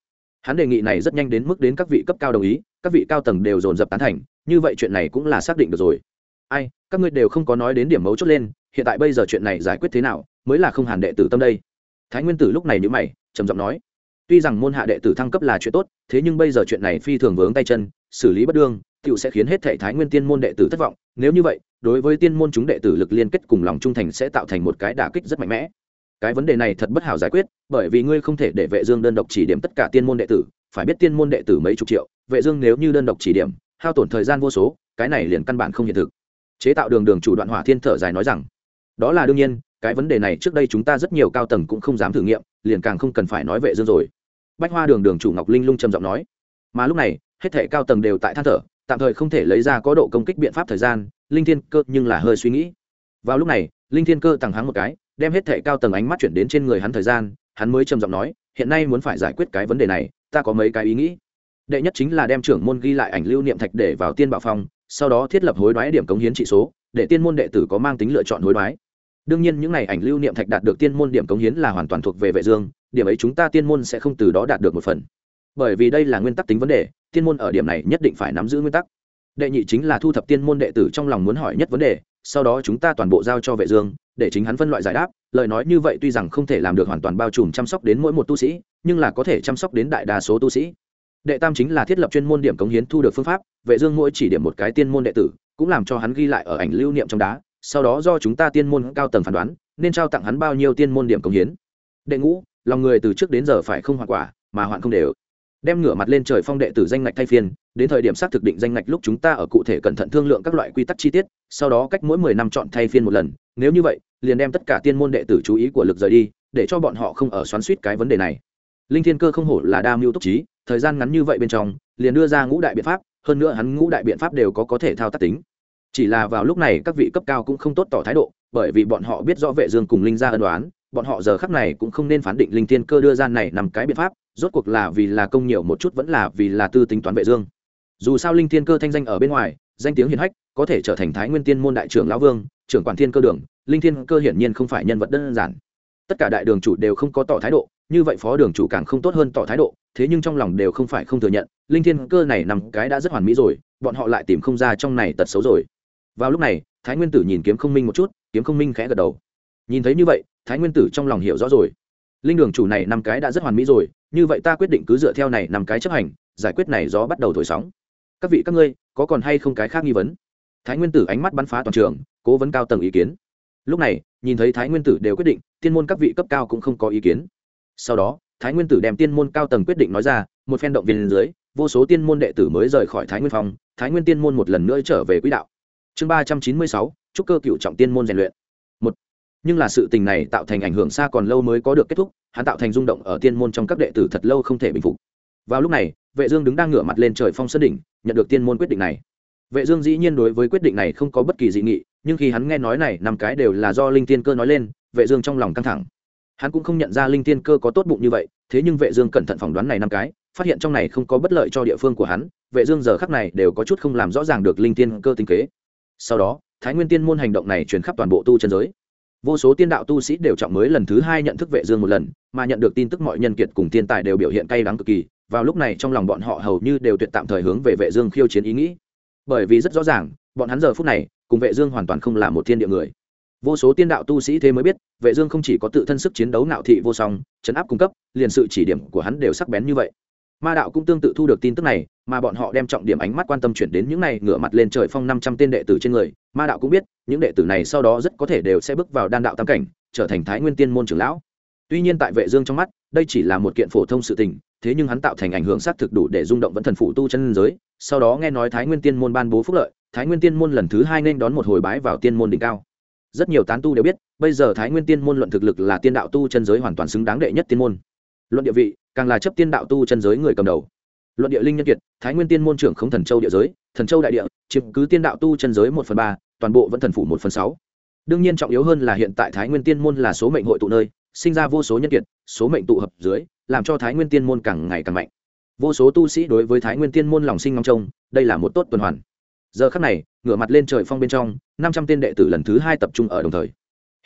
hắn đề nghị này rất nhanh đến mức đến các vị cấp cao đồng ý, các vị cao tầng đều dồn dập tán thành, như vậy chuyện này cũng là xác định được rồi. Ai, các ngươi đều không có nói đến điểm mấu chốt lên, hiện tại bây giờ chuyện này giải quyết thế nào, mới là không hàn đệ tử tâm đây. Thái nguyên tử lúc này nhữ mày, trầm giọng nói, tuy rằng môn hạ đệ tử thăng cấp là chuyện tốt, thế nhưng bây giờ chuyện này phi thường vướng tay chân, xử lý bất đương tiểu sẽ khiến hết thể thái nguyên tiên môn đệ tử thất vọng. Nếu như vậy, đối với tiên môn chúng đệ tử lực liên kết cùng lòng trung thành sẽ tạo thành một cái đả kích rất mạnh mẽ. Cái vấn đề này thật bất hảo giải quyết, bởi vì ngươi không thể để vệ dương đơn độc chỉ điểm tất cả tiên môn đệ tử, phải biết tiên môn đệ tử mấy chục triệu, vệ dương nếu như đơn độc chỉ điểm, hao tổn thời gian vô số, cái này liền căn bản không hiện thực. Chế tạo đường đường chủ đoạn hỏa thiên thở dài nói rằng, đó là đương nhiên, cái vấn đề này trước đây chúng ta rất nhiều cao tầng cũng không dám thử nghiệm, liền càng không cần phải nói vệ dương rồi. Bách hoa đường đường chủ ngọc linh lung trầm giọng nói. Mà lúc này, hết thảy cao tầng đều tại than thở tạm thời không thể lấy ra có độ công kích biện pháp thời gian, linh thiên cơ nhưng là hơi suy nghĩ. Vào lúc này, linh thiên cơ tăng háng một cái, đem hết thảy cao tầng ánh mắt chuyển đến trên người hắn thời gian, hắn mới trầm giọng nói, hiện nay muốn phải giải quyết cái vấn đề này, ta có mấy cái ý nghĩ. Đệ nhất chính là đem trưởng môn ghi lại ảnh lưu niệm thạch để vào tiên bảo phong, sau đó thiết lập hối đoái điểm cống hiến trị số, để tiên môn đệ tử có mang tính lựa chọn hối đoái. Đương nhiên những n à y ảnh lưu niệm thạch đạt được tiên môn điểm cống hiến là hoàn toàn thuộc về vệ dương, điểm ấy chúng ta tiên môn sẽ không từ đó đạt được một phần bởi vì đây là nguyên tắc tính vấn đề, tiên môn ở điểm này nhất định phải nắm giữ nguyên tắc. Đệ nhị chính là thu thập tiên môn đệ tử trong lòng muốn hỏi nhất vấn đề, sau đó chúng ta toàn bộ giao cho vệ dương, để chính hắn phân loại giải đáp. Lời nói như vậy tuy rằng không thể làm được hoàn toàn bao trùm chăm sóc đến mỗi một tu sĩ, nhưng là có thể chăm sóc đến đại đa số tu sĩ. Đệ tam chính là thiết lập chuyên môn điểm cống hiến thu được phương pháp, vệ dương mỗi chỉ điểm một cái tiên môn đệ tử, cũng làm cho hắn ghi lại ở ảnh lưu niệm trong đá, sau đó do chúng ta tiên môn cao tầng phán đoán, nên trao tặng hắn bao nhiêu tiên môn điểm cống hiến. Đệ ngũ, lòng người từ trước đến giờ phải không hoàn quả, mà hoạn không đều đem ngửa mặt lên trời phong đệ tử danh ngạch thay phiên, đến thời điểm xác thực định danh ngạch lúc chúng ta ở cụ thể cẩn thận thương lượng các loại quy tắc chi tiết, sau đó cách mỗi mười năm chọn thay phiên một lần, nếu như vậy, liền đem tất cả tiên môn đệ tử chú ý của lực rời đi, để cho bọn họ không ở xoắn suýt cái vấn đề này. Linh thiên cơ không hổ là đa mưu túc trí, thời gian ngắn như vậy bên trong, liền đưa ra ngũ đại biện pháp, hơn nữa hắn ngũ đại biện pháp đều có có thể thao tác tính. Chỉ là vào lúc này, các vị cấp cao cũng không tốt tỏ thái độ, bởi vì bọn họ biết rõ vệ dương cùng linh gia ân đoán bọn họ giờ khắc này cũng không nên phán định linh thiên cơ đưa ra này nằm cái biện pháp, rốt cuộc là vì là công nhiều một chút vẫn là vì là tư tính toán vệ dương. Dù sao linh thiên cơ thanh danh ở bên ngoài, danh tiếng hiển hách, có thể trở thành thái nguyên tiên môn đại trưởng lão vương, trưởng quản thiên cơ đường, linh thiên cơ hiển nhiên không phải nhân vật đơn giản. Tất cả đại đường chủ đều không có tỏ thái độ, như vậy phó đường chủ càng không tốt hơn tỏ thái độ, thế nhưng trong lòng đều không phải không thừa nhận, linh thiên cơ này nằm cái đã rất hoàn mỹ rồi, bọn họ lại tìm không ra trong này tật xấu rồi. Vào lúc này, thái nguyên tử nhìn kiếm không minh một chút, kiếm không minh khẽ gật đầu. Nhìn thấy như vậy thái nguyên tử trong lòng hiểu rõ rồi. Linh đường chủ này năm cái đã rất hoàn mỹ rồi, như vậy ta quyết định cứ dựa theo này năm cái chấp hành, giải quyết này gió bắt đầu thổi sóng. Các vị, các ngươi, có còn hay không cái khác nghi vấn? Thái nguyên tử ánh mắt bắn phá toàn trường, cố vấn cao tầng ý kiến. Lúc này, nhìn thấy thái nguyên tử đều quyết định, tiên môn các vị cấp cao cũng không có ý kiến. Sau đó, thái nguyên tử đem tiên môn cao tầng quyết định nói ra, một phen động viên dưới, vô số tiên môn đệ tử mới rời khỏi thái nguyên phong, thái nguyên tiên môn một lần nữa trở về quỹ đạo. Chương ba trăm chín mươi sáu, chúc cơ cựu trọng tiên môn rèn luyện. Một nhưng là sự tình này tạo thành ảnh hưởng xa còn lâu mới có được kết thúc, hắn tạo thành rung động ở tiên môn trong các đệ tử thật lâu không thể bình phục. Vào lúc này, vệ dương đứng đang ngửa mặt lên trời phong sơn đỉnh, nhận được tiên môn quyết định này. Vệ dương dĩ nhiên đối với quyết định này không có bất kỳ dị nghị, nhưng khi hắn nghe nói này, năm cái đều là do linh tiên cơ nói lên, vệ dương trong lòng căng thẳng. Hắn cũng không nhận ra linh tiên cơ có tốt bụng như vậy, thế nhưng vệ dương cẩn thận phỏng đoán này năm cái, phát hiện trong này không có bất lợi cho địa phương của hắn, vệ dương giờ khắc này đều có chút không làm rõ ràng được linh tiên cơ tính kế. Sau đó, thái nguyên tiên môn hành động này truyền khắp toàn bộ tu chân giới vô số tiên đạo tu sĩ đều trọng mới lần thứ hai nhận thức vệ dương một lần, mà nhận được tin tức mọi nhân kiệt cùng tiên tài đều biểu hiện cay đắng cực kỳ, vào lúc này trong lòng bọn họ hầu như đều tuyệt tạm thời hướng về vệ dương khiêu chiến ý nghĩ. Bởi vì rất rõ ràng, bọn hắn giờ phút này, cùng vệ dương hoàn toàn không là một thiên địa người. Vô số tiên đạo tu sĩ thế mới biết, vệ dương không chỉ có tự thân sức chiến đấu nạo thị vô song, chấn áp cung cấp, liền sự chỉ điểm của hắn đều sắc bén như vậy ma đạo cũng tương tự thu được tin tức này, mà bọn họ đem trọng điểm ánh mắt quan tâm chuyển đến những này ngửa mặt lên trời phong năm trăm tên đệ tử trên người. Ma đạo cũng biết, những đệ tử này sau đó rất có thể đều sẽ bước vào đan đạo tam cảnh, trở thành thái nguyên tiên môn trưởng lão. Tuy nhiên tại vệ dương trong mắt, đây chỉ là một kiện phổ thông sự tình, thế nhưng hắn tạo thành ảnh hưởng xác thực đủ để rung động vẫn thần phụ tu chân giới. Sau đó nghe nói thái nguyên tiên môn ban bố phúc lợi, thái nguyên tiên môn lần thứ hai nên đón một hồi bái vào tiên môn đỉnh cao. Rất nhiều tán tu đều biết, bây giờ thái nguyên tiên môn luận thực lực là tiên đạo tu chân giới hoàn toàn xứng đáng đệ nhất tiên môn. Luận địa vị càng là chấp tiên đạo tu chân giới người cầm đầu. Luận địa linh nhân kiệt, thái nguyên tiên môn trưởng không thần châu địa giới, thần châu đại địa, chiếm cứ tiên đạo tu chân giới một phần ba, toàn bộ vẫn thần phủ một phần sáu. Đương nhiên trọng yếu hơn là hiện tại thái nguyên tiên môn là số mệnh hội tụ nơi, sinh ra vô số nhân kiệt, số mệnh tụ hợp dưới, làm cho thái nguyên tiên môn càng ngày càng mạnh. Vô số tu sĩ đối với thái nguyên tiên môn lòng sinh ngóng trông, đây là một tốt tuần hoàn. Giờ khắc này, ngửa mặt lên trời phong bên trong, năm trăm tên đệ tử lần thứ hai tập trung ở đồng thời.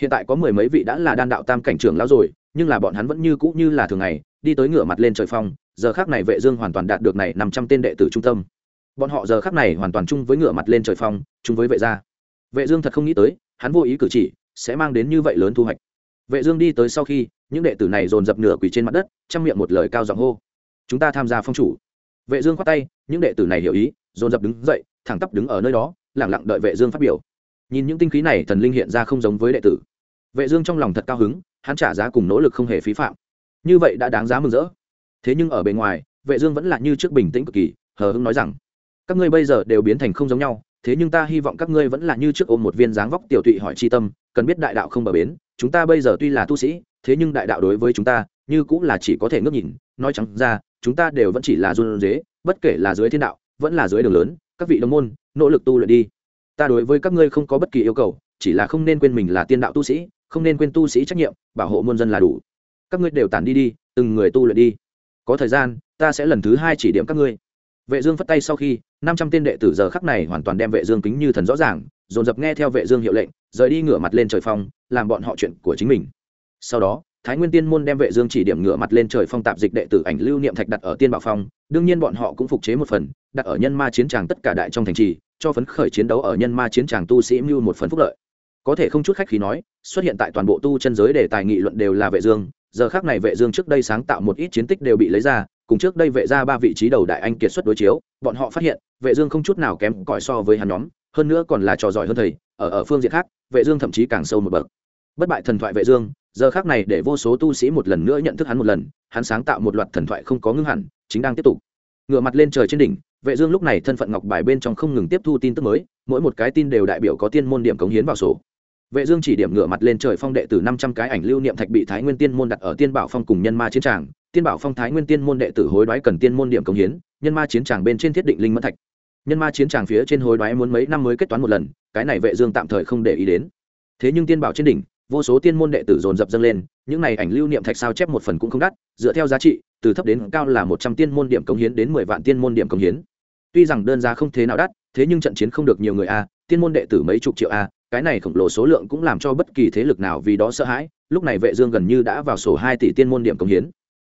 Hiện tại có mười mấy vị đã là đan đạo tam cảnh trưởng lão rồi, nhưng là bọn hắn vẫn như cũ như là thường ngày đi tới ngửa mặt lên trời phong, giờ khác này vệ dương hoàn toàn đạt được này năm trăm tên đệ tử trung tâm. Bọn họ giờ khác này hoàn toàn chung với ngửa mặt lên trời phong, chung với vệ gia. Vệ dương thật không nghĩ tới, hắn vô ý cử chỉ, sẽ mang đến như vậy lớn thu hoạch. Vệ dương đi tới sau khi, những đệ tử này dồn dập nửa quỳ trên mặt đất trong miệng một lời cao giọng hô. Chúng ta tham gia phong chủ. Vệ dương khoát tay, những đệ tử này hiểu ý, dồn dập đứng dậy, thẳng tắp đứng ở nơi đó, lặng lặng đợi vệ dương phát biểu. Nhìn những tinh khí này, thần linh hiện ra không giống với đệ tử. Vệ dương trong lòng thật cao hứng, hắn trả giá cùng nỗ lực không hề phí phạm như vậy đã đáng giá mừng rỡ. Thế nhưng ở bề ngoài, vệ dương vẫn là như trước bình tĩnh cực kỳ, hờ hững nói rằng, các ngươi bây giờ đều biến thành không giống nhau, thế nhưng ta hy vọng các ngươi vẫn là như trước ôm một viên dáng vóc tiểu tụy hỏi chi tâm, cần biết đại đạo không bờ bến, chúng ta bây giờ tuy là tu sĩ, thế nhưng đại đạo đối với chúng ta, như cũng là chỉ có thể ngước nhìn, nói chẳng ra, chúng ta đều vẫn chỉ là run dế bất kể là dưới thiên đạo, vẫn là dưới đường lớn, các vị đồng môn, nỗ lực tu luyện đi. Ta đối với các ngươi không có bất kỳ yêu cầu, chỉ là không nên quên mình là tiên đạo tu sĩ, không nên quên tu sĩ trách nhiệm, bảo hộ muôn dân là đủ các ngươi đều tản đi đi, từng người tu luyện đi. Có thời gian, ta sẽ lần thứ hai chỉ điểm các ngươi. Vệ dương phất tay sau khi, năm trăm tên đệ tử giờ khắc này hoàn toàn đem vệ dương kính như thần rõ ràng, dồn dập nghe theo vệ dương hiệu lệnh, rời đi ngửa mặt lên trời phong, làm bọn họ chuyện của chính mình. Sau đó, thái nguyên tiên môn đem vệ dương chỉ điểm ngửa mặt lên trời phong tạp dịch đệ tử ảnh lưu niệm thạch đặt ở tiên bảo phong, đương nhiên bọn họ cũng phục chế một phần, đặt ở nhân ma chiến tràng tất cả đại trong thành trì, cho phấn khởi chiến đấu ở nhân ma chiến tràng tu sĩ mưu một phần phúc lợi. Có thể không chút khách khí nói, xuất hiện tại toàn bộ tu chân giới để tài nghị luận đều là vệ dương giờ khác này vệ dương trước đây sáng tạo một ít chiến tích đều bị lấy ra, cùng trước đây vệ ra ba vị trí đầu đại anh kiệt xuất đối chiếu, bọn họ phát hiện, vệ dương không chút nào kém cỏi so với hắn nhóm, hơn nữa còn là trò giỏi hơn thầy, ở ở phương diện khác, vệ dương thậm chí càng sâu một bậc. Bất bại thần thoại vệ dương, giờ khác này để vô số tu sĩ một lần nữa nhận thức hắn một lần, hắn sáng tạo một loạt thần thoại không có ngưng hẳn, chính đang tiếp tục. Ngửa mặt lên trời trên đỉnh, vệ dương lúc này thân phận ngọc bài bên trong không ngừng tiếp thu tin tức mới, mỗi một cái tin đều đại biểu có tiên môn điểm cống hiến vào sổ vệ dương chỉ điểm ngửa mặt lên trời phong đệ tử 500 cái ảnh lưu niệm thạch bị thái nguyên tiên môn đặt ở tiên bảo phong cùng nhân ma chiến tràng. Tiên bảo phong thái nguyên tiên môn đệ tử hối đoái cần tiên môn điểm cống hiến, nhân ma chiến tràng bên trên thiết định linh mẫn thạch. Nhân ma chiến tràng phía trên hối đoái muốn mấy năm mới kết toán một lần, cái này vệ dương tạm thời không để ý đến. Thế nhưng tiên bảo trên đỉnh, vô số tiên môn đệ tử dồn dập dâng lên, những này ảnh lưu niệm thạch sao chép một phần cũng không đắt, dựa theo giá trị, từ thấp đến cao là 100 tiên môn điểm cống hiến đến 10 vạn tiên môn điểm cống hiến. Tuy rằng đơn giá không thế nào đắt, thế nhưng trận chiến không được nhiều người a, tiên môn đệ tử mấy chục triệu a cái này khổng lồ số lượng cũng làm cho bất kỳ thế lực nào vì đó sợ hãi, lúc này vệ dương gần như đã vào sổ hai tỷ tiên môn điểm công hiến.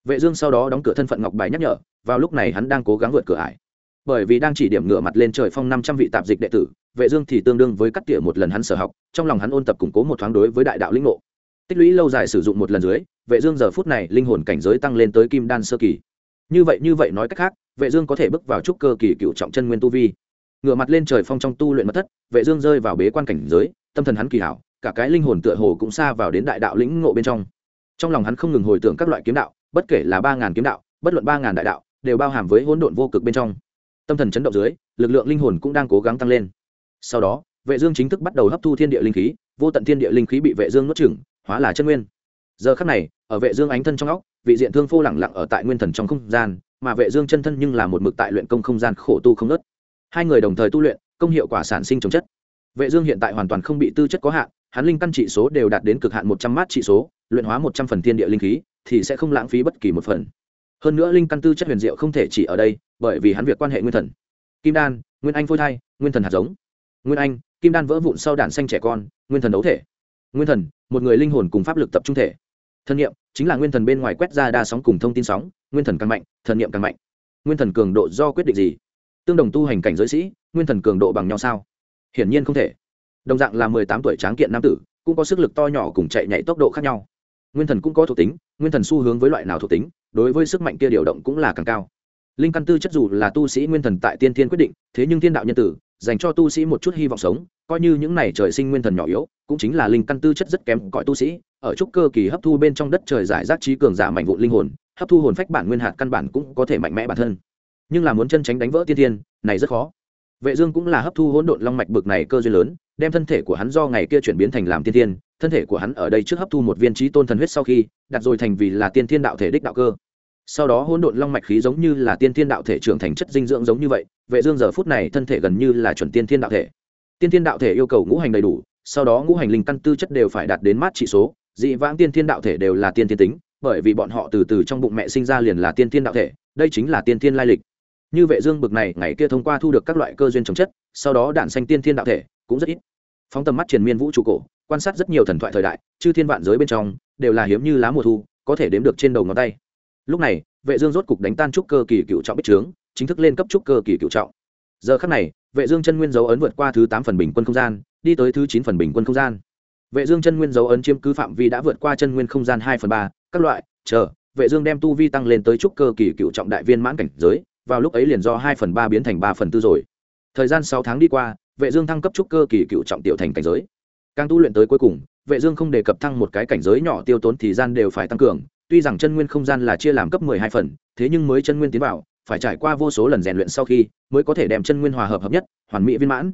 Vệ dương sau đó đóng cửa thân phận ngọc bài nhắc nhở, vào lúc này hắn đang cố gắng vượt cửa ải. Bởi vì đang chỉ điểm ngựa mặt lên trời phong 500 vị tạp dịch đệ tử, vệ dương thì tương đương với cắt tỉa một lần hắn sở học, trong lòng hắn ôn tập củng cố một thoáng đối với đại đạo linh ngộ. Tích lũy lâu dài sử dụng một lần dưới, vệ dương giờ phút này linh hồn cảnh giới tăng lên tới kim đan sơ kỳ. Như vậy như vậy nói cách khác, vệ dương có thể bước vào trúc cơ kỳ cựu trọng chân nguyên tu vi ngửa mặt lên trời phong trong tu luyện mất thất, vệ dương rơi vào bế quan cảnh giới, tâm thần hắn kỳ hảo, cả cái linh hồn tựa hồ cũng xa vào đến đại đạo lĩnh ngộ bên trong. Trong lòng hắn không ngừng hồi tưởng các loại kiếm đạo, bất kể là ba ngàn kiếm đạo, bất luận ba ngàn đại đạo, đều bao hàm với hỗn độn vô cực bên trong. Tâm thần chấn động dưới, lực lượng linh hồn cũng đang cố gắng tăng lên. Sau đó, vệ dương chính thức bắt đầu hấp thu thiên địa linh khí, vô tận thiên địa linh khí bị vệ dương nuốt chửng, hóa là chân nguyên. Giờ khắc này, ở vệ dương ánh thân trong óc, vị diện thương phô lẳng lặng ở tại nguyên thần trong không gian, mà vệ dương chân thân nhưng là một mực tại luyện công không gian khổ tu không nứt hai người đồng thời tu luyện, công hiệu quả sản sinh trồng chất. Vệ dương hiện tại hoàn toàn không bị tư chất có hạn, hắn linh căn trị số đều đạt đến cực hạn một trăm mát trị số, luyện hóa một trăm phần thiên địa linh khí thì sẽ không lãng phí bất kỳ một phần. Hơn nữa linh căn tư chất huyền diệu không thể chỉ ở đây, bởi vì hắn việc quan hệ nguyên thần. Kim đan, nguyên anh phôi thai, nguyên thần hạt giống. Nguyên anh, kim đan vỡ vụn sau đản xanh trẻ con, nguyên thần đấu thể. Nguyên thần, một người linh hồn cùng pháp lực tập trung thể. Thân nhiệm chính là nguyên thần bên ngoài quét ra đa sóng cùng thông tin sóng, nguyên thần càng mạnh, thần niệm càng mạnh. Nguyên thần cường độ do quyết định gì? Tương đồng tu hành cảnh giới sĩ, nguyên thần cường độ bằng nhau sao? Hiển nhiên không thể. Đồng dạng là mười tám tuổi tráng kiện nam tử, cũng có sức lực to nhỏ cùng chạy nhảy tốc độ khác nhau. Nguyên thần cũng có thuộc tính, nguyên thần xu hướng với loại nào thuộc tính, đối với sức mạnh kia điều động cũng là càng cao. Linh căn tư chất dù là tu sĩ nguyên thần tại tiên thiên quyết định, thế nhưng thiên đạo nhân tử, dành cho tu sĩ một chút hy vọng sống, coi như những này trời sinh nguyên thần nhỏ yếu, cũng chính là linh căn tư chất rất kém cõi tu sĩ, ở trúc cơ kỳ hấp thu bên trong đất trời giải rác trí cường giả mạnh vụ linh hồn, hấp thu hồn phách bản nguyên hạt căn bản cũng có thể mạnh mẽ bản thân nhưng là muốn chân tránh đánh vỡ tiên thiên này rất khó. Vệ dương cũng là hấp thu hỗn độn long mạch bực này cơ duyên lớn, đem thân thể của hắn do ngày kia chuyển biến thành làm tiên thiên thân thể của hắn ở đây trước hấp thu một viên trí tôn thần huyết sau khi, đặt rồi thành vì là tiên thiên đạo thể đích đạo cơ. Sau đó hỗn độn long mạch khí giống như là tiên thiên đạo thể trưởng thành chất dinh dưỡng giống như vậy, vệ dương giờ phút này thân thể gần như là chuẩn tiên thiên đạo thể. Tiên thiên đạo thể yêu cầu ngũ hành đầy đủ, sau đó ngũ hành linh căn tư chất đều phải đạt đến mát trị số, dị vãng tiên thiên đạo thể đều là tiên thiên tính, bởi vì bọn họ từ từ trong bụng mẹ sinh ra liền là tiên thiên đạo thể, đây chính là tiên thiên lai lịch như vệ dương bực này, ngày kia thông qua thu được các loại cơ duyên trồng chất, sau đó đạn xanh tiên thiên đạo thể, cũng rất ít. Phóng tầm mắt truyền miên vũ trụ cổ, quan sát rất nhiều thần thoại thời đại, chư thiên vạn giới bên trong, đều là hiếm như lá mùa thu, có thể đếm được trên đầu ngón tay. Lúc này, vệ dương rốt cục đánh tan trúc cơ kỳ cựu trọng bích trướng, chính thức lên cấp trúc cơ kỳ cựu trọng. Giờ khắc này, vệ dương chân nguyên dấu ấn vượt qua thứ tám phần bình quân không gian, đi tới thứ chín phần bình quân không gian. Vệ dương chân nguyên dấu ấn chiếm cứ phạm vi đã vượt qua chân nguyên không gian hai phần ba, các loại, chờ, vệ dương đem tu vi tăng lên tới trúc cơ kỳ cựu trọng đại viên mãn cảnh giới vào lúc ấy liền do hai phần ba biến thành ba phần tư rồi. Thời gian sáu tháng đi qua, vệ dương thăng cấp trúc cơ kỳ cựu trọng tiểu thành cảnh giới. Càng tu luyện tới cuối cùng, vệ dương không đề cập thăng một cái cảnh giới nhỏ tiêu tốn thì gian đều phải tăng cường, tuy rằng chân nguyên không gian là chia làm cấp mười hai phần, thế nhưng mới chân nguyên tiến vào, phải trải qua vô số lần rèn luyện sau khi mới có thể đem chân nguyên hòa hợp hợp nhất, hoàn mỹ viên mãn.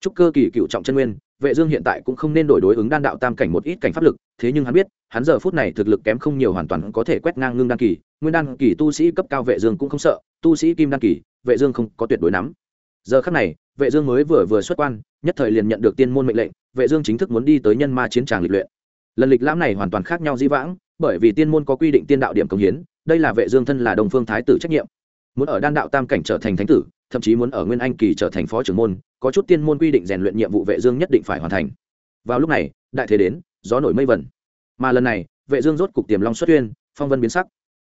Trúc cơ kỳ cựu trọng chân nguyên vệ dương hiện tại cũng không nên đổi đối ứng đan đạo tam cảnh một ít cảnh pháp lực, thế nhưng hắn biết, hắn giờ phút này thực lực kém không nhiều hoàn toàn có thể quét ngang ngưng đan kỳ. Nguyên đan kỳ tu sĩ cấp cao vệ dương cũng không sợ, tu sĩ kim đan kỳ, vệ dương không có tuyệt đối nắm. Giờ khắc này, vệ dương mới vừa vừa xuất quan, nhất thời liền nhận được tiên môn mệnh lệnh, vệ dương chính thức muốn đi tới nhân ma chiến tràng lịch luyện. Lần lịch lãm này hoàn toàn khác nhau di vãng, bởi vì tiên môn có quy định tiên đạo điểm công hiến, đây là vệ dương thân là đồng phương thái tử trách nhiệm. Muốn ở đan đạo tam cảnh trở thành thánh tử thậm chí muốn ở nguyên anh kỳ trở thành phó trưởng môn, có chút tiên môn quy định rèn luyện nhiệm vụ vệ dương nhất định phải hoàn thành. Vào lúc này, đại thế đến, gió nổi mây vẩn mà lần này, vệ dương rốt cục tiềm long xuất tuyên, phong vân biến sắc.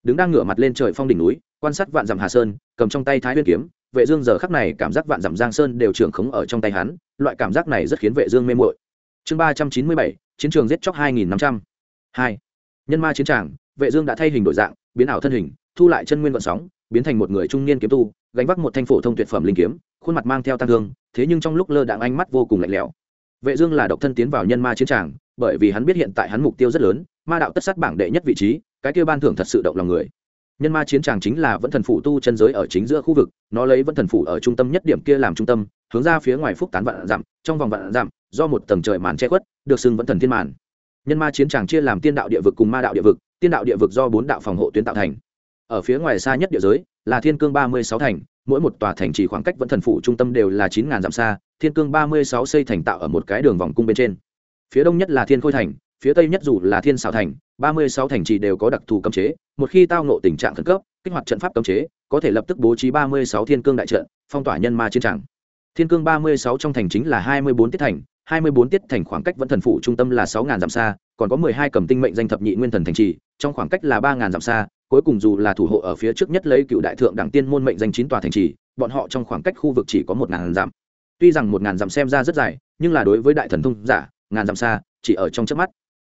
Đứng đang ngửa mặt lên trời phong đỉnh núi, quan sát vạn dặm hà sơn, cầm trong tay thái nguyên kiếm, vệ dương giờ khắc này cảm giác vạn dặm giang sơn đều trưởng khống ở trong tay hắn, loại cảm giác này rất khiến vệ dương mê muội. Chương ba trăm chín mươi bảy, chiến trường giết chóc hai nghìn năm trăm hai. Nhân ma chiến tràng, vệ dương đã thay hình đổi dạng, biến ảo thân hình, thu lại chân nguyên vận sóng biến thành một người trung niên kiếm tu, gánh vác một thanh phổ thông tuyệt phẩm linh kiếm, khuôn mặt mang theo tăng thương, thế nhưng trong lúc lơ đãng ánh mắt vô cùng lạnh lẽo. Vệ dương là độc thân tiến vào nhân ma chiến tràng, bởi vì hắn biết hiện tại hắn mục tiêu rất lớn, ma đạo tất sát bảng đệ nhất vị trí, cái kia ban thưởng thật sự động lòng người. Nhân ma chiến tràng chính là vẫn thần phủ tu chân giới ở chính giữa khu vực, nó lấy vẫn thần phủ ở trung tâm nhất điểm kia làm trung tâm, hướng ra phía ngoài phúc tán vạn dặm, trong vòng vạn dặm, do một tầng trời màn che khuất, được xưng vẫn thần thiên màn. Nhân ma chiến tràng chia làm tiên đạo địa vực cùng ma đạo địa vực, tiên đạo địa vực do bốn đạo phòng hộ tuyến tạo thành ở phía ngoài xa nhất địa giới, là thiên cương ba mươi sáu thành, mỗi một tòa thành chỉ khoảng cách vẫn thần phủ trung tâm đều là chín ngàn dặm xa, thiên cương ba mươi sáu xây thành tạo ở một cái đường vòng cung bên trên. Phía đông nhất là thiên khôi thành, phía tây nhất dù là thiên xảo thành, ba mươi sáu thành trì đều có đặc thù cấm chế, một khi tao nộ tình trạng khẩn cấp, kích hoạt trận pháp cấm chế, có thể lập tức bố trí ba mươi sáu thiên cương đại trận, phong tỏa nhân ma chiến tràng thiên cương ba mươi sáu trong thành chính là hai mươi bốn tiết thành, hai mươi bốn tiết thành khoảng cách vẫn thần phủ trung tâm là sáu ngàn dặm xa, còn có mười hai cầm tinh mệnh danh thập nhị nguyên thần thành trì, trong khoảng cách là ba ngàn dặm xa cuối cùng dù là thủ hộ ở phía trước nhất lấy cựu đại thượng đẳng tiên môn mệnh danh chín tòa thành trì, bọn họ trong khoảng cách khu vực chỉ có một ngàn dặm. Tuy rằng một ngàn dặm xem ra rất dài, nhưng là đối với đại thần thông giả, ngàn dặm xa, chỉ ở trong chớp mắt.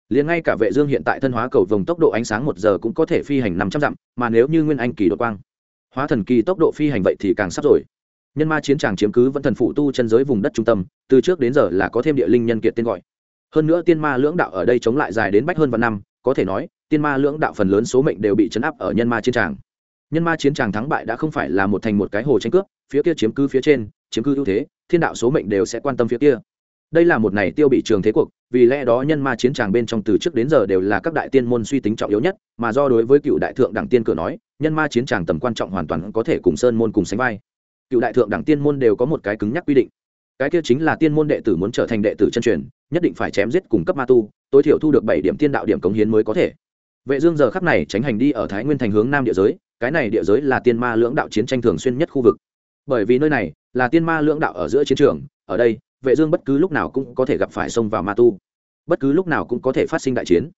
Liền ngay cả vệ dương hiện tại thân hóa cầu vồng tốc độ ánh sáng một giờ cũng có thể phi hành năm trăm dặm, mà nếu như nguyên anh kỳ đột quang, hóa thần kỳ tốc độ phi hành vậy thì càng sắp rồi. Nhân ma chiến tràng chiếm cứ vẫn thần phụ tu chân giới vùng đất trung tâm, từ trước đến giờ là có thêm địa linh nhân kiệt tên gọi. Hơn nữa tiên ma lưỡng đạo ở đây chống lại dài đến bách hơn vạn năm, có thể nói tiên ma lưỡng đạo phần lớn số mệnh đều bị chấn áp ở nhân ma chiến tràng. Nhân ma chiến tràng thắng bại đã không phải là một thành một cái hồ tranh cướp, phía kia chiếm cứ phía trên, chiếm cứ ưu thế, thiên đạo số mệnh đều sẽ quan tâm phía kia. Đây là một này tiêu bị trường thế cuộc, vì lẽ đó nhân ma chiến tràng bên trong từ trước đến giờ đều là các đại tiên môn suy tính trọng yếu nhất, mà do đối với cựu đại thượng đẳng tiên cửa nói, nhân ma chiến tràng tầm quan trọng hoàn toàn có thể cùng sơn môn cùng sánh vai. Cựu đại thượng đẳng tiên môn đều có một cái cứng nhắc quy định. Cái kia chính là tiên môn đệ tử muốn trở thành đệ tử chân truyền, nhất định phải chém giết cùng cấp ma tu, tối thiểu thu được bảy điểm tiên đạo điểm cống hiến mới có thể vệ dương giờ khắc này tránh hành đi ở thái nguyên thành hướng nam địa giới, cái này địa giới là tiên ma lưỡng đạo chiến tranh thường xuyên nhất khu vực. Bởi vì nơi này là tiên ma lưỡng đạo ở giữa chiến trường, ở đây, vệ dương bất cứ lúc nào cũng có thể gặp phải xông vào ma tu. Bất cứ lúc nào cũng có thể phát sinh đại chiến.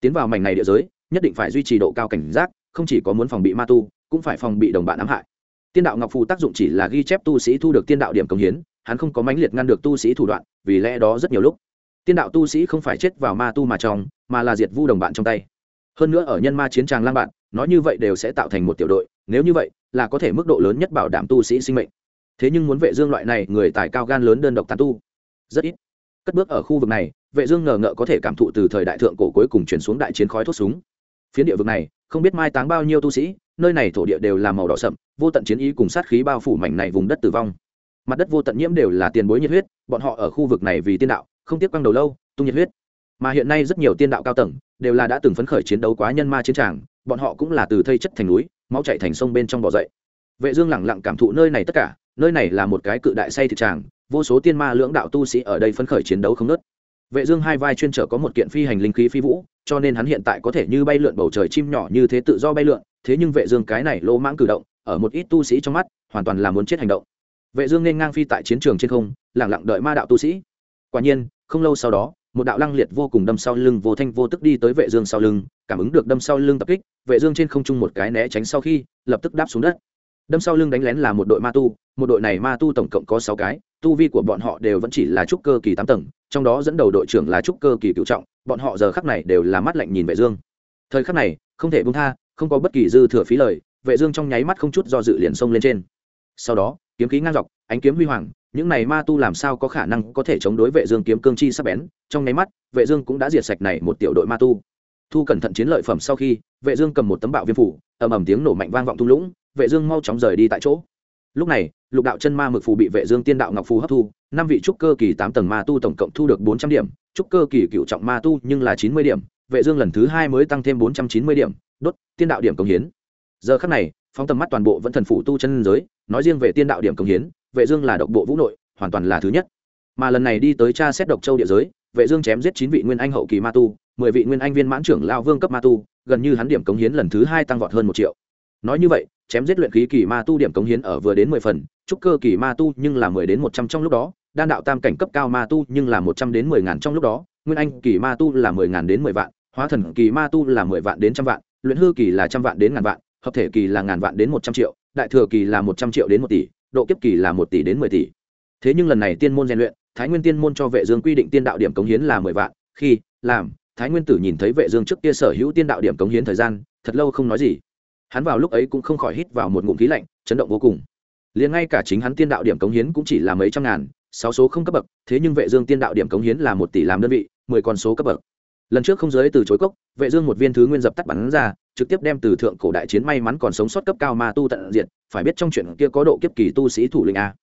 Tiến vào mảnh này địa giới, nhất định phải duy trì độ cao cảnh giác, không chỉ có muốn phòng bị ma tu, cũng phải phòng bị đồng bạn ám hại. Tiên đạo ngọc phù tác dụng chỉ là ghi chép tu sĩ thu được tiên đạo điểm công hiến, hắn không có mãnh liệt ngăn được tu sĩ thủ đoạn, vì lẽ đó rất nhiều lúc, tiên đạo tu sĩ không phải chết vào ma tu mà trong, mà là diệt vu đồng bạn trong tay hơn nữa ở nhân ma chiến tràng lang bạn, nói như vậy đều sẽ tạo thành một tiểu đội, nếu như vậy, là có thể mức độ lớn nhất bảo đảm tu sĩ sinh mệnh. Thế nhưng muốn vệ dương loại này, người tài cao gan lớn đơn độc tán tu, rất ít. Cất bước ở khu vực này, vệ dương ngờ ngợ có thể cảm thụ từ thời đại thượng cổ cuối cùng chuyển xuống đại chiến khói thuốc súng. Phiến địa vực này, không biết mai táng bao nhiêu tu sĩ, nơi này thổ địa đều là màu đỏ sậm, vô tận chiến ý cùng sát khí bao phủ mảnh này vùng đất tử vong. Mặt đất vô tận nhiễm đều là tiền bối nhiệt huyết, bọn họ ở khu vực này vì tiên đạo, không tiếc quăng đầu lâu, tung nhiệt huyết mà hiện nay rất nhiều tiên đạo cao tầng đều là đã từng phấn khởi chiến đấu quá nhân ma chiến tràng, bọn họ cũng là từ thây chất thành núi, máu chảy thành sông bên trong bò dậy. Vệ dương lặng lặng cảm thụ nơi này tất cả, nơi này là một cái cự đại say thị tràng, vô số tiên ma lưỡng đạo tu sĩ ở đây phấn khởi chiến đấu không nứt vệ dương hai vai chuyên trở có một kiện phi hành linh khí phi vũ, cho nên hắn hiện tại có thể như bay lượn bầu trời chim nhỏ như thế tự do bay lượn, thế nhưng vệ dương cái này lô mãng cử động, ở một ít tu sĩ trong mắt, hoàn toàn là muốn chết hành động. Vệ dương nên ngang phi tại chiến trường trên không, lặng lặng đợi ma đạo tu sĩ. Quả nhiên, không lâu sau đó một đạo lăng liệt vô cùng đâm sau lưng, vô thanh vô tức đi tới vệ dương sau lưng, cảm ứng được đâm sau lưng tập kích, vệ dương trên không trung một cái né tránh sau khi, lập tức đáp xuống đất. Đâm sau lưng đánh lén là một đội ma tu, một đội này ma tu tổng cộng có sáu cái, tu vi của bọn họ đều vẫn chỉ là trúc cơ kỳ tám tầng, trong đó dẫn đầu đội trưởng là trúc cơ kỳ cựu trọng, bọn họ giờ khắc này đều là mắt lạnh nhìn vệ dương. Thời khắc này, không thể buông tha, không có bất kỳ dư thừa phí lời, vệ dương trong nháy mắt không chút do dự liền xông lên trên. Sau đó kiếm khí ngang dọc, ánh kiếm huy hoàng, những này ma tu làm sao có khả năng có thể chống đối vệ dương kiếm cương chi sắc bén? Trong nháy mắt, vệ dương cũng đã diệt sạch này một tiểu đội ma tu. Thu cẩn thận chiến lợi phẩm sau khi, vệ dương cầm một tấm bạo viêm phủ, ầm ầm tiếng nổ mạnh vang vọng thung lũng, vệ dương mau chóng rời đi tại chỗ. Lúc này, lục đạo chân ma mực phù bị vệ dương tiên đạo ngọc phù hấp thu, năm vị trúc cơ kỳ tám tầng ma tu tổng cộng thu được bốn trăm điểm, trúc cơ kỳ cựu trọng ma tu nhưng là chín mươi điểm, vệ dương lần thứ hai mới tăng thêm bốn trăm chín mươi điểm, đốt, tiên đạo điểm công hiến. Giờ khắc này, phóng tầm mắt toàn bộ vẫn thần phủ tu chân giới nói riêng về tiên đạo điểm công hiến, vệ dương là độc bộ vũ nội, hoàn toàn là thứ nhất. Mà lần này đi tới tra xét độc châu địa giới, vệ dương chém giết chín vị nguyên anh hậu kỳ ma tu, mười vị nguyên anh viên mãn trưởng lão vương cấp ma tu, gần như hắn điểm cống hiến lần thứ hai tăng vọt hơn một triệu. Nói như vậy, chém giết luyện khí kỳ ma tu điểm cống hiến ở vừa đến mười phần, trúc cơ kỳ ma tu nhưng là mười đến một trăm trong lúc đó, đan đạo tam cảnh cấp cao ma tu nhưng là một trăm đến mười ngàn trong lúc đó, nguyên anh kỳ ma tu là mười ngàn đến mười vạn, hóa thần kỳ ma tu là mười vạn đến trăm vạn, luyện hư kỳ là trăm vạn đến ngàn vạn, hợp thể kỳ là ngàn vạn đến một trăm triệu đại thừa kỳ là một trăm triệu đến một tỷ, độ kiếp kỳ là một tỷ đến mười tỷ. Thế nhưng lần này tiên môn rèn luyện, thái nguyên tiên môn cho vệ dương quy định tiên đạo điểm cống hiến là mười vạn, khi, làm, thái nguyên tử nhìn thấy vệ dương trước kia sở hữu tiên đạo điểm cống hiến thời gian, thật lâu không nói gì. Hắn vào lúc ấy cũng không khỏi hít vào một ngụm khí lạnh, chấn động vô cùng. Liền ngay cả chính hắn tiên đạo điểm cống hiến cũng chỉ là mấy trăm ngàn, sáu số không cấp bậc, thế nhưng vệ dương tiên đạo điểm cống hiến là một tỷ làm đơn vị, mười con số cấp bậc lần trước không giới từ chối cốc, vệ dương một viên thứ nguyên dập tắt bắn ra, trực tiếp đem từ thượng cổ đại chiến may mắn còn sống sót cấp cao ma tu tận diện phải biết trong chuyện kia có độ kiếp kỳ tu sĩ thủ lĩnh a.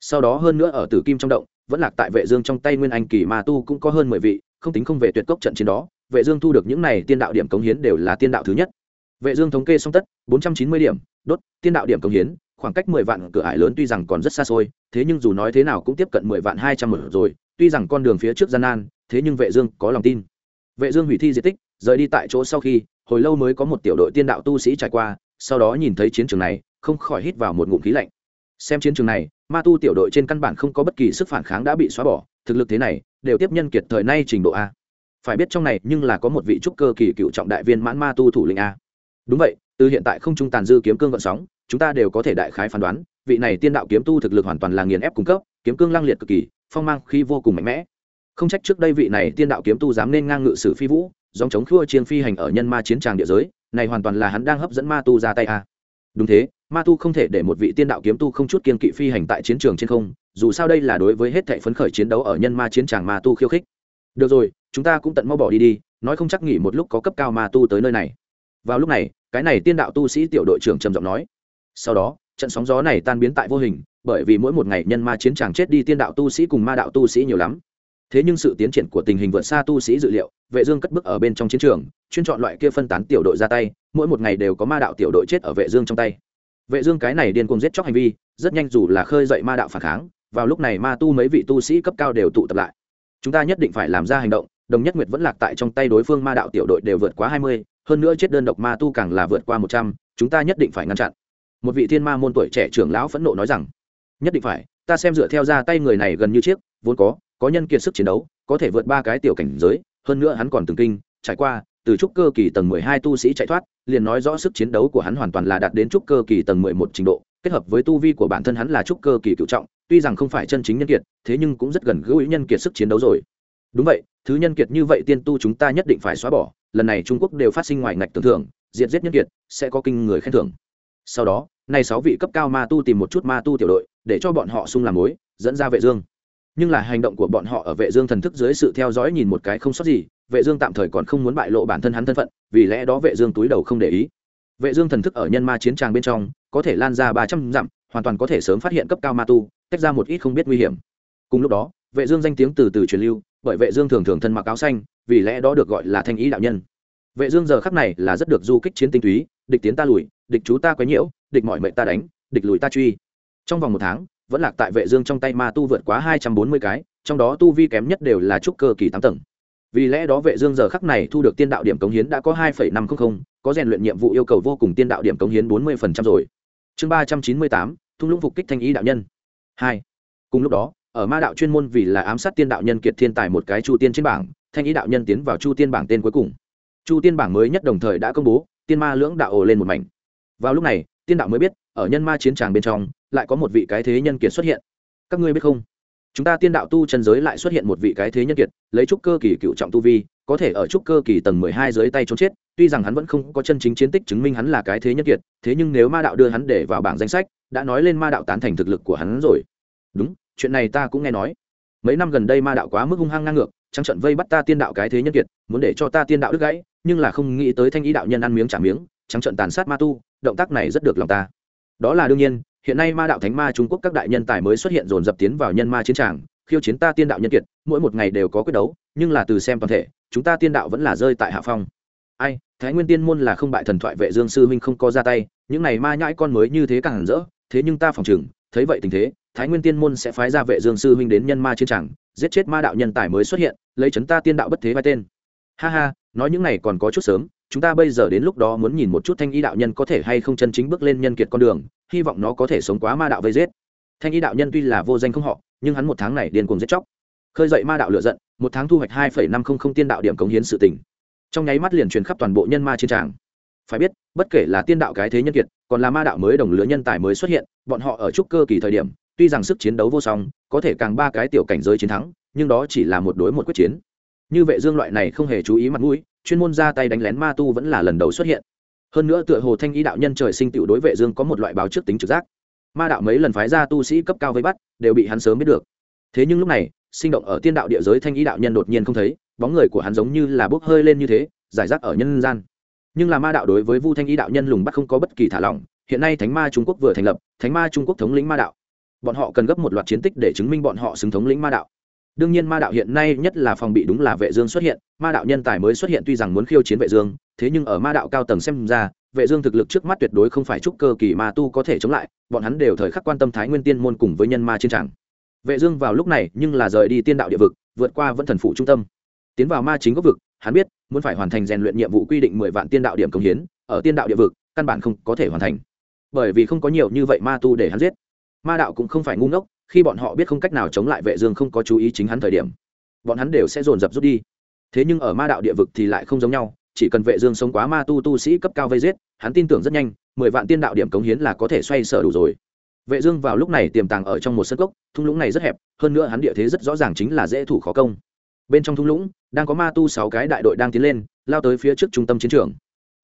Sau đó hơn nữa ở tử kim trong động, vẫn lạc tại vệ dương trong tay nguyên anh kỳ ma tu cũng có hơn mười vị, không tính không về tuyệt cốc trận chiến đó, vệ dương thu được những này tiên đạo điểm cống hiến đều là tiên đạo thứ nhất. Vệ dương thống kê xong tất 490 điểm, đốt, tiên đạo điểm công hiến, khoảng cách 10 vạn cửa ải lớn tuy rằng còn rất xa xôi, thế nhưng dù nói thế nào cũng tiếp cận 10 vạn 200 mở rồi, tuy rằng con đường phía trước gian nan, thế nhưng vệ dương có lòng tin vệ dương hủy thi di tích, rời đi tại chỗ sau khi, hồi lâu mới có một tiểu đội tiên đạo tu sĩ trải qua, sau đó nhìn thấy chiến trường này, không khỏi hít vào một ngụm khí lạnh. Xem chiến trường này, ma tu tiểu đội trên căn bản không có bất kỳ sức phản kháng đã bị xóa bỏ, thực lực thế này, đều tiếp nhân kiệt thời nay trình độ a. Phải biết trong này, nhưng là có một vị trúc cơ kỳ cựu trọng đại viên mãn ma tu thủ lĩnh a. Đúng vậy, từ hiện tại không trung tàn dư kiếm cương gợn sóng, chúng ta đều có thể đại khái phán đoán, vị này tiên đạo kiếm tu thực lực hoàn toàn là nghiền ép cung cấp, kiếm cương lăng liệt cực kỳ, phong mang khi vô cùng mạnh mẽ không trách trước đây vị này tiên đạo kiếm tu dám nên ngang ngự sử phi vũ dòng chống khua chiên phi hành ở nhân ma chiến tràng địa giới, này hoàn toàn là hắn đang hấp dẫn ma tu ra tay a. Đúng thế, ma tu không thể để một vị tiên đạo kiếm tu không chút kiên kỵ phi hành tại chiến trường trên không, dù sao đây là đối với hết thệ phấn khởi chiến đấu ở nhân ma chiến tràng ma tu khiêu khích. Được rồi, chúng ta cũng tận mau bỏ đi đi, nói không chắc nghỉ một lúc có cấp cao ma tu tới nơi này. Vào lúc này, cái này tiên đạo tu sĩ tiểu đội trưởng trầm giọng nói. Sau đó, trận sóng gió này tan biến tại vô hình, bởi vì mỗi một ngày nhân ma chiến tràng chết đi tiên đạo tu sĩ cùng ma đạo tu sĩ nhiều lắm thế nhưng sự tiến triển của tình hình vượt xa tu sĩ dự liệu, vệ dương cất bước ở bên trong chiến trường, chuyên chọn loại kia phân tán tiểu đội ra tay, mỗi một ngày đều có ma đạo tiểu đội chết ở vệ dương trong tay. Vệ dương cái này điên cuồng giết chóc hành vi, rất nhanh dù là khơi dậy ma đạo phản kháng, vào lúc này ma tu mấy vị tu sĩ cấp cao đều tụ tập lại. Chúng ta nhất định phải làm ra hành động, đồng nhất nguyệt vẫn lạc tại trong tay đối phương ma đạo tiểu đội đều vượt quá hai mươi, hơn nữa chết đơn độc ma tu càng là vượt qua một trăm, chúng ta nhất định phải ngăn chặn. Một vị thiên ma môn tuổi trẻ trưởng lão phẫn nộ nói rằng, nhất định phải, ta xem dựa theo ra tay người này gần như chiếc vốn có có nhân kiệt sức chiến đấu, có thể vượt ba cái tiểu cảnh giới, hơn nữa hắn còn từng kinh, trải qua, từ trúc cơ kỳ tầng mười hai tu sĩ chạy thoát, liền nói rõ sức chiến đấu của hắn hoàn toàn là đạt đến trúc cơ kỳ tầng mười một trình độ, kết hợp với tu vi của bản thân hắn là trúc cơ kỳ cửu trọng, tuy rằng không phải chân chính nhân kiệt, thế nhưng cũng rất gần gũi nhân kiệt sức chiến đấu rồi. Đúng vậy, thứ nhân kiệt như vậy tiên tu chúng ta nhất định phải xóa bỏ, lần này trung quốc đều phát sinh ngoài ngạch tưởng thưởng, diệt giết nhân kiệt, sẽ có kinh người khen thưởng. Sau đó, nay sáu vị cấp cao ma tu tìm một chút ma tu tiểu đội, để cho bọn họ xung làm mối, dẫn ra vệ dương nhưng là hành động của bọn họ ở vệ dương thần thức dưới sự theo dõi nhìn một cái không sót gì, vệ dương tạm thời còn không muốn bại lộ bản thân hắn thân phận, vì lẽ đó vệ dương túi đầu không để ý. Vệ dương thần thức ở nhân ma chiến tràng bên trong, có thể lan ra 300 dặm, hoàn toàn có thể sớm phát hiện cấp cao ma tu, tách ra một ít không biết nguy hiểm. Cùng lúc đó, vệ dương danh tiếng từ từ truyền lưu, bởi vệ dương thường thường thân mặc áo xanh, vì lẽ đó được gọi là thanh ý đạo nhân. Vệ dương giờ khắc này là rất được du kích chiến tinh túy, địch tiến ta lùi, địch chú ta quấy nhiễu, địch mọi mệnh ta đánh, địch lùi ta truy. Trong vòng một tháng vẫn lạc tại vệ dương trong tay ma tu vượt quá 240 cái trong đó tu vi kém nhất đều là trúc cơ kỳ tám tầng. Vì lẽ đó vệ dương giờ khắc này thu được tiên đạo điểm cống hiến đã có 2,500, có rèn luyện nhiệm vụ yêu cầu vô cùng tiên đạo điểm cống hiến 40% rồi. Chương 398, thung lũng phục kích thanh ý đạo nhân. Hai. Cùng lúc đó ở ma đạo chuyên môn vì là ám sát tiên đạo nhân kiệt thiên tài một cái chu tiên trên bảng thanh ý đạo nhân tiến vào chu tiên bảng tên cuối cùng. Chu tiên bảng mới nhất đồng thời đã công bố tiên ma lưỡng đạo ồ lên một mảnh. Vào lúc này tiên đạo mới biết ở nhân ma chiến tràng bên trong lại có một vị cái thế nhân kiệt xuất hiện. Các ngươi biết không? Chúng ta tiên đạo tu chân giới lại xuất hiện một vị cái thế nhân kiệt, lấy trúc cơ kỳ cựu trọng tu vi, có thể ở trúc cơ kỳ tầng mười hai dưới tay trốn chết. Tuy rằng hắn vẫn không có chân chính chiến tích chứng minh hắn là cái thế nhân kiệt, thế nhưng nếu ma đạo đưa hắn để vào bảng danh sách, đã nói lên ma đạo tán thành thực lực của hắn rồi. Đúng, chuyện này ta cũng nghe nói. Mấy năm gần đây ma đạo quá mức hung hăng ngang ngược, trắng trận vây bắt ta tiên đạo cái thế nhân kiệt, muốn để cho ta tiên đạo đứt gãy, nhưng là không nghĩ tới thanh ý đạo nhân ăn miếng trả miếng, trắng trận tàn sát ma tu, động tác này rất được lòng ta. Đó là đương nhiên hiện nay ma đạo thánh ma trung quốc các đại nhân tài mới xuất hiện dồn dập tiến vào nhân ma chiến tràng, khiêu chiến ta tiên đạo nhân kiệt, mỗi một ngày đều có quyết đấu, nhưng là từ xem toàn thể, chúng ta tiên đạo vẫn là rơi tại hạ phong. Ai, thái nguyên tiên môn là không bại thần thoại vệ dương sư huynh không có ra tay, những này ma nhãi con mới như thế càng rỡ, thế nhưng ta phòng chừng thấy vậy tình thế, thái nguyên tiên môn sẽ phái ra vệ dương sư huynh đến nhân ma chiến tràng, giết chết ma đạo nhân tài mới xuất hiện, lấy chấn ta tiên đạo bất thế vai tên. Ha ha, nói những này còn có chút sớm, chúng ta bây giờ đến lúc đó muốn nhìn một chút thanh y đạo nhân có thể hay không chân chính bước lên nhân kiệt con đường hy vọng nó có thể sống quá ma đạo vây giết. Thanh y đạo nhân tuy là vô danh không họ, nhưng hắn một tháng này điên cuồng giết chóc. Khơi dậy ma đạo lựa giận, một tháng thu hoạch hai năm trăm linh tiên đạo điểm cống hiến sự tỉnh trong nháy mắt liền truyền khắp toàn bộ nhân ma chiến tràng. Phải biết, bất kể là tiên đạo cái thế nhân kiệt, còn là ma đạo mới đồng lứa nhân tài mới xuất hiện, bọn họ ở trúc cơ kỳ thời điểm, tuy rằng sức chiến đấu vô song, có thể càng ba cái tiểu cảnh giới chiến thắng, nhưng đó chỉ là một đối một quyết chiến. Như vệ dương loại này không hề chú ý mặt mũi, chuyên môn ra tay đánh lén ma tu vẫn là lần đầu xuất hiện hơn nữa tựa hồ thanh ý đạo nhân trời sinh tiểu đối vệ dương có một loại báo trước tính trực giác. Ma đạo mấy lần phái ra tu sĩ cấp cao vây bắt, đều bị hắn sớm biết được. Thế nhưng lúc này, sinh động ở tiên đạo địa giới thanh ý đạo nhân đột nhiên không thấy, bóng người của hắn giống như là bốc hơi lên như thế, giải rác ở nhân gian. Nhưng là ma đạo đối với vu thanh ý đạo nhân lùng bắt không có bất kỳ thả lỏng, hiện nay thánh ma trung quốc vừa thành lập, thánh ma trung quốc thống lĩnh ma đạo. Bọn họ cần gấp một loạt chiến tích để chứng minh bọn họ xứng thống lĩnh ma đạo. Đương nhiên ma đạo hiện nay nhất là phòng bị đúng là vệ dương xuất hiện, ma đạo nhân tài mới xuất hiện tuy rằng muốn khiêu chiến vệ dương thế nhưng ở ma đạo cao tầng xem ra, vệ dương thực lực trước mắt tuyệt đối không phải trúc cơ kỳ ma tu có thể chống lại, bọn hắn đều thời khắc quan tâm thái nguyên tiên môn cùng với nhân ma chiến tràng. Vệ dương vào lúc này, nhưng là rời đi tiên đạo địa vực, vượt qua vẫn thần phụ trung tâm. Tiến vào ma chính gốc vực, hắn biết, muốn phải hoàn thành rèn luyện nhiệm vụ quy định 10 vạn tiên đạo điểm công hiến, ở tiên đạo địa vực, căn bản không có thể hoàn thành. Bởi vì không có nhiều như vậy ma tu để hắn giết. Ma đạo cũng không phải ngu ngốc, khi bọn họ biết không cách nào chống lại vệ dương không có chú ý chính hắn thời điểm, bọn hắn đều sẽ dồn dập rút đi. Thế nhưng ở ma đạo địa vực thì lại không giống nhau chỉ cần vệ dương sống quá ma tu tu sĩ cấp cao vây giết, hắn tin tưởng rất nhanh, mười vạn tiên đạo điểm cống hiến là có thể xoay sở đủ rồi. Vệ dương vào lúc này tiềm tàng ở trong một sân cốc, thung lũng này rất hẹp, hơn nữa hắn địa thế rất rõ ràng chính là dễ thủ khó công. Bên trong thung lũng, đang có ma tu sáu cái đại đội đang tiến lên, lao tới phía trước trung tâm chiến trường.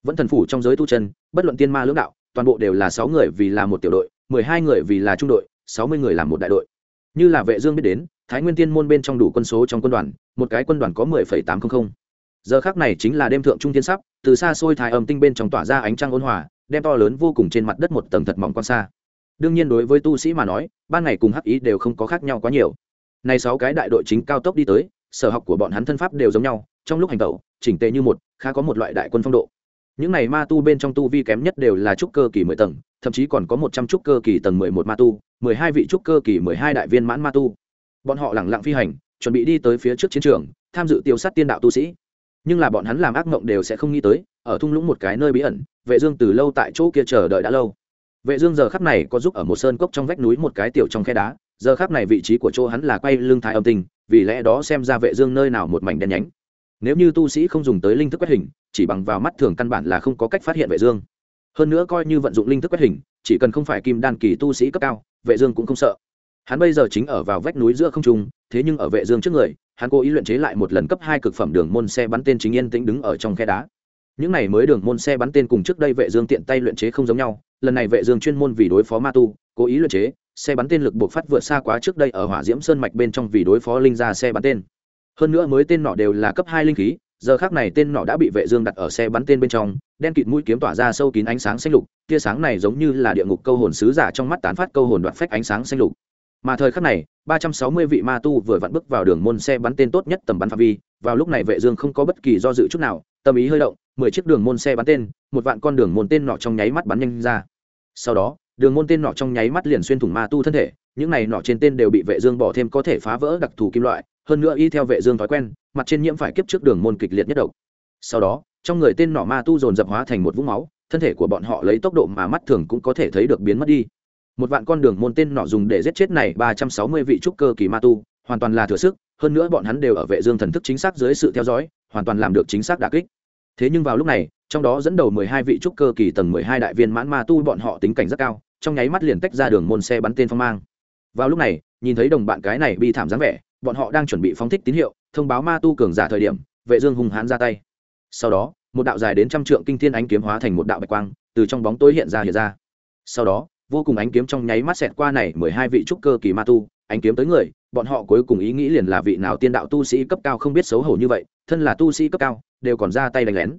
Vẫn thần phủ trong giới tu chân, bất luận tiên ma lưỡng đạo, toàn bộ đều là sáu người vì là một tiểu đội, mười hai người vì là trung đội, sáu mươi người làm một đại đội. Như là vệ dương biết đến, thái nguyên tiên môn bên trong đủ quân số trong quân đoàn, một cái quân đoàn có mười phẩy tám trăm linh giờ khắc này chính là đêm thượng trung thiên sắp, từ xa xôi thái âm tinh bên trong tỏa ra ánh trăng ôn hòa, đem to lớn vô cùng trên mặt đất một tầng thật mỏng quan xa. Đương nhiên đối với tu sĩ mà nói, ban ngày cùng hắc ý đều không có khác nhau quá nhiều. Này sáu cái đại đội chính cao tốc đi tới, sở học của bọn hắn thân pháp đều giống nhau, trong lúc hành tẩu, chỉnh tề như một, khá có một loại đại quân phong độ. Những này ma tu bên trong tu vi kém nhất đều là trúc cơ kỳ mười tầng, thậm chí còn có một trăm trúc cơ kỳ tầng mười một ma tu, mười hai vị trúc cơ kỳ mười hai đại viên mãn ma tu. Bọn họ lẳng lặng phi hành, chuẩn bị đi tới phía trước chiến trường, tham dự tiêu sát tiên đạo tu sĩ nhưng là bọn hắn làm ác mộng đều sẽ không nghĩ tới ở thung lũng một cái nơi bí ẩn vệ dương từ lâu tại chỗ kia chờ đợi đã lâu. Vệ dương giờ khắc này có giúp ở một sơn cốc trong vách núi một cái tiểu trong khe đá giờ khắc này vị trí của chỗ hắn là quay lưng thái âm tình, vì lẽ đó xem ra vệ dương nơi nào một mảnh đen nhánh. Nếu như tu sĩ không dùng tới linh thức quét hình chỉ bằng vào mắt thường căn bản là không có cách phát hiện vệ dương. Hơn nữa coi như vận dụng linh thức quét hình chỉ cần không phải kim đan kỳ tu sĩ cấp cao vệ dương cũng không sợ hắn bây giờ chính ở vào vách núi giữa không trung, thế nhưng ở vệ dương trước người, hắn cố ý luyện chế lại một lần cấp hai cực phẩm đường môn xe bắn tên chính yên tĩnh đứng ở trong khe đá. Những này mới đường môn xe bắn tên cùng trước đây vệ dương tiện tay luyện chế không giống nhau, lần này vệ dương chuyên môn vì đối phó ma tu, cố ý luyện chế, xe bắn tên lực buộc phát vượt xa quá trước đây ở hỏa diễm sơn mạch bên trong vì đối phó linh gia xe bắn tên. Hơn nữa mới tên nọ đều là cấp hai linh khí, giờ khác này tên nọ đã bị vệ dương đặt ở xe bắn tên bên trong, đen kịt mũi kiếm tỏa ra sâu kín ánh sáng xanh lục, tia sáng này giống như là địa ngục câu hồn sứ giả trong mắt tán phát câu hồn đoạn phách ánh sáng xanh lục mà thời khắc này, ba trăm sáu mươi vị ma tu vừa vặn bước vào đường môn xe bắn tên tốt nhất tầm bắn phạm vi. Vào lúc này vệ dương không có bất kỳ do dự chút nào, tâm ý hơi động, mười chiếc đường môn xe bắn tên, một vạn con đường môn tên nọ trong nháy mắt bắn nhanh ra. Sau đó, đường môn tên nọ trong nháy mắt liền xuyên thủng ma tu thân thể, những này nọ trên tên đều bị vệ dương bỏ thêm có thể phá vỡ đặc thù kim loại, hơn nữa y theo vệ dương thói quen, mặt trên nhiễm phải kiếp trước đường môn kịch liệt nhất độc. Sau đó, trong người tên nọ ma tu dồn dập hóa thành một vũng máu, thân thể của bọn họ lấy tốc độ mà mắt thường cũng có thể thấy được biến mất đi một vạn con đường môn tên nọ dùng để giết chết này ba trăm sáu mươi vị trúc cơ kỳ ma tu, hoàn toàn là thừa sức, hơn nữa bọn hắn đều ở vệ dương thần thức chính xác dưới sự theo dõi, hoàn toàn làm được chính xác đả kích. Thế nhưng vào lúc này, trong đó dẫn đầu mười hai vị trúc cơ kỳ tầng mười hai đại viên mãn ma tu bọn họ tính cảnh rất cao, trong nháy mắt liền tách ra đường môn xe bắn tên phong mang. Vào lúc này, nhìn thấy đồng bạn cái này bi thảm dáng vẻ, bọn họ đang chuẩn bị phóng thích tín hiệu, thông báo ma tu cường giả thời điểm, vệ dương hung hãn ra tay. Sau đó, một đạo dài đến trăm trượng kinh thiên ánh kiếm hóa thành một đạo bạch quang, từ trong bóng tối hiện ra hiện ra. Sau đó vô cùng ánh kiếm trong nháy mắt xẹt qua này mười hai vị trúc cơ kỳ ma tu, ánh kiếm tới người, bọn họ cuối cùng ý nghĩ liền là vị nào tiên đạo tu sĩ cấp cao không biết xấu hổ như vậy, thân là tu sĩ cấp cao, đều còn ra tay đánh lén.